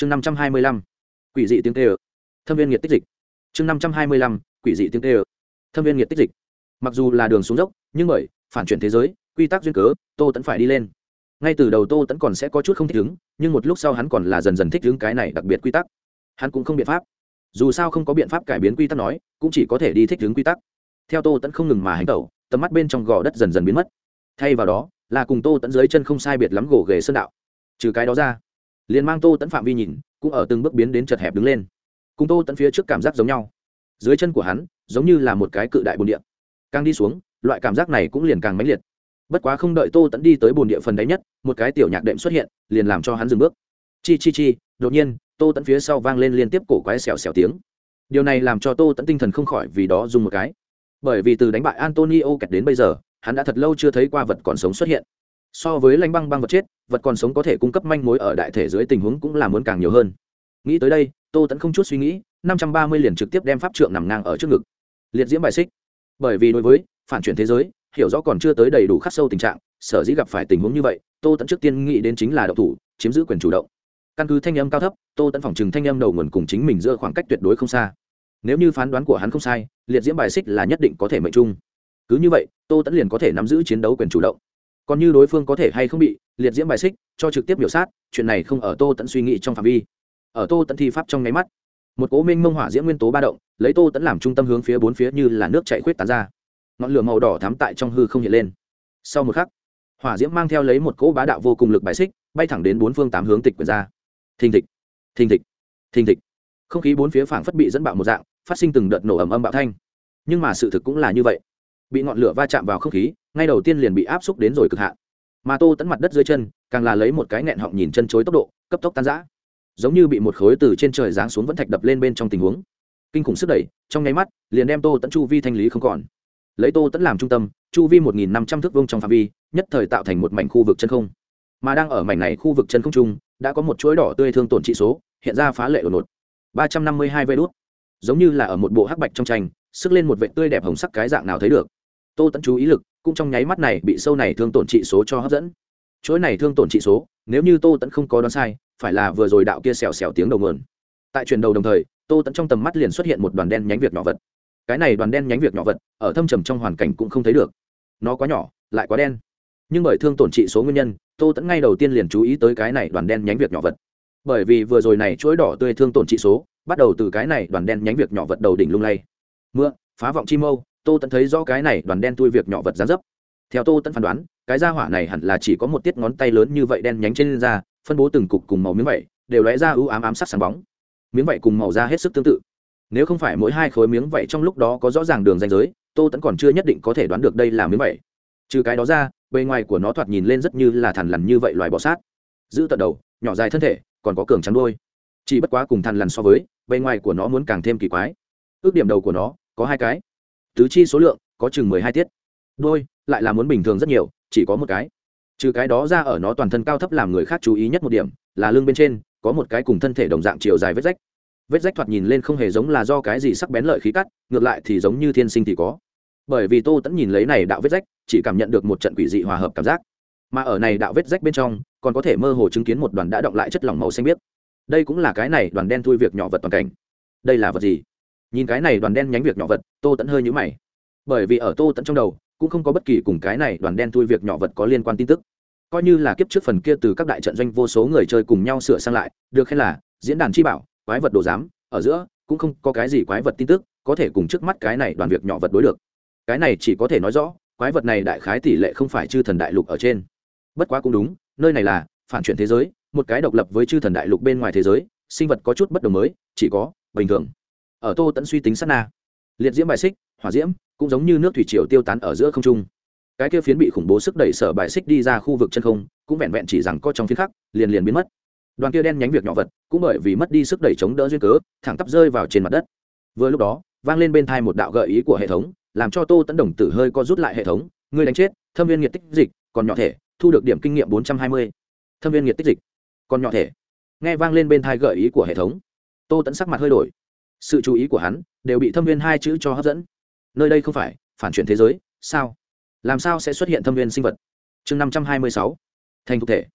chương năm trăm hai mươi lăm, quỷ dị tiếng tê ơ thâm viên nhiệt tích dịch. Chương năm trăm hai mươi lăm, quỷ dị tiếng tê ơ thâm viên nhiệt tích dịch. Mặc dù là đường xuống dốc, nhưng bởi phản chuyển thế giới, quy tắc duyên cớ, tô tẫn phải đi lên. Ngay từ đầu tô tẫn còn sẽ có chút không thích ứng, nhưng một lúc sau hắn còn là dần dần thích ứng cái này đặc biệt quy tắc. Hắn cũng không biện pháp. Dù sao không có biện pháp cải biến quy tắc nói, cũng chỉ có thể đi thích ứng quy tắc. Theo tô tẫn không ngừng mà hành tẩu, tầm mắt bên trong gò đất dần dần biến mất. Thay vào đó, là cùng tô tẫn dưới chân không sai biệt lắm gỗ ghề sơn đạo. Trừ cái đó ra liền mang tô tẫn phạm vi nhìn cũng ở từng bước biến đến chật hẹp đứng lên cùng tô tẫn phía trước cảm giác giống nhau dưới chân của hắn giống như là một cái cự đại bồn địa càng đi xuống loại cảm giác này cũng liền càng mãnh liệt bất quá không đợi tô tẫn đi tới bồn địa phần đáy nhất một cái tiểu nhạc đệm xuất hiện liền làm cho hắn dừng bước chi chi chi đột nhiên tô tẫn phía sau vang lên liên tiếp cổ quái xèo xèo tiếng điều này làm cho tô tẫn tinh thần không khỏi vì đó dùng một cái bởi vì từ đánh bại antonio kẹt đến bây giờ hắn đã thật lâu chưa thấy qua vật còn sống xuất hiện so với lanh băng băng vật chết, vật còn sống có thể cung cấp manh mối ở đại thể dưới tình huống cũng là muốn càng nhiều hơn. Nghĩ tới đây, tô tẫn không chút suy nghĩ, năm trăm ba mươi liền trực tiếp đem pháp trượng nằm ngang ở trước ngực. Liệt diễm bài xích. Bởi vì đối với phản chuyển thế giới, hiểu rõ còn chưa tới đầy đủ khắc sâu tình trạng, sở dĩ gặp phải tình huống như vậy, tô tẫn trước tiên nghĩ đến chính là độc thủ, chiếm giữ quyền chủ động. Căn cứ thanh âm cao thấp, tô tẫn phòng trừng thanh âm đầu nguồn cùng chính mình giữa khoảng cách tuyệt đối không xa. Nếu như phán đoán của hắn không sai, liệt diễm bài xích là nhất định có thể mệnh chung cứ như vậy, tô tẫn liền có thể nắm giữ chiến đấu quyền chủ động còn như đối phương có thể hay không bị liệt diễm bài xích, cho trực tiếp biểu sát, chuyện này không ở tô tẫn suy nghĩ trong phạm vi. Ở tô tẫn thi pháp trong nháy mắt, một cố minh mông hỏa diễm nguyên tố ba động, lấy tô tẫn làm trung tâm hướng phía bốn phía như là nước chạy khuyết tán ra. Ngọn lửa màu đỏ thắm tại trong hư không hiện lên. Sau một khắc, hỏa diễm mang theo lấy một cỗ bá đạo vô cùng lực bài xích, bay thẳng đến bốn phương tám hướng tịch quyền ra. Thình thịch thình thịch thình thịch. Không khí bốn phía phảng phất bị dẫn bạo một dạng, phát sinh từng đợt nổ ầm âm bạo thanh. Nhưng mà sự thực cũng là như vậy. Bị ngọn lửa va chạm vào không khí ngay đầu tiên liền bị áp xúc đến rồi cực hạn. Mà tô tẫn mặt đất dưới chân, càng là lấy một cái nghẹn họng nhìn chân chối tốc độ, cấp tốc tan giã giống như bị một khối từ trên trời giáng xuống vẫn thạch đập lên bên trong tình huống. Kinh khủng sức đẩy, trong nháy mắt, liền đem tô tẫn chu vi thanh lý không còn. Lấy tô tẫn làm trung tâm, chu vi một nghìn năm trăm thước vông trong phạm vi, nhất thời tạo thành một mảnh khu vực chân không. Mà đang ở mảnh này khu vực chân không trung đã có một chuỗi đỏ tươi thương tổn trị số, hiện ra phá lệ ổn ngột. ba trăm năm mươi hai vê đốt giống như là ở một bộ hắc bạch trong tranh, sức lên một vệ tươi đẹp hồng sắc cái dạng nào thấy được. Tô tẫn chú ý lực cũng trong nháy mắt này bị sâu này thương tổn trị số cho hấp dẫn. Chuỗi này thương tổn trị số, nếu như tô tẫn không có đoán sai, phải là vừa rồi đạo kia xèo xèo tiếng đầu nguồn. Tại chuyển đầu đồng thời, tô tẫn trong tầm mắt liền xuất hiện một đoàn đen nhánh việc nhỏ vật. Cái này đoàn đen nhánh việc nhỏ vật, ở thâm trầm trong hoàn cảnh cũng không thấy được. Nó quá nhỏ, lại quá đen. Nhưng bởi thương tổn trị số nguyên nhân, tô tẫn ngay đầu tiên liền chú ý tới cái này đoàn đen nhánh việc nhỏ vật. Bởi vì vừa rồi này chuỗi đỏ tươi thương tổn trị số, bắt đầu từ cái này đoàn đen nhánh việc nhỏ vật đầu đỉnh lung lay. Mưa, phá vọng chi mâu tô tẫn thấy rõ cái này đoàn đen tui việc nhỏ vật gián dấp. Theo tô tẫn phán đoán, cái da hỏa này hẳn là chỉ có một tiết ngón tay lớn như vậy đen nhánh trên da, phân bố từng cục cùng màu miếng vẩy đều lóe ra ưu ám ám sắc sáng bóng. Miếng vẩy cùng màu da hết sức tương tự. Nếu không phải mỗi hai khối miếng vẩy trong lúc đó có rõ ràng đường ranh giới, tô tẫn còn chưa nhất định có thể đoán được đây là miếng vẩy trừ cái đó ra, bề ngoài của nó thoạt nhìn lên rất như là thằn lằn như vậy loài bọ sát. Giữ tận đầu, nhỏ dài thân thể, còn có cường trắng đôi chỉ bất quá cùng thằn lằn so với, bề ngoài của nó muốn càng thêm kỳ quái. Ước điểm đầu của nó có hai cái tứ chi số lượng, có chừng mười hai tiết. Đôi, lại là muốn bình thường rất nhiều, chỉ có một cái. Trừ cái đó ra ở nó toàn thân cao thấp làm người khác chú ý nhất một điểm, là lưng bên trên, có một cái cùng thân thể đồng dạng chiều dài vết rách. Vết rách thoạt nhìn lên không hề giống là do cái gì sắc bén lợi khí cắt, ngược lại thì giống như thiên sinh thì có. Bởi vì tô tẫn nhìn lấy này đạo vết rách, chỉ cảm nhận được một trận quỷ dị hòa hợp cảm giác. Mà ở này đạo vết rách bên trong, còn có thể mơ hồ chứng kiến một đoàn đã động lại chất lỏng màu xanh biếc. Đây cũng là cái này đoàn đen thui việc nhỏ vật toàn cảnh. Đây là vật gì? Nhìn cái này đoàn đen nhánh việc nhỏ vật, tô tẫn hơi nhũ mày. Bởi vì ở tô tẫn trong đầu, cũng không có bất kỳ cùng cái này đoàn đen thui việc nhỏ vật có liên quan tin tức. Coi như là kiếp trước phần kia từ các đại trận doanh vô số người chơi cùng nhau sửa sang lại, được khen là diễn đàn chi bảo, quái vật đồ giám, ở giữa cũng không có cái gì quái vật tin tức có thể cùng trước mắt cái này đoàn việc nhỏ vật đối được. Cái này chỉ có thể nói rõ, quái vật này đại khái tỷ lệ không phải chư thần đại lục ở trên. Bất quá cũng đúng, nơi này là phản chuyển thế giới, một cái độc lập với chư thần đại lục bên ngoài thế giới, sinh vật có chút bất đồng mới, chỉ có bình thường ở tô tẫn suy tính sát na. Liệt diễm bài xích, hỏa diễm, cũng giống như nước thủy triều tiêu tán ở giữa không trung. Cái kia phiến bị khủng bố sức đẩy sở bài xích đi ra khu vực chân không, cũng vẹn vẹn chỉ rằng có trong phiến khắc, liền liền biến mất. Đoàn kia đen nhánh việc nhỏ vật, cũng bởi vì mất đi sức đẩy chống đỡ duyên cớ, thẳng tắp rơi vào trên mặt đất. Vừa lúc đó, vang lên bên thai một đạo gợi ý của hệ thống, làm cho tô tẫn đồng tử hơi co rút lại hệ thống. Ngươi đánh chết, thâm viên nhiệt tích dịch, còn nhỏ thể, thu được điểm kinh nghiệm bốn trăm hai mươi. Thâm viên nhiệt tích dịch, còn nhỏ thể. Nghe vang lên bên thai gợi ý của hệ thống, tô tẫn sắc mặt hơi đổi sự chú ý của hắn đều bị thâm viên hai chữ cho hấp dẫn. Nơi đây không phải, phản chuyển thế giới, sao? Làm sao sẽ xuất hiện thâm viên sinh vật? Chương năm trăm hai mươi sáu, thành thực thể.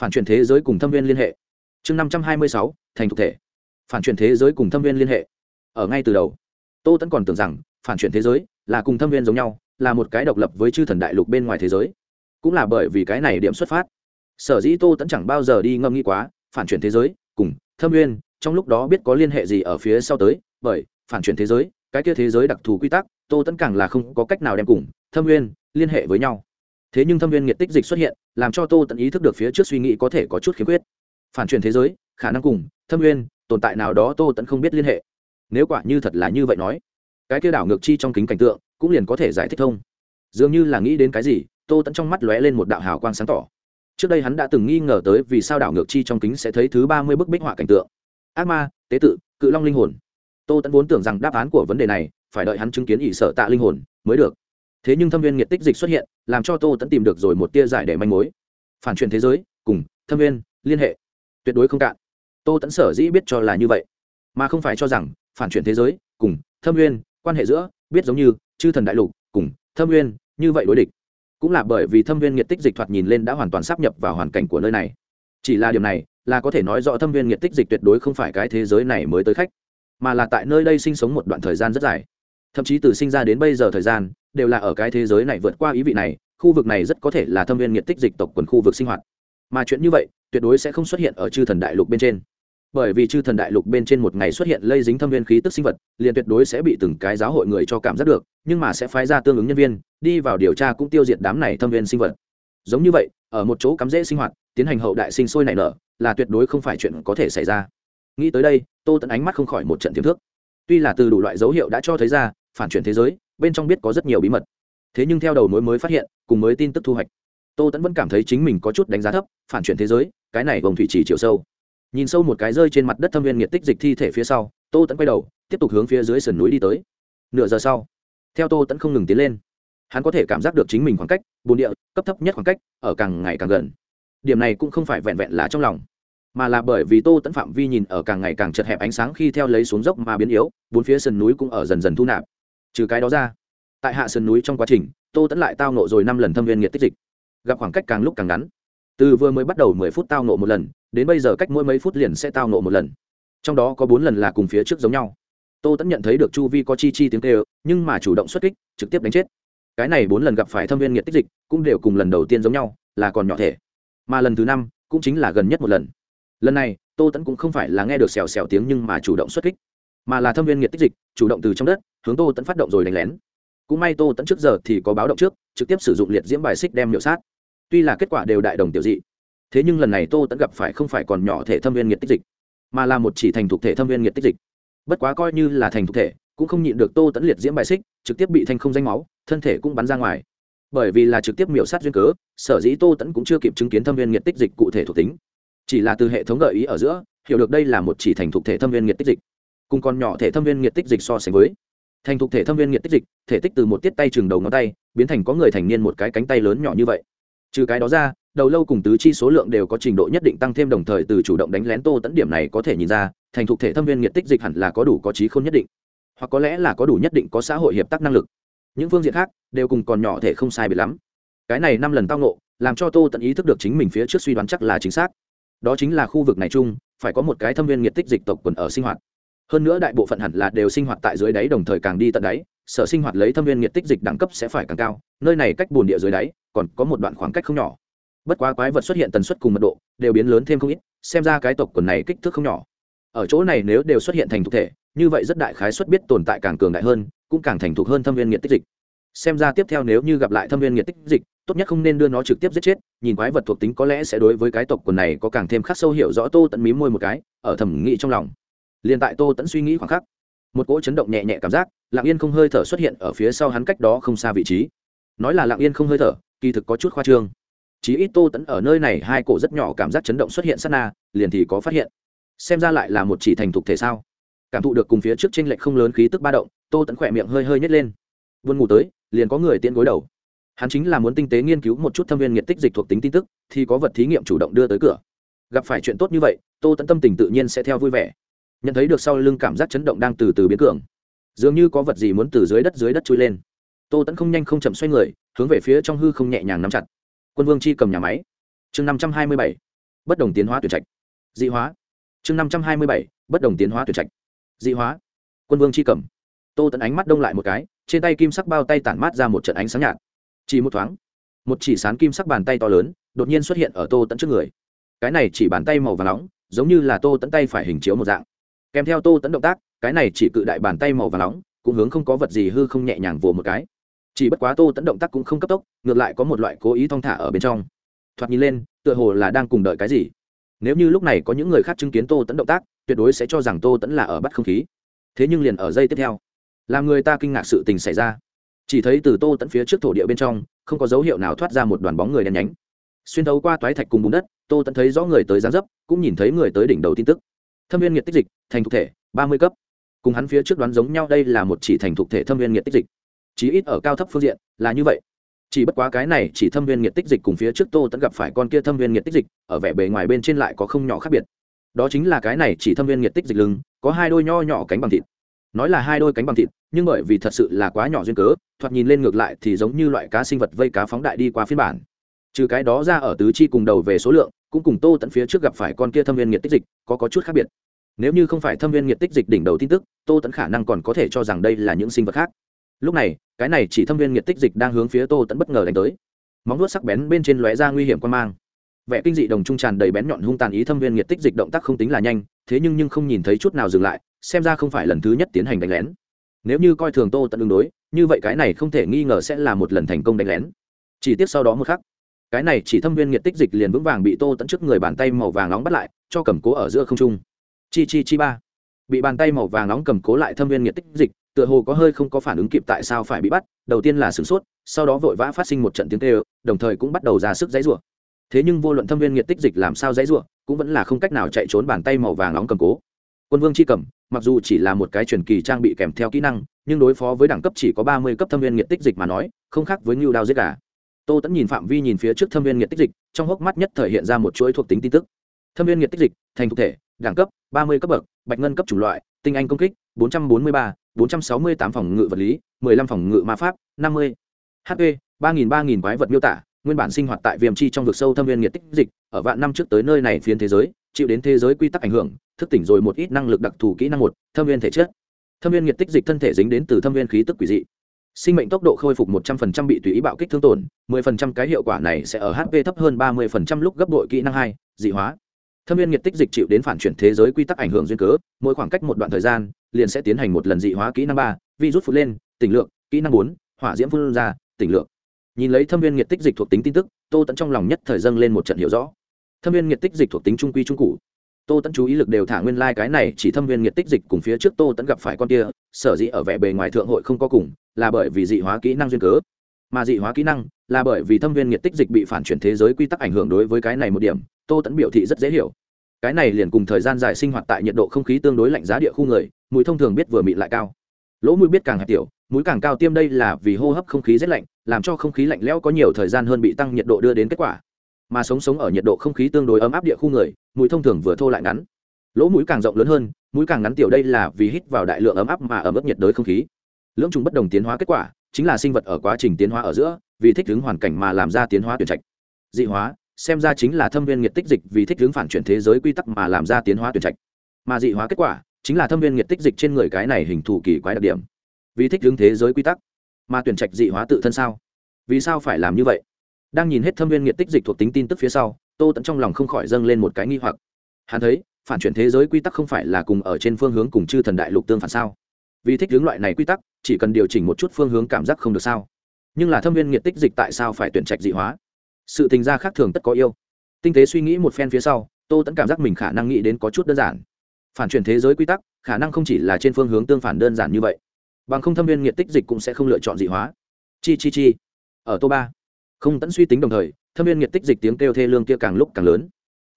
Phản chuyển thế giới cùng thâm viên liên hệ. Chương năm trăm hai mươi sáu, thành thực thể. Phản chuyển thế giới cùng thâm viên liên hệ. Ở ngay từ đầu, tô tẫn còn tưởng rằng phản chuyển thế giới là cùng thâm viên giống nhau, là một cái độc lập với chư thần đại lục bên ngoài thế giới. Cũng là bởi vì cái này điểm xuất phát. Sở dĩ tô tẫn chẳng bao giờ đi ngâm nghĩ quá, phản chuyển thế giới cùng thâm viên trong lúc đó biết có liên hệ gì ở phía sau tới, bởi, phản chuyển thế giới, cái kia thế giới đặc thù quy tắc, tô tẫn càng là không có cách nào đem cùng, thâm nguyên, liên hệ với nhau. Thế nhưng thâm viên nghiệt tích dịch xuất hiện, làm cho tô tẫn ý thức được phía trước suy nghĩ có thể có chút khiếm khuyết. Phản truyền thế giới, khả năng cùng, thâm viên tồn tại nào đó tô tẫn không biết liên hệ. Nếu quả như thật là như vậy nói, cái kia đảo ngược chi trong kính cảnh tượng, cũng liền có thể giải thích thông. Dường như là nghĩ đến cái gì, tô tẫn trong mắt lóe lên một đạo hào quang sáng tỏ. Trước đây hắn đã từng nghi ngờ tới vì sao đảo ngược chi trong kính sẽ thấy thứ ba mươi bức bích họa cảnh tượng ác ma, tế tự, cự long linh hồn. Tô tẫn vốn tưởng rằng đáp án của vấn đề này, phải đợi hắn chứng kiến ỷ sợ tạ linh hồn mới được. Thế nhưng thâm viên nghiệt tích dịch xuất hiện, làm cho tô tẫn tìm được rồi một tia giải để manh mối. Phản truyền thế giới, cùng thâm viên, liên hệ. Tuyệt đối không cạn. Tô tẫn sở dĩ biết cho là như vậy, mà không phải cho rằng phản chuyển thế giới, cùng thâm viên, quan hệ giữa, biết giống như chư thần đại lục, cùng thâm viên, như vậy đối địch. Cũng là bởi vì thâm viên nghiệt tích dịch thoạt nhìn lên đã hoàn toàn sắp nhập vào hoàn cảnh của nơi này. Chỉ là điều này là có thể nói rõ thâm viên nghiệt tích dịch tuyệt đối không phải cái thế giới này mới tới khách, mà là tại nơi đây sinh sống một đoạn thời gian rất dài. Thậm chí từ sinh ra đến bây giờ thời gian, đều là ở cái thế giới này vượt qua ý vị này, khu vực này rất có thể là thâm viên nghiệt tích dịch tộc quần khu vực sinh hoạt. Mà chuyện như vậy, tuyệt đối sẽ không xuất hiện ở chư thần đại lục bên trên. Bởi vì chư thần đại lục bên trên một ngày xuất hiện lây dính thâm viên khí tức sinh vật, liền tuyệt đối sẽ bị từng cái giáo hội người cho cảm giác được, nhưng mà sẽ phái ra tương ứng nhân viên, đi vào điều tra cũng tiêu diệt đám này thâm viên sinh vật. Giống như vậy, ở một chỗ cắm rễ sinh hoạt, tiến hành hậu đại sinh sôi nảy nở là tuyệt đối không phải chuyện có thể xảy ra. Nghĩ tới đây, tô tẫn ánh mắt không khỏi một trận tiềm thước. tuy là từ đủ loại dấu hiệu đã cho thấy ra, phản chuyển thế giới, bên trong biết có rất nhiều bí mật. Thế nhưng theo đầu mối mới phát hiện, cùng mới tin tức thu hoạch, tô tẫn vẫn cảm thấy chính mình có chút đánh giá thấp, phản chuyển thế giới, cái này vòng thủy chỉ chiều sâu. Nhìn sâu một cái rơi trên mặt đất thâm viên nhiệt tích dịch thi thể phía sau, tô tẫn quay đầu, tiếp tục hướng phía dưới sườn núi đi tới. Nửa giờ sau, theo tô tẫn không ngừng tiến lên, hắn có thể cảm giác được chính mình khoảng cách bồn địa, cấp thấp nhất khoảng cách, ở càng ngày càng gần điểm này cũng không phải vẹn vẹn là trong lòng, mà là bởi vì tô tẫn phạm vi nhìn ở càng ngày càng chật hẹp ánh sáng khi theo lấy xuống dốc mà biến yếu, bốn phía sườn núi cũng ở dần dần thu nạp. Trừ cái đó ra, tại hạ sườn núi trong quá trình, tô tẫn lại tao nộ rồi năm lần thâm viên nhiệt tích dịch. Gặp khoảng cách càng lúc càng ngắn. Từ vừa mới bắt đầu mười phút tao nộ một lần, đến bây giờ cách mỗi mấy phút liền sẽ tao nộ một lần. Trong đó có bốn lần là cùng phía trước giống nhau. Tô tẫn nhận thấy được chu vi có chi chi tiếng tê nhưng mà chủ động xuất kích, trực tiếp đánh chết. Cái này bốn lần gặp phải thâm viên nghiệt tích dịch, cũng đều cùng lần đầu tiên giống nhau, là còn nhỏ thể mà lần thứ năm cũng chính là gần nhất một lần. Lần này, tô tẫn cũng không phải là nghe được xèo xèo tiếng nhưng mà chủ động xuất kích, mà là thâm viên nghiệt tích dịch, chủ động từ trong đất, hướng tô tẫn phát động rồi đánh lén. Cũng may tô tẫn trước giờ thì có báo động trước, trực tiếp sử dụng liệt diễm bài xích đem miệu sát. Tuy là kết quả đều đại đồng tiểu dị, thế nhưng lần này tô tẫn gặp phải không phải còn nhỏ thể thâm viên nghiệt tích dịch, mà là một chỉ thành thuộc thể thâm viên nghiệt tích dịch. Bất quá coi như là thành thuộc thể, cũng không nhịn được tô tẫn liệt diễm bài xích, trực tiếp bị thanh không danh máu, thân thể cũng bắn ra ngoài bởi vì là trực tiếp miểu sát duyên cớ, sở dĩ tô tẫn cũng chưa kịp chứng kiến thâm viên nghiệt tích dịch cụ thể thuộc tính. Chỉ là từ hệ thống gợi ý ở giữa, hiểu được đây là một chỉ thành thuộc thể thâm viên nghiệt tích dịch. Cùng còn nhỏ thể thâm viên nghiệt tích dịch so sánh với, thành thuộc thể thâm viên nghiệt tích dịch, thể tích từ một tiết tay chừng đầu ngón tay, biến thành có người thành niên một cái cánh tay lớn nhỏ như vậy. Trừ cái đó ra, đầu lâu cùng tứ chi số lượng đều có trình độ nhất định tăng thêm đồng thời từ chủ động đánh lén tô tẫn điểm này có thể nhìn ra, thành thuộc thể thâm viên nghiệt tích dịch hẳn là có đủ có trí khôn nhất định, hoặc có lẽ là có đủ nhất định có xã hội hiệp tác năng lực những phương diện khác đều cùng còn nhỏ thể không sai biệt lắm. Cái này năm lần tao nộ làm cho tô tận ý thức được chính mình phía trước suy đoán chắc là chính xác. Đó chính là khu vực này chung, phải có một cái thâm viên nghiệt tích dịch tộc quần ở sinh hoạt. Hơn nữa đại bộ phận hẳn là đều sinh hoạt tại dưới đáy, đồng thời càng đi tận đáy, sở sinh hoạt lấy thâm viên nghiệt tích dịch đẳng cấp sẽ phải càng cao, nơi này cách bồn địa dưới đáy, còn có một đoạn khoảng cách không nhỏ. Bất quá quái vật xuất hiện tần suất cùng mật độ đều biến lớn thêm không ít, xem ra cái tộc quần này kích thước không nhỏ. Ở chỗ này nếu đều xuất hiện thành thực thể, như vậy rất đại khái xuất biết tồn tại càng cường đại hơn cũng càng thành thục hơn thâm viên nghiệt tích dịch. Xem ra tiếp theo nếu như gặp lại thâm viên nghiệt tích dịch, tốt nhất không nên đưa nó trực tiếp giết chết, nhìn quái vật thuộc tính có lẽ sẽ đối với cái tộc quần này có càng thêm khắc sâu hiểu rõ tô tận mí môi một cái, ở thẩm nghĩ trong lòng. Liền tại tô tẫn suy nghĩ khoảng khắc, một cỗ chấn động nhẹ nhẹ cảm giác, lặng yên không hơi thở xuất hiện ở phía sau hắn cách đó không xa vị trí. Nói là lặng yên không hơi thở, kỳ thực có chút khoa trương. Chí ít tô tẫn ở nơi này hai cổ rất nhỏ cảm giác chấn động xuất hiện sát na, liền thì có phát hiện. Xem ra lại là một chỉ thành thục thể sao? Cảm thụ được cùng phía trước tranh lệch không lớn khí tức ba động tô tẫn khỏe miệng hơi hơi nhét lên. Vươn ngủ tới, liền có người tiễn gối đầu. Hắn chính là muốn tinh tế nghiên cứu một chút thâm viên nhiệt tích dịch thuộc tính tin tức, thì có vật thí nghiệm chủ động đưa tới cửa. Gặp phải chuyện tốt như vậy, tô tẫn tâm tình tự nhiên sẽ theo vui vẻ. Nhận thấy được sau lưng cảm giác chấn động đang từ từ biến cường. Dường như có vật gì muốn từ dưới đất dưới đất trôi lên. Tô tẫn không nhanh không chậm xoay người, hướng về phía trong hư không nhẹ nhàng nắm chặt. Quân vương chi cầm nhà máy. Chương năm trăm hai mươi bảy. Bất đồng tiến hóa tuyển trạch. Dị hóa. Chương năm trăm hai mươi bảy. Bất đồng tiến hóa tuyển trạch. Dị hóa. Quân vương Chi cầm tô tẫn ánh mắt đông lại một cái, trên tay kim sắc bao tay tản mát ra một trận ánh sáng nhạt. Chỉ một thoáng, một chỉ sán kim sắc bàn tay to lớn đột nhiên xuất hiện ở tô tẫn trước người. Cái này chỉ bàn tay màu và nóng, giống như là tô tẫn tay phải hình chiếu một dạng. Kèm theo tô tẫn động tác, cái này chỉ cự đại bàn tay màu và nóng cũng hướng không có vật gì hư không nhẹ nhàng vồ một cái. Chỉ bất quá tô tẫn động tác cũng không cấp tốc, ngược lại có một loại cố ý thong thả ở bên trong. Thoạt nhìn lên, tựa hồ là đang cùng đợi cái gì. Nếu như lúc này có những người khác chứng kiến tô tẫn động tác, tuyệt đối sẽ cho rằng tô tẫn là ở bắt không khí. Thế nhưng liền ở giây tiếp theo làm người ta kinh ngạc sự tình xảy ra. Chỉ thấy từ tô tẫn phía trước thổ địa bên trong, không có dấu hiệu nào thoát ra một đoàn bóng người đen nhánh. Xuyên thấu qua toái thạch cùng bùn đất, tô tẫn thấy rõ người tới gián dấp, cũng nhìn thấy người tới đỉnh đầu tin tức. Thâm viên nhiệt tích dịch, thành thục thể, ba mươi cấp. Cùng hắn phía trước đoán giống nhau, đây là một chỉ thành thục thể thâm viên nhiệt tích dịch. Chí ít ở cao thấp phương diện, là như vậy. Chỉ bất quá cái này chỉ thâm viên nhiệt tích dịch cùng phía trước tô tẫn gặp phải con kia thâm viên nhiệt tích dịch, ở vẻ bề ngoài bên trên lại có không nhỏ khác biệt. Đó chính là cái này chỉ thâm viên nhiệt tích dịch lưng, có hai đôi nho nhỏ cánh bằng thịt nói là hai đôi cánh bằng thịt, nhưng bởi vì thật sự là quá nhỏ duyên cớ, thoạt nhìn lên ngược lại thì giống như loại cá sinh vật vây cá phóng đại đi qua phiên bản. Trừ cái đó ra ở tứ chi cùng đầu về số lượng, cũng cùng tô tận phía trước gặp phải con kia thâm viên nhiệt tích dịch, có có chút khác biệt. Nếu như không phải thâm viên nhiệt tích dịch đỉnh đầu tin tức, tô tẫn khả năng còn có thể cho rằng đây là những sinh vật khác. Lúc này, cái này chỉ thâm viên nhiệt tích dịch đang hướng phía tô tẫn bất ngờ đánh tới. Móng vuốt sắc bén bên trên lóe ra nguy hiểm quan mang. Vẻ kinh dị đồng trung tràn đầy bén nhọn hung tàn ý thâm viên nhiệt tích dịch động tác không tính là nhanh, thế nhưng nhưng không nhìn thấy chút nào dừng lại xem ra không phải lần thứ nhất tiến hành đánh lén. Nếu như coi thường tô tận đường đối, như vậy cái này không thể nghi ngờ sẽ là một lần thành công đánh lén. Chỉ tiếp sau đó một khắc, cái này chỉ thâm viên nghiệt tích dịch liền vững vàng bị tô tận trước người bàn tay màu vàng nóng bắt lại, cho cầm cố ở giữa không trung. Chi chi chi ba. Bị bàn tay màu vàng nóng cầm cố lại thâm viên nghiệt tích dịch, tựa hồ có hơi không có phản ứng kịp tại sao phải bị bắt, đầu tiên là sửng sốt, sau đó vội vã phát sinh một trận tiếng tê đồng thời cũng bắt đầu ra sức dãy rủa. Thế nhưng vô luận thâm viên nghiệt tích dịch làm sao dãy rủa, cũng vẫn là không cách nào chạy trốn bàn tay màu vàng nóng cầm cố quân vương c h i cầm, mặc dù chỉ là một cái truyền kỳ trang bị kèm theo kỹ năng, nhưng đối phó với đẳng cấp chỉ có ba mươi cấp thâm viên nghiệt tích dịch mà nói, không khác với ngưu đao giết gà. Tô tẫn nhìn phạm vi nhìn phía trước thâm viên nghiệt tích dịch, trong hốc mắt nhất thể hiện ra một chuỗi thuộc tính tin tức. Thâm viên nghiệt tích dịch, thành thực thể, đẳng cấp, ba mươi cấp bậc, bạch ngân cấp chủng loại, tinh anh công kích, bốn trăm bốn mươi ba, bốn trăm sáu mươi tám phòng ngự vật lý, mười lăm phòng ngự ma pháp, năm mươi. Hp ba nghìn ba nghìn quái vật miêu tả, nguyên bản sinh hoạt tại viêm chi trong vực sâu thâm viên nghiệt tích dịch, ở vạn năm trước tới nơi này phiến thế giới chịu đến thế giới quy tắc ảnh hưởng, thức tỉnh rồi một ít năng lực đặc thù kỹ năng một, thâm viên thể chất. Thâm viên nhiệt tích dịch thân thể dính đến từ thâm viên khí tức quỷ dị. Sinh mệnh tốc độ khôi phục một trăm phần trăm bị tùy ý bạo kích thương tổn, mười phần trăm cái hiệu quả này sẽ ở hp thấp hơn ba mươi phần trăm lúc gấp đội kỹ năng hai, dị hóa. Thâm viên nhiệt tích dịch chịu đến phản chuyển thế giới quy tắc ảnh hưởng duyên cớ, mỗi khoảng cách một đoạn thời gian, liền sẽ tiến hành một lần dị hóa kỹ năng ba, virus phụt lên, tỉnh lượng kỹ năng bốn, hỏa diễm phun ra, tỉnh lượng nhìn lấy thâm viên nhiệt tích dịch thuộc tính tin tức, tô tẫn trong lòng nhất thời dâng lên một trận hiểu rõ thâm viên nhiệt tích dịch thuộc tính trung quy trung cụ. Tô tẫn chú ý lực đều thả nguyên lai、like、cái này, chỉ thâm viên nhiệt tích dịch cùng phía trước tô tẫn gặp phải con kia, sở dĩ ở vẻ bề ngoài thượng hội không có cùng, là bởi vì dị hóa kỹ năng duyên cớ. Mà dị hóa kỹ năng, là bởi vì thâm viên nhiệt tích dịch bị phản chuyển thế giới quy tắc ảnh hưởng đối với cái này một điểm, tô tẫn biểu thị rất dễ hiểu. Cái này liền cùng thời gian dài sinh hoạt tại nhiệt độ không khí tương đối lạnh giá địa khu người mũi thông thường biết vừa mịn lại cao. Lỗ mũi biết càng hạt tiểu, mũi càng cao tiêm đây là vì hô hấp không khí rét lạnh, làm cho không khí lạnh lẽo có nhiều thời gian hơn bị tăng nhiệt độ đưa đến kết quả mà sống sống ở nhiệt độ không khí tương đối ấm áp địa khu người, mũi thông thường vừa thô lại ngắn. Lỗ mũi càng rộng lớn hơn, mũi càng ngắn tiểu đây là vì hít vào đại lượng ấm áp mà ấm mức nhiệt đới không khí. Lưỡng trùng bất đồng tiến hóa kết quả, chính là sinh vật ở quá trình tiến hóa ở giữa, vì thích ứng hoàn cảnh mà làm ra tiến hóa tuyển trạch. Dị hóa, xem ra chính là thâm viên nhiệt tích dịch vì thích ứng phản chuyển thế giới quy tắc mà làm ra tiến hóa tuyển trạch. Mà dị hóa kết quả, chính là thâm viên nhiệt tích dịch trên người cái này hình thù kỳ quái đặc điểm. Vì thích ứng thế giới quy tắc, mà tuyển trạch dị hóa tự thân sao? Vì sao phải làm như vậy? Đang nhìn hết thâm viên nghiệt tích dịch thuộc tính tin tức phía sau, tô tẫn trong lòng không khỏi dâng lên một cái nghi hoặc. Hắn thấy, phản chuyển thế giới quy tắc không phải là cùng ở trên phương hướng cùng chư thần đại lục tương phản sao? Vì thích hướng loại này quy tắc, chỉ cần điều chỉnh một chút phương hướng cảm giác không được sao? Nhưng là thâm viên nghiệt tích dịch tại sao phải tuyển trạch dị hóa? Sự tình gia khác thường tất có yêu. Tinh tế suy nghĩ một phen phía sau, tô tẫn cảm giác mình khả năng nghĩ đến có chút đơn giản. Phản chuyển thế giới quy tắc, khả năng không chỉ là trên phương hướng tương phản đơn giản như vậy. Bằng không thâm viên nghiệt tích dịch cũng sẽ không lựa chọn dị hóa. Chi chi chi. Ở tô ba không tẫn suy tính đồng thời, thâm viên nhiệt tích dịch tiếng kêu thê lương kia càng lúc càng lớn.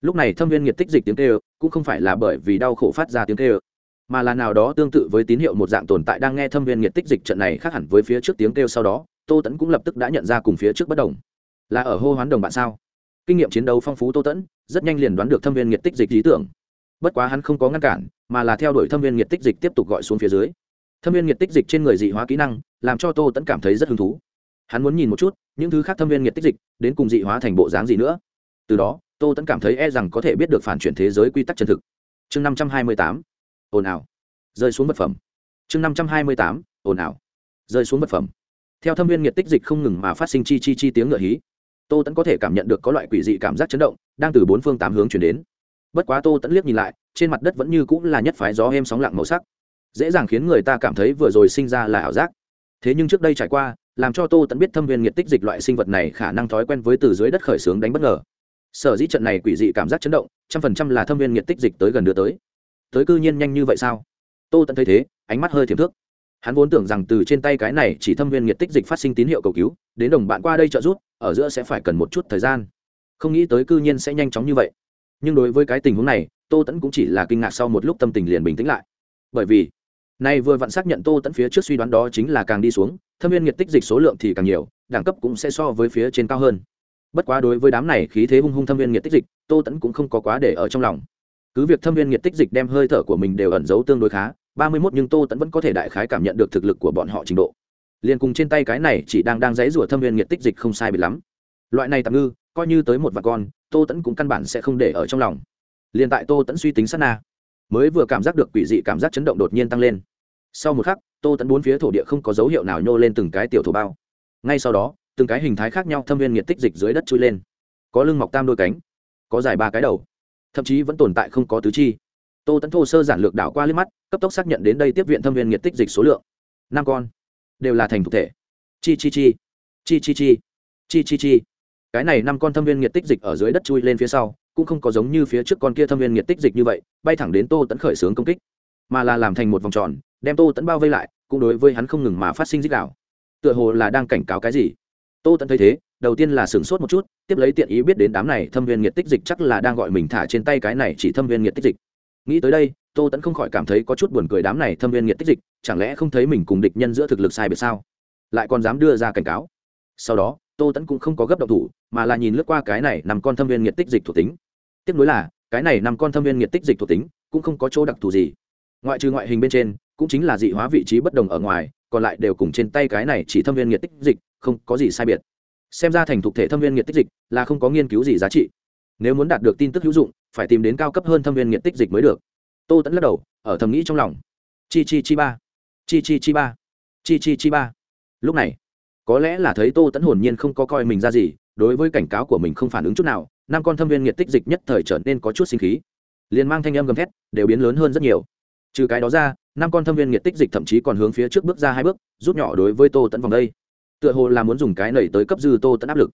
Lúc này thâm viên nhiệt tích dịch tiếng kêu cũng không phải là bởi vì đau khổ phát ra tiếng kêu, mà là nào đó tương tự với tín hiệu một dạng tồn tại đang nghe thâm viên nhiệt tích dịch trận này khác hẳn với phía trước tiếng kêu sau đó, tô tẫn cũng lập tức đã nhận ra cùng phía trước bất đồng. Là ở hô hoán đồng bạn sao? Kinh nghiệm chiến đấu phong phú tô tẫn, rất nhanh liền đoán được thâm viên nhiệt tích dịch lý tưởng. Bất quá hắn không có ngăn cản, mà là theo đuổi thâm viên nhiệt tích dịch tiếp tục gọi xuống phía dưới. Thâm viên nhiệt tích dịch trên người dị hóa kỹ năng, làm cho tô tẫn cảm thấy rất hứng thú hắn muốn nhìn một chút, những thứ khác thâm viên nhiệt tích dịch, đến cùng dị hóa thành bộ dáng gì nữa. Từ đó, tô tẫn cảm thấy e rằng có thể biết được phản chuyển thế giới quy tắc chân thực. Chương năm trăm hai mươi tám, ồn ào. Rơi xuống vật phẩm. Chương năm trăm hai mươi tám, ồn ào. Rơi xuống vật phẩm. Theo thâm viên nhiệt tích dịch không ngừng mà phát sinh chi chi chi tiếng ngựa hí, tô tẫn có thể cảm nhận được có loại quỷ dị cảm giác chấn động đang từ bốn phương tám hướng chuyển đến. Bất quá tô tẫn liếc nhìn lại, trên mặt đất vẫn như cũng là nhất phái gió êm sóng lặng màu sắc. Dễ dàng khiến người ta cảm thấy vừa rồi sinh ra là ảo giác. Thế nhưng trước đây trải qua làm cho tô tẫn biết thâm viên nhiệt tích dịch loại sinh vật này khả năng thói quen với từ dưới đất khởi xướng đánh bất ngờ. Sở dĩ trận này quỷ dị cảm giác chấn động, trăm phần trăm là thâm viên nhiệt tích dịch tới gần đưa tới. Tới cư nhiên nhanh như vậy sao? Tô tẫn thấy thế, ánh mắt hơi thiềm thước. Hắn vốn tưởng rằng từ trên tay cái này chỉ thâm viên nhiệt tích dịch phát sinh tín hiệu cầu cứu, đến đồng bạn qua đây trợ giúp, ở giữa sẽ phải cần một chút thời gian. Không nghĩ tới cư nhiên sẽ nhanh chóng như vậy. Nhưng đối với cái tình huống này, tô tẫn cũng chỉ là kinh ngạc sau một lúc tâm tình liền bình tĩnh lại. Bởi vì, nay vừa vặn xác nhận tô tẫn phía trước suy đoán đó chính là càng đi xuống thâm viên nhiệt tích dịch số lượng thì càng nhiều, đẳng cấp cũng sẽ so với phía trên cao hơn. Bất quá đối với đám này khí thế hung hung thâm viên nhiệt tích dịch, tô tẫn cũng không có quá để ở trong lòng. Cứ việc thâm viên nhiệt tích dịch đem hơi thở của mình đều ẩn giấu tương đối khá, ba mươi mốt nhưng tô tẫn vẫn có thể đại khái cảm nhận được thực lực của bọn họ trình độ. Liền cùng trên tay cái này chỉ đang đang dãy rủa thâm viên nhiệt tích dịch không sai biệt lắm. Loại này tạm ngư, coi như tới một vạn con, tô tẫn cũng căn bản sẽ không để ở trong lòng. Liền tại tô tẫn suy tính sát na, mới vừa cảm giác được quỷ dị cảm giác chấn động đột nhiên tăng lên. Sau một khắc tô tẫn bốn phía thổ địa không có dấu hiệu nào nhô lên từng cái tiểu thổ bao. Ngay sau đó, từng cái hình thái khác nhau thâm viên nhiệt tích dịch dưới đất chui lên. Có lưng mọc tam đôi cánh, có dài ba cái đầu, thậm chí vẫn tồn tại không có tứ chi. Tô tẫn thô sơ giản lược đảo qua liếc mắt, cấp tốc xác nhận đến đây tiếp viện thâm viên nhiệt tích dịch số lượng. Năm con, đều là thành thực thể. Chi chi chi chi chi chi chi chi chi. Cái này năm con thâm viên nhiệt tích dịch ở dưới đất chui lên phía sau, cũng không có giống như phía trước con kia thâm viên nhiệt tích dịch như vậy, bay thẳng đến tô tẫn khởi xướng công kích, mà là làm thành một vòng tròn đem tô tẫn bao vây lại, cũng đối với hắn không ngừng mà phát sinh dích đạo. Tựa hồ là đang cảnh cáo cái gì? Tô tẫn thấy thế, đầu tiên là sửng sốt một chút, tiếp lấy tiện ý biết đến đám này thâm viên nhiệt tích dịch chắc là đang gọi mình thả trên tay cái này chỉ thâm viên nhiệt tích dịch. Nghĩ tới đây, tô tẫn không khỏi cảm thấy có chút buồn cười đám này thâm viên nhiệt tích dịch, chẳng lẽ không thấy mình cùng địch nhân giữa thực lực sai biệt sao? Lại còn dám đưa ra cảnh cáo. Sau đó, tô tẫn cũng không có gấp động thủ, mà là nhìn lướt qua cái này nằm con thâm viên nhiệt tích dịch thuộc tính. Tiếp nối là, cái này nằm con thâm viên nhiệt tích dịch thuộc tính cũng không có chỗ đặc thù gì. Ngoại trừ ngoại hình bên trên cũng chính là dị hóa vị trí bất đồng ở ngoài, còn lại đều cùng trên tay cái này chỉ thâm viên nhiệt tích dịch, không có gì sai biệt. Xem ra thành thục thể thâm viên nhiệt tích dịch là không có nghiên cứu gì giá trị. Nếu muốn đạt được tin tức hữu dụng, phải tìm đến cao cấp hơn thâm viên nhiệt tích dịch mới được. Tô tẫn lắc đầu, ở thầm nghĩ trong lòng. Chi chi chi ba. Chi chi chi ba. Chi chi chi ba. Lúc này, có lẽ là thấy tô tẫn hồn nhiên không có coi mình ra gì, đối với cảnh cáo của mình không phản ứng chút nào, năm con thâm viên nhiệt tích dịch nhất thời trở nên có chút sinh khí. Liền mang thanh âm gầm thét, đều biến lớn hơn rất nhiều. Trừ cái đó ra năm con thâm viên nghiệt tích dịch thậm chí còn hướng phía trước bước ra hai bước, rút nhỏ đối với tô tẫn vòng đây. Tựa hồ là muốn dùng cái nảy tới cấp dư tô tẫn áp lực.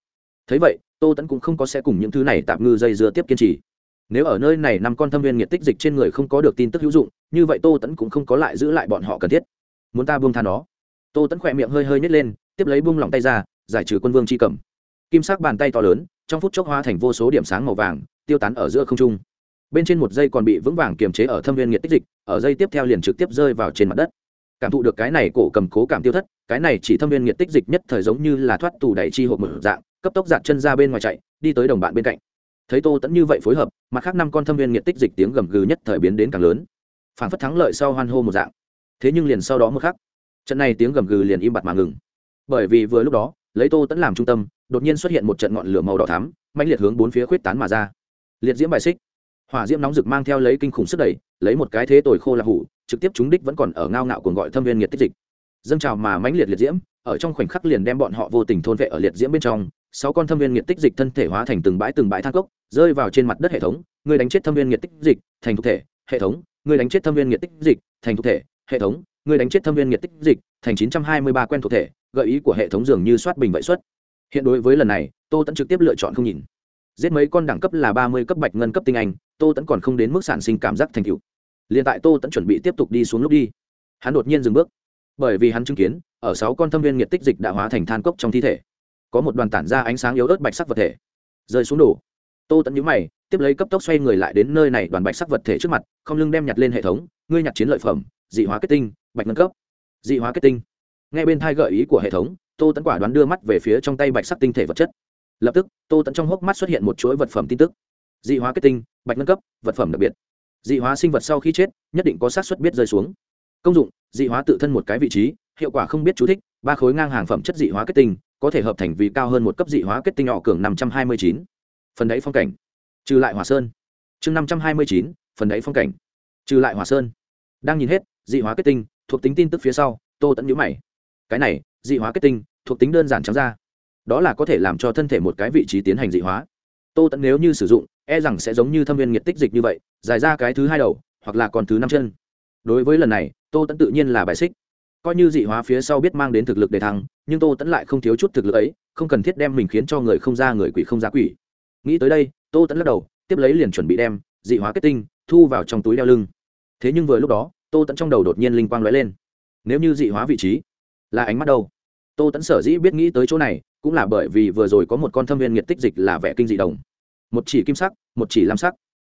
Thấy vậy, tô tẫn cũng không có sẽ cùng những thứ này tạm ngư dây dưa tiếp kiên trì. Nếu ở nơi này năm con thâm viên nghiệt tích dịch trên người không có được tin tức hữu dụng, như vậy tô tẫn cũng không có lại giữ lại bọn họ cần thiết. Muốn ta buông tha nó? Tô tẫn khỏe miệng hơi hơi nhét lên, tiếp lấy buông lỏng tay ra, giải trừ quân vương c h i cầm. Kim sắc bàn tay to lớn, trong phút chốc hóa thành vô số điểm sáng màu vàng, tiêu tán ở giữa không trung bên trên một dây còn bị vững vàng kiềm chế ở thâm viên nhiệt tích dịch, ở dây tiếp theo liền trực tiếp rơi vào trên mặt đất. Cảm thụ được cái này cổ cầm cố cảm tiêu thất, cái này chỉ thâm viên nhiệt tích dịch nhất thời giống như là thoát tù đẩy chi hộp mở dạng, cấp tốc giạt chân ra bên ngoài chạy, đi tới đồng bạn bên cạnh. Thấy tô tẫn như vậy phối hợp, mặt khác năm con thâm viên nhiệt tích dịch tiếng gầm gừ nhất thời biến đến càng lớn. Phản phất thắng lợi sau hoan hô một dạng. Thế nhưng liền sau đó một khắc, trận này tiếng gầm gừ liền im bặt mà ngừng. Bởi vì vừa lúc đó, lấy tô tẫn làm trung tâm, đột nhiên xuất hiện một trận ngọn lửa màu đỏ thắm mạnh liệt hướng bốn phía khuyết tán mà ra. Liệt diễm bài xích hỏa diễm nóng rực mang theo lấy kinh khủng sức đẩy, lấy một cái thế tồi khô là hủ, trực tiếp chúng đích vẫn còn ở ngao ngạo cuồng gọi thâm viên nhiệt tích dịch. Dâng trào mà mãnh liệt liệt diễm, ở trong khoảnh khắc liền đem bọn họ vô tình thôn vệ ở liệt diễm bên trong, sáu con thâm viên nhiệt tích dịch thân thể hóa thành từng bãi từng bãi thang cốc, rơi vào trên mặt đất hệ thống, người đánh chết thâm viên nhiệt tích dịch, thành thực thể, hệ thống, người đánh chết thâm viên nhiệt tích dịch, thành thực thể, hệ thống, người đánh chết thâm viên nhiệt tích dịch, thành chín trăm hai mươi ba quen thuộc thể, gợi ý của hệ thống dường như soát bình vậy xuất hiện đối với lần này, tô tẫn trực tiếp lựa chọn không nhìn giết mấy con đẳng cấp là ba mươi cấp bạch ngân cấp tinh anh, tô tẫn còn không đến mức sản sinh cảm giác thành cựu liền tại tô tẫn chuẩn bị tiếp tục đi xuống lúc đi, hắn đột nhiên dừng bước. Bởi vì hắn chứng kiến, ở sáu con thâm viên nhiệt tích dịch đã hóa thành than cốc trong thi thể. Có một đoàn tản ra ánh sáng yếu ớt bạch sắc vật thể. Rơi xuống đổ, tô tẫn nhũ mày, tiếp lấy cấp tốc xoay người lại đến nơi này đoàn bạch sắc vật thể trước mặt, không lưng đem nhặt lên hệ thống, ngươi nhặt chiến lợi phẩm, dị hóa kết tinh, bạch ngân cấp. Dị hóa kết tinh. Nghe bên thai gợi ý của hệ thống, tô tẫn quả đoán đưa mắt về phía trong tay bạch sắc tinh thể vật chất lập tức, tô tẫn trong hốc mắt xuất hiện một chuỗi vật phẩm tin tức. Dị hóa kết tinh, bạch nâng cấp, vật phẩm đặc biệt. Dị hóa sinh vật sau khi chết, nhất định có xác suất biết rơi xuống. Công dụng, dị hóa tự thân một cái vị trí, hiệu quả không biết chú thích, ba khối ngang hàng phẩm chất dị hóa kết tinh, có thể hợp thành vì cao hơn một cấp dị hóa kết tinh nhỏ cường năm trăm hai mươi chín. Phần đáy phong cảnh. Trừ lại hòa sơn. Chương năm trăm hai mươi chín, phần đáy phong cảnh. Trừ lại hỏa sơn. Đang nhìn hết, dị hóa kết tinh, thuộc tính tin tức phía sau, tô tẫn nhữ mày. Cái này, dị hóa kết tinh, thuộc tính đơn giản trắng ra đó là có thể làm cho thân thể một cái vị trí tiến hành dị hóa. Tô tẫn nếu như sử dụng e rằng sẽ giống như thâm viên nhiệt tích dịch như vậy, dài ra cái thứ hai đầu, hoặc là còn thứ năm chân. Đối với lần này, tô tẫn tự nhiên là bài xích. Coi như dị hóa phía sau biết mang đến thực lực để thăng, nhưng tô tẫn lại không thiếu chút thực lực ấy, không cần thiết đem mình khiến cho người không ra người quỷ không ra quỷ. Nghĩ tới đây, tô tẫn lắc đầu, tiếp lấy liền chuẩn bị đem dị hóa kết tinh thu vào trong túi đeo lưng. Thế nhưng vừa lúc đó, tô tẫn trong đầu đột nhiên linh quang lóe lên. Nếu như dị hóa vị trí là ánh mắt đâu? Tô tẫn sở dĩ biết nghĩ tới chỗ này cũng là bởi vì vừa rồi có một con thâm viên nghiệt tích dịch là vẻ kinh dị đồng. Một chỉ kim sắc, một chỉ lam sắc.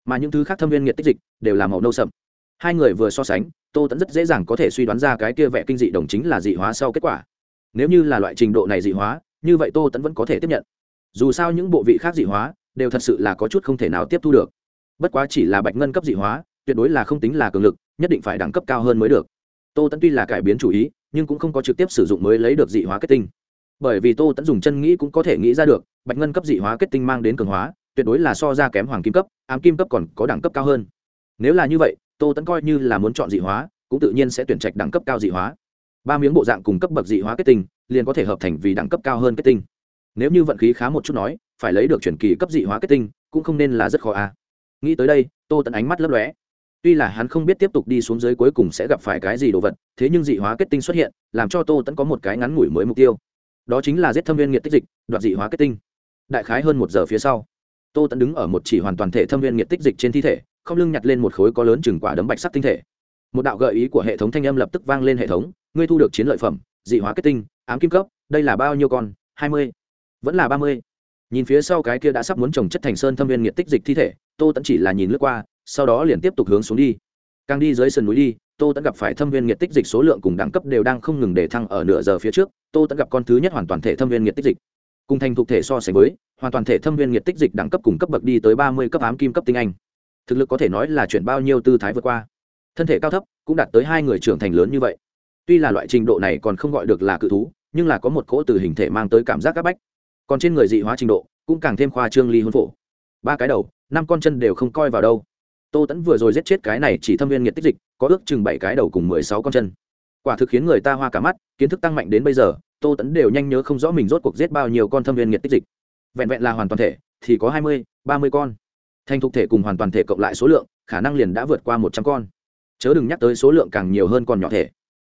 Mà những thứ khác thâm viên nghiệt tích dịch đều là màu nâu sậm. Hai người vừa so sánh, tô tẫn rất dễ dàng có thể suy đoán ra cái kia vẻ kinh dị đồng chính là dị hóa sau kết quả. Nếu như là loại trình độ này dị hóa, như vậy tô tẫn vẫn có thể tiếp nhận. Dù sao những bộ vị khác dị hóa đều thật sự là có chút không thể nào tiếp thu được. Bất quá chỉ là bạch ngân cấp dị hóa, tuyệt đối là không tính là cường lực, nhất định phải đẳng cấp cao hơn mới được. Tô tẫn tuy là cải biến chủ ý, nhưng cũng không có trực tiếp sử dụng mới lấy được dị hóa kết tinh bởi vì tô tẫn dùng chân nghĩ cũng có thể nghĩ ra được, bạch ngân cấp dị hóa kết tinh mang đến cường hóa, tuyệt đối là so ra kém hoàng kim cấp, ám kim cấp còn có đẳng cấp cao hơn. Nếu là như vậy, tô tẫn coi như là muốn chọn dị hóa, cũng tự nhiên sẽ tuyển trạch đẳng cấp cao dị hóa. Ba miếng bộ dạng cùng cấp bậc dị hóa kết tinh, liền có thể hợp thành vì đẳng cấp cao hơn kết tinh. Nếu như vận khí khá một chút nói, phải lấy được chuyển kỳ cấp dị hóa kết tinh, cũng không nên là rất khó a. Nghĩ tới đây, tô tẫn ánh mắt lấp lóe. Tuy là hắn không biết tiếp tục đi xuống dưới cuối cùng sẽ gặp phải cái gì đồ vật, thế nhưng dị hóa kết tinh xuất hiện, làm cho tô tẫn có một cái ngắn ngủi mới mục tiêu đó chính là giết thâm viên nghiệt tích dịch, đoạt dị hóa kết tinh. Đại khái hơn một giờ phía sau, tô tẫn đứng ở một chỉ hoàn toàn thể thâm viên nghiệt tích dịch trên thi thể, không lưng nhặt lên một khối có lớn chừng quả đấm bạch sắc tinh thể. Một đạo gợi ý của hệ thống thanh âm lập tức vang lên hệ thống, ngươi thu được chiến lợi phẩm, dị hóa kết tinh, ám kim cấp, đây là bao nhiêu con? Hai mươi. Vẫn là ba mươi. Nhìn phía sau cái kia đã sắp muốn trồng chất thành sơn thâm viên nghiệt tích dịch thi thể, tô tẫn chỉ là nhìn lướt qua, sau đó liền tiếp tục hướng xuống đi càng đi dưới sườn núi đi, tô tẫn gặp phải thâm viên nghiệt tích dịch số lượng cùng đẳng cấp đều đang không ngừng để thăng ở nửa giờ phía trước, tô tẫn gặp con thứ nhất hoàn toàn thể thâm viên nghiệt tích dịch. Cùng thành thục thể so sánh với, hoàn toàn thể thâm viên nghiệt tích dịch đẳng cấp cùng cấp bậc đi tới ba mươi cấp ám kim cấp tinh anh. Thực lực có thể nói là chuyển bao nhiêu tư thái vượt qua. Thân thể cao thấp, cũng đạt tới hai người trưởng thành lớn như vậy. Tuy là loại trình độ này còn không gọi được là cự thú, nhưng là có một cỗ từ hình thể mang tới cảm giác áp bách. Còn trên người dị hóa trình độ, cũng càng thêm khoa trương ly hôn phổ. Ba cái đầu, năm con chân đều không coi vào đâu tô tẫn vừa rồi giết chết cái này chỉ thâm viên nghiệt tích dịch, có ước chừng bảy cái đầu cùng mười sáu con chân. Quả thực khiến người ta hoa cả mắt, kiến thức tăng mạnh đến bây giờ, tô tẫn đều nhanh nhớ không rõ mình rốt cuộc giết bao nhiêu con thâm viên nghiệt tích dịch. Vẹn vẹn là hoàn toàn thể, thì có hai mươi, ba mươi con. Thành thục thể cùng hoàn toàn thể cộng lại số lượng, khả năng liền đã vượt qua một trăm con. Chớ đừng nhắc tới số lượng càng nhiều hơn còn nhỏ thể.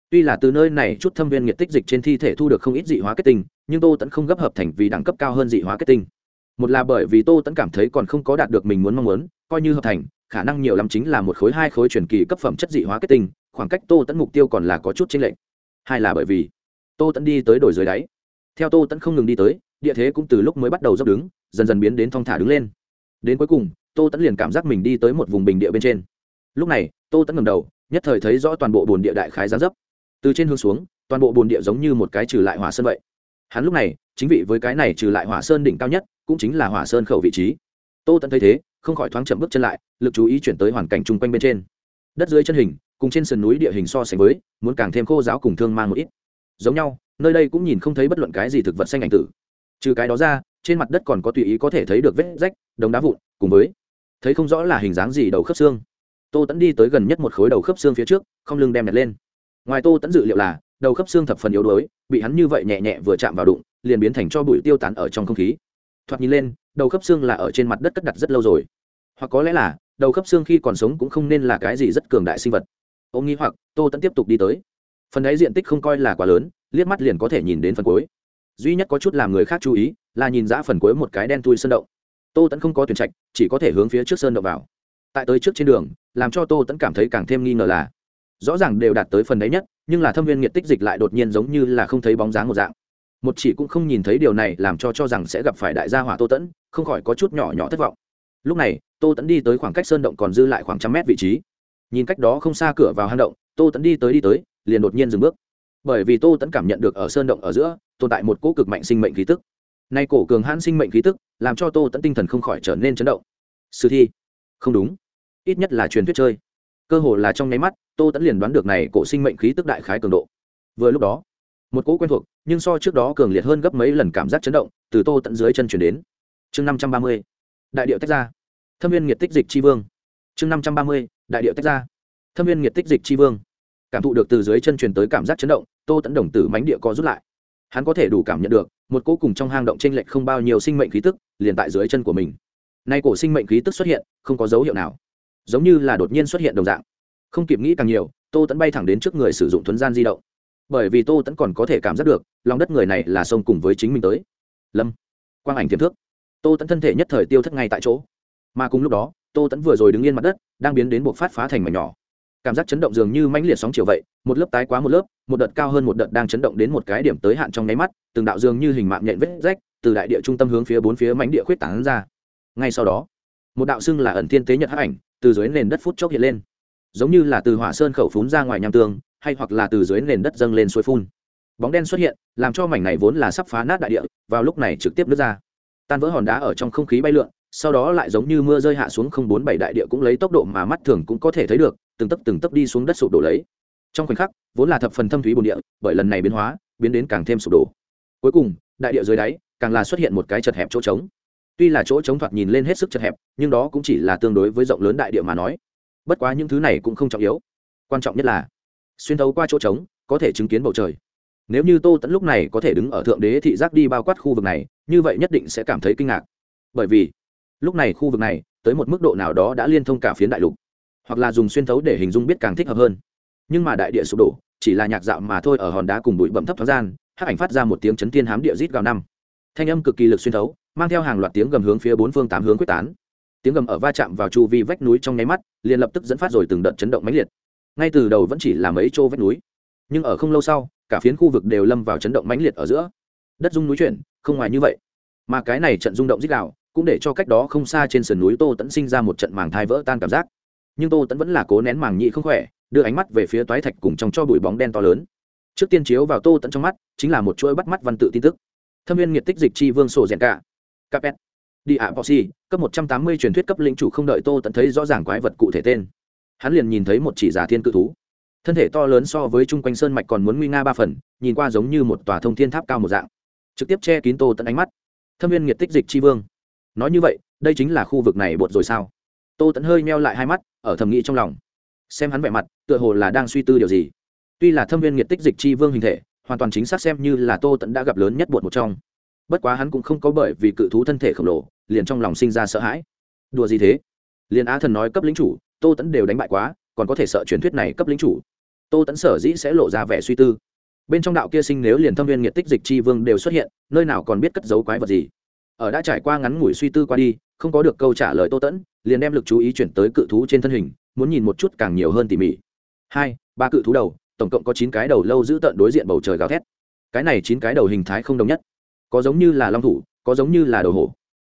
Tuy là từ nơi này chút thâm viên nghiệt tích dịch trên thi thể thu được không ít dị hóa kết tinh, nhưng tô tẫn không gấp hợp thành vì đẳng cấp cao hơn dị hóa kết tinh. Một là bởi vì tô tẫn cảm thấy còn không có đạt được mình muốn mong muốn, coi như hợp thành khả năng nhiều lắm chính là một khối hai khối truyền kỳ cấp phẩm chất dị hóa kết tinh, khoảng cách tô tẫn mục tiêu còn là có chút chênh lệch. Hai là bởi vì tô tẫn đi tới đổi dưới đáy. Theo tô tẫn không ngừng đi tới, địa thế cũng từ lúc mới bắt đầu dốc đứng, dần dần biến đến thong thả đứng lên. Đến cuối cùng, tô tẫn liền cảm giác mình đi tới một vùng bình địa bên trên. Lúc này, tô tẫn ngầm đầu, nhất thời thấy rõ toàn bộ bồn địa đại khái giá dấp. Từ trên hướng xuống, toàn bộ bồn địa giống như một cái trừ lại hỏa sơn vậy. Hắn lúc này, chính vị với cái này trừ lại hỏa sơn đỉnh cao nhất, cũng chính là hỏa sơn khẩu vị trí. Tô tẫn thấy thế không khỏi thoáng chậm bước chân lại, lực chú ý chuyển tới hoàn cảnh chung quanh bên trên. Đất dưới chân hình, cùng trên sườn núi địa hình so sánh với, muốn càng thêm khô giáo cùng thương mang một ít. Giống nhau, nơi đây cũng nhìn không thấy bất luận cái gì thực vật xanh ảnh tử. Trừ cái đó ra, trên mặt đất còn có tùy ý có thể thấy được vết rách, đống đá vụn, cùng với, thấy không rõ là hình dáng gì đầu khớp xương. Tô tẫn đi tới gần nhất một khối đầu khớp xương phía trước, không lưng đem nhặt lên. Ngoài tô tẫn dự liệu là, đầu khớp xương thập phần yếu đuối, bị hắn như vậy nhẹ nhẹ vừa chạm vào đụng, liền biến thành cho bụi tiêu tán ở trong không khí thoạt nhìn lên, đầu khớp xương là ở trên mặt đất cất đặt rất lâu rồi. Hoặc có lẽ là, đầu khớp xương khi còn sống cũng không nên là cái gì rất cường đại sinh vật. Ô nghĩ hoặc, tô tẫn tiếp tục đi tới. Phần đáy diện tích không coi là quá lớn, liếc mắt liền có thể nhìn đến phần cuối. Duy nhất có chút làm người khác chú ý, là nhìn ra phần cuối một cái đen tui sơn động. Tô tẫn không có tuyển trạch, chỉ có thể hướng phía trước sơn động vào. Tại tới trước trên đường, làm cho tô tẫn cảm thấy càng thêm nghi ngờ là, rõ ràng đều đạt tới phần đáy nhất, nhưng là thâm viên nghiệt tích dịch lại đột nhiên giống như là không thấy bóng dáng một dạng một chỉ cũng không nhìn thấy điều này làm cho cho rằng sẽ gặp phải đại gia hỏa tô tẫn, không khỏi có chút nhỏ nhỏ thất vọng. Lúc này, tô tẫn đi tới khoảng cách sơn động còn dư lại khoảng trăm mét vị trí. Nhìn cách đó không xa cửa vào hang động, tô tẫn đi tới đi tới, liền đột nhiên dừng bước. Bởi vì tô tẫn cảm nhận được ở sơn động ở giữa, tồn tại một cỗ cực mạnh sinh mệnh khí tức. Nay cổ cường hãn sinh mệnh khí tức, làm cho tô tẫn tinh thần không khỏi trở nên chấn động. Sử thi. Không đúng. Ít nhất là truyền thuyết chơi. Cơ hồ là trong nháy mắt, tô tẫn liền đoán được này cổ sinh mệnh khí tức đại khái cường độ. Vừa lúc đó, một cỗ quen thuộc nhưng so trước đó cường liệt hơn gấp mấy lần cảm giác chấn động, từ tô tận dưới chân chuyển đến. Chương năm trăm ba mươi, đại điệu tách ra. Thâm viên nhiệt tích dịch tri vương. Chương năm trăm ba mươi, đại điệu tách ra. Thâm viên nghiệt tích dịch chi vương. Cảm thụ được từ dưới chân truyền tới cảm giác chấn động, tô tẫn đồng tử mánh địa co rút lại. Hắn có thể đủ cảm nhận được, một cỗ cùng trong hang động t r ê n lệch không bao nhiêu sinh mệnh khí tức liền tại dưới chân của mình. Nay cổ sinh mệnh khí tức xuất hiện, không có dấu hiệu nào. Giống như là đột nhiên xuất hiện đồng dạng. Không kịp nghĩ càng nhiều, tô tẫn bay thẳng đến trước người sử dụng thuấn gian di động bởi vì tô tẫn còn có thể cảm giác được, lòng đất người này là sông cùng với chính mình tới. Lâm, quang ảnh tiềm thước tô tẫn thân thể nhất thời tiêu thất ngay tại chỗ. Mà cùng lúc đó, tô tẫn vừa rồi đứng yên mặt đất, đang biến đến buộc phát phá thành mảnh nhỏ. Cảm giác chấn động dường như mãnh liệt sóng chiều vậy, một lớp tái quá một lớp, một đợt cao hơn một đợt đang chấn động đến một cái điểm tới hạn trong nháy mắt, từng đạo dường như hình mạng nhện vết rách, từ đại địa trung tâm hướng phía bốn phía mảnh địa khuyết tảng ra. Ngay sau đó, một đạo xưng là ẩn thiên tế nhật hắc ảnh, từ dưới nền đất phút chốc hiện lên. Giống như là từ hỏa sơn khẩu phún ra ngoài nham tương hay hoặc là từ dưới nền đất dâng lên suối phun. Bóng đen xuất hiện, làm cho mảnh này vốn là sắp phá nát đại địa, vào lúc này trực tiếp nước ra. Tan vỡ hòn đá ở trong không khí bay lượn, sau đó lại giống như mưa rơi hạ xuống không bốn bảy đại địa cũng lấy tốc độ mà mắt thường cũng có thể thấy được, từng tấp từng tấp đi xuống đất sụp đổ lấy. Trong khoảnh khắc, vốn là thập phần thâm thúy bồn địa, bởi lần này biến hóa, biến đến càng thêm sụp đổ. Cuối cùng, đại địa dưới đáy, càng là xuất hiện một cái chật hẹp chỗ trống. Tuy là chỗ trống thoạt nhìn lên hết sức chật hẹp, nhưng đó cũng chỉ là tương đối với rộng lớn đại địa mà nói. Bất quá những thứ này cũng không trọng yếu. Quan trọng nhất là xuyên thấu qua chỗ trống, có thể chứng kiến bầu trời. Nếu như tô tẫn lúc này có thể đứng ở thượng đế thị giác đi bao quát khu vực này, như vậy nhất định sẽ cảm thấy kinh ngạc. Bởi vì, lúc này khu vực này, tới một mức độ nào đó đã liên thông cả phiến đại lục. Hoặc là dùng xuyên thấu để hình dung biết càng thích hợp hơn. Nhưng mà đại địa sụp đổ, chỉ là nhạc dạo mà thôi ở hòn đá cùng bụi bậm thấp thoáng gian, hắc ảnh phát ra một tiếng chấn thiên hám địa rít gào năm. Thanh âm cực kỳ lực xuyên thấu, mang theo hàng loạt tiếng gầm hướng phía bốn phương tám hướng quyết tán. Tiếng gầm ở va chạm vào chu vi vách núi trong nháy mắt, liền lập tức dẫn phát rồi từng đợt chấn động mãnh liệt ngay từ đầu vẫn chỉ là mấy chỗ vách núi, nhưng ở không lâu sau, cả phiến khu vực đều lâm vào chấn động mãnh liệt ở giữa. Đất rung núi chuyển, không ngoài như vậy. Mà cái này trận rung động dích đạo cũng để cho cách đó không xa trên sườn núi tô tẫn sinh ra một trận màng thai vỡ tan cảm giác. Nhưng tô tẫn vẫn là cố nén màng nhị không khỏe, đưa ánh mắt về phía toái thạch cùng trong cho bụi bóng đen to lớn. Trước tiên chiếu vào tô tẫn trong mắt, chính là một chuỗi bắt mắt văn tự tin tức. Thâm viên nghiệt tích dịch chi vương sổ rèn cả. Capet. Đi ạ bossy cấp một trăm tám mươi truyền thuyết cấp lĩnh chủ không đợi tô tẫn thấy rõ ràng quái vật cụ thể tên hắn liền nhìn thấy một chỉ giả thiên cự thú. Thân thể to lớn so với chung quanh sơn mạch còn muốn nguy nga ba phần, nhìn qua giống như một tòa thông thiên tháp cao một dạng. Trực tiếp che kín tô tận ánh mắt. Thâm viên nghiệt tích dịch chi vương. Nói như vậy, đây chính là khu vực này bột rồi sao? Tô tẫn hơi meo lại hai mắt, ở thầm nghĩ trong lòng. Xem hắn vẻ mặt, tựa hồ là đang suy tư điều gì. Tuy là thâm viên nghiệt tích dịch chi vương hình thể, hoàn toàn chính xác xem như là tô tẫn đã gặp lớn nhất bột một trong. Bất quá hắn cũng không có bởi vì cự thú thân thể khổng lồ, liền trong lòng sinh ra sợ hãi. Đùa gì thế? Liền á thần nói cấp lính chủ tô tẫn đều đánh bại quá, còn có thể sợ truyền thuyết này cấp lính chủ. Tô tẫn sở dĩ sẽ lộ ra vẻ suy tư. Bên trong đạo kia sinh nếu liền thâm viên nghiệt tích dịch chi vương đều xuất hiện, nơi nào còn biết cất giấu quái vật gì. Ở đã trải qua ngắn ngủi suy tư qua đi, không có được câu trả lời tô tẫn liền đem lực chú ý chuyển tới cự thú trên thân hình, muốn nhìn một chút càng nhiều hơn tỉ mỉ. Hai, ba cự thú đầu, tổng cộng có chín cái đầu lâu giữ tận đối diện bầu trời gào thét. Cái này chín cái đầu hình thái không đồng nhất. Có giống như là long thủ, có giống như là đầu hổ.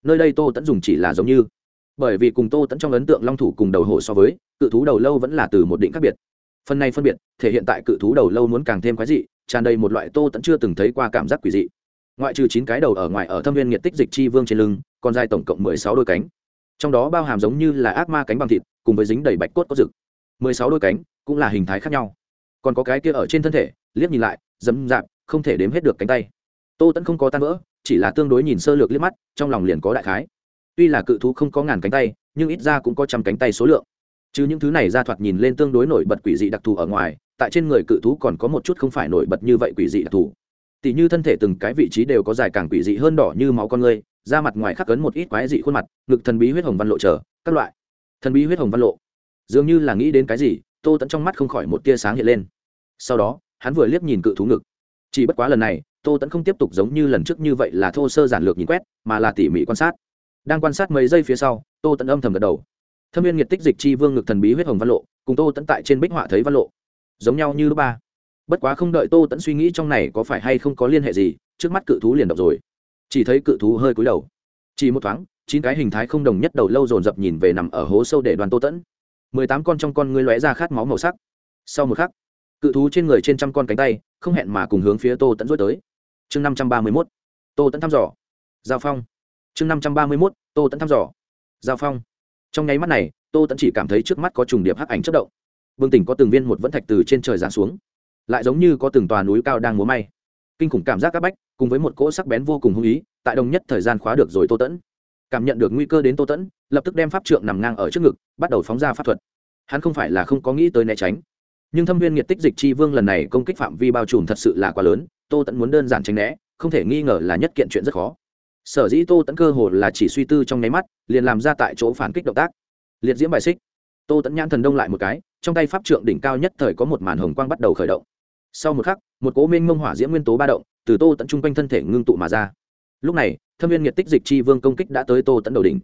Nơi đây tô tẫn dùng chỉ là giống như bởi vì cùng tô tẫn trong ấn tượng long thủ cùng đầu hổ so với, cự thú đầu lâu vẫn là từ một định khác biệt. Phần này phân biệt, thể hiện tại cự thú đầu lâu muốn càng thêm quái dị, tràn đầy một loại tô tẫn chưa từng thấy qua cảm giác quỷ dị. Ngoại trừ chín cái đầu ở ngoài ở thâm viên nhiệt tích dịch chi vương trên lưng, còn dài tổng cộng mười sáu đôi cánh. Trong đó bao hàm giống như là ác ma cánh bằng thịt, cùng với dính đầy bạch cốt có rực. Mười sáu đôi cánh cũng là hình thái khác nhau. Còn có cái kia ở trên thân thể, liếc nhìn lại dấm dạp, không thể đếm hết được cánh tay. Tô tẫn không có tan vỡ, chỉ là tương đối nhìn sơ lược liếc mắt, trong lòng liền có đại khái tuy là cự thú không có ngàn cánh tay, nhưng ít ra cũng có trăm cánh tay số lượng. Chứ những thứ này ra thoạt nhìn lên tương đối nổi bật quỷ dị đặc thù ở ngoài, tại trên người cự thú còn có một chút không phải nổi bật như vậy quỷ dị đặc thù. Tỉ như thân thể từng cái vị trí đều có dài càng quỷ dị hơn đỏ như máu con người, da mặt ngoài khắc cấn một ít quái dị khuôn mặt, ngực thần bí huyết hồng văn lộ trở các loại. Thần bí huyết hồng văn lộ. Dường như là nghĩ đến cái gì, tô tẫn trong mắt không khỏi một tia sáng hiện lên. Sau đó, hắn vừa liếc nhìn cự thú ngực. Chỉ bất quá lần này, tô tẫn không tiếp tục giống như lần trước như vậy là thô sơ giản lược nhìn quét, mà là tỉ mỉ quan sát đang quan sát mấy giây phía sau, tô tẫn âm thầm gật đầu. Thâm viên nhiệt tích dịch chi vương ngực thần bí huyết hồng văn lộ, cùng tô tẫn tại trên bích họa thấy văn lộ, giống nhau như lúc ba. Bất quá không đợi tô tẫn suy nghĩ trong này có phải hay không có liên hệ gì, trước mắt cự thú liền đọc rồi. Chỉ thấy cự thú hơi cúi đầu. Chỉ một thoáng, chín cái hình thái không đồng nhất đầu lâu dồn dập nhìn về nằm ở hố sâu để đoàn tô tẫn mười tám con trong con ngươi lóe ra khát máu màu sắc. Sau một khắc, cự thú trên người trên trăm con cánh tay, không hẹn mà cùng hướng phía tô tẫn rút tới. Chương năm trăm ba mươi mốt, tô tẫn thăm dò. Giao phong chương năm trăm ba mươi mốt, tô tẫn thăm dò. Giao phong. Trong nháy mắt này, tô tẫn chỉ cảm thấy trước mắt có trùng điệp hắc ảnh chất động. Vương tỉnh có từng viên một vẫn thạch từ trên trời giáng xuống. Lại giống như có từng tòa núi cao đang múa may. Kinh khủng cảm giác các bách, cùng với một cỗ sắc bén vô cùng hung ý, tại đồng nhất thời gian khóa được rồi tô tẫn cảm nhận được nguy cơ đến tô tẫn lập tức đem pháp trượng nằm ngang ở trước ngực, bắt đầu phóng ra pháp thuật. Hắn không phải là không có nghĩ tới né tránh. Nhưng thâm viên nhiệt tích dịch chi vương lần này công kích phạm vi bao trùm thật sự là quá lớn, tô tẫn muốn đơn giản tránh né, không thể nghi ngờ là nhất kiện chuyện rất khó sở dĩ tô tẫn cơ hồ là chỉ suy tư trong nháy mắt, liền làm ra tại chỗ phản kích động tác. Liệt diễm bài xích. Tô tẫn nhãn thần đông lại một cái, trong tay pháp trượng đỉnh cao nhất thời có một màn hồng quang bắt đầu khởi động. Sau một khắc, một cố minh mông hỏa diễm nguyên tố ba động, từ tô tẫn chung quanh thân thể ngưng tụ mà ra. Lúc này, thâm viên nhiệt tích dịch chi vương công kích đã tới tô tẫn đầu đỉnh.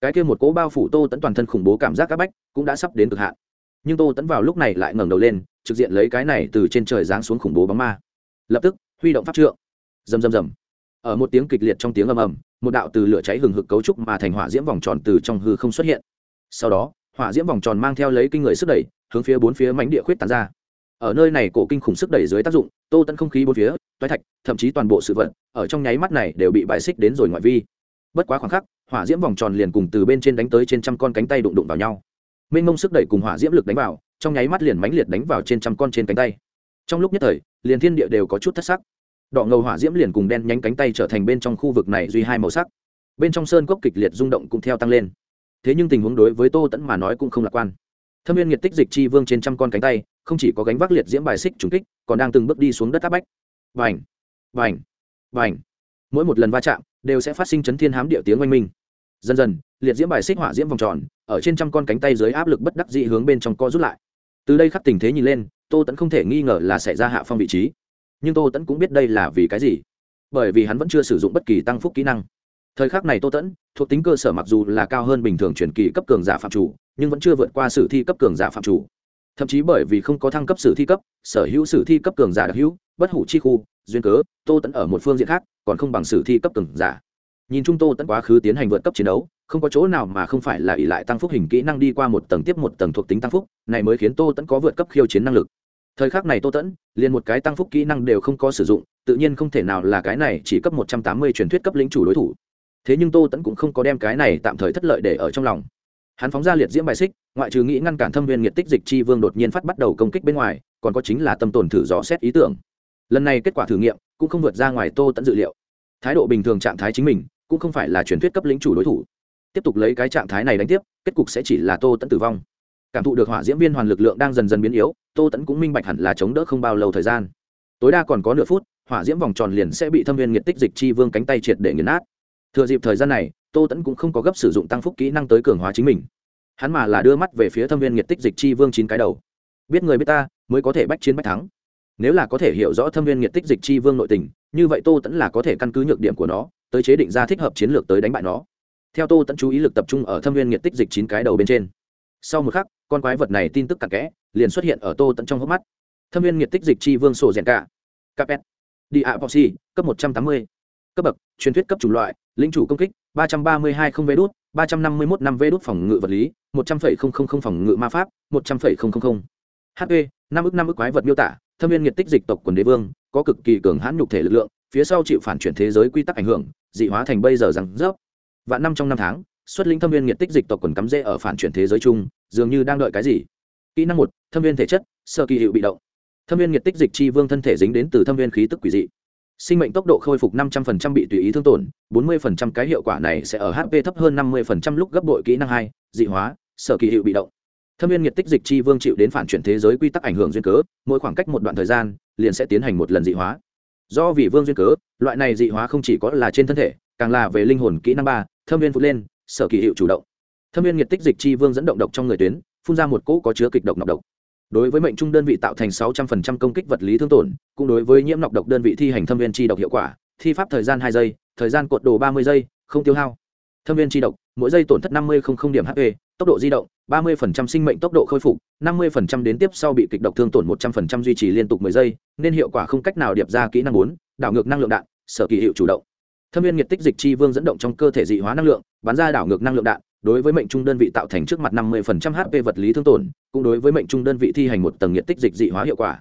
Cái kia một cố bao phủ tô tẫn toàn thân khủng bố cảm giác c áp bách cũng đã sắp đến cực hạn. Nhưng tô tẫn vào lúc này lại ngẩng đầu lên, trực diện lấy cái này từ trên trời giáng xuống khủng bố bóng ma. Lập tức, huy động pháp trượng. Rầm rầm rầm ở một tiếng kịch liệt trong tiếng ầm ầm, một đạo từ lửa cháy hừng hực cấu trúc mà thành hỏa diễm vòng tròn từ trong hư không xuất hiện. Sau đó, hỏa diễm vòng tròn mang theo lấy kinh người sức đẩy, hướng phía bốn phía mánh địa khuyết tán ra. Ở nơi này cổ kinh khủng sức đẩy dưới tác dụng, tô tẫn không khí bốn phía, toái thạch, thậm chí toàn bộ sự vật, ở trong nháy mắt này đều bị bài xích đến rồi ngoại vi. Bất quá khoảng khắc, hỏa diễm vòng tròn liền cùng từ bên trên đánh tới trên trăm con cánh tay đụng đụng vào nhau. Mênh mông sức đẩy cùng hỏa diễm lực đánh vào, trong nháy mắt liền mãnh liệt đánh vào trên trăm con trên cánh tay. Trong lúc nhất thời, liền thiên địa đều có chút thất sắc đỏ ngầu hỏa diễm liền cùng đen nhánh cánh tay trở thành bên trong khu vực này duy hai màu sắc. Bên trong sơn cốc kịch liệt rung động cũng theo tăng lên. Thế nhưng tình huống đối với tô tẫn mà nói cũng không lạc quan. Thâm viên nhiệt tích dịch chi vương trên trăm con cánh tay, không chỉ có gánh vác liệt diễm bài xích trùng kích, còn đang từng bước đi xuống đất áp bách. Vành vành vành mỗi một lần va chạm, đều sẽ phát sinh chấn thiên hám địa tiếng oanh minh. Dần dần, liệt diễm bài xích hỏa diễm vòng tròn, ở trên trăm con cánh tay dưới áp lực bất đắc dị hướng bên trong co rút lại. Từ đây khắc tình thế nhìn lên, tô tẫn không thể nghi ngờ là sẽ ra hạ phong vị trí nhưng tô tẫn cũng biết đây là vì cái gì bởi vì hắn vẫn chưa sử dụng bất kỳ tăng phúc kỹ năng thời khắc này tô tẫn thuộc tính cơ sở mặc dù là cao hơn bình thường truyền kỳ cấp cường giả phạm chủ nhưng vẫn chưa vượt qua sử thi cấp cường giả phạm chủ thậm chí bởi vì không có thăng cấp sử thi cấp sở hữu sử thi cấp cường giả đặc hữu bất hủ chi khu duyên cớ tô tẫn ở một phương diện khác còn không bằng sử thi cấp cường giả nhìn chung tô tẫn quá khứ tiến hành vượt cấp chiến đấu không có chỗ nào mà không phải là ỷ lại tăng phúc hình kỹ năng đi qua một tầng tiếp một tầng thuộc tính tăng phúc này mới khiến tô tẫn có vượt cấp khiêu chiến năng lực thời khắc này tô tẫn, liền một cái tăng phúc kỹ năng đều không có sử dụng, tự nhiên không thể nào là cái này chỉ cấp một trăm tám mươi truyền thuyết cấp lĩnh chủ đối thủ. Thế nhưng tô tẫn cũng không có đem cái này tạm thời thất lợi để ở trong lòng. Hắn phóng ra liệt diễm bài xích, ngoại trừ nghĩ ngăn cản thâm viên nhiệt tích dịch chi vương đột nhiên phát bắt đầu công kích bên ngoài, còn có chính là tâm tổn thử dò xét ý tưởng. Lần này kết quả thử nghiệm cũng không vượt ra ngoài tô tẫn dự liệu. Thái độ bình thường trạng thái chính mình, cũng không phải là truyền thuyết cấp lĩnh chủ đối thủ. Tiếp tục lấy cái trạng thái này đánh tiếp, kết cục sẽ chỉ là tô tẫn tử vong. Cảm thụ được hỏa diễm viên hoàn lực lượng đang dần dần biến yếu tô tẫn cũng minh bạch hẳn là chống đỡ không bao lâu thời gian. Tối đa còn có nửa phút, hỏa diễm vòng tròn liền sẽ bị thâm viên nhiệt tích dịch chi vương cánh tay triệt để nghiền nát. Thừa dịp thời gian này, tô tẫn cũng không có gấp sử dụng tăng phúc kỹ năng tới cường hóa chính mình. Hắn mà là đưa mắt về phía thâm viên nhiệt tích dịch chi vương chín cái đầu. Biết người biết ta, mới có thể bách chiến bách thắng. Nếu là có thể hiểu rõ thâm viên nhiệt tích dịch chi vương nội tình, như vậy tô tẫn là có thể căn cứ nhược điểm của nó, tới chế định ra thích hợp chiến lược tới đánh bại nó. Theo tô tẫn chú ý lực tập trung ở thâm viên nhiệt tích dịch chín cái đầu bên trên. Sau một khắc, con quái vật này tin tức cặn kẽ liền xuất hiện ở tô tận trong hốc mắt. Thâm viên nhiệt tích dịch chi vương sổ rèn cả. Capet đi ạ, poxy, cấp một trăm tám mươi. Cấp bậc, truyền thuyết cấp chủng loại lính chủ công kích, ba trăm ba mươi hai không vê đốt ba trăm năm mươi mốt năm vê đốt phòng ngự vật lý, một trăm phẩy không không không phòng ngự ma pháp, một trăm phẩy không không không. Hp năm ức năm ức quái vật miêu tả, thâm viên nhiệt tích dịch tộc quần đế vương, có cực kỳ cường hãn nhục thể lực lượng, phía sau chịu phản chuyển thế giới quy tắc ảnh hưởng, dị hóa thành bây giờ rằng rớp. Vạn năm trong năm tháng, xuất linh thâm viên nhiệt tích dịch tộc quần cắm rễ ở phản chuyển thế giới chung, dường như đang đợi cái gì? Kỹ năng một, thâm viên thể chất, sơ kỳ hiệu bị động. Thâm viên nhiệt tích dịch chi vương thân thể dính đến từ thâm viên khí tức quỷ dị. Sinh mệnh tốc độ khôi phục năm trăm linh bị tùy ý thương tổn, bốn mươi cái hiệu quả này sẽ ở hp thấp hơn năm mươi lúc gấp bội kỹ năng hai, dị hóa sở kỳ hiệu bị động. Thâm viên nhiệt tích dịch chi vương chịu đến phản chuyển thế giới quy tắc ảnh hưởng duyên cớ, mỗi khoảng cách một đoạn thời gian, liền sẽ tiến hành một lần dị hóa. Do vì vương duyên cớ, loại này dị hóa không chỉ có là trên thân thể, càng là về linh hồn kỹ năng ba, thâm viên phút lên sở kỳ hiệu chủ động. Thâm viên nhiệt tích dịch chi vương dẫn động độc trong người tuyến phun ra một cỗ có chứa kịch độc nọc độc. Đối với mệnh trung đơn vị tạo thành sáu trăm linh công kích vật lý thương tổn, cũng đối với nhiễm nọc độc đơn vị thi hành thâm viên chi độc hiệu quả, thi pháp thời gian hai giây, thời gian cột đồ ba mươi giây, không tiêu hao. Thâm viên chi độc, mỗi giây tổn thất năm mươi điểm hp tốc độ di động, ba mươi sinh mệnh tốc độ khôi phục, năm mươi đến tiếp sau bị kịch độc thương tổn một trăm linh duy trì liên tục mười giây, nên hiệu quả không cách nào điệp ra kỹ năng bốn, đảo ngược năng lượng đạn, sở kỳ hiệu chủ động. Thâm viên nhiệt tích dịch chi vương dẫn động trong cơ thể dị hóa năng lượng, bắn ra đảo ngược năng lượng đạn đối với mệnh trung đơn vị tạo thành trước mặt năm mươi hp vật lý thương tổn, cũng đối với mệnh trung đơn vị thi hành một tầng nhiệt tích dịch dị hóa hiệu quả.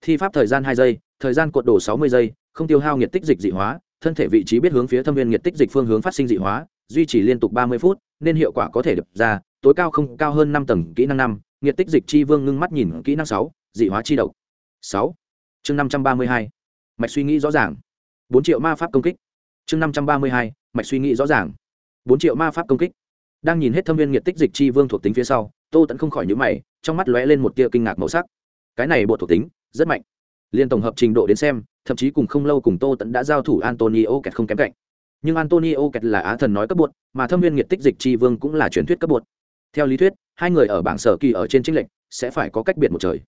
Thi pháp thời gian hai giây, thời gian cuộn đổ sáu mươi giây, không tiêu hao nhiệt tích dịch dị hóa, thân thể vị trí biết hướng phía thâm viên nhiệt tích dịch phương hướng phát sinh dị hóa, duy trì liên tục ba mươi phút, nên hiệu quả có thể được ra, tối cao không cao hơn năm tầng kỹ năng năm nhiệt tích dịch chi vương ngưng mắt nhìn kỹ năng sáu, dị hóa chi độc. Sáu. Chương năm trăm ba mươi hai. Mạch suy nghĩ rõ ràng. Bốn triệu ma pháp công kích. Chương năm trăm ba mươi hai. Mạch suy nghĩ rõ ràng. Bốn triệu ma pháp công kích đang nhìn hết thâm viên nhiệt tích dịch chi vương thuộc tính phía sau, tô tẫn không khỏi nhữ mày, trong mắt lóe lên một tia kinh ngạc màu sắc. Cái này bộ thuộc tính, rất mạnh. Liên tổng hợp trình độ đến xem, thậm chí cùng không lâu cùng tô tẫn đã giao thủ antonio kẹt không kém cạnh. Nhưng antonio kẹt là á thần nói cấp bột, mà thâm viên nhiệt tích dịch chi vương cũng là truyền thuyết cấp bột. Theo lý thuyết, hai người ở bảng sở kỳ ở trên trinh lệnh sẽ phải có cách biệt một trời.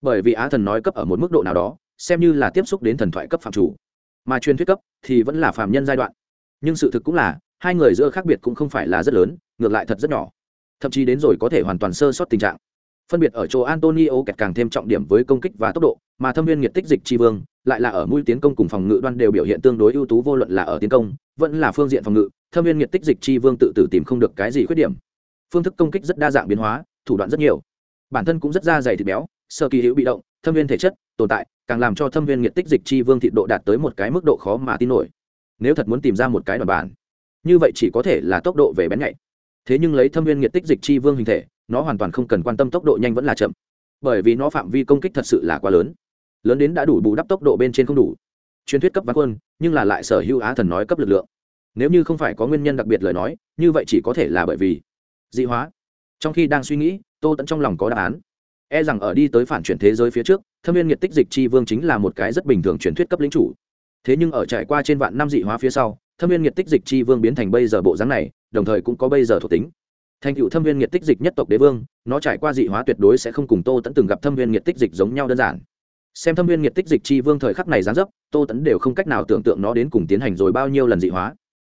Bởi vì á thần nói cấp ở một mức độ nào đó, xem như là tiếp xúc đến thần thoại cấp phạm chủ. Mà truyền thuyết cấp thì vẫn là phạm nhân giai đoạn. Nhưng sự thực cũng là hai người giữa khác biệt cũng không phải là rất lớn, ngược lại thật rất nhỏ. Thậm chí đến rồi có thể hoàn toàn sơ sót tình trạng. Phân biệt ở chỗ antonio kẹt càng thêm trọng điểm với công kích và tốc độ, mà thâm viên nhiệt tích dịch tri vương, lại là ở mũi tiến công cùng phòng ngự đoan đều biểu hiện tương đối ưu tú vô luận là ở tiến công, vẫn là phương diện phòng ngự, thâm viên nhiệt tích dịch tri vương tự tử tìm không được cái gì khuyết điểm. Phương thức công kích rất đa dạng biến hóa, thủ đoạn rất nhiều. Bản thân cũng rất da dày thịt béo, sơ kỳ hữu bị động, thâm viên thể chất, tồn tại, càng làm cho thâm viên nhiệt tích dịch chi vương thị độ đạt tới một cái mức độ khó mà tin nổi. Nếu thật muốn tìm ra một cái đoàn bản như vậy chỉ có thể là tốc độ về bén nhạy. Thế nhưng lấy thâm viên nhiệt tích dịch chi vương hình thể, nó hoàn toàn không cần quan tâm tốc độ nhanh vẫn là chậm. Bởi vì nó phạm vi công kích thật sự là quá lớn. Lớn đến đã đủ bù đắp tốc độ bên trên không đủ. Truyền thuyết cấp văn quân, nhưng là lại sở hữu á thần nói cấp lực lượng. Nếu như không phải có nguyên nhân đặc biệt lời nói, như vậy chỉ có thể là bởi vì dị hóa. Trong khi đang suy nghĩ, tô tẫn trong lòng có đáp án. E rằng ở đi tới phản chuyển thế giới phía trước, thâm viên nhiệt tích dịch chi vương chính là một cái rất bình thường truyền thuyết cấp lính chủ. Thế nhưng ở trải qua trên vạn năm dị hóa phía sau thâm viên nhiệt tích dịch chi vương biến thành bây giờ bộ dáng này, đồng thời cũng có bây giờ thuộc tính. Thành cựu thâm viên nhiệt tích dịch nhất tộc đế vương, nó trải qua dị hóa tuyệt đối sẽ không cùng tô tẫn từng gặp thâm viên nhiệt tích dịch giống nhau đơn giản. Xem thâm viên nhiệt tích dịch chi vương thời khắc này gián dấp, tô tẫn đều không cách nào tưởng tượng nó đến cùng tiến hành rồi bao nhiêu lần dị hóa.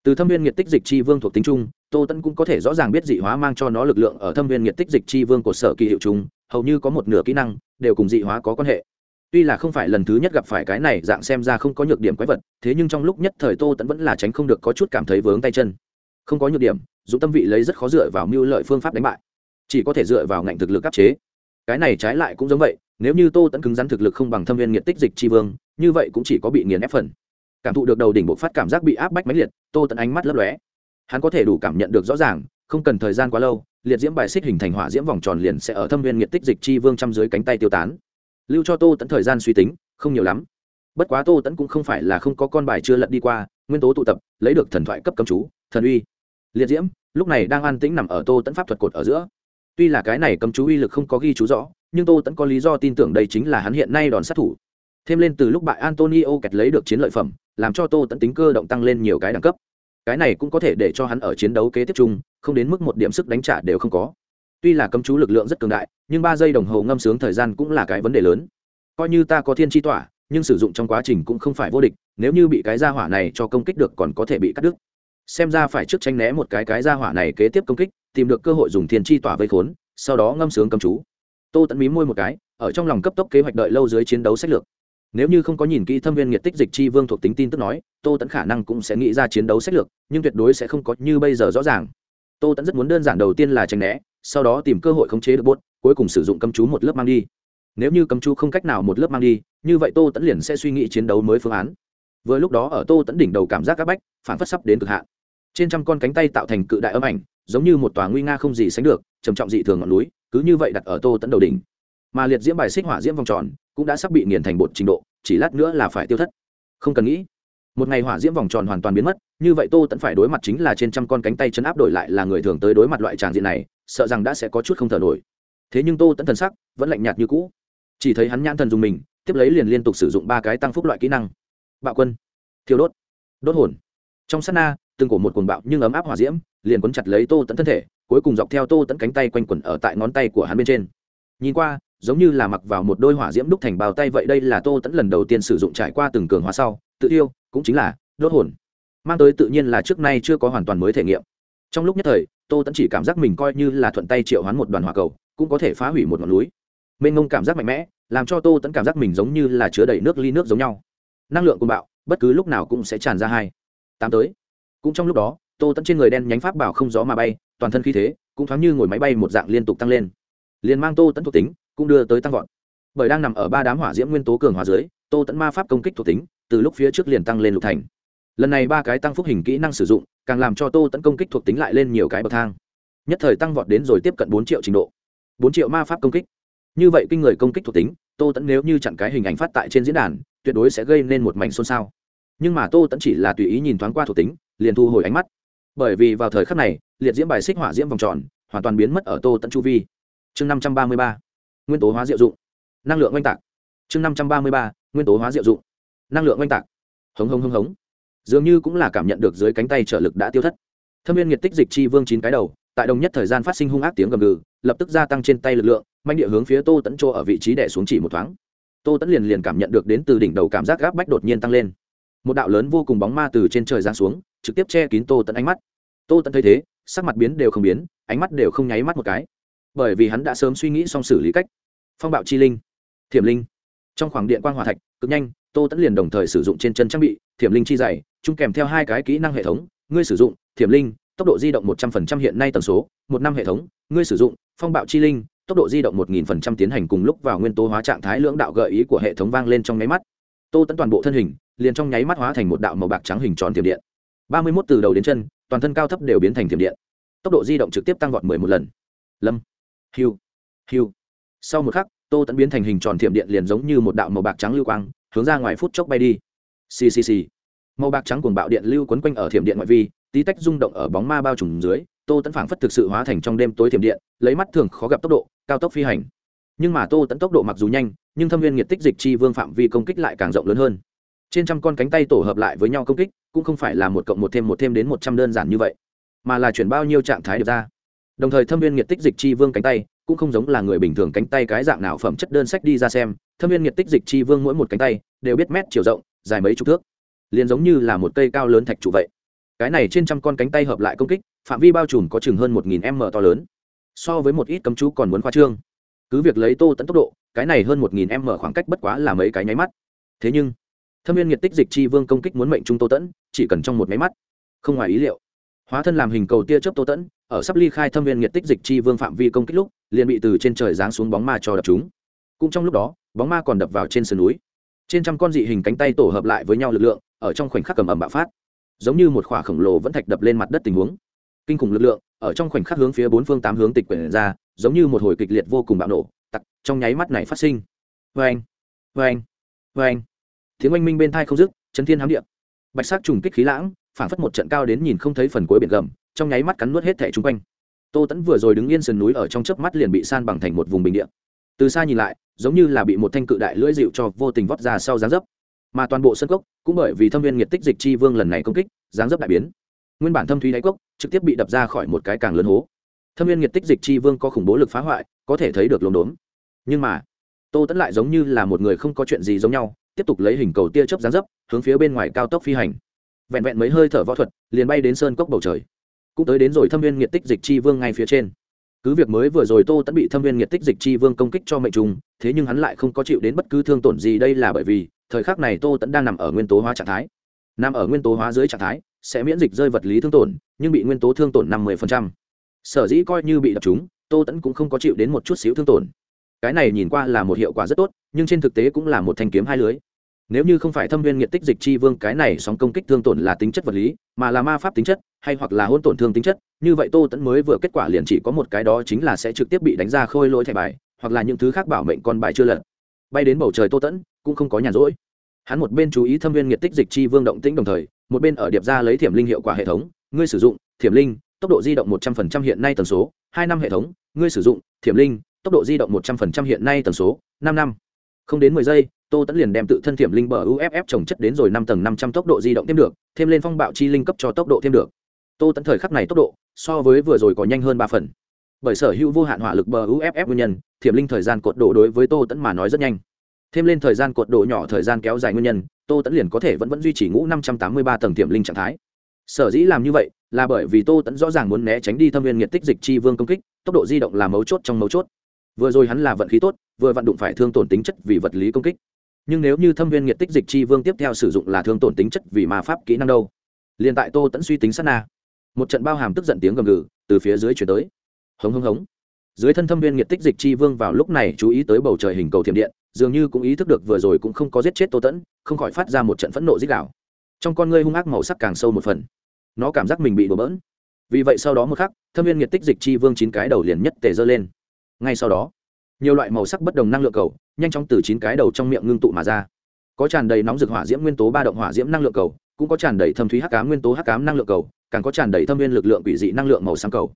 Từ thâm viên nhiệt tích dịch chi vương thuộc tính chung, tô tẫn cũng có thể rõ ràng biết dị hóa mang cho nó lực lượng ở thâm viên nhiệt tích dịch chi vương của sở kỳ hiệu chúng hầu như có một nửa kỹ năng, đều cùng dị hóa có quan hệ tuy là không phải lần thứ nhất gặp phải cái này, dạng xem ra không có nhược điểm quái vật, thế nhưng trong lúc nhất thời tô tẫn vẫn là tránh không được có chút cảm thấy vướng tay chân. Không có nhược điểm, dù tâm vị lấy rất khó dựa vào mưu lợi phương pháp đánh bại. Chỉ có thể dựa vào ngạnh thực lực áp chế. Cái này trái lại cũng giống vậy, nếu như tô tẫn cứng rắn thực lực không bằng thâm viên nghiệt tích dịch tri vương, như vậy cũng chỉ có bị nghiền ép phần. Cảm thụ được đầu đỉnh bộ phát cảm giác bị áp bách máy liệt, tô tẫn ánh mắt lấp lóe. Hắn có thể đủ cảm nhận được rõ ràng, không cần thời gian quá lâu, liệt diễm bài xích hình thành hỏa diễm vòng tròn liền sẽ ở thâm viên nghiệt tích dịch chi vương trăm dưới cánh tay tiêu tán lưu cho tô tẫn thời gian suy tính, không nhiều lắm. Bất quá tô tẫn cũng không phải là không có con bài chưa lật đi qua, nguyên tố tụ tập, lấy được thần thoại cấp cầm chú, thần uy. Liệt diễm, lúc này đang an tĩnh nằm ở tô tẫn pháp thuật cột ở giữa. Tuy là cái này cầm chú uy lực không có ghi chú rõ, nhưng tô tẫn có lý do tin tưởng đây chính là hắn hiện nay đòn sát thủ. Thêm lên từ lúc bại antonio kẹt lấy được chiến lợi phẩm, làm cho tô tẫn tính cơ động tăng lên nhiều cái đẳng cấp. Cái này cũng có thể để cho hắn ở chiến đấu kế tiếp chung, không đến mức một điểm sức đánh trả đều không có tuy là cấm chú lực lượng rất cường đại, nhưng ba giây đồng hồ ngâm sướng thời gian cũng là cái vấn đề lớn. Coi như ta có thiên tri tỏa, nhưng sử dụng trong quá trình cũng không phải vô địch, nếu như bị cái gia hỏa này cho công kích được còn có thể bị cắt đứt. Xem ra phải trước tranh né một cái cái gia hỏa này kế tiếp công kích, tìm được cơ hội dùng thiên tri tỏa vây khốn, sau đó ngâm sướng cấm chú. Tô tẫn mí môi một cái, ở trong lòng cấp tốc kế hoạch đợi lâu dưới chiến đấu sách lược. Nếu như không có nhìn kỹ thâm viên nhiệt tích dịch chi vương thuộc tính tin tức nói, tô tẫn khả năng cũng sẽ nghĩ ra chiến đấu sách lược, nhưng tuyệt đối sẽ không có như bây giờ rõ ràng. Tô tẫn rất muốn đơn giản đầu tiên là tranh né sau đó tìm cơ hội khống chế được bốt, cuối cùng sử dụng cấm chú một lớp mang đi. Nếu như cấm chú không cách nào một lớp mang đi, như vậy tô tẫn liền sẽ suy nghĩ chiến đấu mới phương án. Vừa lúc đó ở tô tẫn đỉnh đầu cảm giác các bách, phản phất sắp đến cực hạn. Trên trăm con cánh tay tạo thành cự đại âm ảnh, giống như một tòa nguy nga không gì sánh được, trầm trọng dị thường ngọn núi, cứ như vậy đặt ở tô tẫn đầu đỉnh. Mà liệt diễm bài xích hỏa diễm vòng tròn cũng đã sắp bị nghiền thành bột trình độ, chỉ lát nữa là phải tiêu thất. Không cần nghĩ. Một ngày hỏa diễm vòng tròn hoàn toàn biến mất, như vậy tô tẫn phải đối mặt chính là trên trăm con cánh tay chấn áp đổi lại là người thường tới đối mặt loại tràng diện này sợ rằng đã sẽ có chút không thở nổi. Thế nhưng tô tẫn thần sắc vẫn lạnh nhạt như cũ. Chỉ thấy hắn nhãn thần dùng mình, tiếp lấy liền liên tục sử dụng ba cái tăng phúc loại kỹ năng. Bạo quân, thiêu đốt đốt hồn. Trong sát na, từng cổ một cuồng bạo nhưng ấm áp hỏa diễm, liền quấn chặt lấy tô tẫn thân thể, cuối cùng dọc theo tô tẫn cánh tay quanh quẩn ở tại ngón tay của hắn bên trên. Nhìn qua, giống như là mặc vào một đôi hỏa diễm đúc thành bào tay vậy đây là tô tẫn lần đầu tiên sử dụng trải qua từng cường hóa sau, tự yêu cũng chính là đốt hồn. Mang tới tự nhiên là trước nay chưa có hoàn toàn mới thể nghiệm trong lúc nhất thời, tô tẫn chỉ cảm giác mình coi như là thuận tay triệu hoán một đoàn hỏa cầu, cũng có thể phá hủy một ngọn núi. Mênh ngông cảm giác mạnh mẽ, làm cho tô tẫn cảm giác mình giống như là chứa đầy nước ly nước giống nhau. Năng lượng của bạo, bất cứ lúc nào cũng sẽ tràn ra hai, tám tới. Cũng trong lúc đó, tô tẫn trên người đen nhánh pháp bảo không gió mà bay, toàn thân khí thế cũng thoáng như ngồi máy bay một dạng liên tục tăng lên. Liền mang tô tẫn thuộc tính, cũng đưa tới tăng vọt. Bởi đang nằm ở ba đám hỏa diễm nguyên tố cường hòa dưới, tô tẫn ma pháp công kích thuộc tính, từ lúc phía trước liền tăng lên lục thành. Lần này ba cái tăng phúc hình kỹ năng sử dụng càng làm cho tô tẫn công kích thuộc tính lại lên nhiều cái bậc thang. Nhất thời tăng vọt đến rồi tiếp cận bốn triệu trình độ. Bốn triệu ma pháp công kích. Như vậy kinh người công kích thuộc tính, tô tẫn nếu như chặn cái hình ảnh phát tại trên diễn đàn, tuyệt đối sẽ gây nên một mảnh xôn xao. Nhưng mà tô tẫn chỉ là tùy ý nhìn thoáng qua thuộc tính, liền thu hồi ánh mắt. Bởi vì vào thời khắc này, liệt diễm bài xích hỏa diễm vòng tròn, hoàn toàn biến mất ở tô tẫn chu vi. Chương năm trăm ba mươi ba, nguyên tố hóa diệu dụng. Năng lượng oanh tạc. Chương năm trăm ba mươi ba, nguyên tố hóa diệu dụng. Năng lượng oanh tạc. Hống hống hống hống dường như cũng là cảm nhận được dưới cánh tay trợ lực đã tiêu thất. Thâm viên nhiệt tích dịch chi vương chín cái đầu, tại đồng nhất thời gian phát sinh hung ác tiếng gầm gừ, lập tức gia tăng trên tay lực lượng manh địa hướng phía tô tẫn chỗ ở vị trí đẻ xuống chỉ một thoáng. Tô tẫn liền liền cảm nhận được đến từ đỉnh đầu cảm giác gáp bách đột nhiên tăng lên. Một đạo lớn vô cùng bóng ma từ trên trời giáng xuống, trực tiếp che kín tô tẫn ánh mắt. Tô tẫn thấy thế, sắc mặt biến đều không biến, ánh mắt đều không nháy mắt một cái. Bởi vì hắn đã sớm suy nghĩ xong xử lý cách. Phong bạo chi linh, thiểm linh. Trong khoảng điện quang hòa thạch, cực nhanh tô tẫn liền đồng thời sử dụng trên chân trang bị, thiểm linh chi dày, chung kèm theo hai cái kỹ năng hệ thống. Ngươi sử dụng thiểm linh, tốc độ di động một trăm phần trăm hiện nay tần số, một năm hệ thống. Ngươi sử dụng phong bạo chi linh, tốc độ di động một nghìn phần trăm tiến hành cùng lúc vào nguyên tố hóa trạng thái lưỡng đạo gợi ý của hệ thống vang lên trong nháy mắt. Tô tẫn toàn bộ thân hình liền trong nháy mắt hóa thành một đạo màu bạc trắng hình tròn thiểm điện. ba mươi mốt từ đầu đến chân, toàn thân cao thấp đều biến thành thiểm điện. Tốc độ di động trực tiếp tăng vọt mười một lần. Lâm. Hiu. Hiu. Sau một khắc, tô tẫn biến thành hình tròn thiểm điện liền giống như một đạo màu bạc trắng lưu quang hướng ra ngoài phút chốc bay đi. Ccc màu bạc trắng cuồng bạo điện lưu quấn quanh ở thiểm điện ngoại vi, tí tách rung động ở bóng ma bao trùm dưới, tô tẫn phảng phất thực sự hóa thành trong đêm tối thiểm điện, lấy mắt thường khó gặp tốc độ, cao tốc phi hành. Nhưng mà tô tẫn tốc độ mặc dù nhanh, nhưng thâm viên nhiệt tích dịch chi vương phạm vi công kích lại càng rộng lớn hơn. Trên trăm con cánh tay tổ hợp lại với nhau công kích, cũng không phải là một cộng một thêm một thêm đến một trăm đơn giản như vậy, mà là chuyển bao nhiêu trạng thái được ra. Đồng thời thâm viên nhiệt tích dịch chi vương cánh tay, cũng không giống là người bình thường cánh tay cái dạng nào phẩm chất đơn sách đi ra xem thâm viên nhiệt tích dịch chi vương mỗi một cánh tay đều biết mét chiều rộng, dài mấy chục thước. Liền giống như là một cây cao lớn thạch trụ vậy. Cái này trên trăm con cánh tay hợp lại công kích, phạm vi bao trùm có chừng hơn một nghìn m to lớn. So với một ít cấm chú còn muốn khoa trương. Cứ việc lấy tô tẫn tốc độ, cái này hơn một nghìn m khoảng cách bất quá là mấy cái nháy mắt. Thế nhưng, thâm viên nhiệt tích dịch chi vương công kích muốn mệnh trung tô tẫn, chỉ cần trong một nháy mắt. Không ngoài ý liệu, hóa thân làm hình cầu tia chớp tô tẫn, ở sắp ly khai thâm viên nhiệt tích dịch chi vương phạm vi công kích lúc, liền bị từ trên trời giáng xuống bóng ma cho đập chúng. Cũng trong lúc đó bóng ma còn đập vào trên sườn núi. Trên trăm con dị hình cánh tay tổ hợp lại với nhau lực lượng, ở trong khoảnh khắc cầm ầm bạo phát. Giống như một khỏa khổng lồ vẫn thạch đập lên mặt đất tình huống. Kinh khủng lực lượng, ở trong khoảnh khắc hướng phía bốn phương tám hướng tịch quyển ra, giống như một hồi kịch liệt vô cùng bạo nổ, tặc, trong nháy mắt này phát sinh. Vê anh vê anh vê anh tiếng oanh minh bên thai không dứt, chấn thiên hám điện bạch sắc trùng kích khí lãng phản phất một trận cao đến nhìn không thấy phần cuối biển gầm, trong nháy mắt cắn nuốt hết thẻ chung quanh. Tô tẫn vừa rồi đứng yên sườn núi ở trong chớp mắt liền bị san bằng thành một vùng bình điện từ xa nhìn lại, giống như là bị một thanh cự đại lưỡi dịu cho vô tình vót ra sau dáng dấp. Mà toàn bộ sân cốc, cũng bởi vì thâm viên nhiệt tích dịch chi vương lần này công kích, dáng dấp đại biến. Nguyên bản thâm thúy đáy cốc, trực tiếp bị đập ra khỏi một cái càng lớn hố. Thâm viên nhiệt tích dịch chi vương có khủng bố lực phá hoại, có thể thấy được lồn đốn nhưng mà, tô tẫn lại giống như là một người không có chuyện gì giống nhau, tiếp tục lấy hình cầu tia chớp dáng dấp, hướng phía bên ngoài cao tốc phi hành. Vẹn vẹn mấy hơi thở võ thuật, liền bay đến sơn cốc bầu trời. Cũng tới đến rồi thâm viên nhiệt tích dịch chi vương ngay phía trên cứ việc mới vừa rồi tô tẫn bị thâm viên nhiệt tích dịch chi vương công kích cho mệnh trùng, thế nhưng hắn lại không có chịu đến bất cứ thương tổn gì đây là bởi vì, thời khắc này tô tẫn đang nằm ở nguyên tố hóa trạng thái. Nằm ở nguyên tố hóa dưới trạng thái, sẽ miễn dịch rơi vật lý thương tổn, nhưng bị nguyên tố thương tổn năm mươi sở dĩ coi như bị đập chúng tô tẫn cũng không có chịu đến một chút xíu thương tổn. Cái này nhìn qua là một hiệu quả rất tốt, nhưng trên thực tế cũng là một thanh kiếm hai lưới nếu như không phải thâm viên nghiện tích dịch chi vương, cái này sóng công kích thương tổn là tính chất vật lý, mà là ma pháp tính chất, hay hoặc là hôn tổn thương tính chất, như vậy tô tẫn mới vừa kết quả liền chỉ có một cái đó chính là sẽ trực tiếp bị đánh ra khôi lỗi thẻ bài, hoặc là những thứ khác bảo mệnh con bài chưa lật. Bay đến bầu trời tô tẫn cũng không có nhàn rỗi. Hắn một bên chú ý thâm viên nghiện tích dịch chi vương động tĩnh đồng thời, một bên ở điệp ra lấy thiểm linh hiệu quả hệ thống. Ngươi sử dụng thiểm linh, tốc độ di động một trăm phần trăm hiện nay tần số, hai năm hệ thống. Ngươi sử dụng thiểm linh, tốc độ di động một trăm phần trăm hiện nay tần số, năm năm không đến mười giây, tô tẫn liền đem tự thân thiểm linh bờ uff trồng chất đến rồi năm tầng năm trăm tốc độ di động thêm được, thêm lên phong bạo chi linh cấp cho tốc độ thêm được. Tô tẫn thời khắc này tốc độ so với vừa rồi có nhanh hơn ba phần. Bởi sở hữu vô hạn hỏa lực bờ uff nguyên nhân, thiểm linh thời gian cột độ đối với tô tẫn mà nói rất nhanh. Thêm lên thời gian cột độ nhỏ thời gian kéo dài nguyên nhân, tô tẫn liền có thể vẫn vẫn duy trì ngũ năm trăm tám mươi ba tầng tiềm linh trạng thái. Sở dĩ làm như vậy là bởi vì tô tẫn rõ ràng muốn né tránh đi thâm viên nhiệt tích dịch chi vương công kích, tốc độ di động là mấu chốt trong mấu chốt vừa rồi hắn là vận khí tốt, vừa vận đụng phải thương tổn tính chất vì vật lý công kích. Nhưng nếu như thâm viên nhiệt tích dịch chi vương tiếp theo sử dụng là thương tổn tính chất vì ma pháp kỹ năng đâu? Liền tại tô tẫn suy tính sát na. Một trận bao hàm tức giận tiếng gầm gừ từ phía dưới chuyển tới. Hống hống hống. Dưới thân thâm viên nhiệt tích dịch chi vương vào lúc này chú ý tới bầu trời hình cầu thiểm điện, dường như cũng ý thức được vừa rồi cũng không có giết chết tô tẫn không khỏi phát ra một trận phẫn nộ dích đạo trong con ngươi hung ác màu sắc càng sâu một phần. Nó cảm giác mình bị đổ bỡn. Vì vậy sau đó một khắc, thâm viên nhiệt tích dịch chi vương chín cái đầu liền nhất tề giơ lên ngay sau đó, nhiều loại màu sắc bất đồng năng lượng cầu nhanh chóng từ chín cái đầu trong miệng ngưng tụ mà ra. Có tràn đầy nóng rực hỏa diễm nguyên tố ba động hỏa diễm năng lượng cầu, cũng có tràn đầy thâm thúy hắc cám nguyên tố hắc cám năng lượng cầu, càng có tràn đầy thâm viên lực lượng quỷ dị năng lượng màu sáng cầu.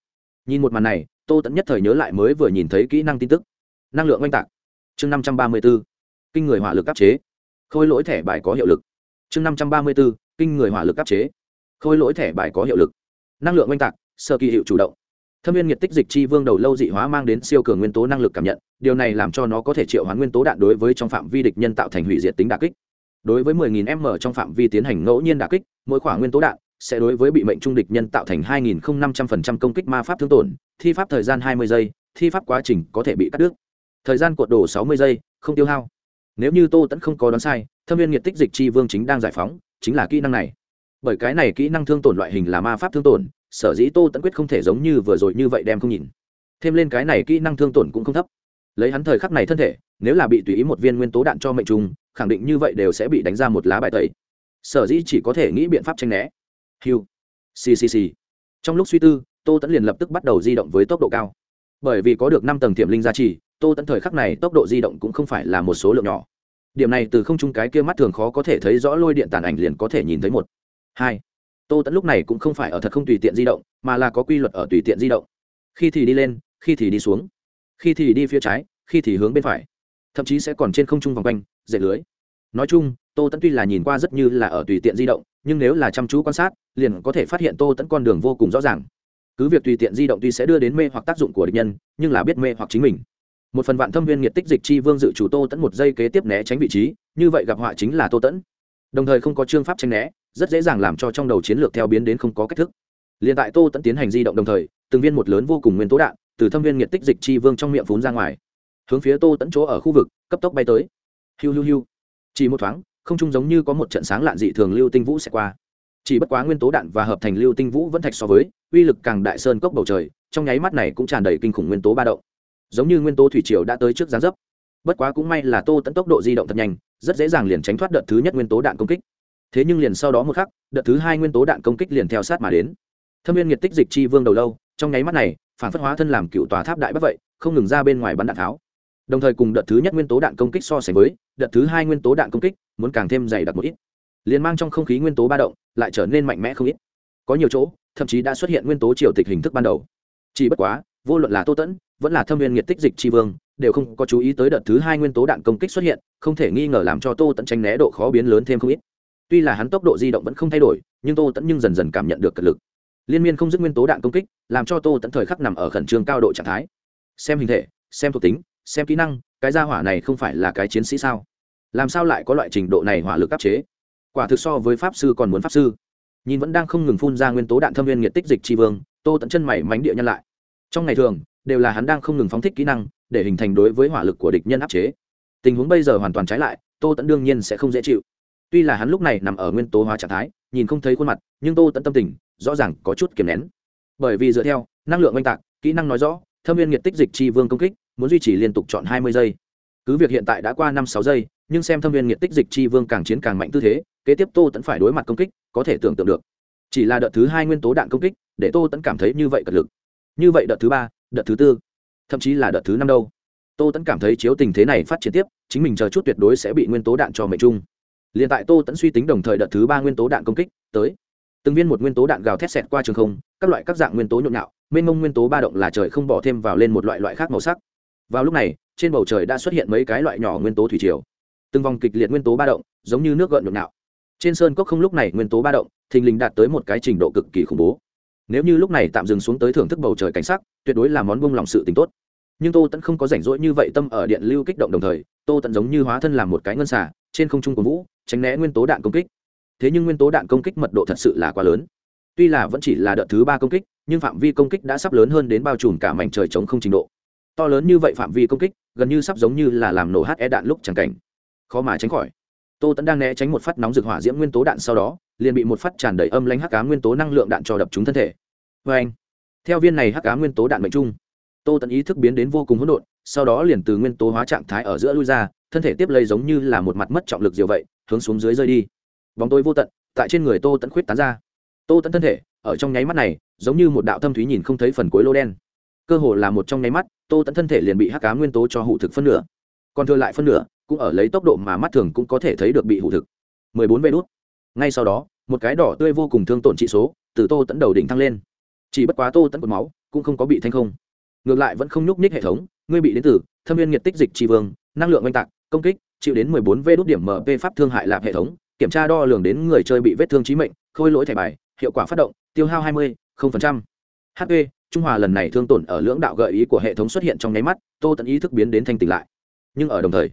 Nhìn một màn này, tô tẫn nhất thời nhớ lại mới vừa nhìn thấy kỹ năng tin tức. Năng lượng oanh tạc. Chương năm trăm ba mươi b ố kinh người hỏa lực áp chế. Khôi lỗi thẻ bài có hiệu lực. Chương năm trăm ba mươi b ố kinh người hỏa lực áp chế. Khôi lỗi thẻ bài có hiệu lực. Năng lượng oanh tạc, sơ kỳ hiệu chủ động thâm viên nhiệt tích dịch chi vương đầu lâu dị hóa mang đến siêu cường nguyên tố năng lực cảm nhận, điều này làm cho nó có thể triệu hoán nguyên tố đạn đối với trong phạm vi địch nhân tạo thành hủy diệt tính đà kích. Đối với 10.000 m trong phạm vi tiến hành ngẫu nhiên đà kích, mỗi khoảng nguyên tố đạn sẽ đối với bị mệnh trung địch nhân tạo thành 2.500% công kích ma pháp thương tổn, thi pháp thời gian 20 giây, thi pháp quá trình có thể bị cắt đứt. Thời gian cuộn đổ 60 giây, không tiêu hao. Nếu như tô tẫn không có đoán sai, thâm viên nhiệt tích dịch chi vương chính đang giải phóng, chính là kỹ năng này. Bởi cái này kỹ năng thương tổn loại hình là ma pháp thương tổn sở dĩ tô tẫn quyết không thể giống như vừa rồi như vậy đem không nhìn. Thêm lên cái này kỹ năng thương tổn cũng không thấp. Lấy hắn thời khắc này thân thể, nếu là bị tùy ý một viên nguyên tố đạn cho mệnh trùng, khẳng định như vậy đều sẽ bị đánh ra một lá bài tẩy. Sở dĩ chỉ có thể nghĩ biện pháp tranh né. Hiu ccc trong lúc suy tư, tô tẫn liền lập tức bắt đầu di động với tốc độ cao. Bởi vì có được năm tầng tiềm linh gia trì, tô tẫn thời khắc này tốc độ di động cũng không phải là một số lượng nhỏ. Điểm này từ không trung cái kia mắt thường khó có thể thấy rõ lôi điện tàn ảnh liền có thể nhìn thấy một. Hai tô tẫn lúc này cũng không phải ở thật không tùy tiện di động, mà là có quy luật ở tùy tiện di động. Khi thì đi lên, khi thì đi xuống. Khi thì đi phía trái, khi thì hướng bên phải. Thậm chí sẽ còn trên không trung vòng quanh dệt lưới. Nói chung, tô tẫn tuy là nhìn qua rất như là ở tùy tiện di động, nhưng nếu là chăm chú quan sát, liền có thể phát hiện tô tẫn con đường vô cùng rõ ràng. Cứ việc tùy tiện di động tuy sẽ đưa đến mê hoặc tác dụng của địch nhân, nhưng là biết mê hoặc chính mình. Một phần vạn thâm viên nhiệt tích dịch chi vương dự chủ tô tẫn một giây kế tiếp né tránh vị trí, như vậy gặp họa chính là tô tẫn đồng thời không có chương pháp tranh né rất dễ dàng làm cho trong đầu chiến lược theo biến đến không có cách thức. Liền tại tô tẫn tiến hành di động đồng thời, từng viên một lớn vô cùng nguyên tố đạn từ thâm viên nhiệt tích dịch chi vương trong miệng phún ra ngoài, hướng phía tô tẫn chỗ ở khu vực, cấp tốc bay tới. Hiu hiu hiu. Chỉ một thoáng, không trung giống như có một trận sáng lạn dị thường lưu tinh vũ sẽ qua. Chỉ bất quá nguyên tố đạn và hợp thành lưu tinh vũ vẫn thạch so với, uy lực càng đại sơn cốc bầu trời, trong nháy mắt này cũng tràn đầy kinh khủng nguyên tố ba động. Giống như nguyên tố thủy triều đã tới trước giáng dấp. Bất quá cũng may là tô tẫn tốc độ di động thật nhanh, rất dễ dàng liền tránh thoát đợt thứ nhất nguyên tố đạn công kích thế nhưng liền sau đó một khắc, đợt thứ hai nguyên tố đạn công kích liền theo sát mà đến. Thâm viên nhiệt tích dịch chi vương đầu lâu, trong nháy mắt này, phản phất hóa thân làm cựu tòa tháp đại bất vậy, không ngừng ra bên ngoài bắn đạn tháo. Đồng thời cùng đợt thứ nhất nguyên tố đạn công kích so sánh với, đợt thứ hai nguyên tố đạn công kích muốn càng thêm dày đặc một ít. Liền mang trong không khí nguyên tố ba động, lại trở nên mạnh mẽ không ít. Có nhiều chỗ, thậm chí đã xuất hiện nguyên tố triều tịch hình thức ban đầu. Chỉ bất quá, vô luận là tô tẫn, vẫn là thâm viên nhiệt tích dịch tri vương, đều không có chú ý tới đợt thứ hai nguyên tố đạn công kích xuất hiện, không thể nghi ngờ làm cho tô tẫn tranh né độ khó biến lớn thêm không ít tuy là hắn tốc độ di động vẫn không thay đổi, nhưng tô tẫn nhưng dần dần cảm nhận được cật lực. Liên miên không dứt nguyên tố đạn công kích, làm cho tô tẫn thời khắc nằm ở khẩn trương cao độ trạng thái. Xem hình thể, xem thuộc tính, xem kỹ năng, cái gia hỏa này không phải là cái chiến sĩ sao? Làm sao lại có loại trình độ này hỏa lực áp chế? Quả thực so với pháp sư còn muốn pháp sư. Nhìn vẫn đang không ngừng phun ra nguyên tố đạn thâm viên nhiệt tích dịch tri vương, tô tận chân mày mánh địa nhân lại. Trong ngày thường, đều là hắn đang không ngừng phóng thích kỹ năng, để hình thành đối với hỏa lực của địch nhân áp chế. Tình huống bây giờ hoàn toàn trái lại, tô tẫn đương nhiên sẽ không dễ chịu tuy là hắn lúc này nằm ở nguyên tố hóa trạng thái, nhìn không thấy khuôn mặt, nhưng tô tẫn tâm tình, rõ ràng có chút kiềm nén. Bởi vì dựa theo, năng lượng oanh tạc, kỹ năng nói rõ, thâm viên nhiệt tích dịch tri vương công kích, muốn duy trì liên tục chọn hai mươi giây. Cứ việc hiện tại đã qua năm sáu giây, nhưng xem thâm viên nhiệt tích dịch chi vương càng chiến càng mạnh tư thế, kế tiếp tô tẫn phải đối mặt công kích, có thể tưởng tượng được. Chỉ là đợt thứ hai nguyên tố đạn công kích, để tô tẫn cảm thấy như vậy cật lực. Như vậy đợt thứ ba, đợt thứ tư, thậm chí là đợt thứ năm đâu. Tô tẫn cảm thấy chiếu tình thế này phát triển tiếp, chính mình chờ chút tuyệt đối sẽ bị nguyên tố đạn cho mệnh chung liền tại tô tẫn suy tính đồng thời đợt thứ ba nguyên tố đạn công kích tới. Từng viên một nguyên tố đạn gào thét xẹt qua trường không, các loại các dạng nguyên tố nhộn nhạo, mênh mông nguyên tố ba động là trời không bỏ thêm vào lên một loại loại khác màu sắc. Vào lúc này, trên bầu trời đã xuất hiện mấy cái loại nhỏ nguyên tố thủy triều. Từng vòng kịch liệt nguyên tố ba động, giống như nước gợn nhộn nhạo. Trên sơn cốc không lúc này nguyên tố ba động, thình lình đạt tới một cái trình độ cực kỳ khủng bố. Nếu như lúc này tạm dừng xuống tới thưởng thức bầu trời cảnh sắc, tuyệt đối là món buông lòng sự tính tốt. Nhưng tô tẫn không có rảnh rỗi như vậy tâm ở điện lưu kích động đồng thời, tô tẫn giống như hóa thân làm một cái ngân xả trên không trung của vũ, tránh né nguyên tố đạn công kích. Thế nhưng nguyên tố đạn công kích mật độ thật sự là quá lớn. Tuy là vẫn chỉ là đợt thứ ba công kích, nhưng phạm vi công kích đã sắp lớn hơn đến bao trùm cả mảnh trời chống không trình độ. To lớn như vậy phạm vi công kích, gần như sắp giống như là làm nổ he đạn lúc chẳng cảnh. Khó mà tránh khỏi. Tô tẫn đang né tránh một phát nóng rực hỏa diễm nguyên tố đạn sau đó, liền bị một phát tràn đầy âm lãnh hắc cá nguyên tố năng lượng đạn cho đập trúng thân thể. Vê anh, theo viên này hắc cá nguyên tố đạn mệnh trung, tô tẫn ý thức biến đến vô cùng hỗn độn, sau đó liền từ nguyên tố hóa trạng thái ở giữa lui ra thân thể tiếp lấy giống như là một mặt mất trọng lực diều vậy, hướng xuống dưới rơi đi. Vòng tôi vô tận, tại trên người tô tẫn khuyết tán ra. Tô tẫn thân thể, ở trong nháy mắt này, giống như một đạo thâm thúy nhìn không thấy phần cuối lô đen. Cơ hồ là một trong nháy mắt, tô tẫn thân thể liền bị hắc cá nguyên tố cho hụ thực phân nửa. Còn thừa lại phân nửa, cũng ở lấy tốc độ mà mắt thường cũng có thể thấy được bị hụ thực. 14 vê đốt ngay sau đó, một cái đỏ tươi vô cùng thương tổn trị số, từ tô tẫn đầu đỉnh thăng lên. Chỉ bất quá tô tẫn cột máu, cũng không có bị thanh không. Ngược lại vẫn không nhúc nhích hệ thống, ngươi bị đến từ thâm viên nhiệt tích dịch tri vương, năng lượng oanh tạc công kích chịu đến 14 v đốt điểm mp pháp thương hại lạp hệ thống kiểm tra đo lường đến người chơi bị vết thương chí mệnh khôi lỗi thẻ bài hiệu quả phát động tiêu hao 20, 0%. hp trung hòa lần này thương tổn ở lưỡng đạo gợi ý của hệ thống xuất hiện trong nháy mắt tô tận ý thức biến đến thanh tỉnh lại. Nhưng ở đồng thời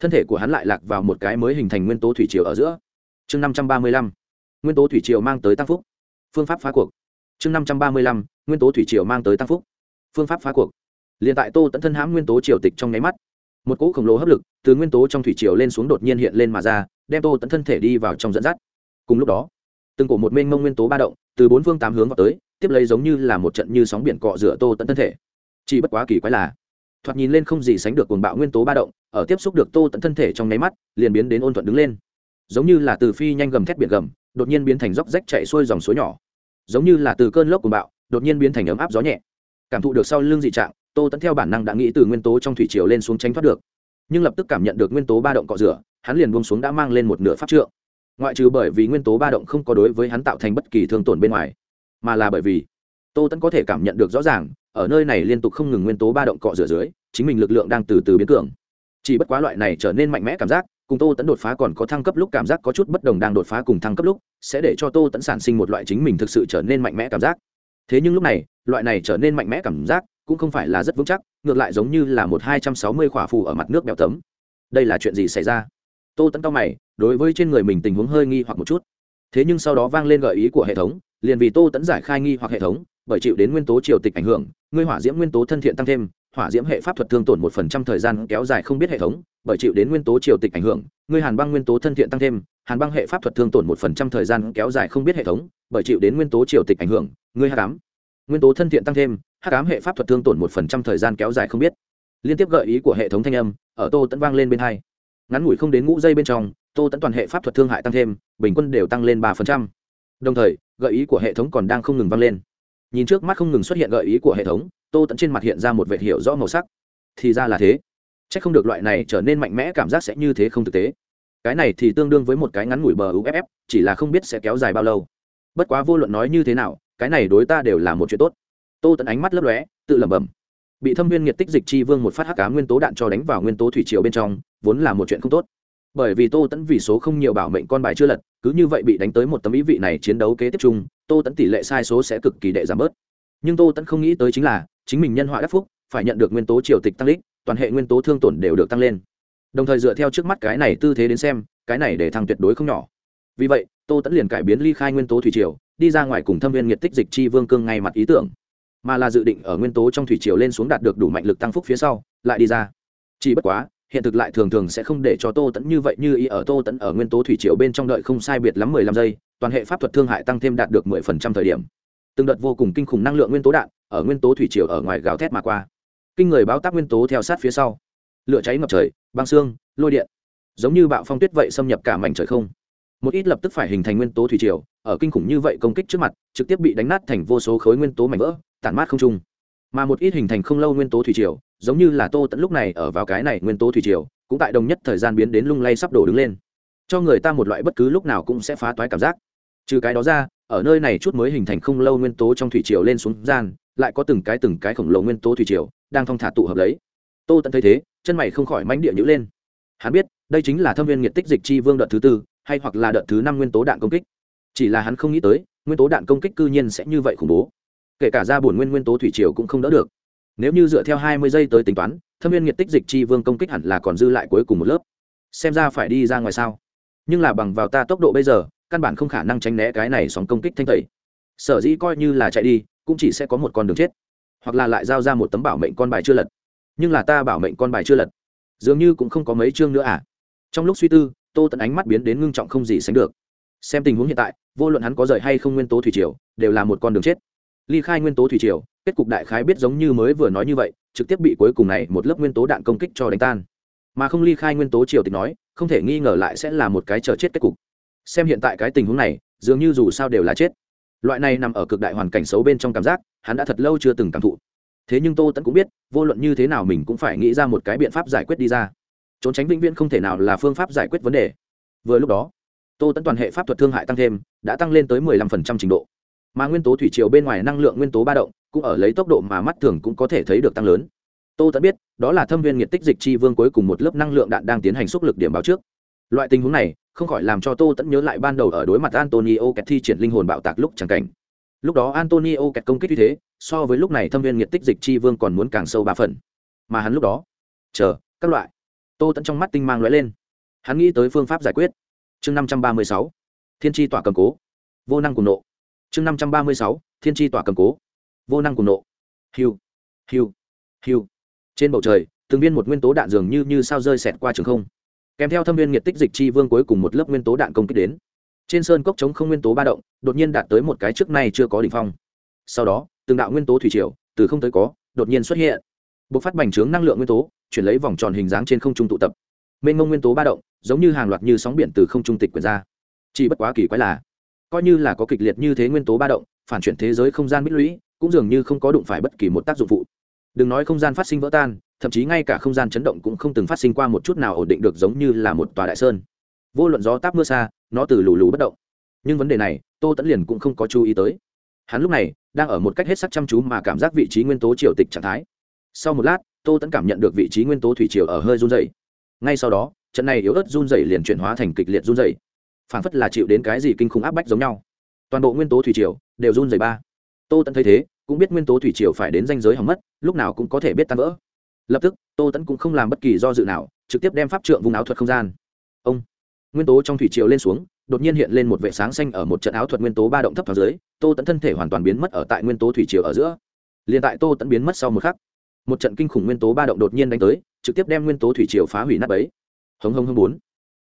thân thể của hắn lại lạc vào một cái mới hình thành nguyên tố thủy triều ở giữa. Chương 535, nguyên tố thủy triều mang tới tăng phúc. Phương pháp phá cuộc. Chương 535, nguyên tố thủy triều mang tới tăng phúc. Phương pháp phá cuộc. Liền tại tô tận thân hãm nguyên tố triều tịch trong nháy mắt một cỗ khổng lồ hấp lực từ nguyên tố trong thủy triều lên xuống đột nhiên hiện lên mà ra, đem tô tẫn thân thể đi vào trong dẫn dắt. Cùng lúc đó, từng cổ một mênh mông nguyên tố ba động từ bốn phương tám hướng vào tới, tiếp lấy giống như là một trận như sóng biển cọ rửa tô tẫn thân thể. Chỉ bất quá kỳ quái là, thoạt nhìn lên không gì sánh được cuồng bạo nguyên tố ba động, ở tiếp xúc được tô tẫn thân thể trong nháy mắt, liền biến đến ôn thuận đứng lên. Giống như là từ phi nhanh gầm thét biển gầm, đột nhiên biến thành dốc rách chạy xuôi dòng suối nhỏ. Giống như là từ cơn lốc cuồng bạo, đột nhiên biến thành ấm áp gió nhẹ. Cảm thụ được sau lưng dị trạng tô tẫn theo bản năng đã nghĩ từ nguyên tố trong thủy triều lên xuống tránh thoát được nhưng lập tức cảm nhận được nguyên tố ba động cọ rửa hắn liền buông xuống đã mang lên một nửa pháp trượng ngoại trừ bởi vì nguyên tố ba động không có đối với hắn tạo thành bất kỳ thương tổn bên ngoài mà là bởi vì tô tẫn có thể cảm nhận được rõ ràng ở nơi này liên tục không ngừng nguyên tố ba động cọ rửa dưới chính mình lực lượng đang từ từ biến cường chỉ bất quá loại này trở nên mạnh mẽ cảm giác cùng tô tẫn đột phá còn có thăng cấp lúc cảm giác có chút bất đồng đang đột phá cùng thăng cấp lúc sẽ để cho tô tẫn sản sinh một loại chính mình thực sự trở nên mạnh mẽ cảm giác thế nhưng lúc này loại này trở nên mạnh mẽ cảm giác cũng không phải là rất vững chắc, ngược lại giống như là một hai trăm sáu mươi khỏa phù ở mặt nước bèo tấm. Đây là chuyện gì xảy ra? Tô tẫn cao mày, đối với trên người mình tình huống hơi nghi hoặc một chút. Thế nhưng sau đó vang lên gợi ý của hệ thống, liền vì tô tẫn giải khai nghi hoặc hệ thống, bởi chịu đến nguyên tố triều tịch ảnh hưởng, ngươi hỏa diễm nguyên tố thân thiện tăng thêm, hỏa diễm hệ pháp thuật thương tổn một phần trăm thời gian kéo dài không biết hệ thống, bởi chịu đến nguyên tố triều tịch ảnh hưởng, ngươi hàn băng nguyên tố thân thiện tăng thêm, hàn băng hệ pháp thuật thương tổn một phần trăm thời gian kéo dài không biết hệ thống, bởi chịu đến nguyên tố triều tịch ảnh hưởng, ngươi hạ cám. Nguyên tố thân thiện tăng thêm hắc ám hệ pháp thuật thương tổn một phần trăm thời gian kéo dài không biết. Liên tiếp gợi ý của hệ thống thanh âm, ở tô tẫn vang lên bên hai. Ngắn ngủi không đến ngũ giây bên trong, tô tẫn toàn hệ pháp thuật thương hại tăng thêm, bình quân đều tăng lên ba phần trăm. Đồng thời, gợi ý của hệ thống còn đang không ngừng vang lên. Nhìn trước mắt không ngừng xuất hiện gợi ý của hệ thống, tô tẫn trên mặt hiện ra một vệ hiệu rõ màu sắc. Thì ra là thế. C h ắ c không được loại này trở nên mạnh mẽ, cảm giác sẽ như thế không thực tế. Cái này thì tương đương với một cái ngắn ngủi bờ uff chỉ là không biết sẽ kéo dài bao lâu. Bất quá vô luận nói như thế nào, cái này đối ta đều là một chuyện tốt tô tẫn ánh mắt lấp lóe, tự lẩm bẩm. Bị thâm viên nhiệt tích dịch chi vương một phát hắc cá nguyên tố đạn cho đánh vào nguyên tố thủy triều bên trong, vốn là một chuyện không tốt. Bởi vì tô tẫn vì số không nhiều bảo mệnh con bài chưa lật, cứ như vậy bị đánh tới một tấm ý vị này chiến đấu kế tiếp chung, tô tẫn tỷ lệ sai số sẽ cực kỳ đệ giảm bớt. Nhưng tô tẫn không nghĩ tới chính là, chính mình nhân họa đắc phúc, phải nhận được nguyên tố triều tịch tăng lích toàn hệ nguyên tố thương tổn đều được tăng lên. Đồng thời dựa theo trước mắt cái này tư thế đến xem, cái này để thăng tuyệt đối không nhỏ. Vì vậy, tô tẫn liền cải biến ly khai nguyên tố thủy triều, đi ra ngoài cùng thâm viên nhiệt tích dịch chi vương cương ngay mặt ý tưởng mà là dự định ở nguyên tố trong thủy triều lên xuống đạt được đủ mạnh lực tăng phúc phía sau, lại đi ra. Chỉ bất quá, hiện thực lại thường thường sẽ không để cho tô tẫn như vậy như ý ở tô tẫn ở nguyên tố thủy triều bên trong đợi không sai biệt lắm mười lăm giây, toàn hệ pháp thuật thương hại tăng thêm đạt được mười phần trăm thời điểm. Từng đợt vô cùng kinh khủng năng lượng nguyên tố đạn ở nguyên tố thủy triều ở ngoài gào thét mà qua. Kinh người báo tác nguyên tố theo sát phía sau. Lửa cháy ngập trời, băng xương, lôi điện. Giống như bạo phong tuyết vậy xâm nhập cả mảnh trời không một ít lập tức phải hình thành nguyên tố thủy triều, ở kinh khủng như vậy công kích trước mặt, trực tiếp bị đánh nát thành vô số khối nguyên tố mảnh vỡ, tản mát không trung. Mà một ít hình thành không lâu nguyên tố thủy triều, giống như là tô tận lúc này ở vào cái này nguyên tố thủy triều, cũng tại đồng nhất thời gian biến đến lung lay sắp đổ đứng lên. Cho người ta một loại bất cứ lúc nào cũng sẽ phá toái cảm giác. Trừ cái đó ra, ở nơi này chút mới hình thành không lâu nguyên tố trong thủy triều lên xuống gian, lại có từng cái từng cái khổng lồ nguyên tố thủy triều đang thong thả tụ hợp lấy. Tô tận thấy thế, chân mày không khỏi mánh địa nhữ lên. Hắn biết, đây chính là thâm viên nghiệt tích dịch chi vương đợt thứ tư hay hoặc là đợt thứ năm nguyên tố đạn công kích. Chỉ là hắn không nghĩ tới, nguyên tố đạn công kích cư nhiên sẽ như vậy khủng bố. Kể cả ra bổn nguyên nguyên tố thủy triều cũng không đỡ được. Nếu như dựa theo hai mươi giây tới tính toán, thâm viên nhiệt tích dịch chi vương công kích hẳn là còn dư lại cuối cùng một lớp. Xem ra phải đi ra ngoài sao? Nhưng là bằng vào ta tốc độ bây giờ, căn bản không khả năng tránh né cái này sóng công kích thanh tẩy. Sở dĩ coi như là chạy đi, cũng chỉ sẽ có một con đường chết. Hoặc là lại giao ra một tấm bảo mệnh con bài chưa lật. Nhưng là ta bảo mệnh con bài chưa lật. Dường như cũng không có mấy chương nữa à. Trong lúc suy tư tô tận ánh mắt biến đến ngưng trọng không gì sánh được. Xem tình huống hiện tại, vô luận hắn có rời hay không nguyên tố thủy triều, đều là một con đường chết. Ly khai nguyên tố thủy triều, kết cục đại khái biết giống như mới vừa nói như vậy, trực tiếp bị cuối cùng này một lớp nguyên tố đạn công kích cho đánh tan. Mà không ly khai nguyên tố triều tịch nói, không thể nghi ngờ lại sẽ là một cái chờ chết kết cục. Xem hiện tại cái tình huống này, dường như dù sao đều là chết. Loại này nằm ở cực đại hoàn cảnh xấu bên trong cảm giác, hắn đã thật lâu chưa từng cảm thụ. Thế nhưng tô tẫn cũng biết, vô luận như thế nào mình cũng phải nghĩ ra một cái biện pháp giải quyết đi ra trốn tránh vĩnh viễn không thể nào là phương pháp giải quyết vấn đề. Vừa lúc đó, tô tẫn toàn hệ pháp thuật thương hại tăng thêm, đã tăng lên tới mười lăm phần trăm trình độ. Mà nguyên tố thủy triều bên ngoài năng lượng nguyên tố ba động, cũng ở lấy tốc độ mà mắt thường cũng có thể thấy được tăng lớn. Tô tẫn biết, đó là thâm viên nhiệt tích dịch chi vương cuối cùng một lớp năng lượng đạn đang tiến hành xúc lực điểm báo trước. Loại tình huống này, không khỏi làm cho tô tẫn nhớ lại ban đầu ở đối mặt antonio kẹt thi triển linh hồn bạo tạc lúc chẳng cảnh. Lúc đó antonio kẹt công kích như thế, so với lúc này thâm viên nhiệt tích dịch chi vương còn muốn càng sâu ba phần. Mà hắn lúc đó, chờ, các loại tô tẫn trong mắt tinh mang lóe lên. Hắn nghĩ tới phương pháp giải quyết. Chương năm trăm ba mươi sáu, thiên tri tỏa cầm cố. Vô năng cùng nộ. Chương năm trăm ba mươi sáu, thiên tri tỏa cầm cố. Vô năng cùng nộ. Hiu hiu hiu. Trên bầu trời, từng viên một nguyên tố đạn dường như như sao rơi xẹt qua trường không. Kèm theo thâm viên nhiệt tích dịch chi vương cuối cùng một lớp nguyên tố đạn công kích đến. Trên sơn cốc chống không nguyên tố ba động, đột nhiên đạt tới một cái trước nay chưa có đ ỉ n h phong. Sau đó, từng đạo nguyên tố thủy triều, từ không tới có, đột nhiên xuất hiện bộc phát bành trướng năng lượng nguyên tố, chuyển lấy vòng tròn hình dáng trên không trung tụ tập. Mênh mông nguyên tố ba động, giống như hàng loạt như sóng biển từ không trung tịch quyển ra. Chỉ bất quá kỳ quái là, coi như là có kịch liệt như thế nguyên tố ba động, phản chuyển thế giới không gian bích lũy, cũng dường như không có đụng phải bất kỳ một tác dụng phụ. Đừng nói không gian phát sinh vỡ tan, thậm chí ngay cả không gian chấn động cũng không từng phát sinh qua một chút nào ổn định được giống như là một tòa đại sơn. Vô luận gió táp mưa xa, nó từ lù lù bất động. Nhưng vấn đề này, tô tẫn liền cũng không có chú ý tới. Hắn lúc này, đang ở một cách hết sắc chăm chú mà cảm giác vị trí nguyên tố triều tịch trạng thái sau một lát, tô tẫn cảm nhận được vị trí nguyên tố thủy triều ở hơi run dày ngay sau đó, trận này yếu ớt run dày liền chuyển hóa thành kịch liệt run dày phản phất là chịu đến cái gì kinh khủng áp bách giống nhau. Toàn bộ nguyên tố thủy triều đều run dày ba. Tô tẫn thấy thế, cũng biết nguyên tố thủy triều phải đến danh giới hỏng mất, lúc nào cũng có thể biết tan vỡ. Lập tức, tô tẫn cũng không làm bất kỳ do dự nào, trực tiếp đem pháp trượng vùng áo thuật không gian. Ông! Nguyên tố trong thủy triều lên xuống, đột nhiên hiện lên một vệ sáng xanh ở một trận áo thuật nguyên tố ba động thấp thoáng dưới, tô tẫn thân thể hoàn toàn biến mất ở tại nguyên tố thủy triều ở giữa. Liền tại tô tẫn biến mất sau một khắc một trận kinh khủng nguyên tố ba động đột nhiên đánh tới, trực tiếp đem nguyên tố thủy triều phá hủy nát ấy hống hống hống bốn.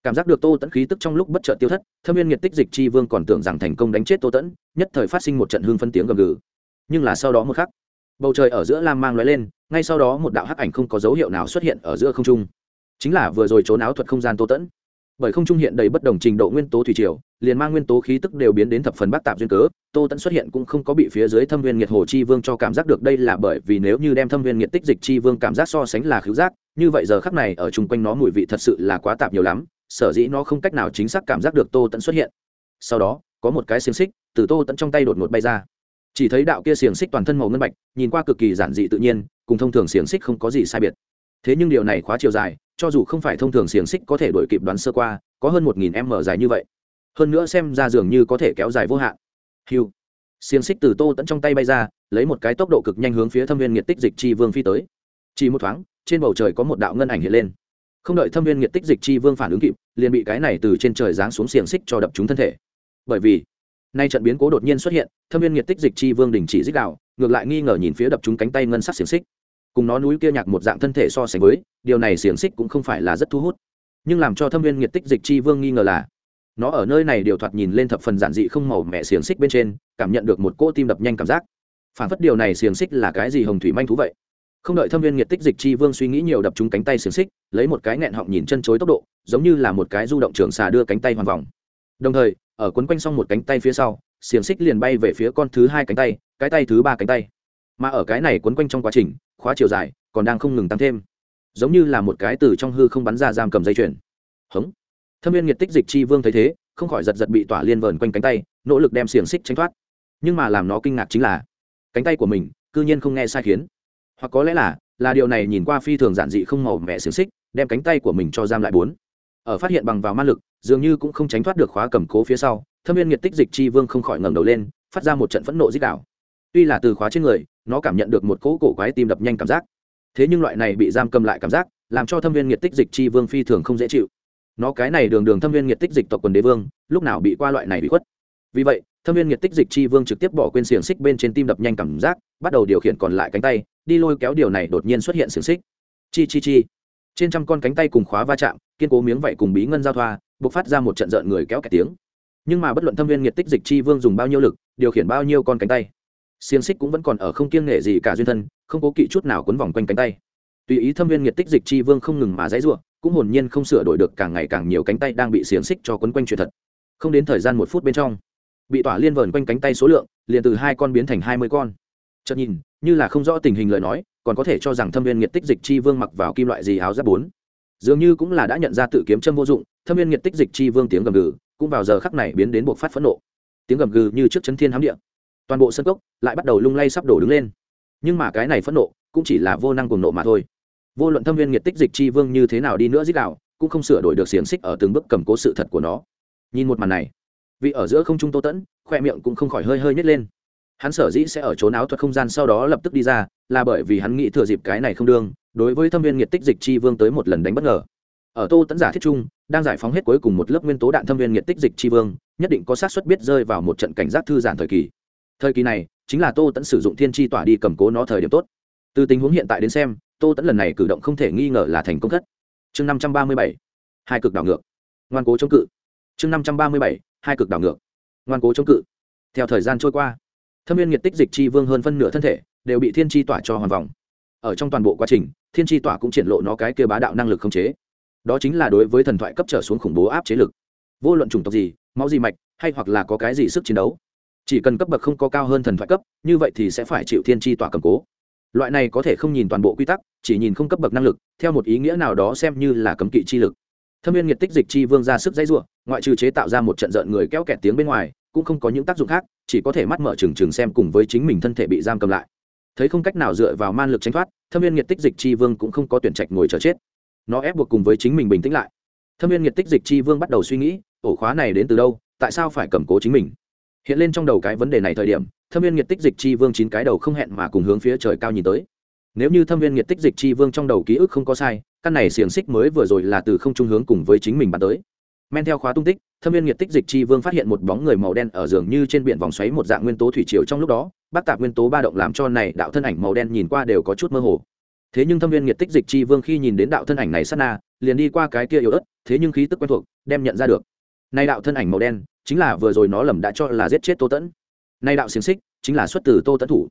Cảm giác được tô tẫn khí tức trong lúc bất chợt tiêu thất, thâm viên nhiệt tích dịch chi vương còn tưởng rằng thành công đánh chết tô tẫn, nhất thời phát sinh một trận hương phân tiếng gầm gừ. Nhưng là sau đó một khắc, bầu trời ở giữa lam mang lóe lên, ngay sau đó một đạo hắc ảnh không có dấu hiệu nào xuất hiện ở giữa không trung. Chính là vừa rồi trốn áo thuật không gian tô tẫn bởi không trung hiện đầy bất đồng trình độ nguyên tố thủy triều, liền mang nguyên tố khí tức đều biến đến thập phần bác tạp duyên cớ. Tô tẫn xuất hiện cũng không có bị phía dưới thâm viên nhiệt hồ chi vương cho cảm giác được đây là bởi vì nếu như đem thâm viên nhiệt tích dịch chi vương cảm giác so sánh là khứu giác, như vậy giờ khắc này ở chung quanh nó mùi vị thật sự là quá tạp nhiều lắm, sở dĩ nó không cách nào chính xác cảm giác được tô tẫn xuất hiện. Sau đó, có một cái xiềng xích từ tô tẫn trong tay đột ngột bay ra. Chỉ thấy đạo kia xiềng xích toàn thân màu ngân bạch, nhìn qua cực kỳ giản dị tự nhiên, cùng thông thường xiềng xích không có gì sai biệt. Thế nhưng điều này khóa chiều dài cho dù không phải thông thường xiềng xích có thể đổi kịp đoán sơ qua, có hơn một nghìn m dài như vậy. Hơn nữa xem ra dường như có thể kéo dài vô hạn. Hiu xiềng xích từ tô tẫn trong tay bay ra, lấy một cái tốc độ cực nhanh hướng phía thâm viên nhiệt tích dịch chi vương phi tới. Chỉ một thoáng, trên bầu trời có một đạo ngân ảnh hiện lên. Không đợi thâm viên nhiệt tích dịch chi vương phản ứng kịp, liền bị cái này từ trên trời giáng xuống xiềng xích cho đập trúng thân thể. Bởi vì, nay trận biến cố đột nhiên xuất hiện, thâm viên nhiệt tích dịch chi vương đình chỉ dích đạo, ngược lại nghi ngờ nhìn phía đập trúng cánh tay ngân sắc xiềng xích cùng nó núi kia nhạc một dạng thân thể so sánh với, điều này xiềng xích cũng không phải là rất thu hút. Nhưng làm cho thâm viên nhiệt tích dịch chi vương nghi ngờ là, nó ở nơi này điều thoạt nhìn lên thập phần giản dị không màu mẹ xiềng xích bên trên, cảm nhận được một cỗ tim đập nhanh cảm giác. Phản phất điều này xiềng xích là cái gì hồng thủy manh thú vậy? Không đợi thâm viên nhiệt tích dịch chi vương suy nghĩ nhiều đập trúng cánh tay xiềng xích, lấy một cái nghẹn họng nhìn chân chối tốc độ, giống như là một cái du động trường xà đưa cánh tay hoàn vòng. Đồng thời, ở quấn quanh xong một cánh tay phía sau, xiềng xích liền bay về phía con thứ hai cánh tay, cái tay thứ ba cánh tay. Mà ở cái này quấn quanh trong quá trình khóa chiều dài, còn đang không ngừng tăng thêm. Giống như là một cái từ trong hư không bắn ra giam cầm dây chuyền. Hống. Thâm viên nhiệt tích dịch chi vương thấy thế, không khỏi giật giật bị tỏa liên vờn quanh cánh tay, nỗ lực đem xiềng xích tránh thoát. Nhưng mà làm nó kinh ngạc chính là, cánh tay của mình, cư nhiên không nghe sai khiến. Hoặc có lẽ là là điều này nhìn qua phi thường giản dị không màu mẹ xiềng xích, đem cánh tay của mình cho giam lại bốn. Ở phát hiện bằng vào ma lực, dường như cũng không tránh thoát được khóa cầm cố phía sau, thâm viên nhiệt tích dịch chi vương không khỏi ngẩng đầu lên, phát ra một trận phẫn nộ dích đạo tuy là từ khóa trên người, nó cảm nhận được một cỗ cổ quái tim đập nhanh cảm giác. Thế nhưng loại này bị giam cầm lại cảm giác, làm cho thâm viên nhiệt tích dịch chi vương phi thường không dễ chịu. Nó cái này đường đường thâm viên nhiệt tích dịch tộc quần đế vương, lúc nào bị qua loại này bị khuất. Vì vậy, thâm viên nhiệt tích dịch chi vương trực tiếp bỏ quên xiềng xích bên trên tim đập nhanh cảm giác, bắt đầu điều khiển còn lại cánh tay, đi lôi kéo điều này đột nhiên xuất hiện xiềng xích. Chi chi chi. Trên trăm con cánh tay cùng khóa va chạm, kiên cố miếng vậy cùng bí ngân giao thoa buộc phát ra một trận rợn người kéo cả tiếng. Nhưng mà bất luận thâm viên nhiệt tích dịch chi vương dùng bao nhiêu lực, điều khiển bao nhiêu con cánh tay xiềng xích cũng vẫn còn ở không kiêng nghệ gì cả duyên thân, không cố kỵ chút nào quấn vòng quanh cánh tay. Tùy ý thâm viên nhiệt tích dịch chi vương không ngừng mà dãy ruộng cũng hồn nhiên không sửa đổi được càng ngày càng nhiều cánh tay đang bị xiềng xích cho quấn quanh chuyện thật. Không đến thời gian một phút bên trong, bị tỏa liên vờn quanh cánh tay số lượng, liền từ hai con biến thành hai mươi con. Chợt nhìn, như là không rõ tình hình lời nói, còn có thể cho rằng thâm viên nhiệt tích dịch chi vương mặc vào kim loại gì áo giáp bốn. Dường như cũng là đã nhận ra tự kiếm châm vô dụng, thâm viên nhiệt tích dịch chi vương tiếng gầm gừ cũng vào giờ khắc này biến đến buộc phát phẫn nộ. Tiếng gầm gừ như trước chấn thiên hám địa toàn bộ sân cốc lại bắt đầu lung lay sắp đổ đứng lên. Nhưng mà cái này phẫn nộ cũng chỉ là vô năng cuồng nộ mà thôi. Vô luận thâm viên nghiệt tích dịch chi vương như thế nào đi nữa dích đạo, cũng không sửa đổi được xiềng xích ở từng bước cầm cố sự thật của nó. Nhìn một màn này, vị ở giữa không trung tô tẫn, khoe miệng cũng không khỏi hơi hơi nhét lên. Hắn sở dĩ sẽ ở trốn áo thuật không gian sau đó lập tức đi ra, là bởi vì hắn nghĩ thừa dịp cái này không đương, đối với thâm viên nghiệt tích dịch chi vương tới một lần đánh bất ngờ. Ở tô tẫn giả thiết trung, đang giải phóng hết cuối cùng một lớp nguyên tố đạn thâm viên nghiệt tích dịch chi vương, nhất định có xác suất biết rơi vào một trận cảnh giác thư giãn thời kỳ thời kỳ này, chính là tô tẫn sử dụng thiên tri tỏa đi cầm cố nó thời điểm tốt. Từ tình huống hiện tại đến xem, tô tẫn lần này cử động không thể nghi ngờ là thành công thất. Chương năm trăm ba mươi bảy, hai cực đảo ngược. Ngoan cố chống cự. Chương năm trăm ba mươi bảy, hai cực đảo ngược. Ngoan cố chống cự. Theo thời gian trôi qua, thâm viên nhiệt tích dịch chi vương hơn phân nửa thân thể đều bị thiên tri tỏa cho hoàn vòng. Ở trong toàn bộ quá trình, thiên tri tỏa cũng triển lộ nó cái kia bá đạo năng lực không chế. Đó chính là đối với thần thoại cấp trở xuống khủng bố áp chế lực. Vô luận chủng tộc gì, máu gì mạch, hay hoặc là có cái gì sức chiến đấu chỉ cần cấp bậc không có cao hơn thần thoại cấp, như vậy thì sẽ phải chịu thiên tri tỏa cầm cố. Loại này có thể không nhìn toàn bộ quy tắc, chỉ nhìn không cấp bậc năng lực, theo một ý nghĩa nào đó xem như là cấm kỵ chi lực. Thâm viên nhiệt tích dịch chi vương ra sức dãy ruộng ngoại trừ chế tạo ra một trận rợn người kéo kẹt tiếng bên ngoài, cũng không có những tác dụng khác, chỉ có thể mắt mở trừng trừng xem cùng với chính mình thân thể bị giam cầm lại. Thấy không cách nào dựa vào man lực tránh thoát, thâm viên nhiệt tích dịch chi vương cũng không có tuyển trạch ngồi chờ chết. Nó ép buộc cùng với chính mình bình tĩnh lại. Thâm viên nhiệt tích dịch chi vương bắt đầu suy nghĩ, ổ khóa này đến từ đâu, tại sao phải cầm cố chính mình? Hiện lên trong đầu cái vấn đề này thời điểm, thâm viên nhiệt tích dịch chi vương chín cái đầu không hẹn mà cùng hướng phía trời cao nhìn tới. Nếu như thâm viên nhiệt tích dịch chi vương trong đầu ký ức không có sai, căn này xiềng xích mới vừa rồi là từ không trung hướng cùng với chính mình bắn tới. Men theo khóa tung tích, thâm viên nhiệt tích dịch chi vương phát hiện một bóng người màu đen ở giường như trên biển vòng xoáy một dạng nguyên tố thủy triều trong lúc đó bác tạp nguyên tố ba động làm cho này đạo thân ảnh màu đen nhìn qua đều có chút mơ hồ. Thế nhưng thâm viên nhiệt tích dịch chi vương khi nhìn đến đạo thân ảnh này sát na, liền đi qua cái kia yếu ớt, thế nhưng khí tức quen thuộc, đem nhận ra được. Nay đạo thân ảnh màu đen chính là vừa rồi nó lầm đã cho là giết chết tô tẫn. Nay đạo xiềng xích chính là xuất từ tô tẫn thủ.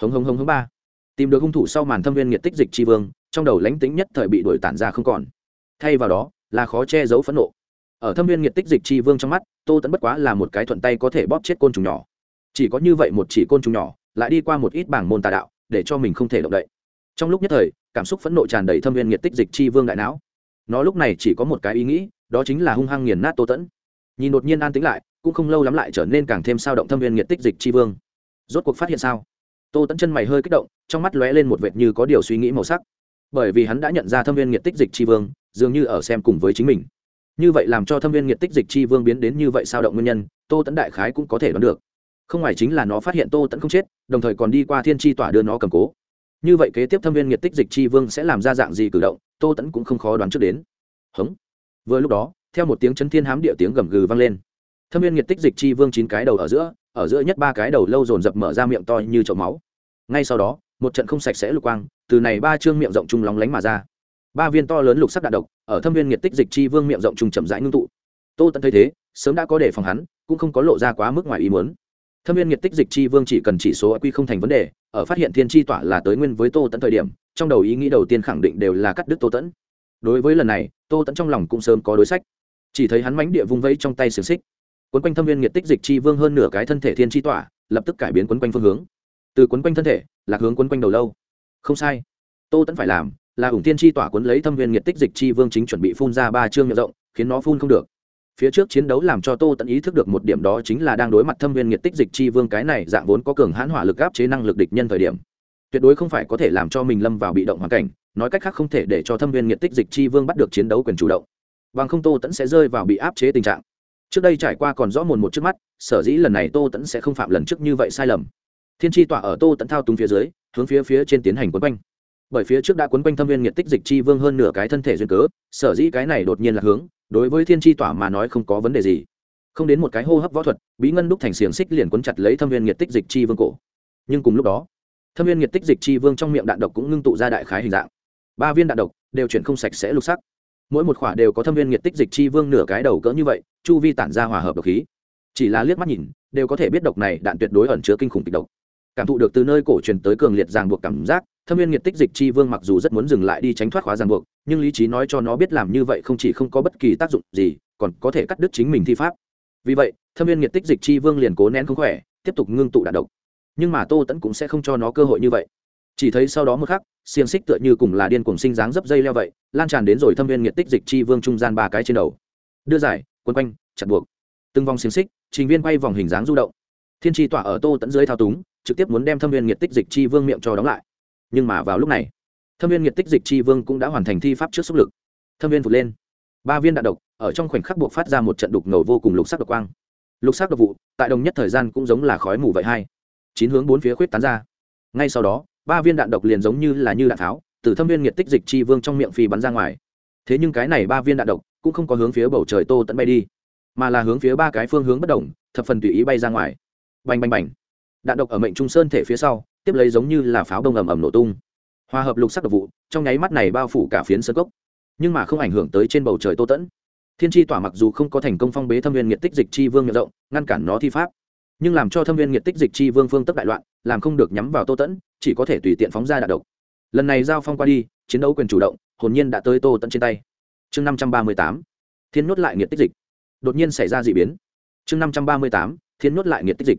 Hống hống hống hống ba. Tìm được hung thủ sau màn thâm viên nghiệt tích dịch tri vương, trong đầu lánh tính nhất thời bị đuổi tản ra không còn. Thay vào đó, là khó che giấu phẫn nộ. Ở thâm viên nghiệt tích dịch tri vương trong mắt, tô tẫn bất quá là một cái thuận tay có thể bóp chết côn trùng nhỏ. Chỉ có như vậy một chỉ côn trùng nhỏ, lại đi qua một ít bảng môn tà đạo, để cho mình không thể động đậy. Trong lúc nhất thời, cảm xúc phẫn nộ tràn đầy thâm viên nghiệt tích dịch tri vương đại não. Nó lúc này chỉ có một cái ý nghĩ, đó chính là hung hăng nghiền nát tô tẫn nhìn đột nhiên an tĩnh lại, cũng không lâu lắm lại trở nên càng thêm sao động thâm viên nghiệt tích dịch tri vương. Rốt cuộc phát hiện sao? Tô tẫn chân mày hơi kích động, trong mắt lóe lên một vệt như có điều suy nghĩ màu sắc. Bởi vì hắn đã nhận ra thâm viên nghiệt tích dịch tri vương, dường như ở xem cùng với chính mình. Như vậy làm cho thâm viên nghiệt tích dịch tri vương biến đến như vậy sao động nguyên nhân, tô tẫn đại khái cũng có thể đoán được. Không ngoài chính là nó phát hiện tô tẫn không chết, đồng thời còn đi qua thiên tri tỏa đưa nó cầm cố. Như vậy kế tiếp thâm viên nghiệt tích dịch tri vương sẽ làm ra dạng gì cử động, tô tẫn cũng không khó đoán trước đến. Hống. Vừa lúc đó theo một tiếng chấn thiên hám địa tiếng gầm gừ vang lên. Thâm viên nhiệt tích dịch chi vương chín cái đầu ở giữa ở giữa nhất ba cái đầu lâu dồn dập mở ra miệng to như chậu máu. Ngay sau đó, một trận không sạch sẽ lục quang, từ này ba chương miệng rộng trung lóng lánh mà ra. Ba viên to lớn lục sắc đạn độc, ở thâm viên nhiệt tích dịch chi vương miệng rộng trung chậm rãi ngưng tụ. Tô tận thấy thế, sớm đã có để phòng hắn, cũng không có lộ ra quá mức ngoài ý muốn. Thâm viên nhiệt tích dịch chi vương chỉ cần chỉ số quy không thành vấn đề, ở phát hiện thiên chi tỏa là tới nguyên với tô tận thời điểm, trong đầu ý nghĩ đầu tiên khẳng định đều là cắt đứt tô tẫn đối với lần này, tô tẫn trong lòng cũng sớm có đối sách chỉ thấy hắn mánh địa vung vẫy trong tay xiềng xích. Quấn quanh thâm viên nhiệt tích dịch chi vương hơn nửa cái thân thể thiên chi tỏa, lập tức cải biến quấn quanh phương hướng. Từ quấn quanh thân thể, lạc hướng quấn quanh đầu lâu. Không sai. Tô tẫn phải làm là ủng thiên chi tỏa quấn lấy thâm viên nhiệt tích dịch chi vương chính chuẩn bị phun ra ba chương miệng rộng, khiến nó phun không được. Phía trước chiến đấu làm cho tô tẫn ý thức được một điểm đó chính là đang đối mặt thâm viên nhiệt tích dịch chi vương cái này dạng vốn có cường hãn hỏa lực áp chế năng lực địch nhân thời điểm. Tuyệt đối không phải có thể làm cho mình lâm vào bị động hoàn cảnh, nói cách khác không thể để cho thâm viên nhiệt tích dịch chi vương bắt được chiến đấu quyền chủ động bằng không tô tẫn sẽ rơi vào bị áp chế tình trạng. Trước đây trải qua còn rõ mồn một trước mắt, sở dĩ lần này tô tẫn sẽ không phạm lần trước như vậy sai lầm. Thiên tri tỏa ở tô tẫn thao túng phía dưới, hướng phía phía trên tiến hành quấn quanh. Bởi phía trước đã quấn quanh thâm viên nhiệt tích dịch chi vương hơn nửa cái thân thể duyên cớ, sở dĩ cái này đột nhiên là hướng, đối với thiên tri tỏa mà nói không có vấn đề gì. Không đến một cái hô hấp võ thuật, bí ngân đúc thành xiềng xích liền quấn chặt lấy thâm viên nhiệt tích dịch chi vương cổ. Nhưng cùng lúc đó, thâm viên nhiệt tích dịch chi vương trong miệng đạn độc cũng ngưng tụ ra đại khái hình dạng. Ba viên đạn độc đều chuyển không sạch sẽ lục sắc mỗi một khỏa đều có thâm viên nhiệt tích dịch chi vương nửa cái đầu cỡ như vậy, chu vi tản ra hòa hợp độc khí. Chỉ là liếc mắt nhìn, đều có thể biết độc này đạn tuyệt đối ẩn chứa kinh khủng kịch độc. Cảm thụ được từ nơi cổ truyền tới cường liệt ràng buộc cảm giác, thâm viên nhiệt tích dịch chi vương mặc dù rất muốn dừng lại đi tránh thoát khóa ràng buộc, nhưng lý trí nói cho nó biết làm như vậy không chỉ không có bất kỳ tác dụng gì, còn có thể cắt đứt chính mình thi pháp. Vì vậy, thâm viên nhiệt tích dịch chi vương liền cố nén không khỏe, tiếp tục ngưng tụ đạn độc. Nhưng mà tô tẫn cũng sẽ không cho nó cơ hội như vậy chỉ thấy sau đó một khắc, xiềng xích tựa như cùng là điên cuồng sinh dáng dấp dây leo vậy, lan tràn đến rồi thâm viên nhiệt tích dịch chi vương trung gian ba cái trên đầu. Đưa giải quân quanh chặt buộc. Từng vòng xiềng xích, trình viên quay vòng hình dáng du động. Thiên tri tỏa ở tô tẫn dưới thao túng, trực tiếp muốn đem thâm viên nhiệt tích dịch chi vương miệng cho đóng lại. Nhưng mà vào lúc này, thâm viên nhiệt tích dịch chi vương cũng đã hoàn thành thi pháp trước sức lực. Thâm viên vụt lên. Ba viên đạn độc, ở trong khoảnh khắc buộc phát ra một trận đục ngầu vô cùng lục sắc độc quang. Lục sắc độc vụ, tại đồng nhất thời gian cũng giống là khói mù vậy hai chín hướng bốn phía khuyết tán ra. Ngay sau đó ba viên đạn độc liền giống như là như đạn tháo, từ thâm viên nhiệt tích dịch chi vương trong miệng phi bắn ra ngoài. Thế nhưng cái này ba viên đạn độc cũng không có hướng phía bầu trời tô tận bay đi, mà là hướng phía ba cái phương hướng bất đồng thập phần tùy ý bay ra ngoài. Bành bành bành. Đạn độc ở mệnh trung sơn thể phía sau, tiếp lấy giống như là pháo đông ầm ầm nổ tung. Hòa hợp lục sắc độc vụ, trong nháy mắt này bao phủ cả phiến sân cốc, nhưng mà không ảnh hưởng tới trên bầu trời tô tẫn thiên tri tỏa mặc dù không có thành công phong bế thâm viên nhiệt tích dịch chi vương miệng rộng, ngăn cản nó thi pháp, nhưng làm cho thâm viên nhiệt tích dịch chi vương phương tức đại loạn, làm không được nhắm vào tô tẫn chỉ có thể tùy tiện phóng ra đạn độc. Lần này giao phong qua đi, chiến đấu quyền chủ động, hồn nhiên đã tới tô tận trên tay. Chương năm trăm ba mươi tám, thiên nhốt lại nhiệt tích dịch. Đột nhiên xảy ra d ị biến. Chương năm trăm ba mươi tám, thiên nhốt lại nhiệt tích dịch.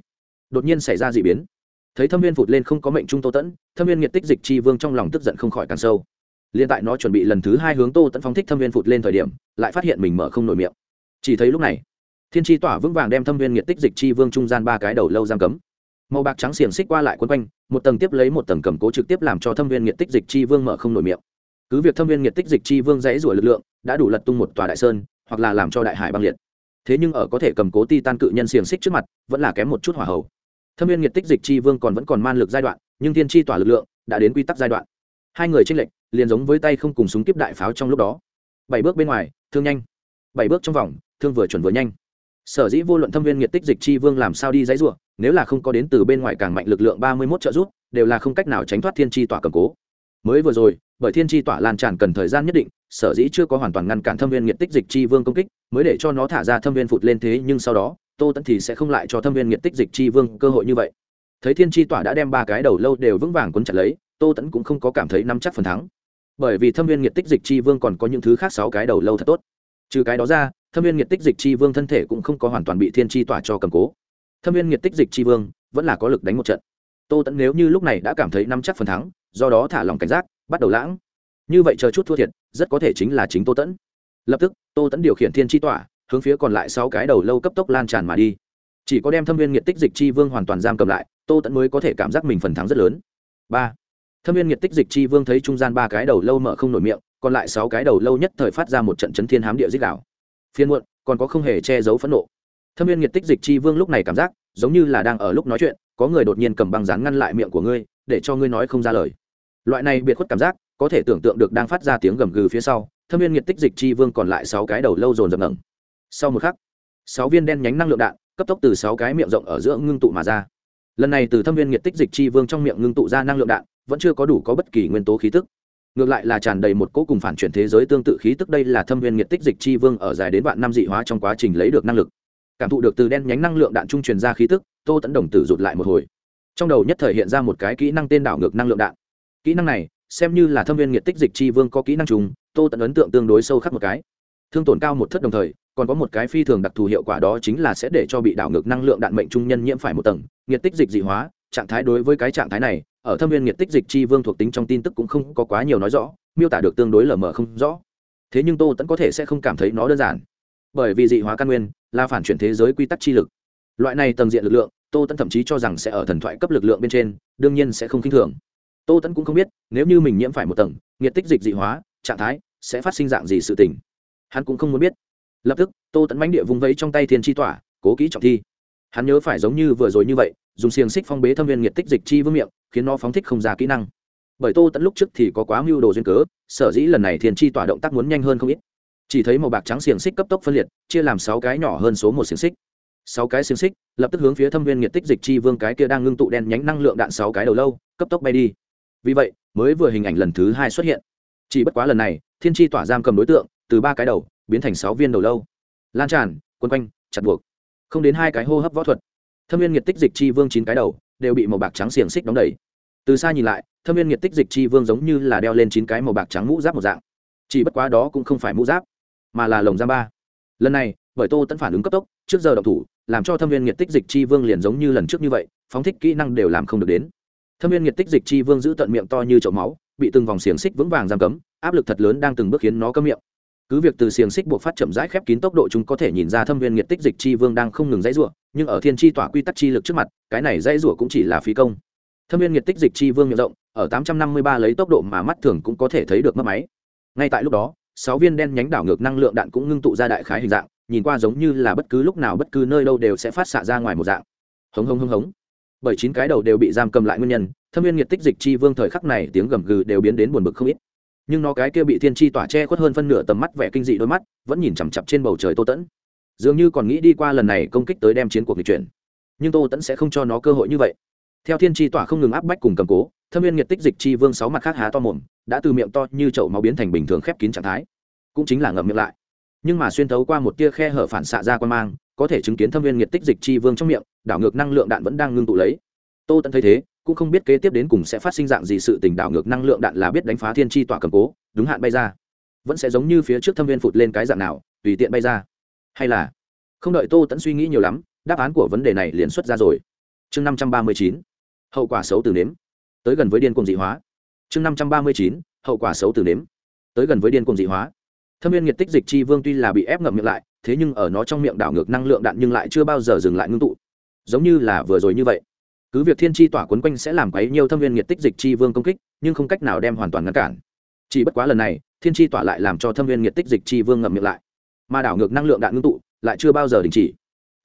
Đột nhiên xảy ra d ị biến. Thấy thâm viên phụt lên không có mệnh trung tô tẫn thâm viên nhiệt tích dịch chi vương trong lòng tức giận không khỏi càng sâu. Liên tại nó chuẩn bị lần thứ hai hướng tô tẫn phóng thích thâm viên phụt lên thời điểm, lại phát hiện mình mở không nổi miệng. Chỉ thấy lúc này, thiên tri tỏa vững vàng đem thâm viên nhiệt tích dịch chi vương trung gian ba cái đầu lâu giam cấm màu bạc trắng xiềng xích qua lại quấn quanh, một tầng tiếp lấy một tầng cầm cố trực tiếp làm cho thâm viên nhiệt tích dịch chi vương mở không nổi miệng. Cứ việc thâm viên nhiệt tích dịch chi vương dãy rủa lực lượng, đã đủ lật tung một tòa đại sơn, hoặc là làm cho đại hải băng liệt. Thế nhưng ở có thể cầm cố ti tan cự nhân xiềng xích trước mặt, vẫn là kém một chút hỏa hầu. Thâm viên nghiệt tích dịch chi vương còn vẫn còn man lực giai đoạn, nhưng thiên chi tỏa lực lượng đã đến quy tắc giai đoạn. Hai người tranh lệch, liền giống với tay không cùng súng kiếp đại pháo trong lúc đó. Bảy bước bên ngoài, thương nhanh. Bảy bước trong vòng, thương vừa chuẩn vừa nhanh. Sở dĩ vô luận thâm viên nghiệt tích dịch chi vương làm sao đi dãy ruộng nếu là không có đến từ bên ngoài càng mạnh lực lượng ba mươi mốt trợ giúp, đều là không cách nào tránh thoát thiên tri tỏa cầm cố. Mới vừa rồi, bởi thiên tri tỏa lan tràn cần thời gian nhất định, sở dĩ chưa có hoàn toàn ngăn cản thâm viên nghiệt tích dịch chi vương công kích, mới để cho nó thả ra thâm viên phụt lên thế nhưng sau đó, tô tẫn thì sẽ không lại cho thâm viên nghiệt tích dịch chi vương cơ hội như vậy. Thấy thiên tri tỏa đã đem ba cái đầu lâu đều vững vàng quấn chặt lấy, tô tẫn cũng không có cảm thấy nắm chắc phần thắng. Bởi vì thâm viên nghiệt tích dịch chi vương còn có những thứ khác sáu cái đầu lâu thật tốt. Trừ cái đó ra, thâm viên nghiệt tích dịch chi vương thân thể cũng không có hoàn toàn bị thiên tri tỏa cho cầm cố thâm viên nhiệt tích dịch chi vương, vẫn là có lực đánh một trận. Tô tẫn nếu như lúc này đã cảm thấy nắm chắc phần thắng, do đó thả lòng cảnh giác, bắt đầu lãng. Như vậy chờ chút thua thiệt, rất có thể chính là chính tô tẫn lập tức, tô tẫn điều khiển thiên tri tỏa, hướng phía còn lại sáu cái đầu lâu cấp tốc lan tràn mà đi. Chỉ có đem thâm viên nhiệt tích dịch chi vương hoàn toàn giam cầm lại, tô tẫn mới có thể cảm giác mình phần thắng rất lớn. Ba. Thâm viên nhiệt tích dịch chi vương thấy trung gian ba cái đầu lâu mở không nổi miệng, còn lại sáu cái đầu lâu nhất thời phát ra một trận chấn thiên hám địa dích đảo phiên muộn, còn có không hề che giấu phẫn nộ thâm viên nhiệt tích dịch chi vương lúc này cảm giác, giống như là đang ở lúc nói chuyện, có người đột nhiên cầm băng rán ngăn lại miệng của ngươi, để cho ngươi nói không ra lời. Loại này biệt khuất cảm giác, có thể tưởng tượng được đang phát ra tiếng gầm gừ phía sau, thâm viên nhiệt tích dịch chi vương còn lại sáu cái đầu lâu dồn dập ngẩng. Sau một khắc, sáu viên đen nhánh năng lượng đạn, cấp tốc từ sáu cái miệng rộng ở giữa ngưng tụ mà ra. Lần này từ thâm viên nhiệt tích dịch chi vương trong miệng ngưng tụ ra năng lượng đạn, vẫn chưa có đủ có bất kỳ nguyên tố khí tức. Ngược lại là tràn đầy một cỗ cùng phản chuyển thế giới tương tự khí tức, đây là thâm viên nhiệt tích dịch chi vương ở dài đến vạn năm dị hóa trong quá trình lấy được năng lực cảm thụ được từ đen nhánh năng lượng đạn trung truyền ra khí tức, tô tẫn đồng tử rụt lại một hồi. Trong đầu nhất thời hiện ra một cái kỹ năng tên đảo ngược năng lượng đạn. Kỹ năng này, xem như là thâm viên nhiệt tích dịch chi vương có kỹ năng trùng, tô tẫn ấn tượng tương đối sâu khắc một cái. Thương tổn cao một thất đồng thời, còn có một cái phi thường đặc thù hiệu quả đó chính là sẽ để cho bị đảo ngược năng lượng đạn mệnh trung nhân nhiễm phải một tầng nhiệt tích dịch dị hóa, trạng thái đối với cái trạng thái này, ở thâm viên nhiệt tích dịch chi vương thuộc tính trong tin tức cũng không có quá nhiều nói rõ, miêu tả được tương đối lờ mờ không rõ. Thế nhưng tô tẫn có thể sẽ không cảm thấy nó đơn giản bởi vì dị hóa căn nguyên, là phản chuyển thế giới quy tắc chi lực. Loại này tầng diện lực lượng, tô tẫn thậm chí cho rằng sẽ ở thần thoại cấp lực lượng bên trên, đương nhiên sẽ không k i n h thường. Tô tẫn cũng không biết, nếu như mình nhiễm phải một tầng nhiệt tích dịch dị hóa, trạng thái, sẽ phát sinh dạng gì sự tình. Hắn cũng không muốn biết. Lập tức, tô tẫn mánh địa vung vẫy trong tay thiên tri tỏa, cố kỹ trọng thi. Hắn nhớ phải giống như vừa rồi như vậy, dùng xiềng xích phong bế thâm viên nhiệt tích dịch chi vương miệng, khiến nó phóng thích không ra kỹ năng. Bởi tô tẫn lúc trước thì có quá mưu đồ duyên cớ, sở dĩ lần này thiên chi tỏa động tác muốn nhanh hơn không ít chỉ thấy màu bạc trắng xiềng xích cấp tốc phân liệt, chia làm sáu cái nhỏ hơn số một xiềng xích. Sáu cái xiềng xích, lập tức hướng phía thâm viên nhiệt tích dịch chi vương cái kia đang ngưng tụ đen nhánh năng lượng đạn sáu cái đầu lâu, cấp tốc bay đi. Vì vậy, mới vừa hình ảnh lần thứ hai xuất hiện. Chỉ bất quá lần này, thiên chi tỏa giam cầm đối tượng, từ ba cái đầu, biến thành sáu viên đầu lâu. Lan tràn, quân quanh, chặt buộc. Không đến hai cái hô hấp võ thuật. Thâm viên nhiệt tích dịch chi vương chín cái đầu, đều bị màu bạc trắng xiềng xích đóng đầy. Từ xa nhìn lại, thâm viên nhiệt tích dịch chi vương giống như là đeo lên chín cái màu bạc trắng mũ giáp một dạng. Chỉ bất quá đó cũng không phải mũ giáp mà là lồng giam ba. Lần này, bởi tô tẫn phản ứng cấp tốc, trước giờ động thủ, làm cho thâm viên nhiệt tích dịch chi vương liền giống như lần trước như vậy, phóng thích kỹ năng đều làm không được đến. Thâm viên nhiệt tích dịch chi vương giữ tận miệng to như chậu máu, bị từng vòng xiềng xích vững vàng giam cấm, áp lực thật lớn đang từng bước khiến nó cấm miệng. Cứ việc từ xiềng xích buộc phát chậm rãi khép kín tốc độ chúng có thể nhìn ra thâm viên nhiệt tích dịch chi vương đang không ngừng dãy rủa, nhưng ở thiên chi tỏa quy tắc chi lực trước mặt, cái này dãy rủa cũng chỉ là phí công. Thâm viên nhiệt tích dịch chi vương miệng rộng, ở 853 lấy tốc độ mà mắt thường cũng có thể thấy được mất máy. Ngay tại lúc đó sáu viên đen nhánh đảo ngược năng lượng đạn cũng ngưng tụ ra đại khái hình dạng, nhìn qua giống như là bất cứ lúc nào bất cứ nơi đâu đều sẽ phát xạ ra ngoài một dạng. Hống hống hống hống. Bởi chín cái đầu đều bị giam cầm lại nguyên nhân, thâm viên nhiệt tích dịch chi vương thời khắc này tiếng gầm gừ đều biến đến buồn bực không ít. Nhưng nó cái kia bị thiên chi tỏa che khuất hơn phân nửa tầm mắt vẻ kinh dị đôi mắt, vẫn nhìn chằm chặp trên bầu trời tô tẫn. Dường như còn nghĩ đi qua lần này công kích tới đem chiến cuộc nghịch chuyển. Nhưng tô tẫn sẽ không cho nó cơ hội như vậy. Theo thiên chi tỏa không ngừng áp bách cùng cầm cố thâm viên nhiệt tích dịch chi vương sáu mặt khác há to mồm, đã từ miệng to như chậu máu biến thành bình thường khép kín trạng thái. Cũng chính là ngậm miệng lại. Nhưng mà xuyên thấu qua một tia khe hở phản xạ ra quan mang, có thể chứng kiến thâm viên nhiệt tích dịch chi vương trong miệng, đảo ngược năng lượng đạn vẫn đang ngưng tụ lấy. Tô tẫn thấy thế, cũng không biết kế tiếp đến cùng sẽ phát sinh dạng gì sự tình đảo ngược năng lượng đạn là biết đánh phá thiên chi tỏa cầm cố, đúng hạn bay ra. Vẫn sẽ giống như phía trước thâm viên phụt lên cái dạng nào, tùy tiện bay ra. Hay là, không đợi tô tẫn suy nghĩ nhiều lắm, đáp án của vấn đề này liền xuất ra rồi. Chương năm trăm ba mươi chín, hậu quả xấu từ nếm tới gần với điên cuồng dị hóa. Chương năm trăm ba mươi chín, hậu quả xấu từ nếm. Tới gần với điên cuồng dị hóa. Thâm viên nhiệt tích dịch chi vương tuy là bị ép ngậm miệng lại, thế nhưng ở nó trong miệng đảo ngược năng lượng đạn nhưng lại chưa bao giờ dừng lại ngưng tụ. Giống như là vừa rồi như vậy. Cứ việc thiên chi tỏa quấn quanh sẽ làm quấy nhiều thâm viên nhiệt tích dịch chi vương công kích, nhưng không cách nào đem hoàn toàn ngăn cản. Chỉ bất quá lần này, thiên chi tỏa lại làm cho thâm viên nhiệt tích dịch chi vương ngậm miệng lại. Mà đảo ngược năng lượng đạn ngưng tụ, lại chưa bao giờ đình chỉ.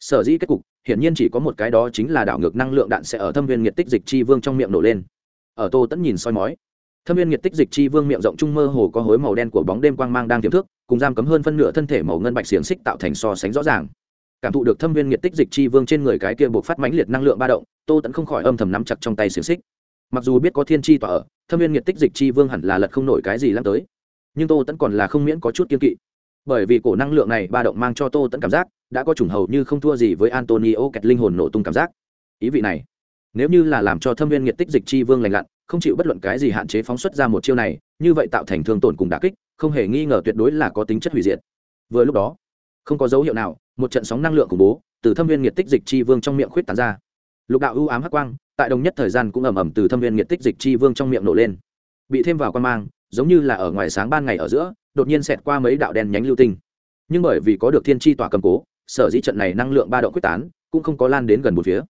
Sở dĩ kết cục, hiển nhiên chỉ có một cái đó chính là đảo ngược năng lượng đạn sẽ ở thâm viên nhiệt tích dịch chi vương trong miệng nổ lên ở tô tẫn nhìn soi mói. Thâm viên nhiệt tích dịch chi vương miệng rộng trung mơ hồ có hối màu đen của bóng đêm quang mang đang tiềm thức, cùng giam cấm hơn phân nửa thân thể màu ngân bạch xiềng xích tạo thành so sánh rõ ràng. Cảm thụ được thâm viên nhiệt tích dịch chi vương trên người cái kia buộc phát mãnh liệt năng lượng ba động, tô tẫn không khỏi âm thầm nắm chặt trong tay xiềng xích. Mặc dù biết có thiên chi tỏa ở, thâm viên nhiệt tích dịch chi vương hẳn là lật không nổi cái gì lắm tới. Nhưng tô tẫn còn là không miễn có chút kiên kỵ. Bởi vì cổ năng lượng này ba động mang cho tô tẫn cảm giác, đã có chủng hầu như không thua gì với antonio kẹt linh hồn nổ tung cảm giác. Ý vị này nếu như là làm cho thâm viên nghiệt tích dịch chi vương lành lặn, không chịu bất luận cái gì hạn chế phóng xuất ra một chiêu này, như vậy tạo thành thương tổn cùng đà kích, không hề nghi ngờ tuyệt đối là có tính chất hủy diệt. Vừa lúc đó, không có dấu hiệu nào, một trận sóng năng lượng khủng bố từ thâm viên nghiệt tích dịch chi vương trong miệng khuyết tán ra. Lục đạo ưu ám hắc quang, tại đồng nhất thời gian cũng ẩm ẩm từ thâm viên nghiệt tích dịch chi vương trong miệng nổ lên. Bị thêm vào quan mang, giống như là ở ngoài sáng ban ngày ở giữa, đột nhiên xẹt qua mấy đạo đen nhánh lưu tinh. Nhưng bởi vì có được thiên chi tỏa cầm cố, sở dĩ trận này năng lượng ba độ quyết tán, cũng không có lan đến gần một phía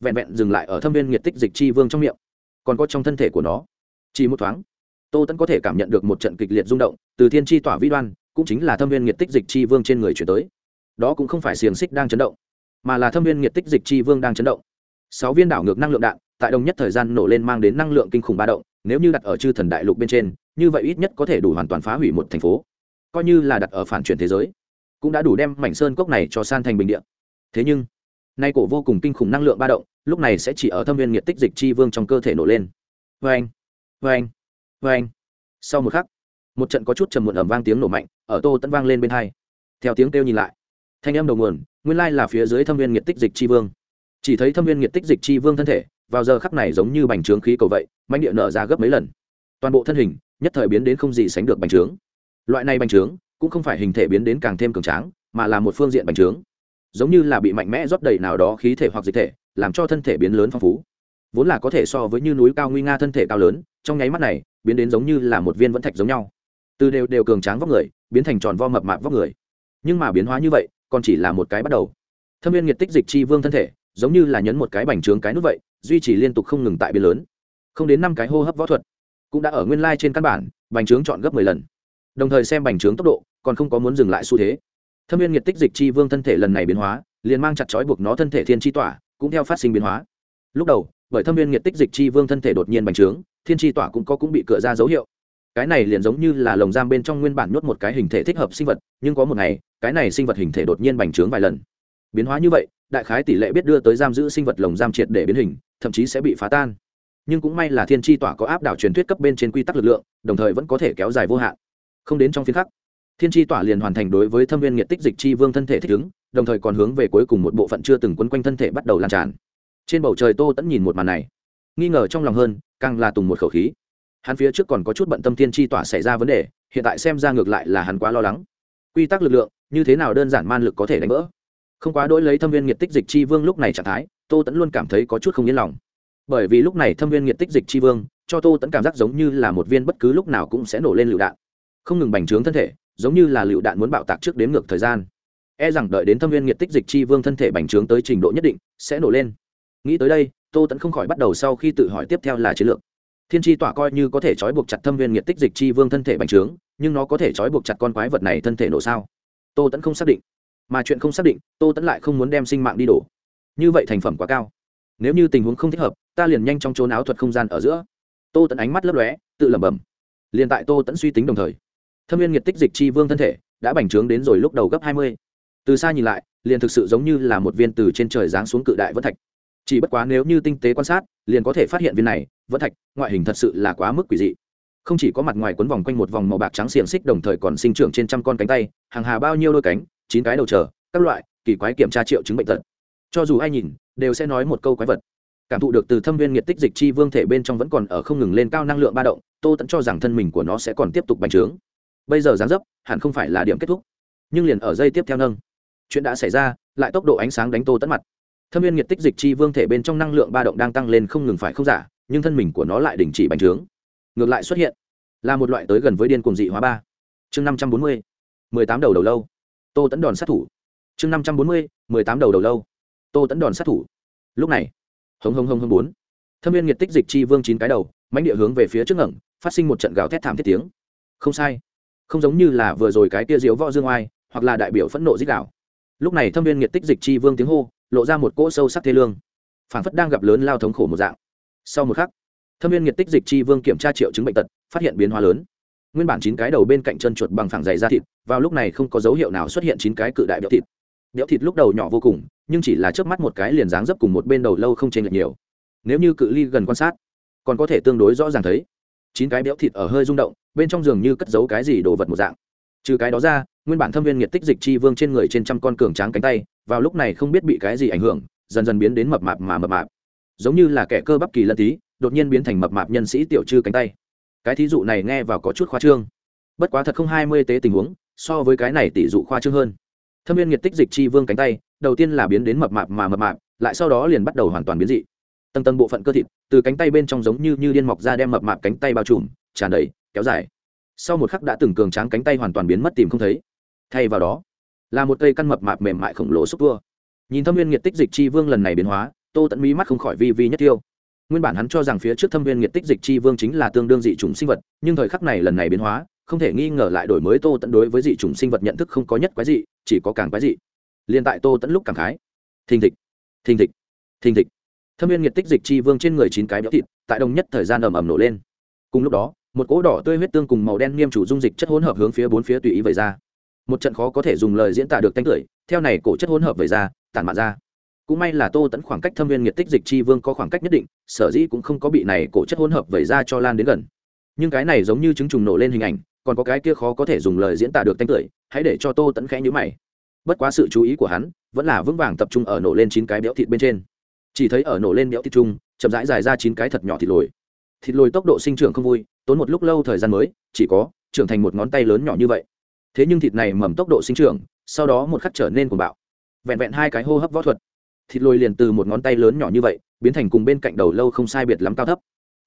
vẹn vẹn dừng lại ở thâm viên nhiệt tích dịch chi vương trong miệng. Còn có trong thân thể của nó. Chỉ một thoáng, tô tẫn có thể cảm nhận được một trận kịch liệt rung động, từ thiên chi tỏa vi đoan, cũng chính là thâm viên nhiệt tích dịch chi vương trên người chuyển tới. Đó cũng không phải xiềng xích đang chấn động, mà là thâm viên nhiệt tích dịch chi vương đang chấn động. Sáu viên đảo ngược năng lượng đạn, tại đồng nhất thời gian nổ lên mang đến năng lượng kinh khủng ba động, nếu như đặt ở chư thần đại lục bên trên, như vậy ít nhất có thể đủ hoàn toàn phá hủy một thành phố. Coi như là đặt ở phản chuyển thế giới, cũng đã đủ đem mảnh sơn cốc này cho san thành bình địa. thế nhưng nay cổ vô cùng kinh khủng năng lượng ba động, lúc này sẽ chỉ ở thâm viên nhiệt tích dịch chi vương trong cơ thể nổ lên. Vê anh vê anh vê anh sau một khắc, một trận có chút trầm muộn ẩm vang tiếng nổ mạnh, ở tô tẫn vang lên bên hai. Theo tiếng kêu nhìn lại, thanh âm đầu nguồn, nguyên lai là phía dưới thâm viên nhiệt tích dịch chi vương. Chỉ thấy thâm viên nhiệt tích dịch chi vương thân thể, vào giờ khắc này giống như bành trướng khí cầu vậy mạnh địa nở ra gấp mấy lần. Toàn bộ thân hình, nhất thời biến đến không gì sánh được bành trướng. Loại này bành trướng, cũng không phải hình thể biến đến càng thêm cường tráng, mà là một phương diện bành trướng giống như là bị mạnh mẽ rót đầy nào đó khí thể hoặc dịch thể, làm cho thân thể biến lớn phong phú. Vốn là có thể so với như núi cao nguy nga thân thể cao lớn, trong nháy mắt này, biến đến giống như là một viên vẫn thạch giống nhau. Từ đều đều cường tráng vóc người, biến thành tròn vo mập mạp vóc người. Nhưng mà biến hóa như vậy, còn chỉ là một cái bắt đầu. Thâm viên nhiệt tích dịch chi vương thân thể, giống như là nhấn một cái bành trướng cái nút vậy, duy trì liên tục không ngừng tại biến lớn. Không đến năm cái hô hấp võ thuật, cũng đã ở nguyên lai trên căn bản, bành trướng chọn gấp mười lần. Đồng thời xem bành trướng tốc độ, còn không có muốn dừng lại xu thế thâm viên nhiệt tích dịch chi vương thân thể lần này biến hóa, liền mang chặt chói buộc nó thân thể thiên chi tỏa, cũng theo phát sinh biến hóa. Lúc đầu, bởi thâm viên nhiệt tích dịch chi vương thân thể đột nhiên bành trướng, thiên chi tỏa cũng có cũng bị cựa ra dấu hiệu. Cái này liền giống như là lồng giam bên trong nguyên bản nhốt một cái hình thể thích hợp sinh vật, nhưng có một ngày, cái này sinh vật hình thể đột nhiên bành trướng vài lần. Biến hóa như vậy, đại khái tỷ lệ biết đưa tới giam giữ sinh vật lồng giam triệt để biến hình, thậm chí sẽ bị phá tan. Nhưng cũng may là thiên tri tỏa có áp đảo truyền thuyết cấp bên trên quy tắc lực lượng, đồng thời vẫn có thể kéo dài vô hạn. Không đến trong phiên khắc thiên tri tỏa liền hoàn thành đối với thâm viên nghiệt tích dịch chi vương thân thể thích ứng, đồng thời còn hướng về cuối cùng một bộ phận chưa từng quấn quanh thân thể bắt đầu lan tràn. Trên bầu trời tô tẫn nhìn một màn này, nghi ngờ trong lòng hơn, càng là tùng một khẩu khí. Hắn phía trước còn có chút bận tâm thiên tri tỏa xảy ra vấn đề, hiện tại xem ra ngược lại là hắn quá lo lắng. Quy tắc lực lượng, như thế nào đơn giản man lực có thể đánh vỡ? Không quá đỗi lấy thâm viên nghiệt tích dịch chi vương lúc này trạng thái, tô tẫn luôn cảm thấy có chút không yên lòng. Bởi vì lúc này thâm viên nghiệt tích dịch chi vương, cho tô tẫn cảm giác giống như là một viên bất cứ lúc nào cũng sẽ nổ lên lựu đạn. Không ngừng bành trướng thân thể giống như là lựu đạn muốn bạo tạc trước đến ngược thời gian. E rằng đợi đến thâm viên nhiệt tích dịch chi vương thân thể bành trướng tới trình độ nhất định, sẽ nổ lên. Nghĩ tới đây, tô tẫn không khỏi bắt đầu sau khi tự hỏi tiếp theo là chiến lược. Thiên tri tỏa coi như có thể trói buộc chặt thâm viên nhiệt tích dịch chi vương thân thể bành trướng, nhưng nó có thể trói buộc chặt con quái vật này thân thể nổ sao? Tô tẫn không xác định. Mà chuyện không xác định, tô tẫn lại không muốn đem sinh mạng đi đổ. Như vậy thành phẩm quá cao. Nếu như tình huống không thích hợp, ta liền nhanh trong trốn áo thuật không gian ở giữa. Tô tẫn ánh mắt lấp lóe, tự lẩm bẩm. Liền tại tô tẫn suy tính đồng thời thâm viên nhiệt tích dịch chi vương thân thể đã bành trướng đến rồi lúc đầu gấp hai mươi. Từ xa nhìn lại liền thực sự giống như là một viên từ trên trời giáng xuống cự đại vẫn thạch. Chỉ bất quá nếu như tinh tế quan sát liền có thể phát hiện viên này vẫn thạch ngoại hình thật sự là quá mức quỷ dị. Không chỉ có mặt ngoài quấn vòng quanh một vòng màu bạc trắng xiềng xích đồng thời còn sinh trưởng trên trăm con cánh tay hàng hà bao nhiêu đôi cánh chín cái đầu trở, các loại kỳ quái kiểm tra triệu chứng bệnh tật. Cho dù ai nhìn đều sẽ nói một câu quái vật. Cảm thụ được từ thâm viên nhiệt tích dịch chi vương thể bên trong vẫn còn ở không ngừng lên cao năng lượng ba động tô tẫn cho rằng thân mình của nó sẽ còn tiếp tục bành trướng bây giờ dáng dấp hẳn không phải là điểm kết thúc nhưng liền ở dây tiếp theo nâng chuyện đã xảy ra lại tốc độ ánh sáng đánh tô tẫn mặt thâm viên nhiệt tích dịch chi vương thể bên trong năng lượng ba động đang tăng lên không ngừng phải không giả nhưng thân mình của nó lại đình chỉ bành trướng ngược lại xuất hiện là một loại tới gần với điên cuồng dị hóa ba chương năm trăm bốn mươi, mười tám đầu đầu lâu tô tẫn đòn sát thủ chương năm trăm bốn mươi, mười tám đầu đầu lâu tô tẫn đòn sát thủ lúc này hống hống hống hống bốn thâm viên nhiệt tích dịch chi vương chín cái đầu mánh địa hướng về phía trước ngẩng phát sinh một trận gào thét thảm thiết tiếng không sai không giống như là vừa rồi cái tia diếu võ dương oai, hoặc là đại biểu phẫn nộ dích đạo. Lúc này thâm viên nhiệt tích dịch chi vương tiếng hô, lộ ra một cỗ sâu sắc thê lương. Phản phất đang gặp lớn lao thống khổ một dạng. Sau một khắc, thâm viên nhiệt tích dịch chi vương kiểm tra triệu chứng bệnh tật, phát hiện biến hóa lớn. Nguyên bản chín cái đầu bên cạnh chân chuột bằng phẳng dày da thịt, vào lúc này không có dấu hiệu nào xuất hiện chín cái cự đại béo thịt. Béo thịt lúc đầu nhỏ vô cùng, nhưng chỉ là trước mắt một cái liền dáng dấp cùng một bên đầu lâu không chênh lệch nhiều. Nếu như cự ly gần quan sát, còn có thể tương đối rõ ràng thấy chín cái béo thịt ở hơi rung động, bên trong giường như cất giấu cái gì đồ vật một dạng. Trừ cái đó ra, nguyên bản thâm viên nhiệt tích dịch chi vương trên người trên trăm con cường tráng cánh tay, vào lúc này không biết bị cái gì ảnh hưởng, dần dần biến đến mập mạp mà mập mạp. Giống như là kẻ cơ bắp kỳ lân tí, đột nhiên biến thành mập mạp nhân sĩ tiểu trư cánh tay. Cái thí dụ này nghe vào có chút khoa trương. Bất quá thật không hai mươi tế tình huống, so với cái này tỷ dụ khoa trương hơn. Thâm viên nhiệt tích dịch chi vương cánh tay, đầu tiên là biến đến mập mạp mà mập mạp, lại sau đó liền bắt đầu hoàn toàn biến dị tầng tầng bộ phận cơ thịt, từ cánh tay bên trong giống như như điên mọc ra đem mập mạp cánh tay bao trùm, tràn đầy, kéo dài. Sau một khắc đã từng cường tráng cánh tay hoàn toàn biến mất tìm không thấy. Thay vào đó, là một cây căn mập mạp mềm mại khổng lồ xúc tua. Nhìn thâm viên nhiệt tích dịch chi vương lần này biến hóa, tô tẫn mí mắt không khỏi vi vi nhất tiêu. Nguyên bản hắn cho rằng phía trước thâm viên nhiệt tích dịch chi vương chính là tương đương dị chủng sinh vật, nhưng thời khắc này lần này biến hóa, không thể nghi ngờ lại đổi mới tô tẫn đối với dị chủng sinh vật nhận thức không có nhất quái dị, chỉ có càng quái dị. Liền tại tô tẫn lúc cảm khái. Thình thịch thình thịch thình thịch thâm viên nhiệt tích dịch chi vương trên người chín cái béo thịt, tại đồng nhất thời gian ầm ầm nổ lên. Cùng lúc đó, một cỗ đỏ tươi huyết tương cùng màu đen nghiêm chủ dung dịch chất hỗn hợp hướng phía bốn phía tùy ý vẩy ra. Một trận khó có thể dùng lời diễn tả được tanh tưởi, theo này cổ chất hỗn hợp vẩy ra, tản mạn ra. Cũng may là tô tẫn khoảng cách thâm viên nhiệt tích dịch chi vương có khoảng cách nhất định, sở dĩ cũng không có bị này cổ chất hỗn hợp vẩy ra cho lan đến gần. Nhưng cái này giống như chứng trùng nổ lên hình ảnh, còn có cái kia khó có thể dùng lời diễn tả được tanh tưởi, hãy để cho tô tẫn khẽ nhữ mày. Bất quá sự chú ý của hắn vẫn là vững vàng tập trung ở nổ lên chín cái béo thịt bên trên chỉ thấy ở nổ lên đẽo thịt chung, chậm rãi dài ra chín cái thật nhỏ thịt lồi. Thịt lồi tốc độ sinh trưởng không vui, tốn một lúc lâu thời gian mới, chỉ có trưởng thành một ngón tay lớn nhỏ như vậy. Thế nhưng thịt này mầm tốc độ sinh trưởng, sau đó một khắc trở nên cuồng bạo. Vẹn vẹn hai cái hô hấp võ thuật, thịt lồi liền từ một ngón tay lớn nhỏ như vậy, biến thành cùng bên cạnh đầu lâu không sai biệt lắm cao thấp.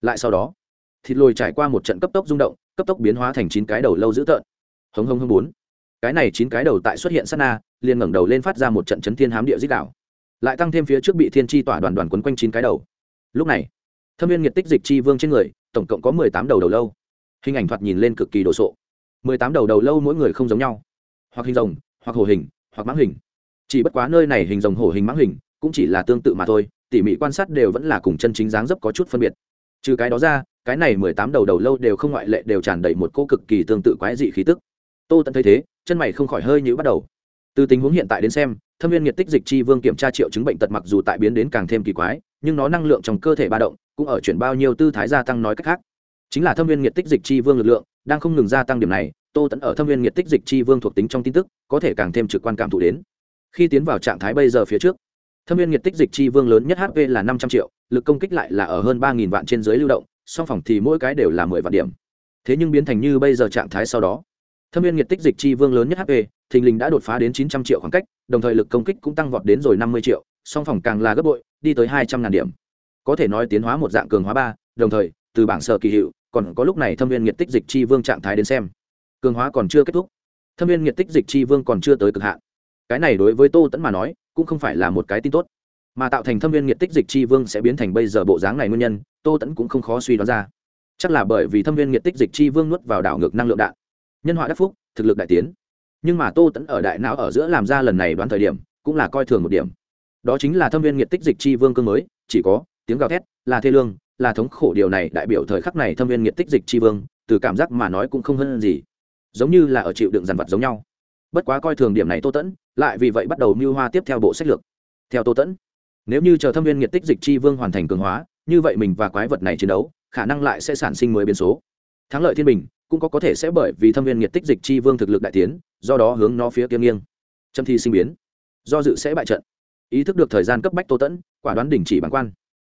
Lại sau đó, thịt lồi trải qua một trận cấp tốc rung động, cấp tốc biến hóa thành chín cái đầu lâu dữ tợn. Hống hống hống bốn. Cái này chín cái đầu tại xuất hiện sát na, liền ngẩng đầu lên phát ra một trận chấn thiên hám địa dích đảo lại tăng thêm phía trước bị thiên tri tỏa đoàn đoàn quấn quanh chín cái đầu. Lúc này, thâm viên nhiệt tích dịch chi vương trên người, tổng cộng có mười tám đầu đầu lâu. Hình ảnh thoạt nhìn lên cực kỳ đồ sộ. Mười tám đầu đầu lâu mỗi người không giống nhau. Hoặc hình rồng, hoặc hổ hình, hoặc mãng hình. Chỉ bất quá nơi này hình rồng, hổ hình, mãng hình cũng chỉ là tương tự mà thôi, tỉ mỉ quan sát đều vẫn là cùng chân chính dáng dấp có chút phân biệt. Trừ cái đó ra, cái này mười tám đầu đầu lâu đều không ngoại lệ đều tràn đầy một cô cực kỳ tương tự quái dị khí tức. Tô tận thấy thế, chân mày không khỏi hơi nhữ bắt đầu từ tình huống hiện tại đến xem, thâm viên nhiệt tích dịch chi vương kiểm tra triệu chứng bệnh tật mặc dù tại biến đến càng thêm kỳ quái, nhưng nó năng lượng trong cơ thể ba động, cũng ở chuyển bao nhiêu tư thái gia tăng nói cách khác. Chính là thâm viên nhiệt tích dịch chi vương lực lượng, đang không ngừng gia tăng điểm này, tô tẫn ở thâm viên nhiệt tích dịch chi vương thuộc tính trong tin tức, có thể càng thêm trực quan cảm thụ đến. Khi tiến vào trạng thái bây giờ phía trước, thâm viên nhiệt tích dịch chi vương lớn nhất hp là năm trăm triệu, lực công kích lại là ở hơn ba vạn trên dưới lưu động, song phòng thì mỗi cái đều là mười vạn điểm. Thế nhưng biến thành như bây giờ trạng thái sau đó, thâm viên nhiệt tích dịch chi vương lớn nhất hp thình lình đã đột phá đến chín trăm triệu khoảng cách, đồng thời lực công kích cũng tăng vọt đến rồi năm mươi triệu, song phòng càng là gấp bội, đi tới hai trăm ngàn điểm. Có thể nói tiến hóa một dạng cường hóa ba, đồng thời, từ bảng sở kỳ hiệu, còn có lúc này thâm viên nhiệt tích dịch chi vương trạng thái đến xem. Cường hóa còn chưa kết thúc. Thâm viên nghiệt tích dịch chi vương còn chưa tới cực hạn. Cái này đối với tô tẫn mà nói, cũng không phải là một cái tin tốt. Mà tạo thành thâm viên nghiệt tích dịch chi vương sẽ biến thành bây giờ bộ dáng này nguyên nhân, tô tẫn cũng không khó suy đoán ra. Chắc là bởi vì thâm viên nghiệt tích dịch chi vương nuốt vào đảo ngược năng lượng đạn. Nhân họa đắc phúc, thực lực đại tiến nhưng mà tô tẫn ở đại não ở giữa làm ra lần này đoán thời điểm, cũng là coi thường một điểm. Đó chính là thâm viên nghiệt tích dịch chi vương cương mới, chỉ có, tiếng gào thét, là thê lương, là thống khổ điều này đại biểu thời khắc này thâm viên nghiệt tích dịch chi vương, từ cảm giác mà nói cũng không hơn gì. Giống như là ở chịu đựng dằn vặt giống nhau. Bất quá coi thường điểm này tô tẫn lại vì vậy bắt đầu mưu hoa tiếp theo bộ sách lược. Theo tô tẫn nếu như chờ thâm viên nghiệt tích dịch chi vương hoàn thành cường hóa, như vậy mình và quái vật này chiến đấu, khả năng lại sẽ sản sinh mới biến số. Thắng lợi thiên bình, cũng có có thể sẽ bởi vì thâm viên nghiệt tích dịch chi vương thực lực đại tiến do đó hướng nó phía kia nghiêng. Châm thi sinh biến. Do dự sẽ bại trận. Ý thức được thời gian cấp bách tô tẫn, quả đoán đình chỉ bản quan.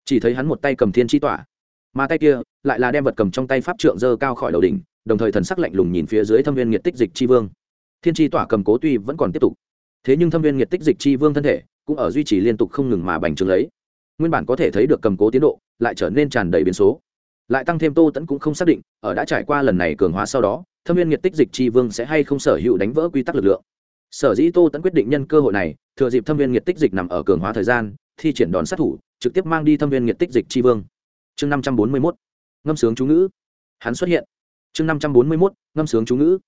Chỉ thấy hắn một tay cầm thiên chi tỏa, mà tay kia lại là đem vật cầm trong tay pháp trượng dơ cao khỏi đầu đỉnh, đồng thời thần sắc lạnh lùng nhìn phía dưới thâm viên nghiệt tích dịch chi vương. Thiên chi tỏa cầm cố tuy vẫn còn tiếp tục, thế nhưng thâm viên nghiệt tích dịch chi vương thân thể cũng ở duy trì liên tục không ngừng mà bành trướng lấy. Nguyên bản có thể thấy được cầm cố tiến độ, lại trở nên tràn đầy biến số. Lại tăng thêm tô tẫn cũng không xác định, ở đã trải qua lần này cường hóa sau đó thâm viên nghiệt tích dịch chi vương sẽ hay không sở hữu đánh vỡ quy tắc lực lượng? Sở dĩ tô tẫn quyết định nhân cơ hội này, thừa dịp thâm viên nghiệt tích dịch nằm ở cường hóa thời gian, thi triển đòn sát thủ, trực tiếp mang đi thâm viên nghiệt tích dịch chi vương. Chương năm trăm bốn mươi mốt, ngâm sướng chú ngữ. Hắn xuất hiện. Chương năm trăm bốn mươi mốt, ngâm sướng chú ngữ.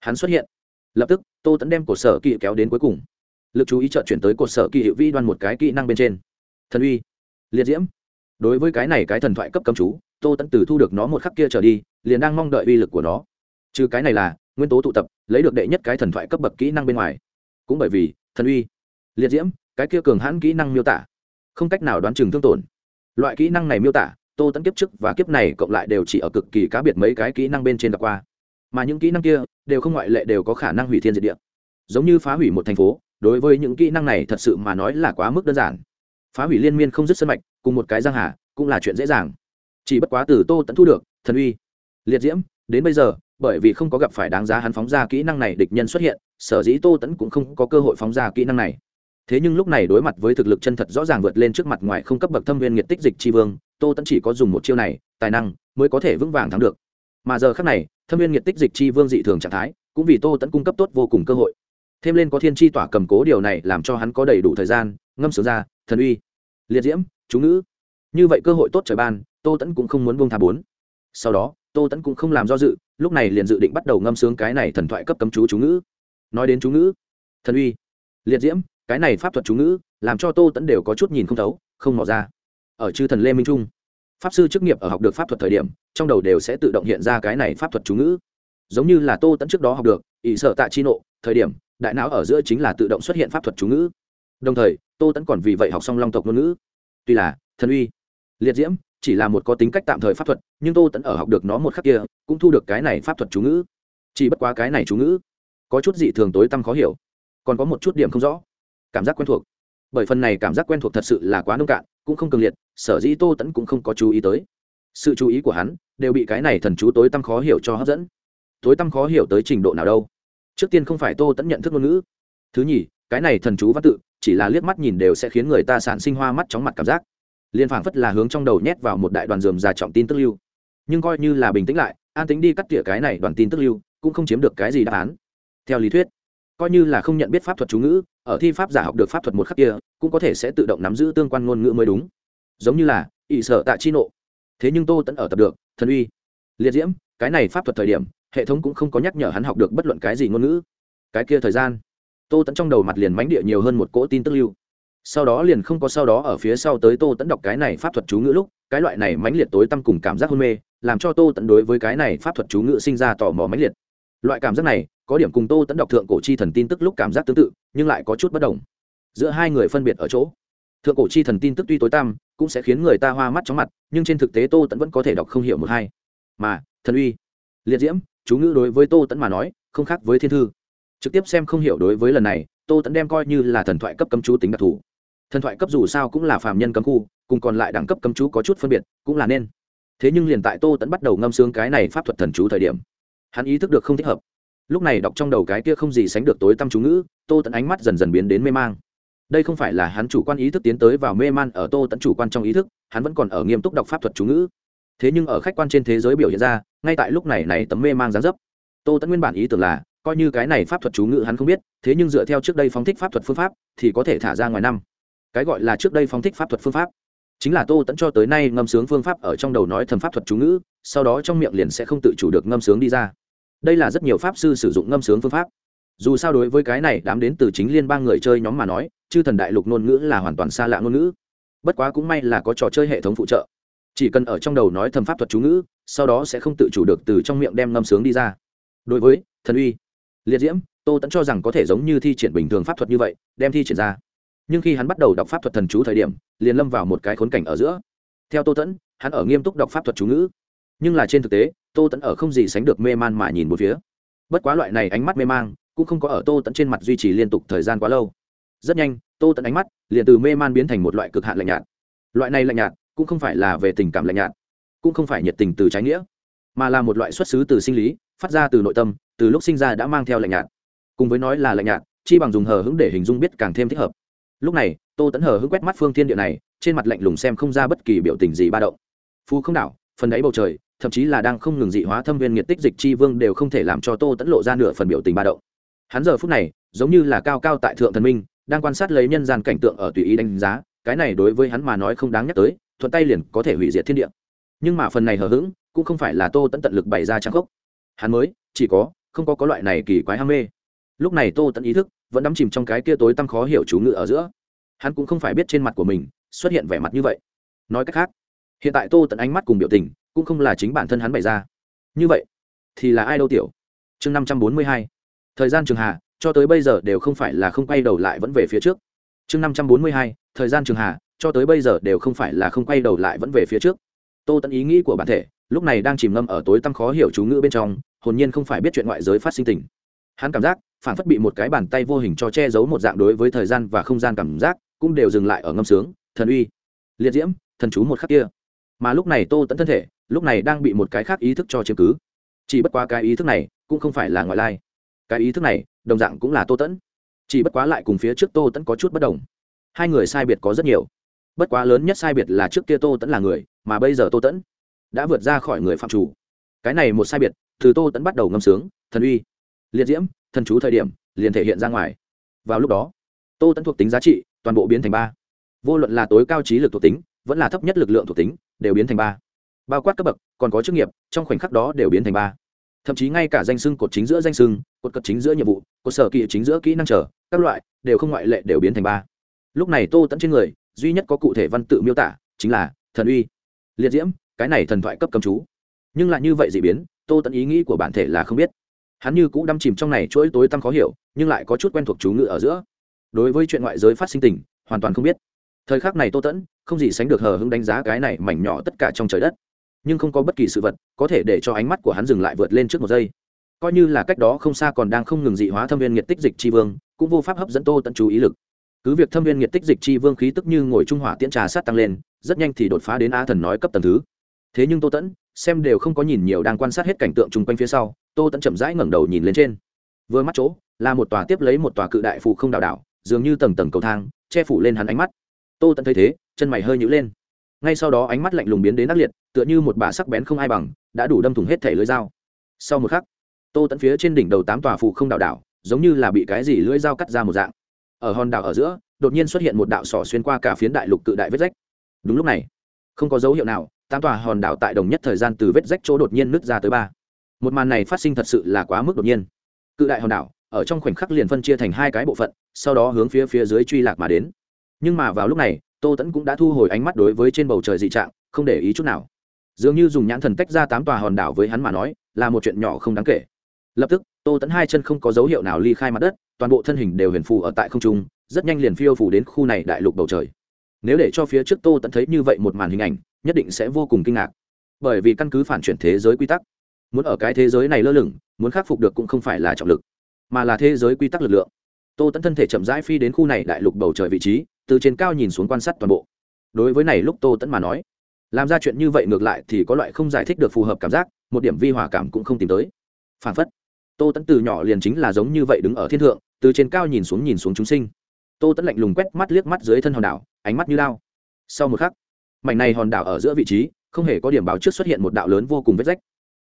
Hắn xuất hiện. Lập tức, tô tẫn đem cột sở kỵ kéo đến cuối cùng. Lực chú ý trợ chuyển tới cột sở kỵ hiệu vi đoan một cái kỹ năng bên trên. Thần uy, liệt diễm. Đối với cái này cái thần thoại cấp cấm chú, tô tẫn từ thu được nó một khắc kia trở đi, liền đang mong đợi uy lực của nó trừ cái này là, nguyên tố tụ tập, lấy được đệ nhất cái thần thoại cấp bậc kỹ năng bên ngoài. Cũng bởi vì, thần uy, liệt diễm, cái kia cường hãn kỹ năng miêu tả, không cách nào đoán chừng thương tổn. Loại kỹ năng này miêu tả, tô tẫn kiếp trước và kiếp này cộng lại đều chỉ ở cực kỳ cá biệt mấy cái kỹ năng bên trên đặc qua. Mà những kỹ năng kia, đều không ngoại lệ đều có khả năng hủy thiên diệt địa. Giống như phá hủy một thành phố, đối với những kỹ năng này thật sự mà nói là quá mức đơn giản. Phá hủy liên miên không dứt sân mạch, cùng một cái giang hà, cũng là chuyện dễ dàng. Chỉ bất quá từ tô tẫn thu được, thần uy, liệt diễm, đến bây giờ bởi vì không có gặp phải đáng giá hắn phóng ra kỹ năng này, địch nhân xuất hiện, sở dĩ tô tẫn cũng không có cơ hội phóng ra kỹ năng này. Thế nhưng lúc này đối mặt với thực lực chân thật rõ ràng vượt lên trước mặt ngoài không cấp bậc thâm viên nghiệt tích dịch tri vương, tô tẫn chỉ có dùng một chiêu này, tài năng mới có thể vững vàng thắng được. Mà giờ khác này, thâm viên nghiệt tích dịch tri vương dị thường trạng thái, cũng vì tô tẫn cung cấp tốt vô cùng cơ hội. Thêm lên có thiên tri tỏa cầm cố điều này làm cho hắn có đầy đủ thời gian, ngâm sướng ra, thần uy, liệt diễm, chú ngữ. Như vậy cơ hội tốt trời ban, tô tẫn cũng không muốn buông tha bốn. Sau đó tô tẫn cũng không làm do dự, lúc này liền dự định bắt đầu ngâm sướng cái này thần thoại cấp cấm chú chú ngữ. Nói đến chú ngữ, thần uy, liệt diễm, cái này pháp thuật chú ngữ, làm cho tô tẫn đều có chút nhìn không thấu, không mò ra. Ở chư thần lê minh trung, pháp sư chức nghiệp ở học được pháp thuật thời điểm, trong đầu đều sẽ tự động hiện ra cái này pháp thuật chú ngữ. Giống như là tô tẫn trước đó học được, ỷ sợ tạ chi nộ, thời điểm, đại não ở giữa chính là tự động xuất hiện pháp thuật chú ngữ. Đồng thời, tô tẫn còn vì vậy học xong long tộc ngôn ngữ. Tuy là, thần uy, liệt diễm chỉ là một có tính cách tạm thời pháp thuật, nhưng tô tẫn ở học được nó một khắc kia, cũng thu được cái này pháp thuật chú ngữ. Chỉ bất quá cái này chú ngữ, có chút dị thường tối tăm khó hiểu, còn có một chút điểm không rõ. Cảm giác quen thuộc. Bởi phần này cảm giác quen thuộc thật sự là quá nông cạn, cũng không cường liệt, sở dĩ tô tẫn cũng không có chú ý tới. Sự chú ý của hắn đều bị cái này thần chú tối tăm khó hiểu cho hấp dẫn. Tối tăm khó hiểu tới trình độ nào đâu? Trước tiên không phải tô tẫn nhận thức ngôn ngữ. Thứ nhì, cái này thần chú văn tự, chỉ là liếc mắt nhìn đều sẽ khiến người ta sản sinh hoa mắt chóng mặt cảm giác liên phảng phất là hướng trong đầu nhét vào một đại đoàn dườm già trọng tin tức lưu. Nhưng coi như là bình tĩnh lại, an tính đi cắt tỉa cái này đoàn tin tức lưu, cũng không chiếm được cái gì đáp án. Theo lý thuyết, coi như là không nhận biết pháp thuật chú ngữ, ở thi pháp giả học được pháp thuật một khắc kia, cũng có thể sẽ tự động nắm giữ tương quan ngôn ngữ mới đúng. Giống như là ỵ sở tạ chi nộ. Thế nhưng tô tẫn ở tập được, thần uy, liệt diễm, cái này pháp thuật thời điểm, hệ thống cũng không có nhắc nhở hắn học được bất luận cái gì ngôn ngữ. Cái kia thời gian, tô tẫn trong đầu mặt liền mánh địa nhiều hơn một cỗ tin tức lưu sau đó liền không có sau đó ở phía sau tới tô tẫn đọc cái này pháp thuật chú ngữ lúc, cái loại này mãnh liệt tối tăm cùng cảm giác hôn mê, làm cho tô tẫn đối với cái này pháp thuật chú ngữ sinh ra tò mò mãnh liệt. Loại cảm giác này, có điểm cùng tô tẫn đọc thượng cổ chi thần tin tức lúc cảm giác tương tự, nhưng lại có chút bất đồng. Giữa hai người phân biệt ở chỗ, thượng cổ chi thần tin tức tuy tối tăm, cũng sẽ khiến người ta hoa mắt chóng mặt, nhưng trên thực tế tô tẫn vẫn có thể đọc không hiểu một hai. Mà, thần uy, liệt diễm, chú ngữ đối với tô tẫn mà nói, không khác với thiên thư. Trực tiếp xem không hiểu đối với lần này, tô tẫn đem coi như là thần thoại cấp cấm chú tính đặc thù thần thoại cấp dù sao cũng là phàm nhân cấm khu, cùng còn lại đẳng cấp cấm chú có chút phân biệt, cũng là nên. Thế nhưng liền tại tô tẫn bắt đầu ngâm xương cái này pháp thuật thần chú thời điểm, hắn ý thức được không thích hợp. Lúc này đọc trong đầu cái kia không gì sánh được tối tăm chú ngữ, tô tẫn ánh mắt dần dần biến đến mê mang. Đây không phải là hắn chủ quan ý thức tiến tới vào mê man ở tô tẫn chủ quan trong ý thức, hắn vẫn còn ở nghiêm túc đọc pháp thuật chú ngữ. Thế nhưng ở khách quan trên thế giới biểu hiện ra, ngay tại lúc này này tấm mê mang gián dấp. Tô tẫn nguyên bản ý tưởng là, coi như cái này pháp thuật chú ngữ hắn không biết, thế nhưng dựa theo trước đây phóng thích pháp thuật phương pháp, thì có thể thả ra ngoài năm cái gọi là trước đây phóng thích pháp thuật phương pháp. Chính là tô tẫn cho tới nay ngâm sướng phương pháp ở trong đầu nói thầm pháp thuật chú ngữ, sau đó trong miệng liền sẽ không tự chủ được ngâm sướng đi ra. Đây là rất nhiều pháp sư sử dụng ngâm sướng phương pháp. Dù sao đối với cái này, đám đến từ chính liên bang người chơi nhóm mà nói, chư thần đại lục ngôn ngữ là hoàn toàn xa lạ ngôn ngữ. Bất quá cũng may là có trò chơi hệ thống phụ trợ. Chỉ cần ở trong đầu nói thầm pháp thuật chú ngữ, sau đó sẽ không tự chủ được từ trong miệng đem ngâm sướng đi ra. Đối với, thần uy, liệt diễm, tô tẫn cho rằng có thể giống như thi triển bình thường pháp thuật như vậy, đem thi triển ra nhưng khi hắn bắt đầu đọc pháp thuật thần chú thời điểm, liền lâm vào một cái khốn cảnh ở giữa. Theo tô tẫn, hắn ở nghiêm túc đọc pháp thuật chú ngữ. Nhưng là trên thực tế, tô tẫn ở không gì sánh được mê man mà nhìn một phía. Bất quá loại này ánh mắt mê mang, cũng không có ở tô tẫn trên mặt duy trì liên tục thời gian quá lâu. Rất nhanh, tô tẫn ánh mắt liền từ mê man biến thành một loại cực hạn lạnh nhạt. Loại này lạnh nhạt, cũng không phải là về tình cảm lạnh nhạt, cũng không phải nhiệt tình từ trái nghĩa, mà là một loại xuất xứ từ sinh lý, phát ra từ nội tâm, từ lúc sinh ra đã mang theo lạnh nhạt. Cùng với nói là lạnh nhạt, chi bằng dùng hờ hững để hình dung biết càng thêm thích hợp lúc này, tô tẫn hờ hững quét mắt phương thiên địa này, trên mặt lạnh lùng xem không ra bất kỳ biểu tình gì ba động. Phú không đảo, phần đáy bầu trời, thậm chí là đang không ngừng dị hóa thâm viên nhiệt tích dịch chi vương đều không thể làm cho tô tẫn lộ ra nửa phần biểu tình ba động. Hắn giờ phút này, giống như là cao cao tại thượng thần minh, đang quan sát lấy nhân gian cảnh tượng ở tùy ý đánh giá, cái này đối với hắn mà nói không đáng nhắc tới, thuận tay liền có thể hủy diệt thiên địa. Nhưng mà phần này hờ hững, cũng không phải là tô tẫn tận lực bày ra trang khốc. Hắn mới, chỉ có, không có có loại này kỳ quái ham mê. Lúc này tô tẫn ý thức vẫn đắm chìm trong cái kia tối tăm khó hiểu chú ngự ở giữa. Hắn cũng không phải biết trên mặt của mình xuất hiện vẻ mặt như vậy. Nói cách khác, hiện tại tô tận ánh mắt cùng biểu tình cũng không là chính bản thân hắn bày ra. Như vậy thì là ai đâu tiểu? Chương năm trăm bốn mươi hai. Thời gian trường hà cho tới bây giờ đều không phải là không quay đầu lại vẫn về phía trước. Chương năm trăm bốn mươi hai. Thời gian trường hà cho tới bây giờ đều không phải là không quay đầu lại vẫn về phía trước. Tô tận ý nghĩ của bản thể, lúc này đang chìm ngâm ở tối tăm khó hiểu chú ngữ bên trong, hồn nhiên không phải biết chuyện ngoại giới phát sinh tình. Hắn cảm giác phản phất bị một cái bàn tay vô hình cho che giấu một dạng đối với thời gian và không gian cảm giác, cũng đều dừng lại ở ngâm sướng, thần uy, liệt diễm, thần chú một khắc kia. Mà lúc này tô tẫn thân thể, lúc này đang bị một cái khác ý thức cho chiếm cứ. Chỉ bất quá cái ý thức này cũng không phải là ngoại lai. Cái ý thức này, đồng dạng cũng là tô tẫn chỉ bất quá lại cùng phía trước tô tẫn có chút bất đồng. Hai người sai biệt có rất nhiều. Bất quá lớn nhất sai biệt là trước kia tô tẫn là người, mà bây giờ tô tẫn đã vượt ra khỏi người phạm chủ. Cái này một sai biệt, từ tô tẫn bắt đầu ngâm sướng, thần uy, liệt diễm thần chú thời điểm, liền thể hiện ra ngoài. Vào lúc đó, tô tẫn thuộc tính giá trị toàn bộ biến thành ba. Vô luận là tối cao trí lực thuộc tính, vẫn là thấp nhất lực lượng thuộc tính, đều biến thành ba. Bao quát cấp bậc, còn có chức nghiệp, trong khoảnh khắc đó đều biến thành ba. Thậm chí ngay cả danh sưng cột chính giữa danh sưng cột cật chính giữa nhiệm vụ, cột sở kỹ chính giữa kỹ năng trở, các loại, đều không ngoại lệ đều biến thành ba. Lúc này tô tẫn trên người, duy nhất có cụ thể văn tự miêu tả, chính là thần uy. Liệt diễm, cái này thần thoại cấp cầm chú. Nhưng lại như vậy dị biến, tô tẫn ý nghĩ của bản thể là không biết hắn như cũng đâm chìm trong này chuỗi tối tăm khó hiểu, nhưng lại có chút quen thuộc chú ngự ở giữa. Đối với chuyện ngoại giới phát sinh tình, hoàn toàn không biết. Thời khắc này tô tẫn, không gì sánh được hờ hững đánh giá cái này mảnh nhỏ tất cả trong trời đất. Nhưng không có bất kỳ sự vật có thể để cho ánh mắt của hắn dừng lại vượt lên trước một giây. Coi như là cách đó không xa còn đang không ngừng dị hóa thâm viên nhiệt tích dịch tri vương, cũng vô pháp hấp dẫn tô tẫn chú ý lực. Cứ việc thâm viên nhiệt tích dịch tri vương khí tức như ngồi trung hỏa tiễn trà sát tăng lên, rất nhanh thì đột phá đến a thần nói cấp tầng thứ. Thế nhưng tô tẫn, xem đều không có nhìn nhiều đang quan sát hết cảnh tượng chung quanh phía sau tô tẫn chậm rãi ngẩng đầu nhìn lên trên. Vừa mắt chỗ, là một tòa tiếp lấy một tòa cự đại phụ không đảo đảo, dường như tầng tầng cầu thang, che phủ lên hắn ánh mắt. Tô tẫn thấy thế, chân mày hơi nhữ lên. Ngay sau đó ánh mắt lạnh lùng biến đến ác liệt, tựa như một bà sắc bén không ai bằng, đã đủ đâm thủng hết thể lưỡi dao. Sau một khắc, tô tẫn phía trên đỉnh đầu tám tòa phụ không đảo đảo, giống như là bị cái gì lưỡi dao cắt ra một dạng. Ở hòn đảo ở giữa, đột nhiên xuất hiện một đạo sỏ xuyên qua cả phiến đại lục cự đại vết rách. Đúng lúc này, không có dấu hiệu nào, tám tòa hòn đảo tại đồng nhất thời gian từ vết rách chỗ đột nhiên nứt ra tới ba một màn này phát sinh thật sự là quá mức đột nhiên. Cự đại hòn đảo, ở trong khoảnh khắc liền phân chia thành hai cái bộ phận, sau đó hướng phía phía dưới truy lạc mà đến. Nhưng mà vào lúc này, tô tẫn cũng đã thu hồi ánh mắt đối với trên bầu trời dị trạng, không để ý chút nào. Dường như dùng nhãn thần tách ra tám tòa hòn đảo với hắn mà nói, là một chuyện nhỏ không đáng kể. Lập tức, tô tẫn hai chân không có dấu hiệu nào ly khai mặt đất, toàn bộ thân hình đều huyền phù ở tại không trung, rất nhanh liền phiêu phủ đến khu này đại lục bầu trời. Nếu để cho phía trước tô tẫn thấy như vậy một màn hình ảnh, nhất định sẽ vô cùng kinh ngạc. Bởi vì căn cứ phản chuyển thế giới quy tắc muốn ở cái thế giới này lơ lửng, muốn khắc phục được cũng không phải là trọng lực, mà là thế giới quy tắc lực lượng. Tô tẫn thân thể chậm rãi phi đến khu này đại lục bầu trời vị trí, từ trên cao nhìn xuống quan sát toàn bộ. Đối với này lúc tô tẫn mà nói, làm ra chuyện như vậy ngược lại thì có loại không giải thích được phù hợp cảm giác, một điểm vi hòa cảm cũng không tìm tới. Phản phất, tô tẫn từ nhỏ liền chính là giống như vậy đứng ở thiên thượng, từ trên cao nhìn xuống nhìn xuống chúng sinh. Tô tẫn lạnh lùng quét mắt liếc mắt dưới thân hòn đảo, ánh mắt như lao sau một khắc, mảnh này hòn đảo ở giữa vị trí, không hề có điểm báo trước xuất hiện một đạo lớn vô cùng vết rách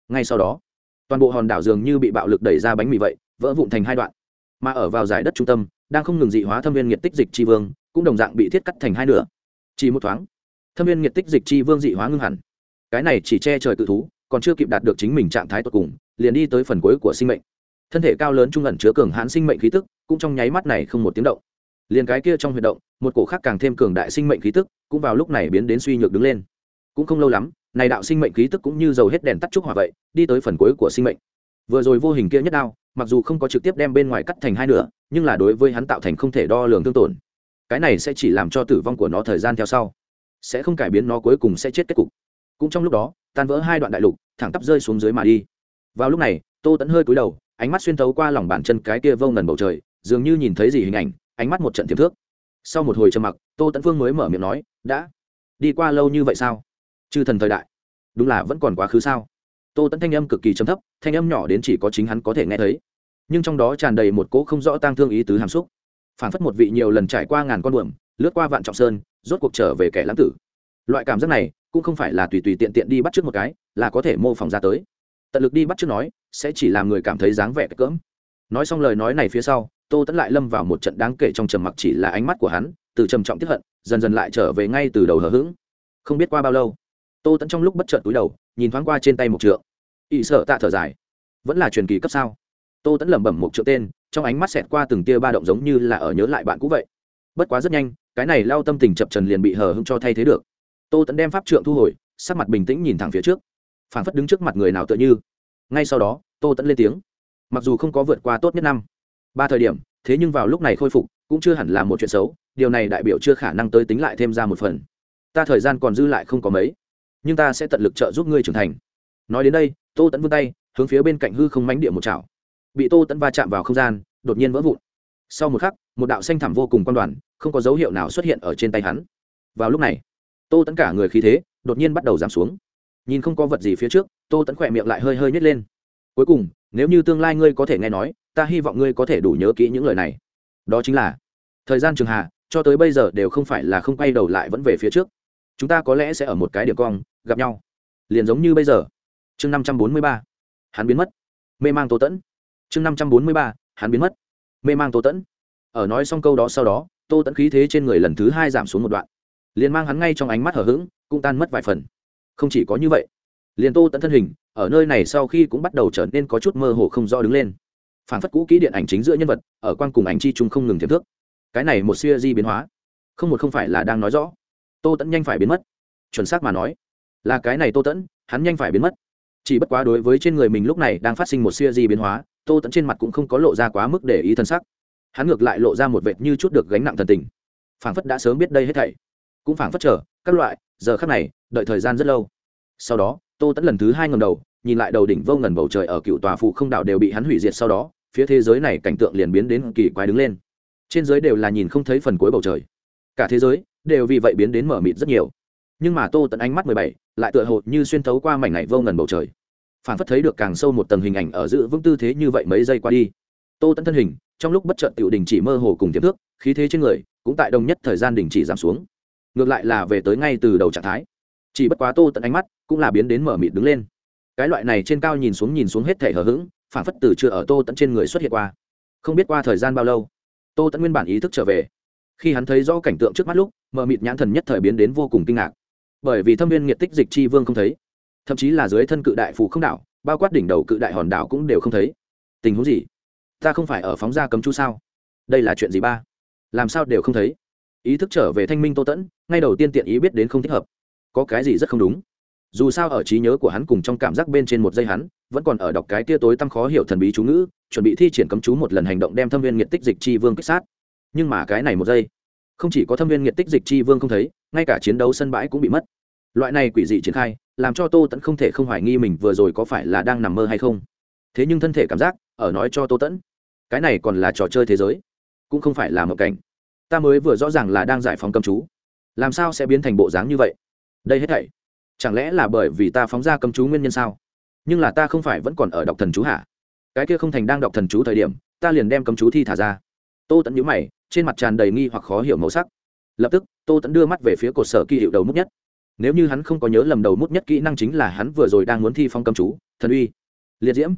ngay sau đó, toàn bộ hòn đảo dường như bị bạo lực đẩy ra bánh mì vậy, vỡ vụn thành hai đoạn. Mà ở vào giải đất trung tâm, đang không ngừng dị hóa thâm viên nhiệt tích dịch tri vương, cũng đồng dạng bị thiết cắt thành hai nửa. Chỉ một thoáng, thâm viên nhiệt tích dịch tri vương dị hóa ngưng hẳn. Cái này chỉ che trời tự thú, còn chưa kịp đạt được chính mình trạng thái tột cùng, liền đi tới phần cuối của sinh mệnh. Thân thể cao lớn trung ẩn chứa cường hãn sinh mệnh khí tức, cũng trong nháy mắt này không một tiếng động. Liền cái kia trong huy động, một cổ khác càng thêm cường đại sinh mệnh khí tức, cũng vào lúc này biến đến suy nhược đứng lên. Cũng không lâu lắm này đạo sinh mệnh khí tức cũng như dầu hết đèn tắt trúc hỏa vậy, đi tới phần cuối của sinh mệnh. Vừa rồi vô hình kia nhất đao, mặc dù không có trực tiếp đem bên ngoài cắt thành hai nửa, nhưng là đối với hắn tạo thành không thể đo lường thương tổn. Cái này sẽ chỉ làm cho tử vong của nó thời gian theo sau. Sẽ không cải biến nó cuối cùng sẽ chết kết cục. Cũng trong lúc đó, tan vỡ hai đoạn đại lục, thẳng tắp rơi xuống dưới mà đi. Vào lúc này, tô tẫn hơi cúi đầu, ánh mắt xuyên thấu qua lòng bàn chân cái kia vô ngần bầu trời, dường như nhìn thấy gì hình ảnh, ánh mắt một trận tiềm thước. Sau một hồi trầm mặc, tô tẫn phương mới mở miệng nói, đã đi qua lâu như vậy sao? Chư thần thời đại đúng là vẫn còn quá khứ sao? Tô tẫn thanh âm cực kỳ trầm thấp, thanh âm nhỏ đến chỉ có chính hắn có thể nghe thấy. Nhưng trong đó tràn đầy một cỗ không rõ tang thương ý tứ hàm xúc. Phản phất một vị nhiều lần trải qua ngàn con buồm, lướt qua vạn trọng sơn, rốt cuộc trở về kẻ lãng tử. Loại cảm giác này cũng không phải là tùy tùy tiện tiện đi bắt trước một cái, là có thể mô phỏng ra tới. Tận lực đi bắt trước nói, sẽ chỉ làm người cảm thấy dáng vẻ cỡm. Nói xong lời nói này phía sau, tô tẫn lại lâm vào một trận đáng kể trong trầm mặc chỉ là ánh mắt của hắn, từ trầm trọng tiếp hận, dần dần lại trở về ngay từ đầu hờ hững. Không biết qua bao lâu tô tẫn trong lúc bất chợt túi đầu, nhìn thoáng qua trên tay một trượng. Ỵ sợ tạ thở dài. Vẫn là truyền kỳ cấp sao? Tô tẫn lẩm bẩm một trượng tên, trong ánh mắt xẹt qua từng tia ba động giống như là ở nhớ lại bạn cũ vậy. Bất quá rất nhanh, cái này lao tâm tình chập trần liền bị hờ hững cho thay thế được. Tô tẫn đem pháp trượng thu hồi, sắc mặt bình tĩnh nhìn thẳng phía trước. Phản phất đứng trước mặt người nào tựa như. Ngay sau đó, tô tẫn lên tiếng. Mặc dù không có vượt qua tốt nhất năm, ba thời điểm, thế nhưng vào lúc này khôi phục, cũng chưa hẳn là một chuyện xấu, điều này đại biểu chưa khả năng tới tính lại thêm ra một phần. Ta thời gian còn dư lại không có mấy nhưng ta sẽ tận lực trợ giúp ngươi trưởng thành. Nói đến đây, tô tẫn vươn tay, hướng phía bên cạnh hư không mánh địa một chảo. Bị tô tẫn va chạm vào không gian, đột nhiên vỡ vụn. Sau một khắc, một đạo xanh thẳm vô cùng quan đoàn, không có dấu hiệu nào xuất hiện ở trên tay hắn. Vào lúc này, tô tẫn cả người khí thế đột nhiên bắt đầu giảm xuống. Nhìn không có vật gì phía trước, tô tẫn khỏe miệng lại hơi hơi nhét lên. Cuối cùng, nếu như tương lai ngươi có thể nghe nói, ta hy vọng ngươi có thể đủ nhớ kỹ những lời này. Đó chính là, thời gian trường hạ cho tới bây giờ đều không phải là không quay đầu lại vẫn về phía trước. Chúng ta có lẽ sẽ ở một cái điểm cong gặp nhau. Liền giống như bây giờ. Chương năm trăm bốn mươi ba. Hắn biến mất. Mê mang tô tẫn. Chương năm trăm bốn mươi ba. Hắn biến mất. Mê mang tô tẫn. Ở nói xong câu đó sau đó tô tẫn khí thế trên người lần thứ hai giảm xuống một đoạn. Liền mang hắn ngay trong ánh mắt hở h ữ g cũng tan mất vài phần. Không chỉ có như vậy, liền tô tẫn thân hình, ở nơi này sau khi cũng bắt đầu trở nên có chút mơ hồ không rõ đứng lên. Phản phất cũ kỹ điện ảnh chính giữa nhân vật, ở quan cùng ảnh chi chung không ngừng thiệp thước. Cái này một siêu di biến hóa, không một không phải là đang nói rõ. Tô tẫn nhanh phải biến mất. Chuẩn xác mà nói là cái này tô tẫn, hắn nhanh phải biến mất. Chỉ bất quá đối với trên người mình lúc này đang phát sinh một siêu di biến hóa, tô tẫn trên mặt cũng không có lộ ra quá mức để ý thân sắc. Hắn ngược lại lộ ra một vệt như chút được gánh nặng thần tình. Phảng phất đã sớm biết đây hết thảy. Cũng phảng phất chờ, các loại, giờ khắc này, đợi thời gian rất lâu. Sau đó, tô tẫn lần thứ hai ngầm đầu, nhìn lại đầu đỉnh vô ngần bầu trời ở cựu tòa phụ không đạo đều bị hắn hủy diệt sau đó, phía thế giới này cảnh tượng liền biến đến kỳ quái đứng lên. Trên giới đều là nhìn không thấy phần cuối bầu trời. Cả thế giới đều vì vậy biến đến mở mịt rất nhiều nhưng mà tô tận ánh mắt mười bảy, lại tựa hồ như xuyên thấu qua mảnh này vô ngần bầu trời. Phản phất thấy được càng sâu một tầng hình ảnh ở giữ vững tư thế như vậy mấy giây qua đi. Tô tận thân hình, trong lúc bất chợt tiểu đình chỉ mơ hồ cùng tiềm thức, khí thế trên người cũng tại đồng nhất thời gian đình chỉ giảm xuống. Ngược lại là về tới ngay từ đầu trạng thái. Chỉ bất quá tô tận ánh mắt cũng là biến đến mở mịt đứng lên. Cái loại này trên cao nhìn xuống nhìn xuống hết thể hờ hững, phản phất từ chưa ở tô tận trên người xuất hiện qua. Không biết qua thời gian bao lâu, tô tận nguyên bản ý thức trở về. Khi hắn thấy rõ cảnh tượng trước mắt lúc mờ mịt nhãn thần nhất thời biến đến vô cùng kinh ngạc bởi vì thâm viên nghiệt tích dịch chi vương không thấy. Thậm chí là dưới thân cự đại phủ không đảo, bao quát đỉnh đầu cự đại hòn đảo cũng đều không thấy. Tình huống gì? Ta không phải ở phóng ra cấm chú sao? Đây là chuyện gì ba? Làm sao đều không thấy? Ý thức trở về thanh minh tô tẫn, ngay đầu tiên tiện ý biết đến không thích hợp. Có cái gì rất không đúng? Dù sao ở trí nhớ của hắn cùng trong cảm giác bên trên một giây hắn, vẫn còn ở đọc cái tia tối tăm khó hiểu thần bí chú ngữ, chuẩn bị thi triển cấm chú một lần hành động đem thâm viên nghiệt tích dịch chi vương kích sát. Nhưng mà cái này một giây, không chỉ có thâm viên nghiệt tích dịch chi vương không thấy ngay cả chiến đấu sân bãi cũng bị mất. Loại này quỷ dị triển khai, làm cho tô tẫn không thể không hoài nghi mình vừa rồi có phải là đang nằm mơ hay không. Thế nhưng thân thể cảm giác, ở nói cho tô tẫn, cái này còn là trò chơi thế giới, cũng không phải là một cảnh. Ta mới vừa rõ ràng là đang giải phóng cầm chú. Làm sao sẽ biến thành bộ dáng như vậy? Đây hết thảy, chẳng lẽ là bởi vì ta phóng ra cầm chú nguyên nhân sao? Nhưng là ta không phải vẫn còn ở đọc thần chú hả? Cái kia không thành đang đọc thần chú thời điểm, ta liền đem cầm chú thi thả ra. Tô tẫn nhữ mày, trên mặt tràn đầy nghi hoặc khó hiểu màu sắc. Lập tức tô tẫn đưa mắt về phía cột sở kỳ hiệu đầu mút nhất. Nếu như hắn không có nhớ lầm đầu mút nhất kỹ năng chính là hắn vừa rồi đang muốn thi phong cầm chú, thần uy, liệt diễm.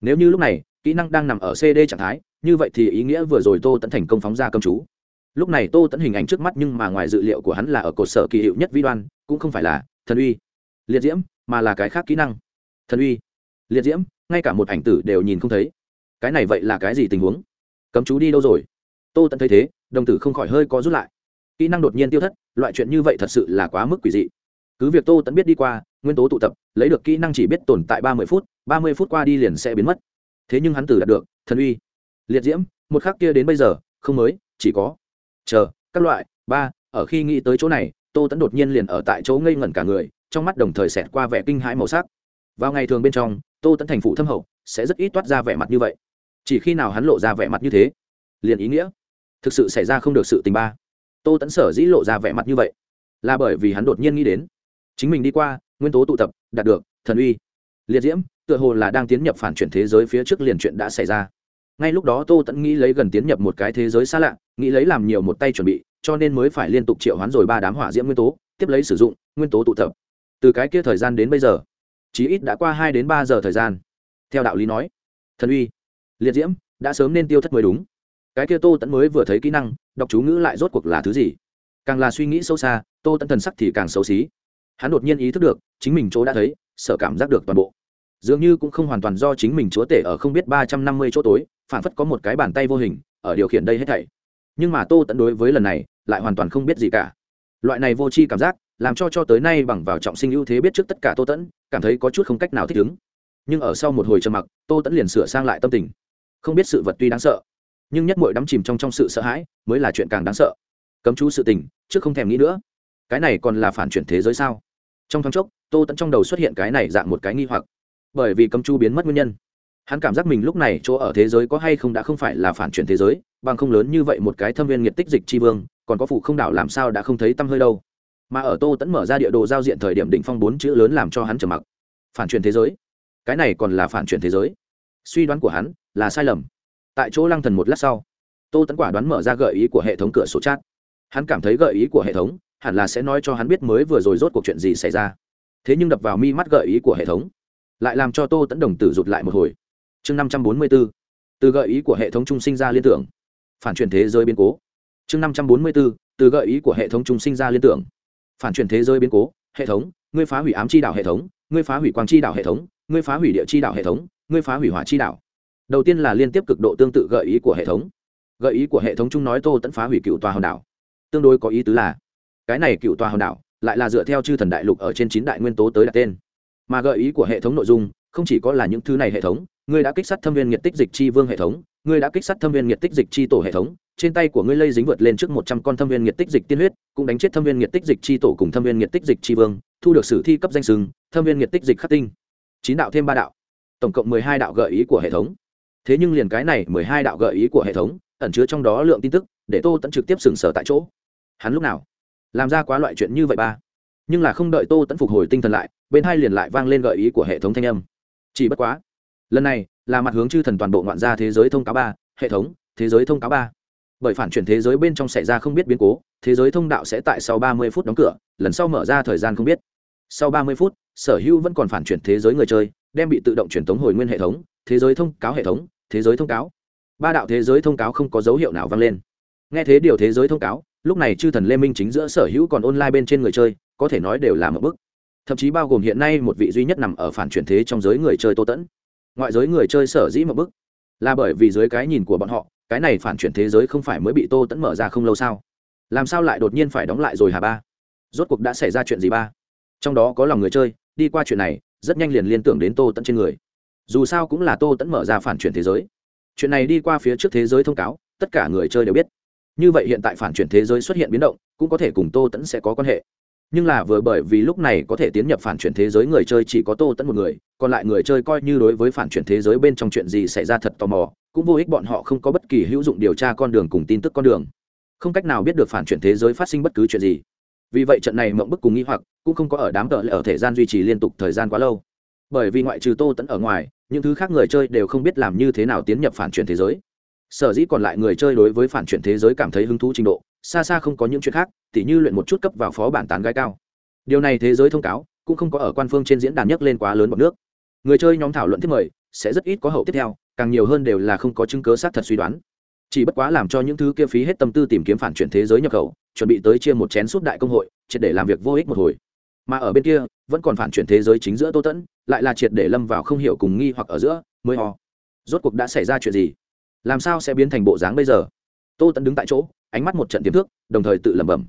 Nếu như lúc này, kỹ năng đang nằm ở cd trạng thái, như vậy thì ý nghĩa vừa rồi tô tẫn thành công phóng ra cầm chú. Lúc này tô tẫn hình ảnh trước mắt nhưng mà ngoài dự liệu của hắn là ở cột sở kỳ hiệu nhất vi đoan, cũng không phải là thần uy, liệt diễm, mà là cái khác kỹ năng. Thần uy, liệt diễm, ngay cả một ảnh tử đều nhìn không thấy. Cái này vậy là cái gì tình huống? Cấm chú đi đâu rồi? Tô tẫn thấy thế, đồng tử không khỏi hơi có rút lại kỹ năng đột nhiên tiêu thất, loại chuyện như vậy thật sự là quá mức quỷ dị. Cứ việc tô tẫn biết đi qua, nguyên tố tụ tập, lấy được kỹ năng chỉ biết tồn tại ba mươi phút, ba mươi phút qua đi liền sẽ biến mất. Thế nhưng hắn tử đạt được, thần uy, liệt diễm, một khắc kia đến bây giờ, không mới, chỉ có. Chờ, các loại, ba, ở khi nghĩ tới chỗ này, tô tẫn đột nhiên liền ở tại chỗ ngây ngẩn cả người, trong mắt đồng thời xẹt qua vẻ kinh hãi màu sắc. Vào ngày thường bên trong, tô tẫn thành phụ thâm hậu, sẽ rất ít toát ra vẻ mặt như vậy. Chỉ khi nào hắn lộ ra vẻ mặt như thế, liền ý nghĩa, thực sự xảy ra không được sự tình ba tô tẫn sở dĩ lộ ra vẻ mặt như vậy, là bởi vì hắn đột nhiên nghĩ đến, chính mình đi qua, nguyên tố tụ tập, đạt được, thần uy. Liệt diễm, tựa hồ là đang tiến nhập phản chuyển thế giới phía trước liền chuyện đã xảy ra. Ngay lúc đó tô tẫn nghĩ lấy gần tiến nhập một cái thế giới xa lạ, nghĩ lấy làm nhiều một tay chuẩn bị, cho nên mới phải liên tục triệu hoán rồi ba đám hỏa diễm nguyên tố, tiếp lấy sử dụng, nguyên tố tụ tập. Từ cái kia thời gian đến bây giờ, chí ít đã qua hai đến ba giờ thời gian. Theo đạo lý nói, thần uy, liệt diễm, đã sớm nên tiêu thất mới đúng cái kia tô tẫn mới vừa thấy kỹ năng, đọc chú ngữ lại rốt cuộc là thứ gì? Càng là suy nghĩ sâu xa, tô tẫn thần sắc thì càng xấu xí. Hắn đột nhiên ý thức được, chính mình chỗ đã thấy, sợ cảm giác được toàn bộ. Dường như cũng không hoàn toàn do chính mình chúa tể ở không biết ba trăm năm mươi chỗ tối phản phất có một cái bàn tay vô hình, ở điều khiển đây hết thảy. Nhưng mà tô tẫn đối với lần này, lại hoàn toàn không biết gì cả. Loại này vô tri cảm giác, làm cho cho tới nay bằng vào trọng sinh ưu thế biết trước tất cả tô tẫn cảm thấy có chút không cách nào thích ứng. Nhưng ở sau một hồi trầm mặc, tô tẫn liền sửa sang lại tâm tình. Không biết sự vật tuy đáng sợ nhưng nhất mội đắm chìm trong trong sự sợ hãi mới là chuyện càng đáng sợ. Cấm chú sự tình trước không thèm nghĩ nữa. Cái này còn là phản chuyển thế giới sao? Trong thoáng chốc, tô tẫn trong đầu xuất hiện cái này dạng một cái nghi hoặc. Bởi vì cấm chú biến mất nguyên nhân. Hắn cảm giác mình lúc này chỗ ở thế giới có hay không đã không phải là phản chuyển thế giới, bằng không lớn như vậy một cái thâm viên nghiệt tích dịch tri vương, còn có phụ không đảo làm sao đã không thấy tăm hơi đâu. Mà ở tô tẫn mở ra địa đồ giao diện thời điểm định phong bốn chữ lớn làm cho hắn trầm mặc. Phản chuyển thế giới. Cái này còn là phản chuyển thế giới. Suy đoán của hắn là sai lầm tại chỗ lăng thần một lát sau, tô tẫn quả đoán mở ra gợi ý của hệ thống cửa sổ chat. Hắn cảm thấy gợi ý của hệ thống hẳn là sẽ nói cho hắn biết mới vừa rồi rốt cuộc chuyện gì xảy ra. Thế nhưng đập vào mi mắt gợi ý của hệ thống, lại làm cho tô tẫn đồng tử rụt lại một hồi. Chương năm trăm bốn mươi b ố từ gợi ý của hệ thống trung sinh ra liên tưởng. Phản chuyển thế giới biến cố. Chương năm trăm bốn mươi b ố từ gợi ý của hệ thống trung sinh ra liên tưởng. Phản chuyển thế giới biến cố, hệ thống, ngươi phá hủy ám chi đạo hệ thống, ngươi phá hủy quang chi đạo hệ thống, ngươi phá hủy địa chi đạo hệ thống, ngươi phá hủy hỏa chi đạo đầu tiên là liên tiếp cực độ tương tự gợi ý của hệ thống. Gợi ý của hệ thống chung nói tô tẫn phá hủy cựu tòa hòn đảo. Tương đối có ý tứ là, cái này cựu tòa hòn đảo lại là dựa theo chư thần đại lục ở trên chín đại nguyên tố tới đặt tên. Mà gợi ý của hệ thống nội dung không chỉ có là những thứ này hệ thống, ngươi đã kích sát thâm viên nhiệt tích dịch chi vương hệ thống, ngươi đã kích sát thâm viên nhiệt tích dịch chi tổ hệ thống, trên tay của ngươi lây dính vượt lên trước một trăm con thâm viên nhiệt tích dịch tiên huyết, cũng đánh chết thâm viên nhiệt tích dịch chi tổ cùng thâm viên nhiệt tích dịch chi vương, thu được sử thi cấp danh sừng, thâm viên nhiệt tích dịch khắc tinh. Chín đạo thêm ba đạo. Tổng cộng mười hai đạo gợi ý của hệ thống thế nhưng liền cái này mười hai đạo gợi ý của hệ thống, ẩn chứa trong đó lượng tin tức, để tô tẫn trực tiếp sừng sở tại chỗ. Hắn lúc nào? Làm ra quá loại chuyện như vậy ba. Nhưng là không đợi tô tẫn phục hồi tinh thần lại, bên hai liền lại vang lên gợi ý của hệ thống thanh âm. Chỉ bất quá, lần này là mặt hướng chư thần toàn bộ ngoạn gia thế giới thông cáo ba, hệ thống, thế giới thông cáo ba. Bởi phản chuyển thế giới bên trong xảy ra không biết biến cố, thế giới thông đạo sẽ tại sau ba mươi phút đóng cửa, lần sau mở ra thời gian không biết. Sau ba mươi phút, sở hữu vẫn còn phản chuyển thế giới người chơi, đem bị tự động truyền tống hồi nguyên hệ thống thế giới thông cáo hệ thống, thế giới thông cáo. Ba đạo thế giới thông cáo không có dấu hiệu nào vang lên. Nghe thế điều thế giới thông cáo, lúc này chư thần lê minh chính giữa sở hữu còn online bên trên người chơi, có thể nói đều là một bức thậm chí bao gồm hiện nay một vị duy nhất nằm ở phản chuyển thế trong giới người chơi tô tẫn. Ngoại giới người chơi sở dĩ một bức là bởi vì dưới cái nhìn của bọn họ, cái này phản chuyển thế giới không phải mới bị tô tẫn mở ra không lâu sao? Làm sao lại đột nhiên phải đóng lại rồi hà ba? Rốt cuộc đã xảy ra chuyện gì ba? Trong đó có lòng người chơi, đi qua chuyện này, rất nhanh liền liên tưởng đến tô tẫn trên người dù sao cũng là tô tẫn mở ra phản chuyển thế giới. Chuyện này đi qua phía trước thế giới thông cáo, tất cả người chơi đều biết. Như vậy hiện tại phản chuyển thế giới xuất hiện biến động, cũng có thể cùng tô tẫn sẽ có quan hệ. Nhưng là vừa bởi vì lúc này có thể tiến nhập phản chuyển thế giới người chơi chỉ có tô tẫn một người, còn lại người chơi coi như đối với phản chuyển thế giới bên trong chuyện gì xảy ra thật tò mò, cũng vô ích bọn họ không có bất kỳ hữu dụng điều tra con đường cùng tin tức con đường. Không cách nào biết được phản chuyển thế giới phát sinh bất cứ chuyện gì. Vì vậy trận này mộng bức cùng nghĩ hoặc cũng không có ở đám tợ lại ở thể gian duy trì liên tục thời gian quá lâu bởi vì ngoại trừ tô tẫn ở ngoài, những thứ khác người chơi đều không biết làm như thế nào tiến nhập phản chuyển thế giới. Sở dĩ còn lại người chơi đối với phản chuyển thế giới cảm thấy hứng thú trình độ, xa xa không có những chuyện khác, tỉ như luyện một chút cấp vào phó bản tán gái cao. Điều này thế giới thông cáo, cũng không có ở quan phương trên diễn đàn nhấc lên quá lớn bọn nước. Người chơi nhóm thảo luận tiếp mời, sẽ rất ít có hậu tiếp theo, càng nhiều hơn đều là không có chứng cớ xác thật suy đoán. Chỉ bất quá làm cho những thứ kia phí hết tâm tư tìm kiếm phản chuyển thế giới nhập khẩu, chuẩn bị tới chia một chén suốt đại công hội, triệt để làm việc vô ích một hồi mà ở bên kia, vẫn còn phản chuyển thế giới chính giữa tô tẫn, lại là triệt để lâm vào không hiểu cùng nghi hoặc ở giữa, mới ho. Rốt cuộc đã xảy ra chuyện gì? Làm sao sẽ biến thành bộ dáng bây giờ? Tô tẫn đứng tại chỗ, ánh mắt một trận tiềm thức, đồng thời tự lẩm bẩm.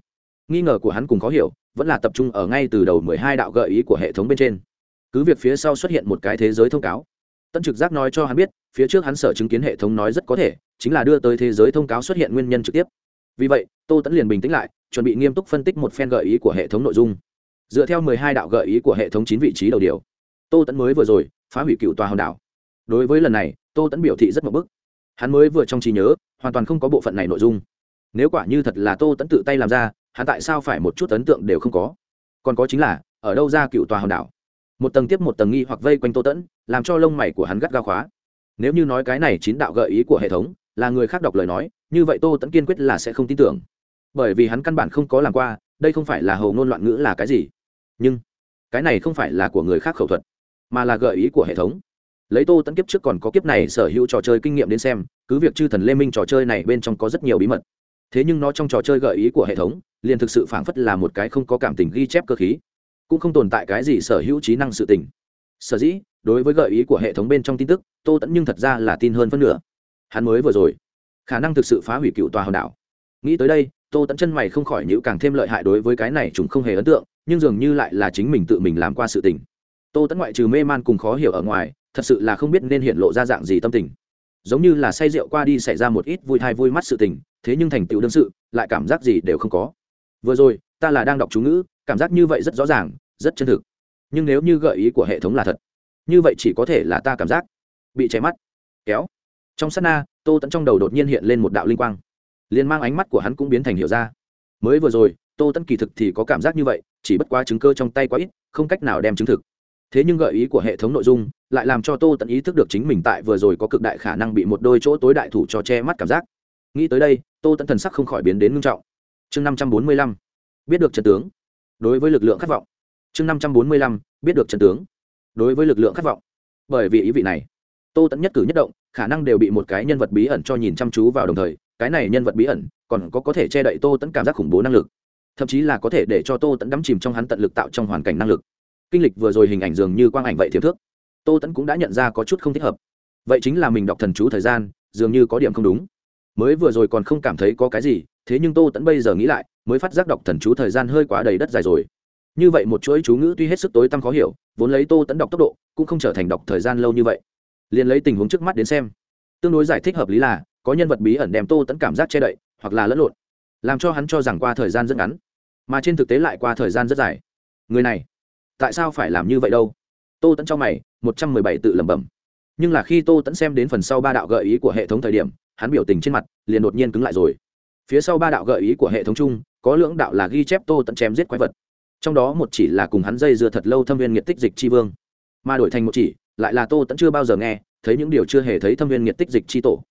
Nghi ngờ của hắn cùng khó hiểu, vẫn là tập trung ở ngay từ đầu mười hai đạo gợi ý của hệ thống bên trên. Cứ việc phía sau xuất hiện một cái thế giới thông cáo. Tân trực giác nói cho hắn biết, phía trước hắn sở chứng kiến hệ thống nói rất có thể, chính là đưa tới thế giới thông cáo xuất hiện nguyên nhân trực tiếp. Vì vậy, tô tẫn liền bình tĩnh lại, chuẩn bị nghiêm túc phân tích một phen gợi ý của hệ thống nội dung dựa theo mười hai đạo gợi ý của hệ thống chín vị trí đầu điều. Tô tẫn mới vừa rồi, phá hủy cựu tòa hòn đảo. Đối với lần này, tô tẫn biểu thị rất mậu bức. Hắn mới vừa trong trí nhớ, hoàn toàn không có bộ phận này nội dung. Nếu quả như thật là tô tẫn tự tay làm ra, hắn tại sao phải một chút ấn tượng đều không có? Còn có chính là, ở đâu ra cựu tòa hòn đảo? Một tầng tiếp một tầng nghi hoặc vây quanh tô tẫn làm cho lông mày của hắn gắt ga khóa. Nếu như nói cái này chín đạo gợi ý của hệ thống, là người khác đọc lời nói, như vậy tô tẫn kiên quyết là sẽ không tin tưởng. Bởi vì hắn căn bản không có làm qua đây không phải là hầu ngôn loạn ngữ là cái gì? Nhưng, cái này không phải là của người khác khẩu thuật, mà là gợi ý của hệ thống. Lấy tô tẫn kiếp trước còn có kiếp này sở hữu trò chơi kinh nghiệm đến xem, cứ việc chư thần lê minh trò chơi này bên trong có rất nhiều bí mật, thế nhưng nó trong trò chơi gợi ý của hệ thống, liền thực sự phảng phất là một cái không có cảm tình ghi chép cơ khí, cũng không tồn tại cái gì sở hữu trí năng sự tình. Sở dĩ, đối với gợi ý của hệ thống bên trong tin tức, tô tẫn nhưng thật ra là tin hơn phân nửa. Hắn mới vừa rồi, khả năng thực sự phá hủy cựu tòa hòn đảo. Nghĩ tới đây tô tẫn chân mày không khỏi nhữ càng thêm lợi hại đối với cái này chúng không hề ấn tượng, nhưng dường như lại là chính mình tự mình làm qua sự tình. Tô tẫn ngoại trừ mê man cùng khó hiểu ở ngoài, thật sự là không biết nên hiện lộ ra dạng gì tâm tình. Giống như là say rượu qua đi xảy ra một ít vui thai vui mắt sự tình, thế nhưng thành tựu đương sự, lại cảm giác gì đều không có. Vừa rồi, ta là đang đọc chú ngữ, cảm giác như vậy rất rõ ràng, rất chân thực. Nhưng nếu như gợi ý của hệ thống là thật, như vậy chỉ có thể là ta cảm giác bị cháy mắt. Kéo. Trong s á t na, tô tẫn trong đầu đột nhiên hiện lên một đạo linh quang liền mang ánh mắt của hắn cũng biến thành hiểu ra. Mới vừa rồi, tô tẫn kỳ thực thì có cảm giác như vậy, chỉ bất quá chứng cơ trong tay quá ít, không cách nào đem chứng thực. Thế nhưng gợi ý của hệ thống nội dung lại làm cho tô tẫn ý thức được chính mình tại vừa rồi có cực đại khả năng bị một đôi chỗ tối đại thủ cho che mắt cảm giác. Nghĩ tới đây, tô tẫn thần sắc không khỏi biến đến ngưng trọng. Chương năm trăm bốn mươi lăm, biết được trần tướng. Đối với lực lượng khát vọng. Chương năm trăm bốn mươi lăm, biết được trần tướng. Đối với lực lượng khát vọng. Bởi vì ý vị này tô tẫn nhất cử nhất động, khả năng đều bị một cái nhân vật bí ẩn cho nhìn chăm chú vào đồng thời, cái này nhân vật bí ẩn, còn có có thể che đậy tô tẫn cảm giác khủng bố năng lực. Thậm chí là có thể để cho tô tẫn đắm chìm trong hắn tận lực tạo trong hoàn cảnh năng lực. Kinh lịch vừa rồi hình ảnh dường như quang ảnh vậy thiếp thước. Tô tẫn cũng đã nhận ra có chút không thích hợp. Vậy chính là mình đọc thần chú thời gian, dường như có điểm không đúng. Mới vừa rồi còn không cảm thấy có cái gì, thế nhưng tô tẫn bây giờ nghĩ lại, mới phát giác đọc thần chú thời gian hơi quá đầy đất dài rồi. Như vậy một chuỗi chú ngữ tuy hết sức tối tăm khó hiểu, vốn lấy tô tẫn đọc tốc độ, cũng không trở thành đọc thời gian lâu như vậy liền lấy tình huống trước mắt đến xem. Tương đối giải thích hợp lý là, có nhân vật bí ẩn đem tô tẫn cảm giác che đậy, hoặc là lẫn lộn, làm cho hắn cho rằng qua thời gian rất ngắn, mà trên thực tế lại qua thời gian rất dài. Người này, tại sao phải làm như vậy đâu? Tô tẫn trong mày, một trăm mười bảy tự lẩm bẩm. Nhưng là khi tô tẫn xem đến phần sau ba đạo gợi ý của hệ thống thời điểm, hắn biểu tình trên mặt liền đột nhiên cứng lại rồi. Phía sau ba đạo gợi ý của hệ thống chung, có lưỡng đạo là ghi chép tô tẫn chém giết quái vật. Trong đó một chỉ là cùng hắn dây dưa thật lâu thâm viên nghiệt tích dịch tri vương, mà đổi thành một chỉ lại là tô tẫn chưa bao giờ nghe, thấy những điều chưa hề thấy thâm viên nghiệt tích dịch chi tổ.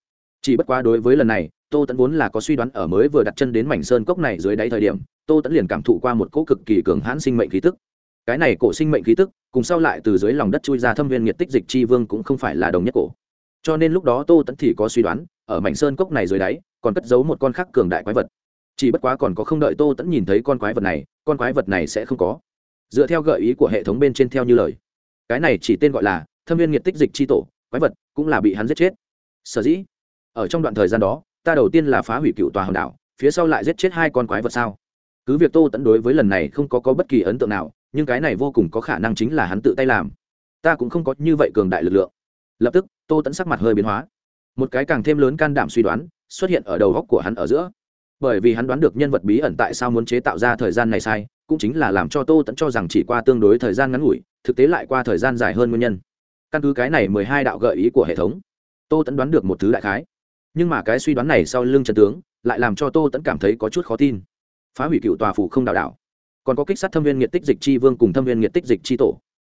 Chỉ bất quá đối với lần này, tô tẫn vốn là có suy đoán ở mới vừa đặt chân đến mảnh sơn cốc này dưới đáy thời điểm, tô tẫn liền cảm thụ qua một cỗ cực kỳ cường hãn sinh mệnh khí tức. Cái này cổ sinh mệnh khí tức, cùng sau lại từ dưới lòng đất chui ra thâm viên nhiệt tích dịch chi vương cũng không phải là đồng nhất cổ. Cho nên lúc đó tô tẫn thì có suy đoán, ở mảnh sơn cốc này dưới đáy, còn cất giấu một con khác cường đại quái vật. Chỉ bất quá còn có không đợi tô tẫn nhìn thấy con quái vật này, con quái vật này sẽ không có. Dựa theo gợi ý của hệ thống bên trên theo như lời. Cái này chỉ tên gọi là thâm viên nghiệt tích dịch chi tổ quái vật cũng là bị hắn giết chết. Sở dĩ ở trong đoạn thời gian đó ta đầu tiên là phá hủy cựu tòa hòn đảo phía sau lại giết chết hai con quái vật sao? Cứ việc tô tẫn đối với lần này không có, có bất kỳ ấn tượng nào nhưng cái này vô cùng có khả năng chính là hắn tự tay làm. Ta cũng không có như vậy cường đại lực lượng. Lập tức tô tẫn sắc mặt hơi biến hóa. Một cái càng thêm lớn can đảm suy đoán xuất hiện ở đầu góc của hắn ở giữa. Bởi vì hắn đoán được nhân vật bí ẩn tại sao muốn chế tạo ra thời gian này sai cũng chính là làm cho tô tẫn cho rằng chỉ qua tương đối thời gian ngắn ngủi thực tế lại qua thời gian dài hơn nguyên nhân căn cứ cái này mười hai đạo gợi ý của hệ thống, tô tẫn đoán được một thứ đại khái. Nhưng mà cái suy đoán này sau lưng trần tướng lại làm cho tô tẫn cảm thấy có chút khó tin. Phá hủy cựu tòa phủ không đạo đạo, còn có kích sát thâm viên nghiệt tích dịch chi vương cùng thâm viên nghiệt tích dịch chi tổ.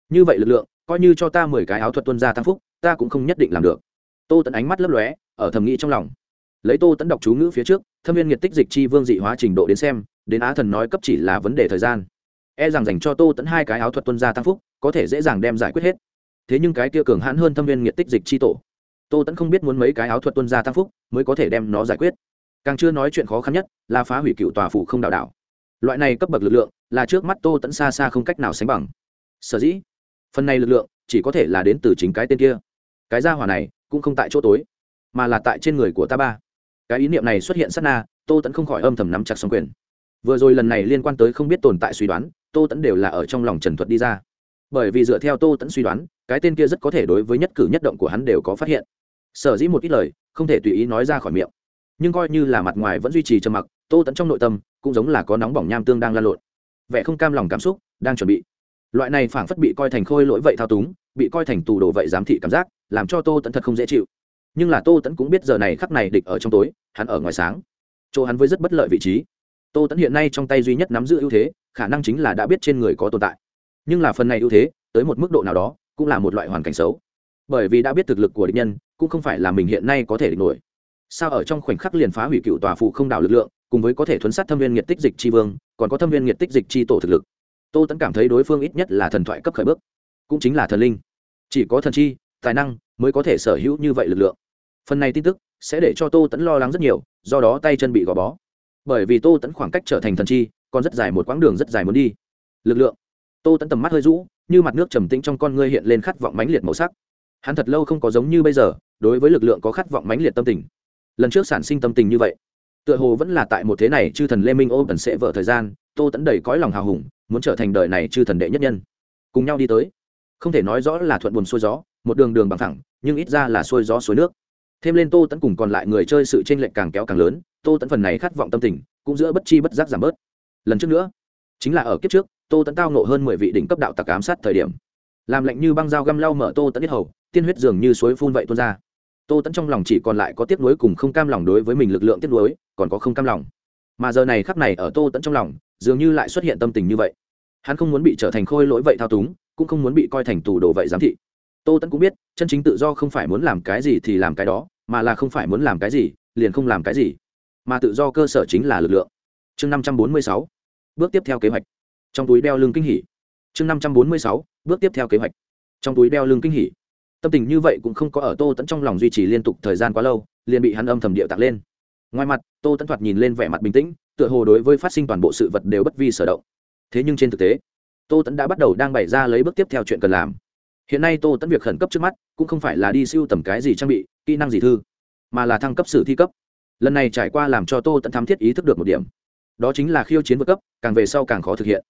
Như vậy lực lượng, coi như cho ta mười cái áo thuật tuân gia tăng phúc, ta cũng không nhất định làm được. Tô tẫn ánh mắt lấp lóe, ở thầm nghĩ trong lòng. Lấy tô tẫn đọc chú ngữ phía trước, thâm viên nghiệt tích dịch chi vương dị hóa trình độ đến xem, đến á thần nói cấp chỉ là vấn đề thời gian. E rằng dành cho tô tẫn hai cái áo thuật tuân gia tăng phúc, có thể dễ dàng đem giải quyết hết thế nhưng cái kia cường hãn hơn thâm viên nghiệt tích dịch chi tổ, tô tẫn không biết muốn mấy cái áo thuật tuân gia tăng phúc mới có thể đem nó giải quyết. Càng chưa nói chuyện khó khăn nhất là phá hủy cựu tòa phủ không đạo đảo loại này cấp bậc lực lượng là trước mắt tô tẫn xa xa không cách nào sánh bằng. Sở dĩ, phần này lực lượng chỉ có thể là đến từ chính cái tên kia. Cái gia hỏa này cũng không tại chỗ tối, mà là tại trên người của ta ba. Cái ý niệm này xuất hiện sát na, tô tẫn không khỏi âm thầm nắm chặt xong quyền. Vừa rồi lần này liên quan tới không biết tồn tại suy đoán, tô tẫn đều là ở trong lòng trần thuật đi ra. Bởi vì dựa theo tô tẫn suy đoán cái tên kia rất có thể đối với nhất cử nhất động của hắn đều có phát hiện. Sở dĩ một ít lời, không thể tùy ý nói ra khỏi miệng. Nhưng coi như là mặt ngoài vẫn duy trì trầm mặc, tô tẫn trong nội tâm cũng giống là có nóng bỏng nham tương đang lan lộn. Vẻ không cam lòng cảm xúc đang chuẩn bị. Loại này phảng phất bị coi thành khôi lỗi vậy thao túng, bị coi thành tù đồ vậy giám thị cảm giác, làm cho tô tẫn thật không dễ chịu. Nhưng là tô tẫn cũng biết giờ này khắc này địch ở trong tối, hắn ở ngoài sáng. Chỗ hắn với rất bất lợi vị trí. Tô tẫn hiện nay trong tay duy nhất nắm giữ ưu thế, khả năng chính là đã biết trên người có tồn tại. Nhưng là phần này ưu thế, tới một mức độ nào đó cũng là một loại hoàn cảnh xấu. Bởi vì đã biết thực lực của địch nhân, cũng không phải là mình hiện nay có thể địch nổi. Sao ở trong khoảnh khắc liền phá hủy cựu tòa phụ không đảo lực lượng, cùng với có thể thuấn sát thâm viên nhiệt tích dịch tri vương, còn có thâm viên nhiệt tích dịch tri tổ thực lực. Tô tẫn cảm thấy đối phương ít nhất là thần thoại cấp khởi bước, cũng chính là thần linh. Chỉ có thần chi, tài năng mới có thể sở hữu như vậy lực lượng. Phần này tin tức sẽ để cho tô tẫn lo lắng rất nhiều, do đó tay chân bị gò bó. Bởi vì tô tẫn khoảng cách trở thành thần chi, còn rất dài một quãng đường rất dài muốn đi. Lực lượng tô tẫn tầm mắt hơi rũ, như mặt nước trầm tĩnh trong con ngươi hiện lên khát vọng mãnh liệt màu sắc. Hắn thật lâu không có giống như bây giờ, đối với lực lượng có khát vọng mãnh liệt tâm tình. Lần trước sản sinh tâm tình như vậy, tựa hồ vẫn là tại một thế này chư thần lê minh ô tần sẽ vợ thời gian, tô tẫn đầy cõi lòng hào hùng, muốn trở thành đời này chư thần đệ nhất nhân. Cùng nhau đi tới, không thể nói rõ là thuận buồn xuôi gió, một đường đường bằng thẳng, nhưng ít ra là xuôi gió suối nước. Thêm lên tô tẫn cùng còn lại người chơi sự tranh lệch càng kéo càng lớn, tô tẫn phần này khát vọng tâm tình, cũng giữa bất chi bất giác giảm bớt. Lần trước nữa, chính là ở kiếp trước tô tẫn tao nộ hơn mười vị đỉnh cấp đạo tặc ám sát thời điểm. Làm lạnh như băng dao găm lau mở tô tẫn biết hầu, tiên huyết dường như suối phun vậy tuôn ra. Tô tẫn trong lòng chỉ còn lại có tiếc nuối cùng không cam lòng đối với mình lực lượng tiếc nuối, còn có không cam lòng. Mà giờ này khắc này ở tô tẫn trong lòng, dường như lại xuất hiện tâm tình như vậy. Hắn không muốn bị trở thành khôi lỗi vậy thao túng, cũng không muốn bị coi thành tù đồ vậy giám thị. Tô tẫn cũng biết, chân chính tự do không phải muốn làm cái gì thì làm cái đó, mà là không phải muốn làm cái gì, liền không làm cái gì. Mà tự do cơ sở chính là lực lượng. Chương năm trăm bốn mươi sáu. Bước tiếp theo kế hoạch trong túi đeo lưng kinh hỉ. Chương năm trăm bốn mươi sáu, bước tiếp theo kế hoạch. Trong túi đeo lưng kinh hỉ. Tâm tình như vậy cũng không có ở tô tẫn trong lòng duy trì liên tục thời gian quá lâu, liền bị hắn âm thầm điệu tạc lên. Ngoài mặt, tô tẫn thoạt nhìn lên vẻ mặt bình tĩnh, tựa hồ đối với phát sinh toàn bộ sự vật đều bất vi sở động. Thế nhưng trên thực tế, tô tẫn đã bắt đầu đang bày ra lấy bước tiếp theo chuyện cần làm. Hiện nay tô tẫn việc khẩn cấp trước mắt, cũng không phải là đi siêu tầm cái gì trang bị, kỹ năng gì thư, mà là thăng cấp sử thi cấp. Lần này trải qua làm cho tô tẫn thám thiết ý thức được một điểm. Đó chính là khiêu chiến vượt cấp, càng về sau càng khó thực hiện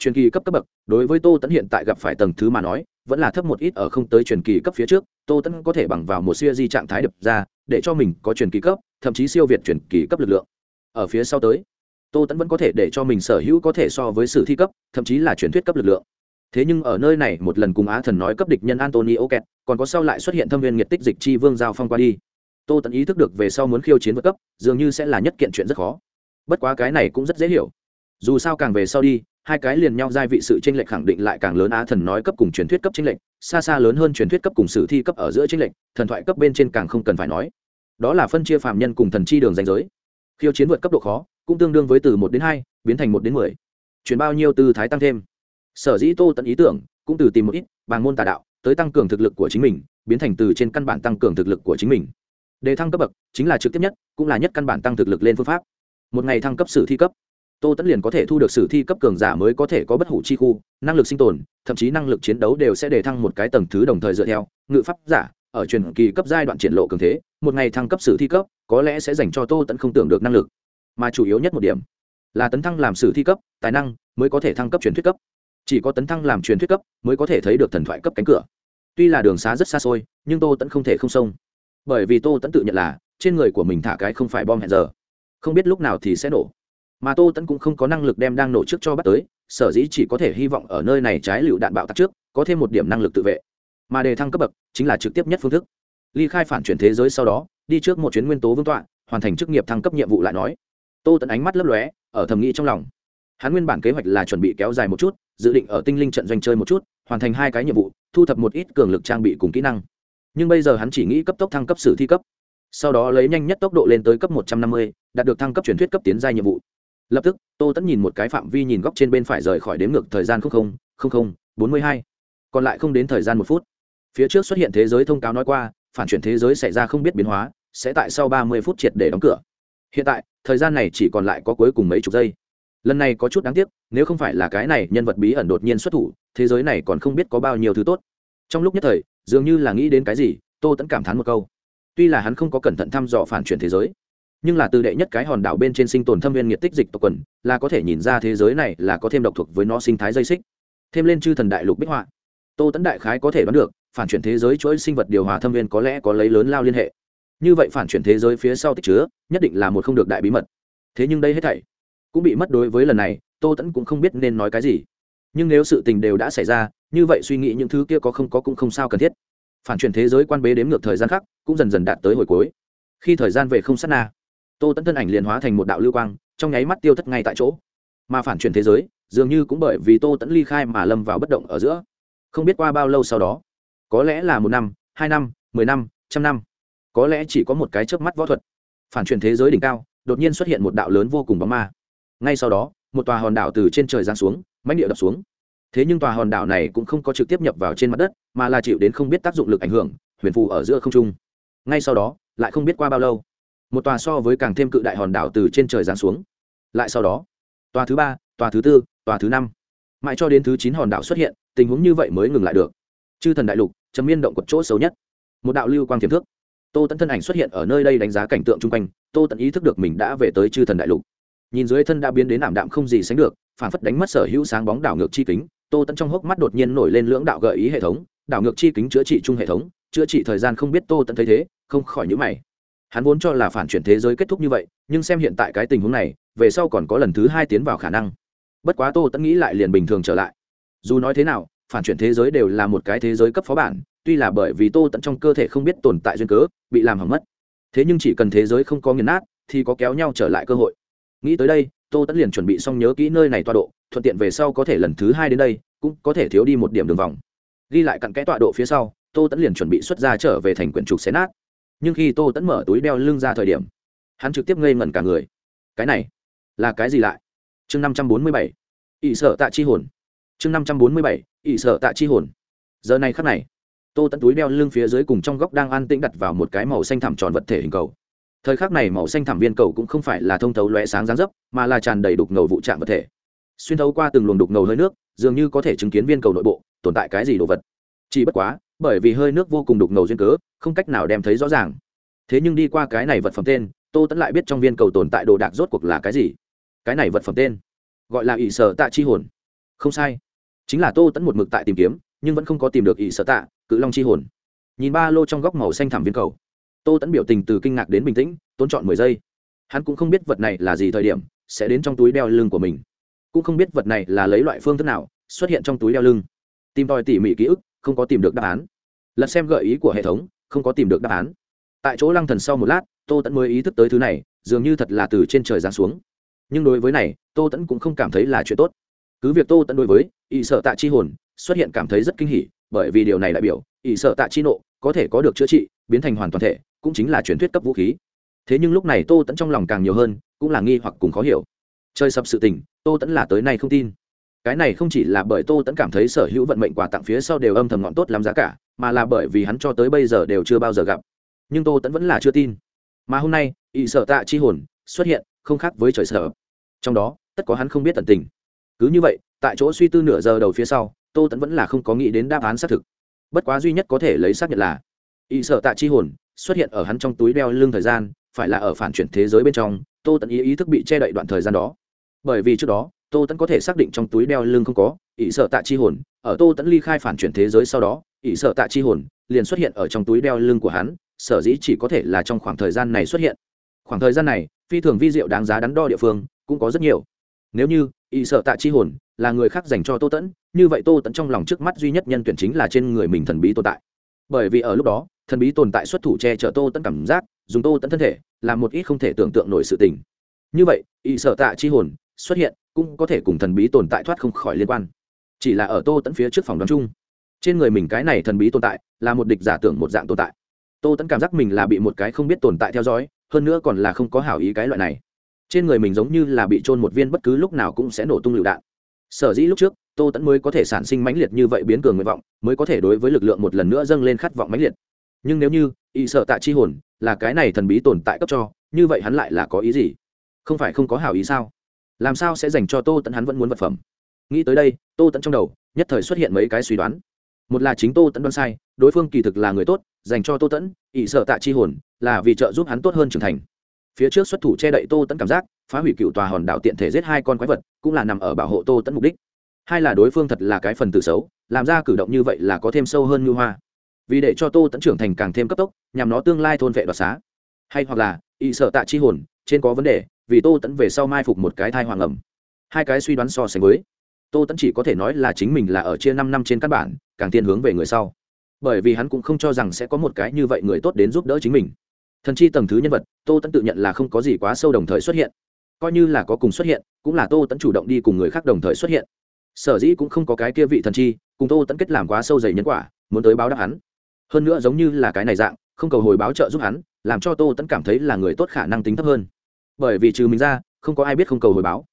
truyền kỳ cấp cấp bậc, đối với tô tẫn hiện tại gặp phải tầng thứ mà nói, vẫn là thấp một ít ở không tới truyền kỳ cấp phía trước, tô tẫn có thể bằng vào một siêu di trạng thái đập ra, để cho mình có truyền kỳ cấp, thậm chí siêu việt truyền kỳ cấp lực lượng. Ở phía sau tới, tô tẫn vẫn có thể để cho mình sở hữu có thể so với sử thi cấp, thậm chí là truyền thuyết cấp lực lượng. Thế nhưng ở nơi này, một lần cùng á thần nói cấp địch nhân antony oket còn có sau lại xuất hiện thâm viên nhiệt tích dịch chi vương giao phong qua đi. Tô tẫn ý thức được về sau muốn khiêu chiến vượt cấp, dường như sẽ là nhất kiện chuyện rất khó. Bất quá cái này cũng rất dễ hiểu. Dù sao càng về sau đi hai cái liền nhau giai vị sự chênh lệch khẳng định lại càng lớn. Á thần nói cấp cùng truyền thuyết cấp chênh lệch, xa xa lớn hơn truyền thuyết cấp cùng sử thi cấp ở giữa chênh lệch, thần thoại cấp bên trên càng không cần phải nói. Đó là phân chia phàm nhân cùng thần chi đường danh giới. Khiêu chiến vượt cấp độ khó, cũng tương đương với từ một đến hai, biến thành một đến mười. Chuyển bao nhiêu tư thái tăng thêm. Sở dĩ tô tận ý tưởng, cũng từ tìm một ít, bằng môn tà đạo, tới tăng cường thực lực của chính mình, biến thành từ trên căn bản tăng cường thực lực của chính mình. Đề thăng cấp bậc, chính là trực tiếp nhất, cũng là nhất căn bản tăng thực lực lên phương pháp. Một ngày thăng cấp sử thi cấp tô tẫn liền có thể thu được sử thi cấp cường giả mới có thể có bất hủ chi khu, năng lực sinh tồn, thậm chí năng lực chiến đấu đều sẽ đề thăng một cái tầng thứ đồng thời dựa theo, ngự pháp giả, ở truyền kỳ cấp giai đoạn triển lộ cường thế, một ngày thăng cấp sử thi cấp, có lẽ sẽ dành cho tô tẫn không tưởng được năng lực. Mà chủ yếu nhất một điểm, là tấn thăng làm sử thi cấp, tài năng, mới có thể thăng cấp truyền thuyết cấp. Chỉ có tấn thăng làm truyền thuyết cấp, mới có thể thấy được thần thoại cấp cánh cửa. Tuy là đường xá rất xa xôi, nhưng tô tẫn không thể không xông. Bởi vì tô tẫn tự nhận là, trên người của mình thả cái không phải bom hẹn giờ. Không biết lúc nào thì sẽ nổ mà tô tẫn cũng không có năng lực đem đang nổ trước cho bắt tới, sở dĩ chỉ có thể hy vọng ở nơi này trái lựu đạn bạo tắc trước, có thêm một điểm năng lực tự vệ. Mà đề thăng cấp bậc chính là trực tiếp nhất phương thức. Ly khai phản chuyển thế giới sau đó, đi trước một chuyến nguyên tố vương tọa, hoàn thành chức nghiệp thăng cấp nhiệm vụ lại nói. Tô tẫn ánh mắt lấp lóe, ở thầm nghĩ trong lòng. Hắn nguyên bản kế hoạch là chuẩn bị kéo dài một chút, dự định ở tinh linh trận doanh chơi một chút, hoàn thành hai cái nhiệm vụ, thu thập một ít cường lực trang bị cùng kỹ năng. Nhưng bây giờ hắn chỉ nghĩ cấp tốc thăng cấp sử thi cấp. Sau đó lấy nhanh nhất tốc độ lên tới cấp một trăm năm mươi, đạt được thăng cấp truyền thuyết cấp tiến gia nhiệm vụ lập tức, tô tẫn nhìn một cái phạm vi nhìn góc trên bên phải rời khỏi đếm ngược thời gian không không không bốn mươi hai. Còn lại không đến thời gian một phút. Phía trước xuất hiện thế giới thông cáo nói qua, phản chuyển thế giới xảy ra không biết biến hóa, sẽ tại sau ba mươi phút triệt để đóng cửa. Hiện tại, thời gian này chỉ còn lại có cuối cùng mấy chục giây. Lần này có chút đáng tiếc, nếu không phải là cái này nhân vật bí ẩn đột nhiên xuất thủ, thế giới này còn không biết có bao nhiêu thứ tốt. Trong lúc nhất thời, dường như là nghĩ đến cái gì, tô tẫn cảm thán một câu. Tuy là hắn không có cẩn thận thăm dò phản chuyển thế giới nhưng là từ đệ nhất cái hòn đảo bên trên sinh tồn thâm viên nhiệt tích dịch tộc quần, là có thể nhìn ra thế giới này là có thêm độc thuộc với nó sinh thái dây xích. Thêm lên chư thần đại lục bích họa. Tô tấn đại khái có thể đoán được, phản chuyển thế giới chuỗi sinh vật điều hòa thâm viên có lẽ có lấy lớn lao liên hệ. Như vậy phản chuyển thế giới phía sau tích chứa, nhất định là một không được đại bí mật. Thế nhưng đây hết thảy cũng bị mất đối với lần này, tô tẫn cũng không biết nên nói cái gì. Nhưng nếu sự tình đều đã xảy ra, như vậy suy nghĩ những thứ kia có không có cũng không sao cần thiết. Phản chuyển thế giới quan bế đếm ngược thời gian khác cũng dần dần đạt tới hồi cuối. Khi thời gian về không sát na tô tẫn thân ảnh liền hóa thành một đạo lưu quang, trong nháy mắt tiêu thất ngay tại chỗ. Mà phản chuyển thế giới, dường như cũng bởi vì tô tẫn ly khai mà lâm vào bất động ở giữa. Không biết qua bao lâu sau đó, có lẽ là một năm, hai năm, mười năm, trăm năm, có lẽ chỉ có một cái chớp mắt võ thuật. Phản chuyển thế giới đỉnh cao, đột nhiên xuất hiện một đạo lớn vô cùng bóng ma. Ngay sau đó, một tòa hòn đảo từ trên trời giáng xuống mánh địa đập xuống. Thế nhưng tòa hòn đảo này cũng không có trực tiếp nhập vào trên mặt đất, mà là chịu đến không biết tác dụng lực ảnh hưởng, huyền phù ở giữa không trung. Ngay sau đó, lại không biết qua bao lâu một tòa so với càng thêm cự đại hòn đảo từ trên trời giáng xuống. Lại sau đó, tòa thứ ba, tòa thứ tư, tòa thứ năm. Mãi cho đến thứ chín hòn đảo xuất hiện, tình huống như vậy mới ngừng lại được. Chư thần đại lục chấm miên động quật chỗ xấu nhất. Một đạo lưu quang tiềm thước. Tô tẫn thân ảnh xuất hiện ở nơi đây đánh giá cảnh tượng chung quanh, tô tẫn ý thức được mình đã về tới chư thần đại lục. Nhìn dưới thân đã biến đến ảm đạm không gì sánh được, phản phất đánh mất sở hữu sáng bóng đảo ngược chi kính, tô tẫn trong hốc mắt đột nhiên nổi lên lưỡng đạo gợi ý hệ thống, đảo ngược chi kính chữa trị chung hệ thống, chữa trị thời gian không biết tô tẫn thấy thế, không khỏi nhữ mày hắn vốn cho là phản chuyển thế giới kết thúc như vậy, nhưng xem hiện tại cái tình huống này, về sau còn có lần thứ hai tiến vào khả năng. Bất quá tô tẫn nghĩ lại liền bình thường trở lại. Dù nói thế nào, phản chuyển thế giới đều là một cái thế giới cấp phó bản, tuy là bởi vì tô tẫn trong cơ thể không biết tồn tại duyên cớ, bị làm hỏng mất. Thế nhưng chỉ cần thế giới không có nghiền nát, thì có kéo nhau trở lại cơ hội. Nghĩ tới đây, tô tẫn liền chuẩn bị xong nhớ kỹ nơi này tọa độ, thuận tiện về sau có thể lần thứ hai đến đây, cũng có thể thiếu đi một điểm đường vòng. Ghi lại cặn kẽ tọa độ phía sau, tô tẫn liền chuẩn bị xuất ra trở về thành quyển trục xé nát nhưng khi tô tẫn mở túi đeo lưng ra thời điểm, hắn trực tiếp ngây ngẩn cả người. Cái này là cái gì lại? Chương năm trăm bốn mươi bảy ỵ sợ tạ chi hồn. Chương năm trăm bốn mươi bảy ỵ sợ tạ chi hồn. Giờ này khắc này, tô tẫn túi đeo lưng phía dưới cùng trong góc đang an tĩnh đặt vào một cái màu xanh thẳm tròn vật thể hình cầu. Thời khắc này màu xanh thảm viên cầu cũng không phải là thông thấu lóe sáng dáng dấp, mà là tràn đầy đục ngầu vụ trạng vật thể. Xuyên thấu qua từng luồng đục ngầu hơi nước, dường như có thể chứng kiến viên cầu nội bộ, tồn tại cái gì đồ vật. Chỉ bất quá bởi vì hơi nước vô cùng đục ngầu duyên cớ, không cách nào đem thấy rõ ràng. Thế nhưng đi qua cái này vật phẩm tên, tô tẫn lại biết trong viên cầu tồn tại đồ đạc rốt cuộc là cái gì. Cái này vật phẩm tên, gọi là ỷ sở tạ chi hồn. Không sai. Chính là tô tẫn một mực tại tìm kiếm, nhưng vẫn không có tìm được ỷ sở tạ, cự long chi hồn. Nhìn ba lô trong góc màu xanh thẳm viên cầu, tô tẫn biểu tình từ kinh ngạc đến bình tĩnh, tốn chọn mười giây. Hắn cũng không biết vật này là gì thời điểm, sẽ đến trong túi đeo lưng của mình. Cũng không biết vật này là lấy loại phương thức nào, xuất hiện trong túi đeo lưng. Tìm tòi tỉ mỉ ký ức không có tìm được đáp án. Lật xem gợi ý của hệ thống, không có tìm được đáp án. Tại chỗ lăng thần sau một lát, tô tẫn mới ý thức tới thứ này, dường như thật là từ trên trời giáng xuống. Nhưng đối với này, tô tẫn cũng không cảm thấy là chuyện tốt. Cứ việc tô tẫn đối với ỵ sợ tạ chi hồn xuất hiện cảm thấy rất kinh hỉ, bởi vì điều này đại biểu ỵ sợ tạ chi nộ có thể có được chữa trị, biến thành hoàn toàn thể, cũng chính là truyền thuyết cấp vũ khí. Thế nhưng lúc này tô tẫn trong lòng càng nhiều hơn, cũng là nghi hoặc cùng khó hiểu. Chơi sập sự tình, tô tẫn là tới nay không tin cái này không chỉ là bởi tô tẫn cảm thấy sở hữu vận mệnh quà tặng phía sau đều âm thầm ngọn tốt lắm giá cả, mà là bởi vì hắn cho tới bây giờ đều chưa bao giờ gặp. Nhưng tô tẫn vẫn là chưa tin. Mà hôm nay ỵ sở tạ chi hồn xuất hiện, không khác với trời sở. Trong đó, tất có hắn không biết tận tình. Cứ như vậy, tại chỗ suy tư nửa giờ đầu phía sau, tô tẫn vẫn là không có nghĩ đến đáp án xác thực. Bất quá duy nhất có thể lấy xác nhận là ỵ sở tạ chi hồn xuất hiện ở hắn trong túi đeo lưng thời gian, phải là ở phản chuyển thế giới bên trong, tô tẫn ý ý thức bị che đậy đoạn thời gian đó. Bởi vì trước đó tô tẫn có thể xác định trong túi đeo lưng không có, ỷ sợ tạ chi hồn, ở tô tẫn ly khai phản chuyển thế giới sau đó, ỷ sợ tạ chi hồn liền xuất hiện ở trong túi đeo lưng của hắn, sở dĩ chỉ có thể là trong khoảng thời gian này xuất hiện. Khoảng thời gian này, phi thường vi diệu đáng giá đắn đo địa phương cũng có rất nhiều. Nếu như ỷ sợ tạ chi hồn là người khác dành cho tô tẫn như vậy tô tẫn trong lòng trước mắt duy nhất nhân tuyển chính là trên người mình thần bí tồn tại. Bởi vì ở lúc đó, thần bí tồn tại xuất thủ che chở tô tẫn cảm giác, dùng tô tẫn thân thể làm một ít không thể tưởng tượng nổi sự tình. Như vậy, ỷ sợ tạ chi hồn xuất hiện cũng có thể cùng thần bí tồn tại thoát không khỏi liên quan. Chỉ là ở tô tẫn phía trước phòng đoán chung, trên người mình cái này thần bí tồn tại là một địch giả tưởng một dạng tồn tại. Tô tẫn cảm giác mình là bị một cái không biết tồn tại theo dõi, hơn nữa còn là không có hảo ý cái loại này. Trên người mình giống như là bị trôn một viên bất cứ lúc nào cũng sẽ nổ tung lựu đạn. Sở dĩ lúc trước, tô tẫn mới có thể sản sinh mãnh liệt như vậy biến cường nguyện vọng, mới có thể đối với lực lượng một lần nữa dâng lên khát vọng mãnh liệt. Nhưng nếu như ý sợ tạ chi hồn là cái này thần bí tồn tại cấp cho, như vậy hắn lại là có ý gì? Không phải không có hảo ý sao? Làm sao sẽ dành cho tô tẫn hắn vẫn muốn vật phẩm? Nghĩ tới đây, tô tẫn trong đầu nhất thời xuất hiện mấy cái suy đoán. Một là chính tô tẫn đoán sai, đối phương kỳ thực là người tốt, dành cho tô tẫn ỷ sợ tạ chi hồn, là vì trợ giúp hắn tốt hơn trưởng thành. Phía trước xuất thủ che đậy tô tẫn cảm giác, phá hủy cựu tòa hòn đảo tiện thể giết hai con quái vật, cũng là nằm ở bảo hộ tô tẫn mục đích. Hai là đối phương thật là cái phần tử xấu, làm ra cử động như vậy là có thêm sâu hơn như hoa. Vì để cho tô tẫn trưởng thành càng thêm cấp tốc, nhằm nó tương lai thôn vệ đoạt xá. Hay hoặc là ỵ sợ tạ chi hồn trên có vấn đề, vì tô tẫn về sau mai phục một cái thai hoàng ẩm. Hai cái suy đoán so sánh với, tô tẫn chỉ có thể nói là chính mình là ở chia năm năm trên căn bản, càng tiên hướng về người sau. Bởi vì hắn cũng không cho rằng sẽ có một cái như vậy người tốt đến giúp đỡ chính mình. Thần chi tầng thứ nhân vật, tô tẫn tự nhận là không có gì quá sâu đồng thời xuất hiện. Coi như là có cùng xuất hiện, cũng là tô tẫn chủ động đi cùng người khác đồng thời xuất hiện. Sở dĩ cũng không có cái kia vị thần chi, cùng tô tẫn kết làm quá sâu dày nhân quả, muốn tới báo đáp hắn. Hơn nữa giống như là cái này dạng, không cầu hồi báo trợ giúp hắn làm cho tô tẫn cảm thấy là người tốt khả năng tính thấp hơn. Bởi vì trừ mình ra, không có ai biết không cầu hồi báo.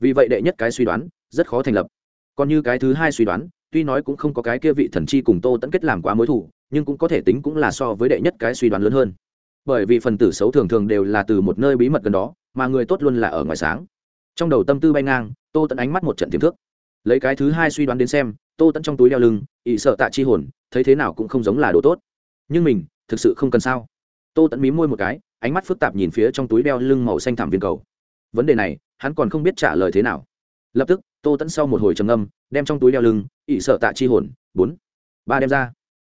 Vì vậy đệ nhất cái suy đoán, rất khó thành lập. Còn như cái thứ hai suy đoán, tuy nói cũng không có cái kia vị thần chi cùng tô tẫn kết làm quá mối thủ nhưng cũng có thể tính cũng là so với đệ nhất cái suy đoán lớn hơn. Bởi vì phần tử xấu thường thường đều là từ một nơi bí mật gần đó, mà người tốt luôn là ở ngoài sáng. Trong đầu tâm tư bay ngang, tô tẫn ánh mắt một trận tiềm thức. Lấy cái thứ hai suy đoán đến xem, tô tẫn trong túi đeo lưng ỵ sợ tạ chi hồn, thấy thế nào cũng không giống là đồ tốt. Nhưng mình, thực sự không cần sao? Tô tẫn mí môi một cái, ánh mắt phức tạp nhìn phía trong túi đeo lưng màu xanh thảm viên cầu. Vấn đề này, hắn còn không biết trả lời thế nào. Lập tức, tô tẫn sau một hồi trầm âm đem trong túi đeo lưng ỵ sợ tạ chi hồn, bốn, ba đem ra.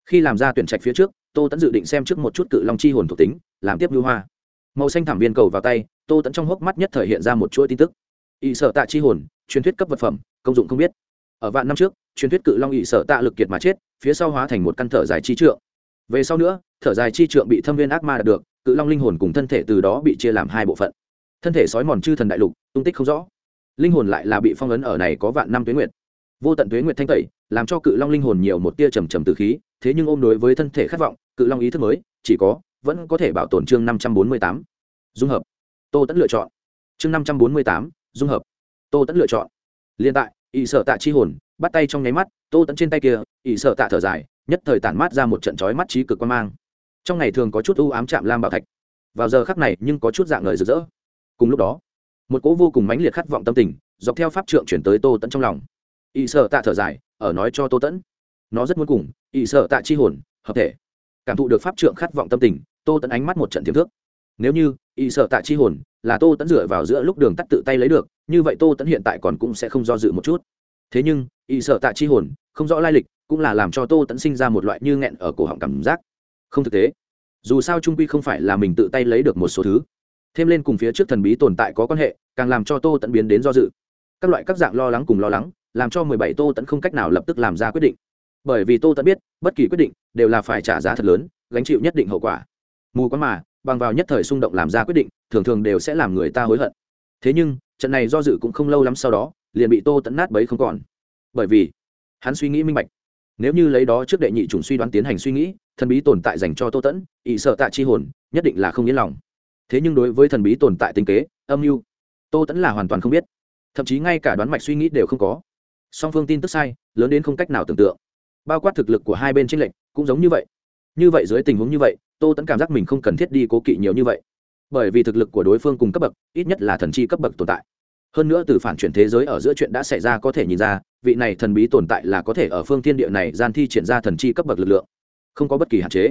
Khi làm ra tuyển trạch phía trước, tô tẫn dự định xem trước một chút cự long chi hồn thuộc tính, làm tiếp lưu hoa. Màu xanh thảm viên cầu vào tay, tô tẫn trong hốc mắt nhất thể hiện ra một chuỗi tin tức. Ỵ sợ tạ chi hồn, truyền thuyết cấp vật phẩm, công dụng không biết. Ở vạn năm trước, truyền thuyết cự long ỵ sợ tạ lực kiệt mà chết, phía sau hóa thành một căn thở dài chi trượng. Về sau nữa thở dài chi trượng bị thâm viên ác ma đạt được, cự long linh hồn cùng thân thể từ đó bị chia làm hai bộ phận. Thân thể sói mòn chư thần đại lục, tung tích không rõ. Linh hồn lại là bị phong ấn ở này có vạn năm tuyến nguyệt. Vô tận tuyến nguyệt thanh tẩy, làm cho cự long linh hồn nhiều một tia trầm trầm từ khí, thế nhưng ôm đối với thân thể khát vọng, cự long ý thức mới, chỉ có, vẫn có thể bảo tồn chương năm trăm bốn mươi tám. Dung hợp. Tô tẫn lựa chọn. Chương năm trăm bốn mươi tám, dung hợp. Tô tẫn lựa chọn. Liên tại ỵ sợ tạ chi hồn, bắt tay trong nháy mắt, tô tẫn trên tay kia ỵ sợ tạ thở dài, nhất thời tản mát ra một trận chói mắt trí cực quan mang trong ngày thường có chút u ám chạm lam bảo thạch. Vào giờ khắc này nhưng có chút dạng ngời rực rỡ. Cùng lúc đó, một cỗ vô cùng mãnh liệt khát vọng tâm tình dọc theo pháp trượng chuyển tới tô tẫn trong lòng. Ỵ sợ tạ thở dài, ở nói cho tô tẫn, nó rất muốn cùng ỵ sợ tạ chi hồn hợp thể. Cảm thụ được pháp trượng khát vọng tâm tình, tô tẫn ánh mắt một trận tiềm thức nếu như ỵ sợ tạ chi hồn là tô tẫn dựa vào giữa lúc đường tắt tự tay lấy được, như vậy tô tẫn hiện tại còn cũng sẽ không do dự một chút. Thế nhưng ỵ sợ tạ chi hồn không rõ lai lịch, cũng là làm cho tô tẫn sinh ra một loại như nghẹn ở cổ họng cảm giác không thực tế. Dù sao trung quy không phải là mình tự tay lấy được một số thứ. Thêm lên cùng phía trước thần bí tồn tại có quan hệ, càng làm cho tô tẫn biến đến do dự. Các loại các dạng lo lắng cùng lo lắng, làm cho mười bảy tô tẫn không cách nào lập tức làm ra quyết định. Bởi vì tô tẫn biết, bất kỳ quyết định đều là phải trả giá thật lớn, gánh chịu nhất định hậu quả. Mù quá mà, bằng vào nhất thời xung động làm ra quyết định, thường thường đều sẽ làm người ta hối hận. Thế nhưng, trận này do dự cũng không lâu lắm sau đó, liền bị tô tẫn nát bấy không còn. Bởi vì, hắn suy nghĩ minh bạch. Nếu như lấy đó trước đệ nhị chủng suy đoán tiến hành suy nghĩ thần bí tồn tại dành cho tô tẫn ỵ sợ tạ chi hồn, nhất định là không yên lòng. Thế nhưng đối với thần bí tồn tại tinh kế, âm mưu, tô tẫn là hoàn toàn không biết. Thậm chí ngay cả đoán mạch suy nghĩ đều không có. Song phương tin tức sai, lớn đến không cách nào tưởng tượng. Bao quát thực lực của hai bên tranh lệch, cũng giống như vậy. Như vậy dưới tình huống như vậy, tô tẫn cảm giác mình không cần thiết đi cố kỵ nhiều như vậy. Bởi vì thực lực của đối phương cùng cấp bậc, ít nhất là thần chi cấp bậc tồn tại. Hơn nữa từ phản chuyển thế giới ở giữa chuyện đã xảy ra có thể nhìn ra, vị này thần bí tồn tại là có thể ở phương thiên địa này gian thi triển ra thần chi cấp bậc lực lượng không có bất kỳ hạn chế.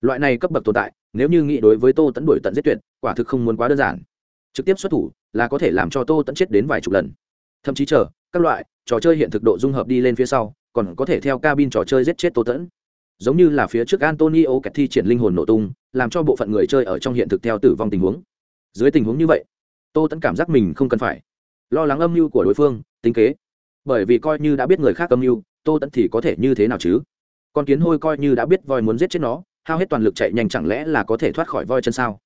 Loại này cấp bậc tồn tại, nếu như nghĩ đối với tô tẫn đuổi tận giết tuyệt, quả thực không muốn quá đơn giản. Trực tiếp xuất thủ là có thể làm cho tô tẫn chết đến vài chục lần. Thậm chí chờ, các loại trò chơi hiện thực độ dung hợp đi lên phía sau, còn có thể theo cabin trò chơi giết chết tô tẫn giống như là phía trước antonio kẹt thi triển linh hồn nổ tung, làm cho bộ phận người chơi ở trong hiện thực theo tử vong tình huống. Dưới tình huống như vậy, tô tẫn cảm giác mình không cần phải lo lắng âm mưu của đối phương, tính kế. Bởi vì coi như đã biết người khác âm mưu, tô tẫn thì có thể như thế nào chứ? Con kiến hôi coi như đã biết voi muốn giết chết nó, hao hết toàn lực chạy nhanh chẳng lẽ là có thể thoát khỏi voi chân sao?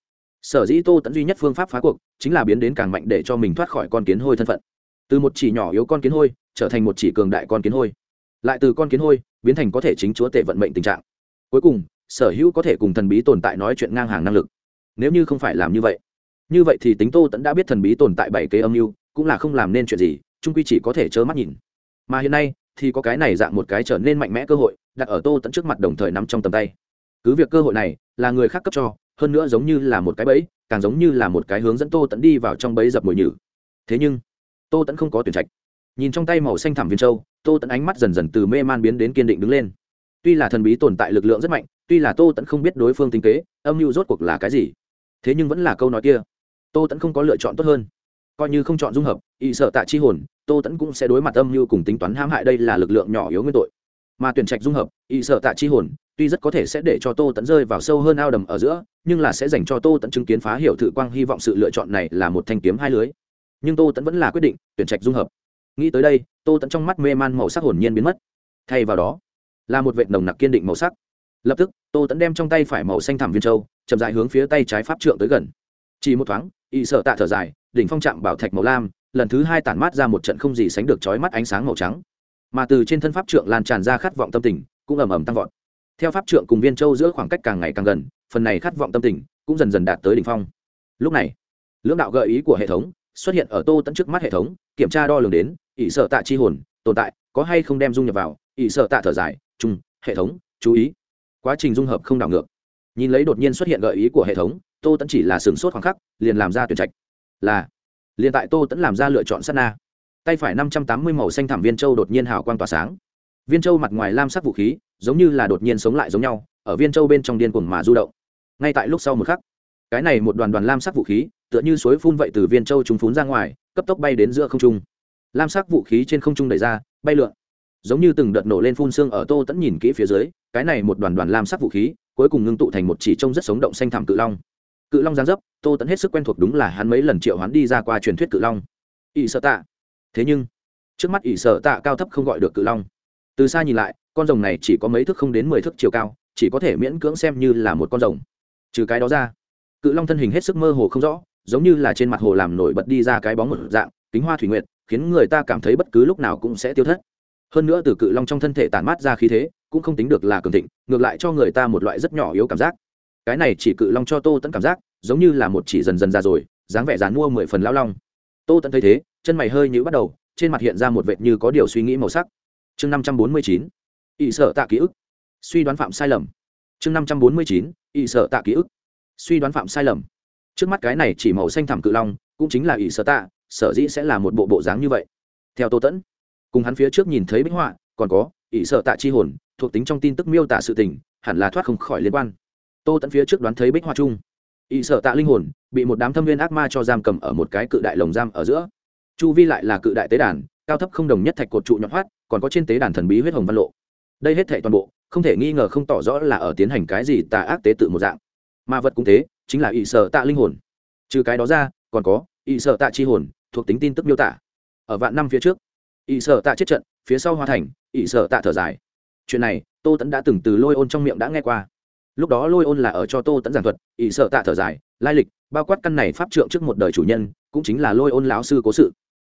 Sở dĩ tô tẫn duy nhất phương pháp phá cuộc, chính là biến đến càng mạnh để cho mình thoát khỏi con kiến hôi thân phận. Từ một chỉ nhỏ yếu con kiến hôi, trở thành một chỉ cường đại con kiến hôi. Lại từ con kiến hôi, biến thành có thể chính chúa tể vận mệnh tình trạng. Cuối cùng, sở hữu có thể cùng thần bí tồn tại nói chuyện ngang hàng năng lực. Nếu như không phải làm như vậy như vậy thì tính tô tẫn đã biết thần bí tồn tại bảy kế âm mưu, cũng là không làm nên chuyện gì trung quy chỉ có thể trơ mắt nhìn. Mà hiện nay, thì có cái này dạng một cái trở nên mạnh mẽ cơ hội đặt ở tô tẫn trước mặt đồng thời nắm trong tầm tay. Cứ việc cơ hội này là người khác cấp cho, hơn nữa giống như là một cái bẫy, càng giống như là một cái hướng dẫn tô tẫn đi vào trong bẫy dập mồi nhử. Thế nhưng, tô tẫn không có tuyển trạch. Nhìn trong tay màu xanh thẳm viên châu, tô tẫn ánh mắt dần dần từ mê man biến đến kiên định đứng lên. Tuy là thần bí tồn tại lực lượng rất mạnh, tuy là tô tẫn không biết đối phương tính kế, âm mưu rốt cuộc là cái gì, thế nhưng vẫn là câu nói kia. Tô tẫn không có lựa chọn tốt hơn. Coi như không chọn dung hợp, y sợ tạ chi hồn, tô tẫn cũng sẽ đối mặt âm mưu cùng tính toán hãm hại đây là lực lượng nhỏ yếu nguyên tội mà tuyển trạch dung hợp ý sợ tạ chi hồn, tuy rất có thể sẽ để cho tô tẫn rơi vào sâu hơn ao đầm ở giữa, nhưng là sẽ dành cho tô tẫn chứng kiến phá hiểu thử quang hy vọng sự lựa chọn này là một thanh kiếm hai lưới. Nhưng tô tẫn vẫn là quyết định tuyển trạch dung hợp. Nghĩ tới đây, tô tẫn trong mắt mê man màu sắc hồn nhiên biến mất. Thay vào đó, là một vệ nồng nặc kiên định màu sắc. Lập tức, tô tẫn đem trong tay phải màu xanh thảm viên châu, chậm dài hướng phía tay trái pháp trượng tới gần. Chỉ một thoáng, y sợ tạ thở dài, đỉnh phong trạm bảo thạch màu lam, lần thứ hai tản mát ra một trận không gì sánh được chói mắt ánh sáng màu trắng mà từ trên thân pháp trượng lan tràn ra khát vọng tâm tình, cũng ầm ầm tăng vọt. Theo pháp trượng cùng viên châu giữa khoảng cách càng ngày càng gần, phần này khát vọng tâm tình cũng dần dần đạt tới đỉnh phong. Lúc này, lưỡng đạo gợi ý của hệ thống xuất hiện ở tô tẫn trước mắt hệ thống, kiểm tra đo lường đến, ỷ sợ tạ chi hồn, tồn tại, có hay không đem dung nhập vào, ỷ sợ tạ thở dài chung hệ thống, chú ý. Quá trình dung hợp không đảo ngược. Nhìn lấy đột nhiên xuất hiện gợi ý của hệ thống, tô tẫn chỉ là sửng sốt khoảng khắc, liền làm ra tuyển trạch. Là, liền tại tô tẫn làm ra lựa chọn sát na tay phải năm trăm tám mươi màu xanh thảm viên châu đột nhiên hào quang tỏa sáng. Viên châu mặt ngoài lam sắc vũ khí, giống như là đột nhiên sống lại giống nhau, ở viên châu bên trong điên cuồng mà du động. Ngay tại lúc sau một khắc, cái này một đoàn đoàn lam sắc vũ khí, tựa như suối phun vậy từ viên châu chúng phún ra ngoài, cấp tốc bay đến giữa không trung. Lam sắc vũ khí trên không trung đẩy ra, bay lượn. Giống như từng đợt nổ lên phun xương ở tô tẫn nhìn kỹ phía dưới, cái này một đoàn đoàn lam sắc vũ khí, cuối cùng ngưng tụ thành một chỉ trông rất sống động xanh thảm cự long. Cự long giáng dấp, tô tẫn hết sức quen thuộc đúng là hắn mấy lần triệu hắn đi ra qua truyền thuyết cự long. Ỵ sợ tạ thế nhưng, trước mắt ỷ sợ tạ cao thấp không gọi được cự long. Từ xa nhìn lại, con rồng này chỉ có mấy thước không đến mười thước chiều cao, chỉ có thể miễn cưỡng xem như là một con rồng. Trừ cái đó ra, cự long thân hình hết sức mơ hồ không rõ, giống như là trên mặt hồ làm nổi bật đi ra cái bóng một dạng, kính hoa thủy nguyệt, khiến người ta cảm thấy bất cứ lúc nào cũng sẽ tiêu thất. Hơn nữa từ cự long trong thân thể tản mát ra khí thế, cũng không tính được là cường thịnh, ngược lại cho người ta một loại rất nhỏ yếu cảm giác. Cái này chỉ cự long cho tô tẫn cảm giác, giống như là một chỉ dần dần ra rồi, dáng vẻ dán mua mười phần lao long. Tô tẫn thấy thế chân mày hơi nhữ bắt đầu, trên mặt hiện ra một vệt như có điều suy nghĩ màu sắc. Chương năm trăm bốn mươi chín ỵ sợ tạ ký ức. Suy đoán phạm sai lầm. Chương năm trăm bốn mươi chín ỵ sợ tạ ký ức. Suy đoán phạm sai lầm. Trước mắt cái này chỉ màu xanh thẳm cự long, cũng chính là ỵ sợ tạ, sở dĩ sẽ là một bộ bộ dáng như vậy. Theo tô tẫn, cùng hắn phía trước nhìn thấy bích họa, còn có ỵ sợ tạ chi hồn, thuộc tính trong tin tức miêu tả sự tình, hẳn là thoát không khỏi liên quan. Tô tẫn phía trước đoán thấy bích họa chung. Ỵ sợ tạ linh hồn, bị một đám thâm viên ác ma cho giam cầm ở một cái cự đại lồng giam ở giữa chu vi lại là cự đại tế đàn, cao thấp không đồng nhất thạch cột trụ nhọn hoắt, còn có trên tế đàn thần bí huyết hồng văn lộ. Đây hết thệ toàn bộ, không thể nghi ngờ không tỏ rõ là ở tiến hành cái gì tà ác tế tự một dạng. Mà vật cũng thế, chính là ỵ sợ tạ linh hồn. Trừ cái đó ra, còn có ỵ sợ tạ chi hồn, thuộc tính tin tức miêu tả. Ở vạn năm phía trước ỵ sợ tạ chết trận, phía sau hoa thành ỵ sợ tạ thở dài. Chuyện này, tô tẫn đã từng từ lôi ôn trong miệng đã nghe qua lúc đó lôi ôn là ở cho tô tẫn giảng thuật ỵ sợ tạ thở dài, lai lịch, bao quát căn này pháp trượng trước một đời chủ nhân, cũng chính là lôi ôn lão sư cố sự.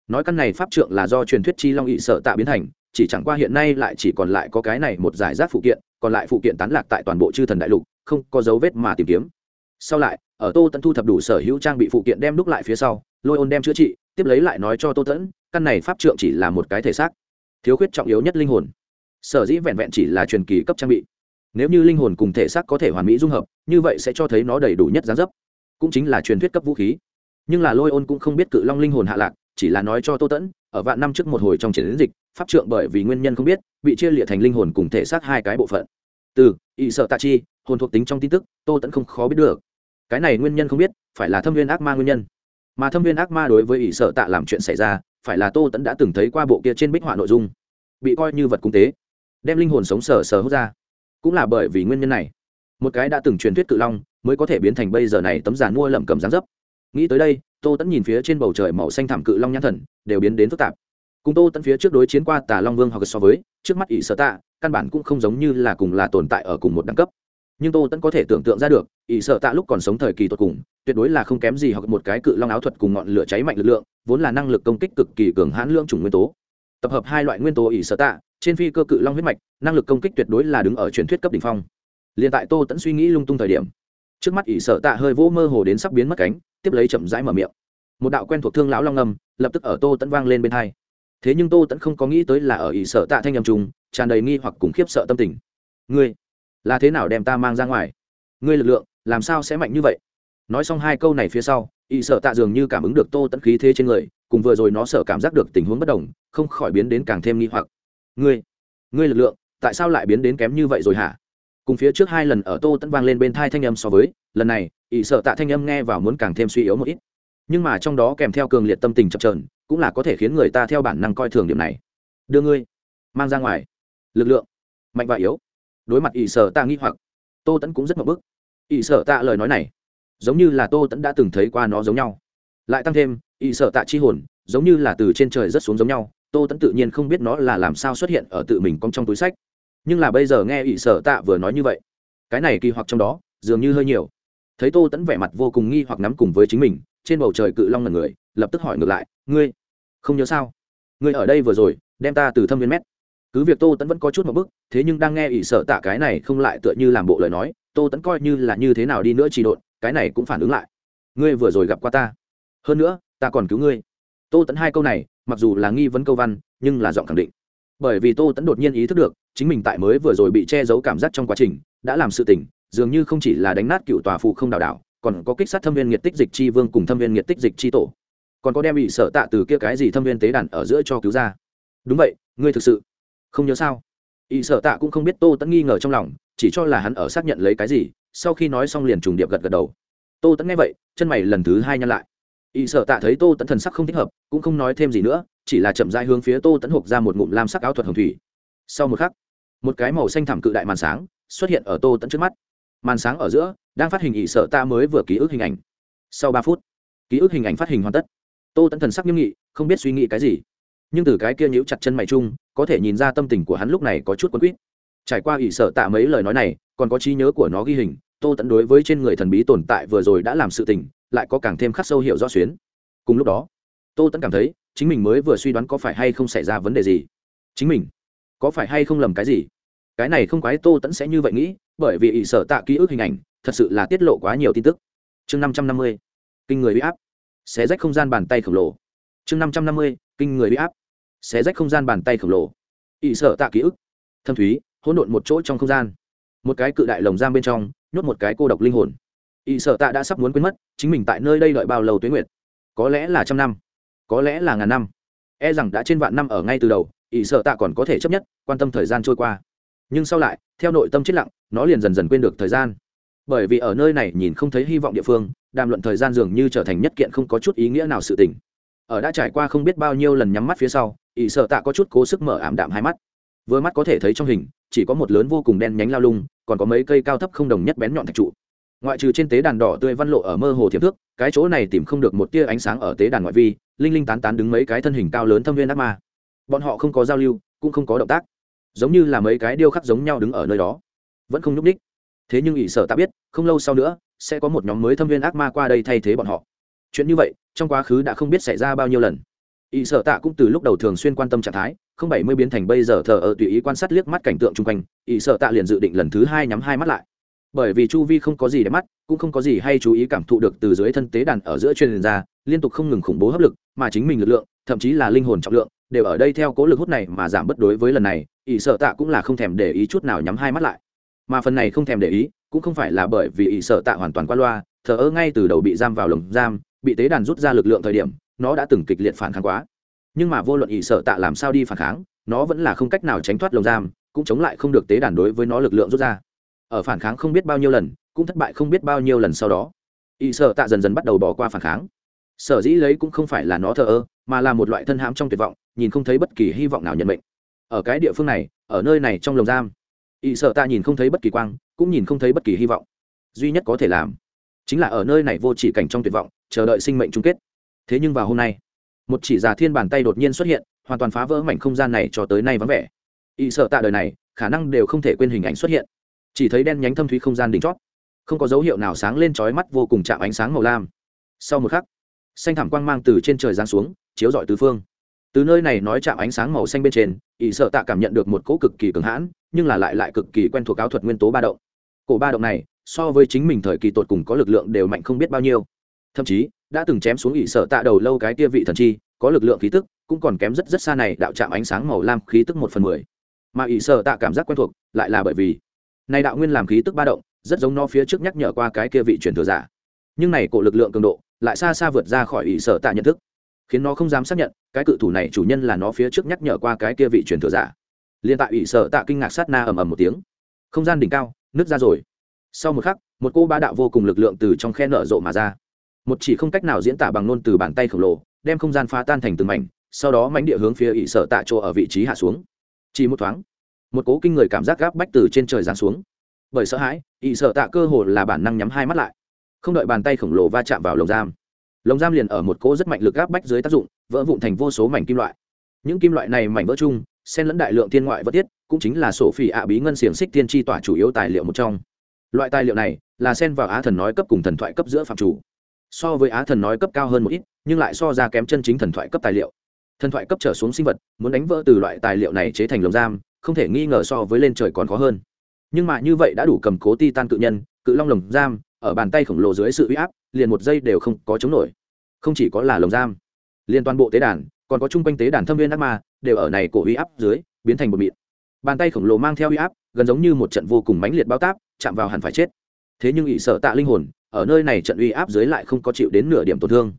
Nói căn này pháp trượng là do truyền thuyết chi long ỵ sợ tạ biến thành, chỉ chẳng qua hiện nay lại chỉ còn lại có cái này một giải rác phụ kiện, còn lại phụ kiện tán lạc tại toàn bộ chư thần đại lục, không có dấu vết mà tìm kiếm. Sau lại, ở tô tẫn thu thập đủ sở hữu trang bị phụ kiện đem đúc lại phía sau, lôi ôn đem chữa trị, tiếp lấy lại nói cho tô tẫn căn này pháp trượng chỉ là một cái thể xác, thiếu khuyết trọng yếu nhất linh hồn. Sở dĩ vẹn vẹn chỉ là truyền kỳ cấp trang bị nếu như linh hồn cùng thể xác có thể hoàn mỹ dung hợp, như vậy sẽ cho thấy nó đầy đủ nhất giá dấp. Cũng chính là truyền thuyết cấp vũ khí. Nhưng là lôi ôn cũng không biết cự long linh hồn hạ lạc, chỉ là nói cho tô tẫn, ở vạn năm trước một hồi trong chiến dịch, pháp trượng bởi vì nguyên nhân không biết, bị chia liệt thành linh hồn cùng thể xác hai cái bộ phận. Từ ỵ sợ tạ chi, hồn thuộc tính trong tin tức, tô tẫn không khó biết được. Cái này nguyên nhân không biết, phải là thâm viên ác ma nguyên nhân. Mà thâm viên ác ma đối với ỷ sợ tạ làm chuyện xảy ra, phải là tô tẫn đã từng thấy qua bộ kia trên bích họa nội dung. Bị coi như vật cung tế. Đem linh hồn sống sờ sờ hút ra cũng là bởi vì nguyên nhân này. Một cái đã từng truyền thuyết cự long mới có thể biến thành bây giờ này tấm giàn mua lẩm cầm dáng dấp. Nghĩ tới đây, tô tẫn nhìn phía trên bầu trời màu xanh thảm cự long nhãn thần, đều biến đến phức tạp. Cùng tô tẫn phía trước đối chiến qua tà long vương hoặc so với, trước mắt ỷ sở tạ, căn bản cũng không giống như là cùng là tồn tại ở cùng một đẳng cấp. Nhưng tô tẫn có thể tưởng tượng ra được, ỷ sở tạ lúc còn sống thời kỳ tột cùng, tuyệt đối là không kém gì hoặc một cái cự long áo thuật cùng ngọn lửa cháy mạnh lực lượng, vốn là năng lực công kích cực kỳ cường hãn lương chủng nguyên tố. Tập hợp hai loại nguyên tố ỷ sở tạ trên phi cơ cự long huyết mạch, năng lực công kích tuyệt đối là đứng ở truyền thuyết cấp đỉnh phong. Liền tại tô tẫn suy nghĩ lung tung thời điểm, trước mắt ỷ sở tạ hơi vỗ mơ hồ đến sắp biến mất cánh, tiếp lấy chậm rãi mở miệng. Một đạo quen thuộc thương lão long ngầm lập tức ở tô tẫn vang lên bên hai. Thế nhưng tô tẫn không có nghĩ tới là ở ỷ sở tạ thanh nhầm trùng, tràn đầy nghi hoặc cùng khiếp sợ tâm tình. Ngươi, là thế nào đem ta mang ra ngoài? Ngươi lực lượng, làm sao sẽ mạnh như vậy? Nói xong hai câu này phía sau, ỷ sợ tạ dường như cảm ứng được tô tẫn khí thế trên người, cùng vừa rồi nó sợ cảm giác được tình huống bất đồng, không khỏi biến đến càng thêm nghi hoặc ngươi ngươi lực lượng, tại sao lại biến đến kém như vậy rồi hả? Cùng phía trước hai lần ở tô tẫn vang lên bên thai thanh âm so với, lần này, ỷ sợ tạ thanh âm nghe vào muốn càng thêm suy yếu một ít. Nhưng mà trong đó kèm theo cường liệt tâm tình chập trờn cũng là có thể khiến người ta theo bản năng coi thường điểm này. Đưa ngươi, mang ra ngoài. Lực lượng, mạnh và yếu. Đối mặt ỷ sợ tạ nghi hoặc, tô tẫn cũng rất mập bức. Ỷ sợ tạ lời nói này, giống như là tô tẫn đã từng thấy qua nó giống nhau. Lại tăng thêm, ỷ sợ tạ chi hồn, giống như là từ trên trời rất xuống giống nhau tô tẫn tự nhiên không biết nó là làm sao xuất hiện ở tự mình cong trong túi sách. Nhưng là bây giờ nghe ỵ sở tạ vừa nói như vậy, cái này kỳ hoặc trong đó, dường như hơi nhiều. Thấy tô tẫn vẻ mặt vô cùng nghi hoặc nắm cùng với chính mình, trên bầu trời cự long là người, lập tức hỏi ngược lại, ngươi không nhớ sao? Ngươi ở đây vừa rồi, đem ta từ thâm viên mét. Cứ việc tô tẫn vẫn có chút một bức, thế nhưng đang nghe ỷ sợ tạ cái này không lại tựa như làm bộ lời nói, tô tẫn coi như là như thế nào đi nữa chỉ độn, cái này cũng phản ứng lại. Ngươi vừa rồi gặp qua ta. Hơn nữa, ta còn cứu ngươi tô tẫn hai câu này, mặc dù là nghi vấn câu văn, nhưng là giọng khẳng định. Bởi vì tô tẫn đột nhiên ý thức được, chính mình tại mới vừa rồi bị che giấu cảm giác trong quá trình, đã làm sự tỉnh dường như không chỉ là đánh nát cựu tòa phụ không đảo đảo còn có kích sát thâm viên nhiệt tích dịch chi vương cùng thâm viên nhiệt tích dịch chi tổ. Còn có đem bị sợ tạ từ kia cái gì thâm viên tế đàn ở giữa cho cứu ra. Đúng vậy, ngươi thực sự không nhớ sao? Y sợ tạ cũng không biết tô tẫn nghi ngờ trong lòng, chỉ cho là hắn ở xác nhận lấy cái gì, sau khi nói xong liền trùng điệp gật gật đầu. Tô tẫn nghe vậy, chân mày lần thứ hai nhăn lại y sợ tạ thấy tô tẫn thần sắc không thích hợp, cũng không nói thêm gì nữa, chỉ là chậm dai hướng phía tô tẫn hộp ra một ngụm lam sắc áo thuật hồng thủy. Sau một khắc, một cái màu xanh thảm cự đại màn sáng xuất hiện ở tô tẫn trước mắt. Màn sáng ở giữa đang phát hình ỵ sợ tạ mới vừa ký ức hình ảnh. Sau ba phút, ký ức hình ảnh phát hình hoàn tất. Tô tẫn thần sắc nghiêm nghị, không biết suy nghĩ cái gì. Nhưng từ cái kia nhíu chặt chân mày chung, có thể nhìn ra tâm tình của hắn lúc này có chút quấn quýt. Trải qua ỵ sợ tạ mấy lời nói này, còn có trí nhớ của nó ghi hình tô tẫn đối với trên người thần bí tồn tại vừa rồi đã làm sự tình, lại có càng thêm khắc sâu hiểu rõ xuyến. Cùng lúc đó, tô tẫn cảm thấy, chính mình mới vừa suy đoán có phải hay không xảy ra vấn đề gì. Chính mình, có phải hay không lầm cái gì? Cái này không quái tô tẫn sẽ như vậy nghĩ, bởi vì ỷ sở tạ ký ức hình ảnh, thật sự là tiết lộ quá nhiều tin tức. Chương năm trăm năm mươi, kinh người bị áp. Xé rách không gian bàn tay khổng lồ. Chương năm trăm năm mươi, kinh người bị áp. Xé rách không gian bàn tay khổng lồ. Ỷ sở tạ ký ức. Thâm thúy, hỗn độn một chỗ trong không gian một cái cự đại lồng giam bên trong, nhốt một cái cô độc linh hồn. Y sợ tạ đã sắp muốn quên mất, chính mình tại nơi đây đợi bao lâu tuyến nguyệt? Có lẽ là trăm năm, có lẽ là ngàn năm. E rằng đã trên vạn năm ở ngay từ đầu, y sợ tạ còn có thể chấp nhất, quan tâm thời gian trôi qua. Nhưng sau lại, theo nội tâm chết lặng, nó liền dần dần quên được thời gian. Bởi vì ở nơi này nhìn không thấy hy vọng địa phương, đàm luận thời gian dường như trở thành nhất kiện không có chút ý nghĩa nào sự tình. Ở đã trải qua không biết bao nhiêu lần nhắm mắt phía sau ỷ sợ tạ có chút cố sức mở ảm đạm hai mắt. Vừa mắt có thể thấy trong hình chỉ có một lớn vô cùng đen nhánh lao lung, còn có mấy cây cao thấp không đồng nhất bén nhọn thạch trụ. Ngoại trừ trên tế đàn đỏ tươi văn lộ ở mơ hồ thiệp thước, cái chỗ này tìm không được một tia ánh sáng ở tế đàn ngoại vi, linh linh tán tán đứng mấy cái thân hình cao lớn thâm viên ác ma. Bọn họ không có giao lưu, cũng không có động tác. Giống như là mấy cái điêu khắc giống nhau đứng ở nơi đó. Vẫn không nhúc ních thế nhưng ỷ sở ta biết, không lâu sau nữa, sẽ có một nhóm mới thâm viên ác ma qua đây thay thế bọn họ. Chuyện như vậy, trong quá khứ đã không biết xảy ra bao nhiêu lần. Ỷ sở tạ cũng từ lúc đầu thường xuyên quan tâm trạng thái không bảy mươi biến thành bây giờ thờ ở tùy ý quan sát liếc mắt cảnh tượng chung quanh ỵ sợ tạ liền dự định lần thứ hai nhắm hai mắt lại. Bởi vì chu vi không có gì để mắt, cũng không có gì hay chú ý cảm thụ được từ dưới thân tế đàn ở giữa truyền ra, liên tục không ngừng khủng bố hấp lực, mà chính mình lực lượng, thậm chí là linh hồn trọng lượng, đều ở đây theo cố lực hút này mà giảm bất đối với lần này, ỷ sợ tạ cũng là không thèm để ý chút nào nhắm hai mắt lại. Mà phần này không thèm để ý, cũng không phải là bởi vì ỷ sợ tạ hoàn toàn qua loa, thờ ơ ngay từ đầu bị giam vào lồng giam, bị tế đàn rút ra lực lượng thời điểm, nó đã từng kịch liệt phản kháng quá nhưng mà vô luận ỷ sợ tạ làm sao đi phản kháng, nó vẫn là không cách nào tránh thoát lồng giam, cũng chống lại không được tế đàn đối với nó lực lượng rút ra. Ở phản kháng không biết bao nhiêu lần, cũng thất bại không biết bao nhiêu lần sau đó, ỷ sợ tạ dần dần bắt đầu bỏ qua phản kháng. Sở dĩ lấy cũng không phải là nó thờ ơ, mà là một loại thân hãm trong tuyệt vọng, nhìn không thấy bất kỳ hy vọng nào nhận mệnh. Ở cái địa phương này, ở nơi này trong lồng giam ỵ sợ ta nhìn không thấy bất kỳ quang, cũng nhìn không thấy bất kỳ hy vọng. Duy nhất có thể làm, chính là ở nơi này vô chỉ cảnh trong tuyệt vọng, chờ đợi sinh mệnh chung kết. Thế nhưng vào hôm nay một chỉ già thiên bàn tay đột nhiên xuất hiện, hoàn toàn phá vỡ mảnh không gian này cho tới nay vắng vẻ. Ỵ sợ tạ đời này, khả năng đều không thể quên hình ảnh xuất hiện. Chỉ thấy đen nhánh thâm thúy không gian đỉnh chót, không có dấu hiệu nào sáng lên trói mắt vô cùng chạm ánh sáng màu lam. Sau một khắc, xanh thảm quang mang từ trên trời giáng xuống, chiếu rọi tứ phương. Từ nơi này nói chạm ánh sáng màu xanh bên trên ỷ sợ tạ cảm nhận được một cỗ cực kỳ cường hãn, nhưng là lại lại cực kỳ quen thuộc áo thuật nguyên tố ba động. Cổ ba động này, so với chính mình thời kỳ tột cùng có lực lượng đều mạnh không biết bao nhiêu thậm chí, đã từng chém xuống ỷ sợ tạ đầu lâu cái kia vị thần chi, có lực lượng khí tức, cũng còn kém rất rất xa này đạo chạm ánh sáng màu lam khí tức một phần mười. Mà ỷ sợ tạ cảm giác quen thuộc, lại là bởi vì, này đạo nguyên làm khí tức ba động, rất giống nó phía trước nhắc nhở qua cái kia vị truyền thừa giả. Nhưng này cổ lực lượng cường độ, lại xa xa vượt ra khỏi ỷ sở tạ nhận thức. Khiến nó không dám xác nhận, cái cự thủ này chủ nhân là nó phía trước nhắc nhở qua cái kia vị truyền thừa giả. Liên tại ỷ sở tạ kinh ngạc sát na ầm ầm một tiếng. Không gian đỉnh cao, nứt ra rồi. Sau một khắc, một cô ba đạo vô cùng lực lượng từ trong khe nở rộ mà ra một chỉ không cách nào diễn tả bằng ngôn từ bàn tay khổng lồ, đem không gian phá tan thành từng mảnh, sau đó mánh địa hướng phía ỵ sở tạ chỗ ở vị trí hạ xuống. Chỉ một thoáng, một cố kinh người cảm giác gáp bách từ trên trời giáng xuống. Bởi sợ hãi ỵ sở tạ cơ hồ là bản năng nhắm hai mắt lại. Không đợi bàn tay khổng lồ va chạm vào lồng giam lồng giam liền ở một cỗ rất mạnh lực gáp bách dưới tác dụng, vỡ vụn thành vô số mảnh kim loại. Những kim loại này mảnh vỡ chung, xen lẫn đại lượng thiên ngoại vật tiết cũng chính là sổ phỉ ạ bí ngân xiềng xích tiên tri tỏa chủ yếu tài liệu một trong. Loại tài liệu này là xen vào á thần nói cấp cùng thần thoại cấp giữa phạm chủ so với á thần nói cấp cao hơn một ít, nhưng lại so ra kém chân chính thần thoại cấp tài liệu. Thần thoại cấp trở xuống sinh vật, muốn đánh vỡ từ loại tài liệu này chế thành lồng giam, không thể nghi ngờ so với lên trời còn khó hơn. Nhưng mà như vậy đã đủ cầm cố ti tan cự nhân, cự long lồng giam, ở bàn tay khổng lồ dưới sự uy áp, liền một giây đều không có chống nổi. Không chỉ có là lồng giam, liền toàn bộ tế đàn, còn có chung quanh tế đàn thâm viên ác ma, đều ở này cổ uy áp dưới, biến thành một mịn. Bàn tay khổng lồ mang theo uy áp, gần giống như một trận vô cùng mãnh liệt bao táp, chạm vào hẳn phải chết. Thế nhưng ỷ sợ tạ linh hồn ở nơi này trận uy áp dưới lại không có chịu đến nửa điểm tổn thương.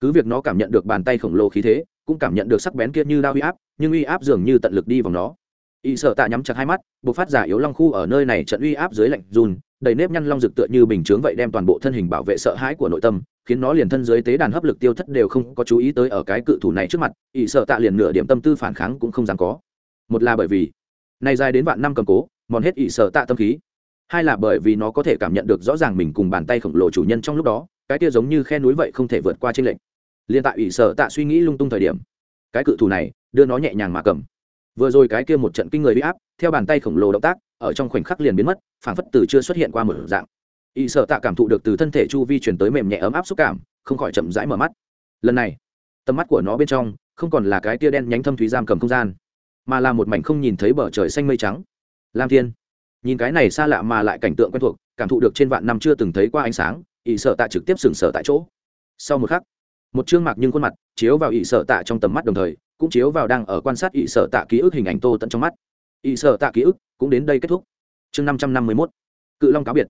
Cứ việc nó cảm nhận được bàn tay khổng lồ khí thế, cũng cảm nhận được sắc bén kia như đao uy áp, nhưng uy áp dường như tận lực đi vào nó. Y sợ tạ nhắm chặt hai mắt buộc phát giả yếu long khu ở nơi này trận uy áp dưới lạnh run, đầy nếp nhăn long rực tựa như bình chướng vậy đem toàn bộ thân hình bảo vệ sợ hãi của nội tâm, khiến nó liền thân dưới tế đàn hấp lực tiêu thất đều không có chú ý tới ở cái cự thủ này trước mặt, y sợ tạ liền nửa điểm tâm tư phản kháng cũng không dám có. Một là bởi vì, nay dài đến vạn năm cầm cố, mòn hết y sợ tạ tâm khí hai là bởi vì nó có thể cảm nhận được rõ ràng mình cùng bàn tay khổng lồ chủ nhân trong lúc đó, cái kia giống như khe núi vậy không thể vượt qua trên lệnh liên tại ủy sở tạ suy nghĩ lung tung thời điểm, cái cự thủ này đưa nó nhẹ nhàng mà cầm. Vừa rồi cái kia một trận kinh người bị áp, theo bàn tay khổng lồ động tác, ở trong khoảnh khắc liền biến mất, phảng phất từ chưa xuất hiện qua một dạng. Y sợ tạ cảm thụ được từ thân thể chu vi chuyển tới mềm nhẹ ấm áp xúc cảm, không khỏi chậm rãi mở mắt. Lần này, tầm mắt của nó bên trong, không còn là cái tia đen nhánh thâm thúy giam cầm không gian, mà là một mảnh không nhìn thấy bờ trời xanh mây trắng. Lam thiên nhìn cái này xa lạ mà lại cảnh tượng quen thuộc, cảm thụ được trên vạn năm chưa từng thấy qua ánh sáng ỵ sợ tạ trực tiếp sừng sở tại chỗ. Sau một khắc, một chương mạc nhưng khuôn mặt chiếu vào ỵ sợ tạ trong tầm mắt đồng thời, cũng chiếu vào đang ở quan sát ỵ sợ tạ ký ức hình ảnh tô tận trong mắt. Ỵ sợ tạ ký ức cũng đến đây kết thúc. Chương năm trăm năm mươi mốt, cự long cáo biệt.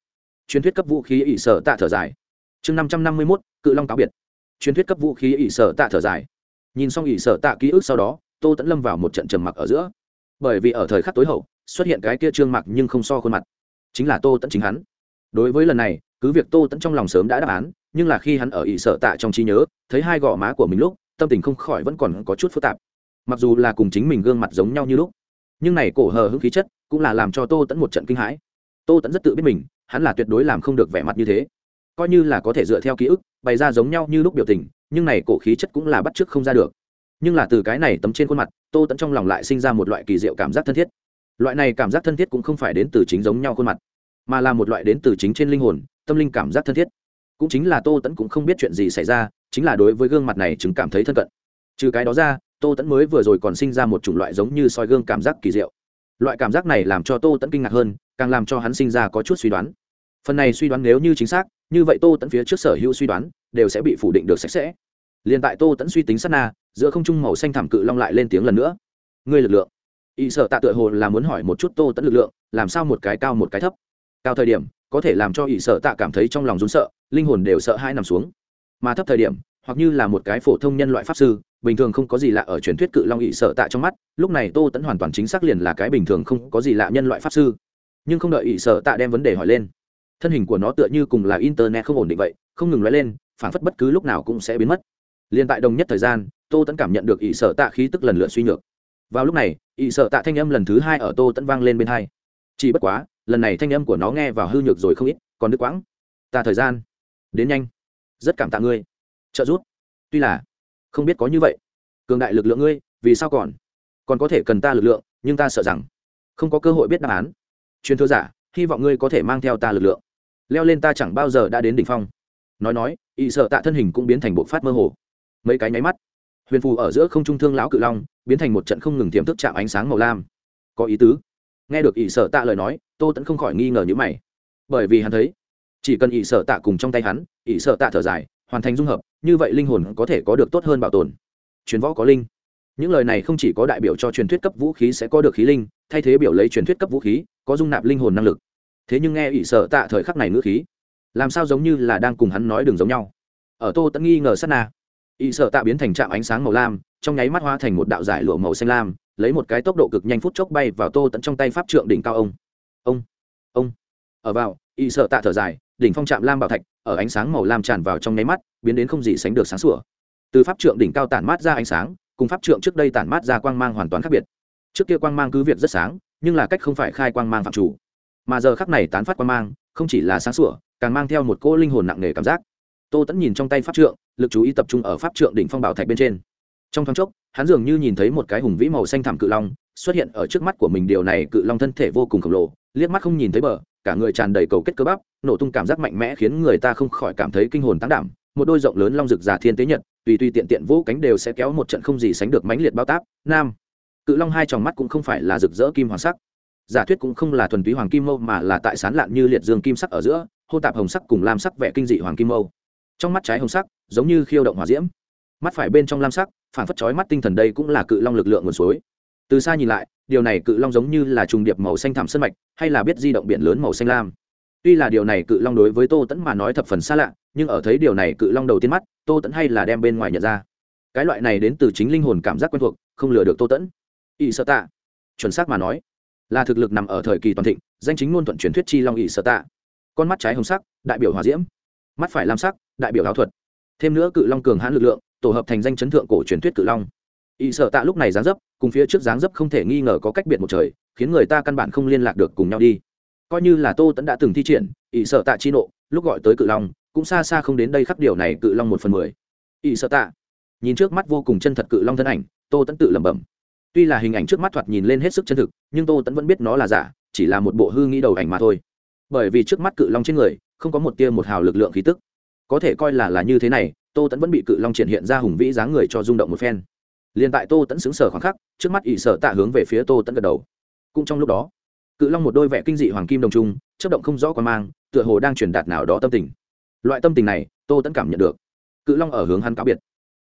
Truyền thuyết cấp vũ khí ỵ sợ tạ thở dài. Chương năm trăm năm mươi mốt, cự long cáo biệt. Truyền thuyết cấp vũ khí ỵ sợ tạ thở dài. Nhìn xong ỵ sợ tạ ký ức sau đó, tô tẫn lâm vào một trận trầm mặc ở giữa. Bởi vì ở thời khắc tối hậu xuất hiện cái kia trương mặc nhưng không so khuôn mặt. Chính là tô tẫn chính hắn. Đối với lần này, cứ việc tô tẫn trong lòng sớm đã đáp án, nhưng là khi hắn ở ỵ sở tạ trong trí nhớ, thấy hai gò má của mình lúc, tâm tình không khỏi vẫn còn có chút phức tạp. Mặc dù là cùng chính mình gương mặt giống nhau như lúc, nhưng này cổ hờ hững khí chất cũng là làm cho tô tẫn một trận kinh hãi. Tô tẫn rất tự biết mình, hắn là tuyệt đối làm không được vẻ mặt như thế. Coi như là có thể dựa theo ký ức, bày ra giống nhau như lúc biểu tình, nhưng này cổ khí chất cũng là bắt chước không ra được. Nhưng là từ cái này tấm trên khuôn mặt, tô tẫn trong lòng lại sinh ra một loại kỳ diệu cảm giác thân thiết loại này cảm giác thân thiết cũng không phải đến từ chính giống nhau khuôn mặt, mà là một loại đến từ chính trên linh hồn, tâm linh cảm giác thân thiết. Cũng chính là tô tẫn cũng không biết chuyện gì xảy ra, chính là đối với gương mặt này chứng cảm thấy thân cận. Trừ cái đó ra, tô tẫn mới vừa rồi còn sinh ra một chủng loại giống như soi gương cảm giác kỳ diệu. Loại cảm giác này làm cho tô tẫn kinh ngạc hơn, càng làm cho hắn sinh ra có chút suy đoán. Phần này suy đoán nếu như chính xác, như vậy tô tẫn phía trước sở hữu suy đoán đều sẽ bị phủ định được sạch sẽ. Liền tại tô tẫn suy tính sát na, giữa không trung màu xanh thảm cự long lại lên tiếng lần nữa. Ngươi lực lượng y sợ tạ tựa hồ là muốn hỏi một chút tô tẫn lực lượng, làm sao một cái cao một cái thấp? Cao thời điểm, có thể làm cho y sợ tạ cảm thấy trong lòng rún sợ, linh hồn đều sợ hai nằm xuống. Mà thấp thời điểm, hoặc như là một cái phổ thông nhân loại pháp sư, bình thường không có gì lạ ở truyền thuyết cự long ỵ sợ tạ trong mắt, lúc này tô tẫn hoàn toàn chính xác liền là cái bình thường không có gì lạ nhân loại pháp sư. Nhưng không đợi ỵ sợ tạ đem vấn đề hỏi lên, thân hình của nó tựa như cùng là internet không ổn định vậy, không ngừng lóe lên phản phất bất cứ lúc nào cũng sẽ biến mất. Liền tại đồng nhất thời gian, tô tẫn cảm nhận được ỵ sợ tạ khí tức lần lượt suy nhược. Vào lúc này ỵ sợ tạ thanh âm lần thứ hai ở tô tẫn vang lên bên hai. Chỉ bất quá, lần này thanh âm của nó nghe vào hư nhược rồi không ít, còn đứt quãng. Ta thời gian. Đến nhanh. Rất cảm tạ ngươi. Trợ giúp. Tuy là, không biết có như vậy. Cường đại lực lượng ngươi, vì sao còn? Còn có thể cần ta lực lượng, nhưng ta sợ rằng không có cơ hội biết đáp án. Truyền thừa giả, hy vọng ngươi có thể mang theo ta lực lượng. Leo lên ta chẳng bao giờ đã đến đỉnh phong. Nói nói, ỵ sợ tạ thân hình cũng biến thành bộ phát mơ hồ. Mấy cái nháy mắt, huyền phù ở giữa không trung thương lão cự long biến thành một trận không ngừng tiềm thức chạm ánh sáng màu lam. Có ý tứ. Nghe được ỷ sợ tạ lời nói, tô tẫn không khỏi nghi ngờ như mày. Bởi vì hắn thấy, chỉ cần ỷ sợ tạ cùng trong tay hắn, ỷ sợ tạ thở dài, hoàn thành dung hợp, như vậy linh hồn có thể có được tốt hơn bảo tồn. Truyền võ có linh. Những lời này không chỉ có đại biểu cho truyền thuyết cấp vũ khí sẽ có được khí linh, thay thế biểu lấy truyền thuyết cấp vũ khí, có dung nạp linh hồn năng lực. Thế nhưng nghe ỷ sợ tạ thời khắc này ngữ khí, làm sao giống như là đang cùng hắn nói đường giống nhau? Ở tô tẫn nghi ngờ sát na, ỷ sợ tạ biến thành trạm ánh sáng màu lam trong nháy mắt hoa thành một đạo giải lụa màu xanh lam, lấy một cái tốc độ cực nhanh phút chốc bay vào tô tẫn trong tay pháp trượng đỉnh cao ông. Ông ông. Ở vào, y sợ tạ thở dài, đỉnh phong trạm lam bảo thạch, ở ánh sáng màu lam tràn vào trong nháy mắt, biến đến không gì sánh được sáng sủa. Từ pháp trượng đỉnh cao tản mát ra ánh sáng, cùng pháp trượng trước đây tản mát ra quang mang hoàn toàn khác biệt. Trước kia quang mang cứ việc rất sáng, nhưng là cách không phải khai quang mang phạm chủ. Mà giờ khắc này tán phát quang mang, không chỉ là sáng sủa, càng mang theo một cỗ linh hồn nặng nề cảm giác. Tô tẫn nhìn trong tay pháp trượng, lực chú ý tập trung ở pháp trượng đỉnh phong bảo thạch bên trên trong thoáng chốc, hắn dường như nhìn thấy một cái hùng vĩ màu xanh thảm cự long xuất hiện ở trước mắt của mình, điều này cự long thân thể vô cùng khổng lồ, liếc mắt không nhìn thấy bờ, cả người tràn đầy cầu kết cơ bắp, nổ tung cảm giác mạnh mẽ khiến người ta không khỏi cảm thấy kinh hồn tán đảm. Một đôi rộng lớn long rực già thiên tế nhật, tùy tùy tiện tiện vũ cánh đều sẽ kéo một trận không gì sánh được mãnh liệt bao táp. Nam, cự long hai tròng mắt cũng không phải là rực rỡ kim hoàng sắc. Giả thuyết cũng không là thuần túy hoàng kim mâu mà là tại sán lạn như liệt dương kim sắc ở giữa hô tạp hồng sắc cùng lam sắc vẽ kinh dị hoàng kim mâu. Trong mắt trái hồng sắc, giống như khiêu động hỏa diễm mắt phải bên trong lam sắc phản phất chói mắt tinh thần đây cũng là cự long lực lượng nguồn suối. Từ xa nhìn lại, điều này cự long giống như là trùng điệp màu xanh thảm sân mạch, hay là biết di động biển lớn màu xanh lam. Tuy là điều này cự long đối với tô tẫn mà nói thập phần xa lạ, nhưng ở thấy điều này cự long đầu tiên mắt, tô tẫn hay là đem bên ngoài nhận ra. Cái loại này đến từ chính linh hồn cảm giác quen thuộc, không lừa được tô tẫn ỵ sợ tạ. Chuẩn xác mà nói, là thực lực nằm ở thời kỳ toàn thịnh, danh chính ngôn thuận truyền thuyết chi long ỵ sợ tạ. Con mắt trái hồng sắc, đại biểu hòa diễm. Mắt phải lam sắc, đại biểu áo thuật. Thêm nữa cự long cường hãn lực lượng tổ hợp thành danh chấn thượng cổ truyền thuyết cự long. Y sợ tạ lúc này dáng dấp, cùng phía trước dáng dấp không thể nghi ngờ có cách biệt một trời, khiến người ta căn bản không liên lạc được cùng nhau đi. Coi như là tô tẫn đã từng thi triển, y sợ tạ chi nộ, lúc gọi tới cự long, cũng xa xa không đến đây khắc điều này cự long một phần mười. Y sợ tạ, nhìn trước mắt vô cùng chân thật cự long thân ảnh, tô tẫn tự lẩm bẩm. Tuy là hình ảnh trước mắt thoạt nhìn lên hết sức chân thực, nhưng tô tẫn vẫn biết nó là giả, chỉ là một bộ hư nghĩ đầu ảnh mà thôi. Bởi vì trước mắt cự long trên người, không có một tia một hào lực lượng khí tức. Có thể coi là là như thế này tô tẫn vẫn bị cự long triển hiện ra hùng vĩ dáng người cho rung động một phen. Liền tại tô tẫn xứng sở khoảng khắc, trước mắt ỷ sở tạ hướng về phía tô tẫn gật đầu. Cũng trong lúc đó, cự long một đôi vẻ kinh dị hoàng kim đồng trung chất động không rõ quan mang, tựa hồ đang truyền đạt nào đó tâm tình. Loại tâm tình này, tô tẫn cảm nhận được. Cự long ở hướng hắn cáo biệt.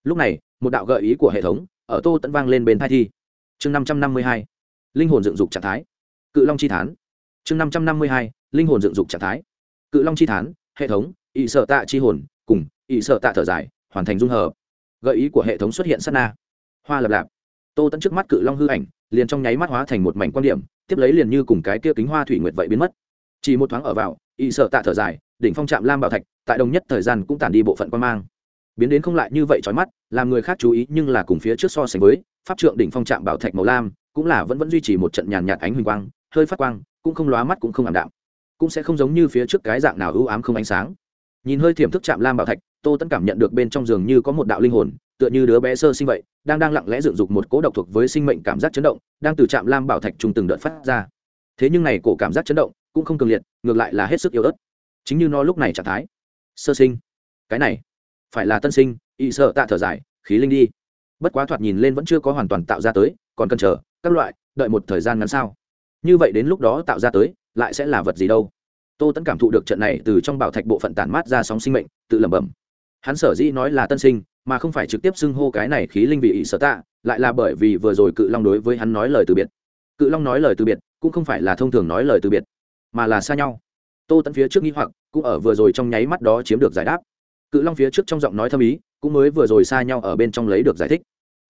Lúc này, một đạo gợi ý của hệ thống ở tô tẫn vang lên bên thai thi. Chương năm trăm năm mươi hai, linh hồn dựng dục trạng thái. Cự long chi thán. Chương năm trăm năm mươi hai, linh hồn dựng dục trạng thái. Cự long chi thán, hệ thống ỵ sở tạ chi hồn, cùng ỵ sợ tạ thở dài, hoàn thành dung hợp. Gợi ý của hệ thống xuất hiện sát na. Hoa lập lạp. Tô tẫn trước mắt cự long hư ảnh, liền trong nháy mắt hóa thành một mảnh quan điểm, tiếp lấy liền như cùng cái kia kính hoa thủy nguyệt vậy biến mất. Chỉ một thoáng ở vào ỵ sợ tạ thở dài, đỉnh phong trạm lam bảo thạch, tại đồng nhất thời gian cũng tản đi bộ phận quan mang. Biến đến không lại như vậy trói mắt, làm người khác chú ý nhưng là cùng phía trước so sánh với, pháp trượng đỉnh phong trạm bảo thạch màu lam, cũng là vẫn vẫn duy trì một trận nhàn nhạt ánh huỳnh quang, hơi phát quang, cũng không lóa mắt cũng không ảm đạm. Cũng sẽ không giống như phía trước cái dạng nào ưu ám không ánh sáng. Nhìn hơi thiểm thức chạm lam bảo thạch tô tẫn cảm nhận được bên trong giường như có một đạo linh hồn, tựa như đứa bé sơ sinh vậy, đang đang lặng lẽ dựng dục một cố độc thuộc với sinh mệnh cảm giác chấn động, đang từ trạm lam bảo thạch trùng từng đợt phát ra. Thế nhưng này cổ cảm giác chấn động cũng không cường liệt, ngược lại là hết sức yếu ớt. Chính như nó lúc này trạng thái. Sơ sinh. Cái này, phải là tân sinh, y sợ tạ thở dài, khí linh đi. Bất quá thoạt nhìn lên vẫn chưa có hoàn toàn tạo ra tới, còn cần chờ, các loại, đợi một thời gian ngắn sao như vậy đến lúc đó tạo ra tới, lại sẽ là vật gì đâu? Tô tẫn cảm thụ được trận này từ trong bảo thạch bộ phận tản mát ra sóng sinh mệnh, tự lẩm bẩm hắn sở dĩ nói là tân sinh, mà không phải trực tiếp xưng hô cái này khí linh vị ỷ sở tạ, lại là bởi vì vừa rồi cự long đối với hắn nói lời từ biệt. Cự long nói lời từ biệt, cũng không phải là thông thường nói lời từ biệt, mà là xa nhau. Tô tẫn phía trước nghi hoặc, cũng ở vừa rồi trong nháy mắt đó chiếm được giải đáp. Cự long phía trước trong giọng nói thâm ý, cũng mới vừa rồi xa nhau ở bên trong lấy được giải thích.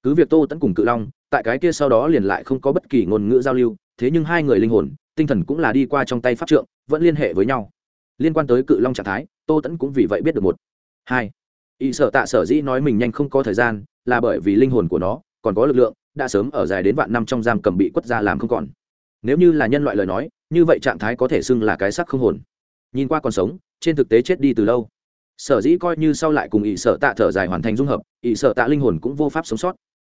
Cứ việc tô tẫn cùng cự long, tại cái kia sau đó liền lại không có bất kỳ ngôn ngữ giao lưu, thế nhưng hai người linh hồn, tinh thần cũng là đi qua trong tay pháp trượng, vẫn liên hệ với nhau. Liên quan tới cự long trạng thái, tô tẫn cũng vì vậy biết được một hai. Y sợ tạ sở dĩ nói mình nhanh không có thời gian là bởi vì linh hồn của nó còn có lực lượng, đã sớm ở dài đến vạn năm trong giam cầm bị quất ra làm không còn. Nếu như là nhân loại lời nói, như vậy trạng thái có thể xưng là cái sắc không hồn. Nhìn qua còn sống, trên thực tế chết đi từ lâu. Sở dĩ coi như sau lại cùng ỵ sở tạ thở dài hoàn thành dung hợp ỵ sở tạ linh hồn cũng vô pháp sống sót.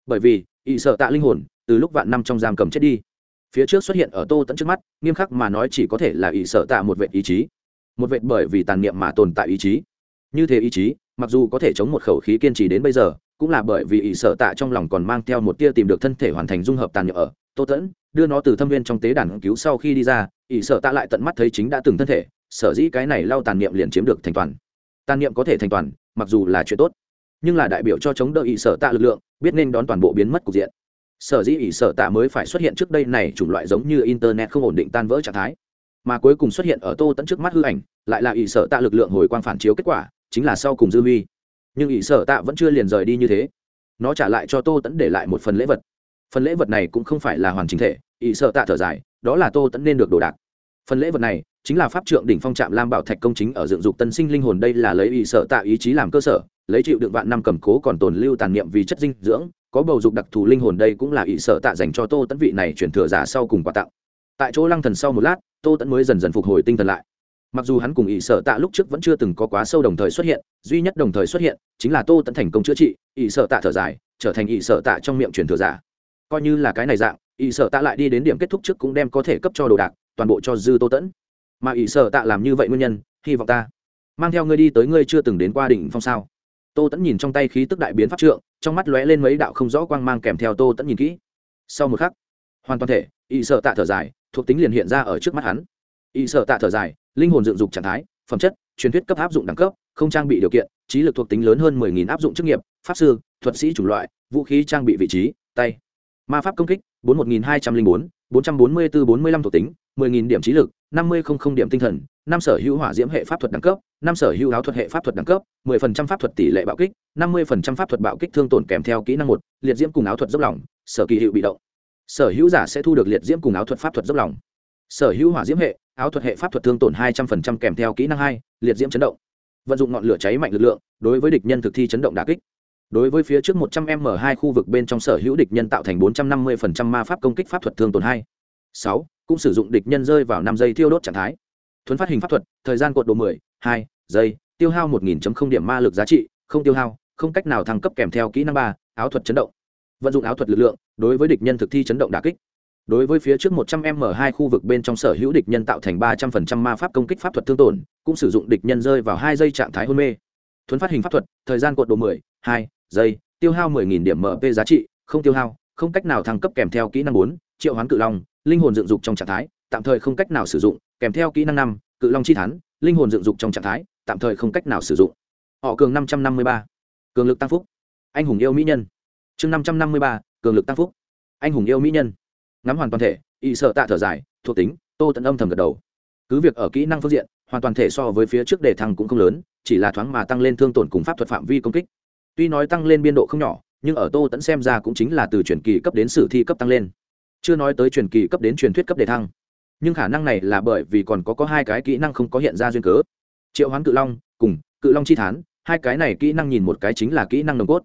Bởi vì ỵ sở tạ linh hồn từ lúc vạn năm trong giam cầm chết đi. Phía trước xuất hiện ở tô tẫn trước mắt, nghiêm khắc mà nói chỉ có thể là ỵ sở tạ một vệ ý chí. Một vệ bởi vì tàn niệm mà tồn tại ý chí như thế ý chí, mặc dù có thể chống một khẩu khí kiên trì đến bây giờ, cũng là bởi vì ỷ sở tạ trong lòng còn mang theo một tia tìm được thân thể hoàn thành dung hợp tàn nhựa ở, tô tẫn, đưa nó từ thâm viên trong tế đàn cứu sau khi đi ra, ỷ sở tạ lại tận mắt thấy chính đã từng thân thể, sở dĩ cái này lau tàn niệm liền chiếm được thành toàn. Tàn niệm có thể thành toàn, mặc dù là chuyện tốt, nhưng là đại biểu cho chống đỡ ỷ sở tạ lực lượng, biết nên đón toàn bộ biến mất cục diện. Sở dĩ ỷ sở tạ mới phải xuất hiện trước đây này chủng loại giống như internet không ổn định tan vỡ trạng thái, mà cuối cùng xuất hiện ở tô tẫn trước mắt hư ảnh, lại là ỷ sợ tạ lực lượng hồi quang phản chiếu kết quả chính là sau cùng dư huy. Nhưng ỷ sở tạ vẫn chưa liền rời đi như thế. Nó trả lại cho tô tẫn để lại một phần lễ vật. Phần lễ vật này cũng không phải là hoàn chính thể, ỷ sở tạ thở dài, đó là tô tẫn nên được đồ đạc. Phần lễ vật này chính là pháp trượng đỉnh phong trạm lam bảo thạch công chính ở dựng dục tân sinh linh hồn đây là lấy ỷ sở tạ ý chí làm cơ sở, lấy chịu đựng vạn năm cầm cố còn tồn lưu tàn niệm vì chất dinh dưỡng, có bầu dục đặc thù linh hồn đây cũng là ỷ sở tạ dành cho tô tẫn vị này chuyển thừa giả sau cùng quà tặng. Tại chỗ lăng thần sau một lát, tô tẫn mới dần dần phục hồi tinh thần lại mặc dù hắn cùng ỷ sở tạ lúc trước vẫn chưa từng có quá sâu đồng thời xuất hiện, duy nhất đồng thời xuất hiện chính là tô tẫn thành công chữa trị. Ỷ sở tạ thở dài, trở thành ỷ sở tạ trong miệng truyền thừa giả. Coi như là cái này dạng, ỷ sở tạ lại đi đến điểm kết thúc trước cũng đem có thể cấp cho đồ đạc, toàn bộ cho dư tô tẫn mà ỷ sở tạ làm như vậy nguyên nhân, hy vọng ta mang theo ngươi đi tới ngươi chưa từng đến qua đỉnh phong sao? Tô tẫn nhìn trong tay khí tức đại biến pháp trượng, trong mắt lóe lên mấy đạo không rõ quang mang kèm theo tô tẫn nhìn kỹ. Sau một khắc, hoàn toàn thể, ỷ sợ tạ thở dài, thuộc tính liền hiện ra ở trước mắt hắn. Ỷ sợ tạ thở dài linh hồn dựng dục trạng thái phẩm chất truyền thuyết cấp áp dụng đẳng cấp không trang bị điều kiện trí lực thuộc tính lớn hơn 10.000 áp dụng chức nghiệp pháp sư thuật sĩ chủng loại vũ khí trang bị vị trí tay. Ma pháp công kích 41.204, 444 45 thuộc tính 10.000 điểm trí lực 50 không điểm tinh thần năm sở hữu hỏa diễm hệ pháp thuật đẳng cấp năm sở hữu áo thuật hệ pháp thuật đẳng cấp 10% pháp thuật tỷ lệ bạo kích 50% pháp thuật bạo kích thương tổn kèm theo kỹ năng một liệt diễm cùng áo thuật dốc lỏng, sở kỳ hiệu bị động. Sở hữu giả sẽ thu được liệt diễm cùng áo thuật pháp thuật dốc lỏng, sở hữu hỏa diễm hệ áo thuật hệ pháp thuật thương tổn hai trăm phần trăm kèm theo kỹ năng hai, liệt diễm chấn động. Vận dụng ngọn lửa cháy mạnh lực lượng, đối với địch nhân thực thi chấn động đà kích. Đối với phía trước một trăm m hai khu vực bên trong sở hữu địch nhân tạo thành bốn trăm năm mươi phần trăm ma pháp công kích pháp thuật thương tổn hai. Sáu, cũng sử dụng địch nhân rơi vào năm giây thiêu đốt trạng thái. Thuấn phát hình pháp thuật, thời gian cột độ mười, hai giây, tiêu hao một nghìn điểm ma lực giá trị, không tiêu hao, không cách nào thăng cấp kèm theo kỹ năng ba, áo thuật chấn động. Vận dụng áo thuật lực lượng, đối với địch nhân thực thi chấn động đà kích đối với phía trước 100 m hai khu vực bên trong sở hữu địch nhân tạo thành 300% ma pháp công kích pháp thuật thương tổn cũng sử dụng địch nhân rơi vào hai giây trạng thái hôn mê. Thuấn phát hình pháp thuật thời gian cột độ 10, 2 giây tiêu hao 10.000 điểm mp giá trị không tiêu hao không cách nào thăng cấp kèm theo kỹ năng 4, triệu hoán cự long linh hồn dựng dục trong trạng thái tạm thời không cách nào sử dụng kèm theo kỹ năng 5, cự long chi thán linh hồn dựng dục trong trạng thái tạm thời không cách nào sử dụng. Họ cường 553. cường lực tăng phúc. Anh hùng yêu mỹ nhân. Chương 553, cường lực tăng phúc. Anh hùng yêu mỹ nhân ngắm hoàn toàn thể, y sợ tạ thở dài, thuộc tính, tô tận âm thầm gật đầu. Cứ việc ở kỹ năng phương diện, hoàn toàn thể so với phía trước đề thăng cũng không lớn, chỉ là thoáng mà tăng lên thương tổn cùng pháp thuật phạm vi công kích. Tuy nói tăng lên biên độ không nhỏ, nhưng ở tô tẫn xem ra cũng chính là từ truyền kỳ cấp đến sử thi cấp tăng lên. Chưa nói tới truyền kỳ cấp đến truyền thuyết cấp đề thăng. Nhưng khả năng này là bởi vì còn có có hai cái kỹ năng không có hiện ra duyên cớ. Triệu hoán cự long cùng cự long chi thán, hai cái này kỹ năng nhìn một cái chính là kỹ năng nồng cốt.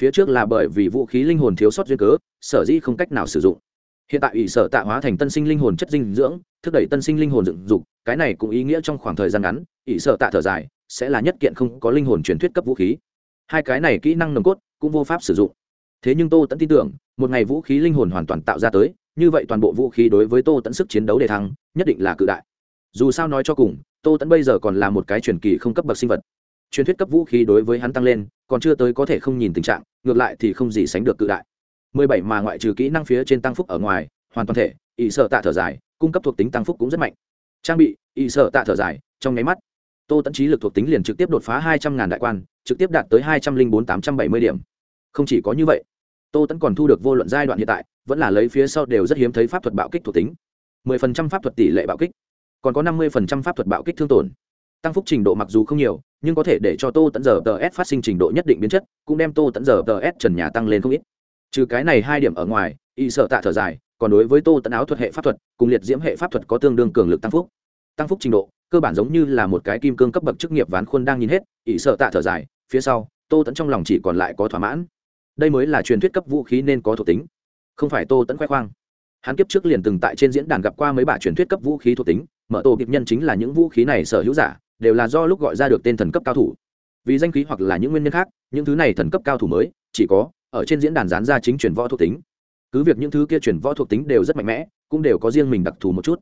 Phía trước là bởi vì vũ khí linh hồn thiếu sót duyên cớ, sở dĩ không cách nào sử dụng hiện tại ủy sở tạ hóa thành tân sinh linh hồn chất dinh dưỡng, thúc đẩy tân sinh linh hồn dựng dục, cái này cũng ý nghĩa trong khoảng thời gian ngắn, ỷ sở tạ thở dài, sẽ là nhất kiện không có linh hồn truyền thuyết cấp vũ khí. Hai cái này kỹ năng nồng cốt cũng vô pháp sử dụng. Thế nhưng tô tẫn tin tưởng, một ngày vũ khí linh hồn hoàn toàn tạo ra tới, như vậy toàn bộ vũ khí đối với tô tẫn sức chiến đấu đề thăng, nhất định là cự đại. Dù sao nói cho cùng, tô tẫn bây giờ còn là một cái truyền kỳ không cấp bậc sinh vật. Truyền thuyết cấp vũ khí đối với hắn tăng lên, còn chưa tới có thể không nhìn tình trạng, ngược lại thì không gì sánh được cự đại mười bảy mà ngoại trừ kỹ năng phía trên tăng phúc ở ngoài, hoàn toàn thể ỵ sợ tạ thở dài, cung cấp thuộc tính tăng phúc cũng rất mạnh. Trang bị ỵ sợ tạ thở dài, trong nháy mắt, tô tẫn trí lực thuộc tính liền trực tiếp đột phá hai trăm ngàn đại quan, trực tiếp đạt tới hai trăm linh bốn tám trăm bảy mươi điểm. Không chỉ có như vậy, tô tẫn còn thu được vô luận giai đoạn hiện tại, vẫn là lấy phía sau đều rất hiếm thấy pháp thuật bạo kích thuộc tính. mười phần trăm pháp thuật tỷ lệ bạo kích, còn có năm mươi phần trăm pháp thuật bạo kích thương tổn. Tăng phúc trình độ mặc dù không nhiều, nhưng có thể để cho tô tẫn giờ tờ s phát sinh trình độ nhất định biến chất, cũng đem tô tẫn giờ tờ s trần nhà tăng lên không ít trừ cái này hai điểm ở ngoài, y sợ tạ thở dài, còn đối với tô tẫn áo thuật hệ pháp thuật, cùng liệt diễm hệ pháp thuật có tương đương cường lực tăng phúc. Tăng phúc trình độ, cơ bản giống như là một cái kim cương cấp bậc chức nghiệp ván khuôn đang nhìn hết ỷ sợ tạ thở dài, phía sau, tô tẫn trong lòng chỉ còn lại có thỏa mãn. Đây mới là truyền thuyết cấp vũ khí nên có thuộc tính. Không phải tô tẫn khoe khoang. Hắn kiếp trước liền từng tại trên diễn đàn gặp qua mấy bả truyền thuyết cấp vũ khí thuộc tính, mở tổ kịp nhân chính là những vũ khí này sở hữu giả, đều là do lúc gọi ra được tên thần cấp cao thủ. Vì danh khí hoặc là những nguyên nhân khác, những thứ này thần cấp cao thủ mới, chỉ có ở trên diễn đàn dán ra chính truyền võ thuộc tính. Cứ việc những thứ kia truyền võ thuộc tính đều rất mạnh mẽ, cũng đều có riêng mình đặc thù một chút.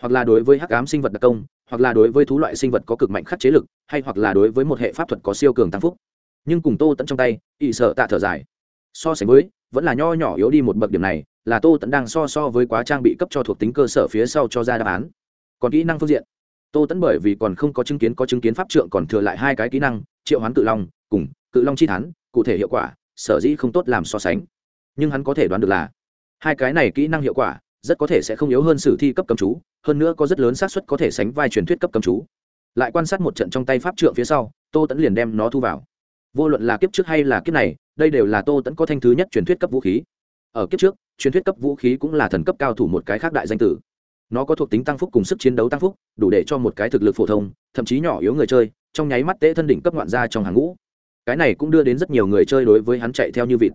Hoặc là đối với hắc ám sinh vật đặc công, hoặc là đối với thú loại sinh vật có cực mạnh khắc chế lực, hay hoặc là đối với một hệ pháp thuật có siêu cường tăng phúc. Nhưng cùng tô tẫn trong tay ỵ sợ tạ thở dài. So sánh với, vẫn là nho nhỏ yếu đi một bậc điểm này, là tô tẫn đang so so với quá trang bị cấp cho thuộc tính cơ sở phía sau cho ra đáp án. Còn kỹ năng phương diện. Tô tẫn bởi vì còn không có chứng kiến có chứng kiến pháp trượng còn thừa lại hai cái kỹ năng, triệu hoán cự long cùng cự long chi thắn cụ thể hiệu quả sở dĩ không tốt làm so sánh. Nhưng hắn có thể đoán được là, hai cái này kỹ năng hiệu quả rất có thể sẽ không yếu hơn sử thi cấp cầm chú, hơn nữa có rất lớn xác suất có thể sánh vai truyền thuyết cấp cầm chú. Lại quan sát một trận trong tay pháp trượng phía sau, tô tẫn liền đem nó thu vào. Vô luận là kiếp trước hay là kiếp này, đây đều là tô tẫn có thanh thứ nhất truyền thuyết cấp vũ khí. Ở kiếp trước, truyền thuyết cấp vũ khí cũng là thần cấp cao thủ một cái khác đại danh tử. Nó có thuộc tính tăng phúc cùng sức chiến đấu tăng phúc, đủ để cho một cái thực lực phổ thông, thậm chí nhỏ yếu người chơi, trong nháy mắt tễ thân đỉnh cấp ngoạn gia trong hàng ngũ cái này cũng đưa đến rất nhiều người chơi đối với hắn chạy theo như vịt.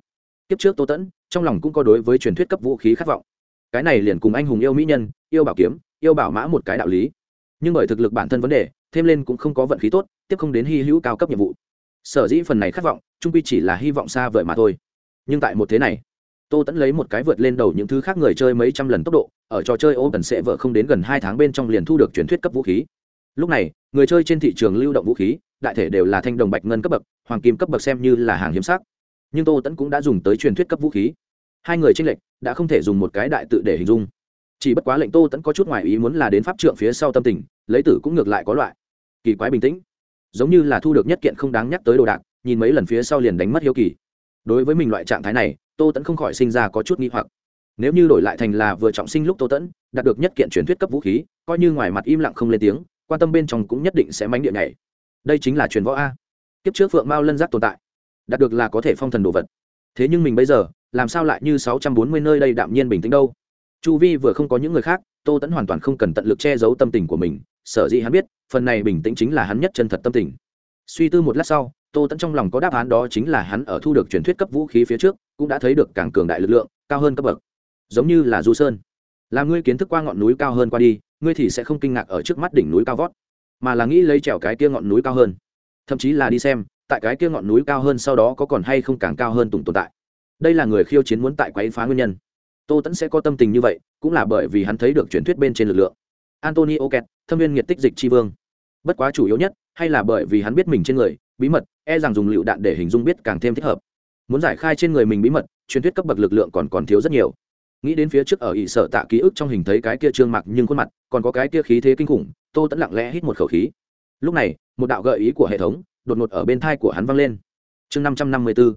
Kiếp trước tô tẫn, trong lòng cũng có đối với truyền thuyết cấp vũ khí khát vọng. Cái này liền cùng anh hùng yêu mỹ nhân, yêu bảo kiếm, yêu bảo mã một cái đạo lý. Nhưng bởi thực lực bản thân vấn đề, thêm lên cũng không có vận khí tốt, tiếp không đến hy hữu cao cấp nhiệm vụ. Sở dĩ phần này khát vọng, trung quy chỉ là hy vọng xa vời mà thôi. Nhưng tại một thế này, tô tẫn lấy một cái vượt lên đầu những thứ khác người chơi mấy trăm lần tốc độ, ở trò chơi ô tần sẽ vợ không đến gần hai tháng bên trong liền thu được truyền thuyết cấp vũ khí. Lúc này, người chơi trên thị trường lưu động vũ khí, đại thể đều là thanh đồng bạch ngân cấp bậc hoàng kim cấp bậc xem như là hàng hiếm sắc. Nhưng tô tẫn cũng đã dùng tới truyền thuyết cấp vũ khí. Hai người tranh lệch, đã không thể dùng một cái đại tự để hình dung. Chỉ bất quá lệnh tô tẫn có chút ngoài ý muốn là đến pháp trượng phía sau tâm tình, lấy tử cũng ngược lại có loại. Kỳ quái bình tĩnh. Giống như là thu được nhất kiện không đáng nhắc tới đồ đạc, nhìn mấy lần phía sau liền đánh mất hiếu kỳ. Đối với mình loại trạng thái này, tô tẫn không khỏi sinh ra có chút nghi hoặc. Nếu như đổi lại thành là vừa trọng sinh lúc tô tẫn đạt được nhất kiện truyền thuyết cấp vũ khí, coi như ngoài mặt im lặng không lên tiếng, quan tâm bên trong cũng nhất định sẽ mánh điện này đây chính là truyền võ a kiếp trước phượng mao lân giác tồn tại đạt được là có thể phong thần đồ vật thế nhưng mình bây giờ làm sao lại như sáu trăm bốn mươi nơi đây đạm nhiên bình tĩnh đâu chu vi vừa không có những người khác tô tẫn hoàn toàn không cần tận lực che giấu tâm tình của mình sở dĩ hắn biết phần này bình tĩnh chính là hắn nhất chân thật tâm tình suy tư một lát sau tô tẫn trong lòng có đáp án đó chính là hắn ở thu được truyền thuyết cấp vũ khí phía trước cũng đã thấy được càng cường đại lực lượng cao hơn cấp bậc giống như là du sơn là ngươi kiến thức qua ngọn núi cao hơn qua đi ngươi thì sẽ không kinh ngạc ở trước mắt đỉnh núi cao vót mà là nghĩ lấy trèo cái kia ngọn núi cao hơn thậm chí là đi xem, tại cái kia ngọn núi cao hơn sau đó có còn hay không càng cao hơn tùng tồn tại. Đây là người khiêu chiến muốn tại quấy phá nguyên nhân. Tô tẫn sẽ có tâm tình như vậy, cũng là bởi vì hắn thấy được truyền thuyết bên trên lực lượng. Antonio kẹt, thâm viên nghiệt tích dịch tri vương. Bất quá chủ yếu nhất, hay là bởi vì hắn biết mình trên người, bí mật e rằng dùng lựu đạn để hình dung biết càng thêm thích hợp. Muốn giải khai trên người mình bí mật, truyền thuyết cấp bậc lực lượng còn còn thiếu rất nhiều. Nghĩ đến phía trước ở ỵ sở tạ ký ức trong hình thấy cái kia trương mặc nhưng khuôn mặt, còn có cái kia khí thế kinh khủng, tô tẫn lặng lẽ hít một khẩu khí. Lúc này một đạo gợi ý của hệ thống đột ngột ở bên thai của hắn vang lên. Chương năm trăm năm mươi b ố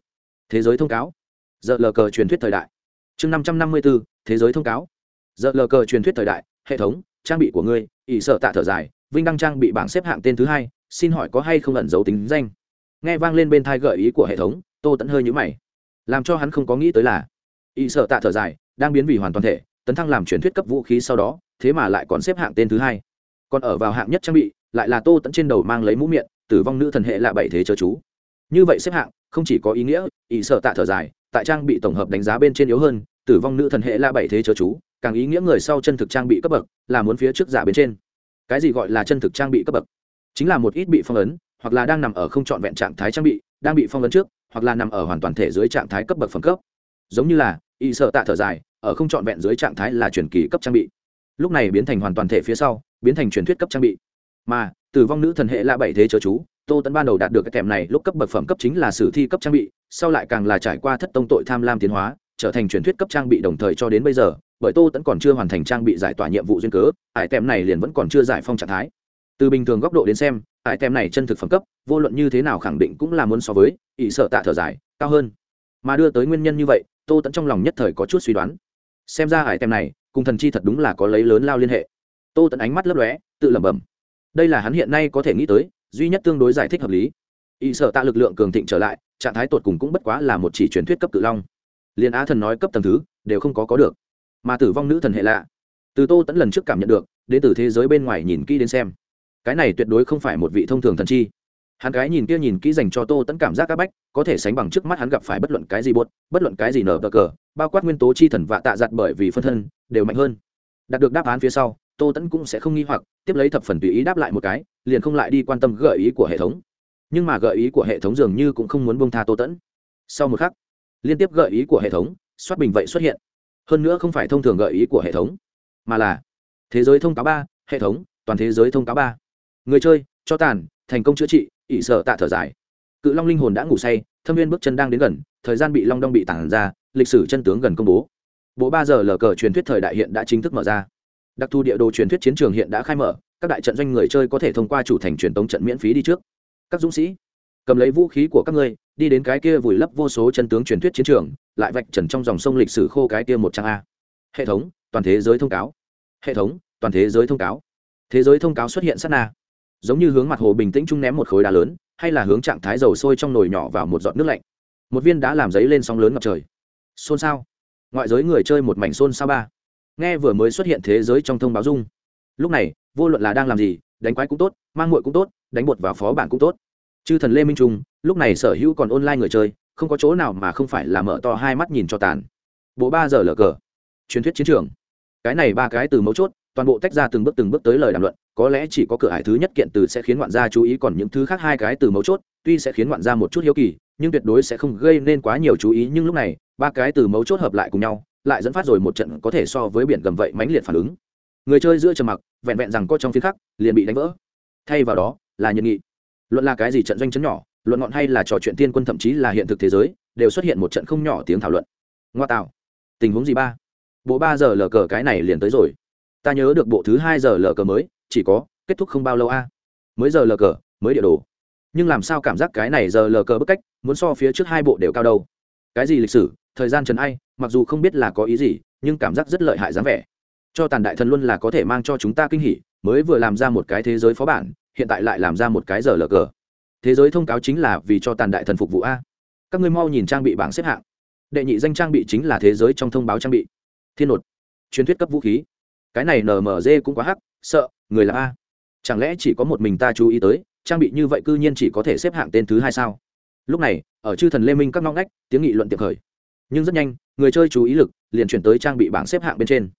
thế giới thông cáo. Giờ lờ cờ truyền thuyết thời đại. Chương năm trăm năm mươi b ố thế giới thông cáo. Giờ lờ cờ truyền thuyết thời đại, hệ thống, trang bị của ngươi, ỷ sợ tạ thở dài, vinh đăng trang bị bảng xếp hạng tên thứ hai, xin hỏi có hay không ẩn giấu tính danh? Nghe vang lên bên thai gợi ý của hệ thống, tô tẫn hơi nhũ mày. Làm cho hắn không có nghĩ tới là, ỷ sợ tạ thở dài, đang biến vì hoàn toàn thể, tấn thăng làm truyền thuyết cấp vũ khí sau đó, thế mà lại còn xếp hạng tên thứ hai. Còn ở vào hạng nhất trang bị lại là tô tẫn trên đầu mang lấy mũ miệng, tử vong nữ thần hệ là bảy thế chớ chú. Như vậy xếp hạng, không chỉ có ý nghĩa, ý sợ tạ thở dài, tại trang bị tổng hợp đánh giá bên trên yếu hơn, tử vong nữ thần hệ là bảy thế chớ chú, càng ý nghĩa người sau chân thực trang bị cấp bậc, là muốn phía trước giả bên trên. Cái gì gọi là chân thực trang bị cấp bậc? Chính là một ít bị phong ấn, hoặc là đang nằm ở không trọn vẹn trạng thái trang bị, đang bị phong ấn trước, hoặc là nằm ở hoàn toàn thể dưới trạng thái cấp bậc phẩm cấp. Giống như là y sợ tạ thở dài, ở không trọn vẹn dưới trạng thái là chuyển kỳ cấp trang bị. Lúc này biến thành hoàn toàn thể phía sau, biến thành truyền thuyết cấp trang bị mà tử vong nữ thần hệ là bảy thế chớ chú, tô tấn ban đầu đạt được cái kèm này, lúc cấp bậc phẩm cấp chính là sử thi cấp trang bị, sau lại càng là trải qua thất tông tội tham lam tiến hóa, trở thành truyền thuyết cấp trang bị đồng thời cho đến bây giờ, bởi tô tẫn còn chưa hoàn thành trang bị giải tỏa nhiệm vụ duyên cớ ải tem này liền vẫn còn chưa giải phong trạng thái. Từ bình thường góc độ đến xem ải tem này chân thực phẩm cấp, vô luận như thế nào khẳng định cũng là muốn so với, ỷ sợ tạ thở dài, cao hơn. Mà đưa tới nguyên nhân như vậy, tô tẫn trong lòng nhất thời có chút suy đoán. Xem ra ải tem này, cùng thần chi thật đúng là có lấy lớn lao liên hệ. Tô tẫn ánh mắt lấp lóe, tự lẩm bẩm đây là hắn hiện nay có thể nghĩ tới, duy nhất tương đối giải thích hợp lý. Y sợ tạ lực lượng cường thịnh trở lại, trạng thái tột cùng cũng bất quá là một chỉ truyền thuyết cấp cự long. Liền á thần nói cấp tầng thứ, đều không có có được. Mà tử vong nữ thần hệ lạ. Từ tô tẫn lần trước cảm nhận được, đến từ thế giới bên ngoài nhìn kỹ đến xem. Cái này tuyệt đối không phải một vị thông thường thần chi. Hắn cái nhìn kia nhìn kỹ dành cho tô tẫn cảm giác áp bách, có thể sánh bằng trước mắt hắn gặp phải bất luận cái gì buốt bất luận cái gì nở bờ cờ, bao quát nguyên tố chi thần vạ tạ giặt bởi vì phân thân, đều mạnh hơn. Đạt được đáp án phía sau tô tẫn cũng sẽ không nghi hoặc, tiếp lấy thập phần tùy ý đáp lại một cái, liền không lại đi quan tâm gợi ý của hệ thống. Nhưng mà gợi ý của hệ thống dường như cũng không muốn bông tha tô tẫn sau một khắc, liên tiếp gợi ý của hệ thống, soát bình vậy xuất hiện. Hơn nữa không phải thông thường gợi ý của hệ thống, mà là thế giới thông cáo ba, hệ thống, toàn thế giới thông cáo ba. Người chơi, cho tàn, thành công chữa trị, ỷ sợ tạ thở dài. Cự long linh hồn đã ngủ say, thâm viên bước chân đang đến gần, thời gian bị long đong bị tản ra, lịch sử chân tướng gần công bố. Bộ ba giờ lờ cờ truyền thuyết thời đại hiện đã chính thức mở ra đặc thù địa đồ truyền thuyết chiến trường hiện đã khai mở, các đại trận doanh người chơi có thể thông qua chủ thành truyền tống trận miễn phí đi trước. Các dũng sĩ, cầm lấy vũ khí của các ngươi, đi đến cái kia vùi lấp vô số chân tướng truyền thuyết chiến trường, lại vạch trần trong dòng sông lịch sử khô cái kia một trang a. Hệ thống, toàn thế giới thông cáo. Hệ thống, toàn thế giới thông cáo. Thế giới thông cáo xuất hiện sát na. Giống như hướng mặt hồ bình tĩnh chung ném một khối đá lớn, hay là hướng trạng thái dầu sôi trong nồi nhỏ vào một giọt nước lạnh. Một viên đá làm giấy lên sóng lớn ngập trời. Xôn xao. Ngoại giới người chơi một mảnh xôn xao ba nghe vừa mới xuất hiện thế giới trong thông báo dung. Lúc này, vô luận là đang làm gì, đánh quái cũng tốt, mang muội cũng tốt, đánh bột vào phó bản cũng tốt. Chư thần lê minh trung, lúc này sở hữu còn online người chơi, không có chỗ nào mà không phải là mở to hai mắt nhìn cho tàn. Bộ ba giờ lờ cờ. Truyền thuyết chiến trường. Cái này ba cái từ mấu chốt, toàn bộ tách ra từng bước từng bước tới lời đàm luận, có lẽ chỉ có cửa hải thứ nhất kiện từ sẽ khiến ngoạn gia chú ý, còn những thứ khác hai cái từ mấu chốt, tuy sẽ khiến ngoạn gia một chút hiếu kỳ, nhưng tuyệt đối sẽ không gây nên quá nhiều chú ý, nhưng lúc này, ba cái từ mấu chốt hợp lại cùng nhau lại dẫn phát rồi một trận có thể so với biển gầm vậy mãnh liệt phản ứng. Người chơi giữa trầm mặc, vẹn vẹn rằng có trong phiên khắc, liền bị đánh vỡ. Thay vào đó, là nhận nghị. Luận là cái gì trận doanh chấn nhỏ, luận ngọn hay là trò chuyện tiên quân thậm chí là hiện thực thế giới, đều xuất hiện một trận không nhỏ tiếng thảo luận. Ngoa tạo. Tình huống gì ba? Bộ ba giờ lờ cờ cái này liền tới rồi. Ta nhớ được bộ thứ hai giờ lờ cờ mới, chỉ có, kết thúc không bao lâu a. À? Mới giờ lờ cờ, mới địa đồ. Nhưng làm sao cảm giác cái này giờ lờ cờ bức cách, muốn so phía trước hai bộ đều cao đâu? Cái gì lịch sử, thời gian trần ai mặc dù không biết là có ý gì, nhưng cảm giác rất lợi hại dáng vẻ. Cho tàn đại thần luôn là có thể mang cho chúng ta kinh hỉ, mới vừa làm ra một cái thế giới phó bản, hiện tại lại làm ra một cái giờ lờ cờ. Thế giới thông cáo chính là vì cho tàn đại thần phục vụ a. Các ngươi mau nhìn trang bị bảng xếp hạng. Đệ nhị danh trang bị chính là thế giới trong thông báo trang bị. Thiên nột. Truyền thuyết cấp vũ khí. Cái này nmg cũng quá hắc, sợ, người là a. Chẳng lẽ chỉ có một mình ta chú ý tới, trang bị như vậy cư nhiên chỉ có thể xếp hạng tên thứ hai sao? Lúc này, ở chư thần lê minh các ngõ ngách, tiếng nghị luận tiệp khởi nhưng rất nhanh, người chơi chú ý lực liền chuyển tới trang bị bảng xếp hạng bên trên.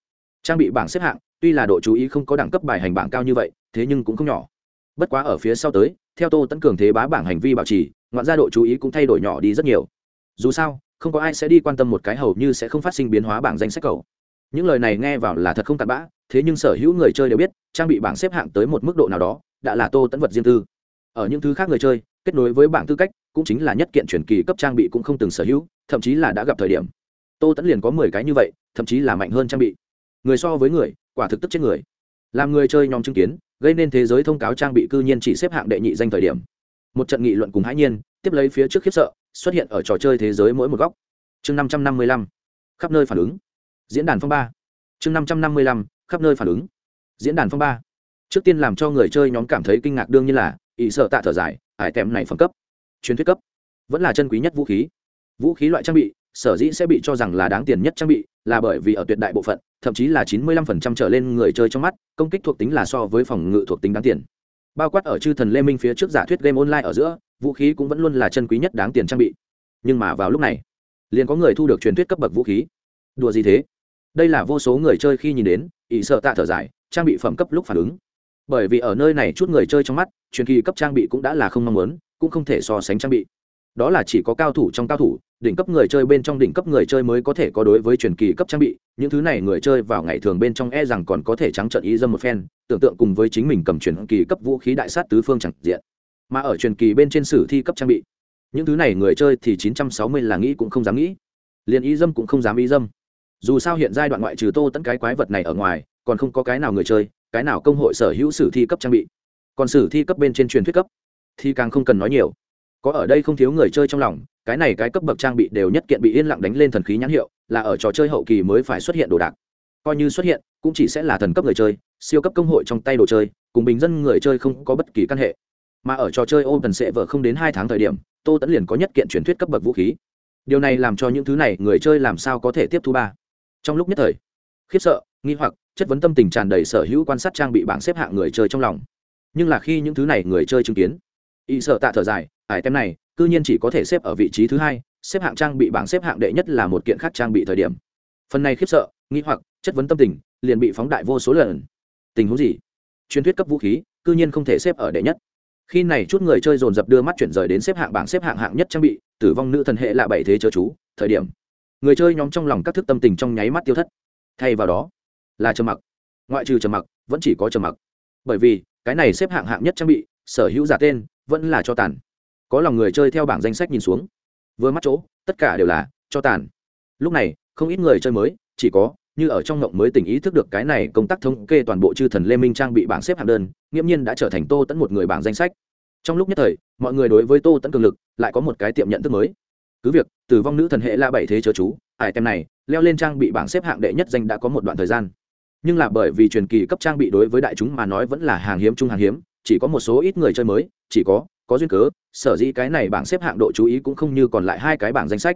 Trang bị bảng xếp hạng, tuy là độ chú ý không có đẳng cấp bài hành bảng cao như vậy, thế nhưng cũng không nhỏ. Bất quá ở phía sau tới, theo tô tấn cường thế bá bảng hành vi bảo trì, ngoạn gia độ chú ý cũng thay đổi nhỏ đi rất nhiều. Dù sao, không có ai sẽ đi quan tâm một cái hầu như sẽ không phát sinh biến hóa bảng danh sách cầu. Những lời này nghe vào là thật không cặn bã, thế nhưng sở hữu người chơi đều biết, trang bị bảng xếp hạng tới một mức độ nào đó, đã là tô tẫn vật riêng tư. Ở những thứ khác người chơi, kết nối với bảng tư cách cũng chính là nhất kiện truyền kỳ cấp trang bị cũng không từng sở hữu, thậm chí là đã gặp thời điểm. Tô tẫn liền có mười cái như vậy, thậm chí là mạnh hơn trang bị. Người so với người, quả thực tức chết người. Làm người chơi nhóm chứng kiến, gây nên thế giới thông cáo trang bị cư nhiên chỉ xếp hạng đệ nhị danh thời điểm. Một trận nghị luận cùng hãi nhiên, tiếp lấy phía trước khiếp sợ, xuất hiện ở trò chơi thế giới mỗi một góc. Chương năm trăm năm mươi lăm, khắp nơi phản ứng. Diễn đàn phong ba. Chương năm trăm năm mươi lăm, khắp nơi phản ứng. Diễn đàn phong ba. Trước tiên làm cho người chơi nhóm cảm thấy kinh ngạc đương nhiên là, ỷ sợ tạ thở dài ải tèm này phẩm cấp? Truyền thuyết cấp. Vẫn là chân quý nhất vũ khí. Vũ khí loại trang bị, sở dĩ sẽ bị cho rằng là đáng tiền nhất trang bị, là bởi vì ở tuyệt đại bộ phận, thậm chí là chín mươi lăm phần trăm trở lên người chơi trong mắt, công kích thuộc tính là so với phòng ngự thuộc tính đáng tiền. Bao quát ở chư thần lê minh phía trước giả thuyết game online ở giữa, vũ khí cũng vẫn luôn là chân quý nhất đáng tiền trang bị. Nhưng mà vào lúc này, liền có người thu được truyền thuyết cấp bậc vũ khí. Đùa gì thế? Đây là vô số người chơi khi nhìn đến, ỷ sợ tạ thở dài, trang bị phẩm cấp lúc phản ứng. Bởi vì ở nơi này chút người chơi trong mắt, truyền kỳ cấp trang bị cũng đã là không mong muốn cũng không thể so sánh trang bị. Đó là chỉ có cao thủ trong cao thủ, đỉnh cấp người chơi bên trong đỉnh cấp người chơi mới có thể có đối với truyền kỳ cấp trang bị, những thứ này người chơi vào ngày thường bên trong e rằng còn có thể trắng trợn ý dâm một phen, tưởng tượng cùng với chính mình cầm truyền kỳ cấp vũ khí đại sát tứ phương chẳng diện. Mà ở truyền kỳ bên trên sử thi cấp trang bị, những thứ này người chơi thì 960 là nghĩ cũng không dám nghĩ. Liền ý dâm cũng không dám ý dâm. Dù sao hiện giai đoạn ngoại trừ tô tẫn cái quái vật này ở ngoài, còn không có cái nào người chơi, cái nào công hội sở hữu sử thi cấp trang bị. Còn sử thi cấp bên trên truyền thuyết cấp thì càng không cần nói nhiều. Có ở đây không thiếu người chơi trong lòng, cái này cái cấp bậc trang bị đều nhất kiện bị yên lặng đánh lên thần khí nhãn hiệu, là ở trò chơi hậu kỳ mới phải xuất hiện đồ đạc. Coi như xuất hiện, cũng chỉ sẽ là thần cấp người chơi, siêu cấp công hội trong tay đồ chơi, cùng bình dân người chơi không có bất kỳ căn hệ. Mà ở trò chơi open sẽ vợ không đến hai tháng thời điểm, tô tẫn liền có nhất kiện truyền thuyết cấp bậc vũ khí. Điều này làm cho những thứ này người chơi làm sao có thể tiếp thu ba. Trong lúc nhất thời, khiếp sợ, nghi hoặc, chất vấn tâm tình tràn đầy sở hữu quan sát trang bị bảng xếp hạng người chơi trong lòng. Nhưng là khi những thứ này người chơi chứng kiến y sợ tạ thở dài, ải tem này, cư nhiên chỉ có thể xếp ở vị trí thứ hai, xếp hạng trang bị bảng xếp hạng đệ nhất là một kiện khác trang bị thời điểm. Phần này khiếp sợ, nghi hoặc, chất vấn tâm tình, liền bị phóng đại vô số lần. Tình huống gì? Truyền thuyết cấp vũ khí, cư nhiên không thể xếp ở đệ nhất. Khi này chút người chơi dồn dập đưa mắt chuyển rời đến xếp hạng bảng xếp hạng hạng nhất trang bị, tử vong nữ thần hệ là bảy thế chớ chú, thời điểm. Người chơi nhóm trong lòng các thức tâm tình trong nháy mắt tiêu thất. Thay vào đó, là trầm mặc. Ngoại trừ trầm mặc, vẫn chỉ có trầm mặc. Bởi vì, cái này xếp hạng hạng nhất trang bị, sở hữu giả tên vẫn là cho tàn. Có lòng người chơi theo bảng danh sách nhìn xuống. Vừa mắt chỗ, tất cả đều là cho tàn. Lúc này, không ít người chơi mới, chỉ có, như ở trong ngộng mới tình ý thức được cái này công tác thống kê toàn bộ chư thần lê minh trang bị bảng xếp hạng đơn, nghiễm nhiên đã trở thành tô tẫn một người bảng danh sách. Trong lúc nhất thời, mọi người đối với tô tẫn cường lực, lại có một cái tiệm nhận thức mới. Cứ việc, tử vong nữ thần hệ la bảy thế chớ chú, ải tem này, leo lên trang bị bảng xếp hạng đệ nhất danh đã có một đoạn thời gian. Nhưng là bởi vì truyền kỳ cấp trang bị đối với đại chúng mà nói vẫn là hàng hiếm trung hàng hiếm chỉ có một số ít người chơi mới, chỉ có có duyên cớ, sở dĩ cái này bảng xếp hạng độ chú ý cũng không như còn lại hai cái bảng danh sách.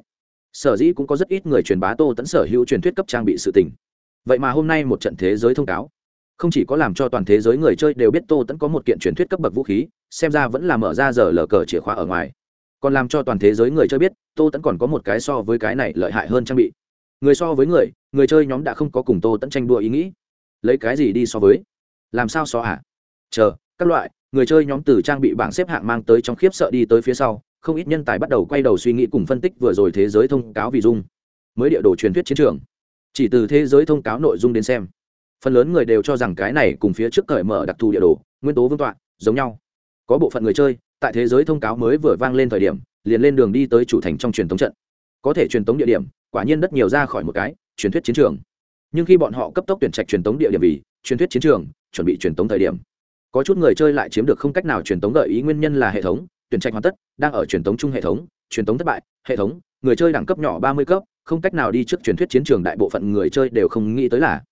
Sở dĩ cũng có rất ít người truyền bá tô tẫn sở hữu truyền thuyết cấp trang bị sự tình. Vậy mà hôm nay một trận thế giới thông cáo. Không chỉ có làm cho toàn thế giới người chơi đều biết tô tẫn có một kiện truyền thuyết cấp bậc vũ khí, xem ra vẫn là mở ra giờ lờ cờ chìa khóa ở ngoài. Còn làm cho toàn thế giới người chơi biết, tô tẫn còn có một cái so với cái này lợi hại hơn trang bị. Người so với người người chơi nhóm đã không có cùng tô tẫn tranh đua ý nghĩ. Lấy cái gì đi so với? Làm sao so à chờ các loại, người chơi nhóm từ trang bị bảng xếp hạng mang tới trong khiếp sợ đi tới phía sau, không ít nhân tài bắt đầu quay đầu suy nghĩ cùng phân tích vừa rồi thế giới thông cáo vì dung. Mới địa đồ truyền thuyết chiến trường. Chỉ từ thế giới thông cáo nội dung đến xem, phần lớn người đều cho rằng cái này cùng phía trước cởi mở đặc thù địa đồ, nguyên tố vương tọa, giống nhau. Có bộ phận người chơi, tại thế giới thông cáo mới vừa vang lên thời điểm, liền lên đường đi tới chủ thành trong truyền thống trận. Có thể truyền thống địa điểm, quả nhiên rất nhiều ra khỏi một cái, truyền thuyết chiến trường. Nhưng khi bọn họ cấp tốc tuyển trạch truyền thống địa điểm vì truyền thuyết chiến trường, chuẩn bị truyền thống thời điểm có chút người chơi lại chiếm được không cách nào truyền tống gợi ý nguyên nhân là hệ thống, tuyển trạch hoàn tất, đang ở truyền tống chung hệ thống, truyền tống thất bại, hệ thống, người chơi đẳng cấp nhỏ ba mươi cấp, không cách nào đi trước truyền thuyết chiến trường đại bộ phận người chơi đều không nghĩ tới là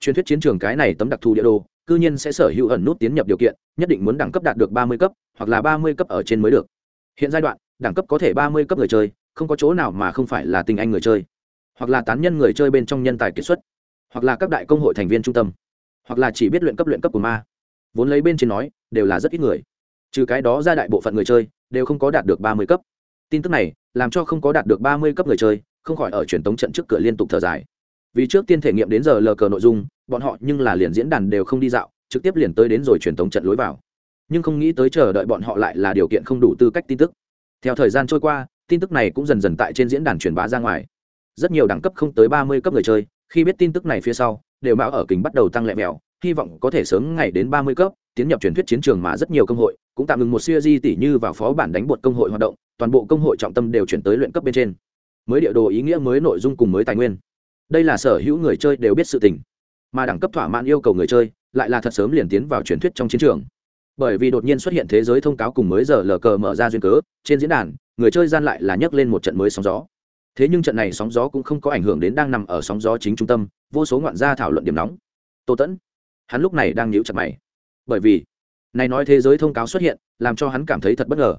truyền thuyết chiến trường cái này tấm đặc thù địa đồ, cư nhiên sẽ sở hữu ẩn nút tiến nhập điều kiện, nhất định muốn đẳng cấp đạt được ba mươi cấp, hoặc là ba mươi cấp ở trên mới được. Hiện giai đoạn, đẳng cấp có thể ba mươi cấp người chơi, không có chỗ nào mà không phải là tình anh người chơi. Hoặc là tán nhân người chơi bên trong nhân tài kiệt xuất. Hoặc là các đại công hội thành viên trung tâm. Hoặc là chỉ biết luyện cấp luyện cấp của ma vốn lấy bên trên nói, đều là rất ít người. Trừ cái đó ra đại bộ phận người chơi, đều không có đạt được ba mươi cấp. Tin tức này, làm cho không có đạt được ba mươi cấp người chơi, không khỏi ở truyền tống trận trước cửa liên tục thở dài. Vì trước tiên thể nghiệm đến giờ lờ cờ nội dung, bọn họ nhưng là liền diễn đàn đều không đi dạo, trực tiếp liền tới đến rồi truyền tống trận lối vào. Nhưng không nghĩ tới chờ đợi bọn họ lại là điều kiện không đủ tư cách tin tức. Theo thời gian trôi qua, tin tức này cũng dần dần tại trên diễn đàn truyền bá ra ngoài. Rất nhiều đẳng cấp không tới ba mươi cấp người chơi, khi biết tin tức này phía sau, đều mạo ở kính bắt đầu tăng lẹ mèo hy vọng có thể sớm ngày đến ba mươi cấp, tiến nhập truyền thuyết chiến trường mà rất nhiều công hội cũng tạm ngừng một siêu di tỷ như vào phó bản đánh bột công hội hoạt động, toàn bộ công hội trọng tâm đều chuyển tới luyện cấp bên trên. Mới địa đồ ý nghĩa, mới nội dung cùng mới tài nguyên. Đây là sở hữu người chơi đều biết sự tình. Mà đẳng cấp thỏa mãn yêu cầu người chơi, lại là thật sớm liền tiến vào truyền thuyết trong chiến trường. Bởi vì đột nhiên xuất hiện thế giới thông cáo cùng mới giờ lờ cờ mở ra duyên cớ, trên diễn đàn, người chơi gian lại là nhấc lên một trận mới sóng gió. Thế nhưng trận này sóng gió cũng không có ảnh hưởng đến đang nằm ở sóng gió chính trung tâm, vô số ngoạn gia thảo luận điểm nóng. Tô tẫn hắn lúc này đang nhíu chặt mày. Bởi vì, này nói thế giới thông cáo xuất hiện, làm cho hắn cảm thấy thật bất ngờ.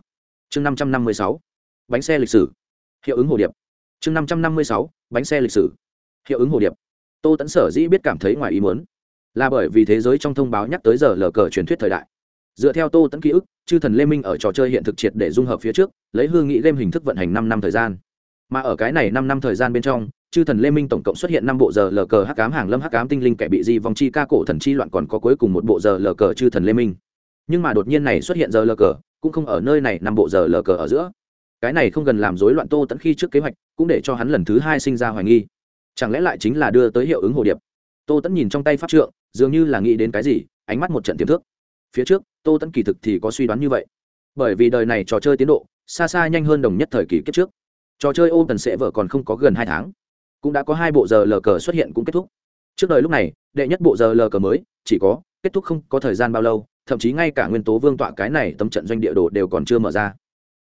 Chương năm trăm năm mươi sáu, bánh xe lịch sử. Hiệu ứng hồ điệp. Chương năm trăm năm mươi sáu, bánh xe lịch sử. Hiệu ứng hồ điệp. Tô tẫn sở dĩ biết cảm thấy ngoài ý muốn, là bởi vì thế giới trong thông báo nhắc tới giờ lờ cờ truyền thuyết thời đại. Dựa theo tô tẫn ký ức, chư thần lê minh ở trò chơi hiện thực triệt để dung hợp phía trước, lấy hương nghị game hình thức vận hành năm năm thời gian. Mà ở cái này năm năm thời gian bên trong chư thần lê minh tổng cộng xuất hiện năm bộ giờ lờ cờ hắc cám hàng lâm hắc cám tinh linh kẻ bị di vong chi ca cổ thần chi loạn còn có cuối cùng một bộ giờ lờ cờ chư thần lê minh. Nhưng mà đột nhiên này xuất hiện giờ lờ cờ, cũng không ở nơi này, năm bộ giờ lờ cờ ở giữa. Cái này không gần làm rối loạn tô tẫn khi trước kế hoạch, cũng để cho hắn lần thứ hai sinh ra hoài nghi. Chẳng lẽ lại chính là đưa tới hiệu ứng hồ điệp? Tô tẫn nhìn trong tay pháp trượng, dường như là nghĩ đến cái gì, ánh mắt một trận tiềm thức. Phía trước, tô tẫn kỳ thực thì có suy đoán như vậy. Bởi vì đời này trò chơi tiến độ, xa xa nhanh hơn đồng nhất thời kỳ kết trước. Trò chơi ôm tần sẽ vợ còn không có gần hai tháng cũng đã có hai bộ giờ lờ cờ xuất hiện cũng kết thúc. Trước đời lúc này, đệ nhất bộ giờ lờ cờ mới chỉ có, kết thúc không có thời gian bao lâu, thậm chí ngay cả nguyên tố vương tọa cái này tấm trận doanh địa đồ đều còn chưa mở ra.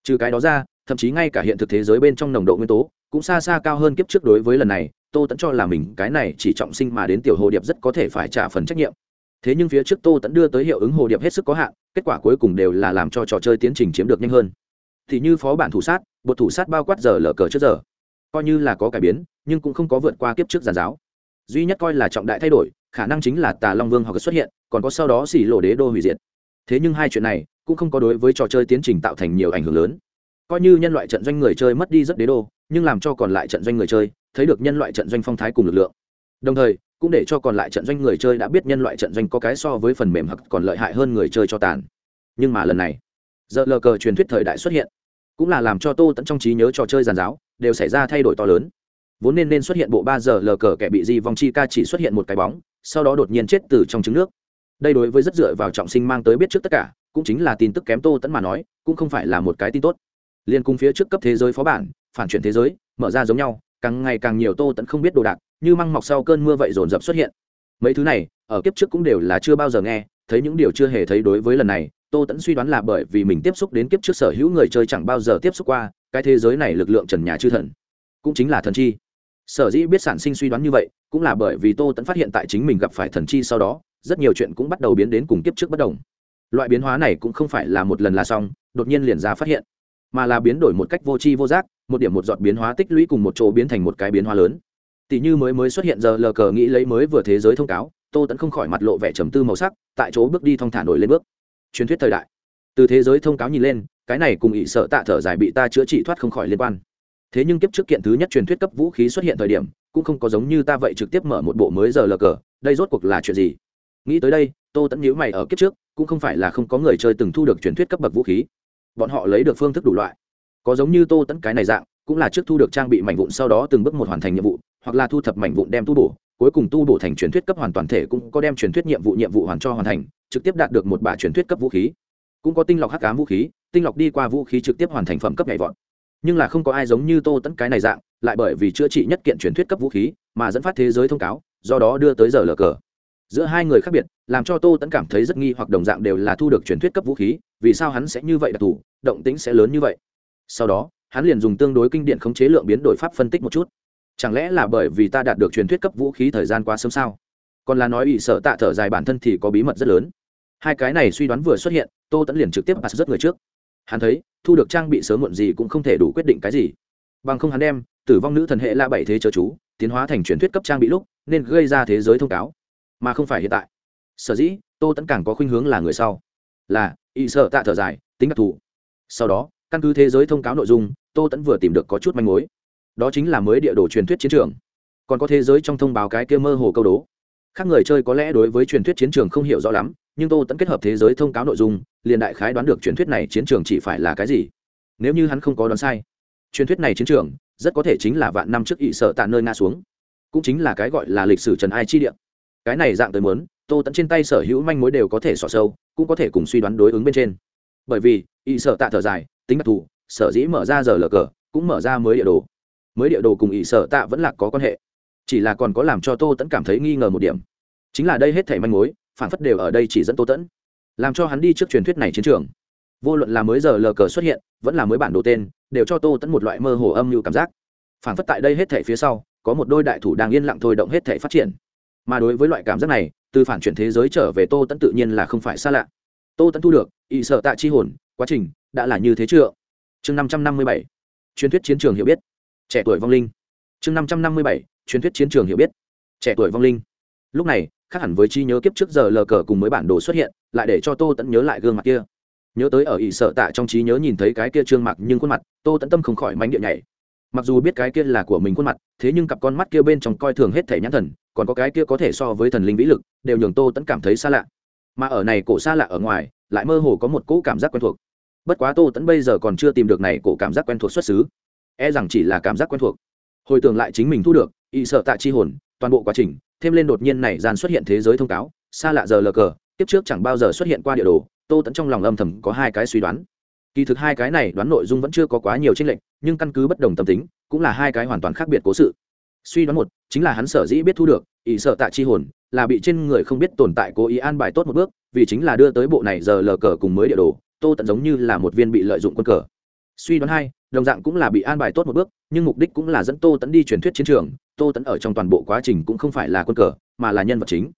Trừ cái đó ra, thậm chí ngay cả hiện thực thế giới bên trong nồng độ nguyên tố cũng xa xa cao hơn kiếp trước đối với lần này, tô tẫn cho là mình cái này chỉ trọng sinh mà đến tiểu hồ điệp rất có thể phải trả phần trách nhiệm. Thế nhưng phía trước tô tẫn đưa tới hiệu ứng hồ điệp hết sức có hạn, kết quả cuối cùng đều là làm cho trò chơi tiến trình chiếm được nhanh hơn. Thì như phó bản thủ sát bột thủ sát bao quát giờ lờ cờ trước giờ coi như là có cải biến, nhưng cũng không có vượt qua kiếp trước giàn giáo. Duy nhất coi là trọng đại thay đổi, khả năng chính là tà long vương hoặc xuất hiện, còn có sau đó xỉ lộ đế đô hủy diệt. Thế nhưng hai chuyện này cũng không có đối với trò chơi tiến trình tạo thành nhiều ảnh hưởng lớn. Coi như nhân loại trận doanh người chơi mất đi rất đế đô, nhưng làm cho còn lại trận doanh người chơi thấy được nhân loại trận doanh phong thái cùng lực lượng. Đồng thời, cũng để cho còn lại trận doanh người chơi đã biết nhân loại trận doanh có cái so với phần mềm hoặc còn lợi hại hơn người chơi cho tàn. Nhưng mà lần này giờ lờ cờ truyền thuyết thời đại xuất hiện, cũng là làm cho tô tẫn trong trí nhớ trò chơi giàn giáo đều xảy ra thay đổi to lớn. Vốn nên nên xuất hiện bộ ba giờ lờ cờ kẻ bị di vong chi ca chỉ xuất hiện một cái bóng, sau đó đột nhiên chết từ trong trứng nước. Đây đối với rất dựa vào trọng sinh mang tới biết trước tất cả, cũng chính là tin tức kém tô tẫn mà nói, cũng không phải là một cái tin tốt. Liên cung phía trước cấp thế giới phó bản, phản chuyển thế giới, mở ra giống nhau, càng ngày càng nhiều tô tẫn không biết đồ đạc, như măng mọc sau cơn mưa vậy dồn dập xuất hiện. Mấy thứ này, ở kiếp trước cũng đều là chưa bao giờ nghe, thấy những điều chưa hề thấy đối với lần này tô tẫn suy đoán là bởi vì mình tiếp xúc đến kiếp trước sở hữu người chơi chẳng bao giờ tiếp xúc qua, cái thế giới này lực lượng trần nhà chư thần. Cũng chính là thần chi. Sở dĩ biết sản sinh suy đoán như vậy, cũng là bởi vì tô tẫn phát hiện tại chính mình gặp phải thần chi sau đó, rất nhiều chuyện cũng bắt đầu biến đến cùng kiếp trước bất đồng. Loại biến hóa này cũng không phải là một lần là xong, đột nhiên liền ra phát hiện, mà là biến đổi một cách vô tri vô giác, một điểm một giọt biến hóa tích lũy cùng một chỗ biến thành một cái biến hóa lớn. Tỷ như mới mới xuất hiện giờ lờ cờ nghĩ lấy mới vừa thế giới thông cáo, tô tẫn không khỏi mặt lộ vẻ trầm tư màu sắc, tại chỗ bước đi thong thả nổi lên bước truyền thuyết thời đại. Từ thế giới thông cáo nhìn lên, cái này cùng ỷ sợ tạ thở dài bị ta chữa trị thoát không khỏi liên quan. Thế nhưng kiếp trước kiện thứ nhất truyền thuyết cấp vũ khí xuất hiện thời điểm, cũng không có giống như ta vậy trực tiếp mở một bộ mới giờ lờ cờ, đây rốt cuộc là chuyện gì? Nghĩ tới đây, tô tẫn nhíu mày ở kiếp trước, cũng không phải là không có người chơi từng thu được truyền thuyết cấp bậc vũ khí. Bọn họ lấy được phương thức đủ loại. Có giống như tô tẫn cái này dạng, cũng là trước thu được trang bị mảnh vụn sau đó từng bước một hoàn thành nhiệm vụ, hoặc là thu thập mảnh vụn đem tu bổ cuối cùng tu bổ thành truyền thuyết cấp hoàn toàn thể cũng có đem truyền thuyết nhiệm vụ nhiệm vụ hoàn cho hoàn thành, trực tiếp đạt được một bả truyền thuyết cấp vũ khí. Cũng có tinh lọc hắc cám vũ khí, tinh lọc đi qua vũ khí trực tiếp hoàn thành phẩm cấp nhảy vọt. Nhưng là không có ai giống như tô tẫn cái này dạng, lại bởi vì chữa trị nhất kiện truyền thuyết cấp vũ khí mà dẫn phát thế giới thông cáo, do đó đưa tới giờ lờ cờ. Giữa hai người khác biệt, làm cho tô tẫn cảm thấy rất nghi hoặc đồng dạng đều là thu được truyền thuyết cấp vũ khí, vì sao hắn sẽ như vậy đặc thù, động tính sẽ lớn như vậy? Sau đó, hắn liền dùng tương đối kinh điện khống chế lượng biến đổi pháp phân tích một chút chẳng lẽ là bởi vì ta đạt được truyền thuyết cấp vũ khí thời gian quá sớm sao? Còn là nói ỷ sợ tạ thở dài bản thân thì có bí mật rất lớn. Hai cái này suy đoán vừa xuất hiện, tô tẫn liền trực tiếp bắt rất người trước. Hắn thấy, thu được trang bị sớm muộn gì cũng không thể đủ quyết định cái gì. Bằng không hắn đem, tử vong nữ thần hệ la bảy thế chớ chú, tiến hóa thành truyền thuyết cấp trang bị lúc, nên gây ra thế giới thông cáo. Mà không phải hiện tại. Sở dĩ, tô tẫn càng có khuynh hướng là người sau. Là ỵ sợ tạ thở dài, tính đặc thù. Sau đó, căn cứ thế giới thông cáo nội dung, tô tẫn vừa tìm được có chút manh mối đó chính là mới địa đồ truyền thuyết chiến trường. Còn có thế giới trong thông báo cái kia mơ hồ câu đố. Khác người chơi có lẽ đối với truyền thuyết chiến trường không hiểu rõ lắm, nhưng tô tẫn kết hợp thế giới thông cáo nội dung, liền đại khái đoán được truyền thuyết này chiến trường chỉ phải là cái gì. Nếu như hắn không có đoán sai, truyền thuyết này chiến trường rất có thể chính là vạn năm trước ỵ sợ tạ nơi nga xuống. Cũng chính là cái gọi là lịch sử trần ai chi địa. Cái này dạng tới muốn, tô tẫn trên tay sở hữu manh mối đều có thể xỏ sâu, cũng có thể cùng suy đoán đối ứng bên trên. Bởi vì ỵ sợ tạ thở dài, tính đặc thù, sở dĩ mở ra giờ lờ cờ, cũng mở ra mới địa đồ mới địa đồ cùng ỷ sở tạ vẫn là có quan hệ. Chỉ là còn có làm cho tô tẫn cảm thấy nghi ngờ một điểm. Chính là đây hết thảy manh mối, phản phất đều ở đây chỉ dẫn tô tẫn. Làm cho hắn đi trước truyền thuyết này chiến trường. Vô luận là mới giờ lờ cờ xuất hiện, vẫn là mới bản đồ tên, đều cho tô tẫn một loại mơ hồ âm mưu cảm giác. Phản phất tại đây hết thảy phía sau, có một đôi đại thủ đang yên lặng thôi động hết thảy phát triển. Mà đối với loại cảm giác này, từ phản chuyển thế giới trở về tô tẫn tự nhiên là không phải xa lạ. Tô tẫn thu được ỵ sợ tạ chi hồn, quá trình, đã là như thế chưa? Chương năm trăm năm mươi bảy. Truyền thuyết chiến trường hiểu biết trẻ tuổi vong linh. Chương năm trăm năm mươi bảy, truyền thuyết chiến trường hiểu biết. Trẻ tuổi vong linh. Lúc này, khác hẳn với chi nhớ kiếp trước giờ lờ cờ cùng mới bản đồ xuất hiện, lại để cho tô tẫn nhớ lại gương mặt kia. Nhớ tới ở ỷ sợ tạ trong trí nhớ nhìn thấy cái kia trương mặc nhưng khuôn mặt, tô tẫn tâm không khỏi mánh điện nhảy. Mặc dù biết cái kia là của mình khuôn mặt, thế nhưng cặp con mắt kia bên trong coi thường hết thể nhãn thần, còn có cái kia có thể so với thần linh vĩ lực, đều nhường tô tẫn cảm thấy xa lạ. Mà ở này cổ xa lạ ở ngoài, lại mơ hồ có một cỗ cảm giác quen thuộc. Bất quá tô tẫn bây giờ còn chưa tìm được này cổ cảm giác quen thuộc xuất xứ e rằng chỉ là cảm giác quen thuộc. Hồi tưởng lại chính mình thu được, y sợ tạ chi hồn, toàn bộ quá trình, thêm lên đột nhiên này gian xuất hiện thế giới thông cáo, xa lạ giờ lờ cờ tiếp trước chẳng bao giờ xuất hiện qua địa đồ, tô tẫn trong lòng âm thầm có hai cái suy đoán. Kỳ thực hai cái này đoán nội dung vẫn chưa có quá nhiều tranh lệch, nhưng căn cứ bất đồng tâm tính, cũng là hai cái hoàn toàn khác biệt cố sự. Suy đoán một, chính là hắn sở dĩ biết thu được ỷ sợ tạ chi hồn, là bị trên người không biết tồn tại cố ý an bài tốt một bước, vì chính là đưa tới bộ này giờ lờ cờ cùng mới địa đồ, tô tận giống như là một viên bị lợi dụng quân cờ. Suy đoán hai đồng dạng cũng là bị an bài tốt một bước, nhưng mục đích cũng là dẫn tô tẫn đi truyền thuyết chiến trường. Tô tẫn ở trong toàn bộ quá trình cũng không phải là quân cờ, mà là nhân vật chính.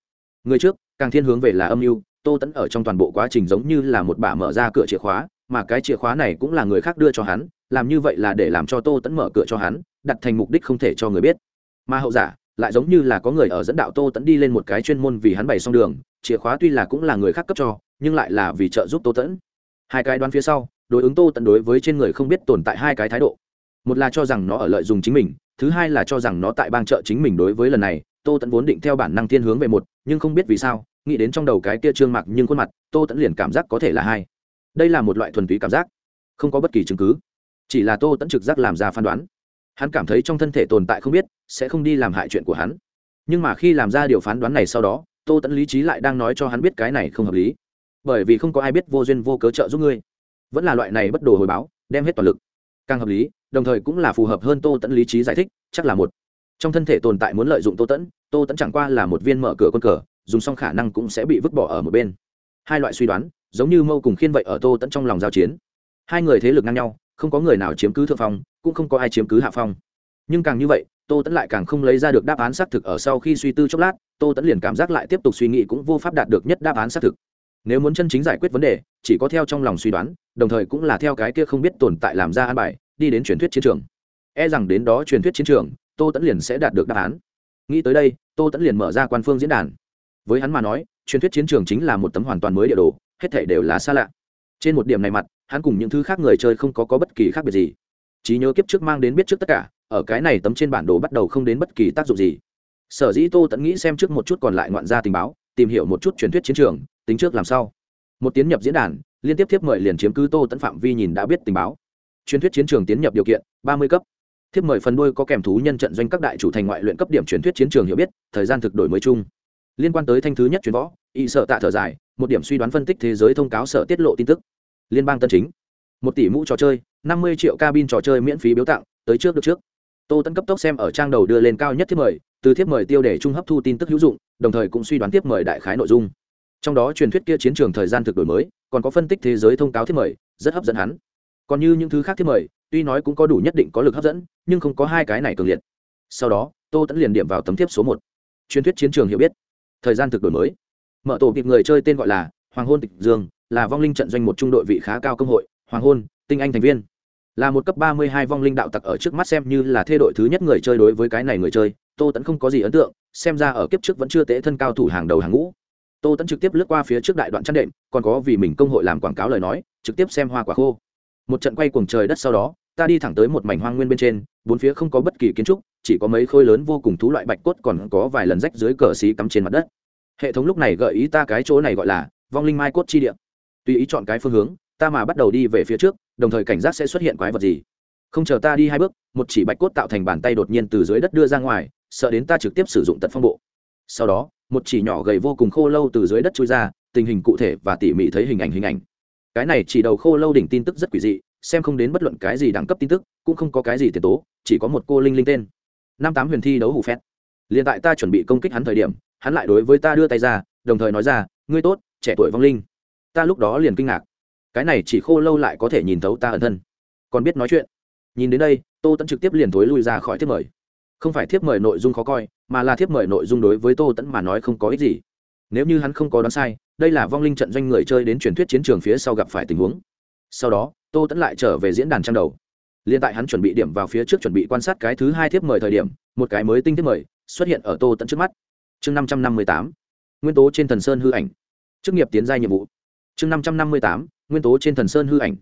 Người trước, càng thiên hướng về là âm mưu. Tô tẫn ở trong toàn bộ quá trình giống như là một bả mở ra cửa chìa khóa, mà cái chìa khóa này cũng là người khác đưa cho hắn. Làm như vậy là để làm cho tô tẫn mở cửa cho hắn, đặt thành mục đích không thể cho người biết. Mà hậu giả, lại giống như là có người ở dẫn đạo tô tẫn đi lên một cái chuyên môn vì hắn bày xong đường. Chìa khóa tuy là cũng là người khác cấp cho, nhưng lại là vì trợ giúp tô tẫn hai cái đoán phía sau, đối ứng tô tận đối với trên người không biết tồn tại hai cái thái độ. Một là cho rằng nó ở lợi dùng chính mình, thứ hai là cho rằng nó tại bang trợ chính mình đối với lần này, tô tẫn vốn định theo bản năng thiên hướng về một, nhưng không biết vì sao, nghĩ đến trong đầu cái kia trương mặc nhưng khuôn mặt, tô tẫn liền cảm giác có thể là hai. Đây là một loại thuần túy cảm giác, không có bất kỳ chứng cứ. Chỉ là tô tẫn trực giác làm ra phán đoán. Hắn cảm thấy trong thân thể tồn tại không biết, sẽ không đi làm hại chuyện của hắn. Nhưng mà khi làm ra điều phán đoán này sau đó, tô tẫn lý trí lại đang nói cho hắn biết cái này không hợp lý bởi vì không có ai biết vô duyên vô cớ trợ giúp ngươi. Vẫn là loại này bất đồ hồi báo, đem hết toàn lực. Càng hợp lý, đồng thời cũng là phù hợp hơn tô tẫn lý trí giải thích, chắc là một. Trong thân thể tồn tại muốn lợi dụng tô tẫn tô tẫn chẳng qua là một viên mở cửa con cờ, dùng xong khả năng cũng sẽ bị vứt bỏ ở một bên. Hai loại suy đoán, giống như mâu cùng khiên vậy ở tô tẫn trong lòng giao chiến. Hai người thế lực ngang nhau, không có người nào chiếm cứ thượng phong, cũng không có ai chiếm cứ hạ phong. Nhưng càng như vậy, tô tẫn lại càng không lấy ra được đáp án xác thực ở sau khi suy tư chốc lát, tô tẫn liền cảm giác lại tiếp tục suy nghĩ cũng vô pháp đạt được nhất đáp án xác thực nếu muốn chân chính giải quyết vấn đề chỉ có theo trong lòng suy đoán đồng thời cũng là theo cái kia không biết tồn tại làm ra an bài đi đến truyền thuyết chiến trường. E rằng đến đó truyền thuyết chiến trường tô tẫn liền sẽ đạt được đáp án. Nghĩ tới đây tô tẫn liền mở ra quan phương diễn đàn. Với hắn mà nói truyền thuyết chiến trường chính là một tấm hoàn toàn mới địa đồ hết thể đều là xa lạ. Trên một điểm này mặt hắn cùng những thứ khác người chơi không có, có bất kỳ khác biệt gì. Trí nhớ kiếp trước mang đến biết trước tất cả ở cái này tấm trên bản đồ bắt đầu không đến bất kỳ tác dụng gì. Sở dĩ tô tẫn nghĩ xem trước một chút còn lại ngoạn gia tình báo tìm hiểu một chút truyền thuyết chiến trường, tính trước làm sao một tiến nhập diễn đàn, liên tiếp tiếp mời liền chiếm cứ tô tẫn phạm vi nhìn đã biết tình báo. Truyền thuyết chiến trường tiến nhập điều kiện, ba mươi cấp. Thiếp mời phần đôi có kèm thú nhân trận doanh các đại chủ thành ngoại luyện cấp điểm truyền thuyết chiến trường hiểu biết, thời gian thực đổi mới chung. Liên quan tới thanh thứ nhất truyền võ, y sợ tạ thở dài, một điểm suy đoán phân tích thế giới thông cáo sở tiết lộ tin tức. Liên bang tân chính. Một tỷ mũ trò chơi, năm mươi triệu cabin trò chơi miễn phí biếu tặng, tới trước được trước. Tô tẫn cấp tốc xem ở trang đầu đưa lên cao nhất thiếp mời từ thiếp mời tiêu đề trung hấp thu tin tức hữu dụng, đồng thời cũng suy đoán tiếp mời đại khái nội dung. Trong đó truyền thuyết kia chiến trường thời gian thực đổi mới, còn có phân tích thế giới thông cáo thiếp mời, rất hấp dẫn hắn. Còn như những thứ khác thiếp mời, tuy nói cũng có đủ nhất định có lực hấp dẫn, nhưng không có hai cái này cường liệt. Sau đó, tô tẫn liền điểm vào tấm thiếp số một. Truyền thuyết chiến trường hiểu biết. Thời gian thực đổi mới. Mở tổ kịp người chơi tên gọi là hoàng hôn tịch dương, là vong linh trận doanh một trung đội vị khá cao công hội, hoàng hôn, tinh anh thành viên. Là một cấp ba mươi hai vong linh đạo tặc ở trước mắt xem như là thê đội thứ nhất người chơi đối với cái này người chơi tô tẫn không có gì ấn tượng, xem ra ở kiếp trước vẫn chưa tế thân cao thủ hàng đầu hàng ngũ. Tô tẫn trực tiếp lướt qua phía trước đại đoạn chăn đệm, còn có vì mình công hội làm quảng cáo lời nói, trực tiếp xem hoa quả khô. Một trận quay cuồng trời đất sau đó, ta đi thẳng tới một mảnh hoang nguyên bên trên, bốn phía không có bất kỳ kiến trúc, chỉ có mấy khối lớn vô cùng thú loại bạch cốt còn có vài lần rách dưới cờ xí cắm trên mặt đất. Hệ thống lúc này gợi ý ta cái chỗ này gọi là vong linh mai cốt chi địa. Tùy ý chọn cái phương hướng, ta mà bắt đầu đi về phía trước, đồng thời cảnh giác sẽ xuất hiện quái vật gì. Không chờ ta đi hai bước, một chỉ bạch cốt tạo thành bàn tay đột nhiên từ dưới đất đưa ra ngoài sợ đến ta trực tiếp sử dụng tật phong bộ. Sau đó, một chỉ nhỏ gầy vô cùng khô lâu từ dưới đất trôi ra, tình hình cụ thể và tỉ mỉ thấy hình ảnh hình ảnh. Cái này chỉ đầu khô lâu đỉnh tin tức rất quỷ dị, xem không đến bất luận cái gì đẳng cấp tin tức, cũng không có cái gì tiền tố, chỉ có một cô linh linh tên. Năm tám huyền thi đấu hủ phét. Liền tại ta chuẩn bị công kích hắn thời điểm, hắn lại đối với ta đưa tay ra, đồng thời nói ra, ngươi tốt, trẻ tuổi vong linh. Ta lúc đó liền kinh ngạc. Cái này chỉ khô lâu lại có thể nhìn thấu ta ẩn thân. Còn biết nói chuyện. Nhìn đến đây, tô tẫn trực tiếp liền thối lui ra khỏi thiết mời không phải thiếp mời nội dung khó coi, mà là thiếp mời nội dung đối với tô tẫn mà nói không có ích gì. Nếu như hắn không có đoán sai, đây là vong linh trận doanh người chơi đến truyền thuyết chiến trường phía sau gặp phải tình huống. Sau đó, tô tẫn lại trở về diễn đàn trang đầu. Liên tại hắn chuẩn bị điểm vào phía trước chuẩn bị quan sát cái thứ hai thiếp mời thời điểm, một cái mới tinh thiếp mời xuất hiện ở tô tẫn trước mắt. Chương năm trăm năm mươi tám, nguyên tố trên thần sơn hư ảnh. Chức nghiệp tiến gia nhiệm vụ. Chương năm trăm năm mươi tám, nguyên tố trên thần sơn hư ảnh.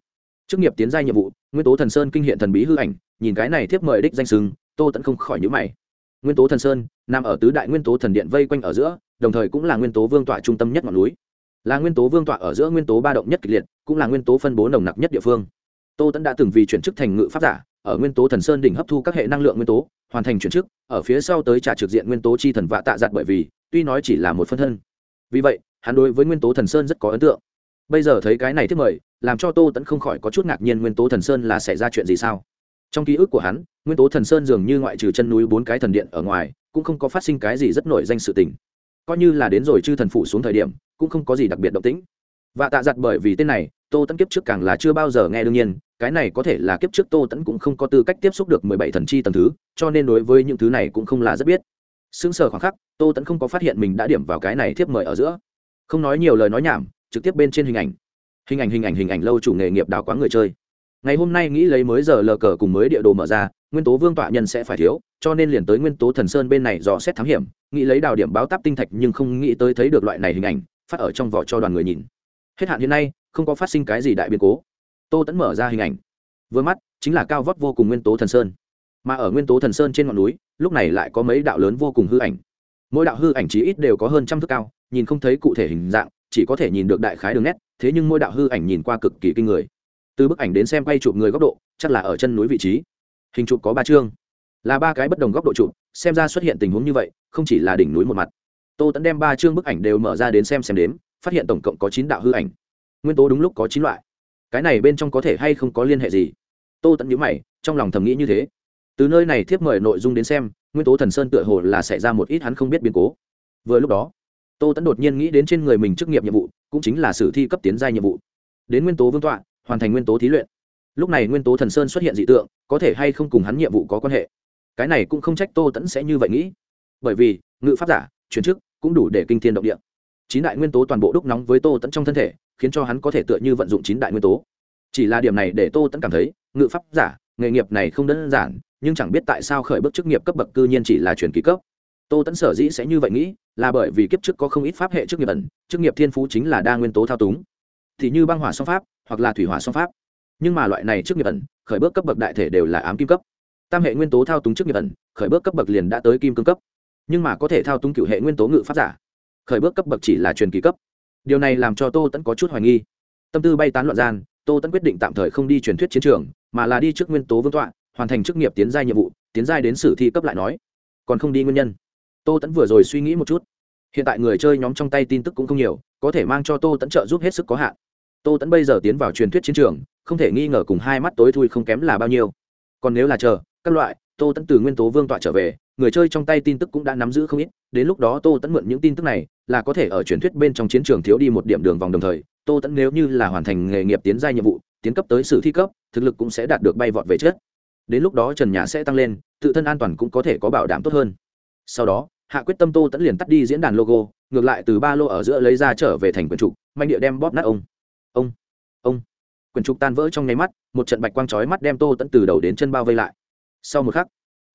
Chức nghiệp tiến gia nhiệm vụ, nguyên tố thần sơn kinh hiện thần bí hư ảnh, nhìn cái này thiếp mời đích danh sừng tô tẫn không khỏi nhữ mày. Nguyên tố thần sơn nằm ở tứ đại nguyên tố thần điện vây quanh ở giữa, đồng thời cũng là nguyên tố vương tọa trung tâm nhất ngọn núi. Là nguyên tố vương tọa ở giữa nguyên tố ba động nhất kịch liệt, cũng là nguyên tố phân bố nồng nặc nhất địa phương. Tô tẫn đã từng vì chuyển chức thành ngự pháp giả, ở nguyên tố thần sơn đỉnh hấp thu các hệ năng lượng nguyên tố, hoàn thành chuyển chức, ở phía sau tới trả trực diện nguyên tố chi thần vạ tạ giặt bởi vì, tuy nói chỉ là một phân thân. Vì vậy, hắn đối với nguyên tố thần sơn rất có ấn tượng. Bây giờ thấy cái này thiết mời, làm cho tô tẫn không khỏi có chút ngạc nhiên nguyên tố thần sơn là xảy ra chuyện gì sao? Trong ký ức của hắn nguyên tố thần sơn dường như ngoại trừ chân núi bốn cái thần điện ở ngoài, cũng không có phát sinh cái gì rất nổi danh sự tình. Coi như là đến rồi chư thần phủ xuống thời điểm, cũng không có gì đặc biệt động tĩnh. Và tạ giặt bởi vì tên này, tô tẫn kiếp trước càng là chưa bao giờ nghe đương nhiên, cái này có thể là kiếp trước tô tẫn cũng không có tư cách tiếp xúc được mười bảy thần chi tầng thứ, cho nên đối với những thứ này cũng không là rất biết. Xứng sở khoảng khắc, tô tẫn không có phát hiện mình đã điểm vào cái này thiếp mời ở giữa. Không nói nhiều lời nói nhảm, trực tiếp bên trên hình ảnh. Hình ảnh hình ảnh hình ảnh lâu chủ nghề nghiệp đào quá người chơi. Ngày hôm nay nghĩ lấy mới giờ lờ cờ cùng mới địa đồ mở ra nguyên tố vương tọa nhân sẽ phải thiếu, cho nên liền tới nguyên tố thần sơn bên này dò xét thám hiểm, nghĩ lấy đào điểm báo táp tinh thạch nhưng không nghĩ tới thấy được loại này hình ảnh, phát ở trong vỏ cho đoàn người nhìn. Hết hạn hiện nay, không có phát sinh cái gì đại biến cố. Tô tẫn mở ra hình ảnh. Vừa mắt, chính là cao vót vô cùng nguyên tố thần sơn. Mà ở nguyên tố thần sơn trên ngọn núi, lúc này lại có mấy đạo lớn vô cùng hư ảnh. Mỗi đạo hư ảnh chí ít đều có hơn trăm thước cao, nhìn không thấy cụ thể hình dạng, chỉ có thể nhìn được đại khái đường nét, thế nhưng mỗi đạo hư ảnh nhìn qua cực kỳ kinh người. Từ bức ảnh đến xem quay chụp người góc độ, chắc là ở chân núi vị trí hình chụp có ba chương, là ba cái bất đồng góc độ chụp xem ra xuất hiện tình huống như vậy, không chỉ là đỉnh núi một mặt. Tô tẫn đem ba chương bức ảnh đều mở ra đến xem xem đếm, phát hiện tổng cộng có chín đạo hư ảnh. Nguyên tố đúng lúc có chín loại. Cái này bên trong có thể hay không có liên hệ gì? Tô tẫn nhớ mày, trong lòng thầm nghĩ như thế. Từ nơi này thiếp mời nội dung đến xem, nguyên tố thần sơn tựa hồ là xảy ra một ít hắn không biết biến cố. Vừa lúc đó, tô tẫn đột nhiên nghĩ đến trên người mình chức nghiệp nhiệm vụ, cũng chính là sử thi cấp tiến gia nhiệm vụ. Đến nguyên tố vương tọa, hoàn thành nguyên tố thí luyện lúc này nguyên tố thần sơn xuất hiện dị tượng, có thể hay không cùng hắn nhiệm vụ có quan hệ? Cái này cũng không trách tô tẫn sẽ như vậy nghĩ. Bởi vì, ngự pháp giả, chuyển chức, cũng đủ để kinh thiên động địa. Chín đại nguyên tố toàn bộ đúc nóng với tô tẫn trong thân thể, khiến cho hắn có thể tựa như vận dụng chín đại nguyên tố. Chỉ là điểm này để tô tẫn cảm thấy, ngự pháp giả, nghề nghiệp này không đơn giản, nhưng chẳng biết tại sao khởi bước chức nghiệp cấp bậc cư nhiên chỉ là chuyển kỳ cấp. Tô tẫn sở dĩ sẽ như vậy nghĩ, là bởi vì kiếp trước có không ít pháp hệ chức nghiệp ẩn, chức nghiệp thiên phú chính là đa nguyên tố thao túng. Thì như băng hỏa song pháp, hoặc là thủy hỏa song pháp nhưng mà loại này trước nghiệp ẩn, khởi bước cấp bậc đại thể đều là ám kim cấp. Tam hệ nguyên tố thao túng trước nghiệp ẩn, khởi bước cấp bậc liền đã tới kim cương cấp. Nhưng mà có thể thao túng cựu hệ nguyên tố ngự pháp giả, khởi bước cấp bậc chỉ là truyền kỳ cấp. Điều này làm cho tô tẫn có chút hoài nghi. Tâm tư bay tán loạn gian, tô tẫn quyết định tạm thời không đi truyền thuyết chiến trường, mà là đi trước nguyên tố vương tọa, hoàn thành chức nghiệp tiến giai nhiệm vụ, tiến giai đến sử thi cấp lại nói. Còn không đi nguyên nhân. Tô tẫn vừa rồi suy nghĩ một chút. Hiện tại người chơi nhóm trong tay tin tức cũng không nhiều, có thể mang cho tô tẫn trợ giúp hết sức có hạn. Tô tẫn bây giờ tiến vào truyền thuyết chiến trường không thể nghi ngờ cùng hai mắt tối thui không kém là bao nhiêu. Còn nếu là chờ, các loại, tô tẫn từ nguyên tố vương tọa trở về, người chơi trong tay tin tức cũng đã nắm giữ không ít, đến lúc đó tô tẫn mượn những tin tức này, là có thể ở truyền thuyết bên trong chiến trường thiếu đi một điểm đường vòng đồng thời, tô tẫn nếu như là hoàn thành nghề nghiệp tiến gia nhiệm vụ, tiến cấp tới sử thi cấp, thực lực cũng sẽ đạt được bay vọt về chết đến lúc đó trần nhà sẽ tăng lên, tự thân an toàn cũng có thể có bảo đảm tốt hơn. Sau đó, hạ quyết tâm tô tẫn liền tắt đi diễn đàn logo, ngược lại từ ba lô ở giữa lấy ra trở về thành quyển trục mạnh địa đem bóp nát ông. Ông ông quyển trục tan vỡ trong nháy mắt, một trận bạch quang chói mắt đem tô tẫn từ đầu đến chân bao vây lại. Sau một khắc,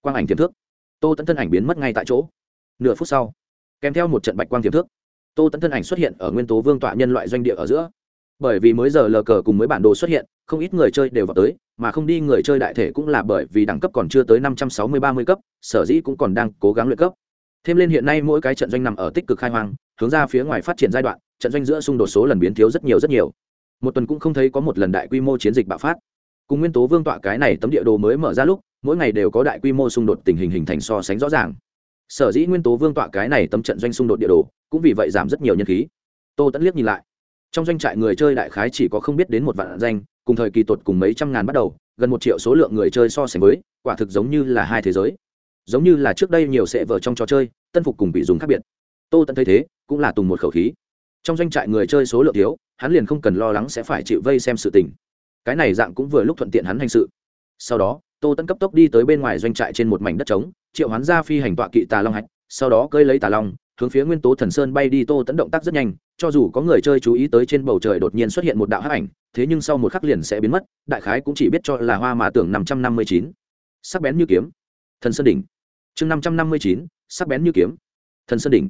quang ảnh tiềm thước. Tô tẫn thân ảnh biến mất ngay tại chỗ. Nửa phút sau, kèm theo một trận bạch quang tiềm thước, tô tẫn thân ảnh xuất hiện ở nguyên tố vương tọa nhân loại doanh địa ở giữa. Bởi vì mới giờ lờ cờ cùng mới bản đồ xuất hiện, không ít người chơi đều vào tới, mà không đi người chơi đại thể cũng là bởi vì đẳng cấp còn chưa tới năm trăm sáu mươi ba mươi cấp, sở dĩ cũng còn đang cố gắng luyện cấp. Thêm lên hiện nay mỗi cái trận doanh nằm ở tích cực khai hoang, hướng ra phía ngoài phát triển giai đoạn, trận doanh giữa xung đột số lần biến thiếu rất nhiều rất nhiều một tuần cũng không thấy có một lần đại quy mô chiến dịch bạo phát. Cùng nguyên tố vương tọa cái này tấm địa đồ mới mở ra lúc, mỗi ngày đều có đại quy mô xung đột tình hình hình thành so sánh rõ ràng. Sở dĩ nguyên tố vương tọa cái này tấm trận doanh xung đột địa đồ, cũng vì vậy giảm rất nhiều nhân khí. Tô tẫn liếc nhìn lại. Trong doanh trại người chơi đại khái chỉ có không biết đến một vạn danh, cùng thời kỳ tột cùng mấy trăm ngàn bắt đầu, gần một triệu số lượng người chơi so sánh với, quả thực giống như là hai thế giới. Giống như là trước đây nhiều sẽ vở trong trò chơi, tân phục cùng bị dùng khác biệt. Tô tẫn thấy thế, cũng là tùng một khẩu khí trong doanh trại người chơi số lượng thiếu, hắn liền không cần lo lắng sẽ phải chịu vây xem sự tình. Cái này dạng cũng vừa lúc thuận tiện hắn hành sự. Sau đó, tô tẫn cấp tốc đi tới bên ngoài doanh trại trên một mảnh đất trống, triệu hắn ra phi hành tọa kỵ tà long hạch, sau đó cơi lấy tà long, hướng phía nguyên tố thần sơn bay đi. Tô tẫn động tác rất nhanh, cho dù có người chơi chú ý tới trên bầu trời đột nhiên xuất hiện một đạo hắc ảnh, thế nhưng sau một khắc liền sẽ biến mất, đại khái cũng chỉ biết cho là hoa mà tưởng năm trăm năm mươi chín. Sắc bén như kiếm. Thần sơn đỉnh. Chương năm trăm năm mươi chín, sắc bén như kiếm. Thần sơn đỉnh.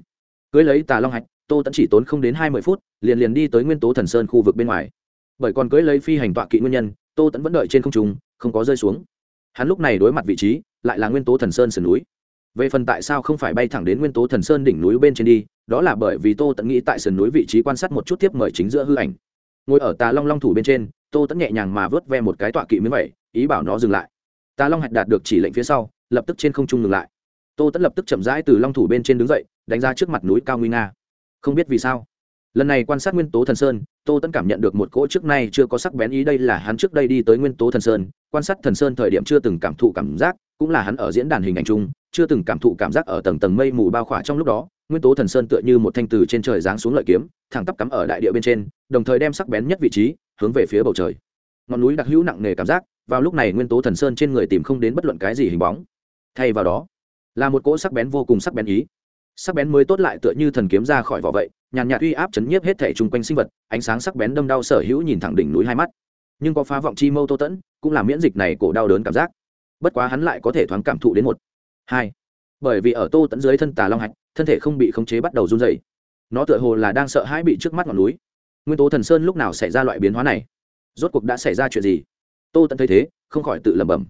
Cưới lấy tà long hạch tô tẫn chỉ tốn không đến hai mươi phút, liền liền đi tới nguyên tố thần sơn khu vực bên ngoài. Bởi còn cưới lấy phi hành tọa kỵ nguyên nhân, tô tẫn vẫn đợi trên không trung, không có rơi xuống. Hắn lúc này đối mặt vị trí, lại là nguyên tố thần sơn sườn núi. Về phần tại sao không phải bay thẳng đến nguyên tố thần sơn đỉnh núi bên trên đi, đó là bởi vì tô tẫn nghĩ tại sườn núi vị trí quan sát một chút tiếp mời chính giữa hư ảnh. Ngồi ở tà long long thủ bên trên, tô tẫn nhẹ nhàng mà vớt ve một cái tọa kỵ miếng vậy, ý bảo nó dừng lại. Tà long hạch đạt được chỉ lệnh phía sau, lập tức trên không trung ngừng lại. Tô tẫn lập tức chậm rãi từ long thủ bên trên đứng dậy, đánh ra trước mặt núi cao nguy nga không biết vì sao. Lần này quan sát nguyên tố thần sơn, tô tẫn cảm nhận được một cỗ trước nay chưa có sắc bén ý đây là hắn trước đây đi tới nguyên tố thần sơn, quan sát thần sơn thời điểm chưa từng cảm thụ cảm giác, cũng là hắn ở diễn đàn hình ảnh chung, chưa từng cảm thụ cảm giác ở tầng tầng mây mù bao khỏa trong lúc đó, nguyên tố thần sơn tựa như một thanh từ trên trời giáng xuống lợi kiếm, thẳng tắp cắm ở đại địa bên trên, đồng thời đem sắc bén nhất vị trí hướng về phía bầu trời. Ngọn núi đặc hữu nặng nề cảm giác, vào lúc này nguyên tố thần sơn trên người tìm không đến bất luận cái gì hình bóng. Thay vào đó, là một cỗ sắc bén vô cùng sắc bén ý sắc bén mới tốt lại tựa như thần kiếm ra khỏi vỏ vậy, nhàn nhạt uy áp chấn nhiếp hết thể chung quanh sinh vật, ánh sáng sắc bén đâm đau sở hữu nhìn thẳng đỉnh núi hai mắt. Nhưng có phá vọng chi mâu tô tẫn, cũng là miễn dịch này cổ đau đớn cảm giác. Bất quá hắn lại có thể thoáng cảm thụ đến một. Hai. Bởi vì ở tô tẫn dưới thân tà long hạch, thân thể không bị khống chế bắt đầu run dày nó tựa hồ là đang sợ hãi bị trước mắt ngọn núi. Nguyên tố thần sơn lúc nào xảy ra loại biến hóa này? Rốt cuộc đã xảy ra chuyện gì? Tô tẫn thấy thế, không khỏi tự lẩm bẩm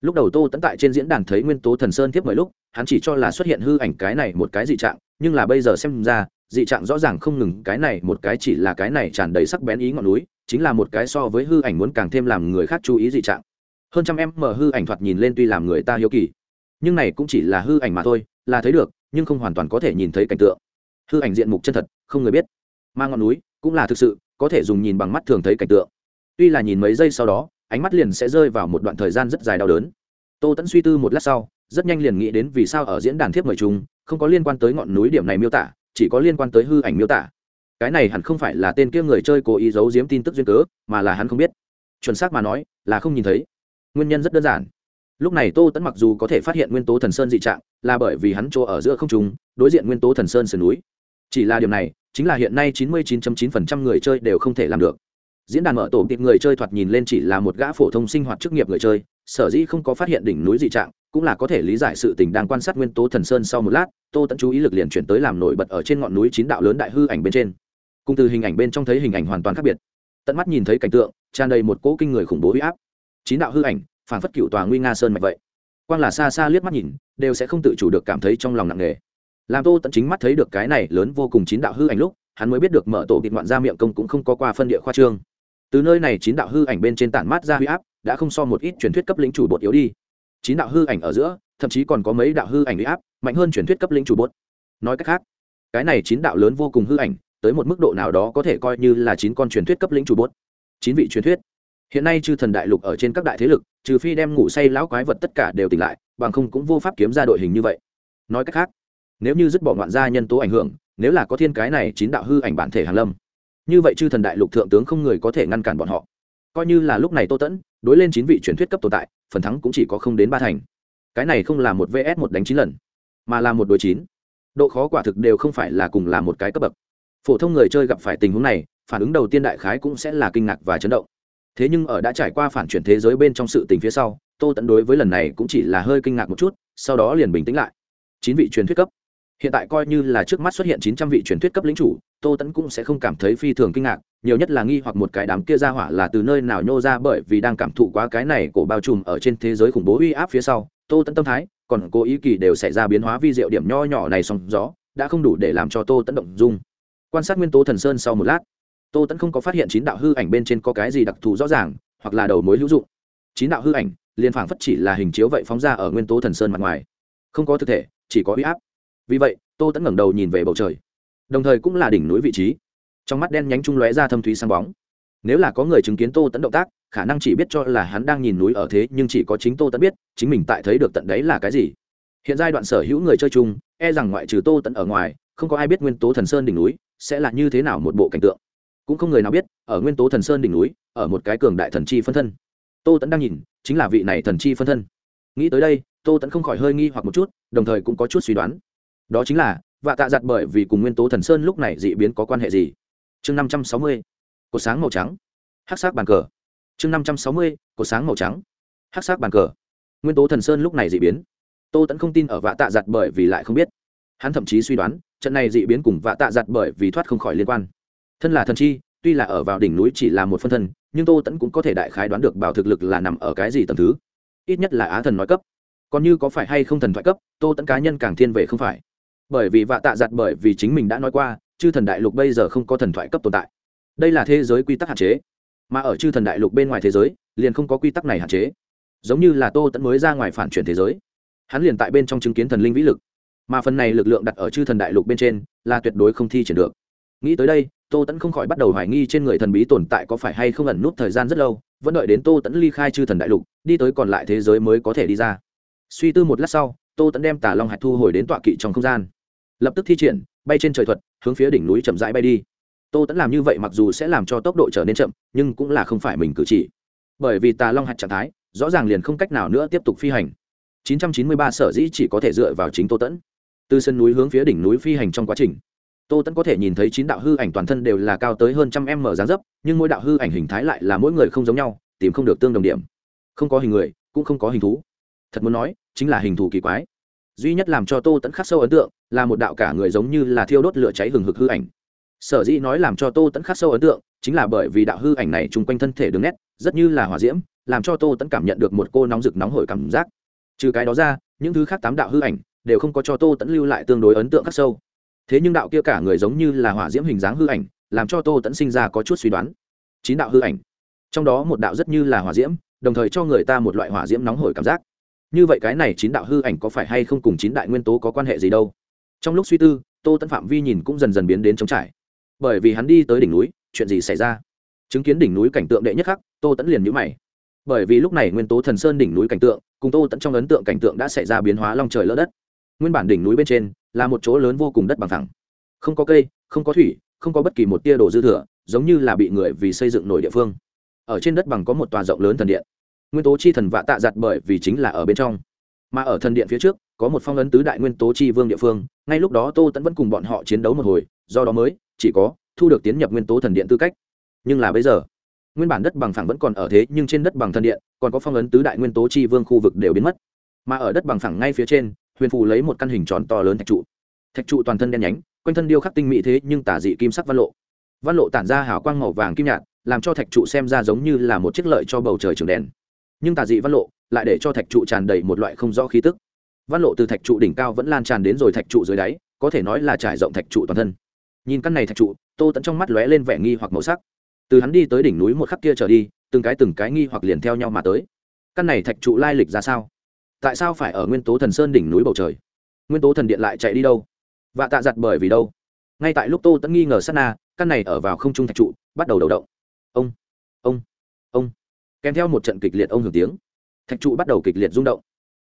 lúc đầu tô tẫn tại trên diễn đàn thấy nguyên tố thần sơn tiếp mọi lúc, hắn chỉ cho là xuất hiện hư ảnh cái này một cái dị trạng, nhưng là bây giờ xem ra, dị trạng rõ ràng không ngừng, cái này một cái chỉ là cái này tràn đầy sắc bén ý ngọn núi, chính là một cái so với hư ảnh muốn càng thêm làm người khác chú ý dị trạng. Hơn trăm em mở hư ảnh thoạt nhìn lên tuy làm người ta hiếu kỳ, nhưng này cũng chỉ là hư ảnh mà thôi, là thấy được, nhưng không hoàn toàn có thể nhìn thấy cảnh tượng. Hư ảnh diện mục chân thật, không người biết. Mà ngọn núi cũng là thực sự, có thể dùng nhìn bằng mắt thường thấy cảnh tượng. Tuy là nhìn mấy giây sau đó ánh mắt liền sẽ rơi vào một đoạn thời gian rất dài đau đớn. Tô tẫn suy tư một lát sau, rất nhanh liền nghĩ đến vì sao ở diễn đàn thiếp mời chúng không có liên quan tới ngọn núi điểm này miêu tả, chỉ có liên quan tới hư ảnh miêu tả. Cái này hẳn không phải là tên kia người chơi cố ý giấu giếm tin tức duyên cớ, mà là hắn không biết. Chuẩn xác mà nói, là không nhìn thấy. Nguyên nhân rất đơn giản. Lúc này tô tẫn mặc dù có thể phát hiện nguyên tố thần sơn dị trạng, là bởi vì hắn chỗ ở giữa không trùng đối diện nguyên tố thần sơn sườn núi. Chỉ là điều này, chính là hiện nay 99.9% người chơi đều không thể làm được diễn đàn mở tổ tiệp người chơi thoạt nhìn lên chỉ là một gã phổ thông sinh hoạt chức nghiệp người chơi, sở dĩ không có phát hiện đỉnh núi dị trạng, cũng là có thể lý giải sự tình đang quan sát nguyên tố thần sơn sau một lát, tô tẫn chú ý lực liền chuyển tới làm nổi bật ở trên ngọn núi chín đạo lớn đại hư ảnh bên trên. Cùng từ hình ảnh bên trong thấy hình ảnh hoàn toàn khác biệt. Tận mắt nhìn thấy cảnh tượng, tràn đầy một cỗ kinh người khủng bố huy áp. Chín đạo hư ảnh, phản phất cựu tòa nguy nga sơn mạch vậy. Quang là xa xa liếc mắt nhìn, đều sẽ không tự chủ được cảm thấy trong lòng nặng nề. Làm tô tận chính mắt thấy được cái này lớn vô cùng chín đạo hư ảnh lúc, hắn mới biết được mở tổ kịch ngoạn ra miệng công cũng không có qua phân địa khoa trương từ nơi này chín đạo hư ảnh bên trên tản mát ra huy áp, đã không so một ít truyền thuyết cấp lĩnh chủ bột yếu đi. Chín đạo hư ảnh ở giữa, thậm chí còn có mấy đạo hư ảnh huy áp, mạnh hơn truyền thuyết cấp lĩnh chủ bột. Nói cách khác, cái này chín đạo lớn vô cùng hư ảnh, tới một mức độ nào đó có thể coi như là chín con truyền thuyết cấp lĩnh chủ bột. Chín vị truyền thuyết. Hiện nay chư thần đại lục ở trên các đại thế lực, trừ phi đem ngủ say lão quái vật tất cả đều tỉnh lại, bằng không cũng vô pháp kiếm ra đội hình như vậy. Nói cách khác, nếu như dứt bỏ ngoạn gia nhân tố ảnh hưởng, nếu là có thiên cái này chín đạo hư ảnh bản thể hàn lâm như vậy chư thần đại lục thượng tướng không người có thể ngăn cản bọn họ. Coi như là lúc này tô tẫn, đối lên chín vị truyền thuyết cấp tồn tại, phần thắng cũng chỉ có không đến ba thành. Cái này không là một vs một đánh chín lần, mà là một đối chín. Độ khó quả thực đều không phải là cùng là một cái cấp bậc. Phổ thông người chơi gặp phải tình huống này, phản ứng đầu tiên đại khái cũng sẽ là kinh ngạc và chấn động. Thế nhưng ở đã trải qua phản chuyển thế giới bên trong sự tình phía sau, tô tẫn đối với lần này cũng chỉ là hơi kinh ngạc một chút, sau đó liền bình tĩnh lại. Chín vị truyền thuyết cấp hiện tại coi như là trước mắt xuất hiện chín trăm vị truyền thuyết cấp lĩnh chủ, tô tẫn cũng sẽ không cảm thấy phi thường kinh ngạc, nhiều nhất là nghi hoặc một cái đám kia ra hỏa là từ nơi nào nhô ra bởi vì đang cảm thụ quá cái này cổ bao trùm ở trên thế giới khủng bố uy áp phía sau. Tô tẫn tâm thái, còn cố ý kỳ đều xảy ra biến hóa vi diệu điểm nho nhỏ này song gió, đã không đủ để làm cho tô tẫn động dung. Quan sát nguyên tố thần sơn sau một lát, tô tẫn không có phát hiện chín đạo hư ảnh bên trên có cái gì đặc thù rõ ràng, hoặc là đầu mối hữu dụng. Chín đạo hư ảnh liên phảng phất chỉ là hình chiếu vậy phóng ra ở nguyên tố thần sơn mặt ngoài. Không có thực thể, chỉ có uy áp vì vậy, tô tẫn ngẩng đầu nhìn về bầu trời. Đồng thời cũng là đỉnh núi vị trí. Trong mắt đen nhánh trung lóe ra thâm thúy sáng bóng. Nếu là có người chứng kiến tô tẫn động tác, khả năng chỉ biết cho là hắn đang nhìn núi ở thế, nhưng chỉ có chính tô tẫn biết, chính mình tại thấy được tận đấy là cái gì. Hiện giai đoạn sở hữu người chơi chung e rằng ngoại trừ tô tẫn ở ngoài, không có ai biết nguyên tố thần sơn đỉnh núi sẽ là như thế nào một bộ cảnh tượng. Cũng không người nào biết, ở nguyên tố thần sơn đỉnh núi, ở một cái cường đại thần chi phân thân. Tô tẫn đang nhìn, chính là vị này thần chi phân thân. Nghĩ tới đây, tô tẫn không khỏi hơi nghi hoặc một chút, đồng thời cũng có chút suy đoán đó chính là, vạ tạ giặt bởi vì cùng nguyên tố thần sơn lúc này dị biến có quan hệ gì? Chương năm trăm sáu mươi, cột sáng màu trắng. Hát sắc bàn cờ. Chương năm trăm sáu mươi, cột sáng màu trắng. Hát sắc bàn cờ. Nguyên tố thần sơn lúc này dị biến. Tô tẫn không tin ở vạ tạ giặt bởi vì lại không biết. Hắn thậm chí suy đoán, trận này dị biến cùng vạ tạ giặt bởi vì thoát không khỏi liên quan. Thân là thần chi, tuy là ở vào đỉnh núi chỉ là một phân thân, nhưng tô tẫn cũng có thể đại khái đoán được bảo thực lực là nằm ở cái gì tầm thứ. Ít nhất là á thần nói cấp. Còn như có phải hay không thần thoại cấp, tô tẫn cá nhân càng thiên về không phải bởi vì vạ tạ giặt bởi vì chính mình đã nói qua, chư thần đại lục bây giờ không có thần thoại cấp tồn tại. Đây là thế giới quy tắc hạn chế. Mà ở chư thần đại lục bên ngoài thế giới, liền không có quy tắc này hạn chế. Giống như là tô tẫn mới ra ngoài phản chuyển thế giới. Hắn liền tại bên trong chứng kiến thần linh vĩ lực. Mà phần này lực lượng đặt ở chư thần đại lục bên trên, là tuyệt đối không thi triển được. Nghĩ tới đây, tô tẫn không khỏi bắt đầu hoài nghi trên người thần bí tồn tại có phải hay không ẩn nút thời gian rất lâu, vẫn đợi đến tô tẫn ly khai chư thần đại lục, đi tới còn lại thế giới mới có thể đi ra. Suy tư một lát sau, tô tẫn đem tả long hạch thu hồi đến tọa kỵ trong không gian lập tức thi triển, bay trên trời thuật, hướng phía đỉnh núi chậm rãi bay đi. Tô tẫn làm như vậy mặc dù sẽ làm cho tốc độ trở nên chậm, nhưng cũng là không phải mình cử chỉ. Bởi vì tà long hạt trạng thái, rõ ràng liền không cách nào nữa tiếp tục phi hành. 993 sở dĩ chỉ có thể dựa vào chính tô tẫn từ sân núi hướng phía đỉnh núi phi hành trong quá trình, tô tẫn có thể nhìn thấy chín đạo hư ảnh toàn thân đều là cao tới hơn trăm em mở dáng dấp, nhưng mỗi đạo hư ảnh hình thái lại là mỗi người không giống nhau, tìm không được tương đồng điểm. Không có hình người, cũng không có hình thú. Thật muốn nói, chính là hình thù kỳ quái duy nhất làm cho tô tẫn khắc sâu ấn tượng là một đạo cả người giống như là thiêu đốt lửa cháy hừng hực hư ảnh. Sở dĩ nói làm cho tô tẫn khắc sâu ấn tượng chính là bởi vì đạo hư ảnh này chung quanh thân thể đường nét, rất như là hỏa diễm, làm cho tô tẫn cảm nhận được một cô nóng rực nóng hổi cảm giác. Trừ cái đó ra, những thứ khác tám đạo hư ảnh đều không có cho tô tẫn lưu lại tương đối ấn tượng khắc sâu. Thế nhưng đạo kia cả người giống như là hỏa diễm hình dáng hư ảnh, làm cho tô tẫn sinh ra có chút suy đoán. Chín đạo hư ảnh, trong đó một đạo rất như là hỏa diễm, đồng thời cho người ta một loại hỏa diễm nóng hổi cảm giác như vậy cái này chín đạo hư ảnh có phải hay không cùng chín đại nguyên tố có quan hệ gì đâu? Trong lúc suy tư, tô tẫn phạm vi nhìn cũng dần dần biến đến trống trải. Bởi vì hắn đi tới đỉnh núi, chuyện gì xảy ra? Chứng kiến đỉnh núi cảnh tượng đệ nhất khắc, tô tẫn liền nhữ mày. Bởi vì lúc này nguyên tố thần sơn đỉnh núi cảnh tượng, cùng tô tẫn trong ấn tượng cảnh tượng đã xảy ra biến hóa long trời lỡ đất. Nguyên bản đỉnh núi bên trên là một chỗ lớn vô cùng đất bằng thẳng. Không có cây, không có thủy, không có bất kỳ một tia đồ dư thừa, giống như là bị người vì xây dựng nổi địa phương. Ở trên đất bằng có một tòa rộng lớn thần điện nguyên tố chi thần vạ tạ giặt bởi vì chính là ở bên trong. Mà ở thần điện phía trước, có một phong ấn tứ đại nguyên tố chi vương địa phương, ngay lúc đó tô tẫn vẫn cùng bọn họ chiến đấu một hồi, do đó mới, chỉ có, thu được tiến nhập nguyên tố thần điện tư cách. Nhưng là bây giờ, nguyên bản đất bằng phẳng vẫn còn ở thế, nhưng trên đất bằng thần điện, còn có phong ấn tứ đại nguyên tố chi vương khu vực đều biến mất. Mà ở đất bằng phẳng ngay phía trên, huyền phù lấy một căn hình tròn to lớn thạch trụ. Thạch trụ toàn thân đen nhánh, quanh thân điêu khắc tinh mỹ thế, nhưng tả dị kim sắc văn lộ. Văn lộ tản ra hào quang màu vàng kim nhạt, làm cho thạch trụ xem ra giống như là một chiếc lợi cho bầu trời trường đèn nhưng tà dị văn lộ lại để cho thạch trụ tràn đầy một loại không rõ khí tức. Văn lộ từ thạch trụ đỉnh cao vẫn lan tràn đến rồi thạch trụ dưới đáy, có thể nói là trải rộng thạch trụ toàn thân. Nhìn căn này thạch trụ, tô tẫn trong mắt lóe lên vẻ nghi hoặc màu sắc. Từ hắn đi tới đỉnh núi một khắc kia trở đi, từng cái từng cái nghi hoặc liền theo nhau mà tới. Căn này thạch trụ lai lịch ra sao? Tại sao phải ở nguyên tố thần sơn đỉnh núi bầu trời? Nguyên tố thần điện lại chạy đi đâu? Và tạ giặt bởi vì đâu? Ngay tại lúc tô tẫn nghi ngờ sát na, căn này ở vào không trung thạch trụ, bắt đầu đầu động. Ông ông ông kèm theo một trận kịch liệt ông hưởng tiếng. Thạch trụ bắt đầu kịch liệt rung động.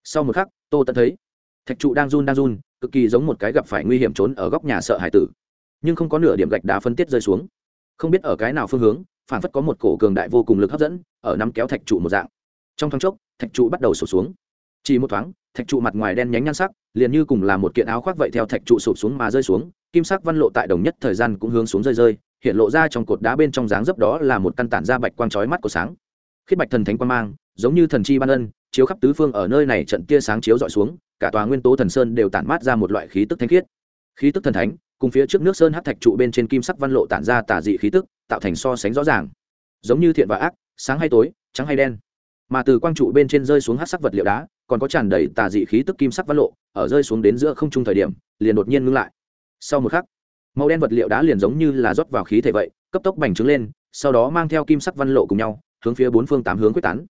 Sau một khắc, tô tẫn thấy, thạch trụ đang run đang run, cực kỳ giống một cái gặp phải nguy hiểm trốn ở góc nhà sợ hải tử. Nhưng không có nửa điểm gạch đá phân tiết rơi xuống. Không biết ở cái nào phương hướng phản phất có một cổ cường đại vô cùng lực hấp dẫn, ở nắm kéo thạch trụ một dạng. Trong thoáng chốc, thạch trụ bắt đầu sụp xuống. Chỉ một thoáng, thạch trụ mặt ngoài đen nhánh nhan sắc, liền như cùng là một kiện áo khoác vậy theo thạch trụ sụp xuống mà rơi xuống, kim sắc văn lộ tại đồng nhất thời gian cũng hướng xuống rơi rơi, hiện lộ ra trong cột đá bên trong dáng dấp đó là một căn tản da bạch quang chói mắt của sáng khiết bạch thần thánh quang mang, giống như thần chi ban ân, chiếu khắp tứ phương ở nơi này trận tia sáng chiếu dọi xuống, cả tòa nguyên tố thần sơn đều tản mát ra một loại khí tức thanh khiết. Khí tức thần thánh, cùng phía trước nước sơn hát thạch trụ bên trên kim sắc văn lộ tản ra tả dị khí tức, tạo thành so sánh rõ ràng. Giống như thiện và ác, sáng hay tối, trắng hay đen. Mà từ quang trụ bên trên rơi xuống hát sắc vật liệu đá, còn có tràn đầy tà dị khí tức kim sắc văn lộ, ở rơi xuống đến giữa không trung thời điểm, liền đột nhiên ngưng lại. Sau một khắc, màu đen vật liệu đá liền giống như là rót vào khí thể vậy, cấp tốc bành trướng lên, sau đó mang theo kim sắc văn lộ cùng nhau hướng phía bốn phương tám hướng quyết tán.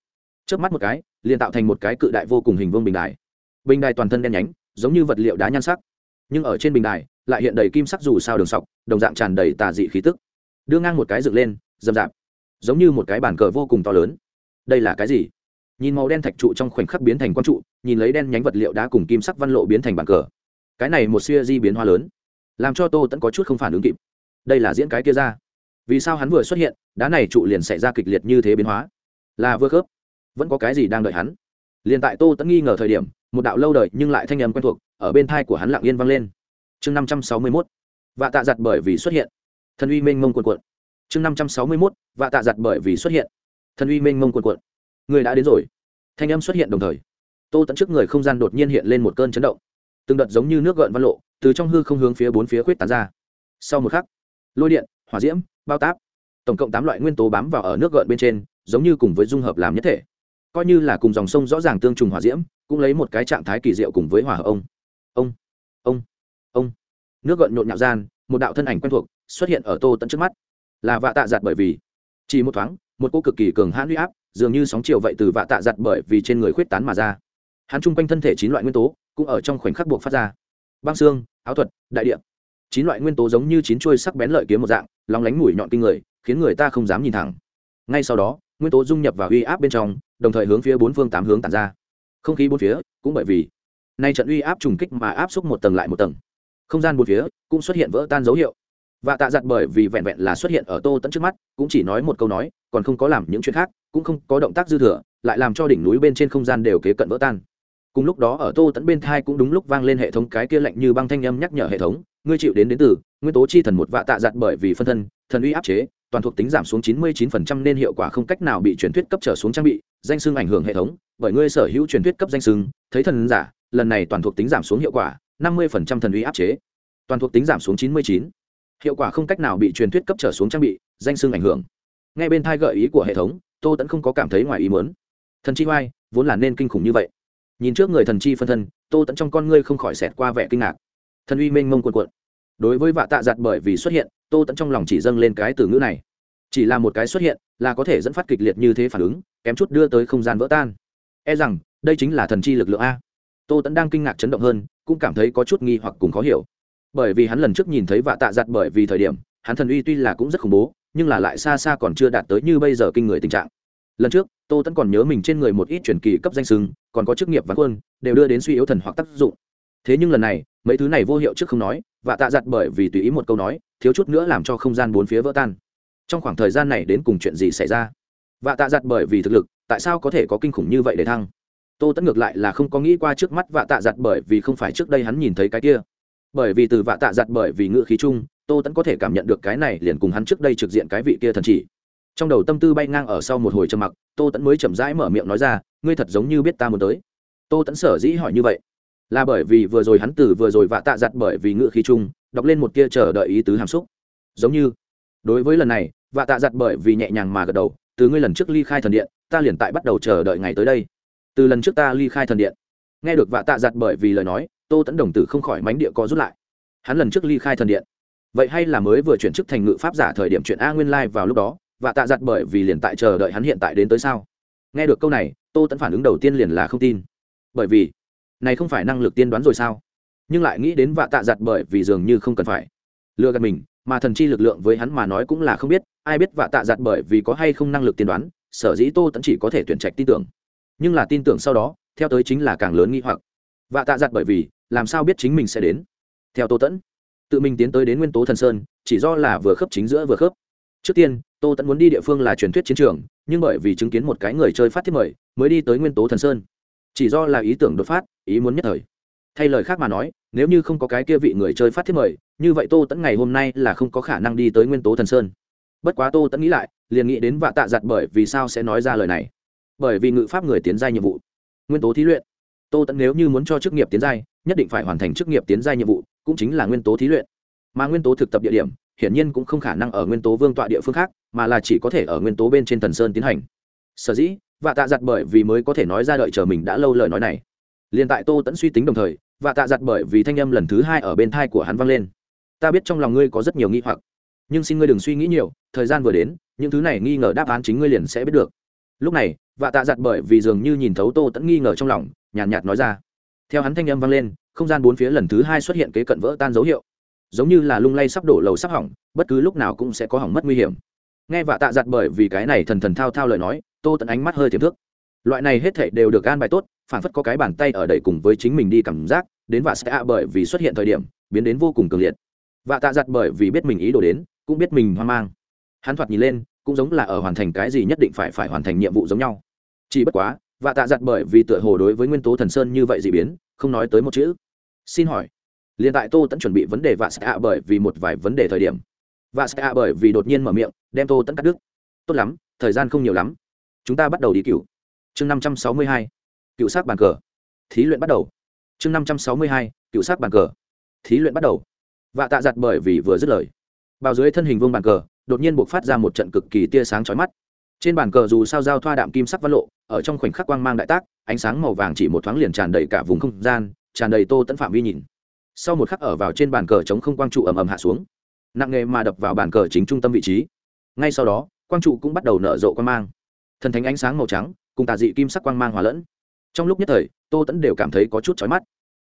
Trước mắt một cái, liền tạo thành một cái cự đại vô cùng hình vương bình đài. Bình đài toàn thân đen nhánh, giống như vật liệu đá nhan sắc. Nhưng ở trên bình đài, lại hiện đầy kim sắc dù sao đường sọc, đồng dạng tràn đầy tà dị khí tức. Đưa ngang một cái dựng lên dầm dạp giống như một cái bàn cờ vô cùng to lớn. Đây là cái gì? Nhìn màu đen thạch trụ trong khoảnh khắc biến thành quang trụ, nhìn lấy đen nhánh vật liệu đá cùng kim sắc văn lộ biến thành bàn cờ. Cái này một siêu di biến hoa lớn, làm cho tô tẫn có chút không phản ứng kịp. Đây là diễn cái kia ra vì sao hắn vừa xuất hiện, đá này trụ liền xảy ra kịch liệt như thế biến hóa? Là vừa khớp. Vẫn có cái gì đang đợi hắn? Liền tại tô tẫn nghi ngờ thời điểm, một đạo lâu đời nhưng lại thanh âm quen thuộc ở bên thai của hắn lặng yên vang lên. Chương năm trăm sáu mươi mốt và tạ giặt bởi vì xuất hiện. Thần uy mênh mông quần quận chương năm trăm sáu mươi mốt và tạ giặt bởi vì xuất hiện. Thần uy mênh mông quần quận người đã đến rồi. Thanh âm xuất hiện đồng thời. Tô tẫn trước người không gian đột nhiên hiện lên một cơn chấn động. Từng đợt giống như nước gợn văn lộ, từ trong hư không hướng phía bốn phía khuyết tán ra. Sau một khắc, lôi điện hỏa diễm, bao táp. Tổng cộng tám loại nguyên tố bám vào ở nước gợn bên trên, giống như cùng với dung hợp làm nhất thể. Coi như là cùng dòng sông rõ ràng tương trùng hỏa diễm, cũng lấy một cái trạng thái kỳ diệu cùng với hỏa hợp ông ông ông. Ông nước gợn nhộn nhạo gian, một đạo thân ảnh quen thuộc xuất hiện ở tô tận trước mắt. Là vạ tạ giặt bởi vì, chỉ một thoáng, một cô cực kỳ cường hãn huy áp, dường như sóng chiều vậy từ vạ tạ giặt bởi vì trên người khuyết tán mà ra. Hắn chung quanh thân thể chín loại nguyên tố, cũng ở trong khoảnh khắc buộc phát ra. Băng xương, áo thuật, đại địa chín loại nguyên tố giống như chín chuôi sắc bén lợi kiếm một dạng lóng lánh mũi nhọn kinh người, khiến người ta không dám nhìn thẳng. Ngay sau đó, nguyên tố dung nhập vào uy áp bên trong, đồng thời hướng phía bốn phương tám hướng tàn ra. Không khí bốn phía, cũng bởi vì nay trận uy áp trùng kích mà áp xúc một tầng lại một tầng. Không gian bốn phía, cũng xuất hiện vỡ tan dấu hiệu. Và tạ giặt bởi vì vẹn vẹn là xuất hiện ở tô tẫn trước mắt, cũng chỉ nói một câu nói, còn không có làm những chuyện khác, cũng không có động tác dư thừa, lại làm cho đỉnh núi bên trên không gian đều kế cận vỡ tan cùng lúc đó ở tô tẫn bên thai cũng đúng lúc vang lên hệ thống cái kia lạnh như băng thanh âm nhắc nhở hệ thống, ngươi chịu đến đến từ, nguyên tố chi thần một vạ tạ giặt bởi vì phân thân, thần uy áp chế, toàn thuộc tính giảm xuống 99% nên hiệu quả không cách nào bị truyền thuyết cấp trở xuống trang bị, danh xưng ảnh hưởng hệ thống, bởi ngươi sở hữu truyền thuyết cấp danh xưng, thấy thần giả, lần này toàn thuộc tính giảm xuống hiệu quả 50% thần uy áp chế. Toàn thuộc tính giảm xuống 99. hiệu quả không cách nào bị truyền thuyết cấp trở xuống trang bị, danh xưng ảnh hưởng. Ngay bên thai gợi ý của hệ thống, tô tẫn không có cảm thấy ngoài ý muốn. Thần chi oai, vốn là nên kinh khủng như vậy nhìn trước người thần chi phân thân, tô tẫn trong con ngươi không khỏi xẹt qua vẻ kinh ngạc. Thần uy mênh mông cuộn cuộn. Đối với vạ tạ giặt bởi vì xuất hiện, tô tẫn trong lòng chỉ dâng lên cái từ ngữ này. Chỉ là một cái xuất hiện, là có thể dẫn phát kịch liệt như thế phản ứng, kém chút đưa tới không gian vỡ tan. E rằng, đây chính là thần chi lực lượng a. Tô tẫn đang kinh ngạc chấn động hơn, cũng cảm thấy có chút nghi hoặc cùng khó hiểu. Bởi vì hắn lần trước nhìn thấy vạ tạ giặt bởi vì thời điểm, hắn thần uy tuy là cũng rất khủng bố, nhưng là lại xa xa còn chưa đạt tới như bây giờ kinh người tình trạng lần trước, tô tẫn còn nhớ mình trên người một ít truyền kỳ cấp danh sừng còn có chức nghiệp ván quân, đều đưa đến suy yếu thần hoặc tác dụng. Thế nhưng lần này, mấy thứ này vô hiệu trước không nói, và tạ giặt bởi vì tùy ý một câu nói, thiếu chút nữa làm cho không gian bốn phía vỡ tan. Trong khoảng thời gian này đến cùng chuyện gì xảy ra? Và tạ giặt bởi vì thực lực, tại sao có thể có kinh khủng như vậy để thăng? Tô tẫn ngược lại là không có nghĩ qua trước mắt vạ tạ giặt bởi vì không phải trước đây hắn nhìn thấy cái kia. Bởi vì từ vạ tạ giặt bởi vì ngự khí chung, tô tẫn có thể cảm nhận được cái này liền cùng hắn trước đây trực diện cái vị kia thần chỉ trong đầu tâm tư bay ngang ở sau một hồi trầm mặc, tô tẫn mới chậm rãi mở miệng nói ra, ngươi thật giống như biết ta muốn tới. Tô tẫn sở dĩ hỏi như vậy, là bởi vì vừa rồi hắn từ vừa rồi vạ tạ giặt bởi vì ngựa khí chung, đọc lên một kia chờ đợi ý tứ hàm xúc. Giống như, đối với lần này, vạ tạ giặt bởi vì nhẹ nhàng mà gật đầu, từ ngươi lần trước ly khai thần điện, ta liền tại bắt đầu chờ đợi ngày tới đây. Từ lần trước ta ly khai thần điện. Nghe được vạ tạ giặt bởi vì lời nói, tô tẫn đồng tử không khỏi mánh địa có rút lại. Hắn lần trước ly khai thần điện, vậy hay là mới vừa chuyển chức thành ngự pháp giả thời điểm chuyện a nguyên lai、like、vào lúc đó? Và tạ giặt bởi vì liền tại chờ đợi hắn hiện tại đến tới sao? Nghe được câu này, tô tẫn phản ứng đầu tiên liền là không tin. Bởi vì, này không phải năng lực tiên đoán rồi sao? Nhưng lại nghĩ đến vạ tạ giặt bởi vì dường như không cần phải. Lừa gạt mình, mà thần chi lực lượng với hắn mà nói cũng là không biết, ai biết vạ tạ giặt bởi vì có hay không năng lực tiên đoán, sở dĩ tô tẫn chỉ có thể tuyển trạch tin tưởng. Nhưng là tin tưởng sau đó, theo tới chính là càng lớn nghi hoặc. Vạ tạ giặt bởi vì, làm sao biết chính mình sẽ đến? Theo tô tẫn tự mình tiến tới đến nguyên tố thần sơn, chỉ do là vừa khớp chính giữa vừa khớp trước tiên, tô tẫn muốn đi địa phương là truyền thuyết chiến trường, nhưng bởi vì chứng kiến một cái người chơi phát thiết mời, mới đi tới nguyên tố thần sơn. Chỉ do là ý tưởng đột phát, ý muốn nhất thời. Thay lời khác mà nói, nếu như không có cái kia vị người chơi phát thiết mời, như vậy tô tẫn ngày hôm nay là không có khả năng đi tới nguyên tố thần sơn. Bất quá tô tẫn nghĩ lại, liền nghĩ đến vạ tạ giặt bởi vì sao sẽ nói ra lời này. Bởi vì ngự pháp người tiến gia nhiệm vụ. Nguyên tố thí luyện. Tô tẫn nếu như muốn cho chức nghiệp tiến giai, nhất định phải hoàn thành chức nghiệp tiến giai nhiệm vụ, cũng chính là nguyên tố thí luyện. Mà nguyên tố thực tập địa điểm hiển nhiên cũng không khả năng ở nguyên tố vương tọa địa phương khác mà là chỉ có thể ở nguyên tố bên trên thần sơn tiến hành. Sở dĩ và tạ giặt bởi vì mới có thể nói ra đợi chờ mình đã lâu lời nói này. Liền tại tô tẫn suy tính đồng thời và tạ giặt bởi vì thanh âm lần thứ hai ở bên thai của hắn vang lên. Ta biết trong lòng ngươi có rất nhiều nghi hoặc nhưng xin ngươi đừng suy nghĩ nhiều thời gian vừa đến những thứ này nghi ngờ đáp án chính ngươi liền sẽ biết được. Lúc này và tạ giặt bởi vì dường như nhìn thấu tô tẫn nghi ngờ trong lòng nhàn nhạt, nhạt nói ra. Theo hắn thanh âm vang lên không gian bốn phía lần thứ hai xuất hiện kế cận vỡ tan dấu hiệu giống như là lung lay sắp đổ lầu sắp hỏng, bất cứ lúc nào cũng sẽ có hỏng mất nguy hiểm. Nghe vạ tạ giặt bởi vì cái này thần thần thao thao lời nói, tô tận ánh mắt hơi tiềm thức. Loại này hết thảy đều được gan bài tốt, phản phất có cái bàn tay ở đầy cùng với chính mình đi cảm giác, đến vạ sẽ bởi vì xuất hiện thời điểm, biến đến vô cùng cường liệt. Vạ tạ giặt bởi vì biết mình ý đồ đến, cũng biết mình hoang mang. Hắn thoạt nhìn lên, cũng giống là ở hoàn thành cái gì nhất định phải phải hoàn thành nhiệm vụ giống nhau. Chỉ bất quá, vạ tạ giặt bởi vì tựa hồ đối với nguyên tố thần sơn như vậy dị biến, không nói tới một chữ. Xin hỏi liền tại tô tẫn chuẩn bị vấn đề và sẽ ạ bởi vì một vài vấn đề thời điểm. Và sẽ ạ bởi vì đột nhiên mở miệng, đem tô tẫn cắt đứt. Tốt lắm, thời gian không nhiều lắm. Chúng ta bắt đầu đi cựu. Chương năm trăm sáu mươi hai, cựu sát bàn cờ. Thí luyện bắt đầu. Chương năm trăm sáu mươi hai, cựu sát bàn cờ. Thí luyện bắt đầu. Và tạ giặt bởi vì vừa dứt lời. Bao dưới thân hình vương bàn cờ, đột nhiên buộc phát ra một trận cực kỳ tia sáng chói mắt. Trên bàn cờ dù sao giao thoa đạm kim sắc văn lộ, ở trong khoảnh khắc quang mang đại tác, ánh sáng màu vàng chỉ một thoáng liền tràn đầy cả vùng không gian, tràn đầy tô tẫn phạm vi nhìn sau một khắc ở vào trên bàn cờ chống không quang trụ ầm ầm hạ xuống. Nặng nghề mà đập vào bàn cờ chính trung tâm vị trí. Ngay sau đó, quang trụ cũng bắt đầu nở rộ quang mang. Thần thánh ánh sáng màu trắng, cùng tà dị kim sắc quang mang hòa lẫn. Trong lúc nhất thời, tô tẫn đều cảm thấy có chút chói mắt.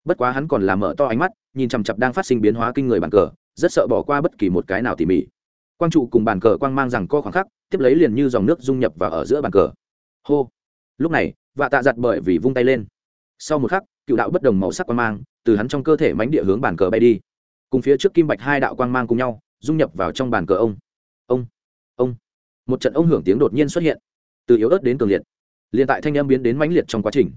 Bất quá hắn còn làm mở to ánh mắt, nhìn chằm chặp đang phát sinh biến hóa kinh người bàn cờ, rất sợ bỏ qua bất kỳ một cái nào tỉ mỉ. Quang trụ cùng bàn cờ quang mang rằng co khoảng khắc, tiếp lấy liền như dòng nước dung nhập vào ở giữa bàn cờ. Hô! Lúc này, vạ tạ giặt bởi vì vung tay lên. Sau một khắc, cựu đạo bất đồng màu sắc quang mang từ hắn trong cơ thể mánh địa hướng bàn cờ bay đi. Cùng phía trước kim bạch hai đạo quang mang cùng nhau, dung nhập vào trong bàn cờ ông. Ông ông. Một trận ông hưởng tiếng đột nhiên xuất hiện. Từ yếu ớt đến cường liệt. Liền tại thanh âm biến đến mãnh liệt trong quá trình.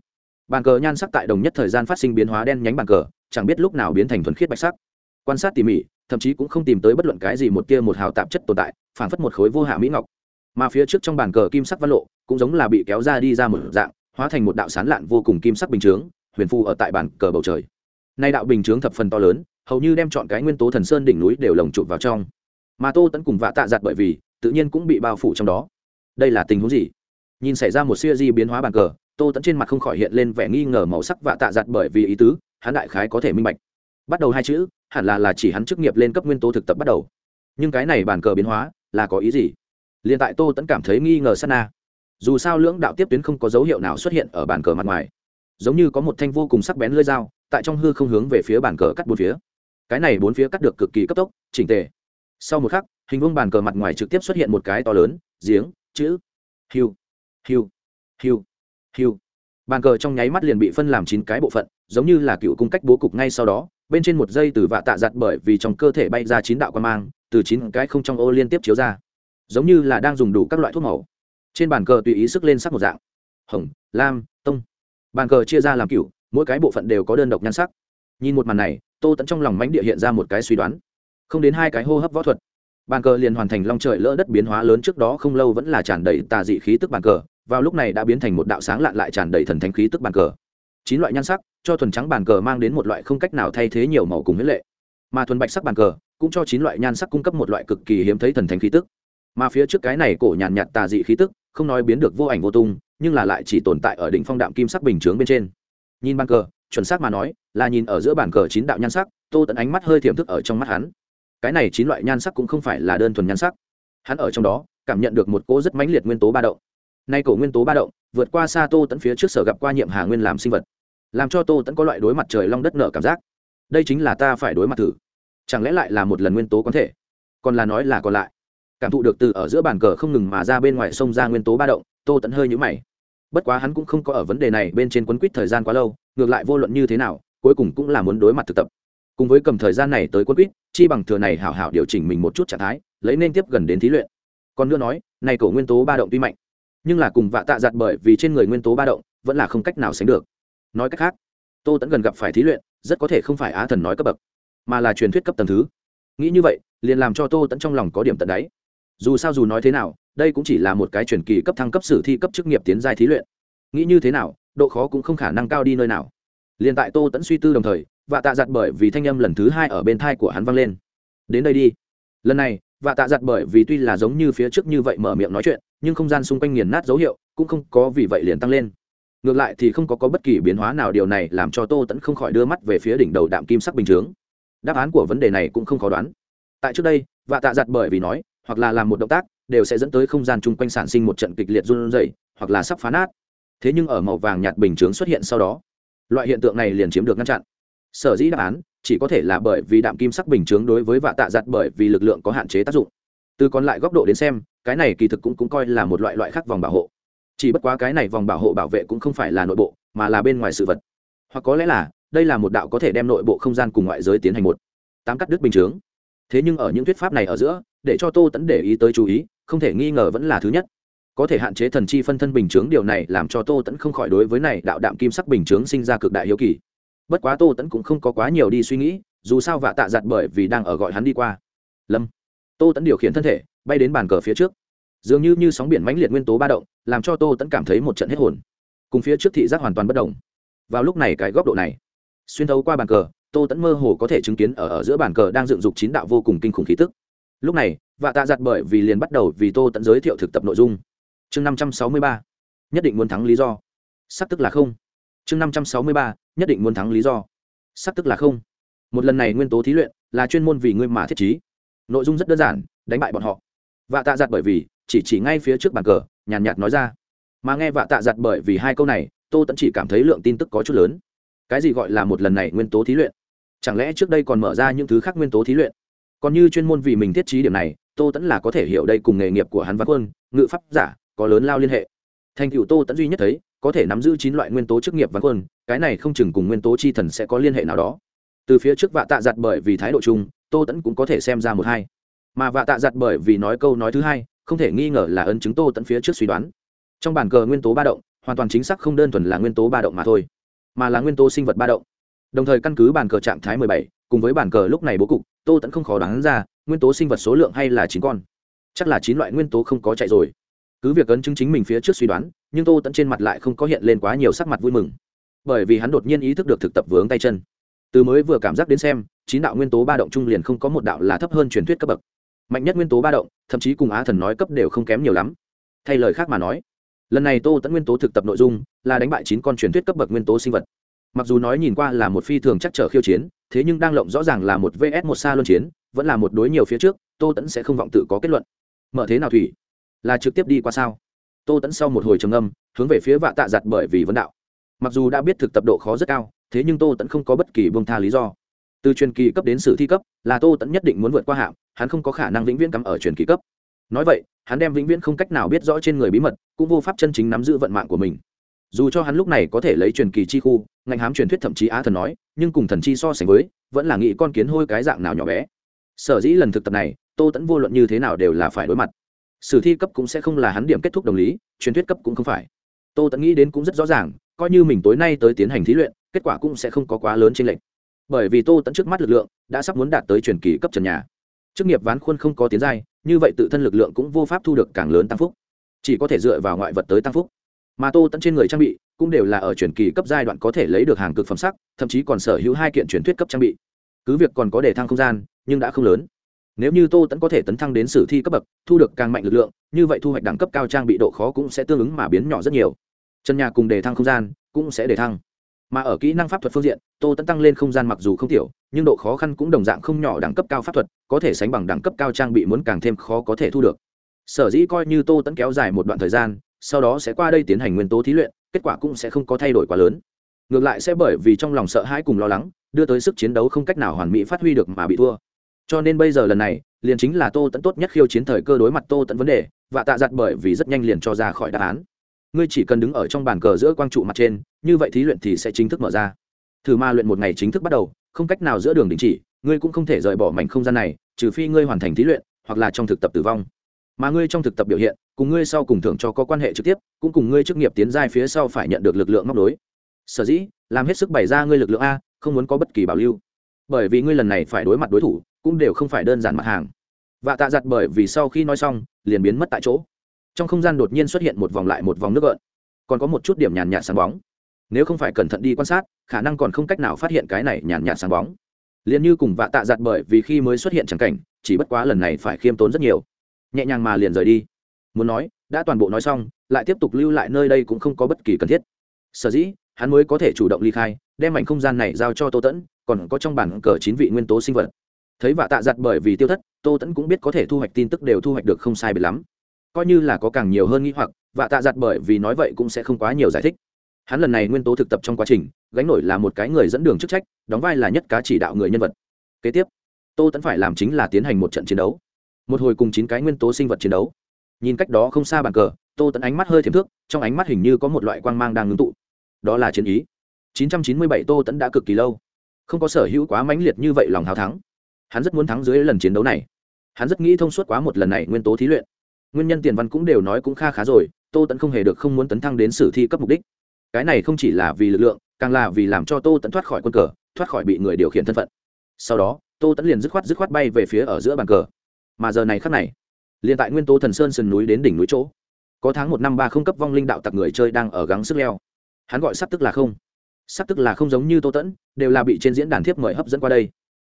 Bàn cờ nhan sắc tại đồng nhất thời gian phát sinh biến hóa đen nhánh bàn cờ, chẳng biết lúc nào biến thành thuần khiết bạch sắc. Quan sát tỉ mỉ, thậm chí cũng không tìm tới bất luận cái gì một tia một hào tạp chất tồn tại phản phất một khối vô hạ mỹ ngọc. Mà phía trước trong bàn cờ kim sắc văn lộ, cũng giống là bị kéo ra đi ra một dạng, hóa thành một đạo sán lạn vô cùng kim sắc bình chướng, huyền phù ở tại bàn cờ bầu trời nay đạo bình chướng thập phần to lớn, hầu như đem chọn cái nguyên tố thần sơn đỉnh núi đều lồng chụp vào trong. Mà tô tẫn cùng vạ tạ giặt bởi vì, tự nhiên cũng bị bao phủ trong đó. Đây là tình huống gì? Nhìn xảy ra một siêu di biến hóa bàn cờ, tô tẫn trên mặt không khỏi hiện lên vẻ nghi ngờ màu sắc vạ tạ giặt bởi vì ý tứ, hắn đại khái có thể minh bạch. Bắt đầu hai chữ, hẳn là là chỉ hắn chức nghiệp lên cấp nguyên tố thực tập bắt đầu. Nhưng cái này bàn cờ biến hóa, là có ý gì? Liền tại tô tẫn cảm thấy nghi ngờ sana dù sao lưỡng đạo tiếp tuyến không có dấu hiệu nào xuất hiện ở bàn cờ mặt ngoài. Giống như có một thanh vô cùng sắc bén lưỡi dao tại trong hư không hướng về phía bàn cờ cắt bốn phía. Cái này bốn phía cắt được cực kỳ cấp tốc, chỉnh tề. Sau một khắc, hình vuông bàn cờ mặt ngoài trực tiếp xuất hiện một cái to lớn, giếng, chữ. Hiu hiu hiu hiu. Bàn cờ trong nháy mắt liền bị phân làm chín cái bộ phận, giống như là cựu cung cách bố cục ngay sau đó, bên trên một dây từ vạ tạ giặt bởi vì trong cơ thể bay ra chín đạo quan mang, từ chín cái không trong ô liên tiếp chiếu ra. Giống như là đang dùng đủ các loại thuốc màu. Trên bàn cờ tùy ý sức lên sắc một dạng. Hồng, lam, tông. Bàn cờ chia ra làm cựu mỗi cái bộ phận đều có đơn độc nhan sắc. Nhìn một màn này, tô tẫn trong lòng mánh địa hiện ra một cái suy đoán. Không đến hai cái hô hấp võ thuật, bàn cờ liền hoàn thành long trời lỡ đất biến hóa lớn trước đó không lâu vẫn là tràn đầy tà dị khí tức bàn cờ, vào lúc này đã biến thành một đạo sáng lạn lại tràn đầy thần thánh khí tức bàn cờ. Chín loại nhan sắc, cho thuần trắng bàn cờ mang đến một loại không cách nào thay thế nhiều màu cùng huyết lệ. Mà thuần bạch sắc bàn cờ, cũng cho chín loại nhan sắc cung cấp một loại cực kỳ hiếm thấy thần thánh khí tức. Mà phía trước cái này cổ nhàn nhạt tà dị khí tức, không nói biến được vô ảnh vô tung, nhưng là lại chỉ tồn tại ở đỉnh phong đạm kim sắc bình chướng bên trên nhìn bàn cờ, chuẩn xác mà nói, là nhìn ở giữa bàn cờ chín đạo nhan sắc, tô tận ánh mắt hơi thiểm thức ở trong mắt hắn. Cái này chín loại nhan sắc cũng không phải là đơn thuần nhan sắc. Hắn ở trong đó, cảm nhận được một cỗ rất mãnh liệt nguyên tố ba động. Nay cổ nguyên tố ba động, vượt qua xa tô tận phía trước sở gặp qua nhiệm hà nguyên làm sinh vật, làm cho tô tẫn có loại đối mặt trời long đất nở cảm giác. Đây chính là ta phải đối mặt thử. Chẳng lẽ lại là một lần nguyên tố có thể? Còn là nói là còn lại. Cảm thụ được từ ở giữa bàn cờ không ngừng mà ra bên ngoài sông ra nguyên tố ba động, tô tẫn hơi nhũ mày bất quá hắn cũng không có ở vấn đề này bên trên quấn quýt thời gian quá lâu, ngược lại vô luận như thế nào, cuối cùng cũng là muốn đối mặt thực tập. Cùng với cầm thời gian này tới quấn quýt, chi bằng thừa này hảo hảo điều chỉnh mình một chút trạng thái, lấy nên tiếp gần đến thí luyện. Còn nữa nói, này cổ nguyên tố ba động tuy mạnh, nhưng là cùng vạ tạ giặt bởi vì trên người nguyên tố ba động, vẫn là không cách nào sánh được. Nói cách khác, tô tẫn gần gặp phải thí luyện, rất có thể không phải á thần nói cấp bậc, mà là truyền thuyết cấp tầng thứ. Nghĩ như vậy, liền làm cho tô tẫn trong lòng có điểm tận đáy dù sao dù nói thế nào đây cũng chỉ là một cái chuyển kỳ cấp thăng cấp sử thi cấp chức nghiệp tiến giai thí luyện. Nghĩ như thế nào độ khó cũng không khả năng cao đi nơi nào. Liền tại tô tẫn suy tư đồng thời và tạ giặt bởi vì thanh âm lần thứ hai ở bên thai của hắn vang lên. Đến đây đi. Lần này và tạ giặt bởi vì tuy là giống như phía trước như vậy mở miệng nói chuyện nhưng không gian xung quanh nghiền nát dấu hiệu cũng không có vì vậy liền tăng lên. Ngược lại thì không có, có bất kỳ biến hóa nào điều này làm cho tô tẫn không khỏi đưa mắt về phía đỉnh đầu đạm kim sắc bình chướng. Đáp án của vấn đề này cũng không khó đoán. Tại trước đây và tạ giặt bởi vì nói hoặc là làm một động tác đều sẽ dẫn tới không gian chung quanh sản sinh một trận kịch liệt run rẩy hoặc là sắp phá nát. Thế nhưng ở màu vàng nhạt bình chướng xuất hiện sau đó loại hiện tượng này liền chiếm được ngăn chặn. Sở dĩ đáp án chỉ có thể là bởi vì đạm kim sắc bình chướng đối với vạ tạ giặt bởi vì lực lượng có hạn chế tác dụng. Từ còn lại góc độ đến xem cái này kỳ thực cũng, cũng coi là một loại loại khác vòng bảo hộ. Chỉ bất quá cái này vòng bảo hộ bảo vệ cũng không phải là nội bộ mà là bên ngoài sự vật. Hoặc có lẽ là đây là một đạo có thể đem nội bộ không gian cùng ngoại giới tiến hành một. Tám cắt đứt bình chướng. Thế nhưng ở những thuyết pháp này ở giữa để cho tô tẫn để ý tới chú ý, không thể nghi ngờ vẫn là thứ nhất. Có thể hạn chế thần chi phân thân bình chướng điều này làm cho tô tẫn không khỏi đối với này đạo đạm kim sắc bình chướng sinh ra cực đại hiếu kỳ. Bất quá tô tẫn cũng không có quá nhiều đi suy nghĩ, dù sao vạ tạ giặt bởi vì đang ở gọi hắn đi qua. Lâm. Tô tẫn điều khiển thân thể, bay đến bàn cờ phía trước. Dường như như sóng biển mãnh liệt nguyên tố ba động, làm cho tô tẫn cảm thấy một trận hết hồn. Cùng phía trước thị giác hoàn toàn bất động vào lúc này cái góc độ này, xuyên thấu qua bàn cờ, tô tẫn mơ hồ có thể chứng kiến ở ở giữa bàn cờ đang dựng dục chín đạo vô cùng kinh khủng khí tức lúc này vạ tạ giặt bởi vì liền bắt đầu vì tô tẫn giới thiệu thực tập nội dung. Chương năm trăm sáu mươi ba nhất định muốn thắng lý do. Sắp tức là không. Chương năm trăm sáu mươi ba nhất định muốn thắng lý do. Sắp tức là không. Một lần này nguyên tố thí luyện là chuyên môn vì ngươi mà thiết trí. Nội dung rất đơn giản đánh bại bọn họ. Vạ tạ giặt bởi vì chỉ chỉ ngay phía trước bàn cờ nhàn nhạt, nói ra. Mà nghe vạ tạ giặt bởi vì hai câu này tô tẫn chỉ cảm thấy lượng tin tức có chút lớn. Cái gì gọi là một lần này nguyên tố thí luyện? Chẳng lẽ trước đây còn mở ra những thứ khác nguyên tố thí luyện? Còn như chuyên môn vì mình thiết trí điểm này, tô tẫn là có thể hiểu đây cùng nghề nghiệp của hắn văn quân, ngự pháp giả, có lớn lao liên hệ. Thành cựu tô tẫn duy nhất thấy, có thể nắm giữ chín loại nguyên tố chức nghiệp văn quân, cái này không chừng cùng nguyên tố chi thần sẽ có liên hệ nào đó. Từ phía trước vạ tạ giặt bởi vì thái độ chung, tô tẫn cũng có thể xem ra một hai. Mà vạ tạ giặt bởi vì nói câu nói thứ hai, không thể nghi ngờ là ấn chứng tô tẫn phía trước suy đoán. Trong bản cờ nguyên tố ba động, hoàn toàn chính xác không đơn thuần là nguyên tố ba động mà thôi, mà là nguyên tố sinh vật ba động. Đồng thời căn cứ bản cờ trạng thái mười bảy, cùng với bản cờ lúc này bố cục tô tẫn không khó đoán ra, nguyên tố sinh vật số lượng hay là chín con. Chắc là chín loại nguyên tố không có chạy rồi. Cứ việc ấn chứng chính mình phía trước suy đoán, nhưng tô tẫn trên mặt lại không có hiện lên quá nhiều sắc mặt vui mừng. Bởi vì hắn đột nhiên ý thức được thực tập vướng tay chân. Từ mới vừa cảm giác đến xem, chín đạo nguyên tố ba động trung liền không có một đạo là thấp hơn truyền thuyết cấp bậc. Mạnh nhất nguyên tố ba động, thậm chí cùng á thần nói cấp đều không kém nhiều lắm. Thay lời khác mà nói, lần này tô tẫn nguyên tố thực tập nội dung là đánh bại chín con truyền thuyết cấp bậc nguyên tố sinh vật mặc dù nói nhìn qua là một phi thường chắc trở khiêu chiến, thế nhưng đang lộng rõ ràng là một vs một xa luân chiến, vẫn là một đối nhiều phía trước, tô tẫn sẽ không vọng tự có kết luận. Mở thế nào thủy? Là trực tiếp đi qua sao? Tô tẫn sau một hồi trầm âm hướng về phía vạ tạ giặt bởi vì vấn đạo. Mặc dù đã biết thực tập độ khó rất cao, thế nhưng tô tẫn không có bất kỳ bông tha lý do. Từ truyền kỳ cấp đến sử thi cấp, là tô tẫn nhất định muốn vượt qua hạng, hắn không có khả năng vĩnh viễn cắm ở truyền kỳ cấp. Nói vậy, hắn đem vĩnh viễn không cách nào biết rõ trên người bí mật, cũng vô pháp chân chính nắm giữ vận mạng của mình dù cho hắn lúc này có thể lấy truyền kỳ chi khu, ngành hám truyền thuyết thậm chí á thần nói, nhưng cùng thần chi so sánh với, vẫn là nghĩ con kiến hôi cái dạng nào nhỏ bé. Sở dĩ lần thực tập này, tô tẫn vô luận như thế nào đều là phải đối mặt. Sử thi cấp cũng sẽ không là hắn điểm kết thúc đồng lý, truyền thuyết cấp cũng không phải. Tô tẫn nghĩ đến cũng rất rõ ràng, coi như mình tối nay tới tiến hành thí luyện, kết quả cũng sẽ không có quá lớn trên lệnh bởi vì tô tẫn trước mắt lực lượng, đã sắp muốn đạt tới truyền kỳ cấp trần nhà. Chức nghiệp ván khuôn không có tiến giai, như vậy tự thân lực lượng cũng vô pháp thu được càng lớn tăng phúc. Chỉ có thể dựa vào ngoại vật tới tăng phúc mà tô tẫn trên người trang bị cũng đều là ở truyền kỳ cấp giai đoạn có thể lấy được hàng cực phẩm sắc, thậm chí còn sở hữu hai kiện truyền thuyết cấp trang bị. Cứ việc còn có đề thăng không gian, nhưng đã không lớn. Nếu như tô tẫn có thể tấn thăng đến sử thi cấp bậc, thu được càng mạnh lực lượng, như vậy thu hoạch đẳng cấp cao trang bị độ khó cũng sẽ tương ứng mà biến nhỏ rất nhiều. Chân nhà cùng đề thăng không gian cũng sẽ đề thăng. Mà ở kỹ năng pháp thuật phương diện, tô tẫn tăng lên không gian mặc dù không tiểu, nhưng độ khó khăn cũng đồng dạng không nhỏ đẳng cấp cao pháp thuật, có thể sánh bằng đẳng cấp cao trang bị muốn càng thêm khó có thể thu được. Sở dĩ coi như tô tẫn kéo dài một đoạn thời gian sau đó sẽ qua đây tiến hành nguyên tố thí luyện, kết quả cũng sẽ không có thay đổi quá lớn. Ngược lại sẽ bởi vì trong lòng sợ hãi cùng lo lắng, đưa tới sức chiến đấu không cách nào hoàn mỹ phát huy được mà bị thua. Cho nên bây giờ lần này, liền chính là tô tẫn tốt nhất khiêu chiến thời cơ đối mặt tô tẫn vấn đề, và tạ giặt bởi vì rất nhanh liền cho ra khỏi đáp án. Ngươi chỉ cần đứng ở trong bàn cờ giữa quang trụ mặt trên, như vậy thí luyện thì sẽ chính thức mở ra. Thử ma luyện một ngày chính thức bắt đầu, không cách nào giữa đường đình chỉ, ngươi cũng không thể rời bỏ mảnh không gian này, trừ phi ngươi hoàn thành thí luyện, hoặc là trong thực tập tử vong mà ngươi trong thực tập biểu hiện, cùng ngươi sau cùng thưởng cho có quan hệ trực tiếp, cũng cùng ngươi chức nghiệp tiến giai phía sau phải nhận được lực lượng móc đối sở dĩ, làm hết sức bày ra ngươi lực lượng a, không muốn có bất kỳ bảo lưu. Bởi vì ngươi lần này phải đối mặt đối thủ, cũng đều không phải đơn giản mặt hàng. Và tạ giặt bởi vì sau khi nói xong, liền biến mất tại chỗ. Trong không gian đột nhiên xuất hiện một vòng lại một vòng nước gợn. Còn có một chút điểm nhàn nhạt sáng bóng. Nếu không phải cẩn thận đi quan sát, khả năng còn không cách nào phát hiện cái này nhàn nhạt sáng bóng. Liền như cùng vạ tạ giặt bởi vì khi mới xuất hiện chẳng cảnh, chỉ bất quá lần này phải khiêm tốn rất nhiều nhẹ nhàng mà liền rời đi. Muốn nói, đã toàn bộ nói xong, lại tiếp tục lưu lại nơi đây cũng không có bất kỳ cần thiết. Sở dĩ, hắn mới có thể chủ động ly khai, đem mảnh không gian này giao cho tô tẫn, còn có trong bản cờ chín vị nguyên tố sinh vật. Thấy vạ tạ giặt bởi vì tiêu thất, tô tẫn cũng biết có thể thu hoạch tin tức đều thu hoạch được không sai biệt lắm. Coi như là có càng nhiều hơn nghĩ hoặc, vạ tạ giặt bởi vì nói vậy cũng sẽ không quá nhiều giải thích. Hắn lần này nguyên tố thực tập trong quá trình, gánh nổi là một cái người dẫn đường chức trách, đóng vai là nhất cá chỉ đạo người nhân vật. Kế tiếp, tô tẫn phải làm chính là tiến hành một trận chiến đấu một hồi cùng chín cái nguyên tố sinh vật chiến đấu. Nhìn cách đó không xa bàn cờ, tô tẫn ánh mắt hơi thiềm thước, trong ánh mắt hình như có một loại quang mang đang ngưng tụ. Đó là chiến ý. 997 tô tẫn đã cực kỳ lâu. Không có sở hữu quá mãnh liệt như vậy lòng hào thắng. Hắn rất muốn thắng dưới lần chiến đấu này. Hắn rất nghĩ thông suốt quá một lần này nguyên tố thí luyện. Nguyên nhân tiền văn cũng đều nói cũng kha khá rồi, tô tẫn không hề được không muốn tấn thăng đến sử thi cấp mục đích. Cái này không chỉ là vì lực lượng, càng là vì làm cho tô tẫn thoát khỏi quân cờ, thoát khỏi bị người điều khiển thân phận. Sau đó, tô tẫn liền dứt khoát dứt khoát bay về phía ở giữa bàn cờ mà giờ này khắc này, liền tại nguyên tố thần sơn sườn núi đến đỉnh núi chỗ, có tháng một năm ba không cấp vong linh đạo tặc người chơi đang ở gắng sức leo. Hắn gọi sắp tức là không. Sắp tức là không giống như tô tẫn, đều là bị trên diễn đàn thiếp mời hấp dẫn qua đây.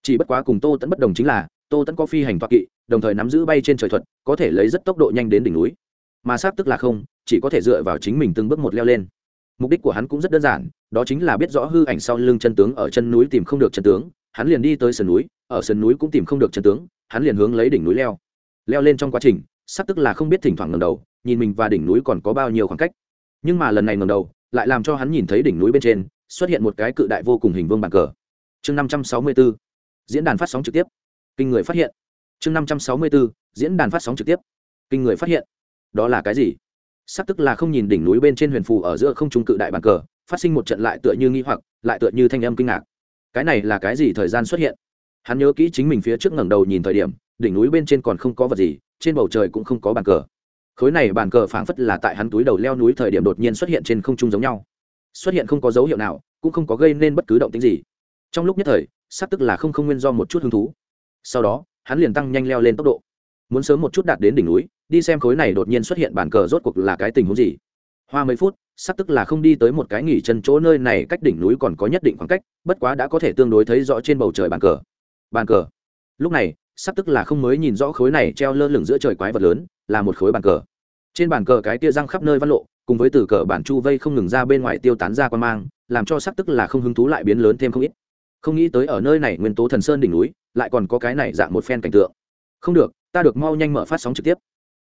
Chỉ bất quá cùng tô tẫn bất đồng chính là, tô tẫn có phi hành toa kỵ, đồng thời nắm giữ bay trên trời thuật, có thể lấy rất tốc độ nhanh đến đỉnh núi. Mà sắp tức là không, chỉ có thể dựa vào chính mình từng bước một leo lên. Mục đích của hắn cũng rất đơn giản, đó chính là biết rõ hư ảnh sau lưng chân tướng ở chân núi tìm không được chân tướng, hắn liền đi tới sườn núi, ở sườn núi cũng tìm không được chân tướng hắn liền hướng lấy đỉnh núi leo. Leo lên trong quá trình, sắp tức là không biết thỉnh thoảng ngầm đầu, nhìn mình và đỉnh núi còn có bao nhiêu khoảng cách. Nhưng mà lần này ngầm đầu, lại làm cho hắn nhìn thấy đỉnh núi bên trên, xuất hiện một cái cự đại vô cùng hình vương bàn cờ. Chương năm trăm sáu mươi b ố diễn đàn phát sóng trực tiếp. Kinh người phát hiện. Chương năm trăm sáu mươi b ố diễn đàn phát sóng trực tiếp. Kinh người phát hiện. Đó là cái gì? Sắp tức là không nhìn đỉnh núi bên trên huyền phù ở giữa không trung cự đại bàn cờ, phát sinh một trận lại tựa như nghi hoặc, lại tựa như thanh âm kinh ngạc. Cái này là cái gì thời gian xuất hiện? Hắn nhớ kỹ chính mình phía trước ngẩng đầu nhìn thời điểm, đỉnh núi bên trên còn không có vật gì, trên bầu trời cũng không có bàn cờ. Khối này bàn cờ phảng phất là tại hắn túi đầu leo núi thời điểm đột nhiên xuất hiện trên không trung giống nhau. Xuất hiện không có dấu hiệu nào, cũng không có gây nên bất cứ động tính gì. Trong lúc nhất thời, sắp tức là không không nguyên do một chút hứng thú. Sau đó, hắn liền tăng nhanh leo lên tốc độ. Muốn sớm một chút đạt đến đỉnh núi, đi xem khối này đột nhiên xuất hiện bàn cờ rốt cuộc là cái tình huống gì. Hoa mấy phút, sắp tức là không đi tới một cái nghỉ chân chỗ nơi này, cách đỉnh núi còn có nhất định khoảng cách, bất quá đã có thể tương đối thấy rõ trên bầu trời bàn cờ bàn cờ. Lúc này, sắp tức là không mới nhìn rõ khối này treo lơ lửng giữa trời quái vật lớn, là một khối bàn cờ. Trên bàn cờ cái tia răng khắp nơi văn lộ, cùng với từ cờ bản chu vây không ngừng ra bên ngoài tiêu tán ra quan mang, làm cho sắp tức là không hứng thú lại biến lớn thêm không ít. Không nghĩ tới ở nơi này nguyên tố thần sơn đỉnh núi, lại còn có cái này dạng một phen cảnh tượng. Không được, ta được mau nhanh mở phát sóng trực tiếp.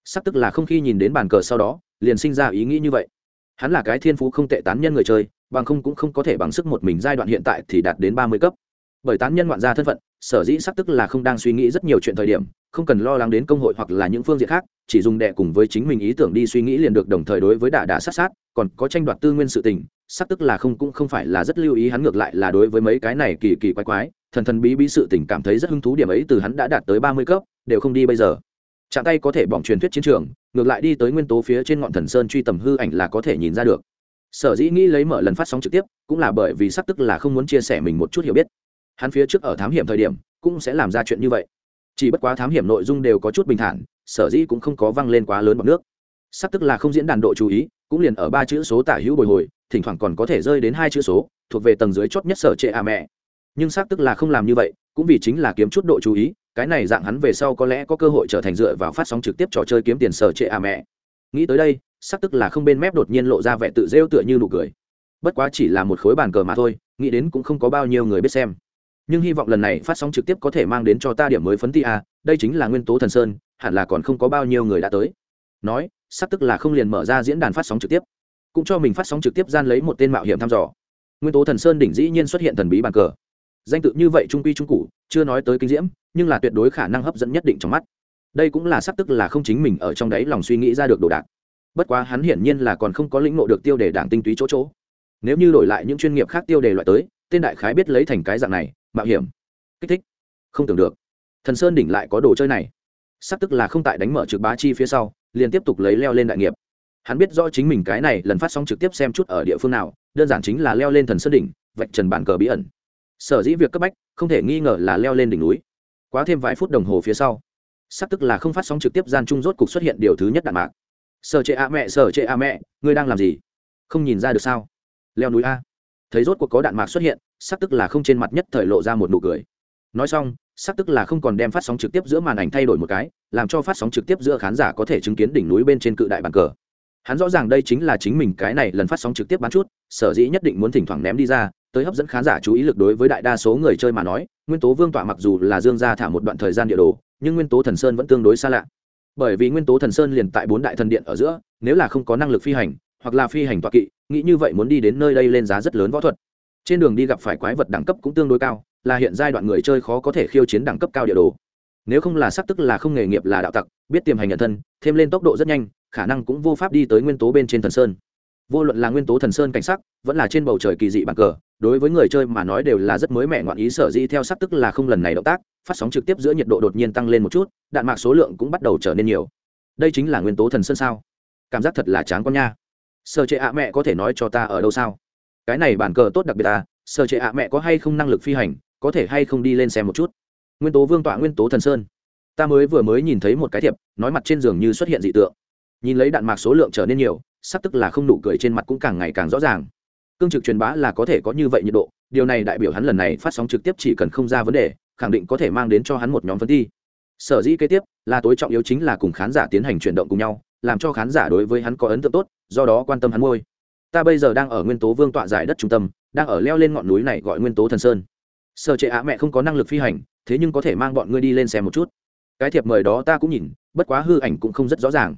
Sắp tức là không khi nhìn đến bàn cờ sau đó, liền sinh ra ý nghĩ như vậy. Hắn là cái thiên phú không tệ tán nhân người chơi, bằng không cũng không có thể bằng sức một mình giai đoạn hiện tại thì đạt đến ba mươi cấp. Bởi tán nhân ngoạn gia thân phận sở dĩ sắc tức là không đang suy nghĩ rất nhiều chuyện thời điểm, không cần lo lắng đến công hội hoặc là những phương diện khác, chỉ dùng đệ cùng với chính mình ý tưởng đi suy nghĩ liền được đồng thời đối với đả đả sát sát, còn có tranh đoạt tư nguyên sự tình, sắc tức là không cũng không phải là rất lưu ý, hắn ngược lại là đối với mấy cái này kỳ kỳ quái quái, thần thần bí bí sự tình cảm thấy rất hứng thú điểm ấy từ hắn đã đạt tới ba mươi cấp, đều không đi bây giờ. Chạm tay có thể bỏng truyền thuyết chiến trường, ngược lại đi tới nguyên tố phía trên ngọn thần sơn truy tầm hư ảnh là có thể nhìn ra được. Sở dĩ nghĩ lấy mở lần phát sóng trực tiếp, cũng là bởi vì sắc tức là không muốn chia sẻ mình một chút hiểu biết hắn phía trước ở thám hiểm thời điểm, cũng sẽ làm ra chuyện như vậy. Chỉ bất quá thám hiểm nội dung đều có chút bình thản, sở dĩ cũng không có văng lên quá lớn bọc nước. Sắp tức là không diễn đàn độ chú ý, cũng liền ở ba chữ số tả hữu bồi hồi, thỉnh thoảng còn có thể rơi đến hai chữ số, thuộc về tầng dưới chót nhất sở trệ a mẹ. Nhưng xác tức là không làm như vậy, cũng vì chính là kiếm chút độ chú ý, cái này dạng hắn về sau có lẽ có cơ hội trở thành dựa vào phát sóng trực tiếp trò chơi kiếm tiền sở trệ a mẹ. Nghĩ tới đây xác tức là không bên mép đột nhiên lộ ra vẻ tự rêu tựa như nụ cười. Bất quá chỉ là một khối bàn cờ mà thôi, nghĩ đến cũng không có bao nhiêu người biết xem nhưng hy vọng lần này phát sóng trực tiếp có thể mang đến cho ta điểm mới phấn ti a đây chính là nguyên tố thần sơn, hẳn là còn không có bao nhiêu người đã tới. Nói, sắp tức là không liền mở ra diễn đàn phát sóng trực tiếp. Cũng cho mình phát sóng trực tiếp gian lấy một tên mạo hiểm thăm dò. Nguyên tố thần sơn đỉnh dĩ nhiên xuất hiện thần bí bàn cờ. Danh tự như vậy trung quy trung cụ, chưa nói tới kinh diễm, nhưng là tuyệt đối khả năng hấp dẫn nhất định trong mắt. Đây cũng là sắp tức là không chính mình ở trong đấy lòng suy nghĩ ra được đồ đạc. Bất quá hắn hiển nhiên là còn không có lĩnh ngộ được tiêu đề đảng tinh túy chỗ chỗ. Nếu như đổi lại những chuyên nghiệp khác tiêu đề loại tới, tên đại khái biết lấy thành cái dạng này mạo hiểm. Kích thích. Không tưởng được. Thần sơn đỉnh lại có đồ chơi này. Sắp tức là không tại đánh mở trực bá chi phía sau, liền tiếp tục lấy leo lên đại nghiệp. Hắn biết rõ chính mình cái này lần phát sóng trực tiếp xem chút ở địa phương nào, đơn giản chính là leo lên thần sơn đỉnh, vạch trần bản cờ bí ẩn. Sở dĩ việc cấp bách, không thể nghi ngờ là leo lên đỉnh núi. Quá thêm vài phút đồng hồ phía sau, sắp tức là không phát sóng trực tiếp gian trung rốt cục xuất hiện điều thứ nhất đạn mạc. Sở trệ a mẹ, sở trệ a mẹ, ngươi đang làm gì? Không nhìn ra được sao? Leo núi a. Thấy rốt cuộc có đạn mạc xuất hiện sắp tức là không trên mặt nhất thời lộ ra một nụ cười. Nói xong sắp tức là không còn đem phát sóng trực tiếp giữa màn ảnh thay đổi một cái, làm cho phát sóng trực tiếp giữa khán giả có thể chứng kiến đỉnh núi bên trên cự đại bàn cờ. Hắn rõ ràng đây chính là chính mình cái này lần phát sóng trực tiếp bán chút, sở dĩ nhất định muốn thỉnh thoảng ném đi ra, tới hấp dẫn khán giả chú ý lực đối với đại đa số người chơi mà nói, nguyên tố vương tọa mặc dù là dương gia thả một đoạn thời gian địa đồ, nhưng nguyên tố thần sơn vẫn tương đối xa lạ. Bởi vì nguyên tố thần sơn liền tại bốn đại thần điện ở giữa, nếu là không có năng lực phi hành, hoặc là phi hành tọa kỵ, nghĩ như vậy muốn đi đến nơi đây lên giá rất lớn võ thuật trên đường đi gặp phải quái vật đẳng cấp cũng tương đối cao, là hiện giai đoạn người chơi khó có thể khiêu chiến đẳng cấp cao địa đồ. Nếu không là xác tức là không nghề nghiệp là đạo tặc, biết tiềm hành nhận thân, thêm lên tốc độ rất nhanh, khả năng cũng vô pháp đi tới nguyên tố bên trên thần sơn. Vô luận là nguyên tố thần sơn cảnh sắc, vẫn là trên bầu trời kỳ dị bàn cờ, đối với người chơi mà nói đều là rất mới mẻ ngoạn ý sở dĩ theo sắc tức là không lần này động tác, phát sóng trực tiếp giữa nhiệt độ đột nhiên tăng lên một chút, đạn mạc số lượng cũng bắt đầu trở nên nhiều. Đây chính là nguyên tố thần sơn sao? Cảm giác thật là chán con nha. Sơ chế ạ mẹ có thể nói cho ta ở đâu sao? Cái này bản cờ tốt đặc biệt à sở trệ ạ mẹ có hay không năng lực phi hành, có thể hay không đi lên xem một chút. Nguyên tố vương tọa nguyên tố thần sơn. Ta mới vừa mới nhìn thấy một cái thiệp, nói mặt trên giường như xuất hiện dị tượng. Nhìn lấy đạn mạc số lượng trở nên nhiều, sắp tức là không nụ cười trên mặt cũng càng ngày càng rõ ràng. Cương trực truyền bá là có thể có như vậy nhiệt độ, điều này đại biểu hắn lần này phát sóng trực tiếp chỉ cần không ra vấn đề, khẳng định có thể mang đến cho hắn một nhóm vấn thi. Sở dĩ kế tiếp, là tối trọng yếu chính là cùng khán giả tiến hành chuyển động cùng nhau, làm cho khán giả đối với hắn có ấn tượng tốt, do đó quan tâm hắn môi ta bây giờ đang ở nguyên tố vương tọa giải đất trung tâm, đang ở leo lên ngọn núi này gọi nguyên tố thần sơn. Sở trệ ạ, mẹ không có năng lực phi hành, thế nhưng có thể mang bọn ngươi đi lên xem một chút. Cái thiệp mời đó ta cũng nhìn, bất quá hư ảnh cũng không rất rõ ràng.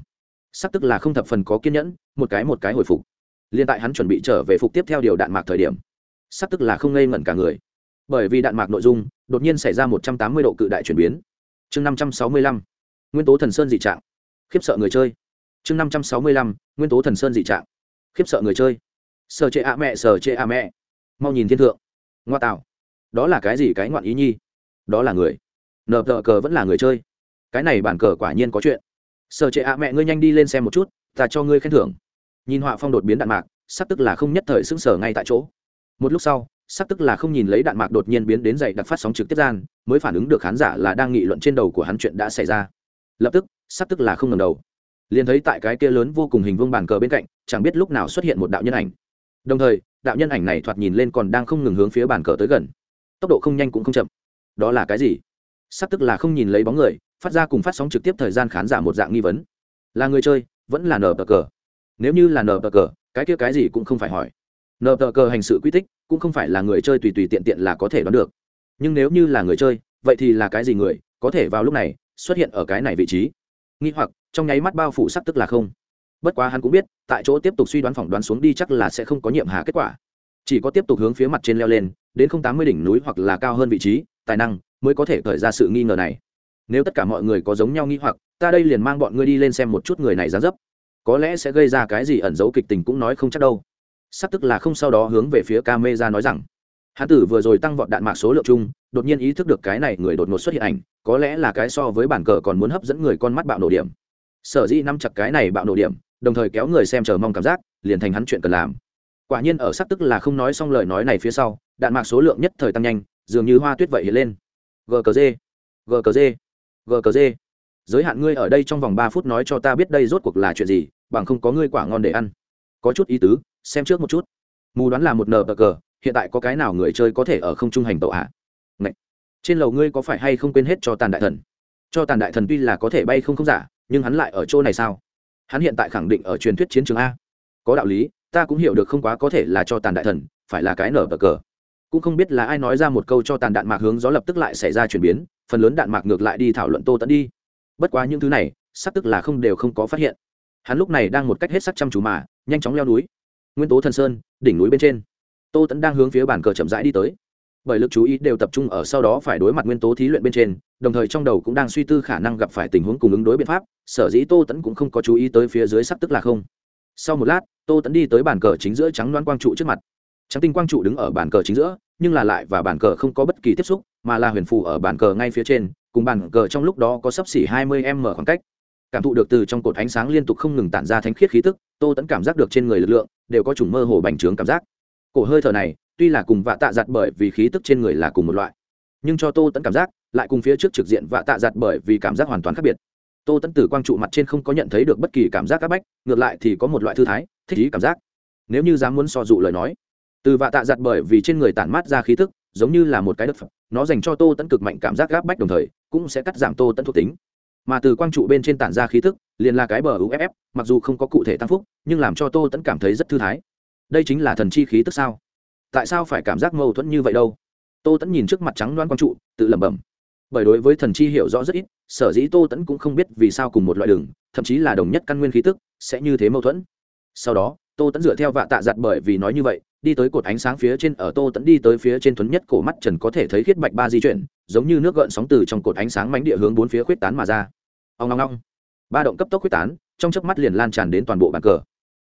Sắp tức là không thập phần có kiên nhẫn, một cái một cái hồi phục. Liên tại hắn chuẩn bị trở về phục tiếp theo điều đạn mạc thời điểm sắp tức là không ngây ngẩn cả người. Bởi vì đạn mạc nội dung, đột nhiên xảy ra một trăm tám mươi độ cự đại chuyển biến. Chương năm trăm sáu mươi lăm, nguyên tố thần sơn dị trạng. Khiếp sợ người chơi. Chương năm trăm sáu mươi lăm, nguyên tố thần sơn dị trạng khiếp sợ người chơi. Sờ chệ ạ mẹ sờ chệ ạ mẹ. Mau nhìn thiên thượng. Ngoa tạo đó là cái gì cái ngoạn ý nhi? Đó là người. Nợ tờ cờ vẫn là người chơi. Cái này bản cờ quả nhiên có chuyện. Sở chệ ạ mẹ, ngươi nhanh đi lên xem một chút, ta cho ngươi khen thưởng. Nhìn họa phong đột biến đạn mạc sắc tức là không nhất thời sững sờ ngay tại chỗ. Một lúc sau sắc tức là không nhìn lấy đạn mạc đột nhiên biến đến dậy đặc phát sóng trực tiếp gian, mới phản ứng được khán giả là đang nghị luận trên đầu của hắn chuyện đã xảy ra. Lập tức sắc tức là không ngầm đầu liền thấy tại cái kia lớn vô cùng hình vương bàn cờ bên cạnh, chẳng biết lúc nào xuất hiện một đạo nhân ảnh. Đồng thời, đạo nhân ảnh này thoạt nhìn lên còn đang không ngừng hướng phía bàn cờ tới gần. Tốc độ không nhanh cũng không chậm. Đó là cái gì? Sắp tức là không nhìn lấy bóng người, phát ra cùng phát sóng trực tiếp thời gian khán giả một dạng nghi vấn. Là người chơi, vẫn là nờ cờ? Nếu như là nờ cờ, cái kia cái gì cũng không phải hỏi. Nờ cờ hành sự quy tích, cũng không phải là người chơi tùy tùy tiện tiện là có thể đoán được. Nhưng nếu như là người chơi, vậy thì là cái gì người có thể vào lúc này xuất hiện ở cái này vị trí? Nghi hoặc, trong nháy mắt bao phủ sắc tức là không. Bất quá hắn cũng biết, tại chỗ tiếp tục suy đoán phỏng đoán xuống đi chắc là sẽ không có nhiệm hà kết quả. Chỉ có tiếp tục hướng phía mặt trên leo lên, đến không tám mươi đỉnh núi hoặc là cao hơn vị trí, tài năng mới có thể khởi ra sự nghi ngờ này. Nếu tất cả mọi người có giống nhau nghi hoặc, ta đây liền mang bọn ngươi đi lên xem một chút người này dán dấp. Có lẽ sẽ gây ra cái gì ẩn giấu kịch tình cũng nói không chắc đâu. Sắp tức là không sau đó hướng về phía ca mê ra nói rằng, hán tử vừa rồi tăng vọt đạn mạc số lượng chung đột nhiên ý thức được cái này người đột ngột xuất hiện ảnh, có lẽ là cái so với bản cờ còn muốn hấp dẫn người con mắt bạo nổ điểm. Sở dĩ nắm chặt cái này bạo nổ điểm, đồng thời kéo người xem chờ mong cảm giác, liền thành hắn chuyện cần làm. Quả nhiên ở sắc tức là không nói xong lời nói này phía sau, đạn mạc số lượng nhất thời tăng nhanh, dường như hoa tuyết vậy hiện lên. Gkg gkg gkg giới hạn ngươi ở đây trong vòng ba phút nói cho ta biết đây rốt cuộc là chuyện gì, bằng không có ngươi quả ngon để ăn. Có chút ý tứ, xem trước một chút. Mù đoán là một nờ cờ, hiện tại có cái nào người chơi có thể ở không trung hành tàu ạ? à? Trên lầu ngươi có phải hay không quên hết cho tàn đại thần? Cho tàn đại thần tuy là có thể bay không không giả, nhưng hắn lại ở chỗ này sao? Hắn hiện tại khẳng định ở truyền thuyết chiến trường a. Có đạo lý, ta cũng hiểu được không quá có thể là cho tàn đại thần, phải là cái nở bờ cờ. Cũng không biết là ai nói ra một câu cho tàn đạn mạc hướng gió lập tức lại xảy ra chuyển biến, phần lớn đạn mạc ngược lại đi thảo luận tô tẫn đi. Bất quá những thứ này sắc tức là không đều không có phát hiện. Hắn lúc này đang một cách hết sắc chăm chú mà, nhanh chóng leo núi. Nguyên tố thần sơn, đỉnh núi bên trên. Tô tẫn đang hướng phía bàn cờ chậm rãi đi tới bởi lực chú ý đều tập trung ở sau đó phải đối mặt nguyên tố thí luyện bên trên, đồng thời trong đầu cũng đang suy tư khả năng gặp phải tình huống cùng ứng đối biện pháp, sở dĩ tô tẫn cũng không có chú ý tới phía dưới sắc tức là không. Sau một lát, tô tẫn đi tới bàn cờ chính giữa trắng đoán quang trụ trước mặt. Trắng tinh quang trụ đứng ở bàn cờ chính giữa, nhưng là lại và bàn cờ không có bất kỳ tiếp xúc, mà là huyền phù ở bàn cờ ngay phía trên, cùng bàn cờ trong lúc đó có sấp xỉ hai mươi m khoảng cách. Cảm thụ được từ trong cột ánh sáng liên tục không ngừng tản ra thánh khiết khí tức, tô tẫn cảm giác được trên người lực lượng đều có chủng mơ hồ bành trướng cảm giác. Cổ hơi thở này tuy là cùng vạ tạ giặt bởi vì khí tức trên người là cùng một loại, nhưng cho tô tẫn cảm giác, lại cùng phía trước trực diện vạ tạ giặt bởi vì cảm giác hoàn toàn khác biệt. Tô tẫn từ quang trụ mặt trên không có nhận thấy được bất kỳ cảm giác áp bách, ngược lại thì có một loại thư thái, thích ý cảm giác. Nếu như dám muốn so dụ lời nói, từ vạ tạ giặt bởi vì trên người tản mát ra khí tức, giống như là một cái đất phẩm nó dành cho tô tẫn cực mạnh cảm giác gáp bách đồng thời, cũng sẽ cắt giảm tô tẫn thuộc tính. Mà từ quang trụ bên trên tản ra khí tức, liền là cái bờ uff mặc dù không có cụ thể tăng phúc, nhưng làm cho tô tẫn cảm thấy rất thư thái. Đây chính là thần chi khí tức sao? Tại sao phải cảm giác mâu thuẫn như vậy đâu? Tô tẫn nhìn trước mặt trắng loan quang trụ, tự lẩm bẩm. Bởi đối với thần chi hiểu rõ rất ít, sở dĩ tô tẫn cũng không biết vì sao cùng một loại đường, thậm chí là đồng nhất căn nguyên khí tức, sẽ như thế mâu thuẫn. Sau đó, tô tẫn dựa theo vạ tạ giặt bởi vì nói như vậy, đi tới cột ánh sáng phía trên, ở tô tẫn đi tới phía trên thuấn nhất cổ mắt trần có thể thấy khiết bạch ba di chuyển, giống như nước gợn sóng từ trong cột ánh sáng mánh địa hướng bốn phía khuyết tán mà ra. Ông long long ba động cấp tốc khuyết tán, trong chớp mắt liền lan tràn đến toàn bộ bàn cờ.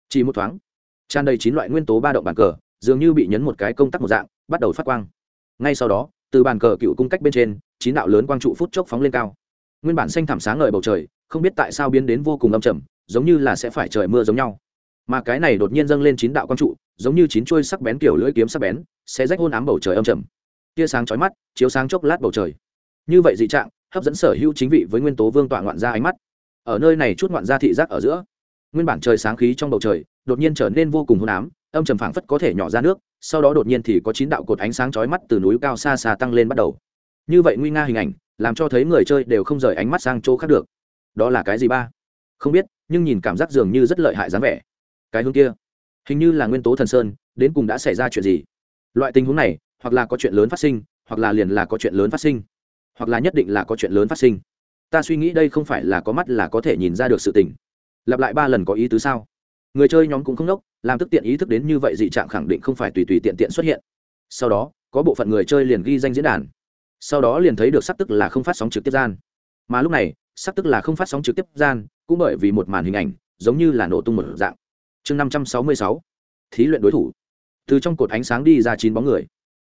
Chỉ một thoáng, tràn đầy chín loại nguyên tố ba động bàn cờ dường như bị nhấn một cái công tắc một dạng, bắt đầu phát quang. Ngay sau đó, từ bàn cờ cựu cung cách bên trên, chín đạo lớn quang trụ phút chốc phóng lên cao. Nguyên bản xanh thảm sáng ngời bầu trời, không biết tại sao biến đến vô cùng âm trầm, giống như là sẽ phải trời mưa giống nhau. Mà cái này đột nhiên dâng lên chín đạo quang trụ, giống như chín chuôi sắc bén kiểu lưỡi kiếm sắc bén, sẽ rách hôn ám bầu trời âm trầm. Tia sáng chói mắt, chiếu sáng chốc lát bầu trời. Như vậy dị trạng, hấp dẫn sở hữu chính vị với nguyên tố vương tọa ngoạn ra ánh mắt. Ở nơi này chút ngoạn ra thị giác ở giữa, nguyên bản trời sáng khí trong bầu trời, đột nhiên trở nên vô cùng hôn ám âm trầm phảng phất có thể nhỏ ra nước, sau đó đột nhiên thì có chín đạo cột ánh sáng chói mắt từ núi cao xa xa tăng lên bắt đầu. Như vậy nguy nga hình ảnh, làm cho thấy người chơi đều không rời ánh mắt sang chỗ khác được. Đó là cái gì ba? Không biết, nhưng nhìn cảm giác dường như rất lợi hại dáng vẻ. Cái hướng kia, hình như là nguyên tố thần sơn, đến cùng đã xảy ra chuyện gì? Loại tình huống này, hoặc là có chuyện lớn phát sinh, hoặc là liền là có chuyện lớn phát sinh, hoặc là nhất định là có chuyện lớn phát sinh. Ta suy nghĩ đây không phải là có mắt là có thể nhìn ra được sự tình. Lặp lại ba lần có ý tứ sao? Người chơi nhóm cũng không nốc, làm tức tiện ý thức đến như vậy dị trạng khẳng định không phải tùy tùy tiện tiện xuất hiện. Sau đó, có bộ phận người chơi liền ghi danh diễn đàn. Sau đó liền thấy được sắc tức là không phát sóng trực tiếp gian. Mà lúc này, sắc tức là không phát sóng trực tiếp gian, cũng bởi vì một màn hình ảnh, giống như là nổ tung một dạng. Chương năm trăm sáu mươi sáu, thí luyện đối thủ. Từ trong cột ánh sáng đi ra chín bóng người.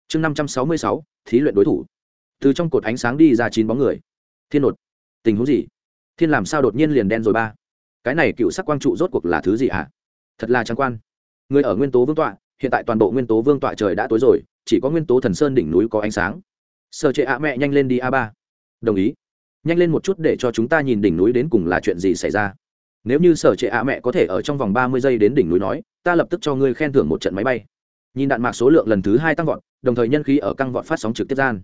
Chương năm trăm sáu mươi sáu, thí luyện đối thủ. Từ trong cột ánh sáng đi ra chín bóng người. Thiên nột. Tình huống gì? Thiên làm sao đột nhiên liền đen rồi ba? Cái này cựu sắc quang trụ rốt cuộc là thứ gì ạ à? Thật là trang quan. Người ở nguyên tố vương tọa, hiện tại toàn bộ nguyên tố vương tọa trời đã tối rồi, chỉ có nguyên tố thần sơn đỉnh núi có ánh sáng. Sợ trệ ạ mẹ nhanh lên đi a ba. Đồng ý. Nhanh lên một chút để cho chúng ta nhìn đỉnh núi đến cùng là chuyện gì xảy ra. Nếu như sở trệ ạ mẹ có thể ở trong vòng ba mươi giây đến đỉnh núi nói, ta lập tức cho ngươi khen thưởng một trận máy bay. Nhìn đạn mạc số lượng lần thứ hai tăng vọt, đồng thời nhân khí ở căng vọt phát sóng trực tiếp gian.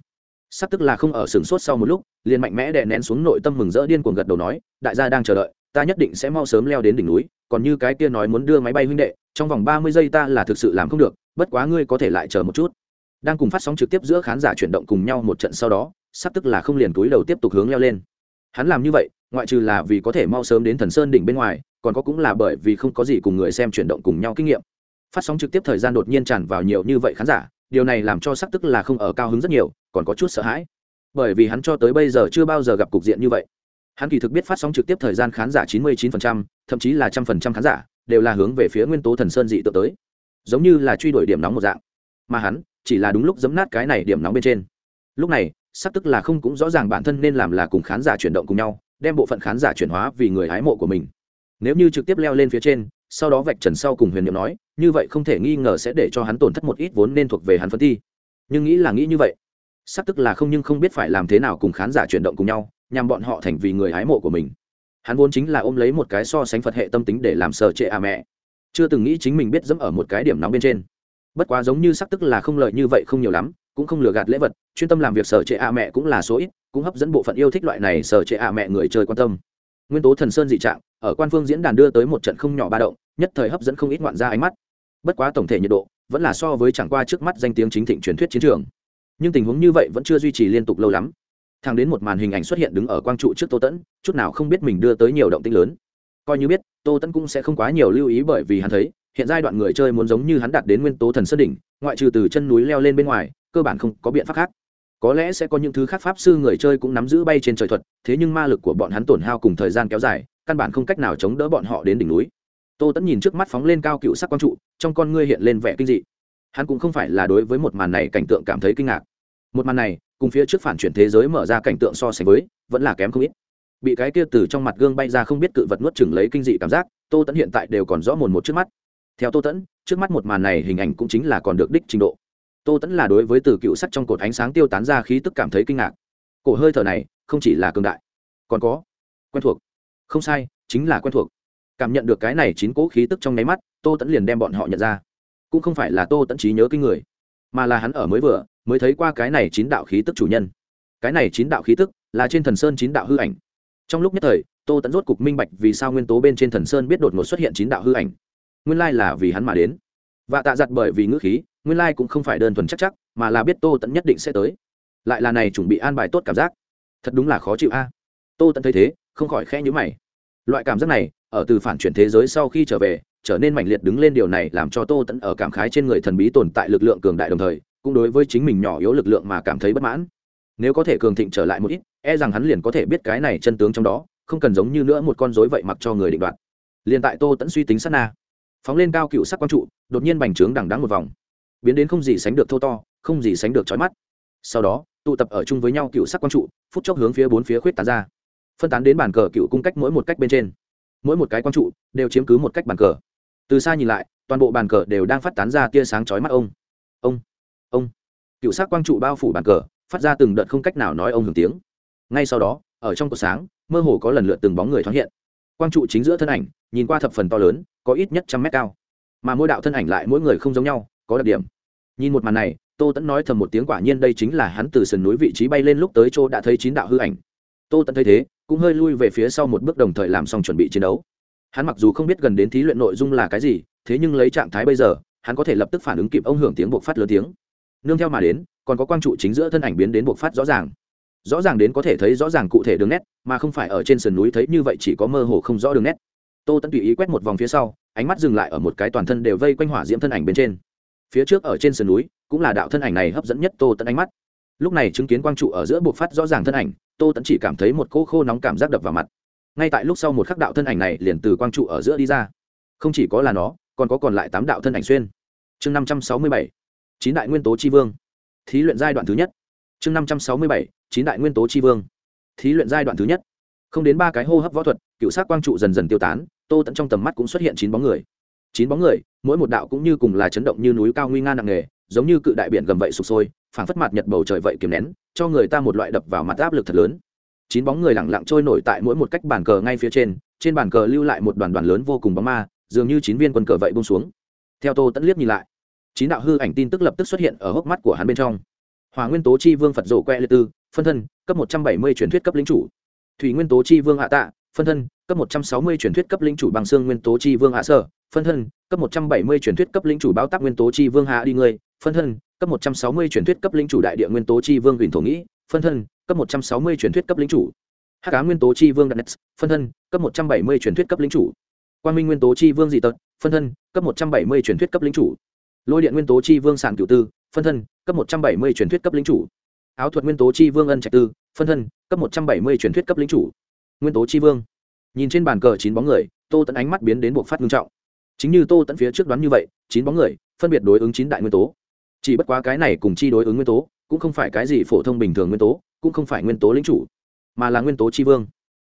Sắp tức là không ở sừng sốt sau một lúc, liền mạnh mẽ đè nén xuống nội tâm mừng rỡ điên cuồng gật đầu nói, đại gia đang chờ đợi ta nhất định sẽ mau sớm leo đến đỉnh núi, còn như cái kia nói muốn đưa máy bay huynh đệ, trong vòng ba mươi giây ta là thực sự làm không được, bất quá ngươi có thể lại chờ một chút. Đang cùng phát sóng trực tiếp giữa khán giả chuyển động cùng nhau một trận sau đó, sắp tức là không liền túi đầu tiếp tục hướng leo lên. Hắn làm như vậy, ngoại trừ là vì có thể mau sớm đến thần sơn đỉnh bên ngoài, còn có cũng là bởi vì không có gì cùng người xem chuyển động cùng nhau kinh nghiệm. Phát sóng trực tiếp thời gian đột nhiên tràn vào nhiều như vậy khán giả, điều này làm cho sắc tức là không ở cao hứng rất nhiều, còn có chút sợ hãi. Bởi vì hắn cho tới bây giờ chưa bao giờ gặp cục diện như vậy hắn kỳ thực biết phát sóng trực tiếp thời gian khán giả 99%, thậm chí là trăm phần trăm khán giả đều là hướng về phía nguyên tố thần sơn dị tự tới. Giống như là truy đuổi điểm nóng một dạng. Mà hắn chỉ là đúng lúc giấm nát cái này điểm nóng bên trên. Lúc này sắp tức là không cũng rõ ràng bản thân nên làm là cùng khán giả chuyển động cùng nhau đem bộ phận khán giả chuyển hóa vì người hái mộ của mình. Nếu như trực tiếp leo lên phía trên sau đó vạch trần sau cùng huyền niệm nói như vậy không thể nghi ngờ sẽ để cho hắn tổn thất một ít vốn nên thuộc về hắn phân thi. Nhưng nghĩ là nghĩ như vậy sắp tức là không nhưng không biết phải làm thế nào cùng khán giả chuyển động cùng nhau nhằm bọn họ thành vì người hái mộ của mình. Hắn vốn chính là ôm lấy một cái so sánh phật hệ tâm tính để làm sở trệ à mẹ. Chưa từng nghĩ chính mình biết dẫm ở một cái điểm nóng bên trên. Bất quá giống như sắc tức là không lợi như vậy không nhiều lắm, cũng không lừa gạt lễ vật, chuyên tâm làm việc sở trệ a mẹ cũng là số ít, cũng hấp dẫn bộ phận yêu thích loại này sở trệ a mẹ người chơi quan tâm. Nguyên tố thần sơn dị trạng, ở quan phương diễn đàn đưa tới một trận không nhỏ ba động, nhất thời hấp dẫn không ít ngoạn ra ánh mắt. Bất quá tổng thể nhiệt độ, vẫn là so với chẳng qua trước mắt danh tiếng chính thịnh truyền thuyết chiến trường. Nhưng tình huống như vậy vẫn chưa duy trì liên tục lâu lắm thang đến một màn hình ảnh xuất hiện đứng ở quang trụ trước tô tẫn, chút nào không biết mình đưa tới nhiều động tĩnh lớn. Coi như biết, tô tẫn cũng sẽ không quá nhiều lưu ý bởi vì hắn thấy, hiện giai đoạn người chơi muốn giống như hắn đạt đến nguyên tố thần sơn đỉnh, ngoại trừ từ chân núi leo lên bên ngoài, cơ bản không có biện pháp khác. Có lẽ sẽ có những thứ khác pháp sư người chơi cũng nắm giữ bay trên trời thuật, thế nhưng ma lực của bọn hắn tổn hao cùng thời gian kéo dài, căn bản không cách nào chống đỡ bọn họ đến đỉnh núi. Tô tẫn nhìn trước mắt phóng lên cao cựu sắc quang trụ, trong con ngươi hiện lên vẻ kinh dị. Hắn cũng không phải là đối với một màn này cảnh tượng cảm thấy kinh ngạc. Một màn này cùng phía trước phản chuyển thế giới mở ra cảnh tượng so sánh với, vẫn là kém không ít. Bị cái kia từ trong mặt gương bay ra không biết cự vật nuốt chừng lấy kinh dị cảm giác, tô tẫn hiện tại đều còn rõ mồn một trước mắt. Theo tô tẫn trước mắt một màn này hình ảnh cũng chính là còn được đích trình độ. Tô tẫn là đối với từ cựu sắc trong cột ánh sáng tiêu tán ra khí tức cảm thấy kinh ngạc. Cổ hơi thở này, không chỉ là cường đại, còn có quen thuộc. Không sai, chính là quen thuộc. Cảm nhận được cái này chín cỗ khí tức trong nháy mắt, tô tẫn liền đem bọn họ nhận ra. Cũng không phải là tô tẫn trí nhớ kinh người mà là hắn ở mới vừa, mới thấy qua cái này chín đạo khí tức chủ nhân. Cái này chín đạo khí tức là trên thần sơn chín đạo hư ảnh. Trong lúc nhất thời, tô tẫn rốt cục minh bạch vì sao nguyên tố bên trên thần sơn biết đột ngột xuất hiện chín đạo hư ảnh. Nguyên lai là vì hắn mà đến. Và tạ giặt bởi vì ngữ khí, nguyên lai cũng không phải đơn thuần chắc chắc, mà là biết tô tẫn nhất định sẽ tới. Lại là này chuẩn bị an bài tốt cảm giác. Thật đúng là khó chịu a. Tô tẫn thấy thế, không khỏi khẽ nhữ mày. Loại cảm giác này ở từ phản chuyển thế giới sau khi trở về, trở nên mạnh liệt đứng lên điều này làm cho tô tẫn ở cảm khái trên người thần bí tồn tại lực lượng cường đại đồng thời, cũng đối với chính mình nhỏ yếu lực lượng mà cảm thấy bất mãn. Nếu có thể cường thịnh trở lại một ít e rằng hắn liền có thể biết cái này chân tướng trong đó, không cần giống như nữa một con dối vậy mặc cho người định đoạt. Liền tại tô tẫn suy tính sát na, phóng lên cao cựu sắc quang trụ, đột nhiên bành trướng đằng đắng một vòng. Biến đến không gì sánh được thô to, không gì sánh được trói mắt. Sau đó, tụ tập ở chung với nhau cựu sắc quang trụ, phút chốc hướng phía bốn phía khuyết tán ra. Phân tán đến bàn cờ cựu cung cách mỗi một cách bên trên mỗi một cái quang trụ đều chiếm cứ một cách bàn cờ. Từ xa nhìn lại, toàn bộ bàn cờ đều đang phát tán ra tia sáng chói mắt ông. Ông ông. Cựu sắc quang trụ bao phủ bàn cờ, phát ra từng đợt không cách nào nói ông hưởng tiếng. Ngay sau đó, ở trong cột sáng, mơ hồ có lần lượt từng bóng người thoáng hiện. Quang trụ chính giữa thân ảnh, nhìn qua thập phần to lớn, có ít nhất trăm mét cao. Mà mỗi đạo thân ảnh lại mỗi người không giống nhau, có đặc điểm. Nhìn một màn này, tô tẫn nói thầm một tiếng quả nhiên đây chính là hắn từ sườn núi vị trí bay lên lúc tới chỗ đã thấy chín đạo hư ảnh. Tô tẫn thấy thế cũng hơi lui về phía sau một bước đồng thời làm xong chuẩn bị chiến đấu. Hắn mặc dù không biết gần đến thí luyện nội dung là cái gì, thế nhưng lấy trạng thái bây giờ, hắn có thể lập tức phản ứng kịp ông hưởng tiếng buộc phát lớn tiếng. Nương theo mà đến, còn có quang trụ chính giữa thân ảnh biến đến buộc phát rõ ràng. Rõ ràng đến có thể thấy rõ ràng cụ thể đường nét, mà không phải ở trên sườn núi thấy như vậy chỉ có mơ hồ không rõ đường nét. Tô tẫn tùy ý quét một vòng phía sau, ánh mắt dừng lại ở một cái toàn thân đều vây quanh hỏa diễm thân ảnh bên trên. Phía trước ở trên sườn núi, cũng là đạo thân ảnh này hấp dẫn nhất tô tẫn ánh mắt lúc này chứng kiến quang trụ ở giữa buộc phát rõ ràng thân ảnh, tô tẫn chỉ cảm thấy một cỗ khô nóng cảm giác đập vào mặt. Ngay tại lúc sau một khắc đạo thân ảnh này liền từ quang trụ ở giữa đi ra. Không chỉ có là nó, còn có còn lại tám đạo thân ảnh xuyên. Chương năm trăm sáu mươi bảy, chín đại nguyên tố tri vương. Thí luyện giai đoạn thứ nhất. Chương năm trăm sáu mươi bảy, chín đại nguyên tố tri vương. Thí luyện giai đoạn thứ nhất. Không đến ba cái hô hấp võ thuật, cựu sát quang trụ dần dần tiêu tán, tô tẫn trong tầm mắt cũng xuất hiện chín bóng người. Chín bóng người, mỗi một đạo cũng như cùng là chấn động như núi cao nguy nga nặng nề, giống như cự đại biển gầm vậy sụp sôi phảng phất mặt nhật bầu trời vậy kiềm nén, cho người ta một loại đập vào mặt áp lực thật lớn. Chín bóng người lẳng lặng trôi nổi tại mỗi một cách bàn cờ ngay phía trên trên bàn cờ lưu lại một đoàn đoàn lớn vô cùng bóng ma, dường như chín viên quân cờ vậy bông xuống. Theo tô tẫn liếc nhìn lại, chín đạo hư ảnh tin tức lập tức xuất hiện ở hốc mắt của hắn bên trong. Hòa nguyên tố chi vương phật rổ que lê tư, phân thân, cấp một trăm bảy mươi truyền thuyết cấp lính chủ. Thủy nguyên tố chi vương hạ tạ, phân thân, cấp một trăm sáu mươi truyền thuyết cấp lính chủ bằng xương nguyên tố chi vương hạ sở, phân thân, cấp một trăm bảy mươi truyền thuyết cấp lính chủ báo tác nguyên tố chi vương hạ đi người phân thân cấp một trăm sáu mươi truyền thuyết cấp lĩnh chủ đại địa nguyên tố chi vương huỳnh thổ nghĩ, phân thân, cấp một trăm sáu mươi truyền thuyết cấp lĩnh chủ. Hắc ám nguyên tố chi vương đặt phân thân, cấp một trăm bảy mươi truyền thuyết cấp lĩnh chủ. Quan minh nguyên tố chi vương dị tật, phân thân, cấp một trăm bảy mươi truyền thuyết cấp lĩnh chủ. Lôi điện nguyên tố chi vương Sảng cửu tư, phân thân, cấp một trăm bảy mươi truyền thuyết cấp lĩnh chủ. Áo thuật nguyên tố chi vương ân trạch tư, phân thân, cấp một trăm bảy mươi truyền thuyết cấp lĩnh chủ. Nguyên tố chi vương. Nhìn trên bàn cờ chín bóng người, tô tấn ánh mắt biến đến buộc phát nghiêm trọng. Chính như tô tấn phía trước đoán như vậy, chín bóng người, phân biệt đối ứng chín đại nguyên tố chỉ bất quá cái này cùng chi đối ứng nguyên tố, cũng không phải cái gì phổ thông bình thường nguyên tố, cũng không phải nguyên tố lính chủ, mà là nguyên tố chi vương.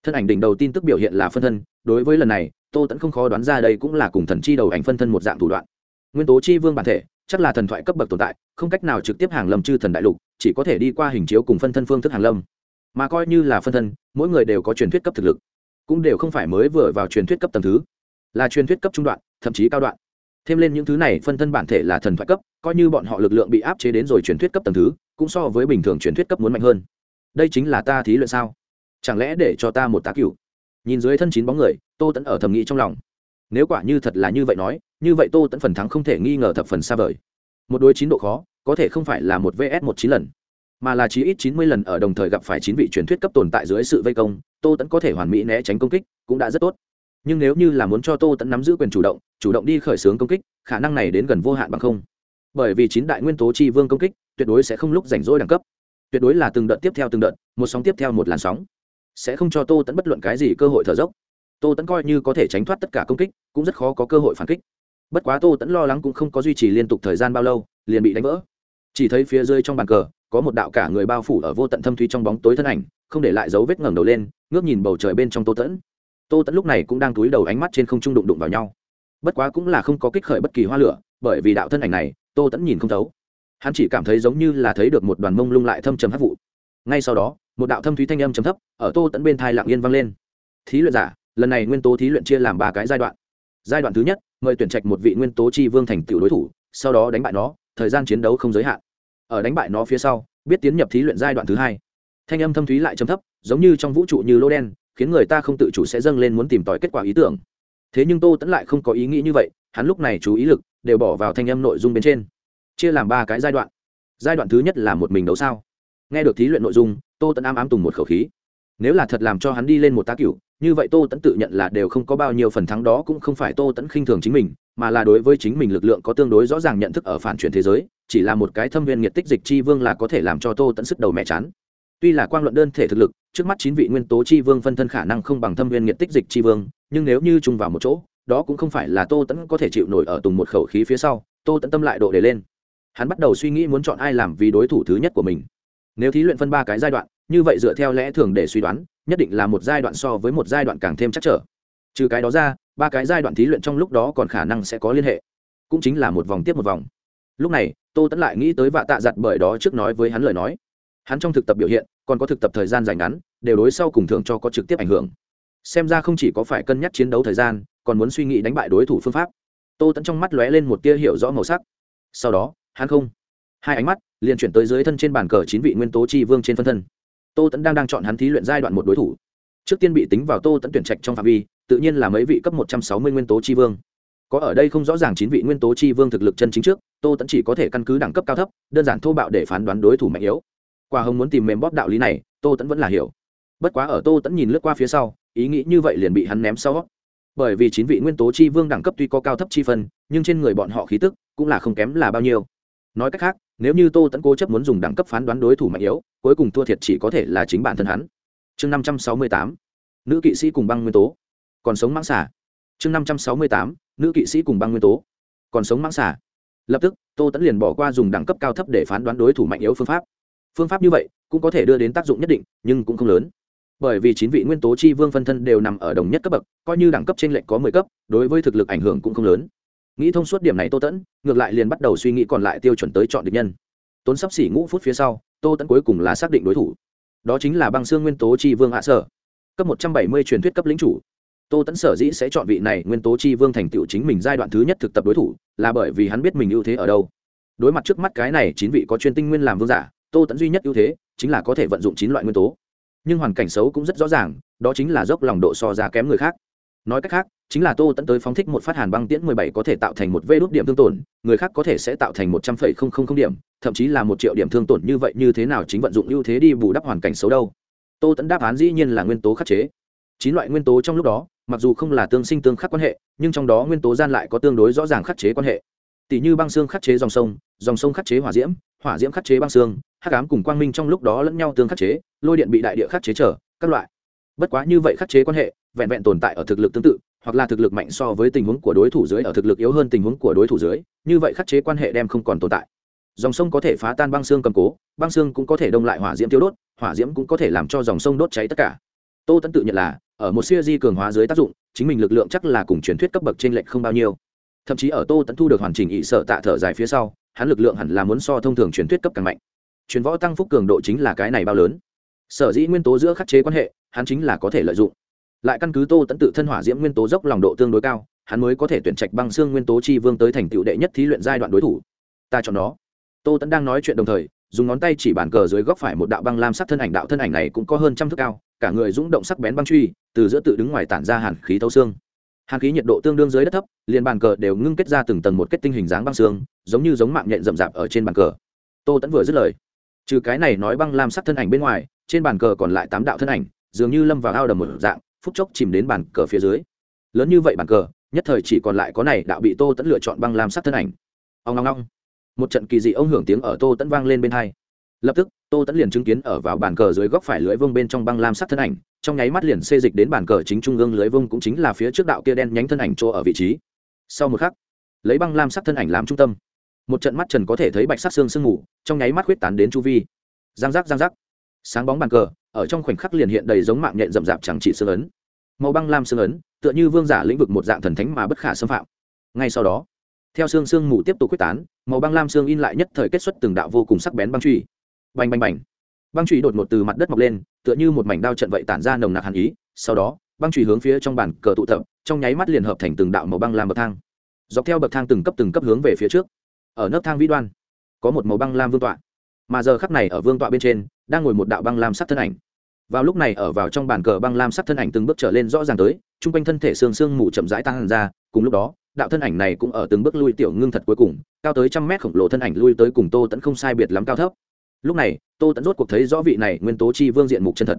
Thân ảnh đỉnh đầu tin tức biểu hiện là phân thân, đối với lần này, tô tẫn không khó đoán ra đây cũng là cùng thần chi đầu ảnh phân thân một dạng thủ đoạn. Nguyên tố chi vương bản thể, chắc là thần thoại cấp bậc tồn tại, không cách nào trực tiếp hàng lâm chư thần đại lục, chỉ có thể đi qua hình chiếu cùng phân thân phương thức hàng lâm. Mà coi như là phân thân, mỗi người đều có truyền thuyết cấp thực lực, cũng đều không phải mới vừa vào truyền thuyết cấp tầm thứ, là truyền thuyết cấp trung đoạn, thậm chí cao đoạn thêm lên những thứ này phân thân bản thể là thần thoại cấp, coi như bọn họ lực lượng bị áp chế đến rồi truyền thuyết cấp tầng thứ, cũng so với bình thường truyền thuyết cấp muốn mạnh hơn. Đây chính là ta thí luyện sao? Chẳng lẽ để cho ta một tá cựu nhìn dưới thân chín bóng người, tô tẫn ở thầm nghĩ trong lòng. Nếu quả như thật là như vậy nói, như vậy tô tẫn phần thắng không thể nghi ngờ thập phần xa vời. Một đối chín độ khó, có thể không phải là một vs một chín lần, mà là chí ít chín mươi lần ở đồng thời gặp phải chín vị truyền thuyết cấp tồn tại dưới sự vây công, tô tẫn có thể hoàn mỹ né tránh công kích, cũng đã rất tốt nhưng nếu như là muốn cho tô tẫn nắm giữ quyền chủ động chủ động đi khởi xướng công kích, khả năng này đến gần vô hạn bằng không. Bởi vì chín đại nguyên tố chi vương công kích, tuyệt đối sẽ không lúc rảnh rỗi đẳng cấp. Tuyệt đối là từng đợt tiếp theo từng đợt, một sóng tiếp theo một làn sóng. Sẽ không cho tô tẫn bất luận cái gì cơ hội thở dốc. Tô tẫn coi như có thể tránh thoát tất cả công kích, cũng rất khó có cơ hội phản kích. Bất quá tô tẫn lo lắng cũng không có duy trì liên tục thời gian bao lâu, liền bị đánh vỡ. Chỉ thấy phía dưới trong bàn cờ, có một đạo cả người bao phủ ở vô tận thâm thúy trong bóng tối thân ảnh, không để lại dấu vết ngẩng đầu lên, ngước nhìn bầu trời bên trong tô tẫn tô tẫn lúc này cũng đang túi đầu ánh mắt trên không trung đụng đụng vào nhau. Bất quá cũng là không có kích khởi bất kỳ hoa lửa, bởi vì đạo thân ảnh này, tô tẫn nhìn không thấu. Hắn chỉ cảm thấy giống như là thấy được một đoàn mông lung lại thâm trầm hấp vụ. Ngay sau đó, một đạo thâm thúy thanh âm trầm thấp ở tô tẫn bên thai lặng yên vang lên. Thí luyện giả, lần này nguyên tố thí luyện chia làm ba cái giai đoạn. Giai đoạn thứ nhất, mời tuyển trạch một vị nguyên tố chi vương thành tựu đối thủ, sau đó đánh bại nó, thời gian chiến đấu không giới hạn. Ở đánh bại nó phía sau, biết tiến nhập thí luyện giai đoạn thứ hai. Thanh âm thâm thúy lại trầm thấp, giống như trong vũ trụ như lô đen khiến người ta không tự chủ sẽ dâng lên muốn tìm tòi kết quả ý tưởng. Thế nhưng tô tẫn lại không có ý nghĩ như vậy, hắn lúc này chú ý lực đều bỏ vào thanh âm nội dung bên trên. Chia làm ba cái giai đoạn. Giai đoạn thứ nhất là một mình đấu sao. Nghe được thí luyện nội dung, tô tẫn ám ám tùng một khẩu khí. Nếu là thật làm cho hắn đi lên một tá cửu, như vậy tô tẫn tự nhận là đều không có bao nhiêu phần thắng đó cũng không phải tô tẫn khinh thường chính mình, mà là đối với chính mình lực lượng có tương đối rõ ràng nhận thức ở phản chuyển thế giới, chỉ là một cái thâm viên nhiệt tích dịch chi vương là có thể làm cho tô tẫn sức đầu mẹ chán tuy là quang luận đơn thể thực lực, trước mắt chín vị nguyên tố chi vương phân thân khả năng không bằng thâm viên nghiện tích dịch chi vương, nhưng nếu như chung vào một chỗ, đó cũng không phải là tô tẫn có thể chịu nổi ở tùng một khẩu khí phía sau, tô tẫn tâm lại độ để lên. Hắn bắt đầu suy nghĩ muốn chọn ai làm vì đối thủ thứ nhất của mình. Nếu thí luyện phân ba cái giai đoạn, như vậy dựa theo lẽ thường để suy đoán, nhất định là một giai đoạn so với một giai đoạn càng thêm chắc trở. Trừ cái đó ra, ba cái giai đoạn thí luyện trong lúc đó còn khả năng sẽ có liên hệ. Cũng chính là một vòng tiếp một vòng. Lúc này, tô tẫn lại nghĩ tới vạ tạ giặt bởi đó trước nói với hắn lời nói hắn trong thực tập biểu hiện, còn có thực tập thời gian dài ngắn, đều đối sau cùng thường cho có trực tiếp ảnh hưởng. Xem ra không chỉ có phải cân nhắc chiến đấu thời gian, còn muốn suy nghĩ đánh bại đối thủ phương pháp. Tô tẫn trong mắt lóe lên một tia hiểu rõ màu sắc. Sau đó, hắn không. Hai ánh mắt liền chuyển tới dưới thân trên bàn cờ chín vị nguyên tố chi vương trên phân thân. Tô tẫn đang đang chọn hắn thí luyện giai đoạn một đối thủ. Trước tiên bị tính vào tô tẫn tuyển trạch trong phạm vi, tự nhiên là mấy vị cấp một trăm sáu mươi nguyên tố chi vương. Có ở đây không rõ ràng chín vị nguyên tố chi vương thực lực chân chính trước, tô tẫn chỉ có thể căn cứ đẳng cấp cao thấp, đơn giản thô bạo để phán đoán đối thủ mạnh yếu qua hồng muốn tìm mềm bóp đạo lý này, tô tẫn vẫn là hiểu. Bất quá ở tô tẫn nhìn lướt qua phía sau, ý nghĩ như vậy liền bị hắn ném sau. Bởi vì chín vị nguyên tố chi vương đẳng cấp tuy có cao thấp chi phân, nhưng trên người bọn họ khí tức cũng là không kém là bao nhiêu. Nói cách khác, nếu như tô tẫn cố chấp muốn dùng đẳng cấp phán đoán đối thủ mạnh yếu, cuối cùng thua thiệt chỉ có thể là chính bản thân hắn. Chương năm trăm sáu mươi tám, nữ kỵ sĩ cùng băng nguyên tố. Còn sống mãng xả chương năm trăm sáu mươi tám, nữ kỵ sĩ cùng băng nguyên tố. Còn sống mãng xả lập tức, tô tẫn liền bỏ qua dùng đẳng cấp cao thấp để phán đoán đối thủ mạnh yếu phương pháp phương pháp như vậy cũng có thể đưa đến tác dụng nhất định, nhưng cũng không lớn. Bởi vì chín vị nguyên tố chi vương phân thân đều nằm ở đồng nhất cấp bậc, coi như đẳng cấp trên lệnh có mười cấp, đối với thực lực ảnh hưởng cũng không lớn. Nghĩ thông suốt điểm này tô tẫn, ngược lại liền bắt đầu suy nghĩ còn lại tiêu chuẩn tới chọn địch nhân. Tốn sắp xỉ ngũ phút phía sau, tô tẫn cuối cùng là xác định đối thủ. Đó chính là băng xương nguyên tố chi vương hạ sở. Cấp một trăm bảy mươi truyền thuyết cấp lính chủ. Tô tẫn sở dĩ sẽ chọn vị này nguyên tố chi vương thành tựu chính mình giai đoạn thứ nhất thực tập đối thủ, là bởi vì hắn biết mình ưu thế ở đâu. Đối mặt trước mắt cái này, chín vị có chuyên tinh nguyên làm vương giả tô tẫn duy nhất ưu thế chính là có thể vận dụng chín loại nguyên tố nhưng hoàn cảnh xấu cũng rất rõ ràng đó chính là dốc lòng độ so ra kém người khác nói cách khác chính là tô tẫn tới phóng thích một phát hàn băng tiễn mười bảy có thể tạo thành một vê đốt điểm thương tổn người khác có thể sẽ tạo thành một trăm phẩy không không không điểm thậm chí là một triệu điểm thương tổn như vậy như thế nào chính vận dụng ưu thế đi bù đắp hoàn cảnh xấu đâu tô tẫn đáp án dĩ nhiên là nguyên tố khắc chế chín loại nguyên tố trong lúc đó mặc dù không là tương sinh tương khắc quan hệ nhưng trong đó nguyên tố gian lại có tương đối rõ ràng khắc chế quan hệ tỷ như băng xương khắc chế dòng sông dòng sông khắc chế hỏa diễm hỏa diễm khắc chế băng xương, hắc ám cùng quang minh trong lúc đó lẫn nhau tương khắc chế, lôi điện bị đại địa khắc chế trở, các loại. Bất quá như vậy khắc chế quan hệ, vẹn vẹn tồn tại ở thực lực tương tự, hoặc là thực lực mạnh so với tình huống của đối thủ dưới, ở thực lực yếu hơn tình huống của đối thủ dưới, như vậy khắc chế quan hệ đem không còn tồn tại. Dòng sông có thể phá tan băng xương cầm cố, băng xương cũng có thể đông lại hỏa diễm tiêu đốt, hỏa diễm cũng có thể làm cho dòng sông đốt cháy tất cả. Tô tẫn tự nhận là, ở một siêu di cường hóa dưới tác dụng, chính mình lực lượng chắc là cùng truyền thuyết cấp bậc trên lệnh không bao nhiêu. Thậm chí ở tô tẫn thu được hoàn chỉnh ỵ sợ tạ thở dài phía sau hắn lực lượng hẳn là muốn so thông thường truyền thuyết cấp càng mạnh. Truyền võ tăng phúc cường độ chính là cái này bao lớn. Sở dĩ nguyên tố giữa khắc chế quan hệ, hắn chính là có thể lợi dụng. Lại căn cứ tô tẫn tự thân hỏa diễm nguyên tố dốc lòng độ tương đối cao, hắn mới có thể tuyển trạch băng xương nguyên tố chi vương tới thành tựu đệ nhất thí luyện giai đoạn đối thủ. Ta chọn nó. Tô tẫn đang nói chuyện đồng thời, dùng ngón tay chỉ bàn cờ dưới góc phải một đạo băng lam sắc thân ảnh, đạo thân ảnh này cũng có hơn trăm thước cao, cả người rung động sắc bén băng truy, từ giữa tự đứng ngoài tản ra hàn khí thấu xương hàn khí nhiệt độ tương đương dưới đất thấp, liền bàn cờ đều ngưng kết ra từng tầng một kết tinh hình dáng băng xương, giống như giống mạng nhện rậm rạp ở trên bàn cờ. Tô tẫn vừa dứt lời. Trừ cái này nói băng lam sắc thân ảnh bên ngoài, trên bàn cờ còn lại tám đạo thân ảnh, dường như lâm vào ao đầm một dạng, phút chốc chìm đến bàn cờ phía dưới. Lớn như vậy bàn cờ, nhất thời chỉ còn lại có này đạo bị tô tẫn lựa chọn băng lam sắc thân ảnh. Ông long long một trận kỳ dị ông hưởng tiếng ở tô tẫn vang lên bên hai. Lập tức tô tẫn liền chứng kiến ở vào bàn cờ dưới góc phải lưới vông bên trong băng lam sắc thân ảnh, trong nháy mắt liền xê dịch đến bàn cờ chính trung ương lưới vông cũng chính là phía trước đạo kia đen nhánh thân ảnh chỗ ở vị trí. Sau một khắc, lấy băng lam sắc thân ảnh làm trung tâm. Một trận mắt trần có thể thấy bạch sắc xương sương mù, trong nháy mắt huyết tán đến chu vi. Giang giác giang giác. Sáng bóng bàn cờ, ở trong khoảnh khắc liền hiện đầy giống mạng nhện rậm rạp chẳng chỉ xương ấn. Màu băng lam xương ấn, tựa như vương giả lĩnh vực một dạng thần thánh mà bất khả xâm phạm. Ngay sau đó, theo xương sương mù tiếp tục quyết tán, màu băng lam xương in lại nhất thời kết xuất từng đạo vô cùng sắc bén băng truy bành bành bành. Băng truy đột ngột từ mặt đất mọc lên, tựa như một mảnh đao trận vậy tản ra nồng nặc hàn ý. Sau đó, băng truy hướng phía trong bản cờ tụ tập, trong nháy mắt liền hợp thành từng đạo màu băng lam bậc thang. Dọc theo bậc thang từng cấp từng cấp hướng về phía trước. Ở nấc thang vĩ đoan, có một màu băng lam vương tọa. Mà giờ khắp này ở vương tọa bên trên, đang ngồi một đạo băng lam sắc thân ảnh. Vào lúc này ở vào trong bàn cờ băng lam sắc thân ảnh từng bước trở lên rõ ràng tới, chung quanh thân thể xương xương mù chậm rãi tăng ra. Cùng lúc đó, đạo thân ảnh này cũng ở từng bước lui tiểu ngưng thật cuối cùng, cao tới trăm mét khổng lồ thân ảnh lui tới cùng tô tẫn không sai biệt lắm cao thấp lúc này, tô tẫn rốt cuộc thấy rõ vị này nguyên tố chi vương diện mục chân thật.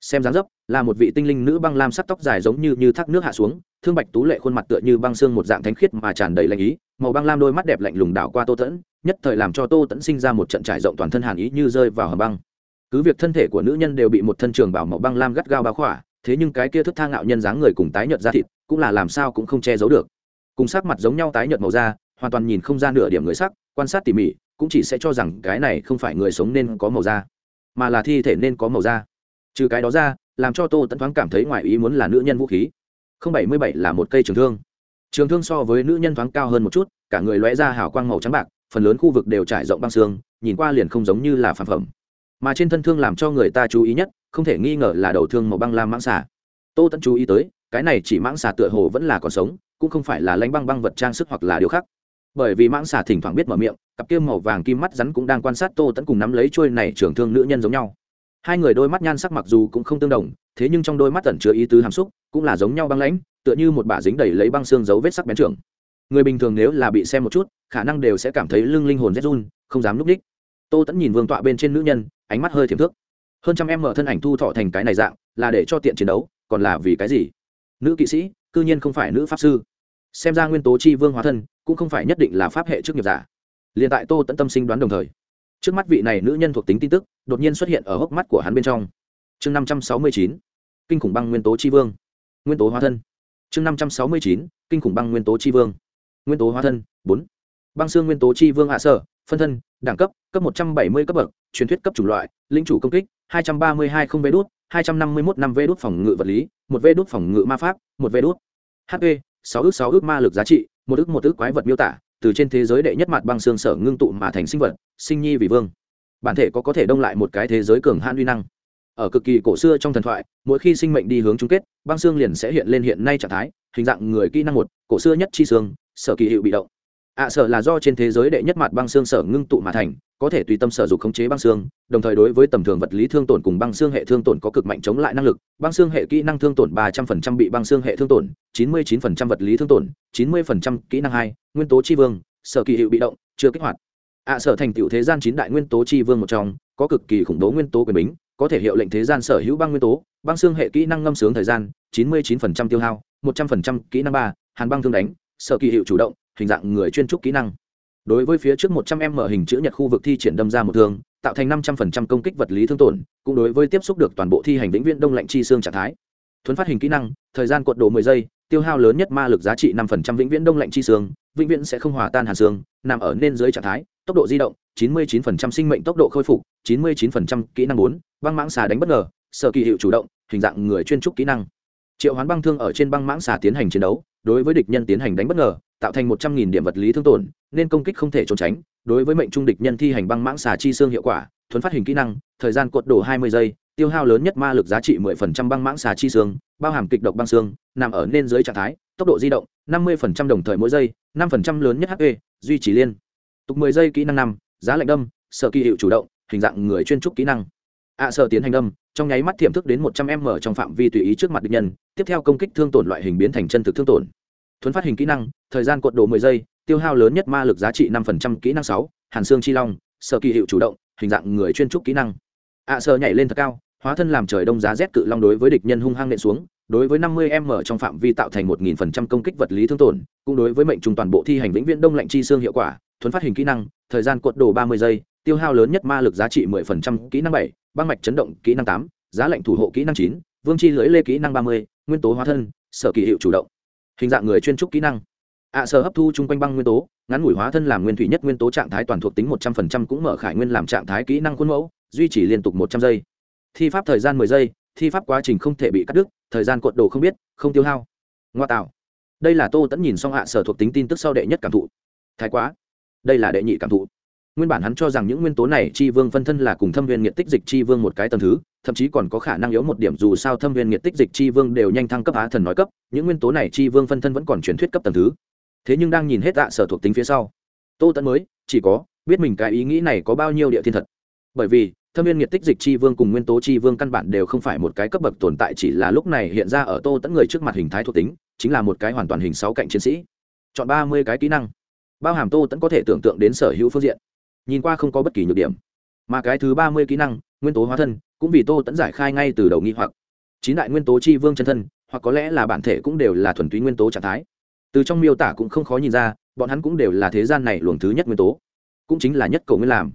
Xem dáng dấp, là một vị tinh linh nữ băng lam sắc tóc dài giống như như thác nước hạ xuống, thương bạch tú lệ khuôn mặt tựa như băng xương một dạng thánh khiết mà tràn đầy lạnh ý, màu băng lam đôi mắt đẹp lạnh lùng đảo qua tô tẫn nhất thời làm cho tô tẫn sinh ra một trận trải rộng toàn thân hàn ý như rơi vào hầm băng. Cứ việc thân thể của nữ nhân đều bị một thân trường bảo màu băng lam gắt gao bao khỏa, thế nhưng cái kia thức thang ngạo nhân dáng người cùng tái nhợt da thịt, cũng là làm sao cũng không che giấu được. Cùng sắc mặt giống nhau tái nhợt màu da, hoàn toàn nhìn không ra nửa điểm người sắc, quan sát tỉ mỉ cũng chỉ sẽ cho rằng cái này không phải người sống nên có màu da, mà là thi thể nên có màu da. Trừ cái đó ra, làm cho tô tẫn thoáng cảm thấy ngoài ý muốn là nữ nhân vũ khí. Không bảy mươi bảy là một cây trường thương. Trường thương so với nữ nhân thoáng cao hơn một chút, cả người lóe ra hào quang màu trắng bạc, phần lớn khu vực đều trải rộng băng xương, nhìn qua liền không giống như là phản phẩm. Mà trên thân thương làm cho người ta chú ý nhất, không thể nghi ngờ là đầu thương màu băng lam mãng xà. Tô tẫn chú ý tới, cái này chỉ mãng xà tựa hồ vẫn là còn sống, cũng không phải là lanh băng băng vật trang sức hoặc là điều khác bởi vì mãng xà thỉnh thoảng biết mở miệng, cặp kia màu vàng kim mắt rắn cũng đang quan sát tô tẫn cùng nắm lấy trôi này trưởng thương nữ nhân giống nhau. Hai người đôi mắt nhan sắc mặc dù cũng không tương đồng, thế nhưng trong đôi mắt tẩn chứa ý tứ hàm xúc, cũng là giống nhau băng lãnh, tựa như một bả dính đầy lấy băng xương dấu vết sắc bén trưởng. Người bình thường nếu là bị xem một chút, khả năng đều sẽ cảm thấy lưng linh hồn rét run, không dám núp đích. Tô tẫn nhìn vương tọa bên trên nữ nhân, ánh mắt hơi thiềm thước. Hơn trăm em mở thân ảnh thu thọ thành cái này dạng, là để cho tiện chiến đấu, còn là vì cái gì? Nữ kỵ sĩ, cư nhiên không phải nữ pháp sư xem ra nguyên tố chi vương hóa thân cũng không phải nhất định là pháp hệ trước nghiệp giả. Liền tại tô tẫn tâm sinh đoán đồng thời, trước mắt vị này nữ nhân thuộc tính tin tức đột nhiên xuất hiện ở hốc mắt của hắn bên trong. Chương năm trăm sáu mươi chín, kinh khủng băng nguyên tố chi vương. Nguyên tố hóa thân. Chương năm trăm sáu mươi chín, kinh khủng băng nguyên tố chi vương. Nguyên tố hóa thân, bốn. Băng xương nguyên tố chi vương hạ sở, phân thân, đẳng cấp cấp một trăm bảy mươi cấp bậc, truyền thuyết cấp chủng loại, linh chủ công kích, hai trăm ba mươi hai không vê đốt hai trăm năm mươi một năm vê đốt phòng ngự vật lý, một vê đốt phòng ngự ma pháp, một vê đốt hp sáu ước sáu ước ma lực giá trị, một ước một ước quái vật miêu tả, từ trên thế giới đệ nhất mặt băng xương sở ngưng tụ mà thành sinh vật, sinh nhi vì vương. Bản thể có có thể đông lại một cái thế giới cường hãn uy năng. Ở cực kỳ cổ xưa trong thần thoại, mỗi khi sinh mệnh đi hướng chung kết, băng xương liền sẽ hiện lên hiện nay trạng thái, hình dạng người kỹ năng một, cổ xưa nhất chi xương, sở kỳ hiệu bị động ạ à, sở là do trên thế giới đệ nhất mặt băng xương sở ngưng tụ mà thành có thể tùy tâm sở dục khống chế băng xương đồng thời đối với tầm thường vật lý thương tổn cùng băng xương hệ thương tổn có cực mạnh chống lại năng lực. Băng xương hệ kỹ năng thương tổn ba trăm phần trăm bị băng xương hệ thương tổn chín mươi chín phần trăm vật lý thương tổn chín mươi phần trăm kỹ năng hai nguyên tố chi vương sở kỳ hiệu bị động chưa kích hoạt. Ạ à, sở thành tựu thế gian chín đại nguyên tố chi vương một trong có cực kỳ khủng bố nguyên tố quyền bính có thể hiệu lệnh thế gian sở hữu băng nguyên tố băng xương hệ kỹ năng ngâm sướng thời gian chín mươi chín phần trăm tiêu hao một trăm phần trăm kỹ năng ba hàn băng thương đánh sở kỳ hiệu chủ động hình dạng người chuyên trúc kỹ năng. Đối với phía trước một trăm em mở hình chữ nhật khu vực thi triển đâm ra một thương, tạo thành năm trăm phần trăm công kích vật lý thương tổn, cũng đối với tiếp xúc được toàn bộ thi hành vĩnh viễn đông lạnh chi xương trạng thái. Thuấn phát hình kỹ năng, thời gian cuộn đồ mười giây, tiêu hao lớn nhất ma lực giá trị năm phần trăm vĩnh viễn đông lạnh chi xương, vĩnh viễn sẽ không hòa tan hàn xương, nằm ở nên dưới trạng thái, tốc độ di động, chín mươi chín phần trăm sinh mệnh tốc độ khôi phục, chín mươi chín phần trăm kỹ năng bốn, băng mãng xà đánh bất ngờ, sở kỳ hiệu chủ động, hình dạng người chuyên trúc kỹ năng. Triệu hoán băng thương ở trên băng mãng xà tiến hành chiến đấu, đối với địch nhân tiến hành đánh bất ngờ tạo thành một trăm nghìn điểm vật lý thương tổn nên công kích không thể trốn tránh. Đối với mệnh trung địch nhân thi hành băng mãng xà chi xương hiệu quả thuấn phát hình kỹ năng thời gian cột đổ hai mươi giây tiêu hao lớn nhất ma lực giá trị mười phần trăm băng mãng xà chi xương bao hàm kịch độc băng xương nằm ở nên dưới trạng thái tốc độ di động năm mươi phần trăm đồng thời mỗi giây năm phần trăm lớn nhất hp duy trì liên tục mười giây kỹ năng năm giá lạnh đâm sợ kỳ hiệu chủ động hình dạng người chuyên trúc kỹ năng. Ạ à, sợ tiến hành đâm trong nháy mắt thiểm thức đến một trăm m trong phạm vi tùy ý trước mặt địch nhân tiếp theo công kích thương tổn loại hình biến thành chân thực thương tổn thuấn phát hình kỹ năng thời gian cột độ mười giây tiêu hao lớn nhất ma lực giá trị năm phần trăm kỹ năng sáu hàn xương chi long sợ kỳ hiệu chủ động hình dạng người chuyên trúc kỹ năng. Ạ à, sợ nhảy lên thật cao hóa thân làm trời đông giá rét cự long đối với địch nhân hung hăng nện xuống đối với 50 m trong phạm vi tạo thành 1000% công kích vật lý thương tổn cũng đối với mệnh trùng toàn bộ thi hành vĩnh viễn đông lạnh chi xương hiệu quả thuấn phát hình kỹ năng thời gian cuộn đồ 30 giây tiêu hao lớn nhất ma lực giá trị 10%, kỹ năng 7, băng mạch chấn động kỹ năng 8, giá lệnh thủ hộ kỹ năng 9, vương chi lưỡi lê kỹ năng 30, nguyên tố hóa thân sở kỳ hiệu chủ động hình dạng người chuyên trúc kỹ năng. Ạ à, sở hấp thu chung quanh băng nguyên tố ngắn ngủi hóa thân làm nguyên thủy nhất nguyên tố trạng thái toàn thuộc tính 100% cũng mở khải nguyên làm trạng thái kỹ năng khuôn mẫu duy trì liên tục 100 giây. Thi pháp thời gian 10 giây thi pháp quá trình không thể bị cắt đứt thời gian cuộn đồ không biết không tiêu hao. Ngoa tạo. Đây là tô tẫn nhìn xong ạ sở thuộc tính tin tức sau đệ nhất cảm thụ. Thái quá. Đây là đệ nhị cảm thụ. Nguyên bản hắn cho rằng những nguyên tố này chi vương phân thân là cùng thâm viên nghiện tích dịch chi vương một cái tầm thứ thậm chí còn có khả năng yếu một điểm dù sao thâm viên nghiệt tích dịch chi vương đều nhanh thăng cấp á thần nói cấp, những nguyên tố này chi vương phân thân vẫn còn truyền thuyết cấp tầm thứ. Thế nhưng đang nhìn hết tạ sở thuộc tính phía sau, tô tẫn mới, chỉ có, biết mình cái ý nghĩ này có bao nhiêu địa thiên thật. Bởi vì, thâm viên nghiệt tích dịch chi vương cùng nguyên tố chi vương căn bản đều không phải một cái cấp bậc tồn tại, chỉ là lúc này hiện ra ở tô tẫn người trước mặt hình thái thuộc tính, chính là một cái hoàn toàn hình sáu cạnh chiến sĩ. Chọn ba mươi cái kỹ năng, bao hàm tô tẫn có thể tưởng tượng đến sở hữu phương diện. Nhìn qua không có bất kỳ nhược điểm, mà cái thứ ba mươi kỹ năng, nguyên tố hóa thân cũng vì tô tẫn giải khai ngay từ đầu nghi hoặc. Chín đại nguyên tố chi vương chân thân, hoặc có lẽ là bản thể cũng đều là thuần túy nguyên tố trạng thái. Từ trong miêu tả cũng không khó nhìn ra, bọn hắn cũng đều là thế gian này luồng thứ nhất nguyên tố, cũng chính là nhất cầu nguyên làm.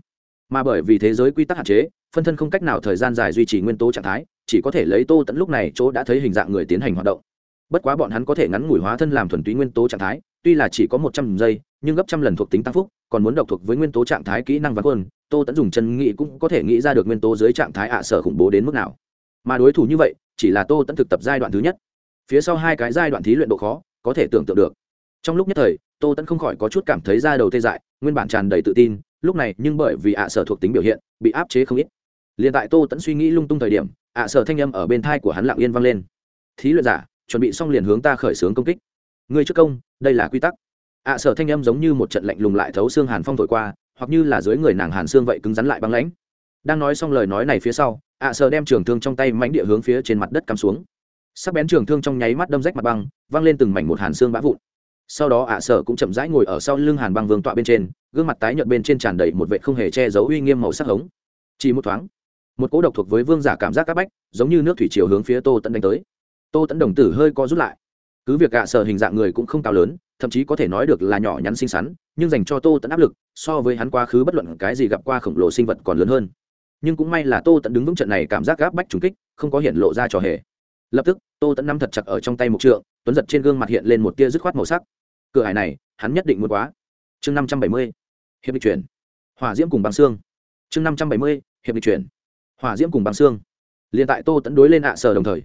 Mà bởi vì thế giới quy tắc hạn chế, phân thân không cách nào thời gian dài duy trì nguyên tố trạng thái, chỉ có thể lấy tô tẫn lúc này chỗ đã thấy hình dạng người tiến hành hoạt động. Bất quá bọn hắn có thể ngắn ngủi hóa thân làm thuần túy nguyên tố trạng thái, tuy là chỉ có một trăm giây, nhưng gấp trăm lần thuộc tính tăng phúc còn muốn độc thuộc với nguyên tố trạng thái kỹ năng văn quân, tô tẫn dùng chân nghĩ cũng có thể nghĩ ra được nguyên tố dưới trạng thái ạ sở khủng bố đến mức nào. Mà đối thủ như vậy, chỉ là tô tẫn thực tập giai đoạn thứ nhất. Phía sau hai cái giai đoạn thí luyện độ khó, có thể tưởng tượng được. Trong lúc nhất thời, tô tẫn không khỏi có chút cảm thấy ra đầu tê dại, nguyên bản tràn đầy tự tin, lúc này nhưng bởi vì ạ sở thuộc tính biểu hiện, bị áp chế không ít. Liền tại tô tẫn suy nghĩ lung tung thời điểm, ạ sở thanh â m ở bên thai của hắn lặng yên vang lên. Thí luyện giả, chuẩn bị xong liền hướng ta khởi xướng công kích. Người trước công, đây là quy tắc ạ sở thanh âm giống như một trận lạnh lùng lại thấu xương hàn phong thổi qua, hoặc như là dưới người nàng hàn xương vậy cứng rắn lại băng lãnh. Đang nói xong lời nói này phía sau, ạ sở đem trường thương trong tay mánh địa hướng phía trên mặt đất cắm xuống. Sắc bén trường thương trong nháy mắt đâm rách mặt băng văng lên từng mảnh một hàn xương bã vụn. Sau đó ạ sở cũng chậm rãi ngồi ở sau lưng hàn băng vương tọa bên trên, gương mặt tái nhợt bên trên tràn đầy một vệ không hề che giấu uy nghiêm màu sắc hống. Chỉ một thoáng, một cỗ độc thuộc với vương giả cảm giác áp bách, giống như nước thủy chiều hướng phía tô tận đánh tới. Tô tẫn đồng tử hơi co rút lại. Cứ việc ạ sở hình dạng người cũng không cao lớn thậm chí có thể nói được là nhỏ nhắn xinh xắn, nhưng dành cho tô tẫn áp lực so với hắn quá khứ bất luận cái gì gặp qua khổng lồ sinh vật còn lớn hơn. Nhưng cũng may là tô tẫn đứng vững trận này cảm giác gáp bách trùng kích, không có hiện lộ ra trò hề. Lập tức, tô tẫn nắm thật chặt ở trong tay mục trượng, tuấn giật trên gương mặt hiện lên một tia dứt khoát màu sắc. Cửa hải này, hắn nhất định muốn quá. Chương năm trăm bảy mươi, hiệp lịch chuyển. Hỏa diễm cùng băng xương. Chương năm trăm bảy mươi, hiệp lịch chuyển. Hỏa diễm cùng băng xương. Liền tại tô tẫn đối lên ạ sở đồng thời,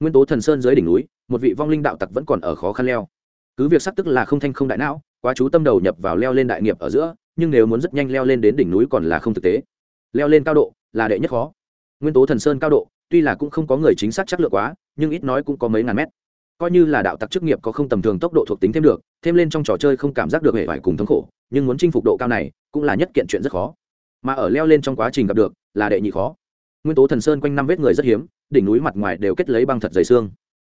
nguyên tố thần sơn dưới đỉnh núi, một vị vong linh đạo tặc vẫn còn ở khó khăn leo cứ việc sắc tức là không thanh không đại não, quá chú tâm đầu nhập vào leo lên đại nghiệp ở giữa, nhưng nếu muốn rất nhanh leo lên đến đỉnh núi còn là không thực tế. Leo lên cao độ là đệ nhất khó. Nguyên tố thần sơn cao độ, tuy là cũng không có người chính xác chắc lượng quá, nhưng ít nói cũng có mấy ngàn mét. Coi như là đạo tặc chức nghiệp có không tầm thường tốc độ thuộc tính thêm được, thêm lên trong trò chơi không cảm giác được hệ vải cùng thống khổ, nhưng muốn chinh phục độ cao này cũng là nhất kiện chuyện rất khó. Mà ở leo lên trong quá trình gặp được là đệ nhị khó. Nguyên tố thần sơn quanh năm vết người rất hiếm, đỉnh núi mặt ngoài đều kết lấy băng thật dày xương.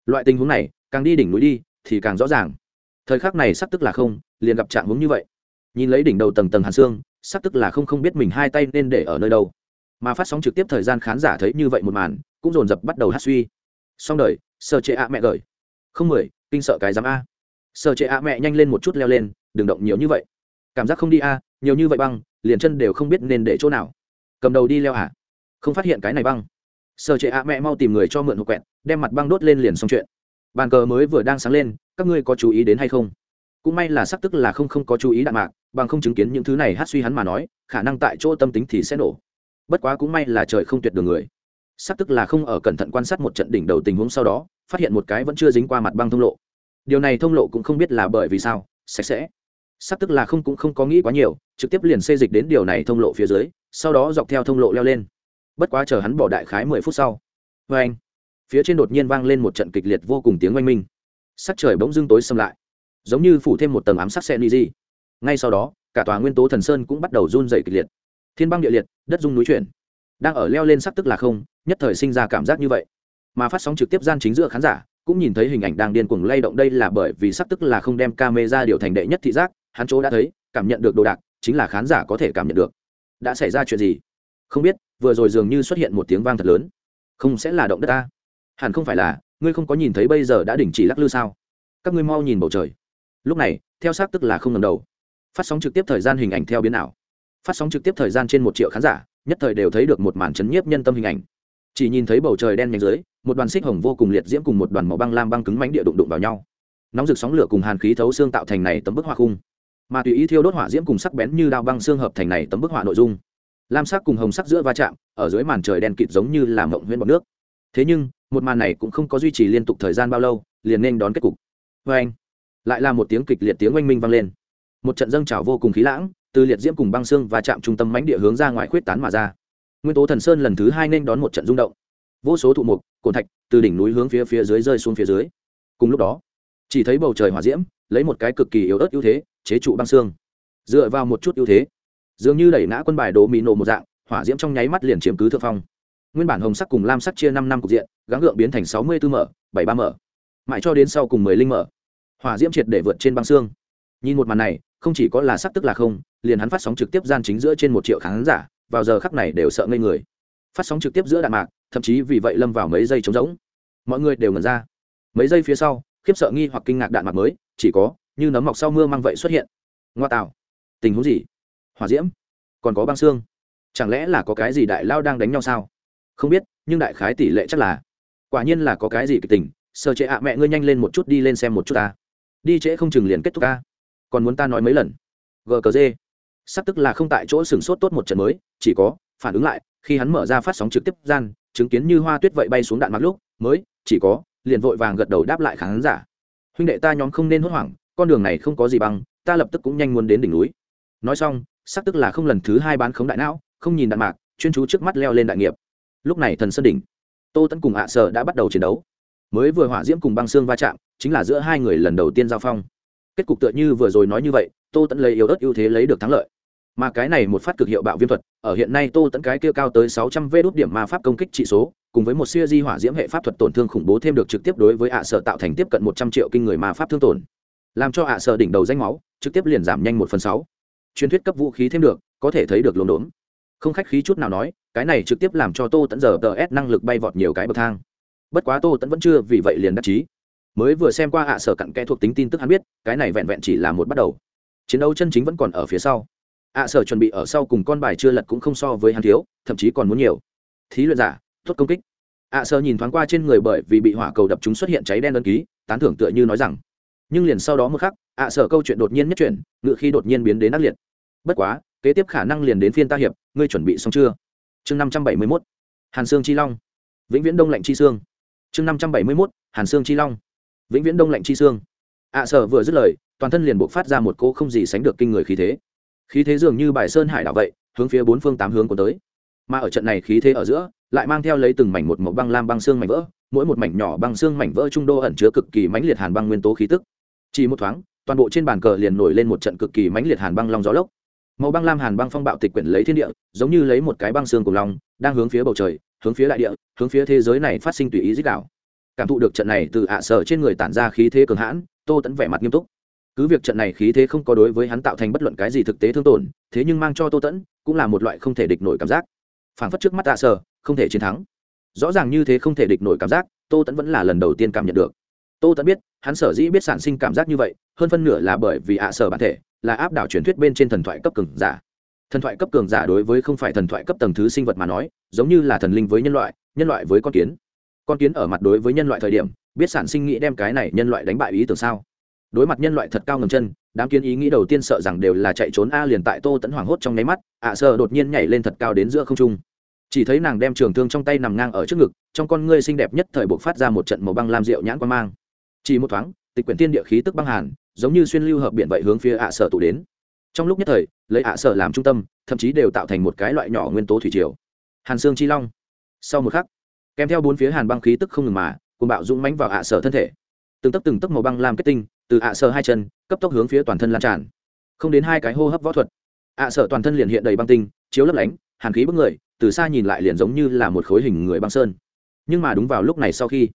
Loại tình huống này, càng đi đỉnh núi đi thì càng rõ ràng thời khắc này sắc tức là không, liền gặp trạng hướng như vậy. Nhìn lấy đỉnh đầu tầng tầng hàn xương sắc tức là không không biết mình hai tay nên để ở nơi đâu. Mà phát sóng trực tiếp thời gian khán giả thấy như vậy một màn, cũng dồn dập bắt đầu hát suy. Xong đời sợ chế ạ mẹ gởi không mười, kinh sợ cái dám a. Sợ chế ạ mẹ nhanh lên một chút leo lên, đừng động nhiều như vậy. Cảm giác không đi a, nhiều như vậy băng, liền chân đều không biết nên để chỗ nào. Cầm đầu đi leo hả? Không phát hiện cái này băng. Sợ chế ạ mẹ mau tìm người cho mượn hộp quẹt, đem mặt băng đốt lên liền xong chuyện. Bàn cờ mới vừa đang sáng lên các ngươi có chú ý đến hay không? Cũng may là sắc tức là không không có chú ý đạn mạc, bằng không chứng kiến những thứ này hát suy hắn mà nói, khả năng tại chỗ tâm tính thì sẽ nổ. Bất quá cũng may là trời không tuyệt đường người. Sắc tức là không ở cẩn thận quan sát một trận đỉnh đầu tình huống sau đó, phát hiện một cái vẫn chưa dính qua mặt băng thông lộ. Điều này thông lộ cũng không biết là bởi vì sao, sạch sẽ. Sắc tức là không cũng không có nghĩ quá nhiều, trực tiếp liền xê dịch đến điều này thông lộ phía dưới, sau đó dọc theo thông lộ leo lên. Bất quá chờ hắn bỏ đại khái mười phút sau. Vê anh phía trên đột nhiên vang lên một trận kịch liệt vô cùng tiếng oanh minh sắc trời bỗng dưng tối xâm lại. Giống như phủ thêm một tầng ám sắc xe ni di ngay sau đó, cả tòa nguyên tố thần sơn cũng bắt đầu run dày kịch liệt. Thiên băng địa liệt, đất dung núi chuyển. Đang ở leo lên sắc tức là không, nhất thời sinh ra cảm giác như vậy. Mà phát sóng trực tiếp gian chính giữa khán giả, cũng nhìn thấy hình ảnh đang điên cuồng lay động đây là bởi vì sắc tức là không đem camera điều thành đệ nhất thị giác, hắn chỗ đã thấy, cảm nhận được đồ đạc, chính là khán giả có thể cảm nhận được. Đã xảy ra chuyện gì? Không biết, vừa rồi dường như xuất hiện một tiếng vang thật lớn. Không sẽ là động đất ta. Hẳn không phải là ngươi không có nhìn thấy bây giờ đã đình chỉ lắc lư sao? Các ngươi mau nhìn bầu trời. Lúc này, theo xác tức là không ngầm đầu. Phát sóng trực tiếp thời gian hình ảnh theo biến ảo. Phát sóng trực tiếp thời gian trên một triệu khán giả, nhất thời đều thấy được một màn chấn nhiếp nhân tâm hình ảnh. Chỉ nhìn thấy bầu trời đen nhánh dưới, một đoàn xích hồng vô cùng liệt diễm cùng một đoàn màu băng lam băng cứng mánh địa đụng đụng vào nhau. Nóng rực sóng lửa cùng hàn khí thấu xương tạo thành này tấm bức họa khung. Mà tùy ý thiêu đốt hỏa diễm cùng sắc bén như đao băng xương hợp thành này tấm bức họa nội dung. Lam sắc cùng hồng sắc giữa va chạm, ở dưới màn trời đen kịt giống như làm mộng huyễn bọc nước. Thế nhưng một màn này cũng không có duy trì liên tục thời gian bao lâu, liền nên đón kết cục. Vê anh, lại là một tiếng kịch liệt tiếng oanh minh vang lên. Một trận dâng trào vô cùng khí lãng, từ liệt diễm cùng băng xương và chạm trung tâm mánh địa hướng ra ngoài khuyết tán mà ra. Nguyên tố thần sơn lần thứ hai nên đón một trận rung động. Vô số thụ mục, cồn thạch từ đỉnh núi hướng phía phía dưới rơi xuống phía dưới. Cùng lúc đó, chỉ thấy bầu trời hỏa diễm, lấy một cái cực kỳ yếu ớt ưu thế, chế trụ băng xương. Dựa vào một chút ưu thế, dường như đẩy ngã quân bài đồ mì nổ một dạng, hỏa diễm trong nháy mắt liền chiếm cứ thượng phong nguyên bản hồng sắc cùng lam sắc chia năm năm cục diện, gắng gượng biến thành sáu mươi 64 mở, bảy ba mở. Mãi cho đến sau cùng mười linh mở. Hỏa diễm triệt để vượt trên băng xương. Nhìn một màn này, không chỉ có là sắc tức là không, liền hắn phát sóng trực tiếp gian chính giữa trên một triệu khán giả, vào giờ khắc này đều sợ ngây người. Phát sóng trực tiếp giữa đạn mạc, thậm chí vì vậy lâm vào mấy giây trống rỗng. Mọi người đều ngẩn ra. Mấy giây phía sau, khiếp sợ nghi hoặc kinh ngạc đạn mạc mới, chỉ có, như nấm mọc sau mưa mang vậy xuất hiện. Ngoa tạo. Tình huống gì? Hỏa diễm? Còn có băng xương? Chẳng lẽ là có cái gì đại lao đang đánh nhau sao? Không biết, nhưng đại khái tỷ lệ chắc là. Quả nhiên là có cái gì kịch tình sợ trệ ạ mẹ ngươi nhanh lên một chút đi lên xem một chút ta. Đi trễ không chừng liền kết thúc ta. Còn muốn ta nói mấy lần? Gờ cờ dê sắp tức là không tại chỗ sửng sốt tốt một trận mới, chỉ có, phản ứng lại, khi hắn mở ra phát sóng trực tiếp gian, chứng kiến như hoa tuyết vậy bay xuống đạn mặc lúc, mới, chỉ có, liền vội vàng gật đầu đáp lại khán giả. Huynh đệ ta nhóm không nên hốt hoảng, con đường này không có gì bằng, ta lập tức cũng nhanh muốn đến đỉnh núi. Nói xong, sắp tức là không lần thứ hai bán khống đại não, không nhìn đạn mạc, chuyên chú trước mắt leo lên đại nghiệp lúc này thần sơn đỉnh, tô tẫn cùng ạ sở đã bắt đầu chiến đấu. Mới vừa hỏa diễm cùng băng xương va chạm, chính là giữa hai người lần đầu tiên giao phong. Kết cục tựa như vừa rồi nói như vậy, tô tẫn lấy yếu ớt ưu thế lấy được thắng lợi. Mà cái này một phát cực hiệu bạo viêm thuật, ở hiện nay tô tẫn cái kia cao tới sáu trăm vê đốt điểm ma pháp công kích trị số, cùng với một siêu di hỏa diễm hệ pháp thuật tổn thương khủng bố thêm được trực tiếp đối với ạ sở tạo thành tiếp cận một trăm triệu kinh người ma pháp thương tổn. Làm cho ạ sở đỉnh đầu danh máu, trực tiếp liền giảm nhanh một phần sáu. Truyền thuyết cấp vũ khí thêm được, có thể thấy được lồn đốn không khách khí chút nào nói, cái này trực tiếp làm cho tô tẫn giờ tờ s năng lực bay vọt nhiều cái bậc thang. Bất quá tô tẫn vẫn chưa vì vậy liền đắc chí. Mới vừa xem qua ạ sở cặn kẽ thuộc tính tin tức hắn biết, cái này vẹn vẹn chỉ là một bắt đầu. Chiến đấu chân chính vẫn còn ở phía sau. Ạ sở chuẩn bị ở sau cùng con bài chưa lật cũng không so với hắn thiếu, thậm chí còn muốn nhiều. Thí luyện giả, tốt công kích. Ạ sở nhìn thoáng qua trên người bởi vì bị hỏa cầu đập chúng xuất hiện cháy đen đơn ký, tán thưởng tựa như nói rằng. Nhưng liền sau đó một khắc, ạ sở câu chuyện đột nhiên nhất chuyển, ngựa khi đột nhiên biến đến ác liệt. Bất quá kế tiếp khả năng liền đến phiên ta hiệp, ngươi chuẩn bị xong chưa? Chương năm trăm bảy mươi mốt, hàn sương chi long. Vĩnh viễn đông lạnh chi sương. Chương năm trăm bảy mươi mốt, hàn sương chi long. Vĩnh viễn đông lạnh chi sương. Ạ sở vừa dứt lời, toàn thân liền buộc phát ra một cỗ không gì sánh được kinh người khí thế. Khí thế dường như bài sơn hải đảo vậy, hướng phía bốn phương tám hướng của tới. Mà ở trận này khí thế ở giữa, lại mang theo lấy từng mảnh một màu băng lam băng xương mảnh vỡ, mỗi một mảnh nhỏ băng xương mảnh vỡ trung đô ẩn chứa cực kỳ mãnh liệt hàn băng nguyên tố khí tức. Chỉ một thoáng, toàn bộ trên bàn cờ liền nổi lên một trận cực kỳ mãnh liệt hàn băng long gió lốc màu băng lam hàn băng phong bạo tịch quyển lấy thiên địa, giống như lấy một cái băng xương cùng long, đang hướng phía bầu trời, hướng phía đại địa, hướng phía thế giới này phát sinh tùy ý dích đảo cảm thụ được trận này từ ạ sở trên người tản ra khí thế cường hãn, tô tẫn vẻ mặt nghiêm túc. Cứ việc trận này khí thế không có đối với hắn tạo thành bất luận cái gì thực tế thương tổn, thế nhưng mang cho tô tẫn cũng là một loại không thể địch nổi cảm giác. Phảng phất trước mắt ạ sở, không thể chiến thắng. Rõ ràng như thế không thể địch nổi cảm giác, tô tẫn vẫn là lần đầu tiên cảm nhận được. Tô tẫn biết, hắn sở dĩ biết sản sinh cảm giác như vậy, hơn phân nửa là bởi vì ạ sở bản thể là áp đảo truyền thuyết bên trên thần thoại cấp cường giả. Thần thoại cấp cường giả đối với không phải thần thoại cấp tầng thứ sinh vật mà nói, giống như là thần linh với nhân loại nhân loại với con kiến. Con kiến ở mặt đối với nhân loại thời điểm, biết sản sinh nghĩ đem cái này nhân loại đánh bại ý tưởng sao? Đối mặt nhân loại thật cao ngầm chân, đám kiến ý nghĩ đầu tiên sợ rằng đều là chạy trốn a liền tại tô tẫn hoảng hốt trong nháy mắt, ạ à đột nhiên nhảy lên thật cao đến giữa không trung. Chỉ thấy nàng đem trường thương trong tay nằm ngang ở trước ngực, trong con ngươi xinh đẹp nhất thời buộc phát ra một trận màu băng lam rượu nhãn quan mang. Chỉ một thoáng, tịch quyển tiên địa khí tức băng hàn giống như xuyên lưu hợp biển vậy hướng phía ạ sở tụ đến. Trong lúc nhất thời, lấy ạ sở làm trung tâm, thậm chí đều tạo thành một cái loại nhỏ nguyên tố thủy triều. Hàn xương chi long. Sau một khắc, kèm theo bốn phía hàn băng khí tức không ngừng mà cùng bạo dũng mánh vào ạ sở thân thể. Từng tấc từng tấc màu băng lam kết tinh, từ ạ sở hai chân, cấp tốc hướng phía toàn thân lan tràn. Không đến hai cái hô hấp võ thuật, ạ sở toàn thân liền hiện đầy băng tinh, chiếu lấp lánh, hàn khí bức người, từ xa nhìn lại liền giống như là một khối hình người băng sơn. Nhưng mà đúng vào lúc này sau khi,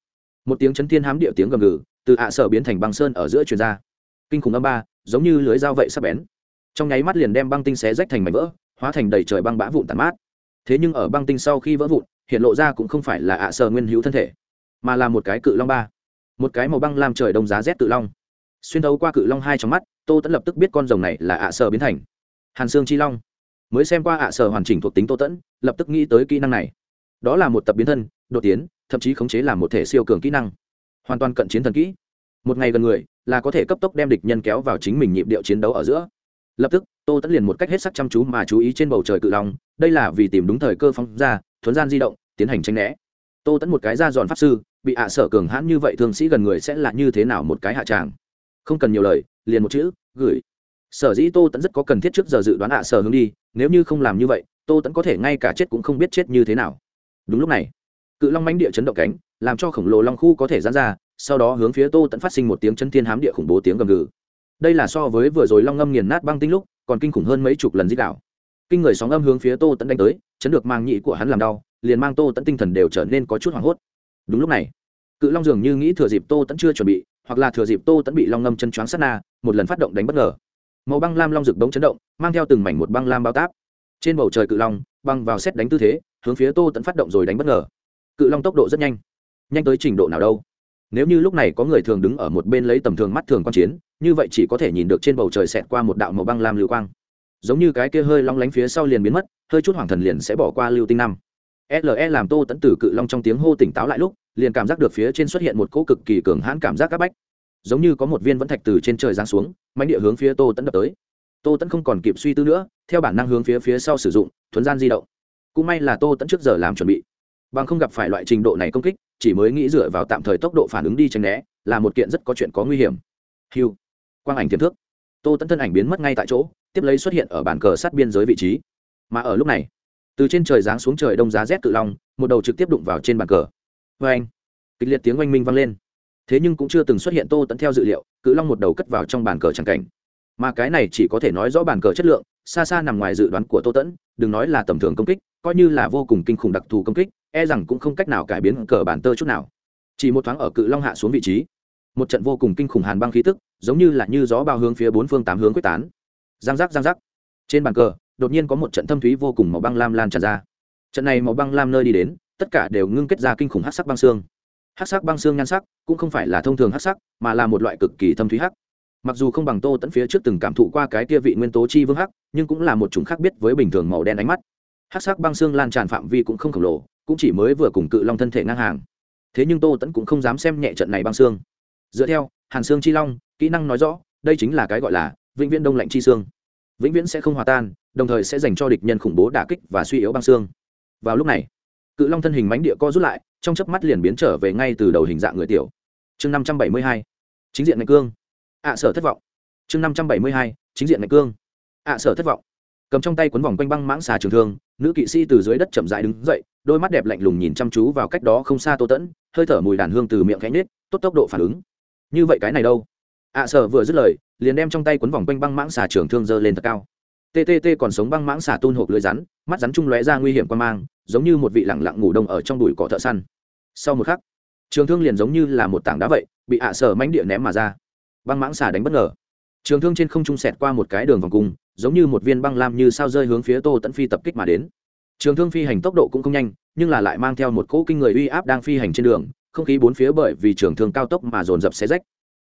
một tiếng chấn thiên hám địa tiếng gầm gừ, từ ạ sở biến thành băng sơn ở giữa truyền ra kinh khủng âm ba, giống như lưới dao vậy sắp bén. Trong nháy mắt liền đem băng tinh xé rách thành mảnh vỡ, hóa thành đầy trời băng bã vụn tàn mát. Thế nhưng ở băng tinh sau khi vỡ vụn, hiện lộ ra cũng không phải là ạ sờ nguyên hữu thân thể, mà là một cái cự long ba. Một cái màu băng làm trời đông giá rét tự long. Xuyên thấu qua cự long hai trong mắt, tô tẫn lập tức biết con rồng này là ạ sờ biến thành. Hàn xương chi long. Mới xem qua ạ sờ hoàn chỉnh thuộc tính tô tẫn lập tức nghĩ tới kỹ năng này. Đó là một tập biến thân, đột tiến, thậm chí khống chế làm một thể siêu cường kỹ năng. Hoàn toàn cận chiến thần kỹ một ngày gần người là có thể cấp tốc đem địch nhân kéo vào chính mình nhịp điệu chiến đấu ở giữa. Lập tức, tô tẫn liền một cách hết sắc chăm chú mà chú ý trên bầu trời cự long, đây là vì tìm đúng thời cơ phóng ra, thuấn gian di động, tiến hành tranh né. Tô tẫn một cái ra dọn pháp sư, bị ạ sở cường hãn như vậy thương sĩ gần người sẽ là như thế nào một cái hạ tràng? Không cần nhiều lời, liền một chữ, gửi. Sở dĩ tô tẫn rất có cần thiết trước giờ dự đoán ạ sở hướng đi, nếu như không làm như vậy, tô tẫn có thể ngay cả chết cũng không biết chết như thế nào. Đúng lúc này, cự long mánh địa chấn động cánh, làm cho khổng lồ long khu có thể dán ra sau đó hướng phía tô tẫn phát sinh một tiếng chân thiên hám địa khủng bố tiếng gầm gừ. Đây là so với vừa rồi long ngâm nghiền nát băng tinh lúc, còn kinh khủng hơn mấy chục lần dích đảo. kinh người sóng âm hướng phía tô tẫn đánh tới, chấn được mang nhị của hắn làm đau, liền mang tô tẫn tinh thần đều trở nên có chút hoảng hốt. Đúng lúc này, cự long dường như nghĩ thừa dịp tô tẫn chưa chuẩn bị, hoặc là thừa dịp tô tẫn bị long ngâm chân choáng sát na, một lần phát động đánh bất ngờ. Màu băng lam long rực bóng chấn động, mang theo từng mảnh một băng lam bao táp. Trên bầu trời cự long, băng vào xét đánh tư thế, hướng phía tô tẫn phát động rồi đánh bất ngờ. Cự long tốc độ rất nhanh. Nhanh tới trình độ nào đâu? Nếu như lúc này có người thường đứng ở một bên lấy tầm thường mắt thường quan chiến, như vậy chỉ có thể nhìn được trên bầu trời xẹt qua một đạo màu băng lam lưu quang. Giống như cái kia hơi long lánh phía sau liền biến mất, hơi chút hoàng thần liền sẽ bỏ qua lưu tinh năm. Le làm tô tẫn tử cự long trong tiếng hô tỉnh táo lại lúc, liền cảm giác được phía trên xuất hiện một cỗ cực kỳ cường hãn cảm giác áp bách. Giống như có một viên vẫn thạch từ trên trời giáng xuống mánh địa hướng phía tô tẫn đập tới. Tô tẫn không còn kịp suy tư nữa, theo bản năng hướng phía phía sau sử dụng, thuấn gian di động. Cũng may là tô tẫn trước giờ làm chuẩn bị. Bằng không gặp phải loại trình độ này công kích chỉ mới nghĩ dựa vào tạm thời tốc độ phản ứng đi tránh né, là một kiện rất có chuyện có nguy hiểm. Hiu quang ảnh tiềm thức. Tô tẫn thân ảnh biến mất ngay tại chỗ, tiếp lấy xuất hiện ở bàn cờ sát biên giới vị trí. Mà ở lúc này, từ trên trời giáng xuống trời đông giá rét cự long, một đầu trực tiếp đụng vào trên bàn cờ. Vê anh, kịch liệt tiếng oanh minh vang lên. Thế nhưng cũng chưa từng xuất hiện tô tẫn theo dự liệu, cự long một đầu cất vào trong bàn cờ tràng cảnh. Mà cái này chỉ có thể nói rõ bàn cờ chất lượng, xa xa nằm ngoài dự đoán của tô tẫn đừng nói là tầm thường công kích coi như là vô cùng kinh khủng đặc thù công kích e rằng cũng không cách nào cải biến cờ bản tơ chút nào. Chỉ một thoáng ở cự long hạ xuống vị trí. Một trận vô cùng kinh khủng hàn băng khí tức, giống như là như gió bao hướng phía bốn phương tám hướng quyết tán. Giang giác giang giác. Trên bàn cờ, đột nhiên có một trận thâm thúy vô cùng màu băng lam lan tràn ra. Trận này màu băng lam nơi đi đến, tất cả đều ngưng kết ra kinh khủng hát sắc băng xương. Hát sắc băng xương nhan sắc, cũng không phải là thông thường hát sắc, mà là một loại cực kỳ thâm thúy hắc. Mặc dù không bằng tô tẫn phía trước từng cảm thụ qua cái kia vị nguyên tố chi vương hắc, nhưng cũng là một chủng khác biết với bình thường màu đen ánh mắt hát sắc băng xương lan tràn phạm vi cũng không khổng lồ, cũng chỉ mới vừa cùng cự long thân thể ngang hàng. Thế nhưng tô tẫn cũng không dám xem nhẹ trận này băng xương. Dựa theo, hàn xương chi long, kỹ năng nói rõ, đây chính là cái gọi là vĩnh viễn đông lạnh chi xương. Vĩnh viễn sẽ không hòa tan, đồng thời sẽ dành cho địch nhân khủng bố đả kích và suy yếu băng xương. Vào lúc này, cự long thân hình mánh địa co rút lại, trong chớp mắt liền biến trở về ngay từ đầu hình dạng người tiểu. Chương năm trăm bảy mươi hai, chính diện ngạch cương. Ạ sở thất vọng. Chương năm trăm bảy mươi hai, chính diện ngạch cương. Ạ sở thất vọng. Cầm trong tay cuốn vòng quanh băng mãng xà trường thương nữ kỵ sĩ từ dưới đất chậm dại đứng dậy, đôi mắt đẹp lạnh lùng nhìn chăm chú vào cách đó không xa tô tẫn, hơi thở mùi đàn hương từ miệng cánh nết tốt tốc độ phản ứng. Như vậy cái này đâu? À, ạ sở vừa dứt lời, liền đem trong tay cuốn vòng quanh băng mãng xà trường thương dơ lên thật cao. Ttt còn sống băng mãng xà tôn hộp lưới rắn, mắt rắn trung lóe ra nguy hiểm quan mang, giống như một vị lẳng lặng ngủ đông ở trong đùi cỏ thợ săn. Sau một khắc, trường thương liền giống như là một tảng đá vậy, bị ạ sở mánh địa ném mà ra. Băng mãng xà đánh bất ngờ. Trường thương trên không trung sẹt qua một cái đường vòng cung giống như một viên băng lam như sao rơi hướng phía tô tẫn phi tập kích mà đến. Trường thương phi hành tốc độ cũng không nhanh, nhưng là lại mang theo một cỗ kinh người uy áp đang phi hành trên đường, không khí bốn phía bởi vì trường thương cao tốc mà dồn dập xé rách.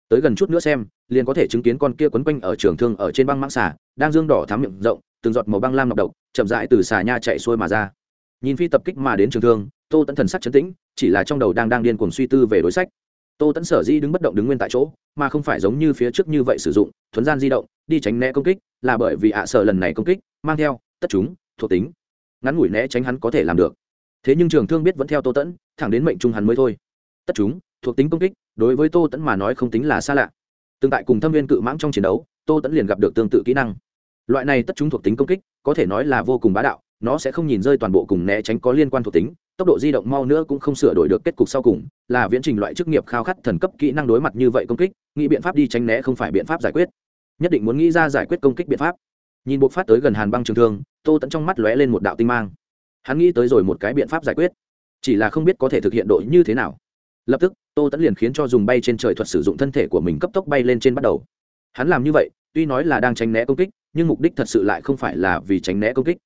Tới gần chút nữa xem, liền có thể chứng kiến con kia quấn quanh ở trường thương ở trên băng mãng xà, đang dương đỏ thám miệng rộng, từng giọt màu băng lam nọc độc, chậm dại từ xà nha chạy xuôi mà ra. Nhìn phi tập kích mà đến trường thương, tô tẫn thần sắc chấn tĩnh, chỉ là trong đầu đang đang điên cuồng suy tư về đối sách. Tô tẫn sở di đứng bất động đứng nguyên tại chỗ mà không phải giống như phía trước như vậy sử dụng, thuấn gian di động, đi tránh né công kích, là bởi vì ạ à lần này công kích, mang theo, tất chúng, thuộc tính. Ngắn ngủi né tránh hắn có thể làm được. Thế nhưng trường thương biết vẫn theo tô tẫn, thẳng đến mệnh trung hắn mới thôi. Tất chúng, thuộc tính công kích, đối với tô tẫn mà nói không tính là xa lạ. Tương tại cùng thâm viên cự mãng trong chiến đấu, tô tẫn liền gặp được tương tự kỹ năng. Loại này tất chúng thuộc tính công kích, có thể nói là vô cùng bá đạo, nó sẽ không nhìn rơi toàn bộ cùng né tránh có liên quan thuộc tính tốc độ di động mau nữa cũng không sửa đổi được kết cục sau cùng, là viễn trình loại chức nghiệp khao khát thần cấp kỹ năng đối mặt như vậy công kích, nghĩ biện pháp đi tránh né không phải biện pháp giải quyết. Nhất định muốn nghĩ ra giải quyết công kích biện pháp. Nhìn buộc phát tới gần hàn băng trường thương, tô tẫn trong mắt lóe lên một đạo tinh mang. Hắn nghĩ tới rồi một cái biện pháp giải quyết. Chỉ là không biết có thể thực hiện đội như thế nào. Lập tức, tô tẫn liền khiến cho dùng bay trên trời thuật sử dụng thân thể của mình cấp tốc bay lên trên bắt đầu. Hắn làm như vậy, tuy nói là đang tránh né công kích, nhưng mục đích thật sự lại không phải là vì tránh né công kích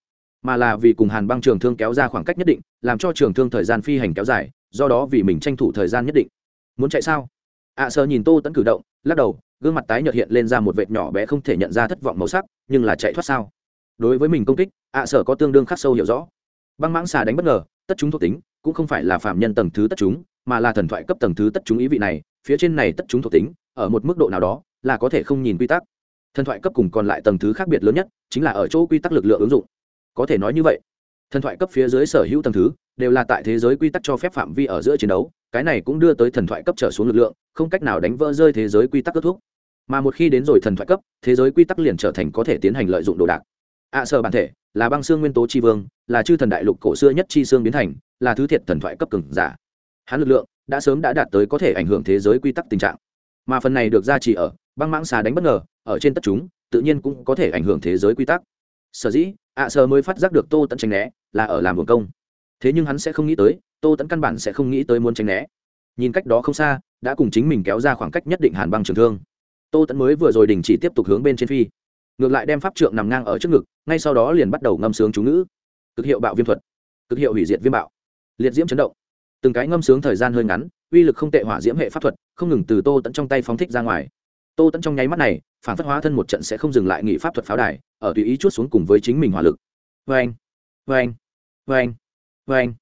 mà là vì cùng hàn băng trường thương kéo ra khoảng cách nhất định làm cho trường thương thời gian phi hành kéo dài do đó vì mình tranh thủ thời gian nhất định. Muốn chạy sao? Ạ à, sơ nhìn tô tẫn cử động lắc đầu gương mặt tái nhợt hiện lên ra một vệt nhỏ bé không thể nhận ra thất vọng màu sắc nhưng là chạy thoát sao? Đối với mình công kích ạ à, sở có tương đương khắc sâu hiểu rõ. Băng mãng xà đánh bất ngờ tất chúng thuộc tính cũng không phải là phạm nhân tầng thứ tất chúng mà là thần thoại cấp tầng thứ tất chúng ý vị này phía trên này tất chúng thuộc tính ở một mức độ nào đó là có thể không nhìn quy tắc. Thần thoại cấp cùng còn lại tầng thứ khác biệt lớn nhất chính là ở chỗ quy tắc lực lượng ứng dụng có thể nói như vậy. Thần thoại cấp phía dưới sở hữu tầng thứ đều là tại thế giới quy tắc cho phép phạm vi ở giữa chiến đấu cái này cũng đưa tới thần thoại cấp trở xuống lực lượng không cách nào đánh vỡ rơi thế giới quy tắc kết thúc. Mà một khi đến rồi thần thoại cấp thế giới quy tắc liền trở thành có thể tiến hành lợi dụng đồ đạc. Ạ à, sở bản thể là băng xương nguyên tố tri vương là chư thần đại lục cổ xưa nhất chi xương biến thành là thứ thiệt thần thoại cấp cường giả. Hắn lực lượng đã sớm đã đạt tới có thể ảnh hưởng thế giới quy tắc tình trạng. Mà phần này được gia trì ở băng mãng xà đánh bất ngờ ở trên tất chúng tự nhiên cũng có thể ảnh hưởng thế giới quy tắc sở dĩ, ạ à sơ mới phát giác được tô tẫn tránh né là ở làm buồn công. Thế nhưng hắn sẽ không nghĩ tới, tô tẫn căn bản sẽ không nghĩ tới muốn tránh né. Nhìn cách đó không xa, đã cùng chính mình kéo ra khoảng cách nhất định hàn băng trường thương. Tô tẫn mới vừa rồi đình chỉ tiếp tục hướng bên trên phi. Ngược lại đem pháp trượng nằm ngang ở trước ngực, ngay sau đó liền bắt đầu ngâm sướng chú ngữ. Cực hiệu bạo viêm thuật. Cực hiệu hủy diệt viêm bạo. Liệt diễm chấn động. Từng cái ngâm sướng thời gian hơi ngắn, uy lực không tệ hỏa diễm hệ pháp thuật, không ngừng từ tô tẫn trong tay phóng thích ra ngoài tô tẫn trong nháy mắt này phản phất hóa thân một trận sẽ không dừng lại nghị pháp thuật pháo đài ở tùy ý chút xuống cùng với chính mình hỏa lực. Vê anh vê anh vê anh vê anh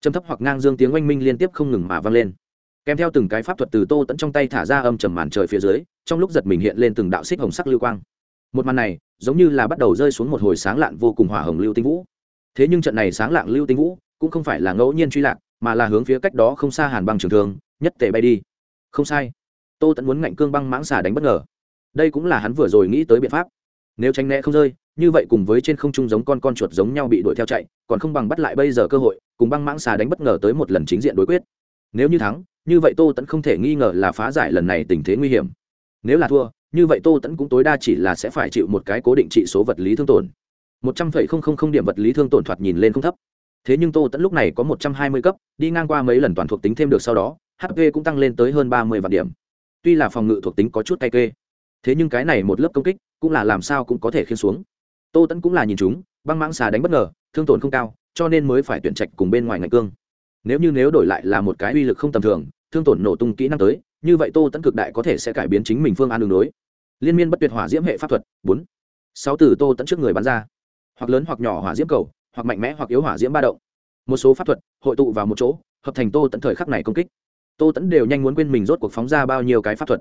trầm thấp hoặc ngang dương tiếng oanh minh liên tiếp không ngừng mà vang lên. Kèm theo từng cái pháp thuật từ tô tẫn trong tay thả ra âm trầm màn trời phía dưới trong lúc giật mình hiện lên từng đạo xích hồng sắc lưu quang. Một màn này giống như là bắt đầu rơi xuống một hồi sáng lạn vô cùng hỏa hồng lưu tinh vũ. Thế nhưng trận này sáng lạng lưu tinh vũ cũng không phải là ngẫu nhiên truy lạc mà là hướng phía cách đó không xa hàn băng trường thường, nhất tề bay đi. Không sai tô tẫn muốn ngạnh cương băng mãng xà đánh bất ngờ. Đây cũng là hắn vừa rồi nghĩ tới biện pháp. Nếu tránh né không rơi, như vậy cùng với trên không trung giống con con chuột giống nhau bị đuổi theo chạy, còn không bằng bắt lại bây giờ cơ hội, cùng băng mãng xà đánh bất ngờ tới một lần chính diện đối quyết. Nếu như thắng, như vậy tô tẫn không thể nghi ngờ là phá giải lần này tình thế nguy hiểm. Nếu là thua, như vậy tô tẫn cũng tối đa chỉ là sẽ phải chịu một cái cố định trị số vật lý thương tổn. Một trăm phẩy không không không điểm vật lý thương tổn thoạt nhìn lên không thấp. Thế nhưng tô tẫn lúc này có một trăm hai mươi cấp, đi ngang qua mấy lần toàn thuộc tính thêm được sau đó hp cũng tăng lên tới hơn ba mươi vạn điểm tuy là phòng ngự thuộc tính có chút tay kê, thế nhưng cái này một lớp công kích cũng là làm sao cũng có thể khiến xuống. Tô tẫn cũng là nhìn chúng, băng mãng xà đánh bất ngờ, thương tổn không cao, cho nên mới phải tuyển trạch cùng bên ngoài ngạch cương. Nếu như nếu đổi lại là một cái uy lực không tầm thường, thương tổn nổ tung kỹ năng tới, như vậy tô tẫn cực đại có thể sẽ cải biến chính mình phương án đường đối. Liên miên bất tuyệt hỏa diễm hệ pháp thuật, bốn. Sáu từ tô tẫn trước người bắn ra. Hoặc lớn hoặc nhỏ hỏa diễm cầu, hoặc mạnh mẽ hoặc yếu hỏa diễm ba động. Một số pháp thuật, hội tụ vào một chỗ, hợp thành tô tẫn thời khắc này công kích tô tẫn đều nhanh muốn quên mình rốt cuộc phóng ra bao nhiêu cái pháp thuật.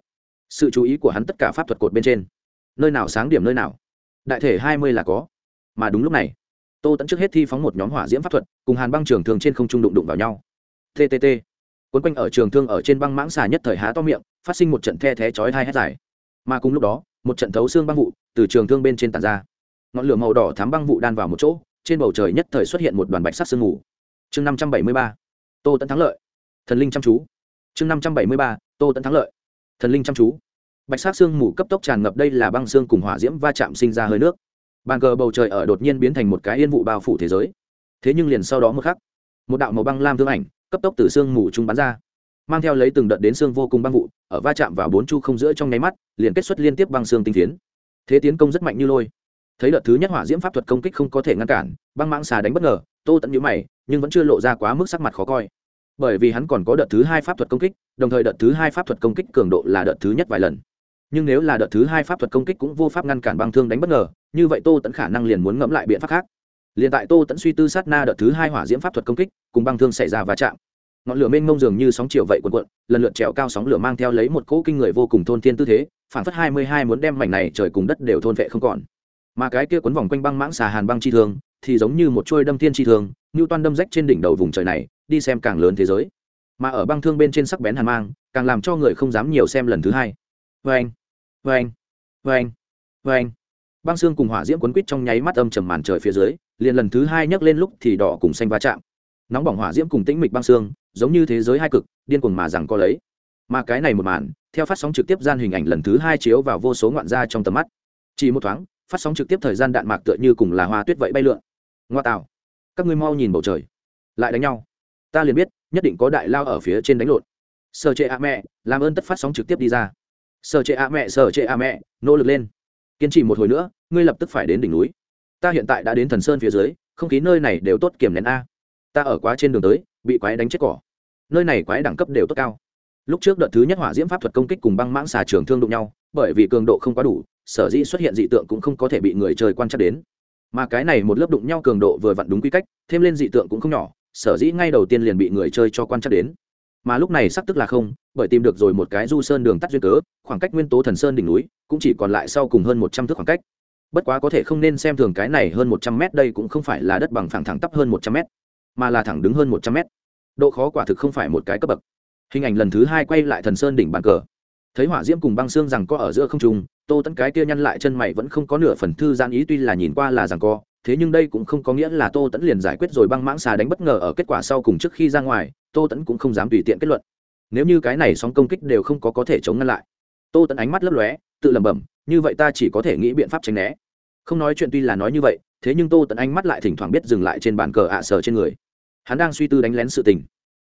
Sự chú ý của hắn tất cả pháp thuật cột bên trên. Nơi nào sáng điểm nơi nào. Đại thể hai mươi là có. Mà đúng lúc này, tô tẫn trước hết thi phóng một nhóm hỏa diễm pháp thuật, cùng hàn băng trường thương trên không trung đụng đụng vào nhau. Ttt quấn quanh ở trường thương ở trên băng mãng xà nhất thời há to miệng, phát sinh một trận the thé chói hai hét dài. Mà cùng lúc đó, một trận thấu xương băng vụ từ trường thương bên trên tàn ra. Ngọn lửa màu đỏ thám băng vụ đan vào một chỗ, trên bầu trời nhất thời xuất hiện một đoàn bạch sắc sương mù. Chương năm trăm bảy mươi ba. Tô tẫn thắng lợi. Thần linh chăm chú chương năm trăm bảy mươi ba, tô tẫn thắng lợi. Thần linh chăm chú. Bạch sắc sương mù cấp tốc tràn ngập đây là băng xương cùng hỏa diễm va chạm sinh ra hơi nước. Bàn cờ bầu trời ở đột nhiên biến thành một cái yên vụ bao phủ thế giới. Thế nhưng liền sau đó một khắc, một đạo màu băng lam thương ảnh cấp tốc từ sương mù trung bắn ra, mang theo lấy từng đợt đến xương vô cùng băng vụ, ở va chạm vào bốn chu không giữa trong nháy mắt, liền kết xuất liên tiếp băng xương tinh tiến thế tiến công rất mạnh như lôi. Thấy đợt thứ nhất hỏa diễm pháp thuật công kích không có thể ngăn cản, băng mãng xà đánh bất ngờ, tô tận nhữ mày, nhưng vẫn chưa lộ ra quá mức sắc mặt khó coi bởi vì hắn còn có đợt thứ hai pháp thuật công kích, đồng thời đợt thứ hai pháp thuật công kích cường độ là đợt thứ nhất vài lần. Nhưng nếu là đợt thứ hai pháp thuật công kích cũng vô pháp ngăn cản băng thương đánh bất ngờ, như vậy tô tẫn khả năng liền muốn ngẫm lại biện pháp khác. Liền tại tô tẫn suy tư sát na đợt thứ hai hỏa diễm pháp thuật công kích, cùng băng thương xảy ra va chạm. Ngọn lửa mênh mông dường như sóng chiều vậy quần quận lần lượt trèo cao sóng lửa mang theo lấy một cỗ kinh người vô cùng thôn thiên tư thế, phản phất hai mươi hai muốn đem mảnh này trời cùng đất đều thôn vệ không còn. Mà cái kia quấn vòng quanh băng mãng xà hàn băng chi thương, thì giống như một trôi đâm thiên chi thường như toan đâm rách trên đỉnh đầu vùng trời này đi xem càng lớn thế giới. Mà ở băng thương bên trên sắc bén hàn mang, càng làm cho người không dám nhiều xem lần thứ hai. Vê anh vê anh vê anh vê anh băng xương cùng hỏa diễm quấn quýt trong nháy mắt âm trầm màn trời phía dưới, liền lần thứ hai nhấc lên lúc thì đỏ cùng xanh va chạm. Nóng bỏng hỏa diễm cùng tĩnh mịch băng xương, giống như thế giới hai cực, điên cuồng mà rằng có lấy. Mà cái này một màn, theo phát sóng trực tiếp gian hình ảnh lần thứ hai chiếu vào vô số ngoạn gia trong tầm mắt. Chỉ một thoáng, phát sóng trực tiếp thời gian đạn mạc tựa như cùng là hoa tuyết vậy bay lượn. Ngoa tạo. Các ngươi mau nhìn bầu trời. Lại đánh nhau ta liền biết, nhất định có đại lao ở phía trên đánh lộn. Sở trệ a mẹ, làm ơn tất phát sóng trực tiếp đi ra. Sở trệ a mẹ sở trệ a mẹ, nỗ lực lên. Kiên trì một hồi nữa, ngươi lập tức phải đến đỉnh núi. Ta hiện tại đã đến thần sơn phía dưới, không khí nơi này đều tốt kiểm nén a. Ta ở quá trên đường tới, bị quái đánh chết cỏ. Nơi này quái đẳng cấp đều tốt cao. Lúc trước đợt thứ nhất hỏa diễm pháp thuật công kích cùng băng mãng xà trường thương đụng nhau, bởi vì cường độ không quá đủ, sở dĩ xuất hiện dị tượng cũng không có thể bị người chơi quan trắc đến. Mà cái này một lớp đụng nhau cường độ vừa vặn đúng quy cách, thêm lên dị tượng cũng không nhỏ sở dĩ ngay đầu tiên liền bị người chơi cho quan chắc đến. Mà lúc này sắp tức là không, bởi tìm được rồi một cái du sơn đường tắt duyên cớ, khoảng cách nguyên tố thần sơn đỉnh núi cũng chỉ còn lại sau cùng hơn một trăm thước khoảng cách. Bất quá có thể không nên xem thường cái này hơn một trăm mét, đây cũng không phải là đất bằng phẳng thẳng tắp hơn một trăm mét, mà là thẳng đứng hơn một trăm mét. Độ khó quả thực không phải một cái cấp bậc. Hình ảnh lần thứ hai quay lại thần sơn đỉnh bàn cờ. Thấy hỏa diễm cùng băng xương rằng có ở giữa không trung, tô tẫn cái kia nhăn lại chân mày vẫn không có nửa phần thư gian ý, tuy là nhìn qua là rằng co thế nhưng đây cũng không có nghĩa là tô tẫn liền giải quyết rồi băng mãng xà đánh bất ngờ ở kết quả sau cùng trước khi ra ngoài, tô tẫn cũng không dám tùy tiện kết luận. Nếu như cái này sóng công kích đều không có có thể chống ngăn lại. Tô tẫn ánh mắt lấp lóe, tự lẩm bẩm, như vậy ta chỉ có thể nghĩ biện pháp tránh né. Không nói chuyện tuy là nói như vậy, thế nhưng tô tẫn ánh mắt lại thỉnh thoảng biết dừng lại trên bàn cờ ạ à sờ trên người. Hắn đang suy tư đánh lén sự tình.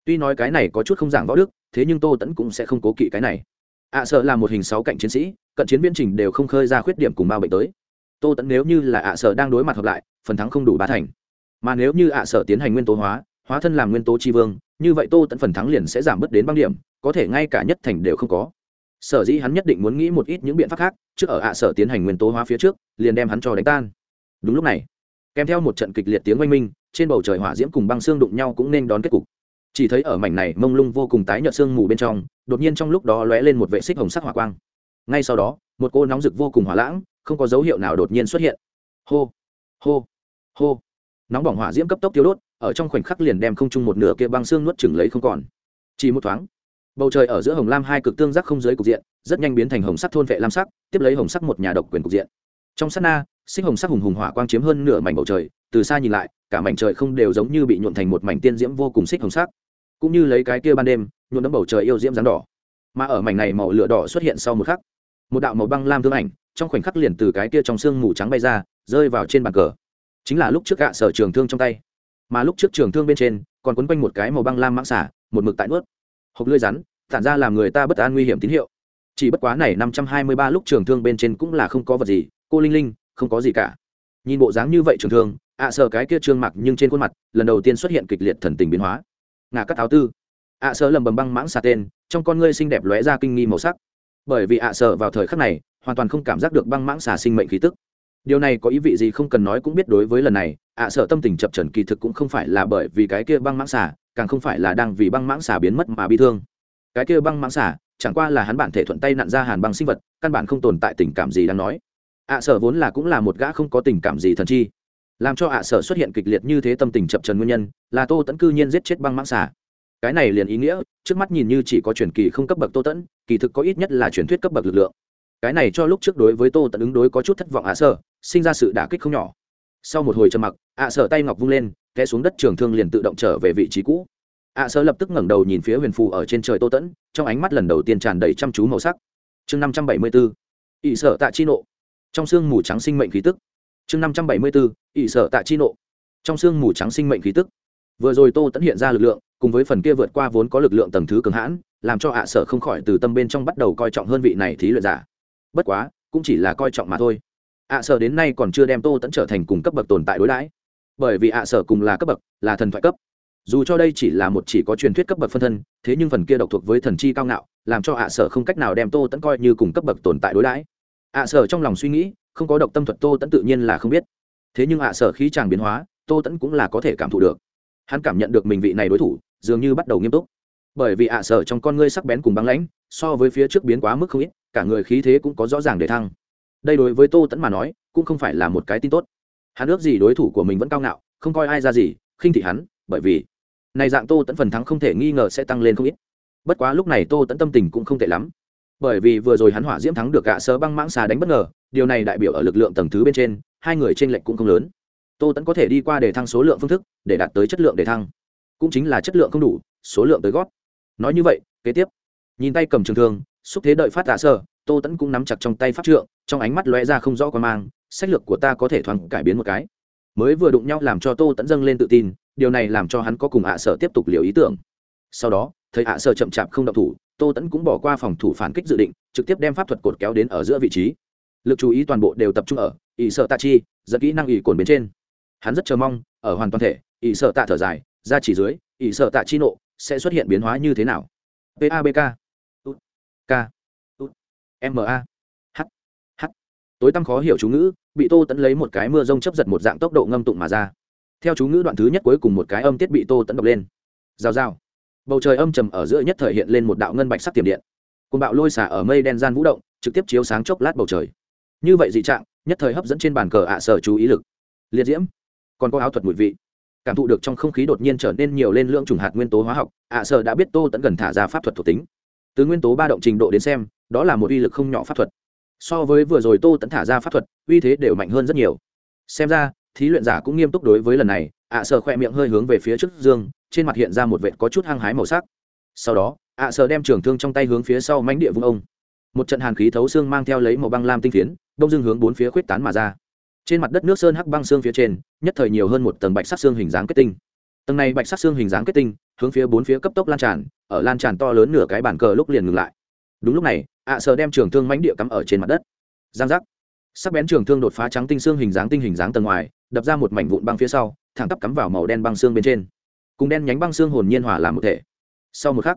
Tuy nói cái này có chút không giảng võ đức, thế nhưng tô tẫn cũng sẽ không cố kỵ cái này. ạ à sợ là một hình sáu cạnh chiến sĩ, cận chiến viễn trình đều không khơi ra khuyết điểm cùng bao bệnh tới tô tẫn nếu như là ạ à sợ đang đối mặt hợp lại, phần thắng không đủ ba thành. Mà nếu như ạ à sợ tiến hành nguyên tố hóa hóa thân làm nguyên tố tri vương, như vậy tô tẫn phần thắng liền sẽ giảm bớt đến băng điểm, có thể ngay cả nhất thành đều không có. Sở dĩ hắn nhất định muốn nghĩ một ít những biện pháp khác, trước ở ạ sở tiến hành nguyên tố hóa phía trước, liền đem hắn cho đánh tan. Đúng lúc này, kèm theo một trận kịch liệt tiếng oanh minh, trên bầu trời hỏa diễm cùng băng xương đụng nhau cũng nên đón kết cục. Chỉ thấy ở mảnh này mông lung vô cùng tái nhợt xương mù bên trong, đột nhiên trong lúc đó lóe lên một vệ xích hồng sắc hỏa quang. Ngay sau đó, một cô nóng rực vô cùng hỏa lãng không có dấu hiệu nào đột nhiên xuất hiện. Hô hô hô. Nóng bỏng hỏa diễm cấp tốc tiêu đốt, ở trong khoảnh khắc liền đem không chung một nửa kia băng xương nuốt chừng lấy không còn. Chỉ một thoáng, bầu trời ở giữa hồng lam hai cực tương giác không giới cục diện, rất nhanh biến thành hồng sắc thôn vệ lam sắc, tiếp lấy hồng sắc một nhà độc quyền cục diện. Trong sát na, xích hồng sắc hùng hùng hỏa quang chiếm hơn nửa mảnh bầu trời, từ xa nhìn lại, cả mảnh trời không đều giống như bị nhuộn thành một mảnh tiên diễm vô cùng xích hồng sắc. Cũng như lấy cái kia ban đêm nhuộn đấm bầu trời yêu diễm rắn đỏ. Mà ở mảnh này màu lửa đỏ xuất hiện sau một khắc, một đạo màu băng lam thương ảnh trong khoảnh khắc liền từ cái kia trong xương mù trắng bay ra, rơi vào trên bàn cờ. Chính là lúc trước gạ sở trường thương trong tay. Mà lúc trước trường thương bên trên, còn quấn quanh một cái màu băng lam mãng xả, một mực tại nuốt. Hộp lưỡi rắn, tản ra làm người ta bất an nguy hiểm tín hiệu. Chỉ bất quá này năm trăm hai mươi ba lúc trường thương bên trên cũng là không có vật gì, cô linh linh, không có gì cả. Nhìn bộ dáng như vậy trường thương, ạ à sợ cái kia trương mặc nhưng trên khuôn mặt, lần đầu tiên xuất hiện kịch liệt thần tình biến hóa. Ngà cắt tháo tư. Ạ à sợ lầm bầm băng mãng xà tên, trong con ngươi xinh đẹp lóe ra kinh nghi màu sắc. Bởi vì ạ à sợ vào thời khắc này hoàn toàn không cảm giác được băng mãng xà sinh mệnh khí tức. Điều này có ý vị gì không cần nói cũng biết đối với lần này, ạ sợ tâm tình chập trần kỳ thực cũng không phải là bởi vì cái kia băng mãng xà, càng không phải là đang vì băng mãng xà biến mất mà bị thương. Cái kia băng mãng xà, chẳng qua là hắn bản thể thuận tay nặn ra hàn băng sinh vật, căn bản không tồn tại tình cảm gì đang nói. Ạ sợ vốn là cũng là một gã không có tình cảm gì thần chi. Làm cho ạ sợ xuất hiện kịch liệt như thế tâm tình chập trần nguyên nhân, là tô tẫn cư nhiên giết chết băng mãng xà. Cái này liền ý nghĩa, trước mắt nhìn như chỉ có truyền kỳ không cấp bậc tô tẫn, kỳ thực có ít nhất là truyền thuyết cấp bậc lực lượng cái này cho lúc trước đối với tô tận ứng đối có chút thất vọng ạ sở sinh ra sự đả kích không nhỏ. Sau một hồi trầm mặc, ạ sở tay ngọc vung lên, té xuống đất trường thương liền tự động trở về vị trí cũ. Ạ sở lập tức ngẩng đầu nhìn phía huyền phù ở trên trời tô tẫn trong ánh mắt lần đầu tiên tràn đầy chăm chú màu sắc. Chương năm trăm bảy mươi bốn ỵ sở tạ chi nộ. Trong xương mù trắng sinh mệnh khí tức. Chương năm trăm bảy mươi bốn ỵ sở tạ chi nộ. Trong xương mù trắng sinh mệnh khí tức. Vừa rồi tô tẫn hiện ra lực lượng, cùng với phần kia vượt qua vốn có lực lượng tầng thứ cường hãn, làm cho ạ sở không khỏi từ tâm bên trong bắt đầu coi trọng hơn vị này thí luyện giả bất quá, cũng chỉ là coi trọng mà thôi. Ạ sở đến nay còn chưa đem tô tẫn trở thành cùng cấp bậc tồn tại đối đãi. Bởi vì ạ sở cùng là cấp bậc, là thần thoại cấp. Dù cho đây chỉ là một chỉ có truyền thuyết cấp bậc phân thân, thế nhưng phần kia độc thuộc với thần chi cao ngạo, làm cho ạ sở không cách nào đem tô tẫn coi như cùng cấp bậc tồn tại đối đãi. Ạ sở trong lòng suy nghĩ, không có độc tâm thuật tô tẫn tự nhiên là không biết. Thế nhưng ạ sở khí chàng biến hóa, tô tẫn cũng là có thể cảm thụ được. Hắn cảm nhận được mình vị này đối thủ, dường như bắt đầu nghiêm túc bởi vì ạ sở trong con ngươi sắc bén cùng băng lãnh, so với phía trước biến quá mức không ít, cả người khí thế cũng có rõ ràng để thăng. Đây đối với tô tẫn mà nói, cũng không phải là một cái tin tốt. Hắn ước gì đối thủ của mình vẫn cao ngạo, không coi ai ra gì, khinh thị hắn, bởi vì này dạng tô tẫn phần thắng không thể nghi ngờ sẽ tăng lên không ít. Bất quá lúc này tô tẫn tâm tình cũng không tệ lắm. Bởi vì vừa rồi hắn hỏa diễm thắng được gạ sớ băng mãng xà đánh bất ngờ, điều này đại biểu ở lực lượng tầng thứ bên trên, hai người trên lệnh cũng không lớn. Tô tẫn có thể đi qua để thăng số lượng phương thức, để đạt tới chất lượng để thăng. Cũng chính là chất lượng không đủ, số lượng tới gót nói như vậy, kế tiếp. Nhìn tay cầm trường thương, xúc thế đợi phát tạ sơ tô tẫn cũng nắm chặt trong tay pháp trượng, trong ánh mắt lóe ra không rõ quan mang, sách lược của ta có thể thoáng cải biến một cái. Mới vừa đụng nhau làm cho tô tẫn dâng lên tự tin, điều này làm cho hắn có cùng ạ sở tiếp tục liều ý tưởng. Sau đó, thấy ạ sở chậm chạp không động thủ, tô tẫn cũng bỏ qua phòng thủ phản kích dự định, trực tiếp đem pháp thuật cột kéo đến ở giữa vị trí. Lực chú ý toàn bộ đều tập trung ở, ỷ sợ tạ chi, dẫn kỹ năng ỷ cồn bên trên. Hắn rất chờ mong, ở hoàn toàn thể, ỷ sợ tạ thở dài, ra chỉ dưới, ỷ sợ tạ chi nộ sẽ xuất hiện biến hóa như thế nào? Pabk k. Ma h. H. Tối tăm khó hiểu chú ngữ, bị tô tẫn lấy một cái mưa rông chấp giật một dạng tốc độ ngâm tụng mà ra. Theo chú ngữ đoạn thứ nhất cuối cùng một cái âm tiết bị tô tẫn đọc lên. Rào rào. Bầu trời âm trầm ở giữa nhất thời hiện lên một đạo ngân bạch sắc tiềm điện. Côn bạo lôi xả ở mây đen gian vũ động, trực tiếp chiếu sáng chốc lát bầu trời. Như vậy dị trạng, nhất thời hấp dẫn trên bàn cờ ạ sở chú ý lực. Liệt diễm. Còn có áo thuật mùi vị cảm thụ được trong không khí đột nhiên trở nên nhiều lên lượng trùng hạt nguyên tố hóa học, ạ à, sở đã biết tô tẫn gần thả ra pháp thuật thuộc tính. Từ nguyên tố ba động trình độ đến xem, đó là một uy lực không nhỏ pháp thuật. So với vừa rồi tô tẫn thả ra pháp thuật, uy thế đều mạnh hơn rất nhiều. Xem ra, thí luyện giả cũng nghiêm túc đối với lần này, ạ à, sở khỏe miệng hơi hướng về phía trước dương, trên mặt hiện ra một vệt có chút hăng hái màu sắc. Sau đó, ạ à, sở đem trường thương trong tay hướng phía sau mánh địa vung ông. Một trận hàn khí thấu xương mang theo lấy màu băng lam tinh phiến, đông dương hướng bốn phía khuyết tán mà ra trên mặt đất nước sơn hắc băng xương phía trên, nhất thời nhiều hơn một tầng bạch sắc xương hình dáng kết tinh. Tầng này bạch sắc xương hình dáng kết tinh, hướng phía bốn phía cấp tốc lan tràn, ở lan tràn to lớn nửa cái bàn cờ lúc liền ngừng lại. Đúng lúc này, ạ sờ đem trường thương mánh địa cắm ở trên mặt đất. Giang giác. Sắc bén trường thương đột phá trắng tinh xương hình dáng tinh hình dáng tầng ngoài, đập ra một mảnh vụn băng phía sau, thẳng tắp cắm vào màu đen băng xương bên trên. Cùng đen nhánh băng xương hồn nhiên hòa làm một thể. Sau một khắc,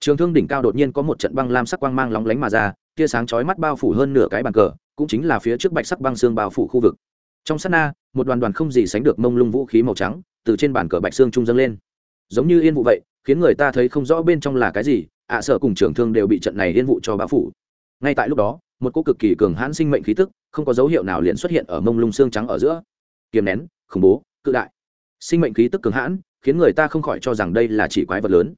trường thương đỉnh cao đột nhiên có một trận băng lam sắc quang mang lóng lánh mà ra, tia sáng chói mắt bao phủ hơn nửa cái bàn cờ, cũng chính là phía trước bạch sắc băng xương bao phủ khu vực trong sát na, một đoàn đoàn không gì sánh được mông lung vũ khí màu trắng từ trên bàn cờ bạch xương trung dâng lên. Giống như yên vụ vậy, khiến người ta thấy không rõ bên trong là cái gì, ạ sợ cùng trưởng thương đều bị trận này yên vụ cho bão phủ. Ngay tại lúc đó, một cô cực kỳ cường hãn sinh mệnh khí tức, không có dấu hiệu nào liền xuất hiện ở mông lung xương trắng ở giữa. Kiềm nén, khủng bố, cự đại. Sinh mệnh khí tức cường hãn, khiến người ta không khỏi cho rằng đây là chỉ quái vật lớn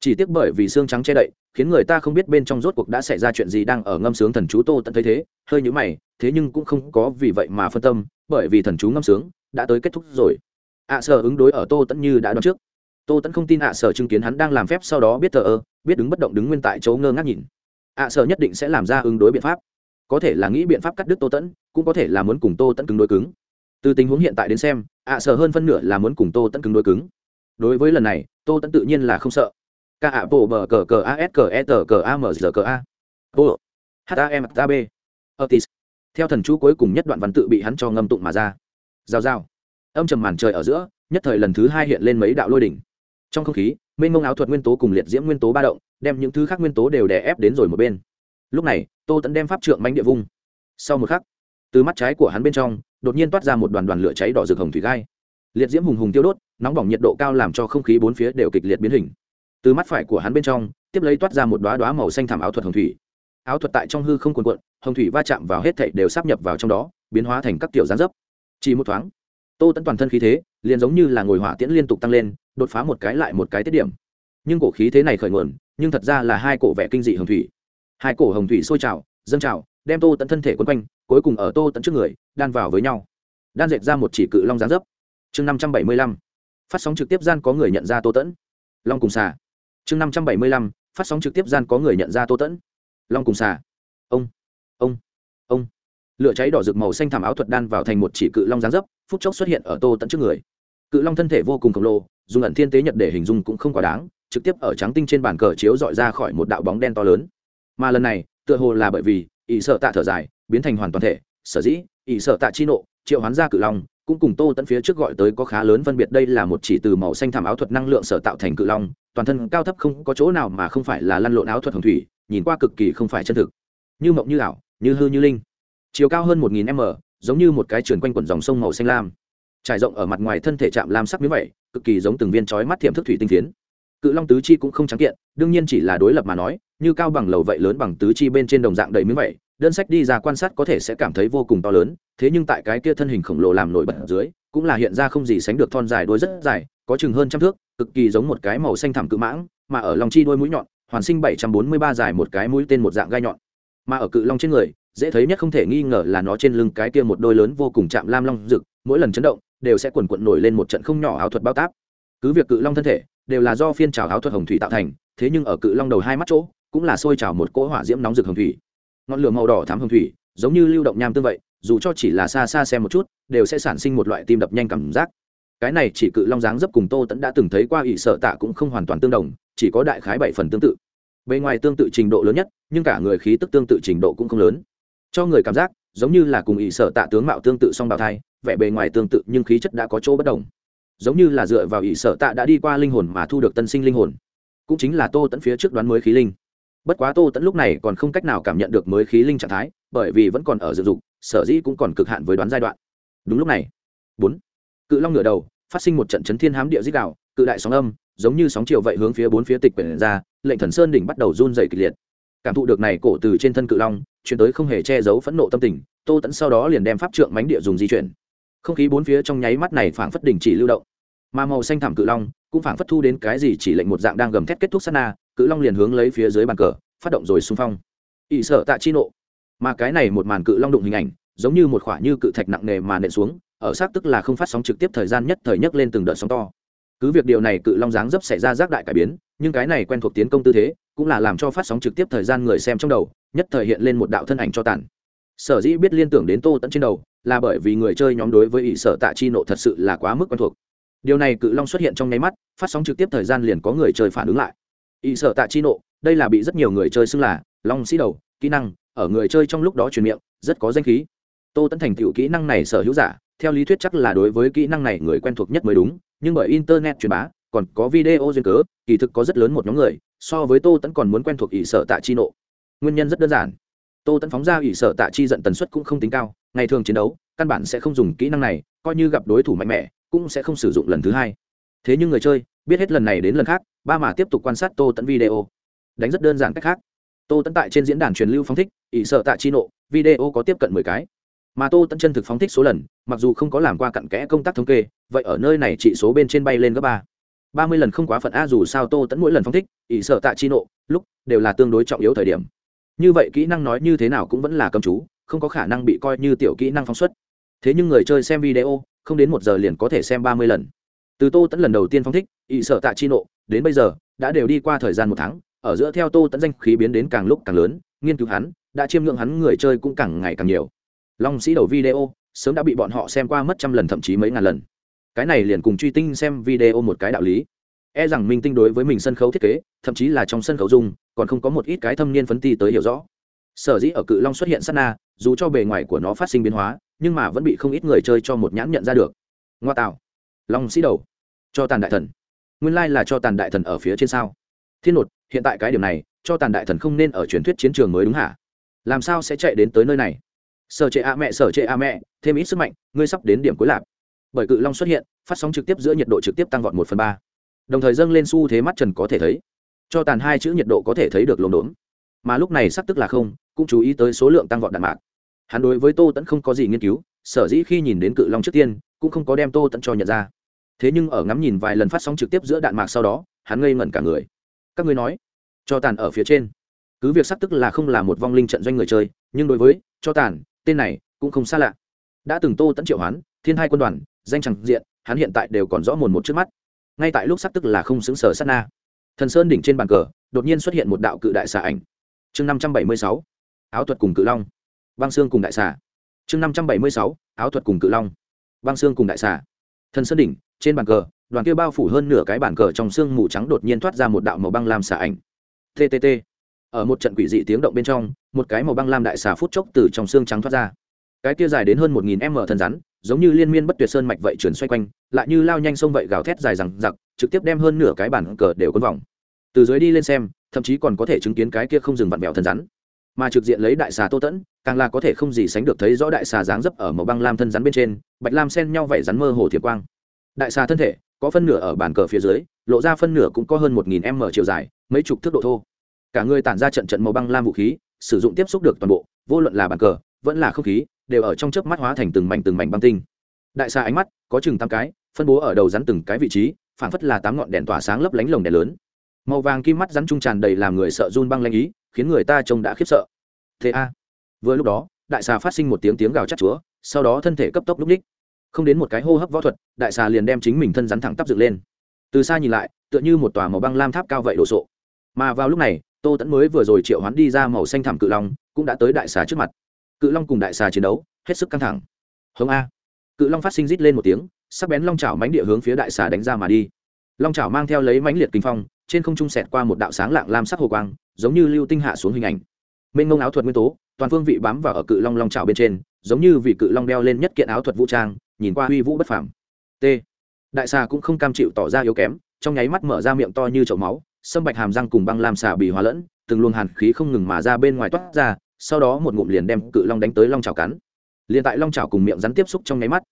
chỉ tiếc bởi vì xương trắng che đậy khiến người ta không biết bên trong rốt cuộc đã xảy ra chuyện gì đang ở ngâm sướng thần chú tô tận thấy thế hơi nhũ mày thế nhưng cũng không có vì vậy mà phân tâm bởi vì thần chú ngâm sướng đã tới kết thúc rồi. Ạ à, sở ứng đối ở tô tẫn như đã đoán trước. Tô tẫn không tin ạ à, sở chứng kiến hắn đang làm phép sau đó biết thờ ơ biết đứng bất động đứng nguyên tại chỗ ngơ ngác nhìn. Ạ à, sở nhất định sẽ làm ra ứng đối biện pháp. Có thể là nghĩ biện pháp cắt đứt tô tẫn cũng có thể là muốn cùng tô tẫn cứng đối cứng. Từ tình huống hiện tại đến xem ạ sở hơn phân nửa là muốn cùng tô tẫn cứng đối cứng. Đối với lần này tô tẫn tự nhiên là không sợ k ạ, bộ bờ cờ cờ a, s cờ e tờ cờ a, m giờ cờ a. Bộ h a m t a b Otis. theo thần chú cuối cùng nhất đoạn văn tự bị hắn cho ngâm tụng mà ra. Giao giao âm trầm màn trời ở giữa, nhất thời lần thứ hai hiện lên mấy đạo lôi đỉnh. Trong không khí, mênh mông áo thuật nguyên tố cùng liệt diễm nguyên tố ba động, đem những thứ khác nguyên tố đều đè ép đến rồi một bên. Lúc này, tô tẫn đem pháp trượng mánh địa vung. Sau một khắc, từ mắt trái của hắn bên trong, đột nhiên toát ra một đoàn đoàn lửa cháy đỏ rực hồng thủy gai. Liệt diễm hùng hùng tiêu đốt, nóng bỏng nhiệt độ cao làm cho không khí bốn phía đều kịch liệt biến hình từ mắt phải của hắn bên trong, tiếp lấy toát ra một đoá đoá màu xanh thảm áo thuật hồng thủy. Áo thuật tại trong hư không cuồn cuộn, hồng thủy va chạm vào hết thảy đều sắp nhập vào trong đó, biến hóa thành các tiểu gián dấp. Chỉ một thoáng, tô tẫn toàn thân khí thế, liền giống như là ngồi hỏa tiễn liên tục tăng lên, đột phá một cái lại một cái tiết điểm. Nhưng cổ khí thế này khởi nguồn, nhưng thật ra là hai cổ vẻ kinh dị hồng thủy. Hai cổ hồng thủy sôi trào, dâng trào, đem tô tẫn thân thể quấn quanh, cuối cùng ở tô tẫn trước người, đan vào với nhau. Đan dệt ra một chỉ cự long gián dấp. Chương năm trăm bảy mươi lăm, phát sóng trực tiếp gian có người nhận ra tô tẫn long cùng xà chương năm trăm bảy mươi lăm, phát sóng trực tiếp gian có người nhận ra tô tẫn. Long cùng xà. Ông ông ông. Lửa cháy đỏ rực màu xanh thảm áo thuật đan vào thành một chỉ cự long dáng dấp, phút chốc xuất hiện ở tô tẫn trước người. Cự long thân thể vô cùng khổng lồ, dùng ẩn thiên tế nhật để hình dung cũng không quá đáng, trực tiếp ở trắng tinh trên bàn cờ chiếu dọi ra khỏi một đạo bóng đen to lớn. Mà lần này, tựa hồ là bởi vì, ỷ sợ tạ thở dài, biến thành hoàn toàn thể, sở dĩ, ỷ sợ tạ chi nộ, triệu hoán ra cự long cũng cùng tô tẫn phía trước gọi tới có khá lớn phân biệt, đây là một chỉ từ màu xanh thảm áo thuật năng lượng sở tạo thành cự long, toàn thân cao thấp không có chỗ nào mà không phải là lăn lộn áo thuật hồng thủy, nhìn qua cực kỳ không phải chân thực. Như mộng như ảo, như hư như linh. Chiều cao hơn một nghìn m, giống như một cái trườn quanh quần dòng sông màu xanh lam. Trải rộng ở mặt ngoài thân thể chạm lam sắc miếng vậy, cực kỳ giống từng viên chói mắt thiểm thức thủy tinh phiến. Cự long tứ chi cũng không trắng kiện, đương nhiên chỉ là đối lập mà nói, như cao bằng lầu vậy lớn bằng tứ chi bên trên đồng dạng đầy miếng vậy đơn sách đi ra quan sát có thể sẽ cảm thấy vô cùng to lớn, thế nhưng tại cái kia thân hình khổng lồ làm nổi bật ở dưới, cũng là hiện ra không gì sánh được thon dài đuôi rất dài, có chừng hơn trăm thước, cực kỳ giống một cái màu xanh thẳm cự mãng, mà ở lòng chi đuôi mũi nhọn, hoàn sinh bảy trăm bốn mươi ba dài một cái mũi tên một dạng gai nhọn. Mà ở cự long trên người, dễ thấy nhất không thể nghi ngờ là nó trên lưng cái kia một đôi lớn vô cùng chạm lam long rực, mỗi lần chấn động, đều sẽ quần quận nổi lên một trận không nhỏ áo thuật bao táp. Cứ việc cự long thân thể, đều là do phiên trào áo thuật hồng thủy tạo thành, thế nhưng ở cự long đầu hai mắt chỗ, cũng là sôi trào một cỗ hỏa diễm nóng rực hồng thủy ngọn lửa màu đỏ thám hồng thủy, giống như lưu động nham tương vậy, dù cho chỉ là xa xa xem một chút, đều sẽ sản sinh một loại tim đập nhanh cảm giác. Cái này chỉ cự long dáng dấp cùng tô tẫn đã từng thấy qua ỵ sợ tạ cũng không hoàn toàn tương đồng, chỉ có đại khái bảy phần tương tự. Bề ngoài tương tự trình độ lớn nhất, nhưng cả người khí tức tương tự trình độ cũng không lớn. Cho người cảm giác, giống như là cùng ỵ sợ tạ tướng mạo tương tự song bào thai, vẻ bề ngoài tương tự nhưng khí chất đã có chỗ bất đồng. Giống như là dựa vào ỵ sợ tạ đã đi qua linh hồn mà thu được tân sinh linh hồn. Cũng chính là tô tẫn phía trước đoán mới khí linh bất quá tô tẫn lúc này còn không cách nào cảm nhận được mới khí linh trạng thái, bởi vì vẫn còn ở dự dục, sở dĩ cũng còn cực hạn với đoán giai đoạn. Đúng lúc này, bốn, cự long ngửa đầu, phát sinh một trận chấn thiên hám địa dích đạo cự đại sóng âm, giống như sóng chiều vậy hướng phía bốn phía tịch quyển ra, lệnh thần sơn đỉnh bắt đầu run dày kịch liệt. Cảm thụ được này cổ từ trên thân cự long, chuyển tới không hề che giấu phẫn nộ tâm tình, tô tẫn sau đó liền đem pháp trượng mánh địa dùng di chuyển. Không khí bốn phía trong nháy mắt này phảng phất đỉnh chỉ lưu động. Mà màu xanh thảm cự long cũng phảng phất thu đến cái gì chỉ lệnh một dạng đang gầm thét kết thúc sát na cự long liền hướng lấy phía dưới bàn cờ, phát động rồi xung phong. Ỵ sợ tạ chi nộ. Mà cái này một màn cự long đụng hình ảnh, giống như một khoả như cự thạch nặng nề mà nện xuống, ở xác tức là không phát sóng trực tiếp thời gian nhất thời nhất lên từng đợt sóng to. Cứ việc điều này cự long dáng dấp xảy ra giác đại cải biến, nhưng cái này quen thuộc tiến công tư thế, cũng là làm cho phát sóng trực tiếp thời gian người xem trong đầu, nhất thời hiện lên một đạo thân ảnh cho tàn. Sở dĩ biết liên tưởng đến tô tẫn trên đầu, là bởi vì người chơi nhóm đối với ỷ sở tạ chi nộ thật sự là quá mức quen thuộc. Điều này cự long xuất hiện trong nháy mắt, phát sóng trực tiếp thời gian liền có người chơi phản ứng lại ỷ sở tạ chi nộ, đây là bị rất nhiều người chơi xưng là long sĩ đầu, kỹ năng, ở người chơi trong lúc đó truyền miệng, rất có danh khí. Tô tẫn thành tựu kỹ năng này sở hữu giả, theo lý thuyết chắc là đối với kỹ năng này người quen thuộc nhất mới đúng, nhưng bởi internet truyền bá, còn có video duyên cớ, kỳ thực có rất lớn một nhóm người, so với tô tẫn còn muốn quen thuộc ỷ sở tạ chi nộ. Nguyên nhân rất đơn giản. Tô tẫn phóng ra ỷ sở tạ chi giận tần suất cũng không tính cao, ngày thường chiến đấu, căn bản sẽ không dùng kỹ năng này, coi như gặp đối thủ mạnh mẽ, cũng sẽ không sử dụng lần thứ hai. Thế nhưng người chơi biết hết lần này đến lần khác, ba mà tiếp tục quan sát tô tẫn video. Đánh rất đơn giản cách khác. Tô tẫn tại trên diễn đàn truyền lưu phong thích, ỷ sợ tạ chi nộ, video có tiếp cận mười cái. Mà tô tẫn chân thực phóng thích số lần, mặc dù không có làm qua cặn kẽ công tác thống kê, vậy ở nơi này trị số bên trên bay lên gấp ba. Ba mươi lần không quá phận a dù sao tô tẫn mỗi lần phóng thích, ỷ sợ tạ chi nộ, lúc đều là tương đối trọng yếu thời điểm. Như vậy kỹ năng nói như thế nào cũng vẫn là cầm chú, không có khả năng bị coi như tiểu kỹ năng phóng xuất. Thế nhưng người chơi xem video, không đến một giờ liền có thể xem ba mươi lần từ tô tẫn lần đầu tiên phóng thích ỵ sợ tạ chi nộ, đến bây giờ, đã đều đi qua thời gian một tháng, ở giữa theo tô tẫn danh khí biến đến càng lúc càng lớn, nghiên cứu hắn, đã chiêm ngưỡng hắn người chơi cũng càng ngày càng nhiều. Long sĩ đầu video, sớm đã bị bọn họ xem qua mất trăm lần thậm chí mấy ngàn lần. Cái này liền cùng truy tinh xem video một cái đạo lý. E rằng minh tinh đối với mình sân khấu thiết kế, thậm chí là trong sân khấu dung, còn không có một ít cái thâm niên phấn ti tới hiểu rõ. Sở dĩ ở cự long xuất hiện sát na, dù cho bề ngoài của nó phát sinh biến hóa, nhưng mà vẫn bị không ít người chơi cho một nhãn nhận ra được. Ngoa tạo long sĩ đầu, cho tàn đại thần. Nguyên lai là cho tàn đại thần ở phía trên sao? Thiên nột hiện tại cái điểm này, cho tàn đại thần không nên ở truyền thuyết chiến trường mới đúng hả? Làm sao sẽ chạy đến tới nơi này? Sở trệ a mẹ, sở trệ a mẹ, thêm ít sức mạnh, ngươi sắp đến điểm cuối lạc bởi cự long xuất hiện, phát sóng trực tiếp giữa nhiệt độ trực tiếp tăng vọt một phần ba. Đồng thời dâng lên xu thế mắt trần có thể thấy. Cho tàn hai chữ nhiệt độ có thể thấy được lồn đốn mà lúc này sắp tức là không, cũng chú ý tới số lượng tăng vọt đạn mạc. Hắn đối với tô tẫn không có gì nghiên cứu, sở dĩ khi nhìn đến cự long trước tiên, cũng không có đem tô tẫn cho nhận ra thế nhưng ở ngắm nhìn vài lần phát sóng trực tiếp giữa đạn mạc sau đó, hắn ngây ngẩn cả người. Các ngươi nói, cho tàn ở phía trên. Cứ việc sắp tức là không là một vong linh trận doanh người chơi, nhưng đối với, cho tàn, tên này cũng không xa lạ. Đã từng tô tẫn triệu hoán, thiên hai quân đoàn, danh chẳng diện, hắn hiện tại đều còn rõ mồn một trước mắt. Ngay tại lúc sắp tức là không xứng sở sát na. Thần sơn đỉnh trên bàn cờ, đột nhiên xuất hiện một đạo cự đại xà ảnh. Chương năm trăm bảy mươi sáu, áo thuật cùng cự long. Băng xương cùng đại xà. Chương năm trăm bảy mươi sáu, áo thuật cùng cự long. Băng xương cùng đại xà. Thần sơn đỉnh trên bàn cờ, đoàn kia bao phủ hơn nửa cái bàn cờ trong xương mù trắng đột nhiên thoát ra một đạo màu băng lam xà ảnh. Ttt ở một trận quỷ dị tiếng động bên trong, một cái màu băng lam đại xà phút chốc từ trong xương trắng thoát ra. Cái kia dài đến hơn một nghìn m thân rắn, giống như liên miên bất tuyệt sơn mạch vậy chuyển xoay quanh, lại như lao nhanh sông vậy gào thét dài rằng giặc trực tiếp đem hơn nửa cái bản cờ đều quân vòng. Từ dưới đi lên xem, thậm chí còn có thể chứng kiến cái kia không dừng vặn vẹo thân rắn. Mà trực diện lấy đại xà tô tẫn, càng là có thể không gì sánh được thấy rõ đại xà dáng dấp ở màu băng lam thân rắn bên trên, bạch lam xen nhau vậy rắn mơ hồ thiệt quang đại xà thân thể, có phân nửa ở bàn cờ phía dưới, lộ ra phân nửa cũng có hơn một nghìn m chiều dài, mấy chục thước độ thô. Cả người tản ra trận trận màu băng lam vũ khí, sử dụng tiếp xúc được toàn bộ, vô luận là bàn cờ, vẫn là không khí, đều ở trong chớp mắt hóa thành từng mảnh từng mảnh băng tinh. Đại xà ánh mắt có chừng tám cái, phân bố ở đầu rắn từng cái vị trí, phảng phất là tám ngọn đèn tỏa sáng lấp lánh lồng đèn lớn. Màu vàng kim mắt rắn trung tràn đầy làm người sợ run băng lanh ý, khiến người ta trông đã khiếp sợ. Thế a. Vừa lúc đó, đại xà phát sinh một tiếng tiếng gào chắc chúa, sau đó thân thể cấp tốc lúc ních không đến một cái hô hấp võ thuật, đại xà liền đem chính mình thân rắn thẳng tắp dựng lên. Từ xa nhìn lại, tựa như một tòa màu băng lam tháp cao vậy đồ sộ. Mà vào lúc này, tô tẫn mới vừa rồi triệu hoán đi ra màu xanh thảm cự long, cũng đã tới đại xà trước mặt. Cự long cùng đại xà chiến đấu, hết sức căng thẳng. Hông a. Cự long phát sinh rít lên một tiếng, sắc bén long c h ả o mánh địa hướng phía đại xà đánh ra mà đi. Long c h ả o mang theo lấy mánh liệt kinh phong, trên không trung sẹt qua một đạo sáng lạng lam sắc hồ quang, giống như lưu tinh hạ xuống hình ảnh. Mênh ngông áo thuật nguyên tố, toàn phương vị bám vào ở cự long long trào bên trên, giống như vị cự long đeo lên nhất kiện áo thuật vũ trang nhìn qua uy vũ bất phàm, t. Đại xà cũng không cam chịu tỏ ra yếu kém trong nháy mắt mở ra miệng to như chậu máu sâm bạch hàm răng cùng băng lam xà bị hóa lẫn từng luồng hàn khí không ngừng mà ra bên ngoài toát ra sau đó một ngụm liền đem cự long đánh tới long chảo cắn. Liền tại long chảo cùng miệng rắn tiếp xúc trong nháy mắt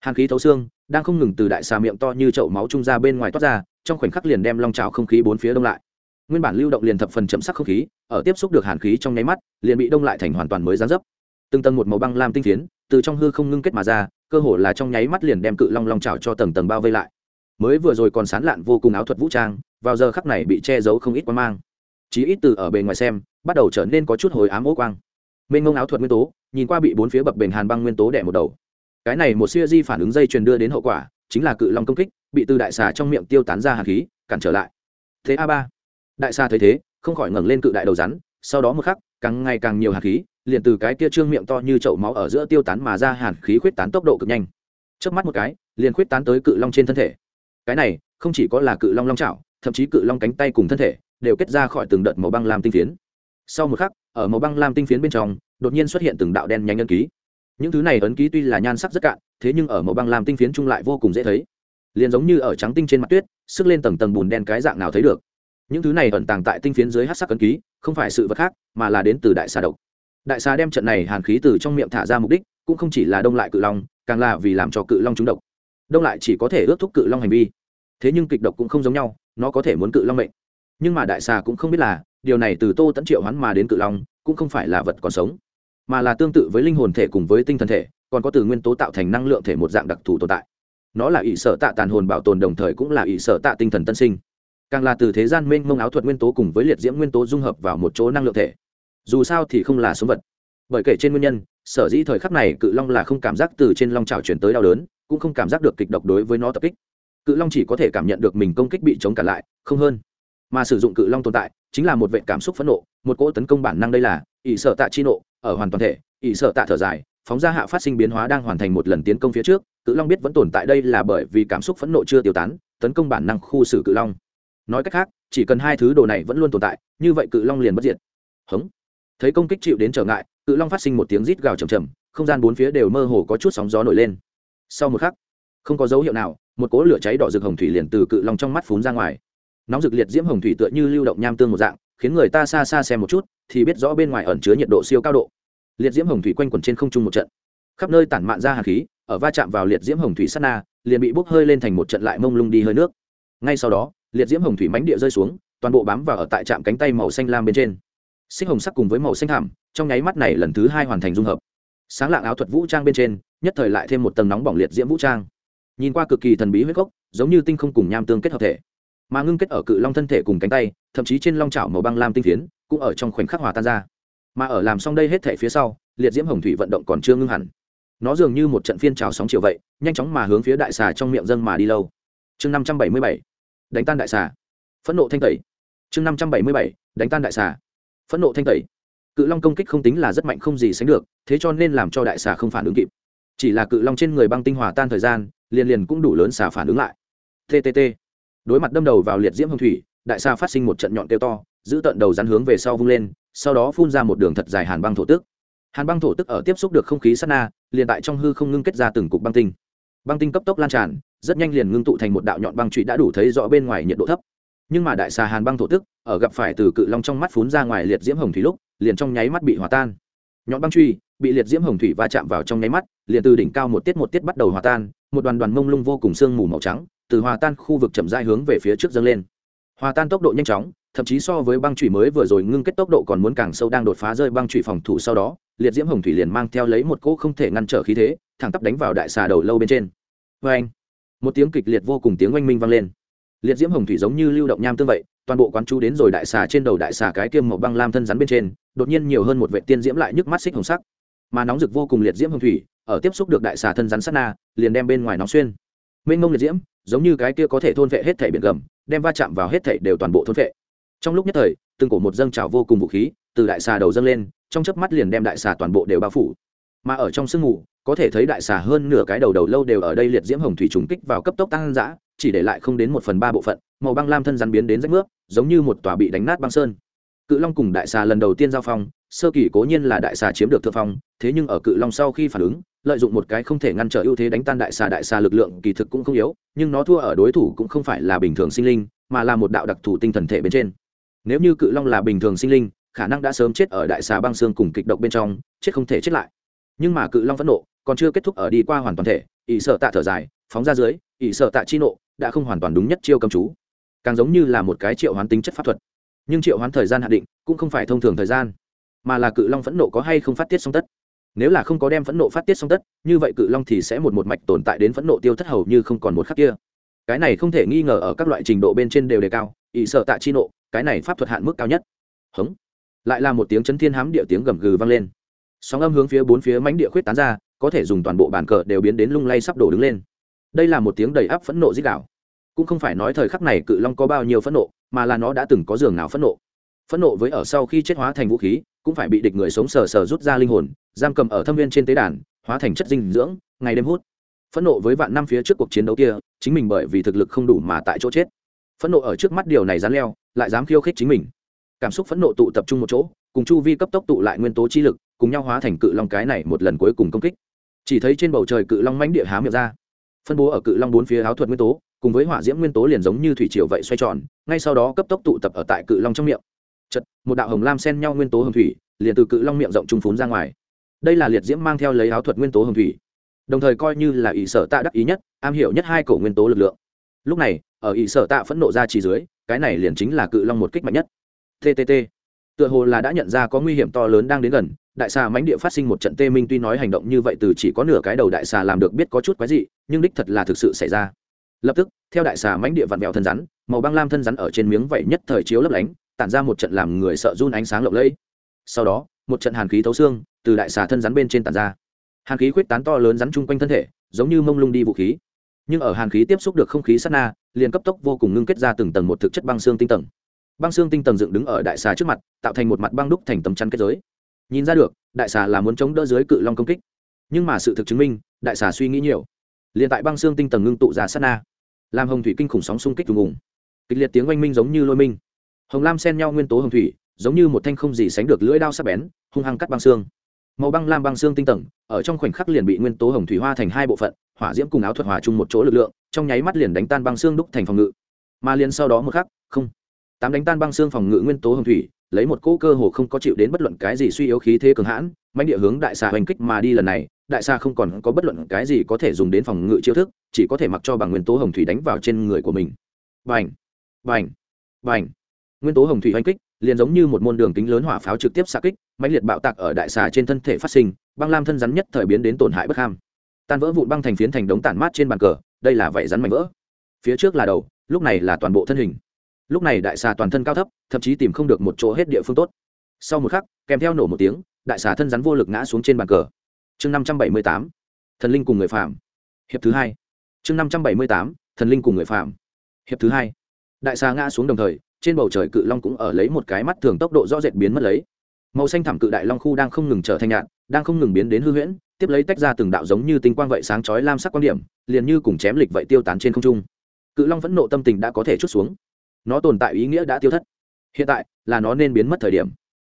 hàn khí thấu xương đang không ngừng từ đại xà miệng to như chậu máu trung ra bên ngoài toát ra trong khoảnh khắc liền đem long trào không khí bốn phía đông lại. Nguyên bản lưu động liền thập phần chậm sắc không khí ở tiếp xúc được hàn khí trong nháy mắt liền bị đông lại thành hoàn toàn mới gián dấp. Từng tầng một màu băng lam tinh phiến từ trong hư không ngưng kết mà ra cơ hồ là trong nháy mắt liền đem cự long long trào cho tầng tầng bao vây lại. Mới vừa rồi còn sán lạn vô cùng áo thuật vũ trang, vào giờ khắc này bị che giấu không ít quan mang. Chí ít từ ở bề ngoài xem, bắt đầu trở nên có chút hồi ám ố quang. Mênh ngông áo thuật nguyên tố, nhìn qua bị bốn phía bập bềnh hàn băng nguyên tố đẻ một đầu. Cái này một siêu di phản ứng dây truyền đưa đến hậu quả, chính là cự long công kích, bị từ đại xà trong miệng tiêu tán ra hàn khí, cản trở lại. Thế a ba. Đại xà thấy thế, không khỏi ngẩng lên cự đại đầu rắn sau đó một khắc, càng ngày càng nhiều hàn khí, liền từ cái kia trương miệng to như chậu máu ở giữa tiêu tán mà ra hàn khí khuyết tán tốc độ cực nhanh. Trước mắt một cái, liền khuyết tán tới cự long trên thân thể. Cái này, không chỉ có là cự long long chảo, thậm chí cự long cánh tay cùng thân thể, đều kết ra khỏi từng đợt màu băng lam tinh phiến. Sau một khắc, ở màu băng lam tinh phiến bên trong, đột nhiên xuất hiện từng đạo đen nhanh ấn ký. Những thứ này ấn ký tuy là nhan sắc rất cạn, thế nhưng ở màu băng lam tinh phiến chung lại vô cùng dễ thấy. Liền giống như ở trắng tinh trên mặt tuyết, sức lên tầng tầng bùn đen cái dạng nào thấy được những thứ này ẩn tàng tại tinh phiến dưới hát sắc ấn ký, không phải sự vật khác, mà là đến từ đại xà độc. Đại xà đem trận này hàn khí từ trong miệng thả ra mục đích, cũng không chỉ là đông lại cự long, càng là vì làm cho cự long trúng độc. Đông lại chỉ có thể ước thúc cự long hành vi. Thế nhưng kịch độc cũng không giống nhau, nó có thể muốn cự long mệnh. Nhưng mà đại xà cũng không biết là, điều này từ tô tẫn triệu hoán mà đến cự long, cũng không phải là vật còn sống, mà là tương tự với linh hồn thể cùng với tinh thần thể, còn có từ nguyên tố tạo thành năng lượng thể một dạng đặc thù tồn tại. Nó là ỷ sở tạ tàn hồn bảo tồn đồng thời cũng là ỷ sở tạ tinh thần tân sinh càng là từ thế gian mênh mông áo thuật nguyên tố cùng với liệt diễm nguyên tố dung hợp vào một chỗ năng lượng thể. Dù sao thì không là sống vật. Bởi kể trên nguyên nhân, sở dĩ thời khắc này cự long là không cảm giác từ trên long trào chuyển tới đau đớn, cũng không cảm giác được kịch độc đối với nó tập kích. Cự long chỉ có thể cảm nhận được mình công kích bị chống cả lại, không hơn. Mà sử dụng cự long tồn tại, chính là một vệ cảm xúc phẫn nộ, một cỗ tấn công bản năng đây là, ỷ sợ tạ chi nộ, ở hoàn toàn thể, ỷ sợ tạ thở dài, phóng ra hạ phát sinh biến hóa đang hoàn thành một lần tiến công phía trước, cự long biết vẫn tồn tại đây là bởi vì cảm xúc phẫn nộ chưa tiêu tán, tấn công bản năng khu xử cự long nói cách khác, chỉ cần hai thứ đồ này vẫn luôn tồn tại, như vậy cự long liền bất diệt. Hống. Thấy công kích chịu đến trở ngại, cự long phát sinh một tiếng rít gào chầm chầm không gian bốn phía đều mơ hồ có chút sóng gió nổi lên. Sau một khắc, không có dấu hiệu nào, một cỗ lửa cháy đỏ rực hồng thủy liền từ cự long trong mắt phún ra ngoài. Nóng rực liệt diễm hồng thủy tựa như lưu động nham tương một dạng, khiến người ta xa xa xem một chút, thì biết rõ bên ngoài ẩn chứa nhiệt độ siêu cao độ. Liệt diễm hồng thủy quanh quẩn trên không trung một trận. Khắp nơi tản mạn ra hạt khí, ở va chạm vào liệt diễm hồng thủy sát na, liền bị bốc hơi lên thành một trận lại mông lung đi hơi nước. Ngay sau đó liệt diễm hồng thủy mánh địa rơi xuống toàn bộ bám vào ở tại trạm cánh tay màu xanh lam bên trên. Xích hồng sắc cùng với màu xanh thảm trong nháy mắt này lần thứ hai hoàn thành dung hợp. Sáng lạng áo thuật vũ trang bên trên nhất thời lại thêm một tầng nóng bỏng liệt diễm vũ trang. Nhìn qua cực kỳ thần bí huyết cốc, giống như tinh không cùng nham tương kết hợp thể. Mà ngưng kết ở cự long thân thể cùng cánh tay thậm chí trên long chảo màu băng lam tinh phiến cũng ở trong khoảnh khắc hòa tan ra. Mà ở làm xong đây hết thể phía sau liệt diễm hồng thủy vận động còn chưa ngưng hẳn. Nó dường như một trận phiên trào sóng chiều vậy nhanh chóng mà hướng phía đại xà trong miệng dâng mà đi lâu. Chương năm trăm bảy mươi bảy đánh tan đại xà. Phẫn nộ thanh tẩy. Chương năm trăm bảy mươi bảy, đánh tan đại xà. Phẫn nộ thanh tẩy. Cự long công kích không tính là rất mạnh không gì sánh được, thế cho nên làm cho đại xà không phản ứng kịp. Chỉ là cự long trên người băng tinh hòa tan thời gian, liền liền cũng đủ lớn xà phản ứng lại. Ttt đối mặt đâm đầu vào liệt diễm hồng thủy, đại xà phát sinh một trận nhọn tiêu to, giữ tận đầu rắn hướng về sau vung lên, sau đó phun ra một đường thật dài hàn băng thổ tức. Hàn băng thổ tức ở tiếp xúc được không khí sát na, liền tại trong hư không ngưng kết ra từng cục băng tinh. Băng tinh cấp tốc lan tràn rất nhanh liền ngưng tụ thành một đạo nhọn băng trụy đã đủ thấy rõ bên ngoài nhiệt độ thấp. Nhưng mà đại xà hàn băng thổ tức, ở gặp phải từ cự long trong mắt phun ra ngoài liệt diễm hồng thủy lúc, liền trong nháy mắt bị hòa tan. Nhọn băng truy bị liệt diễm hồng thủy va chạm vào trong nháy mắt, liền từ đỉnh cao một tiết một tiết bắt đầu hòa tan, một đoàn đoàn mông lung vô cùng sương mù màu trắng, từ hòa tan khu vực chậm rãi hướng về phía trước dâng lên. Hòa tan tốc độ nhanh chóng, thậm chí so với băng chủy mới vừa rồi ngưng kết tốc độ còn muốn càng sâu đang đột phá rơi băng chủy phòng thủ sau đó, liệt diễm hồng thủy liền mang theo lấy một cỗ không thể ngăn trở khí thế, thẳng tắp đánh vào đại xà đầu lâu bên trên. Vê anh một tiếng kịch liệt vô cùng tiếng oanh minh vang lên. Liệt diễm hồng thủy giống như lưu động nham tương vậy, toàn bộ quán chú đến rồi đại xà trên đầu đại xà cái kiêm màu băng lam thân rắn bên trên, đột nhiên nhiều hơn một vệ tiên diễm lại nhức mắt xích hồng sắc. Mà nóng rực vô cùng liệt diễm hồng thủy, ở tiếp xúc được đại xà thân rắn sát na, liền đem bên ngoài nóng xuyên. Mênh mông liệt diễm, giống như cái kia có thể thôn vệ hết thể biển gầm, đem va chạm vào hết thể đều toàn bộ thôn vệ. Trong lúc nhất thời, từng cổ một dâng trào vô cùng vũ khí, từ đại xà đầu dâng lên, trong chớp mắt liền đem đại xà toàn bộ đều bao phủ mà ở trong sương mù, có thể thấy đại xà hơn nửa cái đầu đầu lâu đều ở đây liệt diễm hồng thủy trùng kích vào cấp tốc tăng dã, chỉ để lại không đến một phần ba bộ phận, màu băng lam thân rắn biến đến rách nước, giống như một tòa bị đánh nát băng sơn. Cự long cùng đại xà lần đầu tiên giao phong, sơ kỳ cố nhiên là đại xà chiếm được thượng phong, thế nhưng ở cự long sau khi phản ứng, lợi dụng một cái không thể ngăn trở ưu thế đánh tan đại xà đại xà lực lượng kỳ thực cũng không yếu, nhưng nó thua ở đối thủ cũng không phải là bình thường sinh linh, mà là một đạo đặc thù tinh thần thể bên trên. Nếu như cự long là bình thường sinh linh, khả năng đã sớm chết ở đại xà băng xương cùng kịch độc bên trong, chết không thể chết lại nhưng mà cự long phẫn nộ còn chưa kết thúc ở đi qua hoàn toàn thể, ỷ sợ tạ thở dài, phóng ra dưới, ỷ sợ tạ chi nộ đã không hoàn toàn đúng nhất chiêu cầm chú. Càng giống như là một cái triệu hoán tính chất pháp thuật. Nhưng triệu hoán thời gian hạn định cũng không phải thông thường thời gian, mà là cự long phẫn nộ có hay không phát tiết song tất. Nếu là không có đem phẫn nộ phát tiết song tất, như vậy cự long thì sẽ một một mạch tồn tại đến phẫn nộ tiêu thất hầu như không còn một khắc kia. Cái này không thể nghi ngờ ở các loại trình độ bên trên đều đề cao, ỷ sợ tạ chi nộ, cái này pháp thuật hạn mức cao nhất. Hống. Lại là một tiếng chấn thiên hám địa tiếng gầm gừ vang lên sóng âm hướng phía bốn phía mánh địa khuyết tán ra, có thể dùng toàn bộ bàn cờ đều biến đến lung lay sắp đổ đứng lên. Đây là một tiếng đầy áp phẫn nộ dích đạo cũng không phải nói thời khắc này cự long có bao nhiêu phẫn nộ, mà là nó đã từng có giường nào phẫn nộ. Phẫn nộ với ở sau khi chết hóa thành vũ khí, cũng phải bị địch người sống sờ sờ rút ra linh hồn, giam cầm ở thâm viên trên tế đàn, hóa thành chất dinh dưỡng, ngày đêm hút. Phẫn nộ với vạn năm phía trước cuộc chiến đấu kia, chính mình bởi vì thực lực không đủ mà tại chỗ chết. Phẫn nộ ở trước mắt điều này dán leo, lại dám khiêu khích chính mình. Cảm xúc phẫn nộ tụ tập trung một chỗ cùng chu vi cấp tốc tụ lại nguyên tố chi lực, cùng nhau hóa thành cự long cái này một lần cuối cùng công kích. Chỉ thấy trên bầu trời cự long mãnh địa há miệng ra. Phân bố ở cự long bốn phía áo thuật nguyên tố, cùng với hỏa diễm nguyên tố liền giống như thủy triều vậy xoay tròn, ngay sau đó cấp tốc tụ tập ở tại cự long trong miệng. Chật một đạo hồng lam xen nhau nguyên tố hồng thủy, liền từ cự long miệng rộng trung phún ra ngoài. Đây là liệt diễm mang theo lấy áo thuật nguyên tố hồng thủy. Đồng thời coi như là ỷ sở tạ đắc ý nhất, am hiểu nhất hai cổ nguyên tố lực lượng. Lúc này, ở ỷ sở tạ phẫn nộ ra chỉ dưới, cái này liền chính là cự long một kích mạnh nhất. Ttt tựa hồ là đã nhận ra có nguy hiểm to lớn đang đến gần, đại xà mánh địa phát sinh một trận tê minh tuy nói hành động như vậy từ chỉ có nửa cái đầu đại xà làm được biết có chút quái dị, nhưng đích thật là thực sự xảy ra. Lập tức, theo đại xà mánh địa vặn vẹo thân rắn, màu băng lam thân rắn ở trên miếng vẩy nhất thời chiếu lấp lánh, tản ra một trận làm người sợ run ánh sáng lộng lẫy. Sau đó, một trận hàn khí thấu xương từ đại xà thân rắn bên trên tản ra. Hàn khí khuếch tán to lớn rắn chung quanh thân thể, giống như mông lung đi vũ khí. Nhưng ở hàn khí tiếp xúc được không khí sát na, liền cấp tốc vô cùng ngưng kết ra từng tầng một thực chất băng xương tinh tầng băng xương tinh tầng dựng đứng ở đại xà trước mặt, tạo thành một mặt băng đúc thành tấm chắn kết giới. Nhìn ra được, đại xà là muốn chống đỡ dưới cự long công kích. Nhưng mà sự thực chứng minh, đại xà suy nghĩ nhiều. Liền tại băng xương tinh tầng ngưng tụ ra sát na, làm hồng thủy kinh khủng sóng xung kích vùng ùng kịch liệt tiếng oanh minh giống như lôi minh. Hồng lam xen nhau nguyên tố hồng thủy, giống như một thanh không gì sánh được lưỡi đao sắc bén, hung hăng cắt băng xương. Màu băng lam băng xương tinh tầng, ở trong khoảnh khắc liền bị nguyên tố hồng thủy hoa thành hai bộ phận, hỏa diễm cùng áo thuật hòa chung một chỗ lực lượng, trong nháy mắt liền đánh tan băng xương đúc thành phòng ngự. Mà liền sau đó một khắc, không tám đánh tan băng xương phòng ngự nguyên tố hồng thủy, lấy một cỗ cơ hồ không có chịu đến bất luận cái gì suy yếu khí thế cường hãn mạnh địa hướng đại xà hoành kích mà đi lần này, đại xà không còn có bất luận cái gì có thể dùng đến phòng ngự chiêu thức, chỉ có thể mặc cho bằng nguyên tố hồng thủy đánh vào trên người của mình. Vành vành vành nguyên tố hồng thủy hoành kích, liền giống như một môn đường kính lớn hỏa pháo trực tiếp xạ kích mạnh liệt bạo tạc ở đại xà trên thân thể phát sinh, băng lam thân rắn nhất thời biến đến tổn hại bất ham. Tan vỡ vụn băng thành phiến thành đống tản mát trên bàn cờ, đây là vảy rắn mạnh vỡ. Phía trước là đầu, lúc này là toàn bộ thân hình lúc này đại xà toàn thân cao thấp, thậm chí tìm không được một chỗ hết địa phương tốt. Sau một khắc, kèm theo nổ một tiếng, đại xà thân rắn vô lực ngã xuống trên bàn cờ. Chương năm trăm bảy mươi tám, thần linh cùng người phạm hiệp thứ hai. Chương năm trăm bảy mươi tám, thần linh cùng người phạm hiệp thứ hai. Đại xà ngã xuống đồng thời, trên bầu trời cự long cũng ở lấy một cái mắt thường tốc độ rõ rệt biến mất lấy. Màu xanh thảm cự đại long khu đang không ngừng trở thành nhạn đang không ngừng biến đến hư huyễn, tiếp lấy tách ra từng đạo giống như tinh quang vậy sáng chói lam sắc quan điểm, liền như cùng chém lịch vậy tiêu tán trên không trung. Cự long vẫn nộ tâm tình đã có thể chút xuống nó tồn tại ý nghĩa đã tiêu thất. Hiện tại, là nó nên biến mất thời điểm.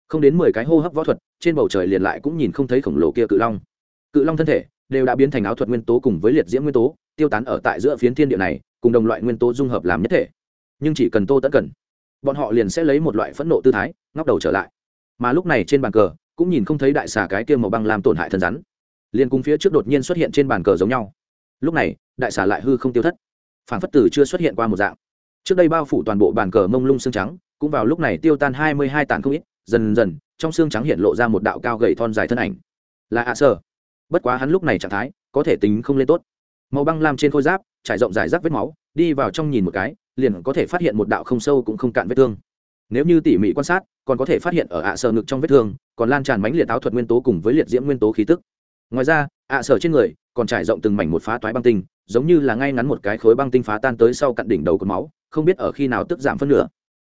Không đến mười cái hô hấp võ thuật, trên bầu trời liền lại cũng nhìn không thấy khổng lồ kia cự long. Cự long thân thể đều đã biến thành áo thuật nguyên tố cùng với liệt diễm nguyên tố, tiêu tán ở tại giữa phiến thiên địa này, cùng đồng loại nguyên tố dung hợp làm nhất thể. Nhưng chỉ cần tô tẫn cần, bọn họ liền sẽ lấy một loại phẫn nộ tư thái, ngóc đầu trở lại. Mà lúc này trên bàn cờ, cũng nhìn không thấy đại xà cái kia màu băng làm tổn hại thân rắn. Liền cùng phía trước đột nhiên xuất hiện trên bàn cờ giống nhau. Lúc này, đại xà lại hư không tiêu thất. Phản phất tử chưa xuất hiện qua một dạng trước đây bao phủ toàn bộ bàn cờ mông lung xương trắng, cũng vào lúc này tiêu tan hai mươi hai tàn không ít, dần dần, trong xương trắng hiện lộ ra một đạo cao gầy thon dài thân ảnh. Là ạ sơ. Bất quá hắn lúc này trạng thái, có thể tính không lên tốt. Màu băng lam trên khôi giáp, trải rộng dài rác vết máu, đi vào trong nhìn một cái, liền có thể phát hiện một đạo không sâu cũng không cạn vết thương. Nếu như tỉ mỉ quan sát, còn có thể phát hiện ở ạ sở ngực trong vết thương, còn lan tràn mánh liệt áo thuật nguyên tố cùng với liệt diễm nguyên tố khí tức. Ngoài ra, ạ sở trên người còn trải rộng từng mảnh một phá toái băng tinh, giống như là ngay ngắn một cái khối băng tinh phá tan tới sau cặn đỉnh đầu cột máu không biết ở khi nào tức giảm phân nửa.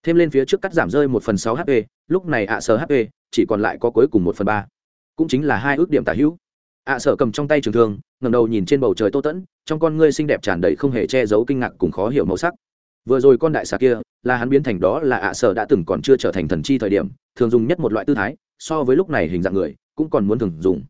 Thêm lên phía trước cắt giảm rơi một phần sáu hp lúc này ạ sở hp chỉ còn lại có cuối cùng một phần ba. Cũng chính là hai ước điểm tả hữu. Ạ sở cầm trong tay trường thương ngầm đầu nhìn trên bầu trời tô tẫn, trong con ngươi xinh đẹp tràn đầy không hề che giấu kinh ngạc cùng khó hiểu màu sắc. Vừa rồi con đại xà kia, là hắn biến thành đó là ạ sở đã từng còn chưa trở thành thần chi thời điểm, thường dùng nhất một loại tư thái, so với lúc này hình dạng người, cũng còn muốn thường dùng.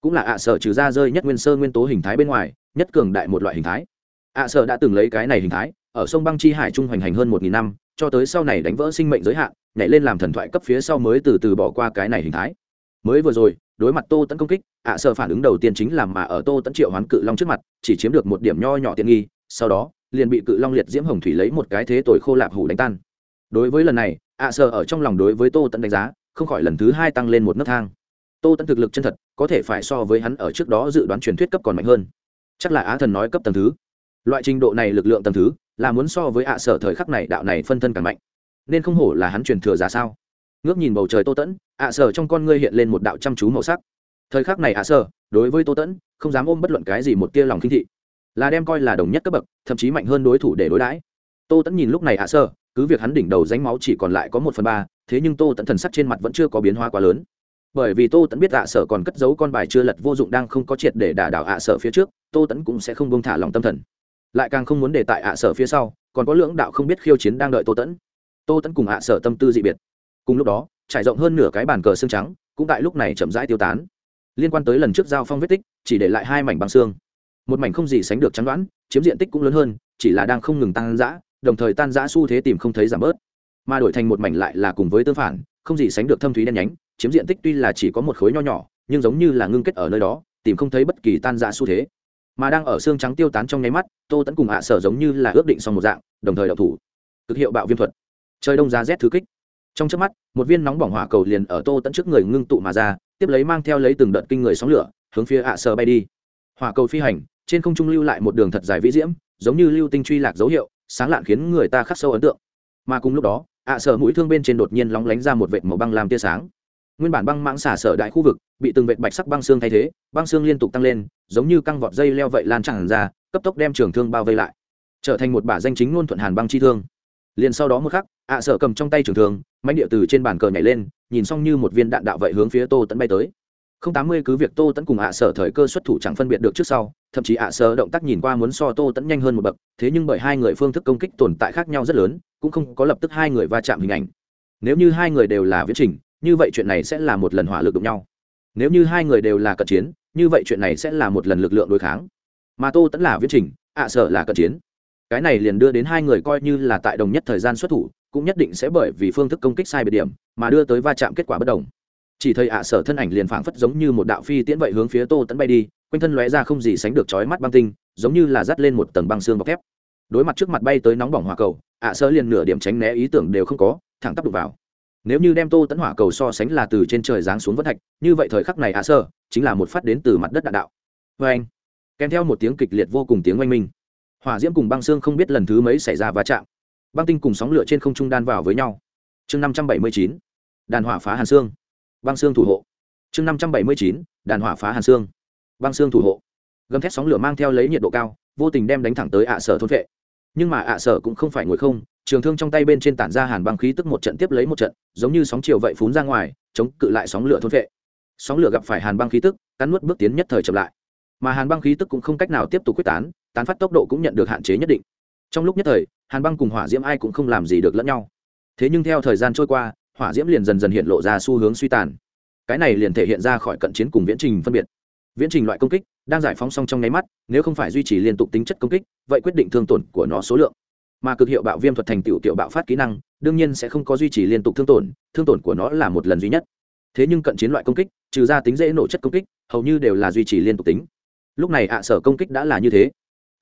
Cũng là ạ sở trừ ra rơi nhất nguyên sơ nguyên tố hình thái bên ngoài, nhất cường đại một loại hình thái. Ạ sở đã từng lấy cái này hình thái ở sông băng chi hải trung hoành hành hơn một nghìn năm, cho tới sau này đánh vỡ sinh mệnh giới hạn, nhảy lên làm thần thoại cấp phía sau mới từ từ bỏ qua cái này hình thái. Mới vừa rồi, đối mặt tô tẫn công kích, ạ sợ phản ứng đầu tiên chính là mà ở tô tẫn triệu hoán cự long trước mặt, chỉ chiếm được một điểm nho nhỏ tiện nghi, sau đó, liền bị cự long liệt diễm hồng thủy lấy một cái thế tội khô lạp hủ đánh tan. Đối với lần này, ạ sợ ở trong lòng đối với tô tẫn đánh giá, không khỏi lần thứ hai tăng lên một nấc thang. Tô tẫn thực lực chân thật, có thể phải so với hắn ở trước đó dự đoán truyền thuyết cấp còn mạnh hơn. Chắc là á thần nói cấp tầng thứ. Loại trình độ này lực lượng tầng thứ là muốn so với ạ sở thời khắc này đạo này phân thân càng mạnh. Nên không hổ là hắn truyền thừa ra sao? Ngước nhìn bầu trời tô tẫn, ạ sở trong con ngươi hiện lên một đạo chăm chú màu sắc. Thời khắc này ạ sở, đối với tô tẫn, không dám ôm bất luận cái gì một tia lòng kinh thị. Là đem coi là đồng nhất cấp bậc, thậm chí mạnh hơn đối thủ để đối đãi. Tô tẫn nhìn lúc này ạ sở, cứ việc hắn đỉnh đầu ránh máu chỉ còn lại có một phần ba, thế nhưng tô tẫn thần sắc trên mặt vẫn chưa có biến hóa quá lớn. Bởi vì tô tẫn biết ạ sở còn cất giấu con bài chưa lật vô dụng đang không có triệt để đả đảo ạ sở phía trước, tô tẫn cũng sẽ không buông thả lòng tâm thần lại càng không muốn để tại ạ sở phía sau, còn có lưỡng đạo không biết khiêu chiến đang đợi tô tẫn tô tẫn cùng ạ sở tâm tư dị biệt. Cùng lúc đó, trải rộng hơn nửa cái bàn cờ xương trắng, cũng tại lúc này chậm rãi tiêu tán. Liên quan tới lần trước giao phong vết tích, chỉ để lại hai mảnh băng xương. Một mảnh không gì sánh được trắng đoán, chiếm diện tích cũng lớn hơn, chỉ là đang không ngừng tan giã đồng thời tan giã xu thế tìm không thấy giảm bớt. Mà đổi thành một mảnh lại là cùng với tương phản, không gì sánh được thâm thúy đen nhánh, chiếm diện tích tuy là chỉ có một khối nho nhỏ, nhưng giống như là ngưng kết ở nơi đó, tìm không thấy bất kỳ tan giã xu thế mà đang ở xương trắng tiêu tán trong nháy mắt, tô tẫn cùng hạ sở giống như là ước định xong một dạng, đồng thời đậu thủ. Cực hiệu bạo viêm thuật. Trời đông giá rét thứ kích. Trong trước mắt, một viên nóng bỏng hỏa cầu liền ở tô tẫn trước người ngưng tụ mà ra, tiếp lấy mang theo lấy từng đợt kinh người sóng lửa, hướng phía hạ sở bay đi. Hỏa cầu phi hành, trên không trung lưu lại một đường thật dài vĩ diễm, giống như lưu tinh truy lạc dấu hiệu, sáng lạn khiến người ta khắc sâu ấn tượng. Mà cùng lúc đó hạ sở mũi thương bên trên đột nhiên lóng lánh ra một vệt màu băng làm tia sáng nguyên bản băng mãng xả sở đại khu vực, bị từng vệt bạch sắc băng xương thay thế, băng xương liên tục tăng lên, giống như căng vọt dây leo vậy lan tràn ra, cấp tốc đem trường thương bao vây lại, trở thành một bả danh chính ngôn thuận hàn băng chi thương. Liền sau đó một khắc, ạ sở cầm trong tay trường thương mạnh địa từ trên bàn cờ nhảy lên, nhìn xong như một viên đạn đạo vậy hướng phía tô tẫn bay tới. Không tám mươi cứ việc tô tẫn cùng ạ sở thời cơ xuất thủ chẳng phân biệt được trước sau, thậm chí ạ sở động tác nhìn qua muốn so tô tẫn nhanh hơn một bậc, thế nhưng bởi hai người phương thức công kích tồn tại khác nhau rất lớn, cũng không có lập tức hai người va chạm hình ảnh. Nếu như hai người đều là viễn trình như vậy chuyện này sẽ là một lần hỏa lực đụng nhau. Nếu như hai người đều là cận chiến, như vậy chuyện này sẽ là một lần lực lượng đối kháng. Mà tô tẫn là viễn trình, ạ sở là cận chiến. Cái này liền đưa đến hai người coi như là tại đồng nhất thời gian xuất thủ, cũng nhất định sẽ bởi vì phương thức công kích sai biệt điểm, mà đưa tới va chạm kết quả bất đồng. Chỉ thấy ạ sở thân ảnh liền phảng phất giống như một đạo phi tiễn vậy hướng phía tô tẫn bay đi, quanh thân lóe ra không gì sánh được chói mắt băng tinh, giống như là dắt lên một tầng băng xương bọc thép. Đối mặt trước mặt bay tới nóng bỏng hỏa cầu, ạ sở liền nửa điểm tránh né ý tưởng đều không có, thẳng tắp đục vào nếu như đem tô tẫn hỏa cầu so sánh là từ trên trời giáng xuống vân thạch, như vậy thời khắc này ạ sở chính là một phát đến từ mặt đất đạn đạo. Vê anh, kèm theo một tiếng kịch liệt vô cùng tiếng oanh minh, hỏa diễm cùng băng xương không biết lần thứ mấy xảy ra va chạm. Băng tinh cùng sóng lửa trên không trung đan vào với nhau. Chương năm trăm bảy mươi chín, đàn hỏa phá hàn xương băng xương thủ hộ. Chương năm trăm bảy mươi chín, đàn hỏa phá hàn xương băng xương thủ hộ. Gầm thét sóng lửa mang theo lấy nhiệt độ cao, vô tình đem đánh thẳng tới ạ sở thôn vệ. Nhưng mà ạ sở cũng không phải ngồi không trường thương trong tay bên trên tản ra hàn băng khí tức một trận tiếp lấy một trận, giống như sóng chiều vậy phún ra ngoài, chống cự lại sóng lửa thôn vệ. Sóng lửa gặp phải hàn băng khí tức, cắn nuốt bước tiến nhất thời chậm lại. Mà hàn băng khí tức cũng không cách nào tiếp tục quyết tán tán phát tốc độ cũng nhận được hạn chế nhất định. Trong lúc nhất thời, hàn băng cùng hỏa diễm ai cũng không làm gì được lẫn nhau. Thế nhưng theo thời gian trôi qua, hỏa diễm liền dần dần hiện lộ ra xu hướng suy tàn. Cái này liền thể hiện ra khỏi cận chiến cùng viễn trình phân biệt. Viễn trình loại công kích, đang giải phóng xong trong nháy mắt, nếu không phải duy trì liên tục tính chất công kích, vậy quyết định thương tổn của nó số lượng mà cực hiệu bạo viêm thuật thành tựu tiểu bạo phát kỹ năng, đương nhiên sẽ không có duy trì liên tục thương tổn thương tổn của nó là một lần duy nhất. Thế nhưng cận chiến loại công kích, trừ ra tính dễ nổ chất công kích, hầu như đều là duy trì liên tục tính. Lúc này ạ, sở công kích đã là như thế.